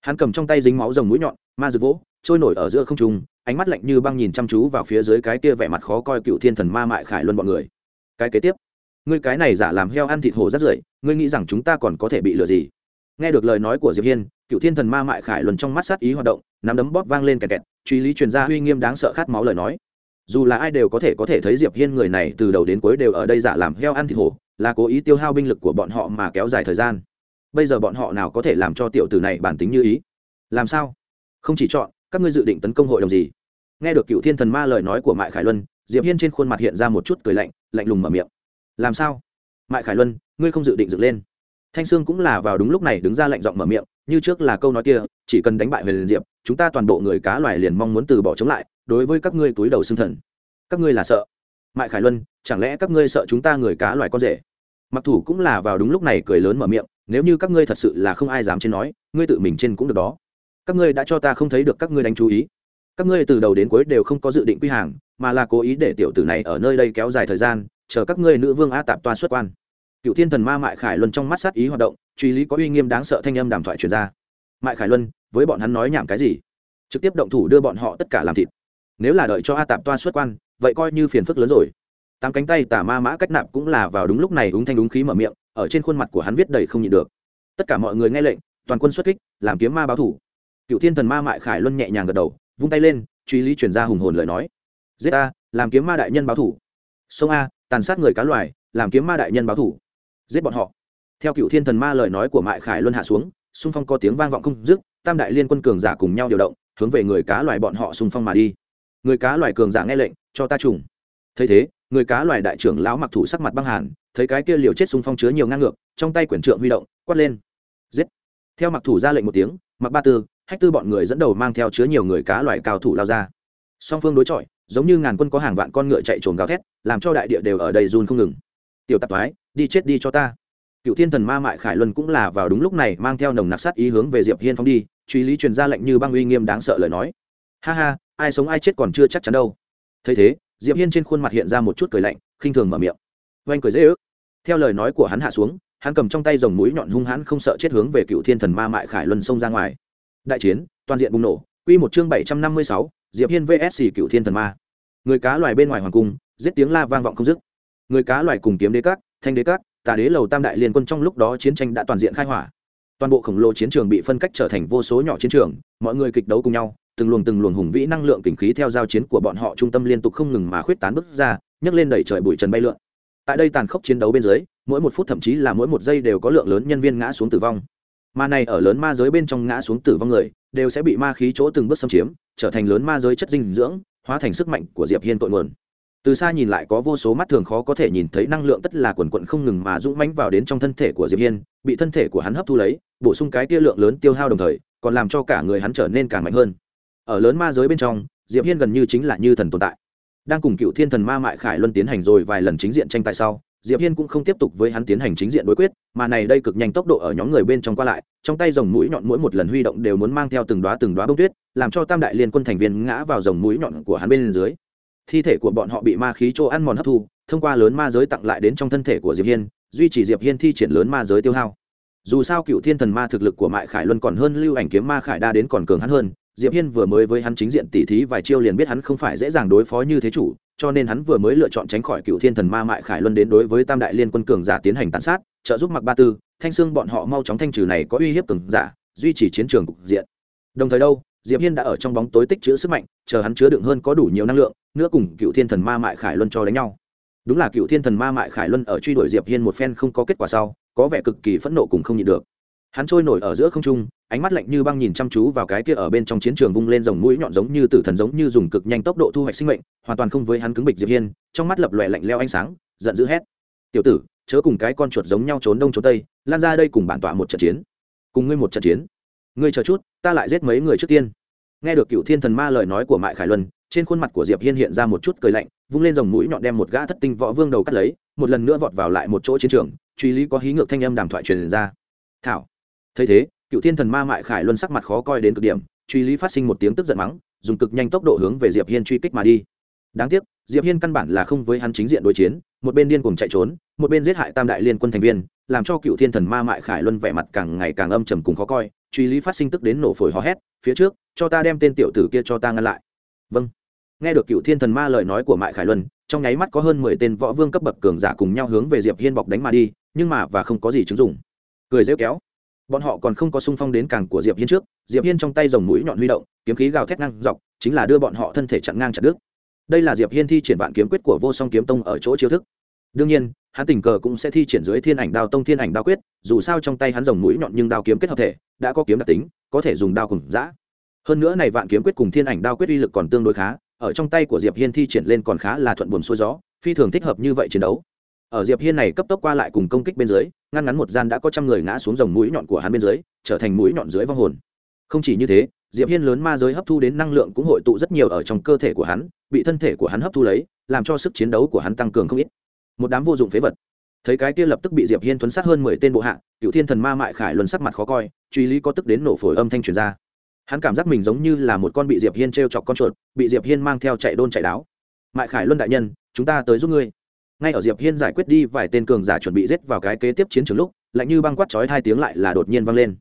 Hắn cầm trong tay dính máu rồng mũi nhọn, ma dược vỗ, trôi nổi ở giữa không trung, ánh mắt lạnh như băng nhìn chăm chú vào phía dưới cái kia vẻ mặt khó coi cựu thiên thần ma mại khải luân bọn người. Cái kế tiếp. Ngươi cái này giả làm heo ăn thịt hổ rất rưởi, ngươi nghĩ rằng chúng ta còn có thể bị lừa gì? Nghe được lời nói của diệp hiên, cựu thiên thần ma mại khải luân trong mắt sát ý hoạt động, nắm đấm bóp vang lên kẹt kẹt, truy lý truyền ra uy nghiêm đáng sợ khát máu lời nói. Dù là ai đều có thể có thể thấy diệp hiên người này từ đầu đến cuối đều ở đây giả làm heo ăn thịt hổ là cố ý tiêu hao binh lực của bọn họ mà kéo dài thời gian. Bây giờ bọn họ nào có thể làm cho tiểu tử này bản tính như ý? Làm sao? Không chỉ chọn, các ngươi dự định tấn công hội đồng gì? Nghe được cựu thiên thần ma lời nói của mại khải luân, diệp hiên trên khuôn mặt hiện ra một chút cười lạnh lạnh lùng mở miệng. Làm sao? Mại khải luân, ngươi không dự định dựng lên. Thanh sương cũng là vào đúng lúc này đứng ra lạnh giọng mở miệng, như trước là câu nói kia, chỉ cần đánh bại huyền diệp, chúng ta toàn bộ người cá loài liền mong muốn từ bỏ chống lại, đối với các ngươi túi đầu xương thần. Các ngươi là sợ mại khải luân, chẳng lẽ các ngươi sợ chúng ta người cá loài con rể? Mặc thủ cũng là vào đúng lúc này cười lớn mở miệng, nếu như các ngươi thật sự là không ai dám trên nói, ngươi tự mình trên cũng được đó. Các ngươi đã cho ta không thấy được các ngươi đánh chú ý. Các ngươi từ đầu đến cuối đều không có dự định quy hàng, mà là cố ý để tiểu tử này ở nơi đây kéo dài thời gian, chờ các ngươi nữ vương a tạp toa xuất quan. Cựu thiên thần ma mại khải luân trong mắt sát ý hoạt động, truy lý có uy nghiêm đáng sợ thanh âm đàm thoại truyền ra. Mại khải luân, với bọn hắn nói nhảm cái gì? Trực tiếp động thủ đưa bọn họ tất cả làm thịt. Nếu là đợi cho a tạp toa xuất quan vậy coi như phiền phức lớn rồi. Tám cánh tay tà ma mã cách nạp cũng là vào đúng lúc này đúng thanh đúng khí mở miệng, ở trên khuôn mặt của hắn viết đầy không nhịn được. Tất cả mọi người nghe lệnh, toàn quân xuất kích, làm kiếm ma báo thủ. Cựu thiên thần ma mại khải luân nhẹ nhàng gật đầu, vung tay lên, truy lý chuyển ra hùng hồn lời nói. Giết a, làm kiếm ma đại nhân báo thủ. Sông a, tàn sát người cá loài, làm kiếm ma đại nhân báo thủ. Giết bọn họ. Theo cựu thiên thần ma lời nói của mại khải luân hạ xuống, xung phong có tiếng vang vọng không dứt, tam đại liên quân cường giả cùng nhau điều động, hướng về người cá loài bọn họ xung phong mà đi người cá loài cường giả nghe lệnh, cho ta trùng. Thấy thế, người cá loài đại trưởng lão mặc thủ sắc mặt băng hàn, thấy cái kia liều chết xung phong chứa nhiều ngang ngược, trong tay quyển trượng huy động, quát lên. Giết. Theo mặc thủ ra lệnh một tiếng, mặc ba tư, hách tư bọn người dẫn đầu mang theo chứa nhiều người cá loài cao thủ lao ra. Song phương đối chọi, giống như ngàn quân có hàng vạn con ngựa chạy trồn gào thét, làm cho đại địa đều ở đây run không ngừng. Tiểu tạp thoái, đi chết đi cho ta. Cựu thiên thần ma mại khải luân cũng là vào đúng lúc này mang theo nồng nặc sát ý hướng về diệp hiên phóng đi, truy lý truyền ra lệnh như băng uy nghiêm đáng sợ lời nói. Ha ha ai sống ai chết còn chưa chắc chắn đâu. Thấy thế diệp hiên trên khuôn mặt hiện ra một chút cười lạnh khinh thường mở miệng. Oanh cười dễ ước. Theo lời nói của hắn hạ xuống hắn cầm trong tay dòng mũi nhọn hung hãn không sợ chết hướng về cựu thiên thần ma mại khải luân xông ra ngoài. Đại chiến toàn diện bùng nổ quy một chương bảy trăm năm mươi sáu diệp hiên vs cựu thiên thần ma. Người cá loài bên ngoài hoàng cung giết tiếng la vang vọng không dứt. Người cá loài cùng kiếm đế cát, thanh đế cát, tà đế lầu tam đại liên quân trong lúc đó chiến tranh đã toàn diện khai hỏa. Toàn bộ khổng lồ chiến trường bị phân cách trở thành vô số nhỏ chiến trường mọi người kịch đấu cùng nhau từng luồng từng luồng hùng vĩ năng lượng kình khí theo giao chiến của bọn họ trung tâm liên tục không ngừng mà khuyết tán bứt ra, nhấc lên đẩy trời bụi trần bay lượn. Tại đây tàn khốc chiến đấu bên dưới, mỗi một phút thậm chí là mỗi một giây đều có lượng lớn nhân viên ngã xuống tử vong. Ma này ở lớn ma giới bên trong ngã xuống tử vong người, đều sẽ bị ma khí chỗ từng bước xâm chiếm, trở thành lớn ma giới chất dinh dưỡng, hóa thành sức mạnh của diệp hiên tội nguồn. Từ xa nhìn lại có vô số mắt thường khó có thể nhìn thấy năng lượng tất là quần quận không ngừng mà dũng mãnh vào đến trong thân thể của diệp hiên, bị thân thể của hắn hấp thu lấy, bổ sung cái tia lượng lớn tiêu hao đồng thời, còn làm cho cả người hắn trở nên càng mạnh hơn ở lớn ma giới bên trong, diệp hiên gần như chính là như thần tồn tại. Đang cùng cựu thiên thần ma mại khải luân tiến hành rồi vài lần chính diện tranh tài sau, diệp hiên cũng không tiếp tục với hắn tiến hành chính diện đối quyết, mà này đây cực nhanh tốc độ ở nhóm người bên trong qua lại, trong tay dòng mũi nhọn mỗi một lần huy động đều muốn mang theo từng đóa từng đóa bông tuyết, làm cho tam đại liên quân thành viên ngã vào dòng mũi nhọn của hắn bên dưới. Thi thể của bọn họ bị ma khí chỗ ăn mòn hấp thu, thông qua lớn ma giới tặng lại đến trong thân thể của diệp hiên, duy trì diệp hiên thi triển lớn ma giới tiêu hao. Dù sao cựu thiên thần ma thực lực của mại khải luân còn hơn lưu ảnh kiếm ma khải đa đến còn cường hắn hơn diệp hiên vừa mới với hắn chính diện tỉ thí vài chiêu liền biết hắn không phải dễ dàng đối phó như thế chủ, cho nên hắn vừa mới lựa chọn tránh khỏi cựu thiên thần ma mại khải luân đến đối với tam đại liên quân cường giả tiến hành tàn sát, trợ giúp mặc ba tư, thanh xương bọn họ mau chóng thanh trừ này có uy hiếp cường giả, duy trì chiến trường cục diện. Đồng thời đâu, diệp hiên đã ở trong bóng tối tích trữ sức mạnh, chờ hắn chứa đựng hơn có đủ nhiều năng lượng, nữa cùng cựu thiên thần ma mại khải luân cho đánh nhau. Đúng là cựu thiên thần ma mại khải luân ở truy đuổi diệp hiên một phen không có kết quả sau, có vẻ cực kỳ phẫn nộ cùng không nhịn được hắn trôi nổi ở giữa không trung, ánh mắt lạnh như băng nhìn chăm chú vào cái kia ở bên trong chiến trường vung lên dòng mũi nhọn giống như tử thần giống như dùng cực nhanh tốc độ thu hoạch sinh mệnh, hoàn toàn không với hắn cứng bịch diệp hiên, trong mắt lập lòe lạnh leo ánh sáng, giận dữ hét. Tiểu tử, chớ cùng cái con chuột giống nhau trốn đông trốn tây, lan ra đây cùng bản tọa một trận chiến. Cùng ngươi một trận chiến? Ngươi chờ chút, ta lại giết mấy người trước tiên. Nghe được cựu thiên thần ma lời nói của mại khải luân, trên khuôn mặt của diệp hiên hiện ra một chút cười lạnh, vung lên dòng mũi nhọn đem một gã thất tinh võ vương đầu cắt lấy, một lần nữa vọt vào lại một chỗ chiến trường, truy lý có hí ngược thanh âm đàm thoại truyền ra. Thảo thấy thế, cựu thiên thần ma mại khải luân sắc mặt khó coi đến cực điểm, truy lý phát sinh một tiếng tức giận mắng, dùng cực nhanh tốc độ hướng về diệp hiên truy kích mà đi. Đáng tiếc, diệp hiên căn bản là không với hắn chính diện đối chiến, một bên điên cuồng chạy trốn, một bên giết hại tam đại liên quân thành viên, làm cho cựu thiên thần ma mại khải luân vẻ mặt càng ngày càng âm trầm cùng khó coi, truy lý phát sinh tức đến nổ phổi hò hét, phía trước, cho ta đem tên tiểu tử kia cho ta ngăn lại. Vâng. Nghe được cựu thiên thần ma lời nói của mại khải luân, trong nháy mắt có hơn mười tên võ vương cấp bậc cường giả cùng nhau hướng về diệp hiên bọc đánh mà đi, nhưng mà và không có gì chứng dụng. Cười rêu kéo bọn họ còn không có sung phong đến càng của diệp hiên trước, diệp hiên trong tay dòng mũi nhọn huy động, kiếm khí gào thét ngang dọc, chính là đưa bọn họ thân thể chặn ngang chặt đứt. Đây là diệp hiên thi triển vạn kiếm quyết của vô song kiếm tông ở chỗ chiêu thức. Đương nhiên, hắn tình cờ cũng sẽ thi triển dưới thiên ảnh đao tông thiên ảnh đao quyết, dù sao trong tay hắn dòng mũi nhọn nhưng đao kiếm kết hợp thể, đã có kiếm đặc tính, có thể dùng đao cùng giã. Hơn nữa này vạn kiếm quyết cùng thiên ảnh đao quyết uy lực còn tương đối khá, ở trong tay của diệp hiên thi triển lên còn khá là thuận buồm xuôi gió, phi thường thích hợp như vậy chiến đấu ở diệp hiên này cấp tốc qua lại cùng công kích bên dưới, ngăn ngắn một gian đã có trăm người ngã xuống dòng mũi nhọn của hắn bên dưới, trở thành mũi nhọn dưới vong hồn. Không chỉ như thế, diệp hiên lớn ma giới hấp thu đến năng lượng cũng hội tụ rất nhiều ở trong cơ thể của hắn, bị thân thể của hắn hấp thu lấy, làm cho sức chiến đấu của hắn tăng cường không ít. Một đám vô dụng phế vật. Thấy cái kia lập tức bị diệp hiên thuấn sát hơn mười tên bộ hạ, cựu thiên thần ma mại khải luân sắc mặt khó coi, truy lý có tức đến nổ phổi âm thanh truyền ra. Hắn cảm giác mình giống như là một con bị diệp hiên t chọc con chuột, bị diệp hiên mang theo chạy đôn chạy đáo. Mại khải luân đại nhân, chúng ta tới giúp ngươi ngay ở diệp hiên giải quyết đi vài tên cường giả chuẩn bị giết vào cái kế tiếp chiến trường lúc, lạnh như băng quát chói hai tiếng lại là đột nhiên vang lên.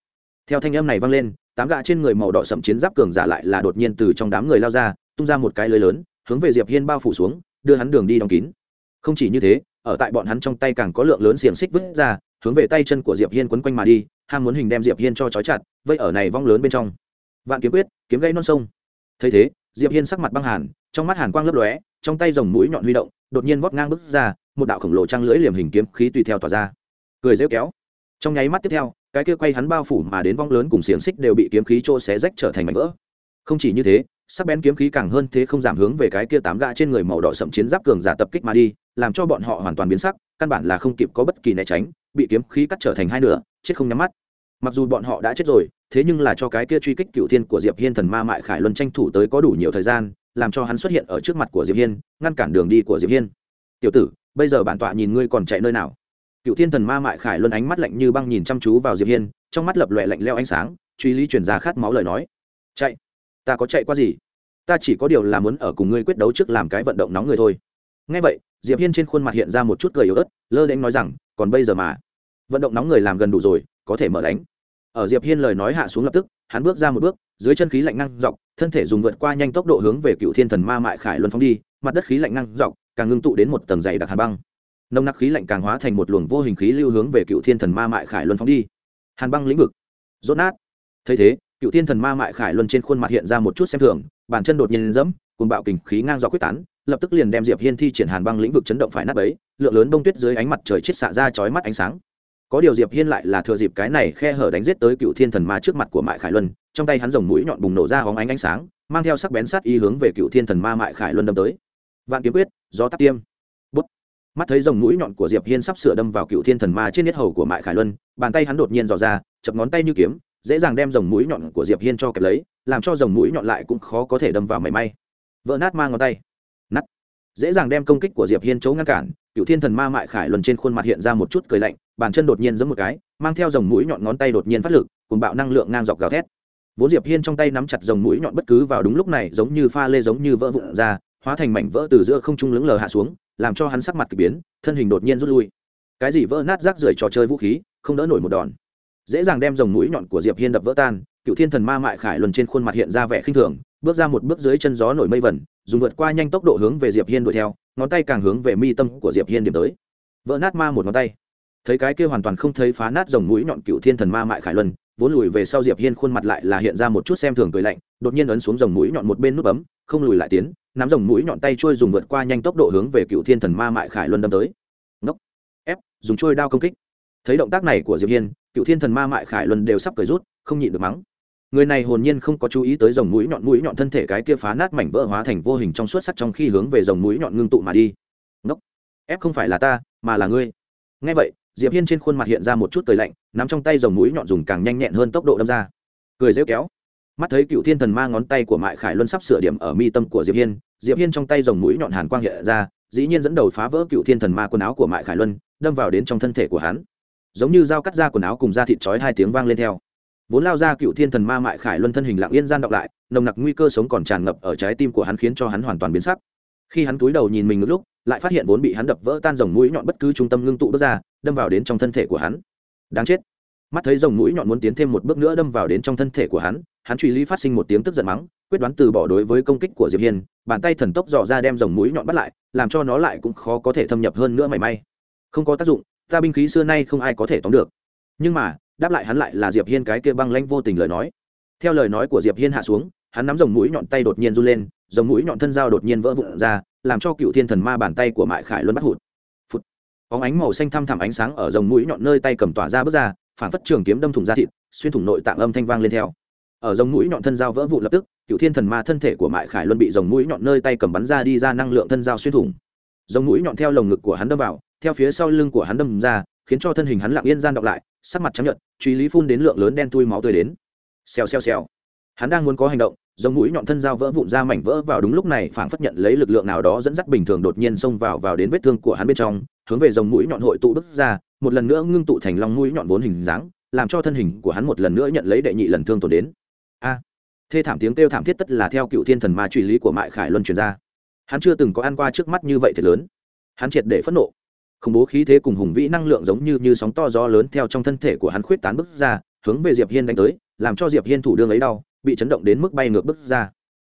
Theo thanh âm này vang lên, tám gã trên người màu đỏ sậm chiến giáp cường giả lại là đột nhiên từ trong đám người lao ra, tung ra một cái lưới lớn, hướng về diệp hiên bao phủ xuống, đưa hắn đường đi đóng kín. Không chỉ như thế, ở tại bọn hắn trong tay càng có lượng lớn xiềng xích vứt ra, hướng về tay chân của diệp hiên quấn quanh mà đi, ham muốn hình đem diệp hiên cho trói chặt, vây ở này vong lớn bên trong. Vạn kiếm quyết, kiếm gây non sông. Thấy thế, diệp hiên sắc mặt băng hàn, trong mắt hàn quang lấp lóe trong tay rồng mũi nhọn huy động, đột nhiên vót ngang bước ra, một đạo khổng lồ trăng lưỡi liềm hình kiếm khí tùy theo tỏa ra. Cười rêu kéo. Trong nháy mắt tiếp theo, cái kia quay hắn bao phủ mà đến vong lớn cùng xiềng xích đều bị kiếm khí trô xé rách trở thành mảnh vỡ. Không chỉ như thế, sắc bén kiếm khí càng hơn thế không giảm hướng về cái kia tám gã trên người màu đỏ sậm chiến giáp cường giả tập kích mà đi, làm cho bọn họ hoàn toàn biến sắc, căn bản là không kịp có bất kỳ né tránh, bị kiếm khí cắt trở thành hai nửa, chết không nhắm mắt. Mặc dù bọn họ đã chết rồi, thế nhưng là cho cái kia truy kích cựu thiên của diệp hiên thần ma mại khải luân tranh thủ tới có đủ nhiều thời gian làm cho hắn xuất hiện ở trước mặt của diệp hiên, ngăn cản đường đi của diệp hiên. Tiểu tử, bây giờ bản tọa nhìn ngươi còn chạy nơi nào? Cựu thiên thần ma mại khải luân ánh mắt lạnh như băng nhìn chăm chú vào diệp hiên, trong mắt lập lòe lạnh leo ánh sáng, truy lý truyền ra khát máu lời nói. Chạy, ta có chạy qua gì? Ta chỉ có điều là muốn ở cùng ngươi quyết đấu trước làm cái vận động nóng người thôi. Nghe vậy, diệp hiên trên khuôn mặt hiện ra một chút cười yếu ớt, lơ đễnh nói rằng, còn bây giờ mà, vận động nóng người làm gần đủ rồi, có thể mở đánh. Ở diệp hiên lời nói hạ xuống lập tức, hắn bước ra một bước dưới chân khí lạnh năng dọc, thân thể dùng vượt qua nhanh tốc độ hướng về cựu thiên thần ma mại khải luân phóng đi, mặt đất khí lạnh năng dọc, càng ngưng tụ đến một tầng dày đặc hàn băng. Nông nặc khí lạnh càng hóa thành một luồng vô hình khí lưu hướng về cựu thiên thần ma mại khải luân phóng đi. Hàn băng lĩnh vực. Rốt nát. Thấy thế, cựu thiên thần ma mại khải luân trên khuôn mặt hiện ra một chút xem thường, bàn chân đột nhiên dẫm cùng bạo kình khí ngang dọc quyết tán, lập tức liền đem diệp hiên thi triển hàn băng lĩnh vực chấn động phải nát ấy lượng lớn bông tuyết dưới ánh mặt trời chết xạ ra chói mắt ánh sáng có điều diệp hiên lại là thừa dịp cái này khe hở đánh giết tới cựu thiên thần ma trước mặt của mại khải luân, trong tay hắn rồng mũi nhọn bùng nổ ra hóng ánh ánh sáng, mang theo sắc bén sát y hướng về cựu thiên thần ma mại khải luân đâm tới. Vạn kiếm quyết do tắc tiêm. Bút. Mắt thấy rồng mũi nhọn của diệp hiên sắp sửa đâm vào cựu thiên thần ma trên niết hầu của mại khải luân, bàn tay hắn đột nhiên dò ra, chập ngón tay như kiếm, dễ dàng đem rồng mũi nhọn của diệp hiên cho kẹp lấy, làm cho rồng mũi nhọn lại cũng khó có thể đâm vào mảy may. Vỡ nát mang ngón tay. Nát. Dễ dàng đem công kích của diệp hiên chấu ngăn cản cựu thiên thần ma mại khải luân trên khuôn mặt hiện ra một chút cười lạnh, bàn chân đột nhiên giẫm một cái, mang theo dòng mũi nhọn ngón tay đột nhiên phát lực cùng bạo năng lượng ngang dọc gào thét. Vốn diệp hiên trong tay nắm chặt dòng mũi nhọn bất cứ vào đúng lúc này giống như pha lê giống như vỡ vụn ra, hóa thành mảnh vỡ từ giữa không trung lững lờ hạ xuống, làm cho hắn sắc mặt kỳ biến, thân hình đột nhiên rút lui. Cái gì vỡ nát rác rưởi trò chơi vũ khí, không đỡ nổi một đòn. Dễ dàng đem dòng mũi nhọn của diệp hiên đập vỡ tan cựu thiên thần ma mại khải luân trên khuôn mặt hiện ra vẻ khinh thường, bước ra một bước dưới chân gió nổi mây vẩn dùng vượt qua nhanh tốc độ hướng về diệp hiên đuổi theo, ngón tay càng hướng về mi tâm của diệp hiên điểm tới. Vỡ nát ma một ngón tay. Thấy cái kia hoàn toàn không thấy phá nát dòng mũi nhọn cựu thiên thần ma mại khải luân, vốn lùi về sau diệp hiên khuôn mặt lại là hiện ra một chút xem thường cười lạnh, đột nhiên ấn xuống dòng mũi nhọn một bên nút bấm, không lùi lại tiến, nắm dòng mũi nhọn tay trôi dùng vượt qua nhanh tốc độ hướng về cựu thiên thần ma mại khải luân đâm tới. Ngốc. Ép, dùng trôi đao công kích. Thấy động tác này của diệp hiên, cựu thiên thần ma mại khải luân đều sắp cười rút, không nhịn được mắng người này hồn nhiên không có chú ý tới dòng mũi nhọn mũi nhọn thân thể cái kia phá nát mảnh vỡ hóa thành vô hình trong suốt sắc trong khi hướng về dòng mũi nhọn ngưng tụ mà đi. Ngốc. Ép không phải là ta, mà là ngươi. Ngay vậy, diệp hiên trên khuôn mặt hiện ra một chút cười lạnh, nắm trong tay dòng mũi nhọn dùng càng nhanh nhẹn hơn tốc độ đâm ra. Cười rêu kéo. Mắt thấy cựu thiên thần ma ngón tay của mại khải luân sắp sửa điểm ở mi tâm của diệp hiên diệp hiên trong tay dòng mũi nhọn hàn quang hiện ra, dĩ nhiên dẫn đầu phá vỡ cựu thiên thần ma quần áo của mại khải luân, đâm vào đến trong thân thể của hắn. Giống như dao cắt ra quần áo cùng da thịt chói hai tiếng vang lên theo vốn lao ra cựu thiên thần ma mại khải luân thân hình lặng yên gian đọc lại, nồng nặc nguy cơ sống còn tràn ngập ở trái tim của hắn khiến cho hắn hoàn toàn biến sắc. Khi hắn túi đầu nhìn mình một lúc, lại phát hiện vốn bị hắn đập vỡ tan dòng mũi nhọn bất cứ trung tâm ngưng tụ bước ra, đâm vào đến trong thân thể của hắn. Đáng chết. Mắt thấy dòng mũi nhọn muốn tiến thêm một bước nữa đâm vào đến trong thân thể của hắn hắn truy lý phát sinh một tiếng tức giận mắng, quyết đoán từ bỏ đối với công kích của diệp hiên, bàn tay thần tốc dò ra đem dòng mũi nhọn bắt lại, làm cho nó lại cũng khó có thể thâm nhập hơn nữa mảy may. Không có tác dụng, ta binh khí xưa nay không ai có thể tóm được. Nhưng mà đáp lại hắn lại là diệp hiên cái kia băng lanh vô tình lời nói. Theo lời nói của diệp hiên hạ xuống, hắn nắm dòng mũi nhọn tay đột nhiên run lên dòng mũi nhọn thân dao đột nhiên vỡ vụn ra, làm cho cựu thiên thần ma bàn tay của mại khải luân bắt hụt. Phút bóng ánh màu xanh thăm thẳm ánh sáng ở dòng mũi nhọn nơi tay cầm tỏa ra bước ra, phản phất trường kiếm đâm thủng ra thịt, xuyên thủng nội tạng âm thanh vang lên theo. Ở dòng mũi nhọn thân dao vỡ vụn lập tức, cựu thiên thần ma thân thể của mại khải luân bị dòng mũi nhọn nơi tay cầm bắn ra đi ra năng lượng thân dao xuyên thủng. Dòng mũi nhọn theo lồng ngực của hắn đâm vào, theo phía sau lưng của hắn đâm ra, khiến cho thân hình hắn lặng yên gian đọc lại sắc mặt trắng nhợt, truy lý phun đến lượng lớn đen tui máu tươi đến. Xèo xèo xèo. Hắn đang muốn có hành động, giống mũi nhọn thân dao vỡ vụn ra mảnh vỡ vào đúng lúc này, phảng phất nhận lấy lực lượng nào đó dẫn dắt bình thường đột nhiên xông vào vào đến vết thương của hắn bên trong, hướng về dòng mũi nhọn hội tụ bức ra, một lần nữa ngưng tụ thành lòng mũi nhọn vốn hình dáng, làm cho thân hình của hắn một lần nữa nhận lấy đệ nhị lần thương tổn đến. A. Thê thảm tiếng kêu thảm thiết tất là theo cựu thiên thần ma truy lý của mại khải luân truyền ra. Hắn chưa từng có ăn qua trước mắt như vậy thật lớn. Hắn triệt để phẫn nộ khủng bố khí thế cùng hùng vĩ năng lượng giống như như sóng to gió lớn theo trong thân thể của hắn khuyết tán bứt ra, hướng về diệp hiên đánh tới, làm cho diệp hiên thủ đương ấy đau, bị chấn động đến mức bay ngược bứt ra.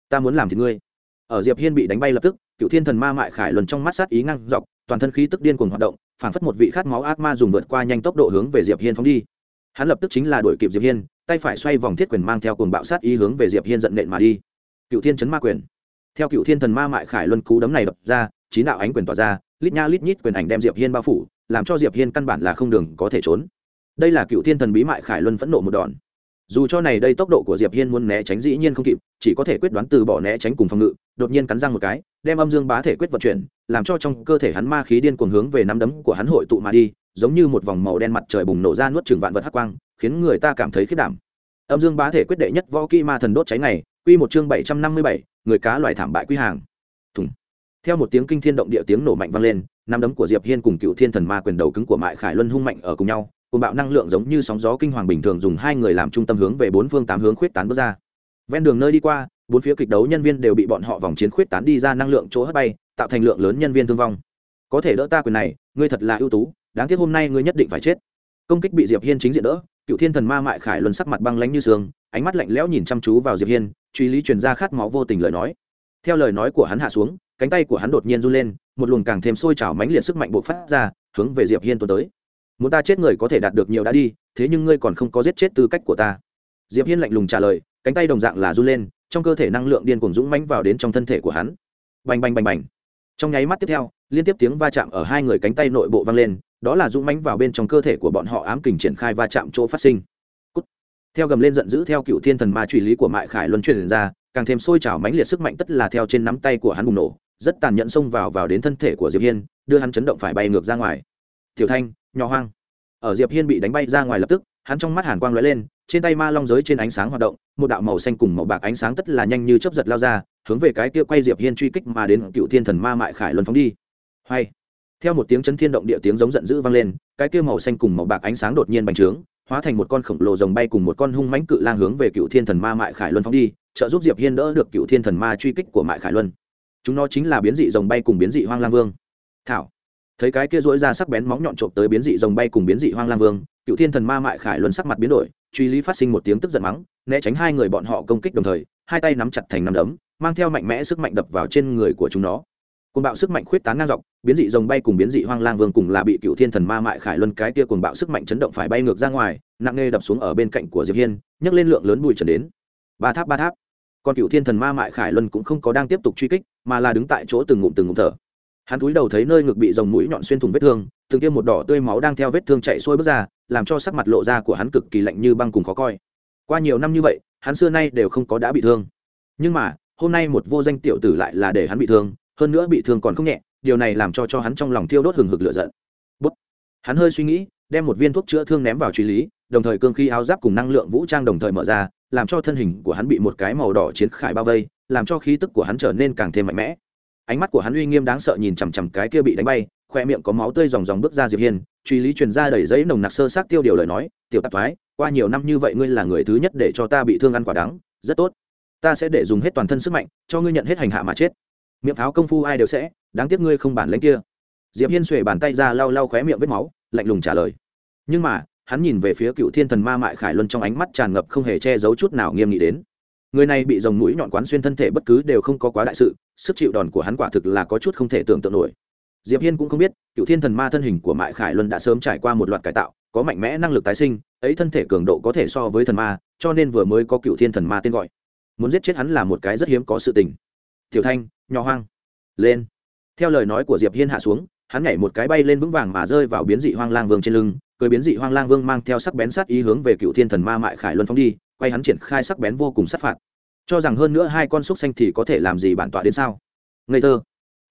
Ta muốn làm thì ngươi. Ở diệp hiên bị đánh bay lập tức, cựu thiên thần ma mại khải luân trong mắt sát ý ngang dọc, toàn thân khí tức điên cuồng hoạt động, phản phất một vị khát máu ác ma dùng vượt qua nhanh tốc độ hướng về diệp hiên phóng đi. Hắn lập tức chính là đuổi kịp diệp hiên, tay phải xoay vòng thiết quyền mang theo cuồng bạo sát ý hướng về diệp hiên giận nện mà đi. Cựu thiên chấn ma quyền. Theo cựu thiên thần ma mại khải luân cú đấm này đập ra, chín đạo ánh quyền tỏa ra lít nha lít nhít quyền ảnh đem diệp hiên bao phủ làm cho diệp hiên căn bản là không đường có thể trốn. Đây là cựu thiên thần bí mại khải luân phẫn nộ một đòn. Dù cho này đây tốc độ của diệp hiên muốn né tránh dĩ nhiên không kịp chỉ có thể quyết đoán từ bỏ né tránh cùng phòng ngự đột nhiên cắn răng một cái đem âm dương bá thể quyết vận chuyển làm cho trong cơ thể hắn ma khí điên cuồng hướng về nắm đấm của hắn hội tụ mà đi giống như một vòng màu đen mặt trời bùng nổ ra nuốt chửng vạn vật hắc quang khiến người ta cảm thấy khiếp đảm. Âm dương bá thể quyết đệ nhất võ kỹ ma thần đốt cháy này, quy một chương bảy trăm năm mươi bảy người cá loài thảm bại quy hàng theo một tiếng kinh thiên động địa tiếng nổ mạnh vang lên nắm đấm của diệp hiên cùng cựu thiên thần ma quyền đầu cứng của mại khải luân hung mạnh ở cùng nhau cùng bạo năng lượng giống như sóng gió kinh hoàng bình thường dùng hai người làm trung tâm hướng về bốn phương tám hướng khuyết tán bước ra. Ven đường nơi đi qua, bốn phía kịch đấu nhân viên đều bị bọn họ vòng chiến khuyết tán đi ra năng lượng chỗ hất bay, tạo thành lượng lớn nhân viên thương vong. Có thể đỡ ta quyền này, ngươi thật là ưu tú, đáng tiếc hôm nay ngươi nhất định phải chết. Công kích bị diệp hiên chính diện đỡ, cựu thiên thần ma mại khải luân sắc mặt băng lãnh như sương, ánh mắt lạnh lẽo nhìn chăm chú vào diệp hiên, truy lý truyền ra khát máu vô tình lời nói. Theo lời nói của hắn hạ xuống cánh tay của hắn đột nhiên run lên, một luồng càng thêm sôi trào mãnh liệt sức mạnh bộc phát ra, hướng về diệp hiên tuần tới. Muốn ta chết người có thể đạt được nhiều đã đi, thế nhưng ngươi còn không có giết chết tư cách của ta. Diệp hiên lạnh lùng trả lời, cánh tay đồng dạng là run lên, trong cơ thể năng lượng điên cuồng dũng mãnh vào đến trong thân thể của hắn. Bành bành bành bành. Trong nháy mắt tiếp theo, liên tiếp tiếng va chạm ở hai người cánh tay nội bộ vang lên, đó là dũng mãnh vào bên trong cơ thể của bọn họ ám kình triển khai va chạm chỗ phát sinh. Cút. theo gầm lên giận dữ theo cựu thiên thần ma truy lý của mại khải luân truyền ra, càng thêm sôi trào mãnh liệt sức mạnh tất là theo trên nắm tay của hắn bùng nổ rất tàn nhẫn xông vào vào đến thân thể của diệp hiên, đưa hắn chấn động phải bay ngược ra ngoài. Tiểu thanh, nhỏ hoang. Ở diệp hiên bị đánh bay ra ngoài lập tức, hắn trong mắt hàn quang lóe lên, trên tay ma long giới trên ánh sáng hoạt động, một đạo màu xanh cùng màu bạc ánh sáng tất là nhanh như chớp giật lao ra, hướng về cái kia quay diệp hiên truy kích mà đến cựu thiên thần ma mại khải luân phóng đi. Hay. Theo một tiếng chấn thiên động địa tiếng giống giận dữ vang lên, cái kia màu xanh cùng màu bạc ánh sáng đột nhiên bành trướng, hóa thành một con khổng lồ rồng bay cùng một con hung mãnh cự lang hướng về cựu thiên thần ma mại khải luân phóng đi, trợ giúp diệp hiên đỡ được cựu thiên thần ma truy kích của mại khải luân chúng nó chính là biến dị rồng bay cùng biến dị hoang lang vương. Thảo, thấy cái kia dỗi ra sắc bén móng nhọn trộm tới biến dị rồng bay cùng biến dị hoang lang vương, cựu thiên thần ma mại khải luân sắc mặt biến đổi, truy lý phát sinh một tiếng tức giận mắng, né tránh hai người bọn họ công kích đồng thời, hai tay nắm chặt thành nắm đấm, mang theo mạnh mẽ sức mạnh đập vào trên người của chúng nó. Cuồng bạo sức mạnh khuyết tán ngang dọc, biến dị rồng bay cùng biến dị hoang lang vương cùng là bị cựu thiên thần ma mại khải luân cái kia cuồng bạo sức mạnh chấn động phải bay ngược ra ngoài, nặng nề đập xuống ở bên cạnh của diệp hiên, nhấc lên lượng lớn bụi trần đến. Ba tháp ba tháp. Còn cựu thiên thần ma mại khải luân cũng không có đang tiếp tục truy kích mà là đứng tại chỗ từng ngụm từng ngụm thở. Hắn cúi đầu thấy nơi ngực bị dòng mũi nhọn xuyên thủng vết thương, từng tiêm một đỏ tươi máu đang theo vết thương chạy xuôi bước ra, làm cho sắc mặt lộ ra của hắn cực kỳ lạnh như băng cùng khó coi. Qua nhiều năm như vậy, hắn xưa nay đều không có đã bị thương. Nhưng mà, hôm nay một vô danh tiểu tử lại là để hắn bị thương, hơn nữa bị thương còn không nhẹ, điều này làm cho cho hắn trong lòng thiêu đốt hừng hực lửa giận. Bút. hắn hơi suy nghĩ, đem một viên thuốc chữa thương ném vào truy lý, đồng thời cương khí áo giáp cùng năng lượng vũ trang đồng thời mở ra làm cho thân hình của hắn bị một cái màu đỏ chiến khải bao vây, làm cho khí tức của hắn trở nên càng thêm mạnh mẽ. Ánh mắt của hắn uy nghiêm đáng sợ nhìn chằm chằm cái kia bị đánh bay khoe miệng có máu tươi dòng dòng bước ra diệp hiên, truy lý truyền ra đầy giấy nồng nặc sơ sát tiêu điều lời nói, tiểu tạp thoái, qua nhiều năm như vậy ngươi là người thứ nhất để cho ta bị thương ăn quả đắng, rất tốt. Ta sẽ để dùng hết toàn thân sức mạnh, cho ngươi nhận hết hành hạ mà chết. Miệng pháo công phu ai đều sẽ, đáng tiếc ngươi không bản lãnh kia. Diệp hiên xuề bàn tay ra lau lau khóe miệng vết máu, lạnh lùng trả lời. Nhưng mà hắn nhìn về phía cựu thiên thần ma mại khải luân trong ánh mắt tràn ngập không hề che giấu chút nào nghiêm nghị đến. Người này bị dòng mũi nhọn quán xuyên thân thể bất cứ đều không có quá đại sự, sức chịu đòn của hắn quả thực là có chút không thể tưởng tượng nổi. Diệp hiên cũng không biết, cựu thiên thần ma thân hình của mại khải luân đã sớm trải qua một loạt cải tạo, có mạnh mẽ năng lực tái sinh, ấy thân thể cường độ có thể so với thần ma, cho nên vừa mới có cựu thiên thần ma tên gọi. Muốn giết chết hắn là một cái rất hiếm có sự tình. Tiểu thanh, nhỏ hoang. Lên. Theo lời nói của diệp hiên hạ xuống, hắn nhảy một cái bay lên vững vàng mà rơi vào biến dị hoang lang vương trên lưng cười biến dị hoang lang vương mang theo sắc bén sát ý hướng về cựu thiên thần ma mại khải luân phóng đi, quay hắn triển khai sắc bén vô cùng sát phạt. Cho rằng hơn nữa hai con xúc xanh thì có thể làm gì bản tọa đến sao? Ngây thơ.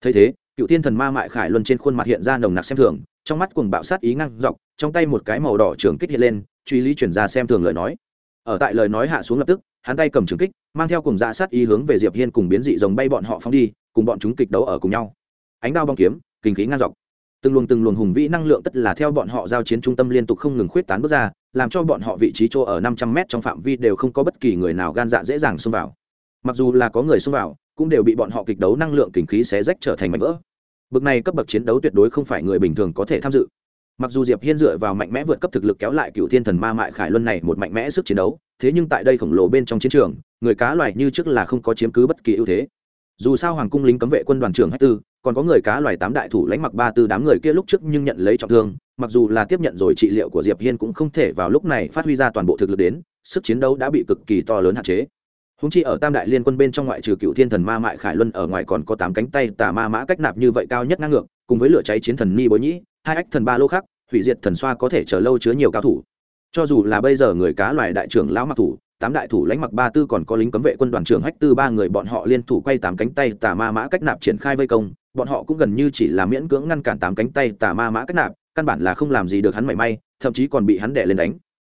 Thấy thế, cựu thiên thần ma mại khải luân trên khuôn mặt hiện ra nồng nặc xem thường, trong mắt cùng bạo sát ý ngăn dọc, trong tay một cái màu đỏ trường kích hiện lên, truy lý chuyển ra xem thường lời nói. Ở tại lời nói hạ xuống lập tức, hắn tay cầm trường kích, mang theo cùng dạ sát ý hướng về diệp hiên cùng biến dị dòng bay bọn họ phóng đi, cùng bọn chúng kịch đấu ở cùng nhau. Ánh đao bong kiếm, kinh khí ngang dọc từng luồng từng luồng hùng vĩ năng lượng tất là theo bọn họ giao chiến trung tâm liên tục không ngừng khuyết tán bước ra, làm cho bọn họ vị trí chỗ ở năm trăm mét trong phạm vi đều không có bất kỳ người nào gan dạ dễ dàng xông vào. Mặc dù là có người xông vào, cũng đều bị bọn họ kịch đấu năng lượng kình khí xé rách trở thành mảnh vỡ. Bực này cấp bậc chiến đấu tuyệt đối không phải người bình thường có thể tham dự. Mặc dù diệp hiên dựa vào mạnh mẽ vượt cấp thực lực kéo lại cựu thiên thần ma mại khải luân này một mạnh mẽ sức chiến đấu, thế nhưng tại đây khổng lồ bên trong chiến trường, người cá loài như trước là không có chiếm cứ bất kỳ ưu thế dù sao hoàng cung lính cấm vệ quân đoàn trưởng hách tư, còn có người cá loài tám đại thủ lãnh mặc ba tư đám người kia lúc trước nhưng nhận lấy trọng thương, mặc dù là tiếp nhận rồi trị liệu của diệp hiên cũng không thể vào lúc này phát huy ra toàn bộ thực lực đến, sức chiến đấu đã bị cực kỳ to lớn hạn chế. Húng chi ở tam đại liên quân bên trong ngoại trừ cựu thiên thần ma mại khải luân ở ngoài còn có tám cánh tay tà ma mã cách nạp như vậy cao nhất ngang ngược, cùng với lửa cháy chiến thần ni bối nhĩ, hai ách thần ba lô khác hủy diệt thần xoa có thể chờ lâu chứa nhiều cao thủ. Cho dù là bây giờ người cá loài đại trưởng lão mặc thủ tám đại thủ lãnh mặc ba tư còn có lính cấm vệ quân đoàn trưởng hách tư, ba người bọn họ liên thủ quay tám cánh tay tà ma mã cách nạp triển khai vây công. Bọn họ cũng gần như chỉ là miễn cưỡng ngăn cản tám cánh tay tà ma mã cách nạp, căn bản là không làm gì được hắn mảy may, thậm chí còn bị hắn đẻ lên đánh.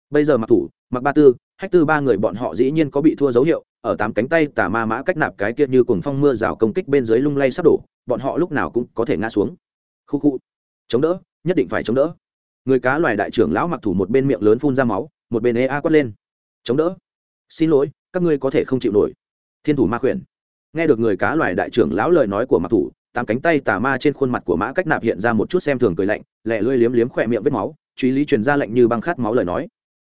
Bây giờ mặc thủ, mặc ba tư, hách tư ba người bọn họ dĩ nhiên có bị thua dấu hiệu, ở tám cánh tay tà ma mã cách nạp cái kia như cuồng phong mưa rào công kích bên dưới lung lay sắp đổ, bọn họ lúc nào cũng có thể ngã xuống. Khu khu, chống đỡ, nhất định phải chống đỡ. Người cá loài đại trưởng lão mặc thủ một bên miệng lớn phun ra máu, một bên ê a quát lên. Chống đỡ xin lỗi, các ngươi có thể không chịu nổi. Thiên thủ ma khuyển. Nghe được người cá loài đại trưởng lão lời nói của mặc thủ, tám cánh tay tà ma trên khuôn mặt của mã cách nạp hiện ra một chút xem thường cười lạnh, lẹ lưỡi liếm liếm khỏe miệng vết máu, truy lý truyền ra lạnh như băng khát máu lời nói.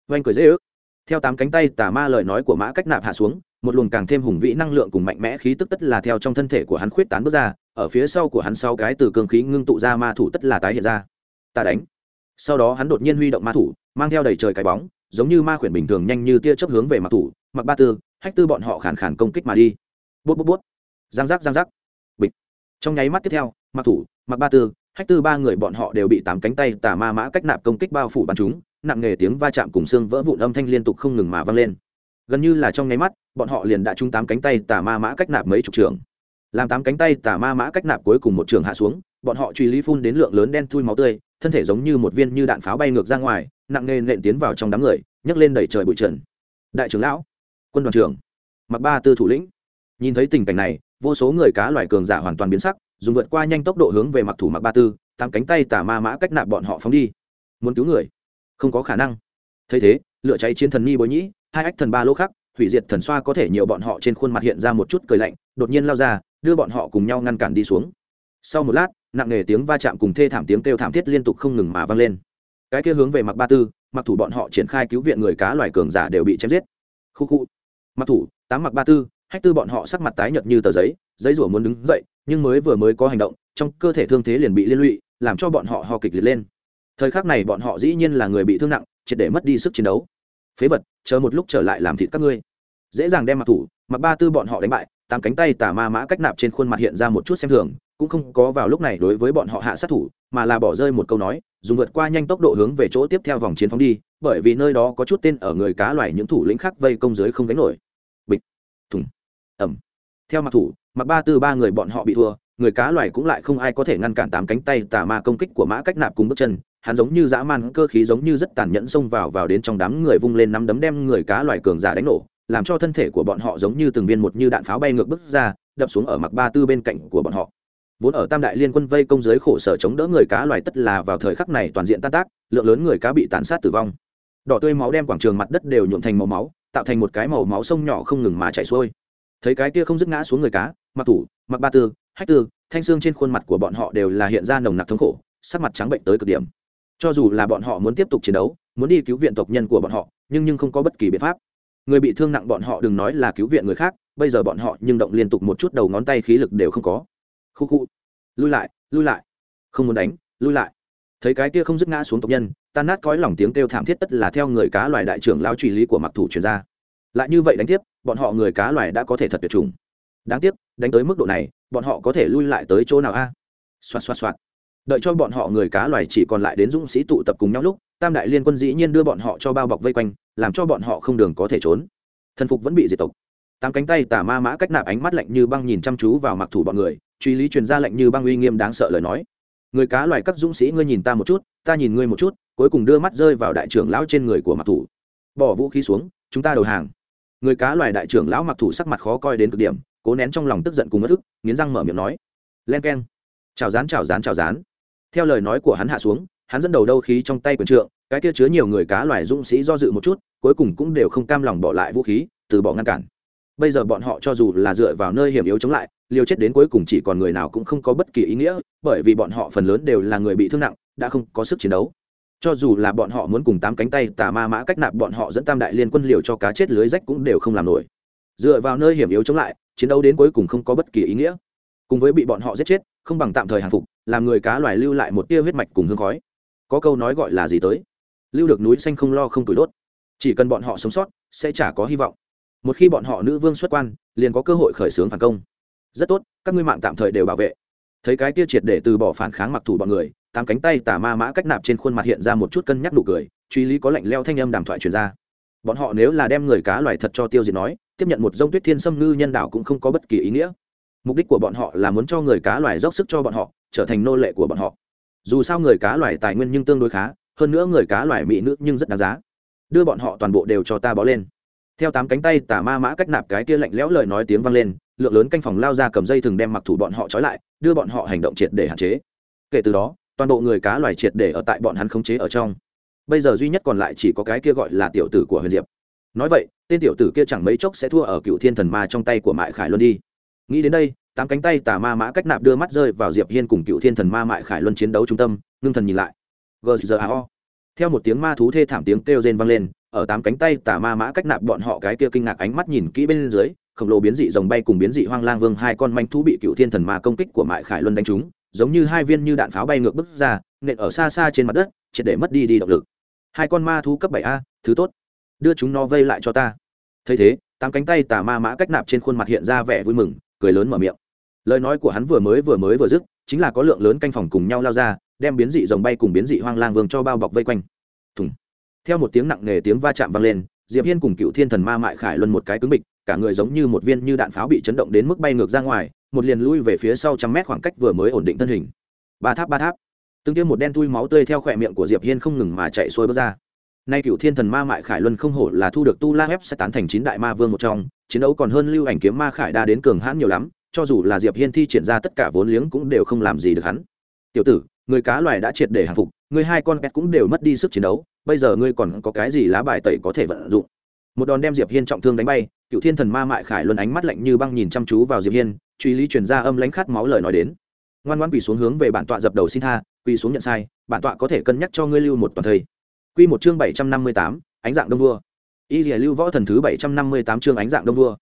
Oanh cười dễ ước. Theo tám cánh tay tà ma lời nói của mã cách nạp hạ xuống, một luồng càng thêm hùng vĩ năng lượng cùng mạnh mẽ khí tức tất là theo trong thân thể của hắn khuyết tán bước ra, ở phía sau của hắn sau cái từ cường khí ngưng tụ ra ma thủ tất là tái hiện ra. Ta đánh. Sau đó hắn đột nhiên huy động ma thủ, mang theo đầy trời cái bóng giống như ma khuyển bình thường nhanh như tia chớp hướng về mặc thủ, mặc ba tư, hách tư bọn họ khản khàn công kích mà đi. Bút bút bút. Giang giác giang giác. Bịch. Trong nháy mắt tiếp theo, mặc thủ, mặc ba tư, hách tư ba người bọn họ đều bị tám cánh tay tà ma mã cách nạp công kích bao phủ bắn chúng, nặng nghề tiếng va chạm cùng xương vỡ vụn âm thanh liên tục không ngừng mà vang lên. Gần như là trong nháy mắt, bọn họ liền đã trúng tám cánh tay tà ma mã cách nạp mấy chục trường. Làm tám cánh tay tà ma mã cách nạp cuối cùng một trường hạ xuống, bọn họ truy lý phun đến lượng lớn đen thui máu tươi, thân thể giống như một viên như đạn pháo bay ngược ra ngoài nặng nề nện tiến vào trong đám người, nhấc lên đẩy trời bụi trần. Đại trưởng lão, quân đoàn trưởng, mặc ba tư thủ lĩnh. Nhìn thấy tình cảnh này, vô số người cá loài cường giả hoàn toàn biến sắc, dùng vượt qua nhanh tốc độ hướng về mặc thủ mặc ba tư, tám cánh tay tà ma mã cách nạp bọn họ phóng đi. Muốn cứu người? Không có khả năng. Thấy thế, lửa cháy chiến thần nhi bối nhĩ, hai ách thần ba lỗ khắc, hủy diệt thần xoa có thể nhiều bọn họ trên khuôn mặt hiện ra một chút cười lạnh, đột nhiên lao ra, đưa bọn họ cùng nhau ngăn cản đi xuống. Sau một lát, nặng nề tiếng va chạm cùng thê thảm tiếng kêu thảm thiết liên tục không ngừng mà vang lên cái kia hướng về mặc ba tư, mặc thủ bọn họ triển khai cứu viện người cá loài cường giả đều bị chém giết. Khu khu. Mặc thủ, tám mặc ba tư, hách tư bọn họ sắc mặt tái nhợt như tờ giấy giấy rủa muốn đứng dậy, nhưng mới vừa mới có hành động, trong cơ thể thương thế liền bị liên lụy, làm cho bọn họ ho kịch liệt lên. Thời khắc này bọn họ dĩ nhiên là người bị thương nặng, triệt để mất đi sức chiến đấu. Phế vật, chờ một lúc trở lại làm thịt các ngươi. Dễ dàng đem mặc thủ, mặc ba tư bọn họ đánh bại, tám cánh tay tà ma mã cách nạp trên khuôn mặt hiện ra một chút xem thường, cũng không có vào lúc này đối với bọn họ hạ sát thủ, mà là bỏ rơi một câu nói dùng vượt qua nhanh tốc độ hướng về chỗ tiếp theo vòng chiến phóng đi, bởi vì nơi đó có chút tên ở người cá loài những thủ lĩnh khác vây công giới không gánh nổi. Bịch, thùng ẩm theo mặc thủ, mặc ba tư ba người bọn họ bị thua, người cá loài cũng lại không ai có thể ngăn cản tám cánh tay tà ma công kích của mã cách nạp cùng bước chân. Hắn giống như dã man, cơ khí giống như rất tàn nhẫn xông vào vào đến trong đám người vung lên nắm đấm đem người cá loài cường giả đánh nổ, làm cho thân thể của bọn họ giống như từng viên một như đạn pháo bay ngược bước ra, đập xuống ở mặc ba tư bên cạnh của bọn họ vốn ở tam đại liên quân vây công giới khổ sở chống đỡ người cá loài tất là vào thời khắc này toàn diện tan tác, lượng lớn người cá bị tàn sát tử vong. Đỏ tươi máu đem quảng trường mặt đất đều nhuộm thành màu máu, tạo thành một cái màu máu sông nhỏ không ngừng mà chảy xuôi. Thấy cái kia không dứt ngã xuống người cá, mặc thủ, mặc ba tư, hách tư, thanh xương trên khuôn mặt của bọn họ đều là hiện ra nồng nặc thống khổ, sắc mặt trắng bệnh tới cực điểm. Cho dù là bọn họ muốn tiếp tục chiến đấu, muốn đi cứu viện tộc nhân của bọn họ, nhưng nhưng không có bất kỳ biện pháp. Người bị thương nặng bọn họ đừng nói là cứu viện người khác, bây giờ bọn họ nhưng động liên tục một chút đầu ngón tay khí lực đều không có khu khu. Lui lại lui lại. Không muốn đánh, lui lại. Thấy cái kia không dứt ngã xuống tộc nhân, tan nát cõi lòng tiếng kêu thảm thiết tất là theo người cá loài đại trưởng lao truy lý của mặc thủ truyền ra. Lại như vậy đánh tiếp, bọn họ người cá loài đã có thể thật tuyệt chủng. Đáng tiếc, đánh tới mức độ này, bọn họ có thể lui lại tới chỗ nào a? Xoạt xoạt xoạt. Đợi cho bọn họ người cá loài chỉ còn lại đến dũng sĩ tụ tập cùng nhau lúc, tam đại liên quân dĩ nhiên đưa bọn họ cho bao bọc vây quanh, làm cho bọn họ không đường có thể trốn. Thần phục vẫn bị diệt tộc. Tám cánh tay tà ma mã cách nạp ánh mắt lạnh như băng nhìn chăm chú vào mặc thủ bọn người truy lý truyền ra lệnh như băng uy nghiêm đáng sợ lời nói. Người cá loài các dũng sĩ, ngươi nhìn ta một chút, ta nhìn ngươi một chút, cuối cùng đưa mắt rơi vào đại trưởng lão trên người của mặc thủ. Bỏ vũ khí xuống, chúng ta đầu hàng. Người cá loài đại trưởng lão mặc thủ sắc mặt khó coi đến cực điểm, cố nén trong lòng tức giận cùng mất thức nghiến răng mở miệng nói. Len k e n chào rán chào rán chào rán. Theo lời nói của hắn hạ xuống, hắn dẫn đầu đâu khí trong tay quần trượng, cái kia chứa nhiều người cá loài dũng sĩ do dự một chút, cuối cùng cũng đều không cam lòng bỏ lại vũ khí, từ bỏ ngăn cản. Bây giờ bọn họ cho dù là dựa vào nơi hiểm yếu chống lại liều chết đến cuối cùng chỉ còn người nào cũng không có bất kỳ ý nghĩa, bởi vì bọn họ phần lớn đều là người bị thương nặng, đã không có sức chiến đấu. Cho dù là bọn họ muốn cùng tám cánh tay tà ma mã cách nạp bọn họ dẫn tam đại liên quân liều cho cá chết lưới rách cũng đều không làm nổi. Dựa vào nơi hiểm yếu chống lại, chiến đấu đến cuối cùng không có bất kỳ ý nghĩa. Cùng với bị bọn họ giết chết, không bằng tạm thời hàng phục, làm người cá loài lưu lại một tia huyết mạch cùng hương khói. Có câu nói gọi là gì tới? Lưu được núi xanh không lo không tuổi đốt. Chỉ cần bọn họ sống sót, sẽ chả có hy vọng. Một khi bọn họ nữ vương xuất quan, liền có cơ hội khởi xướng phản công rất tốt, các ngươi mạng tạm thời đều bảo vệ. Thấy cái tia triệt để từ bỏ phản kháng mặc thủ bọn người, tám cánh tay tà ma mã cách nạp trên khuôn mặt hiện ra một chút cân nhắc nụ cười, truy lý có lạnh leo thanh âm đàm thoại truyền ra. Bọn họ nếu là đem người cá loài thật cho tiêu diệt nói, tiếp nhận một dông tuyết thiên xâm ngư nhân đạo cũng không có bất kỳ ý nghĩa. Mục đích của bọn họ là muốn cho người cá loài dốc sức cho bọn họ, trở thành nô lệ của bọn họ. Dù sao người cá loài tài nguyên nhưng tương đối khá, hơn nữa người cá loài mỹ nữ nhưng rất đáng giá. Đưa bọn họ toàn bộ đều cho ta bó lên. Theo tám cánh tay tà ma mã cách nạp cái kia lạnh lẽo lời nói tiếng vang lên lượng lớn canh phòng lao ra cầm dây thừng đem mặc thủ bọn họ trói lại, đưa bọn họ hành động triệt để hạn chế. Kể từ đó, toàn bộ người cá loài triệt để ở tại bọn hắn khống chế ở trong. Bây giờ duy nhất còn lại chỉ có cái kia gọi là tiểu tử của huyền diệp. Nói vậy, tên tiểu tử kia chẳng mấy chốc sẽ thua ở cựu thiên thần ma trong tay của mại khải luân đi. Nghĩ đến đây, tám cánh tay tà ma mã cách nạp đưa mắt rơi vào diệp hiên cùng cựu thiên thần ma mại khải luân chiến đấu trung tâm, ngưng thần nhìn lại. Gzao theo một tiếng ma thú thê thảm tiếng kêu rên vang lên, ở tám cánh tay tà ma mã cách nạp bọn họ cái kia kinh ngạc ánh mắt nhìn kỹ bên dưới khổng lồ biến dị rồng bay cùng biến dị hoang lang vương hai con manh thú bị cựu thiên thần ma công kích của mại khải luân đánh trúng, giống như hai viên như đạn pháo bay ngược bước ra, nện ở xa xa trên mặt đất, triệt để mất đi đi động lực. Hai con ma thú cấp bảy a, thứ tốt. Đưa chúng nó vây lại cho ta. Thấy thế, tám cánh tay tà ma mã cách nạp trên khuôn mặt hiện ra vẻ vui mừng, cười lớn mở miệng. Lời nói của hắn vừa mới vừa mới vừa dứt, chính là có lượng lớn canh phòng cùng nhau lao ra, đem biến dị rồng bay cùng biến dị hoang lang vương cho bao bọc vây quanh. Thùng. Theo một tiếng nặng nề tiếng va chạm vang lên, diệp hiên cùng cựu thiên thần ma mại khải luân một cái cứng bịch cả người giống như một viên như đạn pháo bị chấn động đến mức bay ngược ra ngoài, một liền lui về phía sau trăm mét khoảng cách vừa mới ổn định thân hình. Ba tháp ba tháp. Từng tiêm một đen tui máu tươi theo khỏe miệng của diệp hiên không ngừng mà chạy xuôi bước ra. Nay cựu thiên thần ma mại khải luân không hổ là thu được tu la ép sẽ tán thành chín đại ma vương một trong, chiến đấu còn hơn lưu ảnh kiếm ma khải đa đến cường hãn nhiều lắm, cho dù là diệp hiên thi triển ra tất cả vốn liếng cũng đều không làm gì được hắn. Tiểu tử, người cá loài đã triệt để hàng phục, người hai con pet cũng đều mất đi sức chiến đấu, bây giờ ngươi còn có cái gì lá bài tẩy có thể vận dụng? Một đòn đem diệp hiên trọng thương đánh bay, cựu thiên thần ma mại khải luân ánh mắt lạnh như băng nhìn chăm chú vào diệp hiên, truy lý truyền ra âm lãnh khát máu lời nói đến. Ngoan ngoan quỳ xuống hướng về bản tọa dập đầu xin tha, quỳ xuống nhận sai, bản tọa có thể cân nhắc cho ngươi lưu một toàn thây quy một chương bảy trăm năm mươi tám, ánh dạng đông vua. Y lìa lưu võ thần thứ bảy trăm năm mươi tám chương ánh dạng đông vua.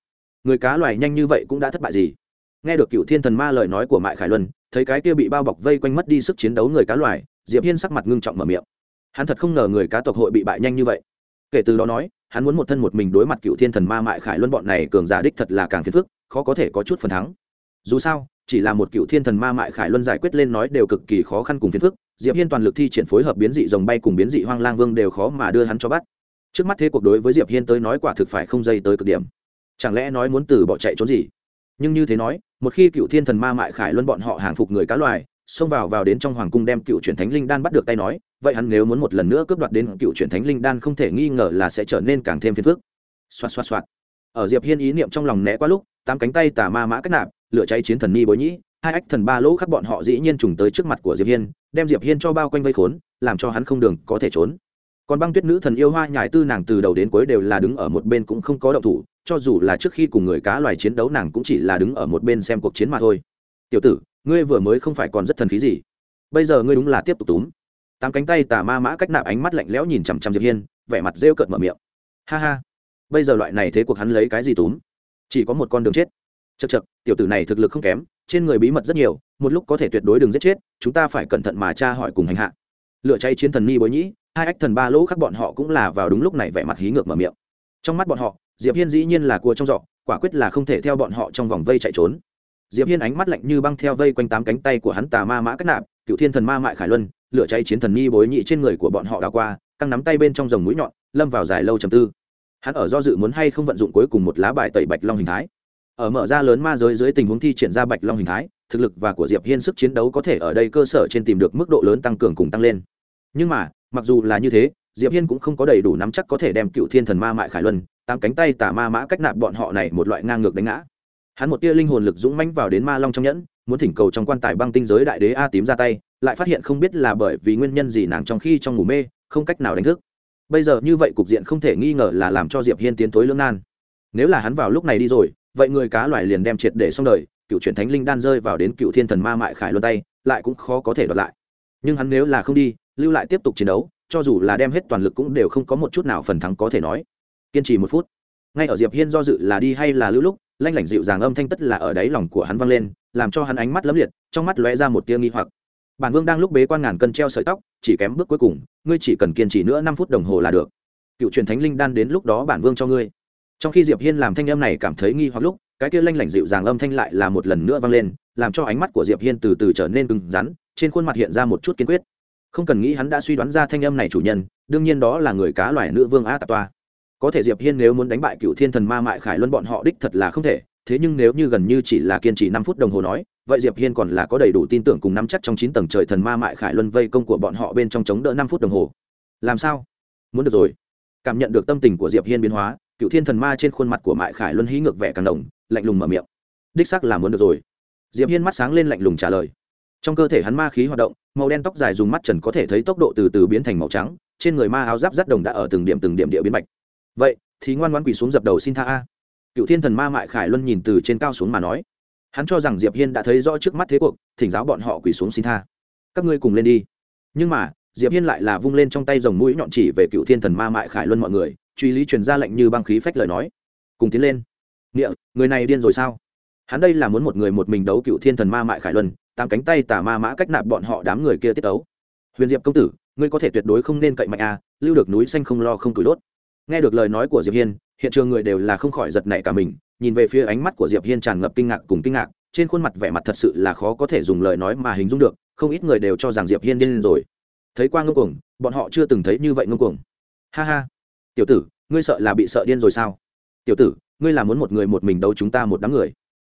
Người cá loài nhanh như vậy cũng đã thất bại gì? Nghe được cựu thiên thần ma lời nói của mại khải luân, thấy cái kia bị bao bọc vây quanh mất đi sức chiến đấu người cá loài, diệp hiên sắc mặt ngưng trọng mở miệng. Hắn thật không ngờ người cá tộc hội bị bại nhanh như vậy. Kể từ đó nói hắn muốn một thân một mình đối mặt cựu thiên thần ma mại khải luân bọn này cường giả đích thật là càng phiền phức, khó có thể có chút phần thắng. Dù sao, chỉ là một cựu thiên thần ma mại khải luân giải quyết lên nói đều cực kỳ khó khăn cùng phiền phức, diệp hiên toàn lực thi triển phối hợp biến dị rồng bay cùng biến dị hoang lang vương đều khó mà đưa hắn cho bắt. Trước mắt thế cuộc đối với diệp hiên tới nói quả thực phải không dây tới cực điểm. Chẳng lẽ nói muốn từ bỏ chạy trốn gì? Nhưng như thế nói, một khi cựu thiên thần ma mại khải luân bọn họ hàng phục người cá loài, xông vào vào đến trong hoàng cung đem cựu truyền thánh linh đan bắt được tay nói vậy hắn nếu muốn một lần nữa cướp đoạt đến cựu truyền thánh linh đan không thể nghi ngờ là sẽ trở nên càng thêm phiền phức. Xoạt xoạt xoạt. Ở diệp hiên ý niệm trong lòng né qua lúc, tám cánh tay tà ma mã cách nạp, lửa cháy chiến thần ni bối nhĩ, hai ách thần ba lỗ khắc bọn họ dĩ nhiên trùng tới trước mặt của diệp hiên, đem diệp hiên cho bao quanh vây khốn, làm cho hắn không đường có thể trốn. Còn băng tuyết nữ thần yêu hoa nhải tư nàng từ đầu đến cuối đều là đứng ở một bên cũng không có động thủ, cho dù là trước khi cùng người cá loài chiến đấu nàng cũng chỉ là đứng ở một bên xem cuộc chiến mà thôi. Tiểu tử, ngươi vừa mới không phải còn rất thần khí gì? Bây giờ ngươi đúng là tiếp tục túm tám cánh tay tà ma mã cách nạp ánh mắt lạnh lẽo nhìn chằm chằm diệp hiên, vẻ mặt rêu cợt mở miệng. Ha ha, bây giờ loại này thế cuộc hắn lấy cái gì túm? Chỉ có một con đường chết. Chật chật tiểu tử này thực lực không kém, trên người bí mật rất nhiều, một lúc có thể tuyệt đối đừng giết chết, chúng ta phải cẩn thận mà tra hỏi cùng hành hạ. Lựa cháy chiến thần ni bối nhĩ, hai ách thần ba lỗ khác bọn họ cũng là vào đúng lúc này vẻ mặt hí ngược mở miệng. Trong mắt bọn họ, diệp hiên dĩ nhiên là cua trong giọ quả quyết là không thể theo bọn họ trong vòng vây chạy trốn. Diệp hiên ánh mắt lạnh như băng theo vây quanh tám cánh tay của hắn tà ma mã cách nạp cựu thiên thần ma mại khải luân, lửa cháy chiến thần nghi bối nhị trên người của bọn họ đào qua, căng nắm tay bên trong dòng mũi nhọn, lâm vào dài lâu trầm tư. Hắn ở do dự muốn hay không vận dụng cuối cùng một lá bài tẩy bạch long hình thái. Ở mở ra lớn ma giới dưới tình huống thi triển ra bạch long hình thái, thực lực và của diệp hiên sức chiến đấu có thể ở đây cơ sở trên tìm được mức độ lớn tăng cường cùng tăng lên. Nhưng mà, mặc dù là như thế, diệp hiên cũng không có đầy đủ nắm chắc có thể đem cựu thiên thần ma mại khải luân, tám cánh tay tà ma mã cách nạp bọn họ này một loại ngang ngược đánh ngã. Hắn một tia linh hồn lực dũng mãnh vào đến ma long trong nhẫn muốn thỉnh cầu trong quan tài băng tinh giới đại đế a tím ra tay, lại phát hiện không biết là bởi vì nguyên nhân gì nàng trong khi trong ngủ mê, không cách nào đánh thức. Bây giờ như vậy cục diện không thể nghi ngờ là làm cho diệp hiên tiến tối lưỡng nan. Nếu là hắn vào lúc này đi rồi, vậy người cá loài liền đem triệt để xong đời, cựu truyền thánh linh đan rơi vào đến cựu thiên thần ma mại khải luân tay, lại cũng khó có thể đoạt lại. Nhưng hắn nếu là không đi, lưu lại tiếp tục chiến đấu, cho dù là đem hết toàn lực cũng đều không có một chút nào phần thắng có thể nói. Kiên trì một phút. Ngay ở diệp hiên do dự là đi hay là lưu lúc, lanh lảnh dịu dàng âm thanh tất là ở đáy lòng của hắn vang lên làm cho hắn ánh mắt lấm liệt, trong mắt lóe ra một tia nghi hoặc. Bản vương đang lúc bế quan ngàn cân treo sợi tóc, chỉ kém bước cuối cùng, ngươi chỉ cần kiên trì nữa năm phút đồng hồ là được. Cựu truyền thánh linh đan đến lúc đó bản vương cho ngươi. Trong khi diệp hiên làm thanh âm này cảm thấy nghi hoặc lúc, cái kia lanh lảnh dịu dàng âm thanh lại là một lần nữa vang lên, làm cho ánh mắt của diệp hiên từ từ trở nên cứng rắn, trên khuôn mặt hiện ra một chút kiên quyết. Không cần nghĩ hắn đã suy đoán ra thanh âm này chủ nhân, đương nhiên đó là người cá loài nữ vương a tạp toa. Có thể diệp hiên nếu muốn đánh bại cựu thiên thần ma mại khải luân bọn họ đích thật là không thể thế nhưng nếu như gần như chỉ là kiên trì năm phút đồng hồ nói, vậy diệp hiên còn là có đầy đủ tin tưởng cùng nắm chắc trong chín tầng trời thần ma mại khải luân vây công của bọn họ bên trong chống đỡ năm phút đồng hồ. Làm sao? Muốn được rồi. Cảm nhận được tâm tình của diệp hiên biến hóa, cựu thiên thần ma trên khuôn mặt của mại khải luân hí ngược vẻ càng đồng, lạnh lùng mở miệng. Đích xác là muốn được rồi. Diệp hiên mắt sáng lên lạnh lùng trả lời. Trong cơ thể hắn ma khí hoạt động, màu đen tóc dài dùng mắt trần có thể thấy tốc độ từ từ biến thành màu trắng, trên người ma áo giáp rất đồng đã ở từng điểm từng điểm địa biến bạch vậy, thì ngoan ngoãn quỳ xuống dập đầu xin tha a cựu thiên thần ma mại khải luân nhìn từ trên cao xuống mà nói, hắn cho rằng diệp hiên đã thấy rõ trước mắt thế cuộc, thỉnh giáo bọn họ quỳ xuống xin tha. Các ngươi cùng lên đi. Nhưng mà, diệp hiên lại là vung lên trong tay dòng mũi nhọn chỉ về cựu thiên thần ma mại khải luân mọi người, truy lý truyền ra lệnh như băng khí phách lời nói. Cùng tiến lên. Nghĩa, người này điên rồi sao? Hắn đây là muốn một người một mình đấu cựu thiên thần ma mại khải luân, tám cánh tay tà ma mã cách nạp bọn họ đám người kia tiết ấu huyền diệp công tử, ngươi có thể tuyệt đối không nên cậy mạnh a lưu được núi xanh không lo không tuổi đốt nghe được lời nói của diệp hiên, hiện trường người đều là không khỏi giật nảy cả mình, nhìn về phía ánh mắt của diệp hiên tràn ngập kinh ngạc cùng kinh ngạc, trên khuôn mặt vẻ mặt thật sự là khó có thể dùng lời nói mà hình dung được, không ít người đều cho rằng diệp hiên điên rồi. Thấy qua ngông cuồng, bọn họ chưa từng thấy như vậy ngông cuồng. Ha ha. Tiểu tử, ngươi sợ là bị sợ điên rồi sao? Tiểu tử, ngươi là muốn một người một mình đấu chúng ta một đám người.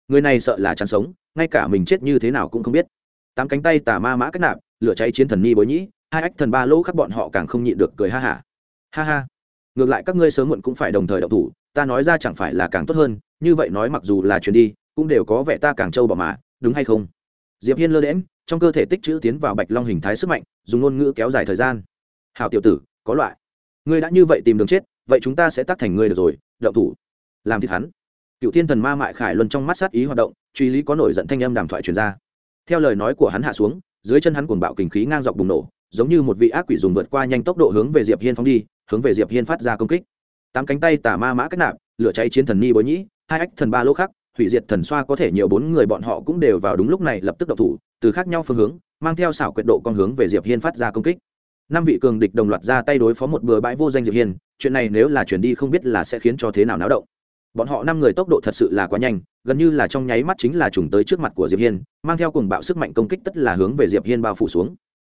Người này sợ là chán sống, ngay cả mình chết như thế nào cũng không biết. Tám cánh tay tà ma mã cách nạp, lửa cháy chiến thần ni bối nhĩ, hai ách thần ba lỗ khắc bọn họ càng không nhịn được cười ha hả. Ha. ha ha ngược lại các ngươi sớm muộn cũng phải đồng thời đậu thủ, ta nói ra chẳng phải là càng tốt hơn, như vậy nói mặc dù là chuyển đi, cũng đều có vẻ ta càng trâu bỏ mà, đúng hay không? Diệp hiên lơ đễm trong cơ thể tích chữ tiến vào bạch long hình thái sức mạnh, dùng ngôn ngữ kéo dài thời gian. Hào tiểu tử, có loại. Ngươi đã như vậy tìm đường chết, vậy chúng ta sẽ tác thành ngươi được rồi đậu thủ. Làm thịt hắn. Cựu thiên thần ma mại khải luân trong mắt sát ý hoạt động, truy lý có nổi giận thanh âm đàm thoại truyền ra. Theo lời nói của hắn hạ xuống, dưới chân hắn cuồng bạo kình khí ngang dọc bùng nổ, giống như một vị ác quỷ dùng vượt qua nhanh tốc độ hướng về diệp hiên phóng đi hướng về diệp hiên phát ra công kích. Tám cánh tay tà ma mã cách nạp, lửa cháy chiến thần ni bối nhĩ, hai ách thần ba lô khác hủy diệt thần xoa có thể nhiều bốn người bọn họ cũng đều vào đúng lúc này lập tức độc thủ, từ khác nhau phương hướng, mang theo xảo quyệt độ con hướng về diệp hiên phát ra công kích. Năm vị cường địch đồng loạt ra tay đối phó một bừa bãi vô danh diệp hiên, chuyện này nếu là chuyển đi không biết là sẽ khiến cho thế nào náo động. Bọn họ năm người tốc độ thật sự là quá nhanh, gần như là trong nháy mắt chính là trùng tới trước mặt của diệp hiên, mang theo cùng bạo sức mạnh công kích tất là hướng về diệp hiên bao phủ xuống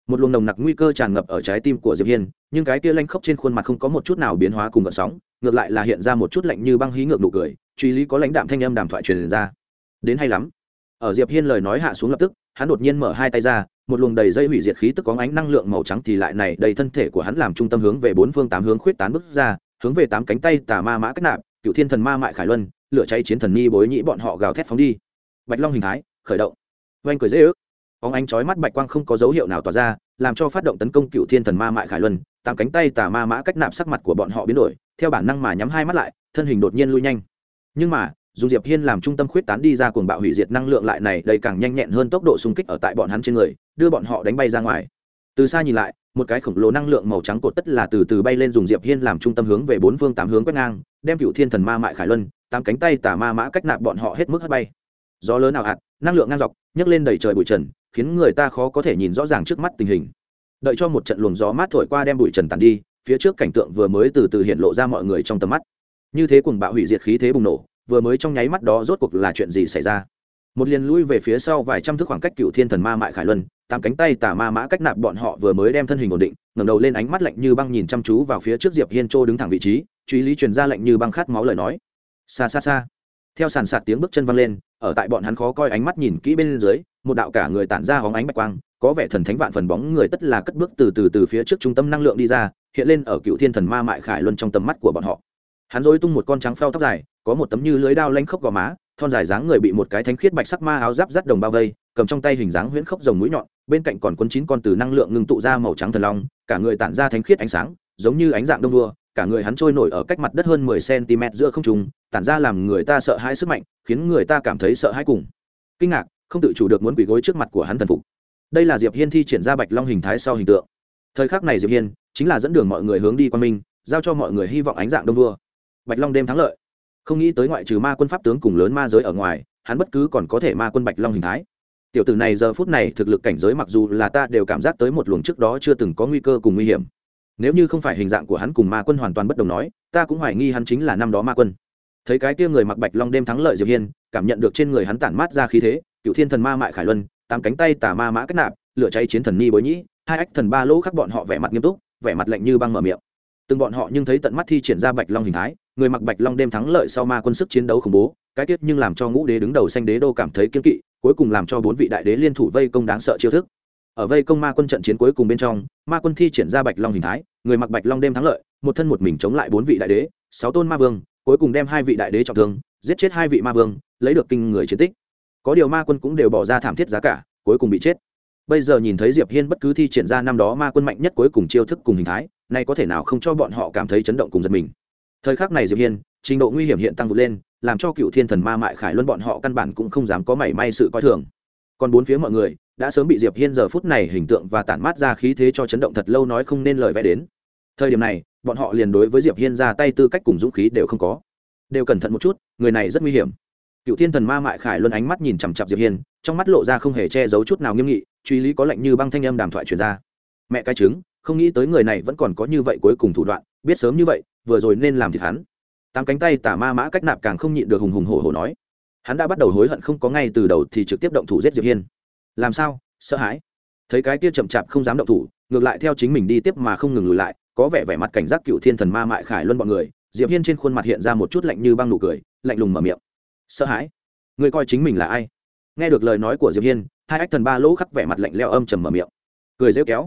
một luồng nồng nặc nguy cơ tràn ngập ở trái tim của diệp hiên, nhưng cái kia lanh khốc trên khuôn mặt không có một chút nào biến hóa cùng gợn sóng, ngược lại là hiện ra một chút lạnh như băng hí ngược nụ cười, truy lý có lãnh đạm thanh âm đàm thoại truyền ra. Đến hay lắm. Ở diệp hiên lời nói hạ xuống lập tức, hắn đột nhiên mở hai tay ra, một luồng đầy dây hủy diệt khí tức có ánh năng lượng màu trắng thì lại này, đầy thân thể của hắn làm trung tâm hướng về bốn phương tám hướng khuyết tán bước ra, hướng về tám cánh tay tà ma mã cách nạp, cựu thiên thần ma mại khải luân, lửa cháy chiến thần nhi bối nhĩ bọn họ gào thét phóng đi. Bạch long hình thái, khởi động. Oanh cười dễ ước óng ánh chói mắt bạch quang không có dấu hiệu nào tỏa ra, làm cho phát động tấn công cựu thiên thần ma mại khải luân, tám cánh tay tà ma mã cách nạp sắc mặt của bọn họ biến đổi, theo bản năng mà nhắm hai mắt lại, thân hình đột nhiên lui nhanh. Nhưng mà dùng diệp hiên làm trung tâm khuyết tán đi ra cuồng bạo hủy diệt năng lượng lại này đầy càng nhanh nhẹn hơn tốc độ xung kích ở tại bọn hắn trên người, đưa bọn họ đánh bay ra ngoài. Từ xa nhìn lại, một cái khổng lồ năng lượng màu trắng cột tất là từ từ bay lên dùng diệp hiên làm trung tâm hướng về bốn phương tám hướng quét ngang, đem cựu thiên thần ma mại khải luân, tám cánh tay tà ma mã cách nạp bọn họ hết mức hất bay gió lớn nào hạt, năng lượng ngang dọc, nhấc lên đầy trời bụi trần, khiến người ta khó có thể nhìn rõ ràng trước mắt tình hình. Đợi cho một trận luồng gió mát thổi qua đem bụi trần tàn đi, phía trước cảnh tượng vừa mới từ từ hiện lộ ra mọi người trong tầm mắt. Như thế cùng bạo hủy diệt khí thế bùng nổ, vừa mới trong nháy mắt đó rốt cuộc là chuyện gì xảy ra? Một liền lui về phía sau vài trăm thước khoảng cách cựu thiên thần ma mại khải luân, tám cánh tay tà ma mã cách nạp bọn họ vừa mới đem thân hình ổn định, ngẩng đầu lên ánh mắt lạnh như băng nhìn chăm chú vào phía trước diệp hiên châu đứng thẳng vị trí, truy lý truyền ra lạnh như băng khát máu lời nói. Xa xa xa theo sàn sạt tiếng bước chân văng lên, ở tại bọn hắn khó coi ánh mắt nhìn kỹ bên dưới, một đạo cả người tản ra hóng ánh bạch quang, có vẻ thần thánh vạn phần bóng người tất là cất bước từ từ từ phía trước trung tâm năng lượng đi ra, hiện lên ở cựu thiên thần ma mại khải luân trong tầm mắt của bọn họ. Hắn dối tung một con trắng phao tóc dài, có một tấm như lưới đao lanh khốc gò má, thon dài dáng người bị một cái thánh khiết bạch sắc ma áo giáp rắt đồng bao vây, cầm trong tay hình dáng huyễn khốc rồng mũi nhọn, bên cạnh còn quân chín con từ năng lượng ngưng tụ ra màu trắng thần long, cả người tản ra thánh khiết ánh sáng, giống như ánh dạng đông vua cả người hắn trôi nổi ở cách mặt đất hơn mười cm giữa không trung, tản ra làm người ta sợ hãi sức mạnh, khiến người ta cảm thấy sợ hãi cùng kinh ngạc, không tự chủ được muốn quỳ gối trước mặt của hắn thần phục. Đây là diệp hiên thi triển ra bạch long hình thái sau hình tượng. Thời khắc này diệp hiên chính là dẫn đường mọi người hướng đi qua minh, giao cho mọi người hy vọng ánh dạng đông vua. Bạch long đêm thắng lợi. Không nghĩ tới ngoại trừ ma quân pháp tướng cùng lớn ma giới ở ngoài, hắn bất cứ còn có thể ma quân bạch long hình thái. Tiểu tử này giờ phút này thực lực cảnh giới mặc dù là ta đều cảm giác tới một luồng trước đó chưa từng có nguy cơ cùng nguy hiểm nếu như không phải hình dạng của hắn cùng ma quân hoàn toàn bất đồng nói, ta cũng hoài nghi hắn chính là năm đó ma quân. Thấy cái kia người mặc bạch long đêm thắng lợi diệp hiên, cảm nhận được trên người hắn tản mát ra khí thế cựu thiên thần ma mại khải luân, tám cánh tay tà ma mã kết nạp, lửa cháy chiến thần ni bối nhĩ, hai ách thần ba lỗ khắc bọn họ vẻ mặt nghiêm túc, vẻ mặt lạnh như băng mở miệng. Từng bọn họ nhưng thấy tận mắt thi triển ra bạch long hình thái, người mặc bạch long đêm thắng lợi sau ma quân sức chiến đấu khủng bố, cái tiết nhưng làm cho ngũ đế đứng đầu xanh đế đô cảm thấy kiên kỵ, cuối cùng làm cho bốn vị đại đế liên thủ vây công đáng sợ chiêu thức ở vây công ma quân trận chiến cuối cùng bên trong, ma quân thi triển ra bạch long hình thái, người mặc bạch long đêm thắng lợi, một thân một mình chống lại bốn vị đại đế, sáu tôn ma vương, cuối cùng đem hai vị đại đế trọng thương, giết chết hai vị ma vương, lấy được kinh người chiến tích. Có điều ma quân cũng đều bỏ ra thảm thiết giá cả, cuối cùng bị chết. Bây giờ nhìn thấy diệp hiên bất cứ thi triển ra năm đó ma quân mạnh nhất cuối cùng chiêu thức cùng hình thái nay có thể nào không cho bọn họ cảm thấy chấn động cùng giật mình? Thời khắc này diệp hiên, trình độ nguy hiểm hiện tăng vượt lên, làm cho cựu thiên thần ma mại khải luân bọn họ căn bản cũng không dám có mảy may sự coi thường. Còn bốn phía mọi người đã sớm bị diệp hiên giờ phút này hình tượng và tản mát ra khí thế cho chấn động thật lâu nói không nên lời vẽ đến. Thời điểm này, bọn họ liền đối với diệp hiên ra tay tư cách cùng dũng khí đều không có. Đều cẩn thận một chút, người này rất nguy hiểm. Cựu thiên thần ma mại khải luân ánh mắt nhìn chằm chặp diệp hiên, trong mắt lộ ra không hề che giấu chút nào nghiêm nghị, truy lý có lệnh như băng thanh âm đàm thoại truyền ra. Mẹ cái trứng, không nghĩ tới người này vẫn còn có như vậy cuối cùng thủ đoạn, biết sớm như vậy, vừa rồi nên làm thịt hắn. Tám cánh tay tả ma mã cách nạp càng không nhịn được hùng hùng hổ hổ nói. Hắn đã bắt đầu hối hận không có ngay từ đầu thì trực tiếp động thủ giết diệp hiên làm sao, sợ hãi. Thấy cái kia chậm chạp không dám động thủ, ngược lại theo chính mình đi tiếp mà không ngừng lùi lại, có vẻ vẻ mặt cảnh giác cựu thiên thần ma mại khải luân bọn người, diệp hiên trên khuôn mặt hiện ra một chút lạnh như băng nụ cười, lạnh lùng mở miệng. Sợ hãi? Người coi chính mình là ai? Nghe được lời nói của diệp hiên, hai ách thần ba lỗ khắc vẻ mặt lạnh leo âm trầm mở miệng. Cười rêu kéo.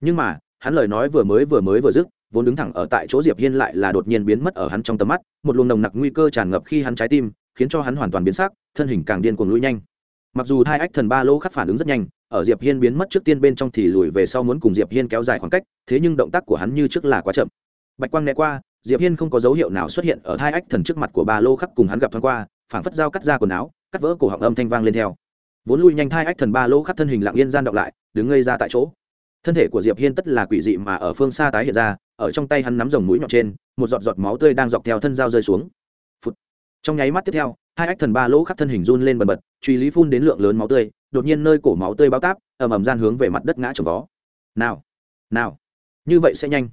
Nhưng mà, hắn lời nói vừa mới vừa mới vừa dứt, vốn đứng thẳng ở tại chỗ diệp hiên lại là đột nhiên biến mất ở hắn trong tầm mắt, một luồng nồng nặc nguy cơ tràn ngập khi hắn trái tim, khiến cho hắn hoàn toàn biến sắc, thân hình càng điên cuồng lui nhanh mặc dù hai ách thần ba lỗ khắc phản ứng rất nhanh, ở diệp hiên biến mất trước tiên bên trong thì lùi về sau muốn cùng diệp hiên kéo dài khoảng cách, thế nhưng động tác của hắn như trước là quá chậm. Bạch quang né qua, diệp hiên không có dấu hiệu nào xuất hiện ở hai ách thần trước mặt của ba lô khắc cùng hắn gặp thoáng qua, phảng phất dao cắt ra quần áo, cắt vỡ cổ họng âm thanh vang lên theo. Vốn lui nhanh hai ách thần ba lô khắc thân hình lặng yên gian động lại, đứng ngây ra tại chỗ. Thân thể của diệp hiên tất là quỷ dị mà ở phương xa tái hiện ra, ở trong tay hắn nắm dòng mũi nhọn trên, một giọt giọt máu tươi đang dọc theo thân dao rơi xuống. Phụt. trong nháy mắt tiếp theo hai ách thần ba lỗ khắc thân hình run lên bần bật, truy lý phun đến lượng lớn máu tươi, đột nhiên nơi cổ máu tươi bao táp, ầm ầm gian hướng về mặt đất ngã trồng vó. Nào nào, như vậy sẽ nhanh.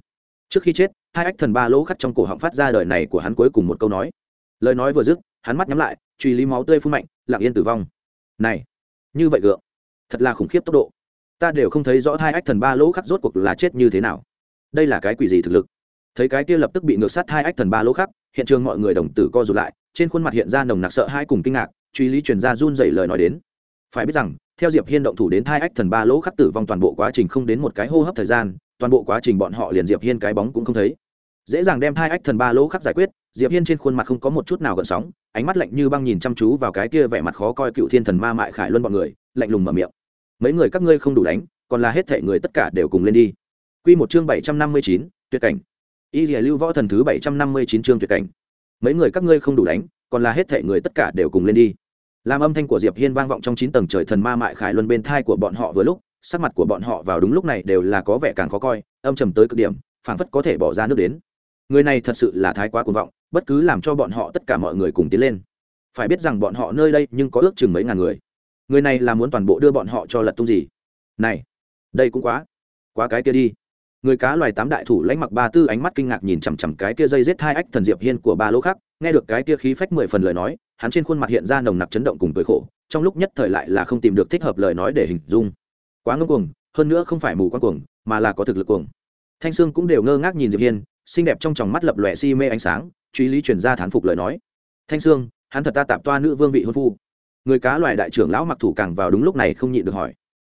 Trước khi chết, hai ách thần ba lỗ khắc trong cổ họng phát ra đời này của hắn cuối cùng một câu nói. Lời nói vừa dứt, hắn mắt nhắm lại, truy lý máu tươi phun mạnh, lặng yên tử vong. Này, như vậy gượng, thật là khủng khiếp tốc độ. Ta đều không thấy rõ hai ách thần ba lỗ khắc rốt cuộc là chết như thế nào. Đây là cái quỷ gì thực lực? Thấy cái kia lập tức bị ngược sát hai ách thần ba lỗ khắc hiện trường mọi người đồng tử co rụt lại trên khuôn mặt hiện ra nồng nặc sợ hai cùng kinh ngạc, truy lý truyền ra run dậy lời nói đến. Phải biết rằng, theo diệp hiên động thủ đến hai ách thần ba lỗ khắc tử vong toàn bộ quá trình không đến một cái hô hấp thời gian, toàn bộ quá trình bọn họ liền diệp hiên cái bóng cũng không thấy. Dễ dàng đem hai ách thần ba lỗ khắc giải quyết, diệp hiên trên khuôn mặt không có một chút nào gợn sóng, ánh mắt lạnh như băng nhìn chăm chú vào cái kia vẻ mặt khó coi cựu thiên thần ma mại khải luân bọn người, lạnh lùng mở miệng. Mấy người các ngươi không đủ đánh, còn là hết thể người tất cả đều cùng lên đi. Quy một chương bảy trăm năm mươi chín, tuyệt cảnh. Y lìa lưu võ thần thứ bảy trăm năm mươi chín chương tuyệt cảnh mấy người các ngươi không đủ đánh, còn là hết thể người tất cả đều cùng lên đi. Làm âm thanh của diệp hiên vang vọng trong chín tầng trời thần ma mại khải luân bên thai của bọn họ vừa lúc, sắc mặt của bọn họ vào đúng lúc này đều là có vẻ càng khó coi, âm trầm tới cực điểm, phảng phất có thể bỏ ra nước đến. Người này thật sự là thái quá cuồng vọng, bất cứ làm cho bọn họ tất cả mọi người cùng tiến lên. Phải biết rằng bọn họ nơi đây nhưng có ước chừng mấy ngàn người. Người này là muốn toàn bộ đưa bọn họ cho lật tung gì? Này, đây cũng quá quá cái kia đi người cá loài tám đại thủ lãnh mặc ba tư ánh mắt kinh ngạc nhìn chằm chằm cái kia dây giết hai ách thần diệp hiên của ba lỗ khác, nghe được cái kia khí phách mười phần lời nói, hắn trên khuôn mặt hiện ra nồng nặc chấn động cùng cười khổ, trong lúc nhất thời lại là không tìm được thích hợp lời nói để hình dung. Quá ngông cuồng, hơn nữa không phải mù quáng cuồng, mà là có thực lực cuồng. Thanh sương cũng đều ngơ ngác nhìn diệp hiên, xinh đẹp trong tròng mắt lập lòe si mê ánh sáng, truy lý chuyển ra thán phục lời nói. Thanh sương, hắn thật ta tạp toa nữ vương vị hôn phu. Người cá loài đại trưởng lão mặc thủ càng vào đúng lúc này không nhịn được hỏi.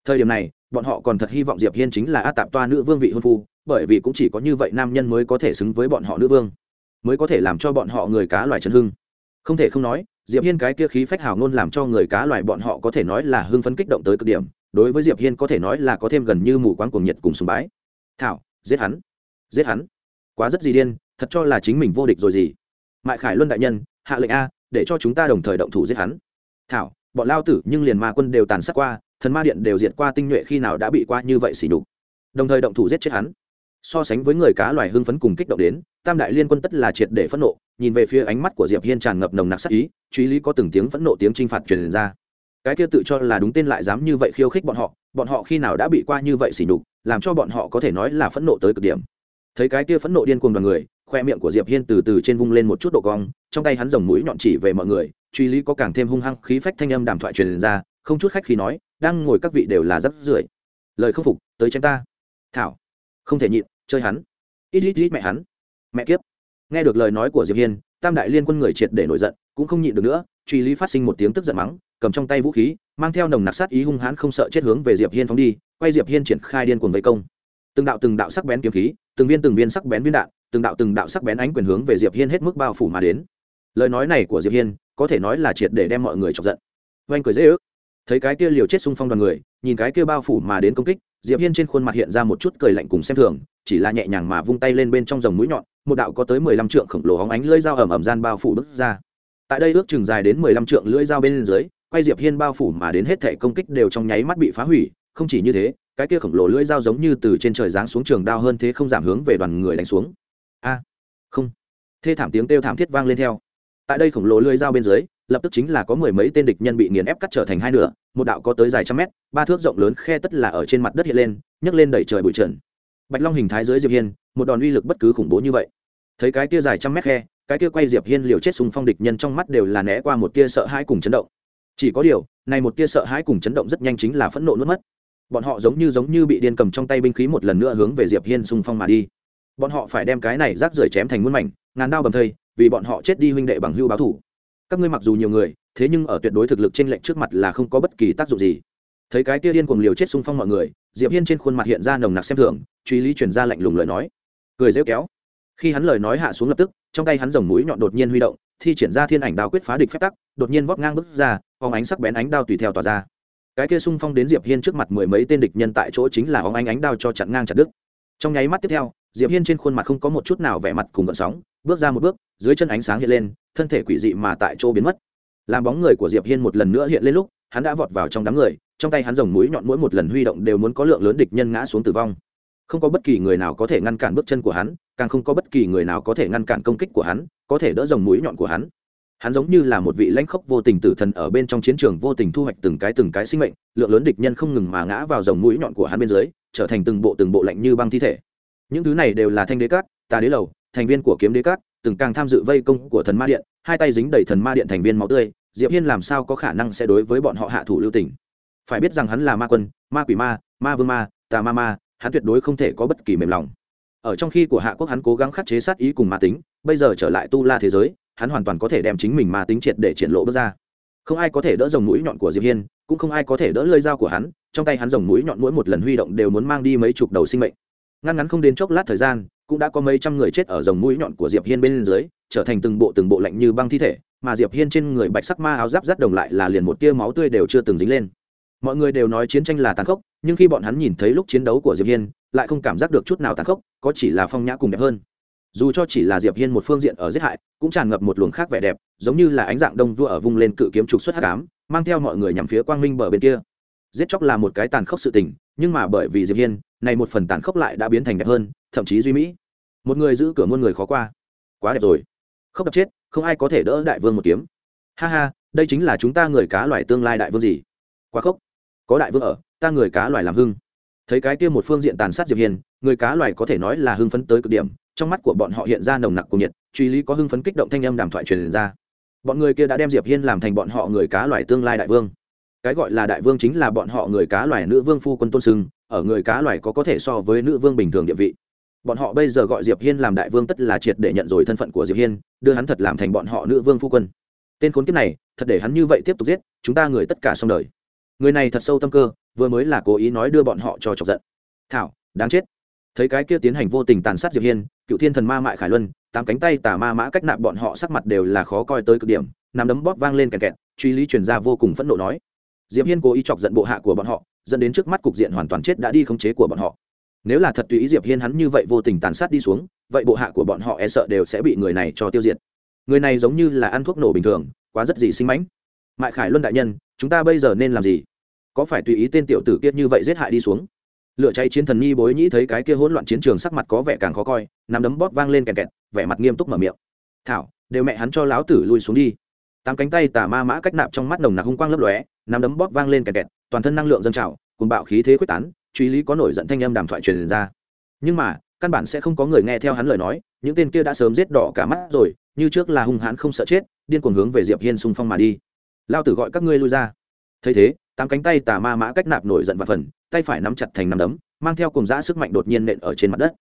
Thời điểm này bọn họ còn thật hy vọng diệp hiên chính là a tạp toa nữ vương vị hôn phu, bởi vì cũng chỉ có như vậy nam nhân mới có thể xứng với bọn họ nữ vương, mới có thể làm cho bọn họ người cá loài chân hưng. Không thể không nói, diệp hiên cái kia khí phách hào ngôn làm cho người cá loài bọn họ có thể nói là hưng phấn kích động tới cực điểm, đối với diệp hiên có thể nói là có thêm gần như mù quáng cuồng nhiệt cùng sùng bái. Thảo, giết hắn giết hắn. Quá rất gì điên, thật cho là chính mình vô địch rồi gì. Mại khải luân đại nhân, hạ lệnh a, để cho chúng ta đồng thời động thủ giết hắn. Thảo, bọn lao tử nhưng liền ma quân đều tàn sát qua thần ma điện đều diệt qua tinh nhuệ khi nào đã bị qua như vậy xỉ đục đồng thời động thủ giết chết hắn. So sánh với người cá loài hưng phấn cùng kích động đến, tam đại liên quân tất là triệt để phẫn nộ, nhìn về phía ánh mắt của diệp hiên tràn ngập nồng nặc sắc ý, truy lý có từng tiếng phẫn nộ tiếng chinh phạt truyền ra. Cái kia tự cho là đúng tên lại dám như vậy khiêu khích bọn họ bọn họ khi nào đã bị qua như vậy xỉ nhục, làm cho bọn họ có thể nói là phẫn nộ tới cực điểm. Thấy cái kia phẫn nộ điên cuồng đoàn người, khoe miệng của diệp hiên từ từ trên vung lên một chút độ cong, trong tay hắn rồng mũi nhọn chỉ về mọi người, truy lý có càng thêm hung hăng khí phách thanh âm đàm thoại truyền ra, không chút khách khi nói đang ngồi các vị đều là rất rưởi. Lời không phục, tới chém ta. Thảo, không thể nhịn, chơi hắn. Ít ít ít, mẹ hắn. Mẹ kiếp. Nghe được lời nói của diệp hiên, tam đại liên quân người triệt để nổi giận, cũng không nhịn được nữa, truy lý phát sinh một tiếng tức giận mắng, cầm trong tay vũ khí, mang theo nồng nặc sát ý hung hãn không sợ chết hướng về diệp hiên phóng đi, quay diệp hiên triển khai điên cuồng vây công. Từng đạo từng đạo sắc bén kiếm khí, từng viên từng viên sắc bén viên đạn, từng đạo từng đạo sắc bén ánh quyền hướng về diệp hiên hết mức bao phủ mà đến. Lời nói này của diệp hiên, có thể nói là triệt để đem mọi người chọc giận. Oanh cười dễ ước thấy cái kia liều chết xung phong đoàn người, nhìn cái kia bao phủ mà đến công kích, diệp hiên trên khuôn mặt hiện ra một chút cười lạnh cùng xem thường, chỉ là nhẹ nhàng mà vung tay lên bên trong dòng mũi nhọn, một đạo có tới mười lăm trượng khổng lồ hóng ánh lưỡi dao ẩm ẩm gian bao phủ bước ra. Tại đây ước chừng dài đến mười lăm trượng lưỡi dao bên dưới, quay diệp hiên bao phủ mà đến hết thể công kích đều trong nháy mắt bị phá hủy, không chỉ như thế, cái kia khổng lồ lưỡi dao giống như từ trên trời giáng xuống trường đao hơn thế không giảm hướng về đoàn người đánh xuống. A, không. Thê thảm tiếng kêu thảm thiết vang lên theo. Tại đây khổng lồ lưỡi dao bên dưới lập tức chính là có mười mấy tên địch nhân bị nghiền ép cắt trở thành hai nửa, một đạo có tới dài trăm mét, ba thước rộng lớn khe tất là ở trên mặt đất hiện lên, nhấc lên đẩy trời bụi trần. Bạch long hình thái dưới diệp hiên, một đòn uy lực bất cứ khủng bố như vậy. Thấy cái kia dài trăm mét khe, cái kia quay diệp hiên liều chết xung phong địch nhân trong mắt đều là né qua một tia sợ hãi cùng chấn động. Chỉ có điều, này một tia sợ hãi cùng chấn động rất nhanh chính là phẫn nộ nuốt mất. Bọn họ giống như giống như bị điên cầm trong tay binh khí một lần nữa hướng về diệp hiên xung phong mà đi. Bọn họ phải đem cái này rác rưởi chém thành muôn mảnh, ngàn đao bầm thây, vì bọn họ chết đi huynh đệ bằng hưu báo thủ các ngươi mặc dù nhiều người, thế nhưng ở tuyệt đối thực lực trên lệnh trước mặt là không có bất kỳ tác dụng gì. Thấy cái tia điên cuồng liều chết xung phong mọi người, diệp hiên trên khuôn mặt hiện ra nồng nặc xem thường, truy lý truyền ra lạnh lùng lời nói. Cười rêu kéo. Khi hắn lời nói hạ xuống lập tức, trong tay hắn rồng mũi nhọn đột nhiên huy động, thi triển ra thiên ảnh đao quyết phá địch phép tắc, đột nhiên vót ngang bước ra phóng ánh sắc bén ánh đao tùy theo tỏa ra. Cái kia xung phong đến diệp hiên trước mặt mười mấy tên địch nhân tại chỗ chính là óng ánh ánh đao cho chặn ngang chặt đứt. Trong nháy mắt tiếp theo, diệp hiên trên khuôn mặt không có một chút nào vẻ mặt cùng gợn sóng bước ra một bước, dưới chân ánh sáng hiện lên, thân thể quỷ dị mà tại chỗ biến mất. Làm bóng người của diệp hiên một lần nữa hiện lên lúc, hắn đã vọt vào trong đám người, trong tay hắn rồng mũi nhọn mỗi một lần huy động đều muốn có lượng lớn địch nhân ngã xuống tử vong. Không có bất kỳ người nào có thể ngăn cản bước chân của hắn, càng không có bất kỳ người nào có thể ngăn cản công kích của hắn, có thể đỡ rồng mũi nhọn của hắn. Hắn giống như là một vị lãnh khốc vô tình tử thần ở bên trong chiến trường vô tình thu hoạch từng cái từng cái sinh mệnh, lượng lớn địch nhân không ngừng mà ngã vào dòng mũi nhọn của hắn bên dưới, trở thành từng bộ từng bộ lạnh như băng thi thể. Những thứ này đều là thanh đế cát, tà đế lầu thành viên của kiếm đế cát từng càng tham dự vây công của thần ma điện, hai tay dính đầy thần ma điện thành viên máu tươi, diệp hiên làm sao có khả năng sẽ đối với bọn họ hạ thủ lưu tình? Phải biết rằng hắn là ma quân, ma quỷ ma ma vương ma, tà ma ma, hắn tuyệt đối không thể có bất kỳ mềm lòng. Ở trong khi của hạ quốc hắn cố gắng khắc chế sát ý cùng ma tính, bây giờ trở lại tu la thế giới, hắn hoàn toàn có thể đem chính mình ma tính triệt để triển lộ bước ra. Không ai có thể đỡ dòng mũi nhọn của diệp hiên, cũng không ai có thể đỡ lơi dao của hắn, trong tay hắn dòng mũi nhọn mỗi một lần huy động đều muốn mang đi mấy chục đầu sinh mệnh. Ngăn ngắn không đến chốc lát thời gian cũng đã có mấy trăm người chết ở dòng mũi nhọn của diệp hiên bên dưới, trở thành từng bộ từng bộ lạnh như băng thi thể, mà diệp hiên trên người bạch sắc ma áo giáp rắt đồng lại là liền một tia máu tươi đều chưa từng dính lên. Mọi người đều nói chiến tranh là tàn khốc, nhưng khi bọn hắn nhìn thấy lúc chiến đấu của diệp hiên, lại không cảm giác được chút nào tàn khốc, có chỉ là phong nhã cùng đẹp hơn. Dù cho chỉ là diệp hiên một phương diện ở giết hại, cũng tràn ngập một luồng khác vẻ đẹp, giống như là ánh dạng đông vua ở vung lên cự kiếm trục xuất hắc ám, mang theo mọi người nhằm phía quang minh bờ bên kia. Giết chóc là một cái tàn khốc sự tình, nhưng mà bởi vì diệp hiên, này một phần tàn khốc lại đã biến thành đẹp hơn, thậm chí duy mỹ một người giữ cửa muôn người khó qua. Quá đẹp rồi. Không đập chết không ai có thể đỡ đại vương một kiếm. Ha ha đây chính là chúng ta người cá loài tương lai đại vương gì? Quá khốc. Có đại vương ở ta người cá loài làm hưng. Thấy cái kia một phương diện tàn sát diệp hiền, người cá loài có thể nói là hưng phấn tới cực điểm trong mắt của bọn họ hiện ra nồng nặc cùng nhiệt truy lý có hưng phấn kích động thanh âm đàm thoại truyền ra. Bọn người kia đã đem diệp hiên làm thành bọn họ người cá loài tương lai đại vương. Cái gọi là đại vương chính là bọn họ người cá loài nữ vương phu quân tôn sưng ở người cá loài có có thể so với nữ vương bình thường địa vị bọn họ bây giờ gọi diệp hiên làm đại vương tất là triệt để nhận rồi thân phận của diệp hiên, đưa hắn thật làm thành bọn họ nữ vương phu quân. Tên khốn kiếp này, thật để hắn như vậy tiếp tục giết, chúng ta người tất cả xong đời. Người này thật sâu tâm cơ, vừa mới là cố ý nói đưa bọn họ cho chọc giận. Thảo, đáng chết. Thấy cái kia tiến hành vô tình tàn sát diệp hiên, cựu thiên thần ma mại khải luân, tám cánh tay tà ma mã cách nạp bọn họ sắc mặt đều là khó coi tới cực điểm nằm đấm bóp vang lên kẹt kẹt, truy lý truyền ra vô cùng phẫn nộ nói. Diệp hiên cố ý chọc giận bộ hạ của bọn họ, dẫn đến trước mắt cục diện hoàn toàn chết đã đi khống chế của bọn họ nếu là thật tùy ý diệp hiên hắn như vậy vô tình tàn sát đi xuống, vậy bộ hạ của bọn họ e sợ đều sẽ bị người này cho tiêu diệt. Người này giống như là ăn thuốc nổ bình thường, quá rất gì sinh mãnh. Mại khải luân đại nhân, chúng ta bây giờ nên làm gì? Có phải tùy ý tên tiểu tử kia như vậy giết hại đi xuống? Lửa cháy chiến thần nhi bối nhĩ thấy cái kia hỗn loạn chiến trường sắc mặt có vẻ càng khó coi, nắm đấm bóp vang lên kẹt kẹt, vẻ mặt nghiêm túc mở miệng. Thảo, đều mẹ hắn cho láo tử lui xuống đi. Tám cánh tay tà ma mã cách nạp trong mắt nồng nặc hung quang lấp lóe, nắm đấm bóp vang lên kẹt kẹt, toàn thân năng lượng dâng trào cùng bạo khí thế quyết tán truy lý có nổi giận thanh âm đàm thoại truyền ra. Nhưng mà, căn bản sẽ không có người nghe theo hắn lời nói, những tên kia đã sớm giết đỏ cả mắt rồi, như trước là hung hãn không sợ chết, điên cuồng hướng về diệp hiên xung phong mà đi. Lao tử gọi các ngươi lui ra. Thấy thế, tám cánh tay tà ma mã cách nạp nổi giận và phần, tay phải nắm chặt thành nắm đấm, mang theo cùng giã sức mạnh đột nhiên nện ở trên mặt đất.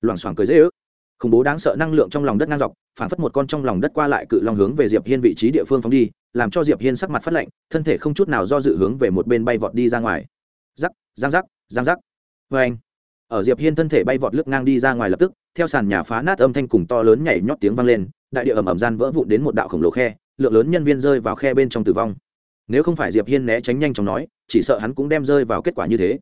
Loảng xoảng cười dễ ước. Khủng bố đáng sợ năng lượng trong lòng đất ngang dọc, phản phất một con trong lòng đất qua lại cự long hướng về diệp hiên vị trí địa phương phóng đi, làm cho diệp hiên sắc mặt phát lạnh, thân thể không chút nào do dự hướng về một bên bay vọt đi ra ngoài. Giắc giang giắc giang rắc vê vâng anh. Ở diệp hiên thân thể bay vọt lướt ngang đi ra ngoài lập tức, theo sàn nhà phá nát âm thanh cùng to lớn nhảy nhót tiếng vang lên, đại địa ầm ầm gian vỡ vụn đến một đạo khổng lồ khe, lượng lớn nhân viên rơi vào khe bên trong tử vong. Nếu không phải diệp hiên né tránh nhanh chóng nói, chỉ sợ hắn cũng đem rơi vào kết quả như thế.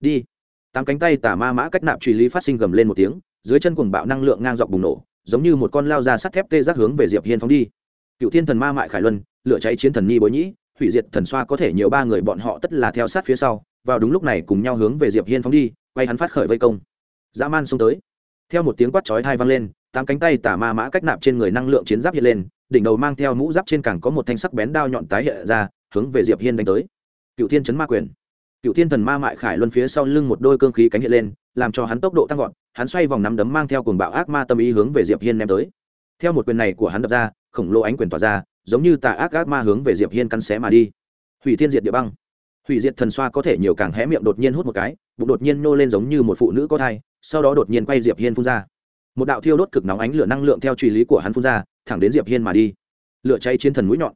Đi. Tám cánh tay tà ma mã cách nạp truy lý phát sinh gầm lên một tiếng, dưới chân cuồng bạo năng lượng ngang dọc bùng nổ, giống như một con lao ra sắt thép tê giác hướng về diệp hiên phóng đi. Cựu thiên thần ma mại khải luân, lửa cháy chiến thần nhi bối nhĩ, hủy diệt thần xoa có thể nhiều ba người bọn họ tất là theo sát phía sau vào đúng lúc này cùng nhau hướng về diệp hiên phóng đi, quay hắn phát khởi vây công. Dã man xông tới. Theo một tiếng quát chói thai vang lên, tám cánh tay tà ma mã cách nạp trên người năng lượng chiến giáp hiện lên, đỉnh đầu mang theo mũ giáp trên càng có một thanh sắc bén đao nhọn tái hiện ra, hướng về diệp hiên đánh tới. Cựu thiên chấn ma quyền. Cựu thiên thần ma mại khải luân phía sau lưng một đôi cương khí cánh hiện lên, làm cho hắn tốc độ tăng vọt, hắn xoay vòng nắm đấm mang theo cuồng bạo ác ma tâm ý hướng về diệp hiên ném tới. Theo một quyền này của hắn đập ra, khổng lồ ánh quyền tỏa ra, giống như tà ác ác ma hướng về diệp hiên cắn xé mà đi. Hủy thiên diệt địa băng hủy diệt thần xoa có thể nhiều càng hé miệng đột nhiên hút một cái, bụng đột nhiên nô lên giống như một phụ nữ có thai, sau đó đột nhiên quay diệp hiên phun ra. Một đạo thiêu đốt cực nóng ánh lửa năng lượng theo truy lý của hắn phun ra, thẳng đến diệp hiên mà đi. Lửa cháy chiến thần mũi nhọn.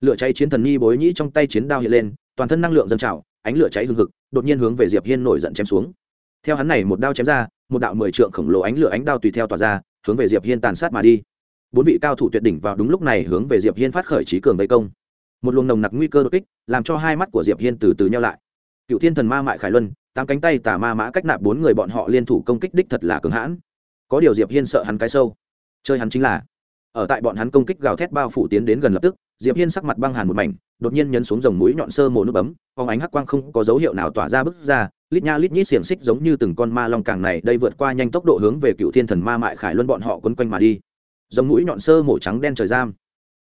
Lửa cháy chiến thần nhi bối nhĩ trong tay chiến đao hiện lên, toàn thân năng lượng dâng trào, ánh lửa cháy hừng hực, đột nhiên hướng về diệp hiên nổi giận chém xuống. Theo hắn này một đao chém ra, một đạo mười trượng khổng lồ ánh lửa ánh đao tùy theo tỏa ra, hướng về diệp hiên tàn sát mà đi. Bốn vị cao thủ tuyệt đỉnh vào đúng lúc này hướng về diệp hiên phát khởi trí cường vây công một luồng nồng nặc nguy cơ đột kích, làm cho hai mắt của diệp hiên từ từ nhau lại. Cựu thiên thần ma mại khải luân, tám cánh tay tà ma mã cách nạp bốn người bọn họ liên thủ công kích đích thật là cứng hãn. Có điều diệp hiên sợ hắn cái sâu. Chơi hắn chính là, ở tại bọn hắn công kích gào thét bao phủ tiến đến gần lập tức, diệp hiên sắc mặt băng hàn một mảnh, đột nhiên nhấn xuống dòng mũi nhọn sơ mồ nút bấm, phóng ánh hắc quang không có dấu hiệu nào tỏa ra bức ra, lít nha lít nhít xiềng xích giống như từng con ma long càng này đây vượt qua nhanh tốc độ hướng về cựu thiên thần ma mại khải luân bọn họ quấn quanh mà đi. Dòng mũi nhọn sơ mổ trắng đen trời giam.